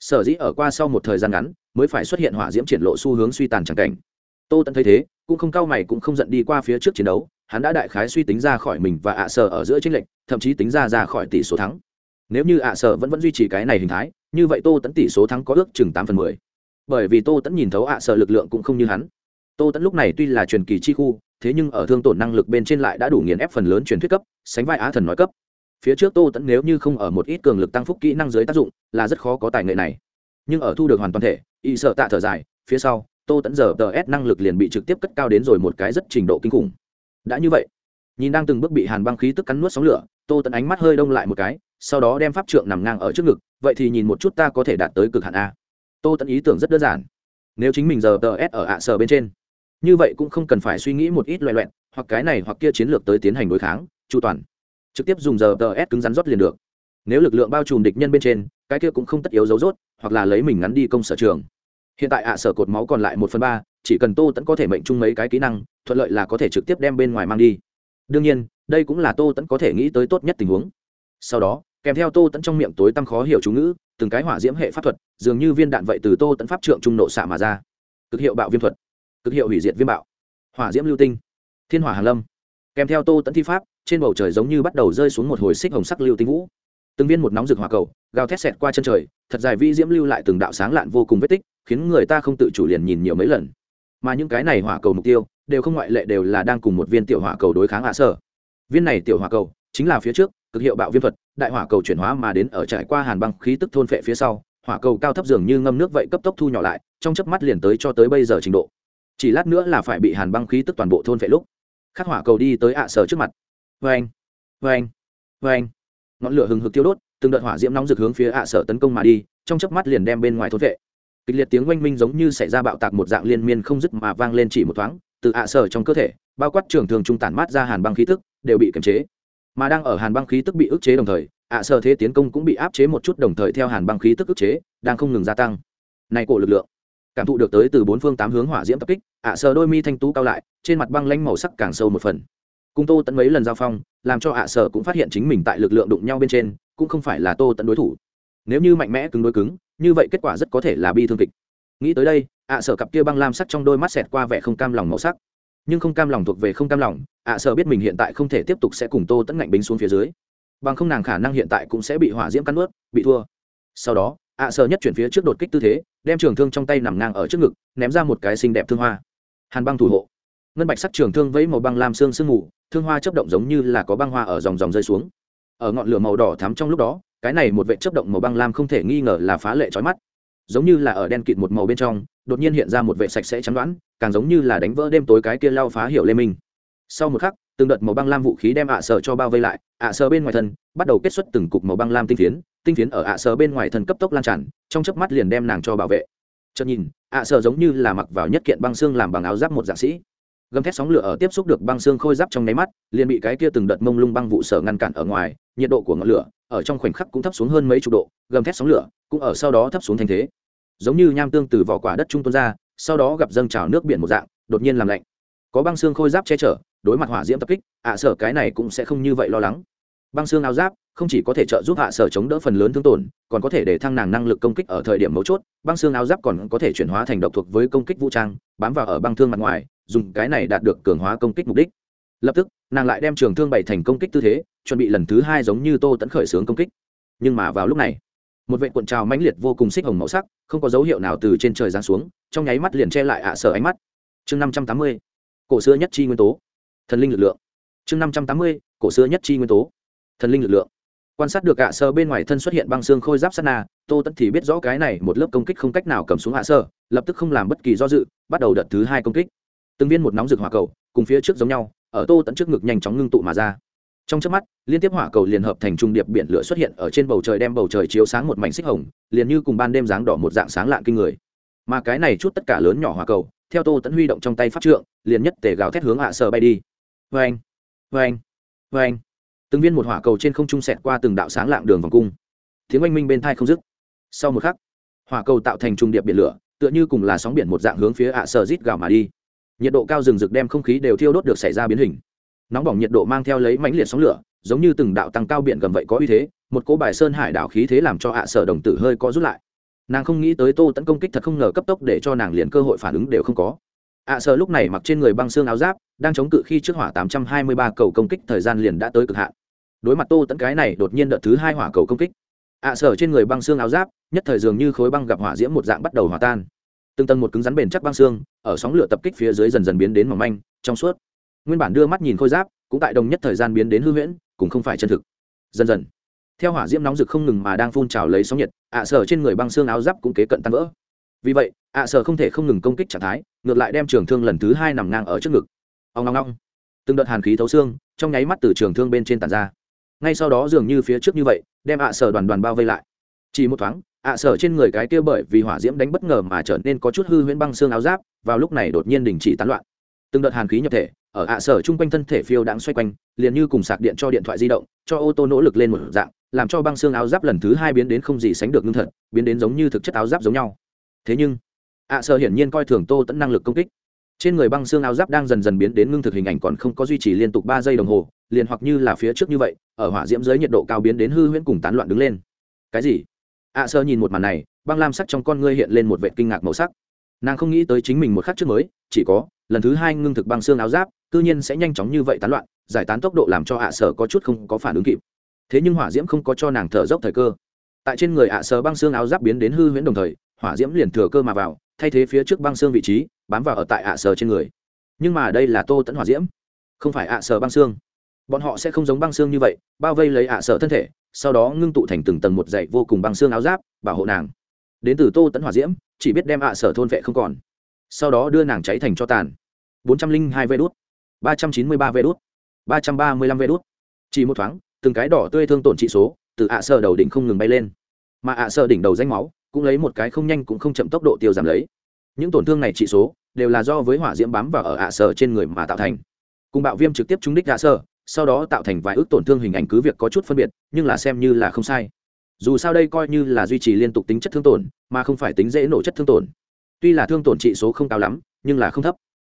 Sở dĩ ở qua sau một thời gian ngắn, mới phải xuất hiện hỏa diễm triển lộ xu hướng suy tàn c cảnh. Tô tẫn thấy thế, cũng không cao mày cũng không giận đi qua phía trước chiến đấu, hắn đã đại khái suy tính ra khỏi mình và ạ, sở ở giữa tranh lệch, thậm chí tính ra ra khỏi tỷ số thắng. Nếu như ạ, sở vẫn vẫn duy trì cái này hình thái, như vậy tô tẫn tỷ số thắng có ước chừng tám phần mười bởi vì tô tẫn nhìn thấu ạ sợ lực lượng cũng không như hắn. Tô tẫn lúc này tuy là truyền kỳ chi khu, thế nhưng ở thương tổn năng lực bên trên lại đã đủ nghiền ép phần lớn truyền thuyết cấp, sánh vai á thần nói cấp. Phía trước tô tẫn nếu như không ở một ít cường lực tăng phúc kỹ năng dưới tác dụng, là rất khó có tài nghệ này. Nhưng ở thu được hoàn toàn thể, y sợ tạ thở dài, phía sau, tô tẫn giờ tờ s năng lực liền bị trực tiếp cất cao đến rồi một cái rất trình độ kinh khủng. Đã như vậy, nhìn đang từng bước bị hàn băng khí tức cắn nuốt sóng lửa, tô tẫn ánh mắt hơi đông lại một cái, sau đó đem pháp trượng nằm ngang ở trước ngực, vậy thì nhìn một chút ta có thể đạt tới cực hạn a tô tẫn ý tưởng rất đơn giản. Nếu chính mình giờ tờ s ở ạ sở bên trên, như vậy cũng không cần phải suy nghĩ một ít loại loẹn hoặc cái này hoặc kia chiến lược tới tiến hành đối kháng, chu toàn. Trực tiếp dùng giờ tờ s cứng rắn rót liền được. Nếu lực lượng bao trùm địch nhân bên trên, cái kia cũng không tất yếu dấu rốt, hoặc là lấy mình ngắn đi công sở trường. Hiện tại ạ sở cột máu còn lại một phần ba, chỉ cần tô tẫn có thể mệnh chung mấy cái kỹ năng, thuận lợi là có thể trực tiếp đem bên ngoài mang đi. Đương nhiên, đây cũng là tô tẫn có thể nghĩ tới tốt nhất tình huống. Sau đó kèm theo tô tẫn trong miệng tối tăm khó hiểu chú ngữ, từng cái hỏa diễm hệ pháp thuật, dường như viên đạn vậy từ tô tẫn pháp trượng trung nộ xạ mà ra. Cực hiệu bạo viêm thuật, cực hiệu hủy diệt viêm bạo. Hỏa diễm lưu tinh, thiên hỏa hàn lâm. Kèm theo tô tẫn thi pháp, trên bầu trời giống như bắt đầu rơi xuống một hồi xích hồng sắc lưu tinh vũ. Từng viên một nóng rực hỏa cầu, gào thét xẹt qua chân trời, thật dài vi diễm lưu lại từng đạo sáng lạn vô cùng vết tích, khiến người ta không tự chủ liền nhìn nhiều mấy lần. Mà những cái này hỏa cầu mục tiêu, đều không ngoại lệ đều là đang cùng một viên tiểu hỏa cầu đối kháng hạ sở. Viên này tiểu hỏa cầu chính là phía trước cực hiệu bạo viêm thuật, đại hỏa cầu chuyển hóa mà đến ở trải qua hàn băng khí tức thôn phệ phía sau, hỏa cầu cao thấp dường như ngâm nước vậy cấp tốc thu nhỏ lại, trong chớp mắt liền tới cho tới bây giờ trình độ. Chỉ lát nữa là phải bị hàn băng khí tức toàn bộ thôn phệ lúc. Khắc hỏa cầu đi tới ạ sở trước mặt. Vê anh vê anh vê anh ngọn lửa hừng hực tiêu đốt, từng đợt hỏa diễm nóng rực hướng phía ạ sở tấn công mà đi, trong chớp mắt liền đem bên ngoài thôn vệ kịch liệt tiếng oanh minh giống như xảy ra bạo tạc một dạng liên miên không dứt mà vang lên chỉ một thoáng, từ ạ sở trong cơ thể, bao quát trường thường trung tản mát ra hàn băng khí tức, đều bị kiềm chế mà đang ở hàn băng khí tức bị ức chế đồng thời, ạ à, sở thế tiến công cũng bị áp chế một chút đồng thời theo hàn băng khí tức ức chế, đang không ngừng gia tăng. Này cổ lực lượng, cảm thụ được tới từ bốn phương tám hướng hỏa diễm tập kích, ạ à, sở đôi mi thanh tú cao lại, trên mặt băng lanh màu sắc càng sâu một phần. Cung tô tận mấy lần giao phong, làm cho ạ à, sở cũng phát hiện chính mình tại lực lượng đụng nhau bên trên, cũng không phải là tô tận đối thủ. Nếu như mạnh mẽ cứng đối cứng, như vậy kết quả rất có thể là bi thương kịch. Nghĩ tới đây, ạ sở cặp kia băng lam sắc trong đôi mắt xẹt qua vẻ không cam lòng màu sắc nhưng không cam lòng thuộc về không cam lòng, ạ sợ biết mình hiện tại không thể tiếp tục sẽ cùng tô tẫn ngạnh bính xuống phía dưới. Bằng không nàng khả năng hiện tại cũng sẽ bị hỏa diễm cắn ướt bị thua. Sau đó, ạ sợ nhất chuyển phía trước đột kích tư thế, đem trường thương trong tay nằm ngang ở trước ngực, ném ra một cái xinh đẹp thương hoa. Hàn băng thủ hộ. Ngân bạch sắc trường thương vẫy màu băng lam xương sương mù, thương hoa chấp động giống như là có băng hoa ở dòng dòng rơi xuống. Ở ngọn lửa màu đỏ thắm trong lúc đó, cái này một vệ chấp động màu băng lam không thể nghi ngờ là phá lệ trói mắt giống như là ở đen kịt một màu bên trong, đột nhiên hiện ra một vệ sạch sẽ chắn đoán, càng giống như là đánh vỡ đêm tối cái kia lao phá hiểu lê minh. Sau một khắc, từng đợt màu băng lam vũ khí đem ạ à sở cho bao vây lại, ạ à sở bên ngoài thân bắt đầu kết xuất từng cục màu băng lam tinh phiến tinh phiến ở ạ à sở bên ngoài thân cấp tốc lan tràn, trong chớp mắt liền đem nàng cho bảo vệ. Chợt nhìn, ạ sở giống như là mặc vào nhất kiện băng xương làm bằng áo giáp một dạng sĩ. Gầm thét sóng lửa ở tiếp xúc được băng xương khôi giáp trong nháy mắt, liền bị cái kia từng đợt mông lung băng vụ sở ngăn cản ở ngoài, nhiệt độ của ngọn lửa ở trong khoảnh khắc cũng thấp xuống hơn mấy chục độ, gầm thét sóng lửa cũng ở sau đó thấp xuống thành thế giống như nham tương từ vỏ quả đất trung tuôn ra, sau đó gặp dâng trào nước biển một dạng, đột nhiên làm lạnh. Có băng xương khôi giáp che chở, đối mặt hỏa diễm tập kích, ạ sở cái này cũng sẽ không như vậy lo lắng. Băng xương áo giáp không chỉ có thể trợ giúp hạ sở chống đỡ phần lớn thương tổn, còn có thể để thăng nàng năng lực công kích ở thời điểm mấu chốt. Băng xương áo giáp còn có thể chuyển hóa thành độc thuộc với công kích vũ trang, bám vào ở băng thương mặt ngoài, dùng cái này đạt được cường hóa công kích mục đích. Lập tức, nàng lại đem trường thương bày thành công kích tư thế, chuẩn bị lần thứ hai giống như tô tẫn khởi xướng công kích. Nhưng mà vào lúc này một vệ cuộn trào mãnh liệt vô cùng xích hồng màu sắc, không có dấu hiệu nào từ trên trời giáng xuống, trong nháy mắt liền che lại ạ sở ánh mắt. Chương năm trăm tám mươi, cổ xưa nhất chi nguyên tố. Thần linh lực lượng. Chương năm trăm tám mươi, cổ xưa nhất chi nguyên tố. Thần linh lực lượng. Quan sát được ạ sơ bên ngoài thân xuất hiện băng xương khôi giáp sát na, tô tẫn thì biết rõ cái này một lớp công kích không cách nào cầm xuống ạ sơ lập tức không làm bất kỳ do dự, bắt đầu đợt thứ hai công kích. Từng viên một nóng rực hỏa cầu, cùng phía trước giống nhau, ở tô tẫn trước ngực nhanh chóng ngưng tụ mà ra trong trước mắt, liên tiếp hỏa cầu liền hợp thành trung điệp biển lửa xuất hiện ở trên bầu trời đem bầu trời chiếu sáng một mảnh xích hồng, liền như cùng ban đêm dáng đỏ một dạng sáng lạng kinh người. Mà cái này chút tất cả lớn nhỏ hỏa cầu, theo tô tẫn huy động trong tay pháp trượng, liền nhất tể gào thét hướng hạ sờ bay đi. Vê anh vê anh vê anh từng viên một hỏa cầu trên không trung sẹt qua từng đạo sáng lạng đường vòng cung. Tiếng oanh minh bên thai không dứt. Sau một khắc, hỏa cầu tạo thành trung điệp biển lửa, tựa như cùng là sóng biển một dạng hướng phía hạ sờ rít gào mà đi. Nhiệt độ cao rừng rực đem không khí đều thiêu đốt được xảy ra biến hình nóng bỏng nhiệt độ mang theo lấy mãnh liệt sóng lửa, giống như từng đạo tăng cao biển gầm vậy có uy thế, một cỗ bài sơn hải đảo khí thế làm cho hạ sở đồng tử hơi có rút lại. Nàng không nghĩ tới tô tấn công kích thật không ngờ cấp tốc để cho nàng liền cơ hội phản ứng đều không có. ạ sở lúc này mặc trên người băng xương áo giáp, đang chống cự khi trước hỏa 823 cầu công kích thời gian liền đã tới cực hạn. Đối mặt tô tấn cái này đột nhiên đợt thứ hai hỏa cầu công kích, ạ sở trên người băng xương áo giáp, nhất thời dường như khối băng gặp hỏa diễm một dạng bắt đầu hòa tan. Từng tầng một cứng rắn bền chắc băng xương, ở sóng lửa tập kích phía dưới dần dần biến đến mỏng manh, trong suốt nguyên bản đưa mắt nhìn khôi giáp, cũng tại đồng nhất thời gian biến đến hư huyễn, cũng không phải chân thực. Dần dần, theo hỏa diễm nóng rực không ngừng mà đang phun trào lấy sóng nhiệt, ạ sở trên người băng xương áo giáp cũng kế cận tan vỡ. Vì vậy, ạ sở không thể không ngừng công kích trạng thái, ngược lại đem trường thương lần thứ hai nằm ngang ở trước ngực. Ông ngong ngong từng đợt hàn khí thấu xương, trong nháy mắt từ trường thương bên trên tàn ra. Ngay sau đó dường như phía trước như vậy, đem ạ sở đoàn đoàn bao vây lại. Chỉ một thoáng, ạ sở trên người cái kia bởi vì hỏa diễm đánh bất ngờ mà trở nên có chút hư huyễn băng xương áo giáp, vào lúc này đột nhiên đình chỉ tán loạn từng đợt hàn khí nhập thể, ở ạ sở chung quanh thân thể phiêu đang xoay quanh, liền như cùng sạc điện cho điện thoại di động, cho ô tô nỗ lực lên một dạng, làm cho băng xương áo giáp lần thứ hai biến đến không gì sánh được ngưng thật, biến đến giống như thực chất áo giáp giống nhau. Thế nhưng, ạ sở hiển nhiên coi thường tô tẫn năng lực công kích. Trên người băng xương áo giáp đang dần dần biến đến ngưng thực hình ảnh còn không có duy trì liên tục ba giây đồng hồ, liền hoặc như là phía trước như vậy, ở hỏa diễm dưới nhiệt độ cao biến đến hư huyễn cùng tán loạn đứng lên. Cái gì? ạ sơ nhìn một màn này, băng lam sắc trong con ngươi hiện lên một vệ kinh ngạc màu sắc nàng không nghĩ tới chính mình một khắc trước mới, chỉ có, lần thứ hai ngưng thực băng xương áo giáp tự nhiên sẽ nhanh chóng như vậy tán loạn, giải tán tốc độ làm cho ạ sở có chút không có phản ứng kịp. Thế nhưng hỏa diễm không có cho nàng thở dốc thời cơ. Tại trên người ạ sở băng xương áo giáp biến đến hư huyễn đồng thời, hỏa diễm liền thừa cơ mà vào, thay thế phía trước băng xương vị trí, bám vào ở tại ạ sở trên người. Nhưng mà đây là tô tẫn hỏa diễm, không phải ạ sở băng xương. Bọn họ sẽ không giống băng xương như vậy, bao vây lấy ạ sở thân thể, sau đó ngưng tụ thành từng tầng một dãy vô cùng băng xương áo giáp, bảo hộ nàng. Đến từ tô tẫn hỏa diễm chỉ biết đem ạ sở thôn vệ không còn. Sau đó đưa nàng cháy thành cho tàn. bốn trăm linh hai vê đốt ba trăm chín mươi ba vê đốt ba trăm ba mươi lăm vê đốt chỉ một thoáng, từng cái đỏ tươi thương tổn trị số từ ạ sở đầu đỉnh không ngừng bay lên. Mà ạ sở đỉnh đầu danh máu cũng lấy một cái không nhanh cũng không chậm tốc độ tiêu giảm lấy. Những tổn thương này trị số đều là do với hỏa diễm bám vào ở ạ sở trên người mà tạo thành. Cùng bạo viêm trực tiếp trúng đích ạ sở, sau đó tạo thành vài ước tổn thương hình ảnh cứ việc có chút phân biệt, nhưng là xem như là không sai dù sao đây coi như là duy trì liên tục tính chất thương tổn, mà không phải tính dễ nổ chất thương tổn. Tuy là thương tổn trị số không cao lắm, nhưng là không thấp.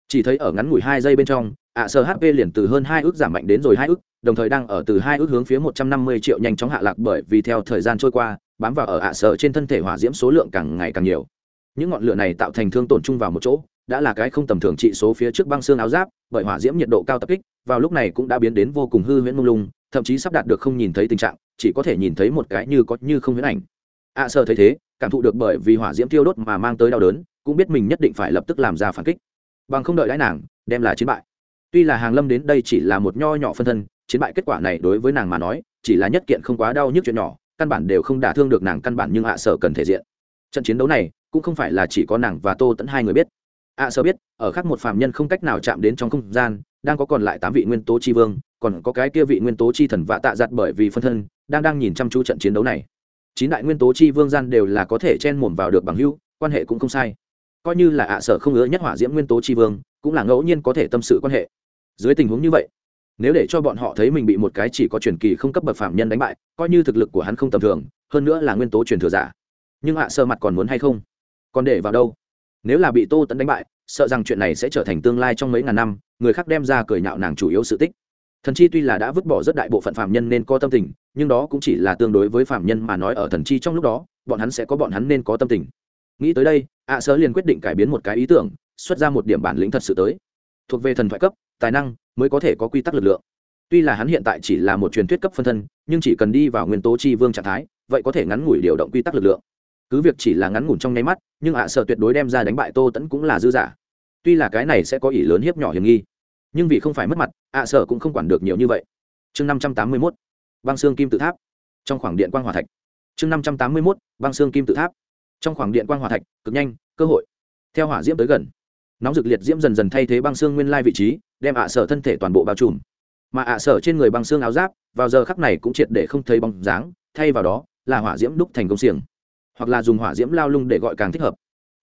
Chỉ thấy ở ngắn ngủi hai giây bên trong, ạ sơ hp liền từ hơn hai ước giảm mạnh đến rồi hai ước, đồng thời đang ở từ hai ước hướng phía một trăm năm mươi triệu nhanh chóng hạ lạc bởi vì theo thời gian trôi qua, bám vào ở ạ sơ trên thân thể hỏa diễm số lượng càng ngày càng nhiều. Những ngọn lửa này tạo thành thương tổn chung vào một chỗ, đã là cái không tầm thường trị số phía trước băng xương áo giáp, bởi hỏa diễm nhiệt độ cao tập kích, vào lúc này cũng đã biến đến vô cùng hư huyễn mông lung thậm chí sắp đạt được không nhìn thấy tình trạng chỉ có thể nhìn thấy một cái như có như không huyễn ảnh. Ạ à, sợ thấy thế cảm thụ được bởi vì hỏa diễm thiêu đốt mà mang tới đau đớn cũng biết mình nhất định phải lập tức làm ra phản kích. Bằng không đợi đãi nàng đem là chiến bại. Tuy là hàng lâm đến đây chỉ là một nho nhỏ phân thân chiến bại kết quả này đối với nàng mà nói chỉ là nhất kiện không quá đau nhức chuyện nhỏ căn bản đều không đả thương được nàng căn bản nhưng ạ à sở cần thể diện. Trận chiến đấu này cũng không phải là chỉ có nàng và tô tẫn hai người biết. Ạ à sở biết ở khác một phạm nhân không cách nào chạm đến trong không gian đang có còn lại tám vị nguyên tố tri vương còn có cái kia vị nguyên tố chi thần vạ tạ giặt bởi vì phân thân, đang đang nhìn chăm chú trận chiến đấu này. Chín đại nguyên tố chi vương gian đều là có thể chen mồm vào được bằng hưu quan hệ cũng không sai. Coi như là ạ à sở không ngứa nhất hỏa diễm nguyên tố chi vương, cũng là ngẫu nhiên có thể tâm sự quan hệ. Dưới tình huống như vậy, nếu để cho bọn họ thấy mình bị một cái chỉ có truyền kỳ không cấp bậc phạm nhân đánh bại, coi như thực lực của hắn không tầm thường, hơn nữa là nguyên tố truyền thừa giả. Nhưng ạ à sơ mặt còn muốn hay không? Còn để vào đâu? Nếu là bị tô tẫn đánh bại, sợ rằng chuyện này sẽ trở thành tương lai trong mấy ngàn năm, người khác đem ra cười nhạo nàng chủ yếu sự tích thần chi tuy là đã vứt bỏ rất đại bộ phận phạm nhân nên có tâm tình, nhưng đó cũng chỉ là tương đối với phạm nhân mà nói ở thần chi trong lúc đó, bọn hắn sẽ có bọn hắn nên có tâm tình. Nghĩ tới đây, ạ à sơ liền quyết định cải biến một cái ý tưởng, xuất ra một điểm bản lĩnh thật sự tới. Thuộc về thần thoại cấp, tài năng mới có thể có quy tắc lực lượng. Tuy là hắn hiện tại chỉ là một truyền thuyết cấp phân thân, nhưng chỉ cần đi vào nguyên tố chi vương trạng thái, vậy có thể ngắn ngủi điều động quy tắc lực lượng. Cứ việc chỉ là ngắn ngủn trong nháy mắt, nhưng ạ à sợ tuyệt đối đem ra đánh bại tô tẫn cũng là dư giả. Tuy là cái này sẽ có ỷ lớn hiếp nhỏ hiểm nghi nhưng vì không phải mất mặt, ạ à cũng không quản được nhiều như vậy. Chương năm trăm tám mươi mốt, băng xương kim tự tháp. Trong khoảng điện quang hòa thạch. Chương năm trăm tám mươi mốt, băng xương kim tự tháp. Trong khoảng điện quang hòa thạch, cực nhanh, cơ hội. Theo hỏa diễm tới gần, nóng dược liệt diễm dần dần thay thế băng xương nguyên lai vị trí, đem ạ à sở thân thể toàn bộ bao trùm. Mà ạ à, sở trên người băng xương áo giáp, vào giờ khắc này cũng triệt để không thấy bóng dáng, thay vào đó là hỏa diễm đúc thành công xiềng. Hoặc là dùng hỏa diễm lao lung để gọi càng thích hợp.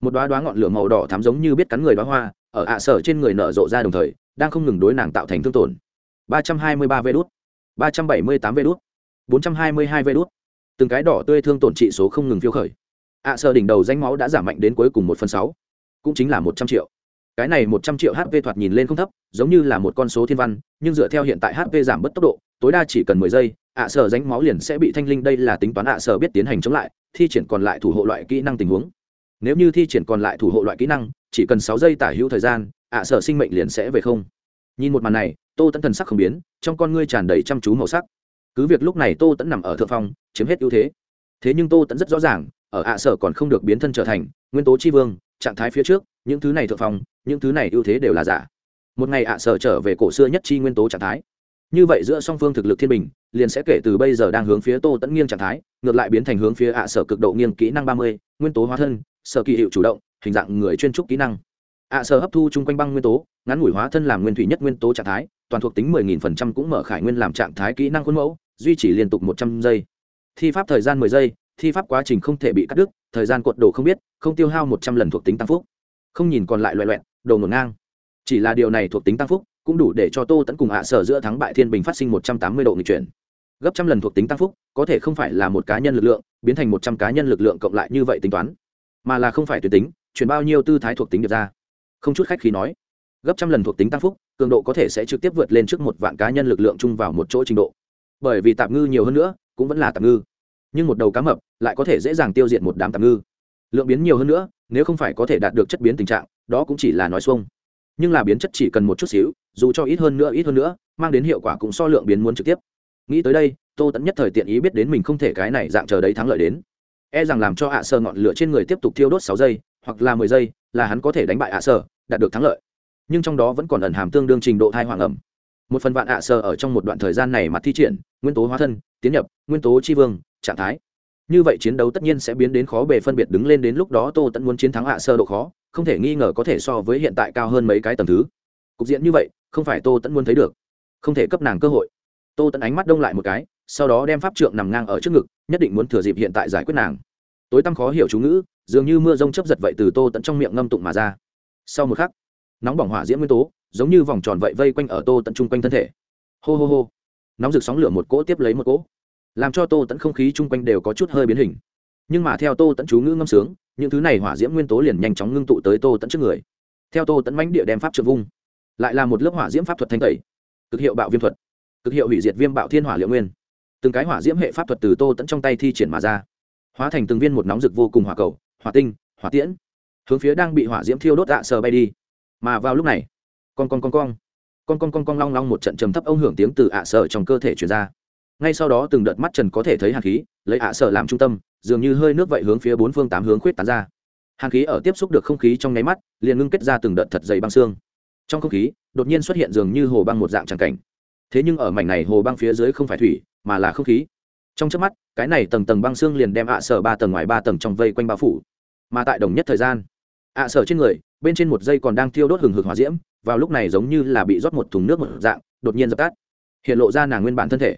Một đoá đoá ngọn lửa màu đỏ thắm giống như biết cắn người đoá hoa, ở ạ à, sở trên người nở rộ ra đồng thời đang không ngừng đối nàng tạo thành thương tổn. ba trăm hai mươi ba vê đốt ba trăm bảy mươi tám vê đốt bốn trăm hai mươi hai vê đốt từng cái đỏ tươi thương tổn trị số không ngừng phiêu khởi. Ạ sơ đỉnh đầu danh máu đã giảm mạnh đến cuối cùng một phần sáu, cũng chính là một trăm triệu. Cái này một trăm triệu hp thoạt nhìn lên không thấp, giống như là một con số thiên văn, nhưng dựa theo hiện tại hp giảm bớt tốc độ, tối đa chỉ cần mười giây, ạ sơ danh máu liền sẽ bị thanh linh đây là tính toán ạ sơ biết tiến hành chống lại, thi triển còn lại thủ hộ loại kỹ năng tình huống. Nếu như thi triển còn lại thủ hộ loại kỹ năng, chỉ cần sáu giây tả hữu thời gian ạ sở sinh mệnh liền sẽ về không? Nhìn một màn này, tô tẫn thần sắc không biến, trong con ngươi tràn đầy chăm chú màu sắc. Cứ việc lúc này tô tẫn nằm ở thượng phong, chiếm hết ưu thế. Thế nhưng tô tẫn rất rõ ràng, ở ạ sở còn không được biến thân trở thành nguyên tố tri vương, trạng thái phía trước, những thứ này thượng phong, những thứ này ưu thế đều là giả. Một ngày ạ sở trở về cổ xưa nhất chi nguyên tố trạng thái. Như vậy giữa song phương thực lực thiên bình, liền sẽ kể từ bây giờ đang hướng phía tô tẫn nghiêng trạng thái, ngược lại biến thành hướng phía ạ sở cực độ nghiêng kỹ năng ba mươi, nguyên tố hóa thân, sở kỳ hiệu chủ động, hình dạng người chuyên trúc kỹ năng ạ sở hấp thu chung quanh băng nguyên tố, ngắn ngủi hóa thân làm nguyên thủy nhất nguyên tố trạng thái, toàn thuộc tính mười nghìn phần trăm cũng mở khải nguyên làm trạng thái kỹ năng khuôn mẫu, duy trì liên tục một trăm giây. Thi pháp thời gian mười giây, thi pháp quá trình không thể bị cắt đứt, thời gian cuộn đồ không biết, không tiêu hao một trăm lần thuộc tính tăng phúc. Không nhìn còn lại loại loẹn đồ ngổn ngang. Chỉ là điều này thuộc tính tăng phúc, cũng đủ để cho tô tẫn cùng hạ sở giữa thắng bại thiên bình phát sinh một trăm tám mươi độ nghịch chuyển. Gấp trăm lần thuộc tính tăng phúc, có thể không phải là một cá nhân lực lượng, biến thành một trăm cá nhân lực lượng cộng lại như vậy tính toán, mà là không phải tuyệt tính, chuyển bao nhiêu tư thái thuộc tính được ra không chút khách khí nói, gấp trăm lần thuộc tính tăng phúc, cường độ có thể sẽ trực tiếp vượt lên trước một vạn cá nhân lực lượng chung vào một chỗ trình độ. Bởi vì tạm ngư nhiều hơn nữa, cũng vẫn là tạm ngư. Nhưng một đầu cá mập lại có thể dễ dàng tiêu diệt một đám tạm ngư. Lượng biến nhiều hơn nữa, nếu không phải có thể đạt được chất biến tình trạng, đó cũng chỉ là nói xuông. Nhưng là biến chất chỉ cần một chút xíu, dù cho ít hơn nữa, ít hơn nữa, mang đến hiệu quả cũng so lượng biến muốn trực tiếp. Nghĩ tới đây, tô tẫn nhất thời tiện ý biết đến mình không thể cái này dạng chờ đấy thắng lợi đến. E rằng làm cho hạ sơ ngọn lửa trên người tiếp tục thiêu đốt sáu giây hoặc là mười giây, là hắn có thể đánh bại hạ sơ đạt được thắng lợi. Nhưng trong đó vẫn còn ẩn hàm tương đương trình độ thai hoàng ẩm. Một phần vạn hạ sơ ở trong một đoạn thời gian này mặt thi triển, nguyên tố hóa thân, tiến nhập, nguyên tố tri vương, trạng thái. Như vậy chiến đấu tất nhiên sẽ biến đến khó bề phân biệt đứng lên đến lúc đó tô tẫn muốn chiến thắng hạ sơ độ khó, không thể nghi ngờ có thể so với hiện tại cao hơn mấy cái tầm thứ. Cục diện như vậy, không phải tô tẫn muốn thấy được. Không thể cấp nàng cơ hội. Tô tẫn ánh mắt đông lại một cái, sau đó đem pháp trượng nằm ngang ở trước ngực, nhất định muốn thừa dịp hiện tại giải quyết nàng tối tăm khó hiểu chú ngữ, dường như mưa rông chấp giật vậy từ tô tẫn trong miệng ngâm tụng mà ra. Sau một khắc, nóng bỏng hỏa diễm nguyên tố, giống như vòng tròn vậy vây quanh ở tô tận chung quanh thân thể. Hô hô hô. Nóng rực sóng lửa một cỗ tiếp lấy một cỗ, làm cho tô tẫn không khí chung quanh đều có chút hơi biến hình. Nhưng mà theo tô tẫn chú ngữ ngâm sướng, những thứ này hỏa diễm nguyên tố liền nhanh chóng ngưng tụ tới tô tẫn trước người. Theo tô tẫn mánh địa đem pháp trượng vung, lại là một lớp hỏa diễm pháp thuật thanh tẩy. Cực hiệu bạo viêm thuật, cực hiệu hủy diệt viêm bạo thiên hỏa liệu nguyên. Từng cái hỏa diễm hệ pháp thuật từ tô tẫn trong tay thi triển mà ra hóa thành từng viên một nóng rực vô cùng hỏa cầu, hỏa tinh, hỏa tiễn. Hướng phía đang bị hỏa diễm thiêu đốt ạ sờ bay đi. Mà vào lúc này con con con con con con con con long long một trận trầm thấp ông hưởng tiếng từ ạ sờ trong cơ thể truyền ra. Ngay sau đó từng đợt mắt trần có thể thấy hàn khí, lấy ạ sờ làm trung tâm, dường như hơi nước vậy hướng phía bốn phương tám hướng khuyết tán ra. Hàn khí ở tiếp xúc được không khí trong nháy mắt, liền ngưng kết ra từng đợt thật dày băng xương. Trong không khí, đột nhiên xuất hiện dường như hồ băng một dạng tràng cảnh. Thế nhưng ở mảnh này hồ băng phía dưới không phải thủy, mà là không khí trong trước mắt, cái này tầng tầng băng xương liền đem ạ sở ba tầng ngoài ba tầng trong vây quanh bao phủ. Mà tại đồng nhất thời gian, ạ sở trên người, bên trên một dây còn đang thiêu đốt hừng hực hỏa diễm, vào lúc này giống như là bị rót một thùng nước một dạng, đột nhiên dập tắt. Hiện lộ ra nàng nguyên bản thân thể.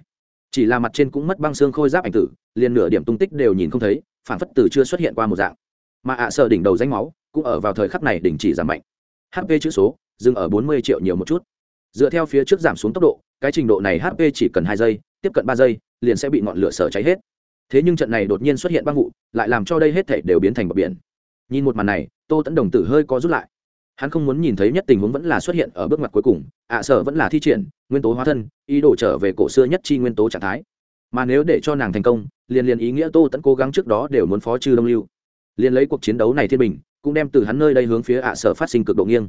Chỉ là mặt trên cũng mất băng xương khôi giáp ảnh tử, liền nửa điểm tung tích đều nhìn không thấy phản phất từ chưa xuất hiện qua một dạng. Mà ạ sở đỉnh đầu danh máu, cũng ở vào thời khắc này đỉnh chỉ giảm mạnh. Hp chữ số, dừng ở bốn mươi triệu nhiều một chút. Dựa theo phía trước giảm xuống tốc độ, cái trình độ này hp chỉ cần hai giây tiếp cận ba giây liền sẽ bị ngọn lửa sở cháy hết. Thế nhưng trận này đột nhiên xuất hiện băng vụ lại làm cho đây hết thể đều biến thành bờ biển. Nhìn một màn này tô tẫn đồng tử hơi có rút lại. Hắn không muốn nhìn thấy nhất tình huống vẫn là xuất hiện ở bước ngoặt cuối cùng ạ à, sở vẫn là thi triển nguyên tố hóa thân ý đồ trở về cổ xưa nhất chi nguyên tố trạng thái. Mà nếu để cho nàng thành công liền liền ý nghĩa tô tẫn cố gắng trước đó đều muốn phó trừ đông lưu. Liền lấy cuộc chiến đấu này thiên bình cũng đem từ hắn nơi đây hướng phía ạ à sở phát sinh cực độ nghiêng.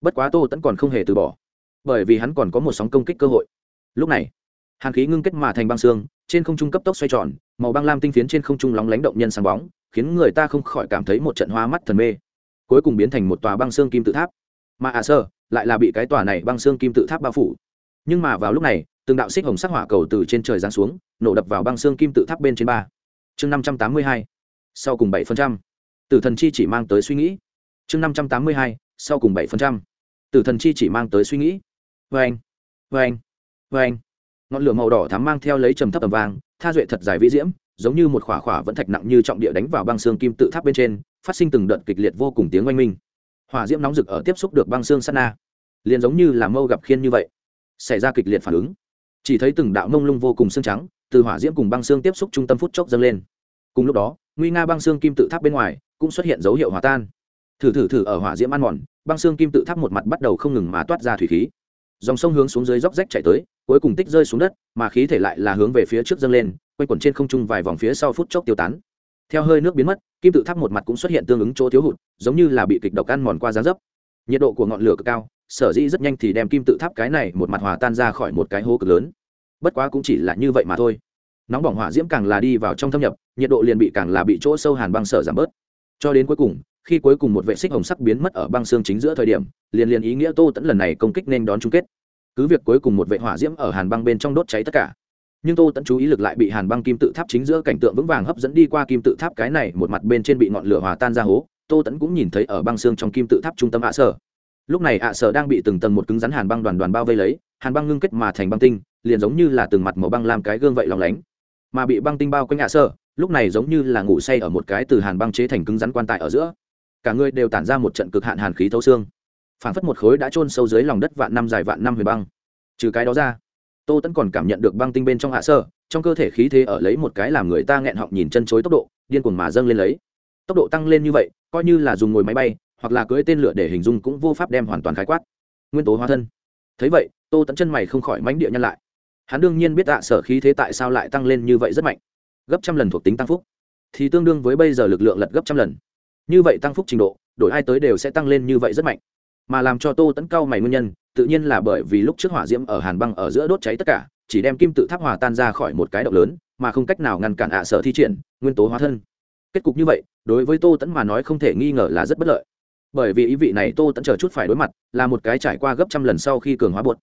Bất quá tô tẫn còn không hề từ bỏ bởi vì hắn còn có một sóng công kích cơ hội. Lúc này hàn khí ngưng kết mà thành băng xương, trên không trung cấp tốc xoay tròn, màu băng lam tinh phiến trên không trung lóng lánh động nhân sáng bóng, khiến người ta không khỏi cảm thấy một trận hoa mắt thần mê. Cuối cùng biến thành một tòa băng xương kim tự tháp. Mà ạ sơ, lại là bị cái tòa này băng xương kim tự tháp bao phủ. Nhưng mà vào lúc này, từng đạo xích hồng sắc hỏa cầu từ trên trời giáng xuống, nổ đập vào băng xương kim tự tháp bên trên ba. Chương năm trăm tám mươi hai, sau cùng bảy phần trăm. Tử thần chi chỉ mang tới suy nghĩ. Chương năm trăm tám mươi hai, sau cùng bảy phần trăm. Tử thần chi chỉ mang tới suy nghĩ. Vê anh vê anh vê anh ngọn lửa màu đỏ thắm mang theo lấy trầm thấp tầm vang, tha duệ thật dài vĩ diễm, giống như một khỏa khỏa vẫn thạch nặng như trọng địa đánh vào băng xương kim tự tháp bên trên, phát sinh từng đợt kịch liệt vô cùng tiếng oanh minh. Hỏa diễm nóng rực ở tiếp xúc được băng xương sát na, liền giống như là mâu gặp khiên như vậy, xảy ra kịch liệt phản ứng. Chỉ thấy từng đạo mông lung vô cùng xương trắng, từ hỏa diễm cùng băng xương tiếp xúc trung tâm phút chốc dâng lên. Cùng lúc đó, nguy nga băng xương kim tự tháp bên ngoài cũng xuất hiện dấu hiệu hòa tan. Thử thử thử ở hỏa diễm ăn mòn, băng xương kim tự tháp một mặt bắt đầu không ngừng mà toát ra thủy khí. Dòng sông hướng xuống dưới dốc rách chạy tới cuối cùng tích rơi xuống đất, mà khí thể lại là hướng về phía trước dâng lên quay quẩn trên không trung vài vòng phía sau phút chốc tiêu tán. Theo hơi nước biến mất, kim tự tháp một mặt cũng xuất hiện tương ứng chỗ thiếu hụt, giống như là bị kịch độc ăn mòn qua giá dấp. Nhiệt độ của ngọn lửa cực cao, sở dĩ rất nhanh thì đem kim tự tháp cái này một mặt hòa tan ra khỏi một cái hố cực lớn. Bất quá cũng chỉ là như vậy mà thôi. Nóng bỏng hỏa diễm càng là đi vào trong thâm nhập, nhiệt độ liền bị càng là bị chỗ sâu hàn băng sở giảm bớt. Cho đến cuối cùng, khi cuối cùng một vệ xích hồng sắc biến mất ở băng xương chính giữa thời điểm, liền liền ý nghĩa tô tẫn lần này công kích nên đón chung kết cứ việc cuối cùng một vệ hỏa diễm ở hàn băng bên trong đốt cháy tất cả. Nhưng tô tẫn chú ý lực lại bị hàn băng kim tự tháp chính giữa cảnh tượng vững vàng hấp dẫn đi qua kim tự tháp cái này, một mặt bên trên bị ngọn lửa hòa tan ra hố, tô tẫn cũng nhìn thấy ở băng xương trong kim tự tháp trung tâm ạ sở. Lúc này ạ sở đang bị từng tầng một cứng rắn hàn băng đoàn đoàn bao vây lấy, hàn băng ngưng kết mà thành băng tinh, liền giống như là từng mặt màu băng làm cái gương vậy lòng lánh. Mà bị băng tinh bao quanh ạ sở, lúc này giống như là ngủ say ở một cái từ hàn băng chế thành cứng rắn quan tài ở giữa. Cả người đều tản ra một trận cực hạn hàn khí thấu xương phảng phất một khối đã chôn sâu dưới lòng đất vạn năm dài vạn năm huyền băng. Trừ cái đó ra, tô tẫn còn cảm nhận được băng tinh bên trong hạ sơ, trong cơ thể khí thế ở lấy một cái làm người ta nghẹn họng nhìn chân chối tốc độ, điên cuồng mà dâng lên lấy. Tốc độ tăng lên như vậy, coi như là dùng ngồi máy bay, hoặc là cưỡi tên lửa để hình dung cũng vô pháp đem hoàn toàn khái quát. Nguyên tố hóa thân. Thấy vậy, tô tẫn chân mày không khỏi mánh địa nhân lại. Hắn đương nhiên biết tạ sở khí thế tại sao lại tăng lên như vậy rất mạnh. Gấp trăm lần thuộc tính tăng phúc. Thì tương đương với bây giờ lực lượng lật gấp trăm lần. Như vậy tăng phúc trình độ, đổi ai tới đều sẽ tăng lên như vậy rất mạnh mà làm cho tô tẫn cao mày nguyên nhân, tự nhiên là bởi vì lúc trước hỏa diễm ở hàn băng ở giữa đốt cháy tất cả, chỉ đem kim tự tháp hòa tan ra khỏi một cái động lớn, mà không cách nào ngăn cản ạ sở thi triển, nguyên tố hóa thân. Kết cục như vậy, đối với tô tẫn mà nói không thể nghi ngờ là rất bất lợi. Bởi vì ý vị này tô tẫn chờ chút phải đối mặt, là một cái trải qua gấp trăm lần sau khi cường hóa bột.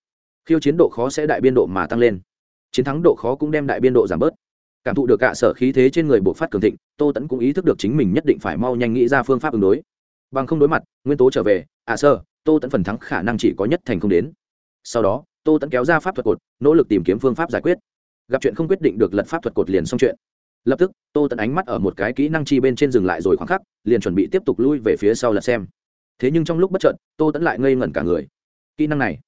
Khiêu chiến độ khó sẽ đại biên độ mà tăng lên. Chiến thắng độ khó cũng đem đại biên độ giảm bớt. Cảm thụ được cả sở khí thế trên người bộ phát cường thịnh, tô tẫn cũng ý thức được chính mình nhất định phải mau nhanh nghĩ ra phương pháp ứng đối. Bằng không đối mặt, nguyên tố trở về, ạ à sơ tô tẫn phần thắng khả năng chỉ có nhất thành không đến. Sau đó, tô tẫn kéo ra pháp thuật cột, nỗ lực tìm kiếm phương pháp giải quyết. Gặp chuyện không quyết định được lật pháp thuật cột liền xong chuyện. Lập tức, tô tẫn ánh mắt ở một cái kỹ năng chi bên trên dừng lại rồi khoảng khắc, liền chuẩn bị tiếp tục lui về phía sau lật xem. Thế nhưng trong lúc bất trợn tô tẫn lại ngây ngẩn cả người. Kỹ năng này,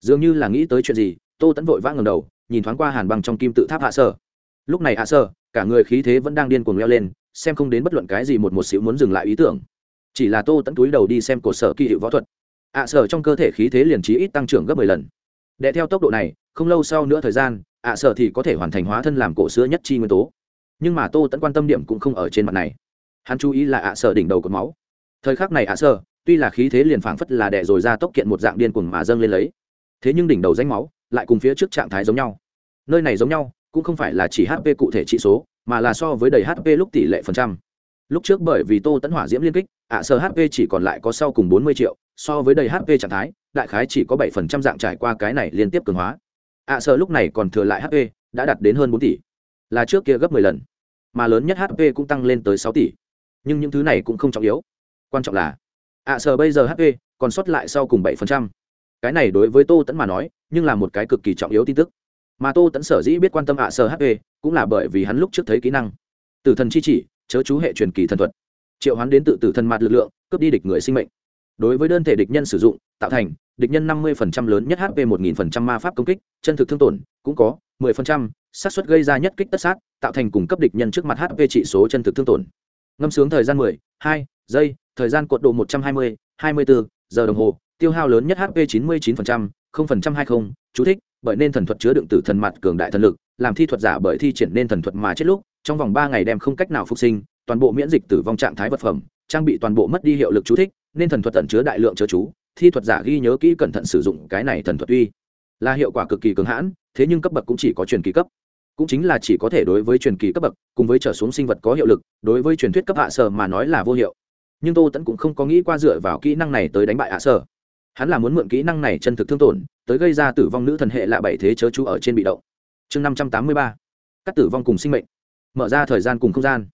dường như là nghĩ tới chuyện gì, tô tẫn vội vã ngầm đầu, nhìn thoáng qua hàn băng trong kim tự tháp hạ sơ lúc này hạ sơ cả người khí thế vẫn đang điên cuồng leo lên, xem không đến bất luận cái gì một một xíu muốn dừng lại ý tưởng. Chỉ là tô tẫn túi đầu đi xem cổ sở kỳ hiệu võ thuật ạ sở trong cơ thể khí thế liền trí ít tăng trưởng gấp mười lần. Đệ theo tốc độ này, không lâu sau nữa thời gian, ạ sở thì có thể hoàn thành hóa thân làm cổ xưa nhất chi nguyên tố. Nhưng mà tô tẫn quan tâm điểm cũng không ở trên mặt này. Hắn chú ý là ạ sở đỉnh đầu cột máu. Thời khắc này ạ sở, tuy là khí thế liền phảng phất là đẻ rồi ra tốc kiện một dạng điên cuồng mà dâng lên lấy, thế nhưng đỉnh đầu danh máu lại cùng phía trước trạng thái giống nhau. Nơi này giống nhau, cũng không phải là chỉ hp cụ thể trị số, mà là so với đầy hp lúc tỷ lệ phần trăm. Lúc trước bởi vì tô tẫn hỏa diễm liên kích ạ sơ hp chỉ còn lại có sau cùng bốn mươi triệu, so với đầy hp trạng thái, đại khái chỉ có bảy phần trăm dạng trải qua cái này liên tiếp cường hóa. ạ sơ lúc này còn thừa lại hp đã đạt đến hơn bốn tỷ, là trước kia gấp mười lần, mà lớn nhất hp cũng tăng lên tới sáu tỷ. Nhưng những thứ này cũng không trọng yếu. Quan trọng là, ạ sơ bây giờ hp còn sót lại sau cùng bảy phần trăm. Cái này đối với tô tẫn mà nói, nhưng là một cái cực kỳ trọng yếu tin tức. Mà tô tẫn sở dĩ biết quan tâm ạ sơ hp cũng là bởi vì hắn lúc trước thấy kỹ năng. Tử thần chi chỉ, chớ chú hệ truyền kỳ thần thuật triệu hoán đến tự tử thần mặt lực lượng cướp đi địch người sinh mệnh. Đối với đơn thể địch nhân sử dụng tạo thành địch nhân năm mươi lớn nhất hp một nghìn ma pháp công kích chân thực thương tổn cũng có 10%, xác suất gây ra nhất kích tất sát tạo thành cung cấp địch nhân trước mặt hp trị số chân thực thương tổn. Ngâm sướng thời gian 10, 2, giây thời gian cột độ 120, 24, giờ đồng hồ tiêu hao lớn nhất hp 99%, 0% 20, chú thích bởi nên thần thuật chứa đựng tử thần mặt cường đại thần lực làm thi thuật giả bởi thi triển nên thần thuật mà chết lúc trong vòng ba ngày đem không cách nào phục sinh toàn bộ miễn dịch tử vong trạng thái vật phẩm, trang bị toàn bộ mất đi hiệu lực chú thích, nên thần thuật tận chứa đại lượng chớ chú, thi thuật giả ghi nhớ kỹ cẩn thận sử dụng cái này thần thuật uy. Là hiệu quả cực kỳ cường hãn, thế nhưng cấp bậc cũng chỉ có truyền kỳ cấp. Cũng chính là chỉ có thể đối với truyền kỳ cấp bậc, cùng với trở xuống sinh vật có hiệu lực, đối với truyền thuyết cấp hạ sở mà nói là vô hiệu. Nhưng tô tẫn cũng không có nghĩ qua dựa vào kỹ năng này tới đánh bại hạ sở. Hắn là muốn mượn kỹ năng này chân thực thương tổn, tới gây ra tử vong nữ thần hệ lạ bảy thế chớ chú ở trên bị động. Chương năm trăm tám mươi ba. Các tử vong cùng sinh mệnh. Mở ra thời gian cùng không gian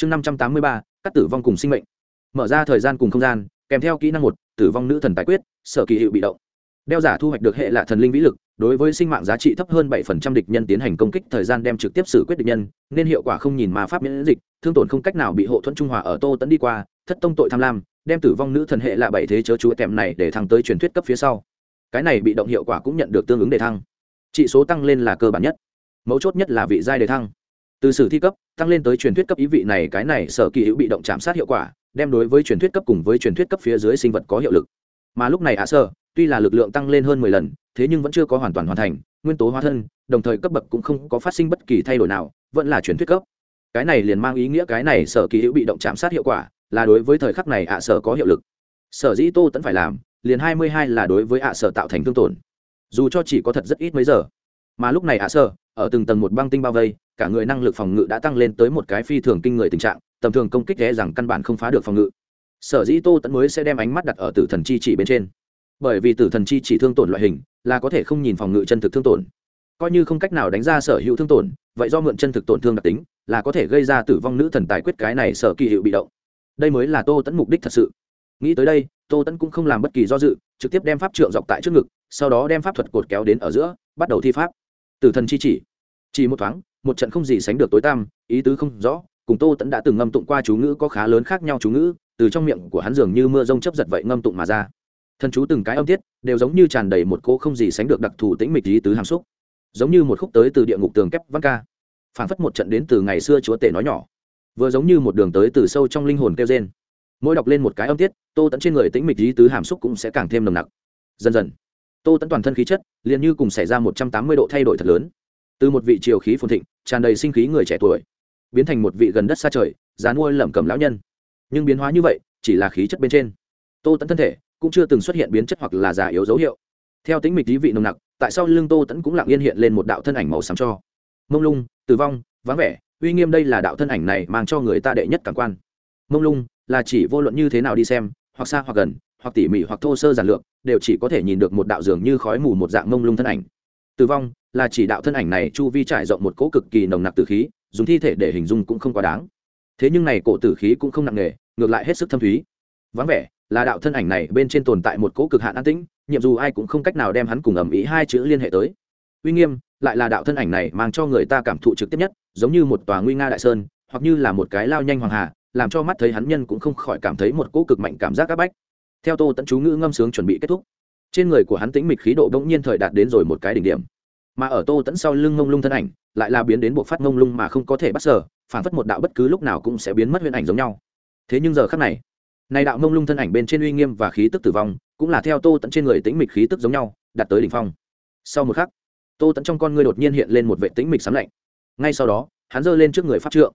chương năm trăm tám mươi ba, cắt tử vong cùng sinh mệnh. Mở ra thời gian cùng không gian, kèm theo kỹ năng một, tử vong nữ thần tài quyết, sở kỳ hiệu bị động. Đeo giả thu hoạch được hệ lạ thần linh vĩ lực, đối với sinh mạng giá trị thấp hơn bảy phần trăm địch nhân tiến hành công kích, thời gian đem trực tiếp xử quyết địch nhân, nên hiệu quả không nhìn mà pháp miễn dịch, thương tổn không cách nào bị hộ thuẫn trung hòa ở tô tẫn đi qua, thất tông tội tham lam, đem tử vong nữ thần hệ lạ bảy thế chớ chú kèm này để thăng tới truyền thuyết cấp phía sau. Cái này bị động hiệu quả cũng nhận được tương ứng đề thăng. Trị số tăng lên là cơ bản nhất. Mấu chốt nhất là vị giai đề thăng từ sử thi cấp, tăng lên tới truyền thuyết cấp ý vị này, cái này sở kỳ hữu bị động chạm sát hiệu quả, đem đối với truyền thuyết cấp cùng với truyền thuyết cấp phía dưới sinh vật có hiệu lực. Mà lúc này hạ sơ, tuy là lực lượng tăng lên hơn mười lần, thế nhưng vẫn chưa có hoàn toàn hoàn thành, nguyên tố hóa thân, đồng thời cấp bậc cũng không có phát sinh bất kỳ thay đổi nào, vẫn là truyền thuyết cấp. Cái này liền mang ý nghĩa cái này sở kỳ hữu bị động chạm sát hiệu quả, là đối với thời khắc này hạ sở có hiệu lực. Sở dĩ tô tẫn phải làm, liền hai mươi hai là đối với ạ sở tạo thành thương tổn. Dù cho chỉ có thật rất ít mấy giờ. Mà lúc này ạ sở ở từng tầng một băng tinh bao vây cả người năng lực phòng ngự đã tăng lên tới một cái phi thường kinh người tình trạng, tầm thường công kích ghé rằng căn bản không phá được phòng ngự. Sở dĩ tô tẫn mới sẽ đem ánh mắt đặt ở tử thần chi chỉ bên trên. Bởi vì tử thần chi chỉ thương tổn loại hình, là có thể không nhìn phòng ngự chân thực thương tổn. Coi như không cách nào đánh ra sở hữu thương tổn, vậy do mượn chân thực tổn thương đặc tính, là có thể gây ra tử vong nữ thần tài quyết cái này sở kỳ hiệu bị động. Đây mới là tô tẫn mục đích thật sự. Nghĩ tới đây, tô tẫn cũng không làm bất kỳ do dự, trực tiếp đem pháp trượng dọc tại trước ngực, sau đó đem pháp thuật cột kéo đến ở giữa, bắt đầu thi pháp. Tử thần chi chỉ. Chỉ một thoáng một trận không gì sánh được tối tăm, ý tứ không rõ, cùng tô tẫn đã từng ngâm tụng qua chú ngữ có khá lớn khác nhau chú ngữ, từ trong miệng của hắn dường như mưa rông chấp giật vậy ngâm tụng mà ra. Thần chú từng cái âm tiết, đều giống như tràn đầy một cô không gì sánh được đặc thù tĩnh mịch ý tứ hàm xúc. Giống như một khúc tới từ địa ngục tường kép văn ca. Phản phất một trận đến từ ngày xưa chúa tể nói nhỏ. Vừa giống như một đường tới từ sâu trong linh hồn kêu trên mỗi đọc lên một cái âm tiết, tô tẫn trên người tĩnh mịch ý tứ hàm xúc cũng sẽ càng thêm nồng nặc. Dần dần, tô tẫn toàn thân khí chất liền như cùng xảy ra một trăm tám mươi độ thay đổi thật lớn. Từ một vị triều khí phồn thịnh tràn đầy sinh khí người trẻ tuổi, biến thành một vị gần đất xa trời giá nuôi lẩm cẩm lão nhân. Nhưng biến hóa như vậy, chỉ là khí chất bên trên. Tô tẫn thân thể cũng chưa từng xuất hiện biến chất hoặc là già yếu dấu hiệu. Theo tính mịch lý vị nồng nặc, tại sao lưng tô tẫn cũng lặng yên hiện lên một đạo thân ảnh màu xám cho. Mông lung, tử vong, vắng vẻ, uy nghiêm đây là đạo thân ảnh này mang cho người ta đệ nhất cảm quan. Mông lung là chỉ vô luận như thế nào đi xem, hoặc xa hoặc gần, hoặc tỉ mỉ hoặc thô sơ giản lược, đều chỉ có thể nhìn được một đạo dường như khói mù một dạng mông lung thân ảnh. Tử vong là chỉ đạo thân ảnh này chu vi trải rộng một cỗ cực kỳ nồng nặc tử khí, dùng thi thể để hình dung cũng không quá đáng. Thế nhưng này cổ tử khí cũng không nặng nề, ngược lại hết sức thâm thúy. Vắng vẻ, là đạo thân ảnh này bên trên tồn tại một cỗ cực hạn an tĩnh, nhiệm dù ai cũng không cách nào đem hắn cùng ầm ý hai chữ liên hệ tới. Uy nghiêm, lại là đạo thân ảnh này mang cho người ta cảm thụ trực tiếp nhất, giống như một tòa nguy nga đại sơn, hoặc như là một cái lao nhanh hoàng hà, làm cho mắt thấy hắn nhân cũng không khỏi cảm thấy một cỗ cực mạnh cảm giác áp bách. Theo tô tẫn chú ngữ ngâm sướng chuẩn bị kết thúc, trên người của hắn tĩnh mịch khí độ bỗng nhiên thời đạt đến rồi một cái đỉnh điểm mà ở tô tẫn sau lưng ngông lung thân ảnh, lại là biến đến buộc phát ngông lung mà không có thể bắt sở phản phất một đạo bất cứ lúc nào cũng sẽ biến mất huyền ảnh giống nhau. Thế nhưng giờ khắc này này đạo ngông lung thân ảnh bên trên uy nghiêm và khí tức tử vong, cũng là theo tô tẫn trên người tĩnh mịch khí tức giống nhau, đạt tới đỉnh phong. Sau một khắc, tô tẫn trong con ngươi đột nhiên hiện lên một vệ tĩnh mịch sắm lạnh. Ngay sau đó, hắn giơ lên trước người pháp trượng,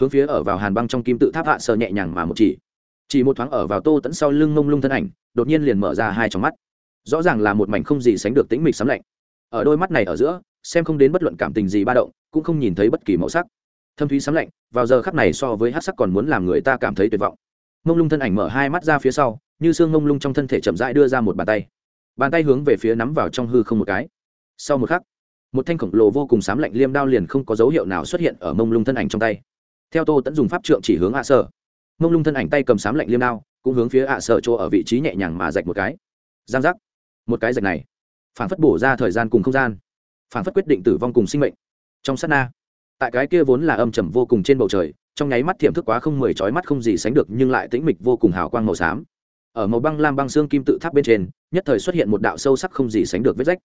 hướng phía ở vào hàn băng trong kim tự tháp hạ sờ nhẹ nhàng mà một chỉ. Chỉ một thoáng ở vào tô tẫn sau lưng ngông lung thân ảnh, đột nhiên liền mở ra hai trong mắt. Rõ ràng là một mảnh không gì sánh được tĩnh mịch sắm lạnh ở đôi mắt này ở giữa, xem không đến bất luận cảm tình gì ba động, cũng không nhìn thấy bất kỳ màu sắc. Thâm thúy sắm lạnh, vào giờ khắc này so với hát sắc còn muốn làm người ta cảm thấy tuyệt vọng. Mông lung thân ảnh mở hai mắt ra phía sau, như xương mông lung trong thân thể chậm rãi đưa ra một bàn tay. Bàn tay hướng về phía nắm vào trong hư không một cái. Sau một khắc, một thanh khổng lồ vô cùng sám lạnh liêm đao liền không có dấu hiệu nào xuất hiện ở mông lung thân ảnh trong tay. Theo tô tẫn dùng pháp trượng chỉ hướng ạ sở. Mông lung thân ảnh tay cầm sám lạnh liêm đao, cũng hướng phía ạ sở chỗ ở vị trí nhẹ nhàng mà rạch một cái. Giang giác. Một cái rạch này phản phất bổ ra thời gian cùng không gian phản phất quyết định tử vong cùng sinh mệnh. Trong sát na, tại cái kia vốn là âm trầm vô cùng trên bầu trời, trong nháy mắt thiểm thức quá không mười trói mắt không gì sánh được nhưng lại tĩnh mịch vô cùng hào quang màu xám. Ở màu băng lam băng xương kim tự tháp bên trên, nhất thời xuất hiện một đạo sâu sắc không gì sánh được vết rách.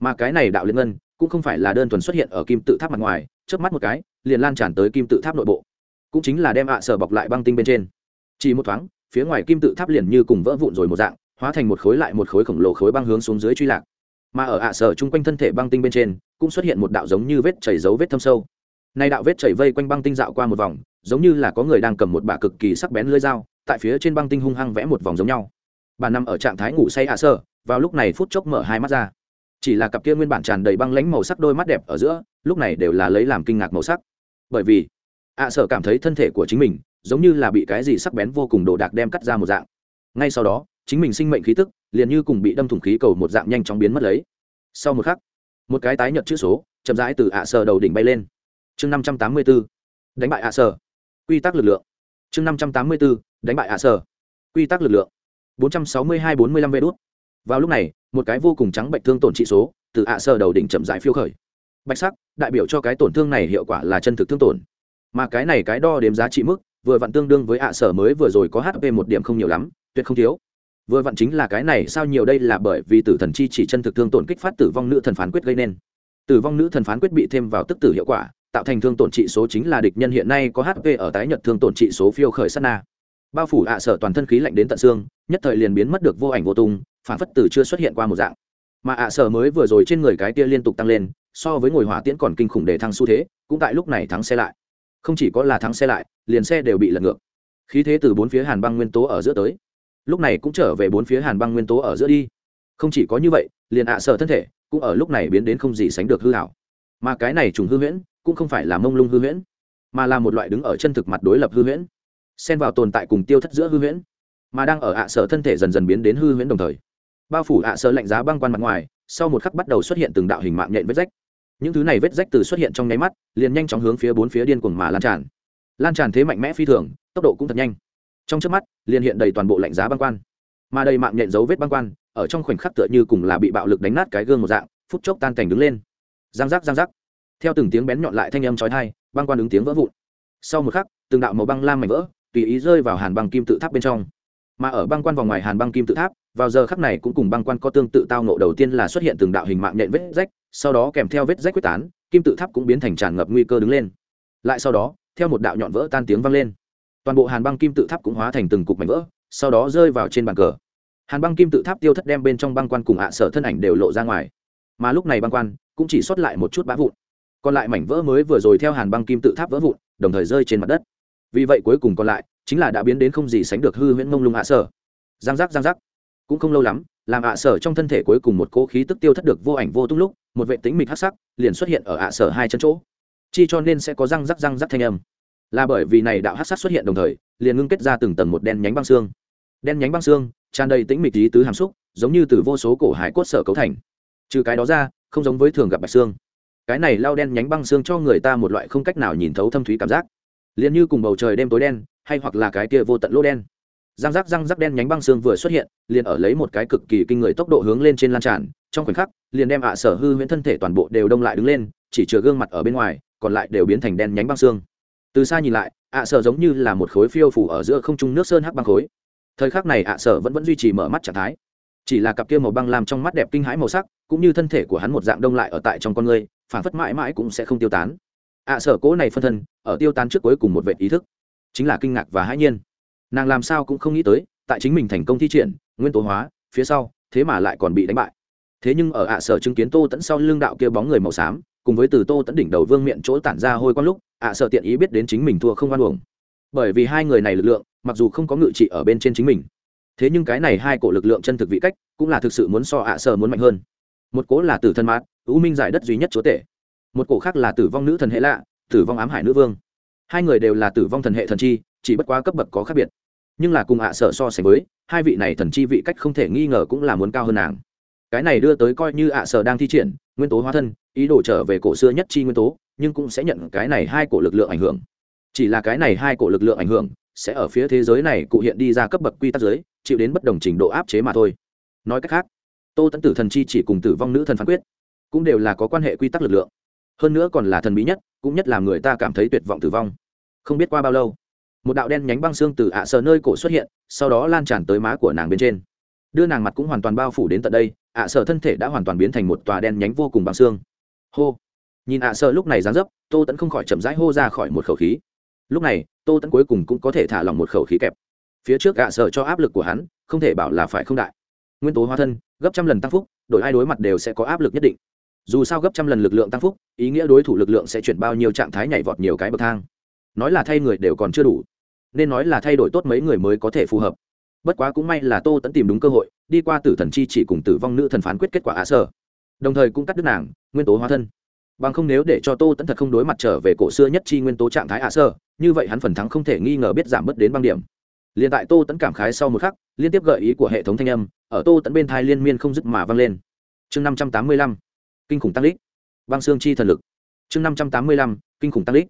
Mà cái này đạo liên ngân, cũng không phải là đơn thuần xuất hiện ở kim tự tháp mặt ngoài trước mắt một cái, liền lan tràn tới kim tự tháp nội bộ. Cũng chính là đem ạ sở bọc lại băng tinh bên trên. Chỉ một thoáng, phía ngoài kim tự tháp liền như cùng vỡ vụn rồi một dạng, hóa thành một khối lại một khối khổng lồ khối băng hướng xuống dưới truy lạc mà ở ạ sở chung quanh thân thể băng tinh bên trên, cũng xuất hiện một đạo giống như vết chảy dấu vết thâm sâu. Nay đạo vết chảy vây quanh băng tinh dạo qua một vòng, giống như là có người đang cầm một bả cực kỳ sắc bén lưỡi dao, tại phía trên băng tinh hung hăng vẽ một vòng giống nhau. Bà nằm ở trạng thái ngủ say ạ sở, vào lúc này phút chốc mở hai mắt ra. Chỉ là cặp kia nguyên bản tràn đầy băng lánh màu sắc đôi mắt đẹp ở giữa, lúc này đều là lấy làm kinh ngạc màu sắc. Bởi vì, ạ sở cảm thấy thân thể của chính mình giống như là bị cái gì sắc bén vô cùng đồ đạc đem cắt ra một dạng. Ngay sau đó, chính mình sinh mệnh khí tức liền như cùng bị đâm thủng khí cầu một dạng nhanh chóng biến mất lấy. Sau một khắc, một cái tái nhợt chữ số chậm rãi từ ạ sở đầu đỉnh bay lên. Chương năm trăm tám mươi b ố đánh bại ạ sở quy tắc lực lượng. Chương năm trăm tám mươi b ố đánh bại ạ sở quy tắc lực lượng. Bốn trăm sáu mươi hai bốn mươi lăm vê đốt vào lúc này, một cái vô cùng trắng bệnh thương tổn trị số từ ạ sở đầu đỉnh chậm rãi phiêu khởi. Bạch sắc, đại biểu cho cái tổn thương này hiệu quả là chân thực thương tổn. Mà cái này cái đo đếm giá trị mức vừa vặn tương đương với ạ sở mới vừa rồi có hp một điểm không nhiều lắm, tuyệt không thiếu vừa vặn chính là cái này sao nhiều đây là bởi vì tử thần chi chỉ chân thực thương tổn kích phát tử vong nữ thần phán quyết gây nên. Tử vong nữ thần phán quyết bị thêm vào tức tử hiệu quả, tạo thành thương tổn trị số chính là địch nhân hiện nay có hp ở tái nhật thương tổn trị số phiêu khởi sát na. Bao phủ ạ sở toàn thân khí lạnh đến tận xương, nhất thời liền biến mất được vô ảnh vô tung, phản phất tử chưa xuất hiện qua một dạng. Mà ạ sở mới vừa rồi trên người cái kia liên tục tăng lên, so với ngồi hỏa tiễn còn kinh khủng để thăng xu thế, cũng tại lúc này thắng xe lại. Không chỉ có là thắng xe lại, liền xe đều bị lật ngược. Khí thế từ bốn phía hàn băng nguyên tố ở giữa tới lúc này cũng trở về bốn phía hàn băng nguyên tố ở giữa đi. Không chỉ có như vậy, liền ạ sở thân thể cũng ở lúc này biến đến không gì sánh được hư hảo. Mà cái này trùng hư huyễn cũng không phải là mông lung hư huyễn, mà là một loại đứng ở chân thực mặt đối lập hư huyễn, xen vào tồn tại cùng tiêu thất giữa hư huyễn, mà đang ở ạ sở thân thể dần dần biến đến hư huyễn đồng thời. Bao phủ ạ sở lạnh giá băng quan mặt ngoài, sau một khắc bắt đầu xuất hiện từng đạo hình mạng nhện vết rách. Những thứ này vết rách từ xuất hiện trong nháy mắt, liền nhanh chóng hướng phía bốn phía điên cuồng mà lan tràn. Lan tràn thế mạnh mẽ phi thường, tốc độ cũng thật nhanh trong trước mắt, liền hiện đầy toàn bộ lạnh giá băng quan. Mà đầy mạng nhện dấu vết băng quan, ở trong khoảnh khắc tựa như cùng là bị bạo lực đánh nát cái gương một dạng, phút chốc tan cảnh đứng lên. Giang giác giang giác. Theo từng tiếng bén nhọn lại thanh âm chói tai, băng quan ứng tiếng vỡ vụn. Sau một khắc, từng đạo màu băng lam mảnh vỡ, tùy ý rơi vào hàn băng kim tự tháp bên trong. Mà ở băng quan vòng ngoài hàn băng kim tự tháp, vào giờ khắc này cũng cùng băng quan có tương tự tao nộ đầu tiên là xuất hiện từng đạo hình mạng nhện vết rách, sau đó kèm theo vết rách quyết tán, kim tự tháp cũng biến thành tràn ngập nguy cơ đứng lên. Lại sau đó, theo một đạo nhọn vỡ tan tiếng vang lên toàn bộ hàn băng kim tự tháp cũng hóa thành từng cục mảnh vỡ, sau đó rơi vào trên bàn cờ. Hàn băng kim tự tháp tiêu thất đem bên trong băng quan cùng ạ sở thân ảnh đều lộ ra ngoài. Mà lúc này băng quan cũng chỉ xuất lại một chút bã vụn. Còn lại mảnh vỡ mới vừa rồi theo hàn băng kim tự tháp vỡ vụn, đồng thời rơi trên mặt đất. Vì vậy cuối cùng còn lại chính là đã biến đến không gì sánh được hư huyễn mông lung ạ sở. Giang giác giang giác. Cũng không lâu lắm, làm ạ sở trong thân thể cuối cùng một cỗ khí tức tiêu thất được vô ảnh vô tung lúc, một vệ tính mịch hắc sắc liền xuất hiện ở ạ sở hai chân chỗ. Chi cho nên sẽ có răng rắc răng rắc thanh âm là bởi vì này đạo hắc sát xuất hiện đồng thời, liền ngưng kết ra từng tầng một đen nhánh băng xương. Đen nhánh băng xương, tràn đầy tĩnh mịch tí tứ hàm xúc, giống như từ vô số cổ hải cốt sở cấu thành. Trừ cái đó ra, không giống với thường gặp bạch xương. Cái này lao đen nhánh băng xương cho người ta một loại không cách nào nhìn thấu thâm thúy cảm giác. Liền như cùng bầu trời đêm tối đen, hay hoặc là cái kia vô tận lỗ đen. Răng rắc răng rắc đen nhánh băng xương vừa xuất hiện, liền ở lấy một cái cực kỳ kinh người tốc độ hướng lên trên lan tràn, trong khoảnh khắc, liền đem ạ sở hư huyễn thân thể toàn bộ đều đông lại đứng lên, chỉ chừa gương mặt ở bên ngoài, còn lại đều biến thành đen nhánh băng xương từ xa nhìn lại, ạ sở giống như là một khối phiêu phủ ở giữa không trung nước sơn hắc băng khối. Thời khắc này ạ sở vẫn vẫn duy trì mở mắt trạng thái. Chỉ là cặp kia màu băng làm trong mắt đẹp kinh hãi màu sắc, cũng như thân thể của hắn một dạng đông lại ở tại trong con người, phản phất mãi mãi cũng sẽ không tiêu tán. Ạ sở cố này phân thân, ở tiêu tán trước cuối cùng một vệ ý thức. Chính là kinh ngạc và hãi nhiên. Nàng làm sao cũng không nghĩ tới, tại chính mình thành công thi triển, nguyên tố hóa, phía sau, thế mà lại còn bị đánh bại. Thế nhưng ở ạ sở chứng kiến tô tẫn sau lưng đạo kia bóng người màu xám cùng với từ tô tẫn đỉnh đầu vương miệng chỗ tản ra hôi quang lúc, ạ sở tiện ý biết đến chính mình thua không oan uổng. Bởi vì hai người này lực lượng, mặc dù không có ngự trị ở bên trên chính mình, thế nhưng cái này hai cổ lực lượng chân thực vị cách, cũng là thực sự muốn so ạ sở muốn mạnh hơn. Một cố là tử thân mát ưu minh giải đất duy nhất chúa tể. Một cổ khác là tử vong nữ thần hệ lạ, tử vong ám hải nữ vương. Hai người đều là tử vong thần hệ thần chi, chỉ bất quá cấp bậc có khác biệt. Nhưng là cùng ạ sở so sánh với, hai vị này thần chi vị cách không thể nghi ngờ cũng là muốn cao hơn nàng. Cái này đưa tới coi như ạ sở đang thi triển nguyên tố hóa thân, ý đồ trở về cổ xưa nhất chi nguyên tố, nhưng cũng sẽ nhận cái này hai cổ lực lượng ảnh hưởng. Chỉ là cái này hai cổ lực lượng ảnh hưởng sẽ ở phía thế giới này cụ hiện đi ra cấp bậc quy tắc giới, chịu đến bất đồng trình độ áp chế mà thôi. Nói cách khác, tô tẫn tử thần chi chỉ cùng tử vong nữ thần phán quyết, cũng đều là có quan hệ quy tắc lực lượng. Hơn nữa còn là thần bí nhất, cũng nhất làm người ta cảm thấy tuyệt vọng tử vong. Không biết qua bao lâu, một đạo đen nhánh băng xương từ ạ sờ nơi cổ xuất hiện, sau đó lan tràn tới má của nàng bên trên. Đưa nàng mặt cũng hoàn toàn bao phủ đến tận đây ạ sợ thân thể đã hoàn toàn biến thành một tòa đen nhánh vô cùng băng xương. Hô. Nhìn ạ sợ lúc này dán dấp, tô tẫn không khỏi chậm rãi hô ra khỏi một khẩu khí. Lúc này, tô tẫn cuối cùng cũng có thể thả lòng một khẩu khí kẹp. Phía trước ạ sợ cho áp lực của hắn, không thể bảo là phải không đại. Nguyên tố hóa thân, gấp trăm lần tăng phúc, đổi ai đối mặt đều sẽ có áp lực nhất định. Dù sao gấp trăm lần lực lượng tăng phúc, ý nghĩa đối thủ lực lượng sẽ chuyển bao nhiêu trạng thái nhảy vọt nhiều cái bậc thang. Nói là thay người đều còn chưa đủ, nên nói là thay đổi tốt mấy người mới có thể phù hợp bất quá cũng may là tô tẫn tìm đúng cơ hội, đi qua tử thần chi chỉ cùng tử vong nữ thần phán quyết kết quả ả sở đồng thời cũng cắt đứt nàng, nguyên tố hóa thân. Bằng không nếu để cho tô tẫn thật không đối mặt trở về cổ xưa nhất chi nguyên tố trạng thái ả sơ, như vậy hắn phần thắng không thể nghi ngờ biết giảm bớt đến băng điểm. Liền tại tô tẫn cảm khái sau một khắc, liên tiếp gợi ý của hệ thống thanh âm, ở tô tẫn bên thai liên miên không dứt mà vang lên. Chương năm trăm tám mươi lăm, kinh khủng tăng lít băng xương chi thần lực. Chương năm trăm tám mươi lăm, kinh khủng tăng lít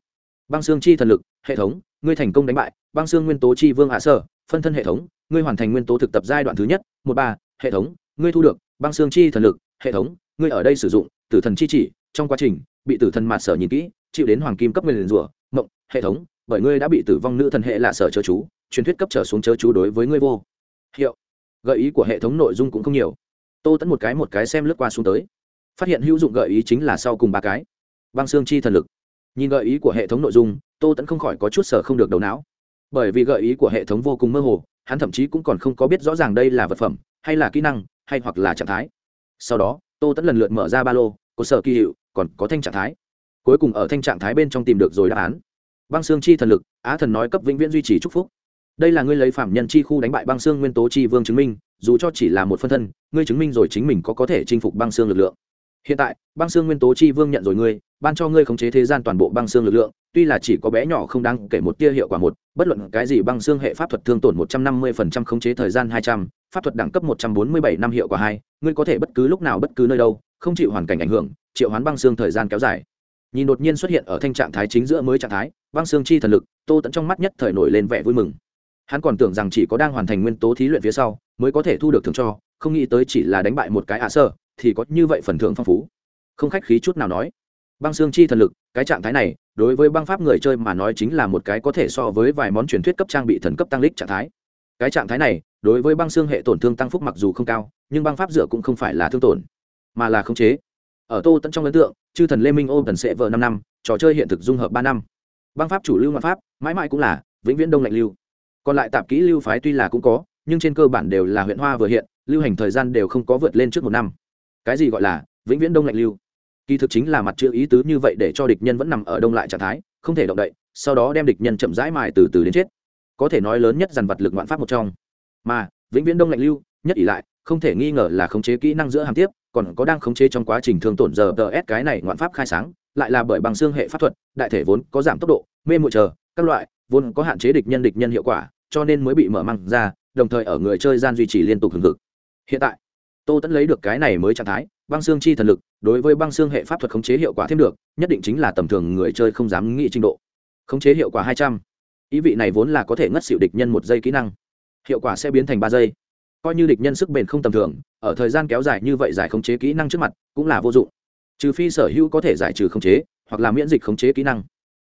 băng xương chi thần lực, hệ thống, ngươi thành công đánh bại, băng xương nguyên tố chi vương hạ sở phân thân hệ thống ngươi hoàn thành nguyên tố thực tập giai đoạn thứ nhất, một ba, hệ thống, ngươi thu được băng xương chi thần lực, hệ thống, ngươi ở đây sử dụng tử thần chi chỉ, trong quá trình bị tử thần mạt sở nhìn kỹ, chịu đến hoàng kim cấp nguyên rủa, mộng, hệ thống, bởi ngươi đã bị tử vong nữ thần hệ lạ sở chớ chú, truyền thuyết cấp trở xuống chớ chú đối với ngươi vô hiệu. Gợi ý của hệ thống nội dung cũng không nhiều. Tô tẫn một cái một cái xem lướt qua xuống tới. Phát hiện hữu dụng gợi ý chính là sau cùng ba cái. Băng xương chi thần lực. Nhìn gợi ý của hệ thống nội dung, tô tẫn không khỏi có chút sở không được đầu não. Bởi vì gợi ý của hệ thống vô cùng mơ hồ hắn thậm chí cũng còn không có biết rõ ràng đây là vật phẩm, hay là kỹ năng, hay hoặc là trạng thái. Sau đó, tô tẫn lần lượt mở ra ba lô, có sở kỳ hiệu, còn có thanh trạng thái. Cuối cùng ở thanh trạng thái bên trong tìm được rồi đáp án. Băng xương chi thần lực, á thần nói cấp vĩnh viễn duy trì chúc phúc. Đây là ngươi lấy phạm nhân chi khu đánh bại băng xương nguyên tố chi vương chứng minh, dù cho chỉ là một phân thân, ngươi chứng minh rồi chính mình có có thể chinh phục băng xương lực lượng. Hiện tại, băng xương nguyên tố chi vương nhận rồi ngươi ban cho ngươi khống chế thế gian toàn bộ băng xương lực lượng, tuy là chỉ có bé nhỏ không đáng kể một tia hiệu quả một, bất luận cái gì băng xương hệ pháp thuật thương tổn một trăm năm mươi phần trăm khống chế thời gian hai trăm, pháp thuật đẳng cấp một trăm bốn mươi bảy năm hiệu quả hai, ngươi có thể bất cứ lúc nào bất cứ nơi đâu, không chịu hoàn cảnh ảnh hưởng, triệu hoán băng xương thời gian kéo dài. Nhìn đột nhiên xuất hiện ở thanh trạng thái chính giữa mới trạng thái, băng xương chi thần lực, tô tẫn trong mắt nhất thời nổi lên vẻ vui mừng. Hắn còn tưởng rằng chỉ có đang hoàn thành nguyên tố thí luyện phía sau, mới có thể thu được thưởng cho, không nghĩ tới chỉ là đánh bại một cái ạ sơ, thì có như vậy phần thưởng phong phú. Không khách khí chút nào nói băng xương chi thần lực, cái trạng thái này, đối với băng pháp người chơi mà nói chính là một cái có thể so với vài món truyền thuyết cấp trang bị thần cấp tăng lích trạng thái. Cái trạng thái này, đối với băng xương hệ tổn thương tăng phúc mặc dù không cao, nhưng băng pháp dựa cũng không phải là thương tổn, mà là khống chế. Ở tô tẫn trong ấn tượng, chư thần lê minh ô tần sẽ vợ năm năm, trò chơi hiện thực dung hợp ba năm. Băng pháp chủ lưu ngoại pháp, mãi mãi cũng là, vĩnh viễn đông lạnh lưu. Còn lại tạp kỹ lưu phái tuy là cũng có, nhưng trên cơ bản đều là huyện hoa vừa hiện, lưu hành thời gian đều không có vượt lên trước một năm. Cái gì gọi là, vĩnh viễn đông lạnh lưu? Kỳ thực chính là mặt chữ ý tứ như vậy để cho địch nhân vẫn nằm ở đông lại trạng thái, không thể động đậy, sau đó đem địch nhân chậm rãi mài từ từ đến chết. Có thể nói lớn nhất dàn vật lực ngoạn pháp một trong. Mà, vĩnh viễn đông lạnh lưu, nhất ỷ lại, không thể nghi ngờ là khống chế kỹ năng giữa hàm tiếp, còn có đang khống chế trong quá trình thương tổn giờ tờ s cái này ngoạn pháp khai sáng, lại là bởi bằng xương hệ pháp thuật, đại thể vốn có giảm tốc độ, mê mụi chờ, các loại, vốn có hạn chế địch nhân địch nhân hiệu quả, cho nên mới bị mở măng ra, đồng thời ở người chơi gian duy trì liên tục hừng hực. Hiện tại, tô tẫn lấy được cái này mới trạng thái băng xương chi thần lực, đối với băng xương hệ pháp thuật khống chế hiệu quả thêm được, nhất định chính là tầm thường người chơi không dám nghĩ trình độ. Khống chế hiệu quả hai trăm. Ý vị này vốn là có thể ngất xịu địch nhân một giây kỹ năng. Hiệu quả sẽ biến thành ba giây. Coi như địch nhân sức bền không tầm thường, ở thời gian kéo dài như vậy giải khống chế kỹ năng trước mặt cũng là vô dụng. Trừ phi sở hữu có thể giải trừ khống chế, hoặc là miễn dịch khống chế kỹ năng.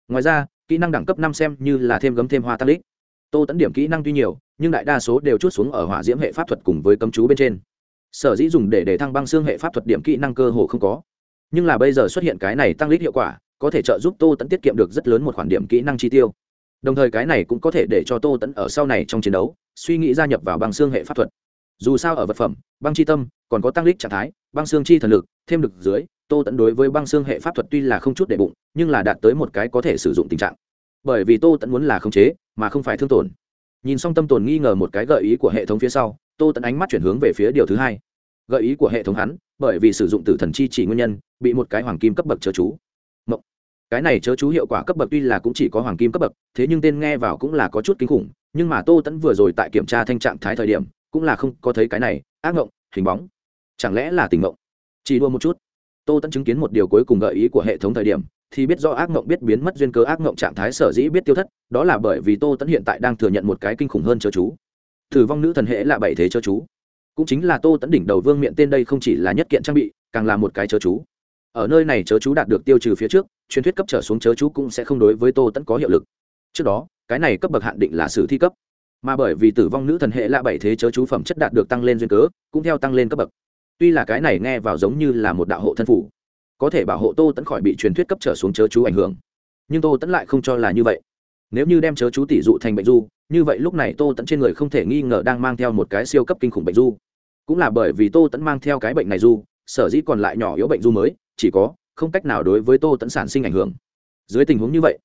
Ngoài ra, kỹ năng đẳng cấp năm xem như là thêm gấm thêm hoa tăng đích. Tô tẫn điểm kỹ năng tuy nhiều, nhưng đại đa số đều chút xuống ở hỏa diễm hệ pháp thuật cùng với cấm chú bên trên sở dĩ dùng để để thăng băng xương hệ pháp thuật điểm kỹ năng cơ hồ không có. Nhưng là bây giờ xuất hiện cái này tăng lít hiệu quả, có thể trợ giúp tô tẫn tiết kiệm được rất lớn một khoản điểm kỹ năng chi tiêu. Đồng thời cái này cũng có thể để cho tô tẫn ở sau này trong chiến đấu, suy nghĩ gia nhập vào băng xương hệ pháp thuật. Dù sao ở vật phẩm, băng chi tâm, còn có tăng lít trạng thái, băng xương chi thần lực, thêm được dưới, tô tẫn đối với băng xương hệ pháp thuật tuy là không chút để bụng, nhưng là đạt tới một cái có thể sử dụng tình trạng. Bởi vì tô tẫn muốn là khống chế, mà không phải thương tổn. Nhìn xong tâm tồn nghi ngờ một cái gợi ý của hệ thống phía sau tô tẫn ánh mắt chuyển hướng về phía điều thứ hai gợi ý của hệ thống hắn bởi vì sử dụng tử thần chi chỉ nguyên nhân bị một cái hoàng kim cấp bậc chớ chú Mộng. cái này chớ chú hiệu quả cấp bậc tuy là cũng chỉ có hoàng kim cấp bậc thế nhưng tên nghe vào cũng là có chút kinh khủng nhưng mà tô tẫn vừa rồi tại kiểm tra thanh trạng thái thời điểm cũng là không có thấy cái này ác mộng hình bóng chẳng lẽ là tình mộng chỉ đua một chút tô tẫn chứng kiến một điều cuối cùng gợi ý của hệ thống thời điểm thì biết do ác mộng biết biến mất duyên cơ ác mộng trạng thái sở dĩ biết tiêu thất đó là bởi vì tô tẫn hiện tại đang thừa nhận một cái kinh khủng hơn chớ chú thử vong nữ thần hệ là bảy thế chớ chú. Cũng chính là tô tẫn đỉnh đầu vương miệng tên đây không chỉ là nhất kiện trang bị, càng là một cái chớ chú. Ở nơi này chớ chú đạt được tiêu trừ phía trước, truyền thuyết cấp trở xuống chớ chú cũng sẽ không đối với tô tẫn có hiệu lực. Trước đó, cái này cấp bậc hạn định là sử thi cấp. Mà bởi vì tử vong nữ thần hệ là bảy thế chớ chú phẩm chất đạt được tăng lên duyên cớ, cũng theo tăng lên cấp bậc. Tuy là cái này nghe vào giống như là một đạo hộ thân phủ có thể bảo hộ tô tẫn khỏi bị truyền thuyết cấp trở xuống chớ chú ảnh hưởng. Nhưng tô tẫn lại không cho là như vậy. Nếu như đem chớ chú tỷ dụ thành bệnh du như vậy lúc này tô tẫn trên người không thể nghi ngờ đang mang theo một cái siêu cấp kinh khủng bệnh du. Cũng là bởi vì tô tẫn mang theo cái bệnh này du, sở dĩ còn lại nhỏ yếu bệnh du mới, chỉ có, không cách nào đối với tô tẫn sản sinh ảnh hưởng. Dưới tình huống như vậy,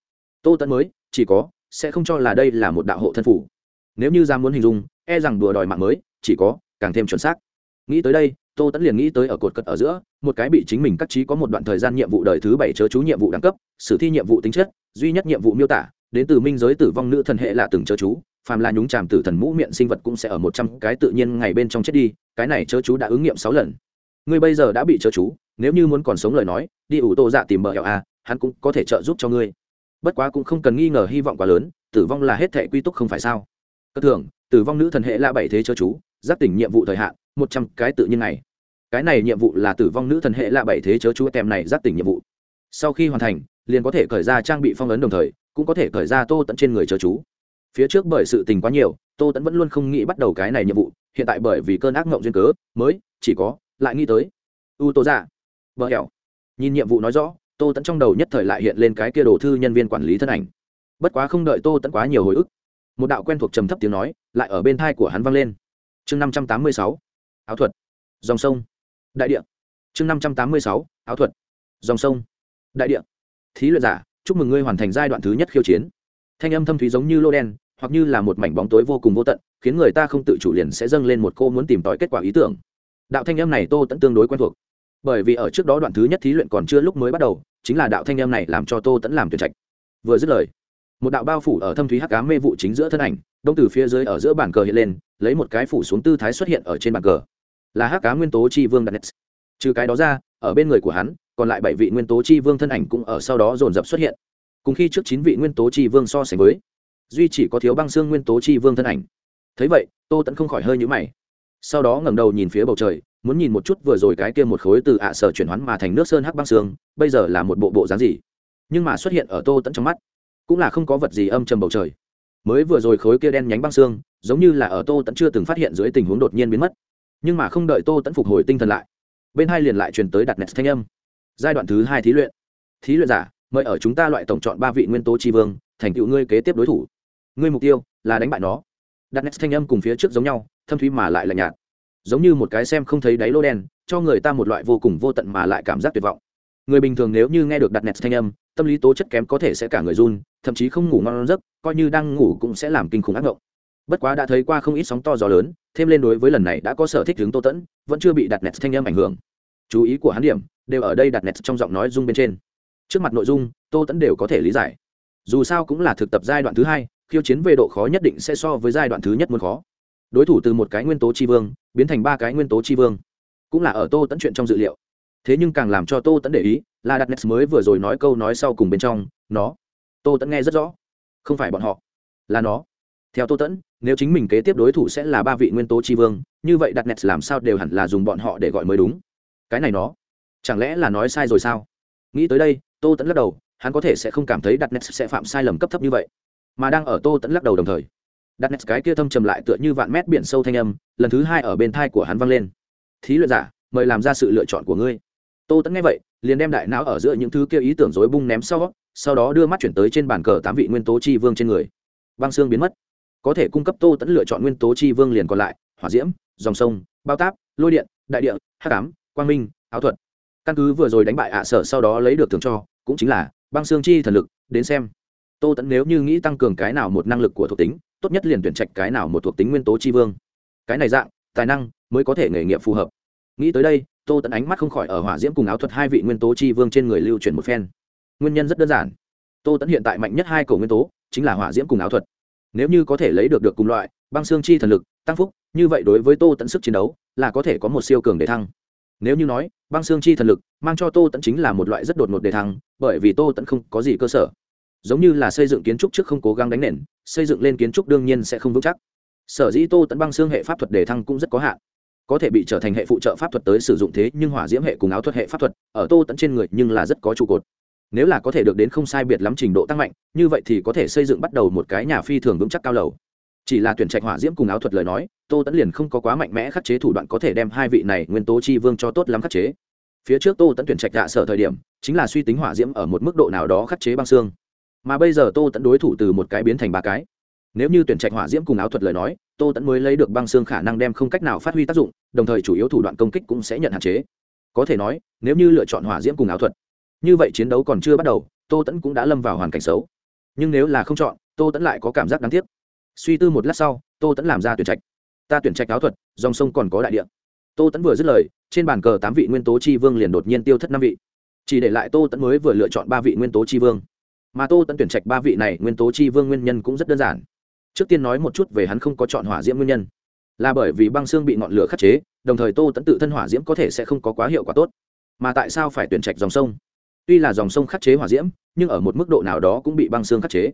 tô tẫn mới, chỉ có, sẽ không cho là đây là một đạo hộ thân phủ. Nếu như ra muốn hình dung e rằng đùa đòi mạng mới, chỉ có, càng thêm chuẩn xác. Nghĩ tới đây, tô tẫn liền nghĩ tới ở cột cật ở giữa, một cái bị chính mình cắt trí có một đoạn thời gian nhiệm vụ đời thứ bảy chớ chú nhiệm vụ đẳng cấp, sử thi nhiệm vụ tính chất, duy nhất nhiệm vụ miêu tả đến từ minh giới tử vong nữ thần hệ là từng chớ chú, phàm là nhúng chàm tử thần mũ miệng sinh vật cũng sẽ ở một trăm cái tự nhiên ngày bên trong chết đi, cái này chớ chú đã ứng nghiệm sáu lần. Ngươi bây giờ đã bị chớ chú, nếu như muốn còn sống lời nói, đi ủ tô dạ tìm bờ hẹo a, hắn cũng có thể trợ giúp cho ngươi. Bất quá cũng không cần nghi ngờ hy vọng quá lớn, tử vong là hết thệ quy túc không phải sao? Cơ thường, tử vong nữ thần hệ là bảy thế chớ chú giáp tỉnh nhiệm vụ thời hạn, một trăm cái tự nhiên ngày. Cái này nhiệm vụ là tử vong nữ thần hệ là bảy thế chớ chú tem này giáp tỉnh nhiệm vụ. Sau khi hoàn thành, liền có thể khởi ra trang bị phong ấn đồng thời cũng có thể khởi ra tô tận trên người chớ chú. Phía trước bởi sự tình quá nhiều, tô tẫn vẫn luôn không nghĩ bắt đầu cái này nhiệm vụ, hiện tại bởi vì cơn ác mộng duyên cớ, mới, chỉ có, lại nghĩ tới. U tô dạ, ra vợ hẻo. Nhìn nhiệm vụ nói rõ, tô tẫn trong đầu nhất thời lại hiện lên cái kia đồ thư nhân viên quản lý thân ảnh. Bất quá không đợi tô tẫn quá nhiều hồi ức, một đạo quen thuộc trầm thấp tiếng nói, lại ở bên thai của hắn vang lên. Chương năm trăm tám mươi sáu, áo thuật. Dòng sông. Đại địa. Chương năm trăm tám mươi sáu, áo thuật. Dòng sông. Đại địa. Thí luyện giả chúc mừng ngươi hoàn thành giai đoạn thứ nhất khiêu chiến. Thanh âm thâm thúy giống như lô đen, hoặc như là một mảnh bóng tối vô cùng vô tận, khiến người ta không tự chủ liền sẽ dâng lên một cô muốn tìm tòi kết quả ý tưởng. Đạo thanh âm này tô tẫn tương đối quen thuộc. Bởi vì ở trước đó đoạn thứ nhất thí luyện còn chưa lúc mới bắt đầu, chính là đạo thanh âm này làm cho tô tẫn làm tuyển trạch. Vừa dứt lời, một đạo bao phủ ở thâm thúy hắc cá mê vụ chính giữa thân ảnh, đông từ phía dưới ở giữa bàn cờ hiện lên, lấy một cái phủ xuống tư thái xuất hiện ở trên bàn cờ. Là hắc cá nguyên tố chi vương đặt trừ cái đó ra, ở bên người của hắn còn lại bảy vị nguyên tố chi vương thân ảnh cũng ở sau đó dồn dập xuất hiện. Cùng khi trước chín vị nguyên tố chi vương so sánh với, duy chỉ có thiếu băng xương nguyên tố chi vương thân ảnh. Thấy vậy, tô tẫn không khỏi hơi nhũ mày. Sau đó ngẩng đầu nhìn phía bầu trời, muốn nhìn một chút vừa rồi cái kia một khối từ ạ sở chuyển hoán mà thành nước sơn hắc băng xương, bây giờ là một bộ bộ dáng gì? Nhưng mà xuất hiện ở tô tẫn trong mắt, cũng là không có vật gì âm trầm bầu trời. Mới vừa rồi khối kia đen nhánh băng xương, giống như là ở tô tẫn chưa từng phát hiện dưới tình huống đột nhiên biến mất. Nhưng mà không đợi tô tẫn phục hồi tinh thần lại, bên hai liền lại truyền tới đặt nẹt thanh âm giai đoạn thứ hai thí luyện. Thí luyện giả, mời ở chúng ta loại tổng chọn ba vị nguyên tố tri vương, thành tựu ngươi kế tiếp đối thủ. Ngươi mục tiêu là đánh bại nó. Đặt nét thanh âm cùng phía trước giống nhau, thâm thúy mà lại lạnh nhạt. Giống như một cái xem không thấy đáy lô đen, cho người ta một loại vô cùng vô tận mà lại cảm giác tuyệt vọng. Người bình thường nếu như nghe được đặt nét thanh âm, tâm lý tố chất kém có thể sẽ cả người run, thậm chí không ngủ ngon giấc, coi như đang ngủ cũng sẽ làm kinh khủng ác mộng bất quá đã thấy qua không ít sóng to gió lớn, thêm lên đối với lần này đã có sở thích hướng tô tẫn, vẫn chưa bị đặt nét thanh âm ảnh hưởng chú ý của hắn điểm đều ở đây đặt nét trong giọng nói dung bên trên. Trước mặt nội dung, tô tẫn đều có thể lý giải. Dù sao cũng là thực tập giai đoạn thứ hai, khiêu chiến về độ khó nhất định sẽ so với giai đoạn thứ nhất muốn khó. Đối thủ từ một cái nguyên tố tri vương biến thành ba cái nguyên tố tri vương, cũng là ở tô tẫn chuyện trong dự liệu. Thế nhưng càng làm cho tô tẫn để ý là đặt nét mới vừa rồi nói câu nói sau cùng bên trong, nó, tô tẫn nghe rất rõ, không phải bọn họ, là nó. Theo tô tẫn nếu chính mình kế tiếp đối thủ sẽ là ba vị nguyên tố tri vương, như vậy đặt nét làm sao đều hẳn là dùng bọn họ để gọi mới đúng cái này nó, chẳng lẽ là nói sai rồi sao? Nghĩ tới đây, tô tẫn lắc đầu, hắn có thể sẽ không cảm thấy đặt net sẽ phạm sai lầm cấp thấp như vậy, mà đang ở tô tẫn lắc đầu đồng thời, đặt net cái kia thâm trầm lại tựa như vạn mét biển sâu thanh âm, lần thứ hai ở bên thai của hắn vang lên. Thí luyện giả, mời làm ra sự lựa chọn của ngươi. Tô tẫn nghe vậy, liền đem đại não ở giữa những thứ kia ý tưởng rối bung ném sau sau đó đưa mắt chuyển tới trên bàn cờ tám vị nguyên tố chi vương trên người. Băng xương biến mất. Có thể cung cấp tô tẫn lựa chọn nguyên tố chi vương liền còn lại, hỏa diễm, dòng sông, bao táp, lôi điện, đại địa, hắc ám quang minh, áo thuật. Căn cứ vừa rồi đánh bại ạ sở sau đó lấy được thưởng cho, cũng chính là băng xương chi thần lực, đến xem. Tô tẫn nếu như nghĩ tăng cường cái nào một năng lực của thuộc tính, tốt nhất liền tuyển trạch cái nào một thuộc tính nguyên tố chi vương. Cái này dạng, tài năng mới có thể nghề nghiệp phù hợp. Nghĩ tới đây, tô tẫn ánh mắt không khỏi ở hỏa diễm cùng áo thuật hai vị nguyên tố chi vương trên người lưu chuyển một phen. Nguyên nhân rất đơn giản. Tô tẫn hiện tại mạnh nhất hai cầu nguyên tố, chính là hỏa diễm cùng áo thuật. Nếu như có thể lấy được được cùng loại băng xương chi thần lực, tăng phúc, như vậy đối với tô tẫn sức chiến đấu, là có thể có một siêu cường để thăng nếu như nói, băng xương chi thần lực, mang cho tô tẫn chính là một loại rất đột ngột đề thăng, bởi vì tô tẫn không có gì cơ sở. Giống như là xây dựng kiến trúc trước không cố gắng đánh nền, xây dựng lên kiến trúc đương nhiên sẽ không vững chắc. Sở dĩ tô tẫn băng xương hệ pháp thuật đề thăng cũng rất có hạn. Có thể bị trở thành hệ phụ trợ pháp thuật tới sử dụng thế, nhưng hỏa diễm hệ cùng áo thuật hệ pháp thuật ở tô tẫn trên người nhưng là rất có trụ cột. Nếu là có thể được đến không sai biệt lắm trình độ tăng mạnh, như vậy thì có thể xây dựng bắt đầu một cái nhà phi thường vững chắc cao lầu chỉ là tuyển trạch hỏa diễm cùng áo thuật lời nói, tô tẫn liền không có quá mạnh mẽ khắc chế thủ đoạn có thể đem hai vị này nguyên tố chi vương cho tốt lắm khắc chế. Phía trước tô tẫn tuyển trạch hạ sở thời điểm, chính là suy tính hỏa diễm ở một mức độ nào đó khắc chế băng xương. Mà bây giờ tô tẫn đối thủ từ một cái biến thành ba cái. Nếu như tuyển trạch hỏa diễm cùng áo thuật lời nói, tô tẫn mới lấy được băng xương khả năng đem không cách nào phát huy tác dụng, đồng thời chủ yếu thủ đoạn công kích cũng sẽ nhận hạn chế. Có thể nói, nếu như lựa chọn hỏa diễm cùng áo thuật, như vậy chiến đấu còn chưa bắt đầu, tô tẫn cũng đã lâm vào hoàn cảnh xấu. Nhưng nếu là không chọn, tô tẫn lại có cảm giác đáng tiếc suy tư một lát sau, tô tẫn làm ra tuyển trạch. Ta tuyển trạch áo thuật, dòng sông còn có đại địa. Tô tẫn vừa dứt lời, trên bàn cờ tám vị nguyên tố tri vương liền đột nhiên tiêu thất năm vị. Chỉ để lại tô tẫn mới vừa lựa chọn ba vị nguyên tố tri vương. Mà tô tẫn tuyển trạch ba vị này nguyên tố tri vương nguyên nhân cũng rất đơn giản. Trước tiên nói một chút về hắn không có chọn hỏa diễm nguyên nhân. Là bởi vì băng xương bị ngọn lửa khắc chế, đồng thời tô tẫn tự thân hỏa diễm có thể sẽ không có quá hiệu quả tốt. Mà tại sao phải tuyển trạch dòng sông? Tuy là dòng sông khắc chế hỏa diễm, nhưng ở một mức độ nào đó cũng bị băng xương khắc chế.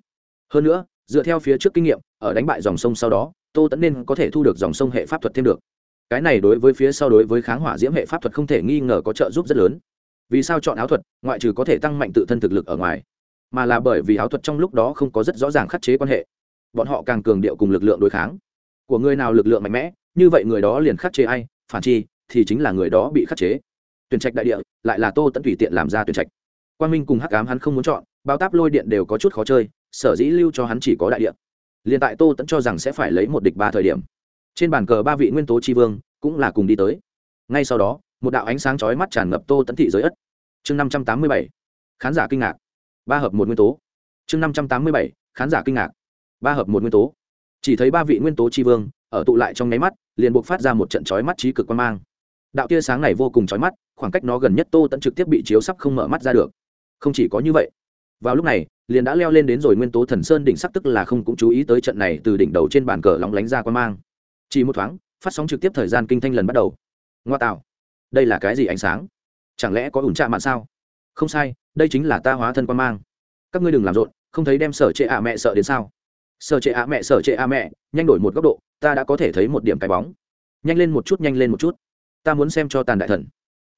Hơn nữa dựa theo phía trước kinh nghiệm, ở đánh bại dòng sông sau đó, tô tẫn nên có thể thu được dòng sông hệ pháp thuật thêm được. Cái này đối với phía sau đối với kháng hỏa diễm hệ pháp thuật không thể nghi ngờ có trợ giúp rất lớn. Vì sao chọn áo thuật, ngoại trừ có thể tăng mạnh tự thân thực lực ở ngoài, mà là bởi vì áo thuật trong lúc đó không có rất rõ ràng khắc chế quan hệ. Bọn họ càng cường điệu cùng lực lượng đối kháng. Của người nào lực lượng mạnh mẽ, như vậy người đó liền khắc chế ai, phản chi, thì chính là người đó bị khắc chế. Tuyển trạch đại địa, lại là tô tẫn tùy tiện làm ra tuyển trạch. Quan minh cùng hắc ám hắn không muốn chọn, bao táp lôi điện đều có chút khó chơi sở dĩ lưu cho hắn chỉ có đại địa liền tại tô tẫn cho rằng sẽ phải lấy một địch ba thời điểm, trên bàn cờ ba vị nguyên tố tri vương cũng là cùng đi tới. Ngay sau đó, một đạo ánh sáng chói mắt tràn ngập tô tẫn thị giới ất. Chương năm trăm tám mươi bảy, khán giả kinh ngạc. Ba hợp một nguyên tố. Chương năm trăm tám mươi bảy, khán giả kinh ngạc. Ba hợp một nguyên tố. Chỉ thấy ba vị nguyên tố tri vương ở tụ lại trong nháy mắt, liền buộc phát ra một trận chói mắt trí cực quan mang. Đạo tia sáng này vô cùng chói mắt, khoảng cách nó gần nhất tô tẫn trực tiếp bị chiếu sắp không mở mắt ra được. Không chỉ có như vậy, vào lúc này liền đã leo lên đến rồi nguyên tố thần sơn đỉnh sắc tức là không cũng chú ý tới trận này từ đỉnh đầu trên bàn cờ lóng lánh ra quan mang. Chỉ một thoáng, phát sóng trực tiếp thời gian kinh thanh lần bắt đầu. Ngoa tạo. Đây là cái gì ánh sáng? Chẳng lẽ có ủn trạ mạn sao? Không sai, đây chính là ta hóa thân quan mang. Các ngươi đừng làm rộn, không thấy đem sở trệ ạ mẹ sợ đến sao? Sở trệ ạ mẹ, sở trệ ạ mẹ, nhanh đổi một góc độ, ta đã có thể thấy một điểm cái bóng. Nhanh lên một chút, nhanh lên một chút. Ta muốn xem cho tàn đại thần.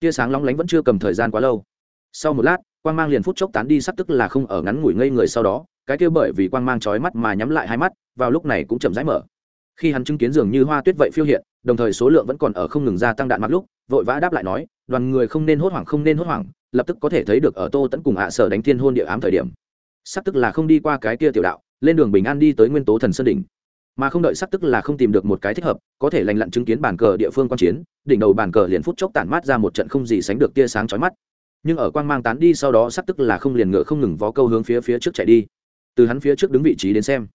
Tia sáng lóng lánh vẫn chưa cầm thời gian quá lâu sau một lát, quang mang liền phút chốc tán đi sắp tức là không ở ngắn ngủi ngây người sau đó, cái kia bởi vì quang mang trói mắt mà nhắm lại hai mắt, vào lúc này cũng chậm rãi mở. Khi hắn chứng kiến dường như hoa tuyết vậy phiêu hiện, đồng thời số lượng vẫn còn ở không ngừng gia tăng đạn mặc lúc, vội vã đáp lại nói, đoàn người không nên hốt hoảng, không nên hốt hoảng, lập tức có thể thấy được ở tô tẫn cùng hạ sở đánh thiên hôn địa ám thời điểm. Sắp tức là không đi qua cái kia tiểu đạo, lên đường bình an đi tới nguyên tố thần sơn đỉnh. Mà không đợi sắp tức là không tìm được một cái thích hợp, có thể lành lặn chứng kiến bàn cờ địa phương quan chiến, đỉnh đầu bàn cờ liền phút chốc tản mát ra một trận không gì sánh được tia sáng chói mắt nhưng ở quang mang tán đi sau đó sắc tức là không liền ngựa không ngừng vó câu hướng phía phía trước chạy đi. Từ hắn phía trước đứng vị trí đến xem,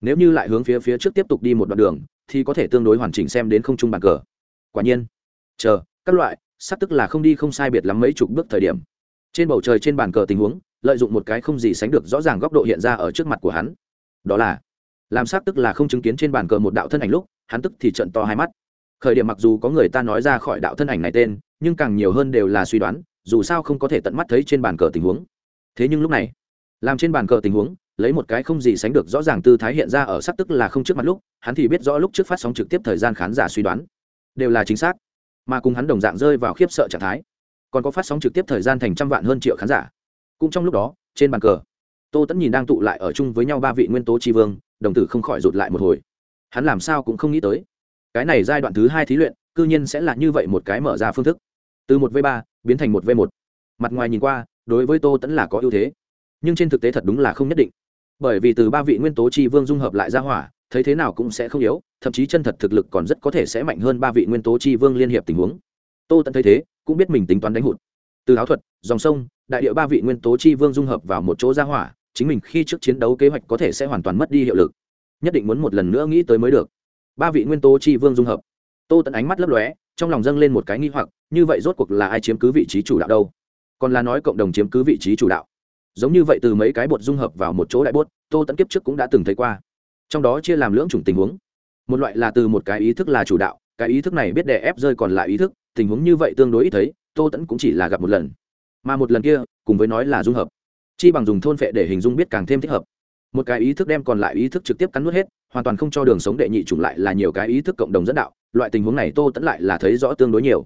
nếu như lại hướng phía phía trước tiếp tục đi một đoạn đường, thì có thể tương đối hoàn chỉnh xem đến không trung bàn cờ. Quả nhiên, chờ, các loại, sắc tức là không đi không sai biệt lắm mấy chục bước thời điểm. Trên bầu trời trên bàn cờ tình huống, lợi dụng một cái không gì sánh được rõ ràng góc độ hiện ra ở trước mặt của hắn. Đó là, làm sắc tức là không chứng kiến trên bàn cờ một đạo thân ảnh lúc, hắn tức thì trận to hai mắt. Khởi điểm mặc dù có người ta nói ra khỏi đạo thân ảnh này tên, nhưng càng nhiều hơn đều là suy đoán dù sao không có thể tận mắt thấy trên bàn cờ tình huống. Thế nhưng lúc này, làm trên bàn cờ tình huống, lấy một cái không gì sánh được rõ ràng tư thái hiện ra ở sắc tức là không trước mặt lúc, hắn thì biết rõ lúc trước phát sóng trực tiếp thời gian khán giả suy đoán, đều là chính xác, mà cùng hắn đồng dạng rơi vào khiếp sợ trạng thái. Còn có phát sóng trực tiếp thời gian thành trăm vạn hơn triệu khán giả. Cũng trong lúc đó, trên bàn cờ, tô tẫn nhìn đang tụ lại ở chung với nhau ba vị nguyên tố tri vương, đồng tử không khỏi rụt lại một hồi. Hắn làm sao cũng không nghĩ tới, cái này giai đoạn thứ hai thí luyện, cư nhiên sẽ là như vậy một cái mở ra phương thức từ một v ba biến thành một v một. Mặt ngoài nhìn qua, đối với tô tẫn là có ưu thế. Nhưng trên thực tế thật đúng là không nhất định. Bởi vì từ ba vị nguyên tố chi vương dung hợp lại ra hỏa, thấy thế nào cũng sẽ không yếu, thậm chí chân thật thực lực còn rất có thể sẽ mạnh hơn ba vị nguyên tố chi vương liên hiệp tình huống. Tô tẫn thấy thế, cũng biết mình tính toán đánh hụt. Từ áo thuật, dòng sông, đại địa ba vị nguyên tố chi vương dung hợp vào một chỗ ra hỏa, chính mình khi trước chiến đấu kế hoạch có thể sẽ hoàn toàn mất đi hiệu lực. Nhất định muốn một lần nữa nghĩ tới mới được. Ba vị nguyên tố chi vương dung hợp. Tô tẫn ánh mắt lấp lóe trong lòng dâng lên một cái nghi hoặc, như vậy rốt cuộc là ai chiếm cứ vị trí chủ đạo đâu? Còn là nói cộng đồng chiếm cứ vị trí chủ đạo. Giống như vậy từ mấy cái bột dung hợp vào một chỗ đại bốt, tô tẫn kiếp trước cũng đã từng thấy qua. Trong đó chia làm lưỡng chủng tình huống. Một loại là từ một cái ý thức là chủ đạo, cái ý thức này biết đè ép rơi còn lại ý thức, tình huống như vậy tương đối ít thấy, tô tẫn cũng chỉ là gặp một lần. Mà một lần kia, cùng với nói là dung hợp. Chi bằng dùng thôn phệ để hình dung biết càng thêm thích hợp. Một cái ý thức đem còn lại ý thức trực tiếp cắn nuốt hết, hoàn toàn không cho đường sống đệ nhị chủng lại là nhiều cái ý thức cộng đồng dẫn đạo loại tình huống này tô tẫn lại là thấy rõ tương đối nhiều.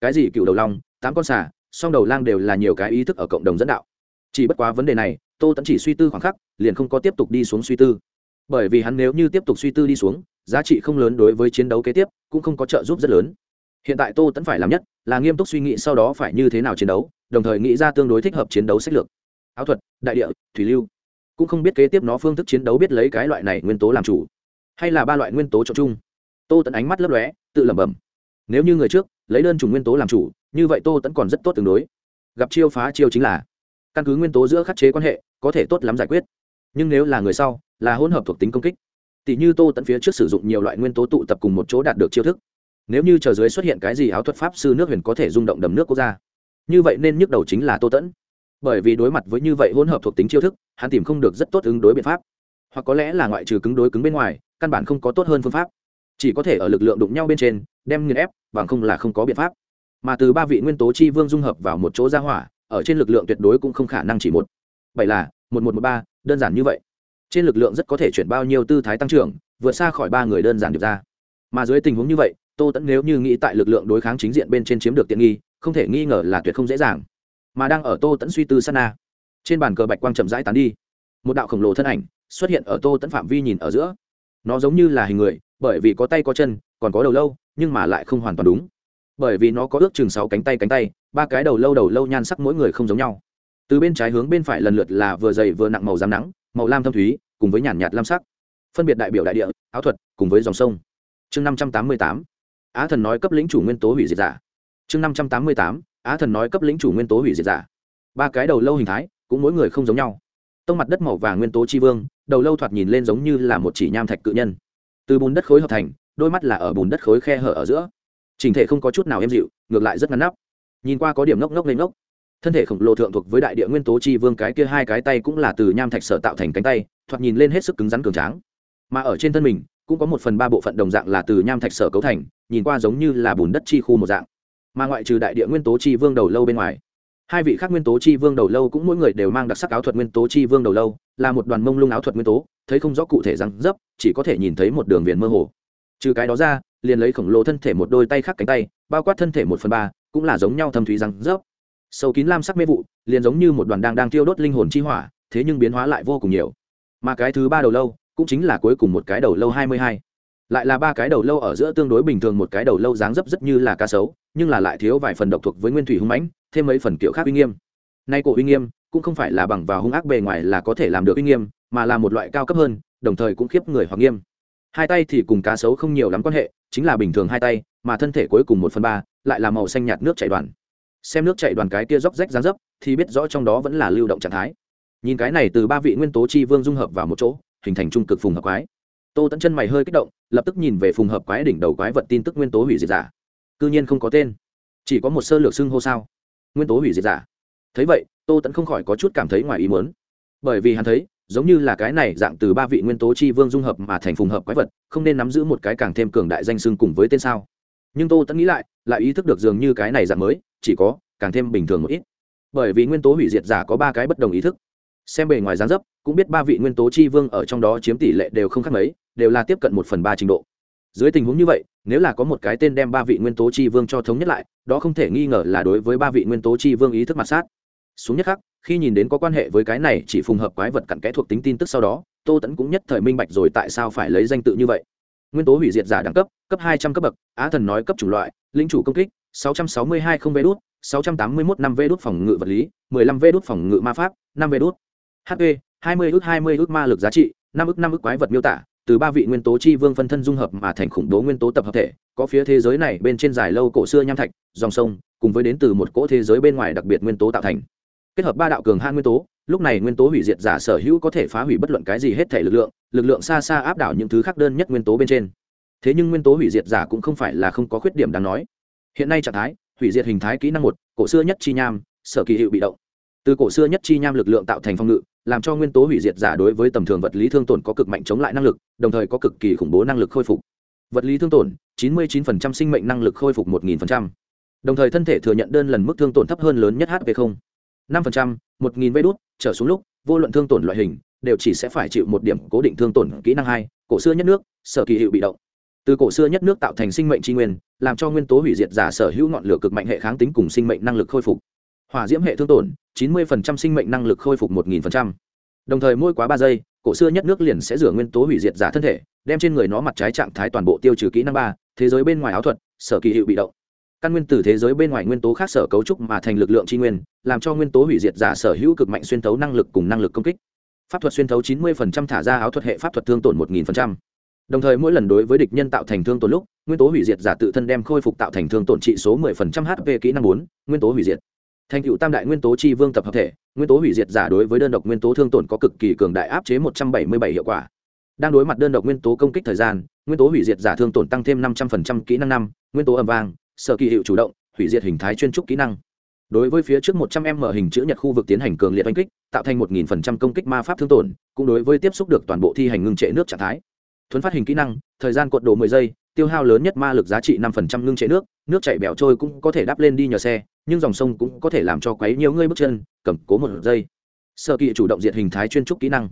Cái gì cựu đầu long, tám con xà, song đầu lang đều là nhiều cái ý thức ở cộng đồng dẫn đạo. Chỉ bất quá vấn đề này, tô tẫn chỉ suy tư khoảng khắc, liền không có tiếp tục đi xuống suy tư. Bởi vì hắn nếu như tiếp tục suy tư đi xuống, giá trị không lớn đối với chiến đấu kế tiếp, cũng không có trợ giúp rất lớn. Hiện tại tô tẫn phải làm nhất, là nghiêm túc suy nghĩ sau đó phải như thế nào chiến đấu, đồng thời nghĩ ra tương đối thích hợp chiến đấu sách lược. Áo thuật, đại địa, thủy lưu. Cũng không biết kế tiếp nó phương thức chiến đấu biết lấy cái loại này nguyên tố làm chủ, hay là ba loại nguyên tố trộn chung tô tẫn ánh mắt lấp lóe, tự lẩm bẩm. Nếu như người trước lấy đơn chủng nguyên tố làm chủ, như vậy tô tẫn còn rất tốt tương đối. Gặp chiêu phá chiêu chính là căn cứ nguyên tố giữa khắc chế quan hệ, có thể tốt lắm giải quyết. Nhưng nếu là người sau, là hỗn hợp thuộc tính công kích tỷ như tô tẫn phía trước sử dụng nhiều loại nguyên tố tụ tập cùng một chỗ đạt được chiêu thức, nếu như chờ dưới xuất hiện cái gì áo thuật pháp sư nước huyền có thể rung động đầm nước quốc gia. Như vậy nên nhức đầu chính là tô tẫn bởi vì đối mặt với như vậy hỗn hợp thuộc tính chiêu thức, hắn tìm không được rất tốt ứng đối biện pháp. Hoặc có lẽ là ngoại trừ cứng đối cứng bên ngoài, căn bản không có tốt hơn phương pháp chỉ có thể ở lực lượng đụng nhau bên trên, đem nghiền ép, bằng không là không có biện pháp. Mà từ ba vị nguyên tố chi vương dung hợp vào một chỗ ra hỏa, ở trên lực lượng tuyệt đối cũng không khả năng chỉ một. Bảy là, một một một ba, đơn giản như vậy. Trên lực lượng rất có thể chuyển bao nhiêu tư thái tăng trưởng, vượt xa khỏi ba người đơn giản được ra. Mà dưới tình huống như vậy, tô tẫn nếu như nghĩ tại lực lượng đối kháng chính diện bên trên chiếm được tiện nghi, không thể nghi ngờ là tuyệt không dễ dàng. Mà đang ở tô tẫn suy tư sana trên bàn cờ bạch quang chậm rãi tán đi. Một đạo khổng lồ thân ảnh xuất hiện ở tô tẫn phạm vi nhìn ở giữa. Nó giống như là hình người bởi vì có tay có chân, còn có đầu lâu, nhưng mà lại không hoàn toàn đúng. Bởi vì nó có ước chừng sáu cánh tay cánh tay, ba cái đầu lâu đầu lâu nhan sắc mỗi người không giống nhau. Từ bên trái hướng bên phải lần lượt là vừa dày vừa nặng màu giám nắng, màu lam thâm thúy, cùng với nhàn nhạt lam sắc. Phân biệt đại biểu đại địa, áo thuật, cùng với dòng sông. Chương năm trăm tám mươi tám. Á thần nói cấp lĩnh chủ nguyên tố hủy diệt giả. Chương năm trăm tám mươi tám. Á thần nói cấp lĩnh chủ nguyên tố hủy diệt giả. Ba cái đầu lâu hình thái, cũng mỗi người không giống nhau. Tông mặt đất màu vàng nguyên tố chi vương, đầu lâu thoạt nhìn lên giống như là một chỉ nham thạch cự nhân từ bùn đất khối hợp thành, đôi mắt là ở bùn đất khối khe hở ở giữa. Trình thể không có chút nào êm dịu, ngược lại rất ngắn nắp. Nhìn qua có điểm ngốc ngốc lên ngốc. Thân thể khổng lồ thượng thuộc với đại địa nguyên tố chi vương cái kia hai cái tay cũng là từ nham thạch sở tạo thành cánh tay, thoạt nhìn lên hết sức cứng rắn cường tráng. Mà ở trên thân mình, cũng có một phần ba bộ phận đồng dạng là từ nham thạch sở cấu thành, nhìn qua giống như là bùn đất chi khu một dạng. Mà ngoại trừ đại địa nguyên tố chi vương đầu lâu bên ngoài, hai vị khác nguyên tố chi vương đầu lâu cũng mỗi người đều mang đặc sắc áo thuật nguyên tố chi vương đầu lâu là một đoàn mông lung áo thuật nguyên tố, thấy không rõ cụ thể răng dấp, chỉ có thể nhìn thấy một đường viền mơ hồ. Trừ cái đó ra, liền lấy khổng lồ thân thể một đôi tay khác cánh tay, bao quát thân thể một phần ba, cũng là giống nhau thâm thúy răng dấp. Sâu kín lam sắc mê vụ, liền giống như một đoàn đang đang tiêu đốt linh hồn chi hỏa, thế nhưng biến hóa lại vô cùng nhiều. Mà cái thứ ba đầu lâu, cũng chính là cuối cùng một cái đầu lâu hai mươi hai. Lại là ba cái đầu lâu ở giữa tương đối bình thường một cái đầu lâu dáng dấp rất như là cá sấu, nhưng là lại thiếu vài phần độc thuộc với nguyên thủy hung mãnh, thêm mấy phần kiểu khác uy nghiêm. Nay cổ uy nghiêm cũng không phải là bằng vào hung ác bề ngoài là có thể làm được uy nghiêm, mà là một loại cao cấp hơn, đồng thời cũng khiếp người hoặc nghiêm. Hai tay thì cùng cá sấu không nhiều lắm quan hệ, chính là bình thường hai tay, mà thân thể cuối cùng một phần ba lại là màu xanh nhạt nước chảy đoàn. Xem nước chảy đoàn cái kia róc rách dán dấp, thì biết rõ trong đó vẫn là lưu động trạng thái. Nhìn cái này từ ba vị nguyên tố chi vương dung hợp vào một chỗ, hình thành trung cực phùng hợp quái. Tô tẫn chân mày hơi kích động, lập tức nhìn về phùng hợp quái đỉnh đầu quái vật tin tức nguyên tố hủy diệt giả. Cư nhiên không có tên. Chỉ có một sơ lược xưng hô sao? Nguyên tố hủy diệt giả thấy vậy, tô tẫn không khỏi có chút cảm thấy ngoài ý muốn. Bởi vì hắn thấy, giống như là cái này dạng từ ba vị nguyên tố chi vương dung hợp mà thành phùng hợp quái vật, không nên nắm giữ một cái càng thêm cường đại danh xưng cùng với tên sao. Nhưng tô tẫn nghĩ lại lại ý thức được dường như cái này dạng mới, chỉ có, càng thêm bình thường một ít. Bởi vì nguyên tố hủy diệt giả có ba cái bất đồng ý thức. Xem bề ngoài dáng dấp, cũng biết ba vị nguyên tố chi vương ở trong đó chiếm tỷ lệ đều không khác mấy, đều là tiếp cận một phần ba trình độ. Dưới tình huống như vậy, nếu là có một cái tên đem ba vị nguyên tố chi vương cho thống nhất lại, đó không thể nghi ngờ là đối với ba vị nguyên tố chi vương ý thức mặt sát xuống nhất khắc, khi nhìn đến có quan hệ với cái này chỉ phù hợp quái vật cặn kẽ thuộc tính tin tức sau đó, tô tẫn cũng nhất thời minh bạch rồi tại sao phải lấy danh tự như vậy. Nguyên tố hủy diệt giả đẳng cấp cấp hai trăm cấp bậc, á thần nói cấp chủng loại, linh chủ công kích, sáu trăm sáu mươi hai không vê đốt sáu trăm tám mươi mốt năm vê đốt phòng ngự vật lý, mười lăm vê đốt phòng ngự ma pháp, năm vê đốt hp hai mươi ước hai mươi ước ma lực giá trị, năm ước năm ước quái vật miêu tả, từ ba vị nguyên tố chi vương phân thân dung hợp mà thành khủng bố nguyên tố tập hợp thể, có phía thế giới này bên trên dài lâu cổ xưa nham thạch, dòng sông, cùng với đến từ một cỗ thế giới bên ngoài đặc biệt nguyên tố tạo thành kết hợp ba đạo cường han nguyên tố, lúc này nguyên tố hủy diệt giả sở hữu có thể phá hủy bất luận cái gì hết thể lực lượng lực lượng xa xa áp đảo những thứ khác đơn nhất nguyên tố bên trên. Thế nhưng nguyên tố hủy diệt giả cũng không phải là không có khuyết điểm đáng nói. Hiện nay trạng thái, hủy diệt hình thái kỹ năng một, cổ xưa nhất chi nham, sở kỳ hiệu bị động. Từ cổ xưa nhất chi nham lực lượng tạo thành phòng ngự, làm cho nguyên tố hủy diệt giả đối với tầm thường vật lý thương tổn có cực mạnh chống lại năng lực, đồng thời có cực kỳ khủng bố năng lực khôi phục. Vật lý thương tổn 99% sinh mệnh năng lực khôi phục 1000%. đồng thời thân thể thừa nhận đơn lần mức thương tổn thấp hơn lớn nhất hp không. 5%, 1000 vé đốt trở xuống lúc vô luận thương tổn loại hình đều chỉ sẽ phải chịu một điểm cố định thương tổn kỹ năng hai cổ xưa nhất nước sở kỳ hiệu bị động. Từ cổ xưa nhất nước tạo thành sinh mệnh tri nguyên làm cho nguyên tố hủy diệt giả sở hữu ngọn lửa cực mạnh hệ kháng tính cùng sinh mệnh năng lực khôi phục. Hỏa diễm hệ thương tổn 90% sinh mệnh năng lực khôi phục 1000%. đồng thời mỗi quá ba giây cổ xưa nhất nước liền sẽ rửa nguyên tố hủy diệt giả thân thể đem trên người nó mặt trái trạng thái toàn bộ tiêu trừ kỹ năng ba thế giới bên ngoài áo thuật sở kỳ hiệu bị động căn nguyên từ thế giới bên ngoài nguyên tố khác sở cấu trúc mà thành lực lượng tri nguyên làm cho nguyên tố hủy diệt giả sở hữu cực mạnh xuyên thấu năng lực cùng năng lực công kích pháp thuật xuyên thấu 90% thả ra áo thuật hệ pháp thuật thương tổn 1000%. đồng thời mỗi lần đối với địch nhân tạo thành thương tổn lúc nguyên tố hủy diệt giả tự thân đem khôi phục tạo thành thương tổn trị số 10% hp kỹ năng bốn nguyên tố hủy diệt thành cựu tam đại nguyên tố chi vương tập hợp thể nguyên tố hủy diệt giả đối với đơn độc nguyên tố thương tổn có cực kỳ cường đại áp chế 177 hiệu quả đang đối mặt đơn độc nguyên tố công kích thời gian nguyên tố hủy diệt giả thương tổn tăng thêm 500% kỹ năng năm nguyên tố ầm vang sở kỳ hiệu chủ động, hủy diệt hình thái chuyên trúc kỹ năng. Đối với phía trước 100 m hình chữ nhật khu vực tiến hành cường liệt oanh kích, tạo thành 1000% công kích ma pháp thương tổn, cũng đối với tiếp xúc được toàn bộ thi hành ngưng trệ nước trạng thái. Thuấn phát hình kỹ năng, thời gian cột độ 10 giây, tiêu hao lớn nhất ma lực giá trị 5% ngưng trệ nước nước chảy bẻo trôi cũng có thể đắp lên đi nhờ xe, nhưng dòng sông cũng có thể làm cho quấy nhiều ngươi bước chân, cầm cố một giây. Sở kỳ chủ động diệt hình thái chuyên trúc kỹ năng.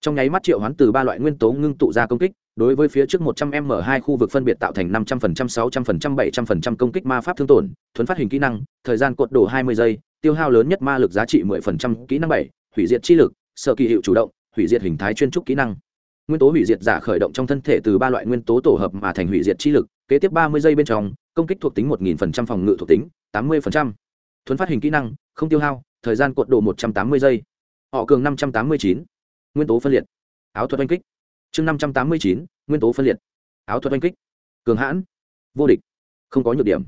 Trong nháy mắt triệu hoán từ ba loại nguyên tố ngưng tụ ra công kích đối với phía trước 100 m hai khu vực phân biệt tạo thành 500%, 600%, 700% công kích ma pháp thương tổn thuấn phát hình kỹ năng thời gian cột đổ 20 giây tiêu hao lớn nhất ma lực giá trị 10%, kỹ năng 7, hủy diệt chi lực sở kỳ hiệu chủ động hủy diệt hình thái chuyên trúc kỹ năng nguyên tố hủy diệt giả khởi động trong thân thể từ ba loại nguyên tố tổ hợp mà thành hủy diệt chi lực kế tiếp 30 giây bên trong công kích thuộc tính 1000% phòng ngự thuộc tính 80%. thuấn phát hình kỹ năng không tiêu hao thời gian cột độ 180 giây họ cường 589. nguyên tố phân liệt áo thuật oanh kích chương 589, nguyên tố phân liệt. Áo thuật oanh kích. Cường hãn. Vô địch. Không có nhược điểm.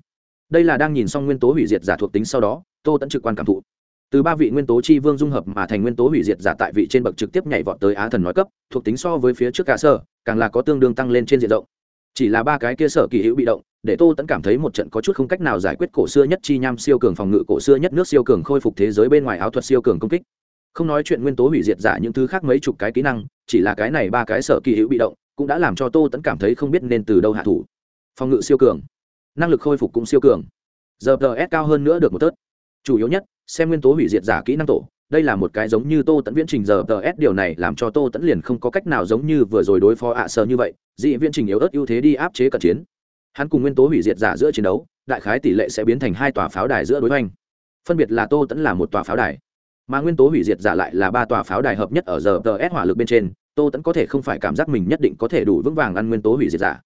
Đây là đang nhìn xong nguyên tố hủy diệt giả thuộc tính sau đó tô tẫn trực quan cảm thụ. Từ ba vị nguyên tố chi vương dung hợp mà thành nguyên tố hủy diệt giả tại vị trên bậc trực tiếp nhảy vọt tới á thần nói cấp thuộc tính so với phía trước cả sở càng là có tương đương tăng lên trên diện rộng. Chỉ là ba cái kia sở kỳ hữu bị động để tô tẫn cảm thấy một trận có chút không cách nào giải quyết cổ xưa nhất chi nham siêu cường phòng ngự cổ xưa nhất nước siêu cường khôi phục thế giới bên ngoài áo thuật siêu cường công kích. Không nói chuyện nguyên tố hủy diệt giả những thứ khác mấy chục cái kỹ năng chỉ là cái này ba cái sở kỳ hữu bị động, cũng đã làm cho tô tẫn cảm thấy không biết nên từ đâu hạ thủ. Phòng ngự siêu cường. Năng lực khôi phục cũng siêu cường. Giờ ts cao hơn nữa được một tớt chủ yếu nhất, xem nguyên tố hủy diệt giả kỹ năng tổ. Đây là một cái giống như tô tẫn viễn trình giờ ts điều này làm cho tô tẫn liền không có cách nào giống như vừa rồi đối phó ạ à sơ như vậy. Dị viễn trình yếu ớt ưu thế đi áp chế cận chiến. Hắn cùng nguyên tố hủy diệt giả giữa chiến đấu, đại khái tỷ lệ sẽ biến thành hai tòa pháo đài giữa đối hoành. Phân biệt là tô tẫn là một tòa pháo đài mà nguyên tố hủy diệt giả lại là ba tòa pháo đài hợp nhất ở giờ ts hỏa lực bên trên, tô tẫn có thể không phải cảm giác mình nhất định có thể đủ vững vàng ăn nguyên tố hủy diệt giả.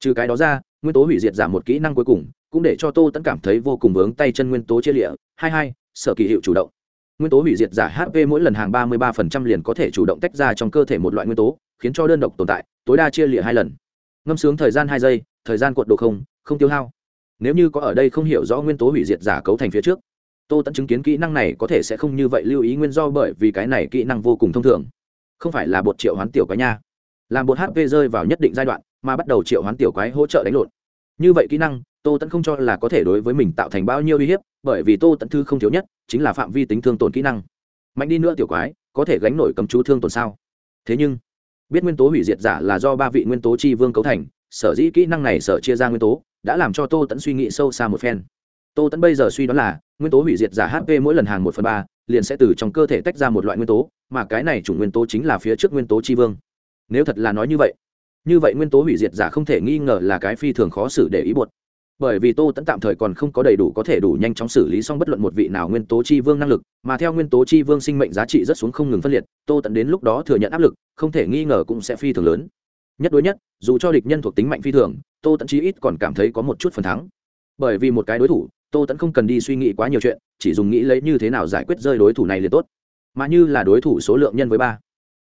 Trừ cái đó ra, nguyên tố hủy diệt giả một kỹ năng cuối cùng, cũng để cho tô tẫn cảm thấy vô cùng vướng tay chân nguyên tố chia lịa. Hai hai, sở kỳ hiệu chủ động. Nguyên tố hủy diệt giả hp mỗi lần hàng ba mươi ba phần trăm liền có thể chủ động tách ra trong cơ thể một loại nguyên tố, khiến cho đơn độc tồn tại, tối đa chia lịa hai lần. Ngâm sướng thời gian hai giây, thời gian cuộn đồ không không tiêu hao. Nếu như có ở đây không hiểu rõ nguyên tố hủy diệt giả cấu thành phía trước tô tẫn chứng kiến kỹ năng này có thể sẽ không như vậy lưu ý nguyên do bởi vì cái này kỹ năng vô cùng thông thường. Không phải là bột triệu hoán tiểu quái nha. Làm bột hp rơi vào nhất định giai đoạn, mà bắt đầu triệu hoán tiểu quái hỗ trợ đánh lộn. Như vậy kỹ năng, tô tẫn không cho là có thể đối với mình tạo thành bao nhiêu uy hiếp, bởi vì tô tẫn thư không thiếu nhất chính là phạm vi tính thương tổn kỹ năng. Mạnh đi nữa tiểu quái, có thể gánh nổi cầm chú thương tổn sao? Thế nhưng, biết nguyên tố hủy diệt giả là do ba vị nguyên tố chi vương cấu thành, sở dĩ kỹ năng này sở chia ra nguyên tố, đã làm cho tô tẫn suy nghĩ sâu xa một phen tô tẫn bây giờ suy đoán là, nguyên tố hủy diệt giả hp mỗi lần hàng một phần ba, liền sẽ từ trong cơ thể tách ra một loại nguyên tố, mà cái này chủng nguyên tố chính là phía trước nguyên tố chi vương. Nếu thật là nói như vậy như vậy nguyên tố hủy diệt giả không thể nghi ngờ là cái phi thường khó xử để ý buột bởi vì tô tẫn tạm thời còn không có đầy đủ có thể đủ nhanh chóng xử lý xong bất luận một vị nào nguyên tố chi vương năng lực, mà theo nguyên tố chi vương sinh mệnh giá trị rất xuống không ngừng phân liệt, tô tẫn đến lúc đó thừa nhận áp lực, không thể nghi ngờ cũng sẽ phi thường lớn. Nhất đối nhất, dù cho địch nhân thuộc tính mạnh phi thường, tô tẫn chí ít còn cảm thấy có một chút phần thắng. Bởi vì một cái đối thủ tô tẫn không cần đi suy nghĩ quá nhiều chuyện, chỉ dùng nghĩ lấy như thế nào giải quyết rơi đối thủ này liền tốt. Mà như là đối thủ số lượng nhân với ba.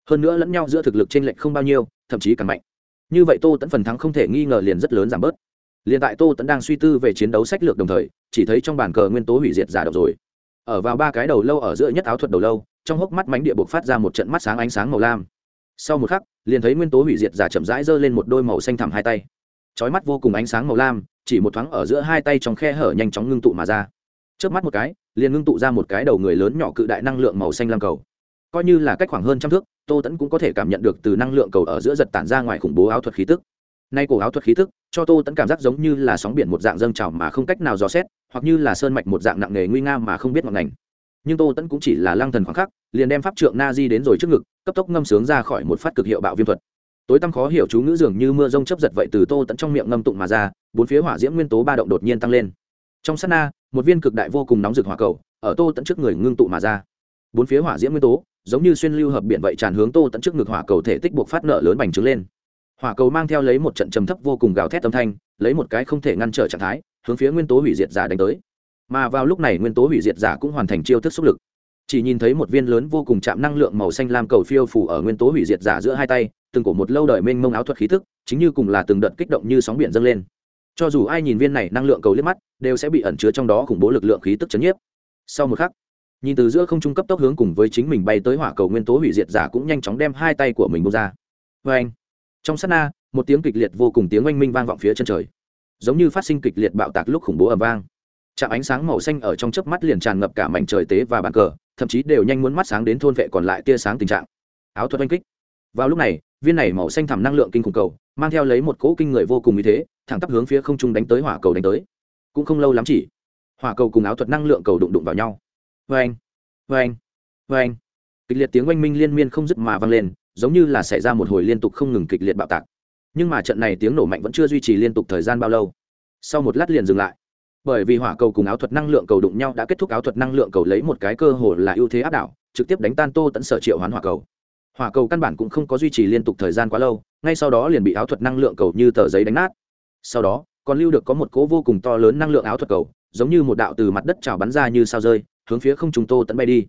Hơn nữa lẫn nhau giữa thực lực t r ê n lệch không bao nhiêu, thậm chí càng mạnh. Như vậy tô tẫn phần thắng không thể nghi ngờ liền rất lớn giảm bớt. Liền tại tô tẫn đang suy tư về chiến đấu sách lược đồng thời, chỉ thấy trong bàn cờ nguyên tố hủy diệt giả độc rồi. Ở vào ba cái đầu lâu ở giữa nhất áo thuật đầu lâu, trong hốc mắt mánh địa buộc phát ra một trận mắt sáng ánh sáng màu lam. Sau một khắc, liền thấy nguyên tố hủy diệt giả chậm rãi giơ lên một đôi màu xanh thẳm hai tay. Trói mắt vô cùng ánh sáng màu lam chỉ một thoáng ở giữa hai tay trong khe hở nhanh chóng ngưng tụ mà ra. Trước mắt một cái, liền ngưng tụ ra một cái đầu người lớn nhỏ cự đại năng lượng màu xanh lam cầu. Coi như là cách khoảng hơn trăm thước, tô tẫn cũng có thể cảm nhận được từ năng lượng cầu ở giữa giật tản ra ngoài khủng bố áo thuật khí tức. Nay cổ áo thuật khí tức, cho tô tẫn cảm giác giống như là sóng biển một dạng dâng trào mà không cách nào dò xét, hoặc như là sơn mạch một dạng nặng nề nguy nga mà không biết ngọn ngành. Nhưng tô tẫn cũng chỉ là lăng thần khoảng khắc, liền đem pháp trượng na di đến rồi trước ngực, cấp tốc ngâm sướng ra khỏi một phát cực hiệu bạo viêm thuật. Tối tăm khó hiểu chú ngữ dường như mưa rông chấp giật vậy từ tô tẫn trong miệng ngâm tụng mà ra bốn phía hỏa diễm nguyên tố ba động đột nhiên tăng lên. Trong sát na, một viên cực đại vô cùng nóng rực hỏa cầu ở tô tận trước người ngưng tụ mà ra. Bốn phía hỏa diễm nguyên tố, giống như xuyên lưu hợp biển vậy tràn hướng tô tận trước ngực hỏa cầu thể tích buộc phát nợ lớn bành trướng lên. Hỏa cầu mang theo lấy một trận trầm thấp vô cùng gào thét âm thanh, lấy một cái không thể ngăn trở trạng thái, hướng phía nguyên tố hủy diệt giả đánh tới. Mà vào lúc này nguyên tố hủy diệt giả cũng hoàn thành chiêu thức xúc lực. Chỉ nhìn thấy một viên lớn vô cùng chạm năng lượng màu xanh lam cầu phiêu phủ ở nguyên tố hủy diệt giả giữa hai tay, từng cổ một lâu đời mênh mông áo thuật khí thức, chính như cùng là từng đợt kích động như sóng biển dâng lên cho dù ai nhìn viên này năng lượng cầu liếc mắt, đều sẽ bị ẩn chứa trong đó khủng bố lực lượng khí tức chấn nhiếp. Sau một khắc, nhìn từ giữa không trung cấp tốc hướng cùng với chính mình bay tới hỏa cầu nguyên tố hủy diệt giả cũng nhanh chóng đem hai tay của mình bông ra. Vê anh trong sát na, một tiếng kịch liệt vô cùng tiếng oanh minh vang vọng phía chân trời. Giống như phát sinh kịch liệt bạo tạc lúc khủng bố ẩm vang. Chạm ánh sáng màu xanh ở trong chớp mắt liền tràn ngập cả mảnh trời tế và bàn cờ, thậm chí đều nhanh muốn mắt sáng đến thôn vệ còn lại tia sáng tình trạng. Áo thuật oanh kích. Vào lúc này viên này màu xanh thẳm năng lượng kinh khủng cầu, mang theo lấy một cỗ kinh người vô cùng như thế, thẳng tắp hướng phía không trung đánh tới hỏa cầu đánh tới. Cũng không lâu lắm chỉ, hỏa cầu cùng áo thuật năng lượng cầu đụng đụng vào nhau. Vê anh vê anh vê anh kịch liệt tiếng oanh minh liên miên không dứt mà vang lên, giống như là xảy ra một hồi liên tục không ngừng kịch liệt bạo tạc. Nhưng mà trận này tiếng nổ mạnh vẫn chưa duy trì liên tục thời gian bao lâu. Sau một lát liền dừng lại. Bởi vì hỏa cầu cùng áo thuật năng lượng cầu đụng nhau đã kết thúc, áo thuật năng lượng cầu lấy một cái cơ hồ là ưu thế áp đảo, trực tiếp đánh tan tô tẫn sở triệu hoán hỏa cầu hỏa cầu căn bản cũng không có duy trì liên tục thời gian quá lâu, ngay sau đó liền bị áo thuật năng lượng cầu như tờ giấy đánh nát. Sau đó, còn lưu được có một cố vô cùng to lớn năng lượng áo thuật cầu, giống như một đạo từ mặt đất trào bắn ra như sao rơi, hướng phía không trùng tô tận bay đi.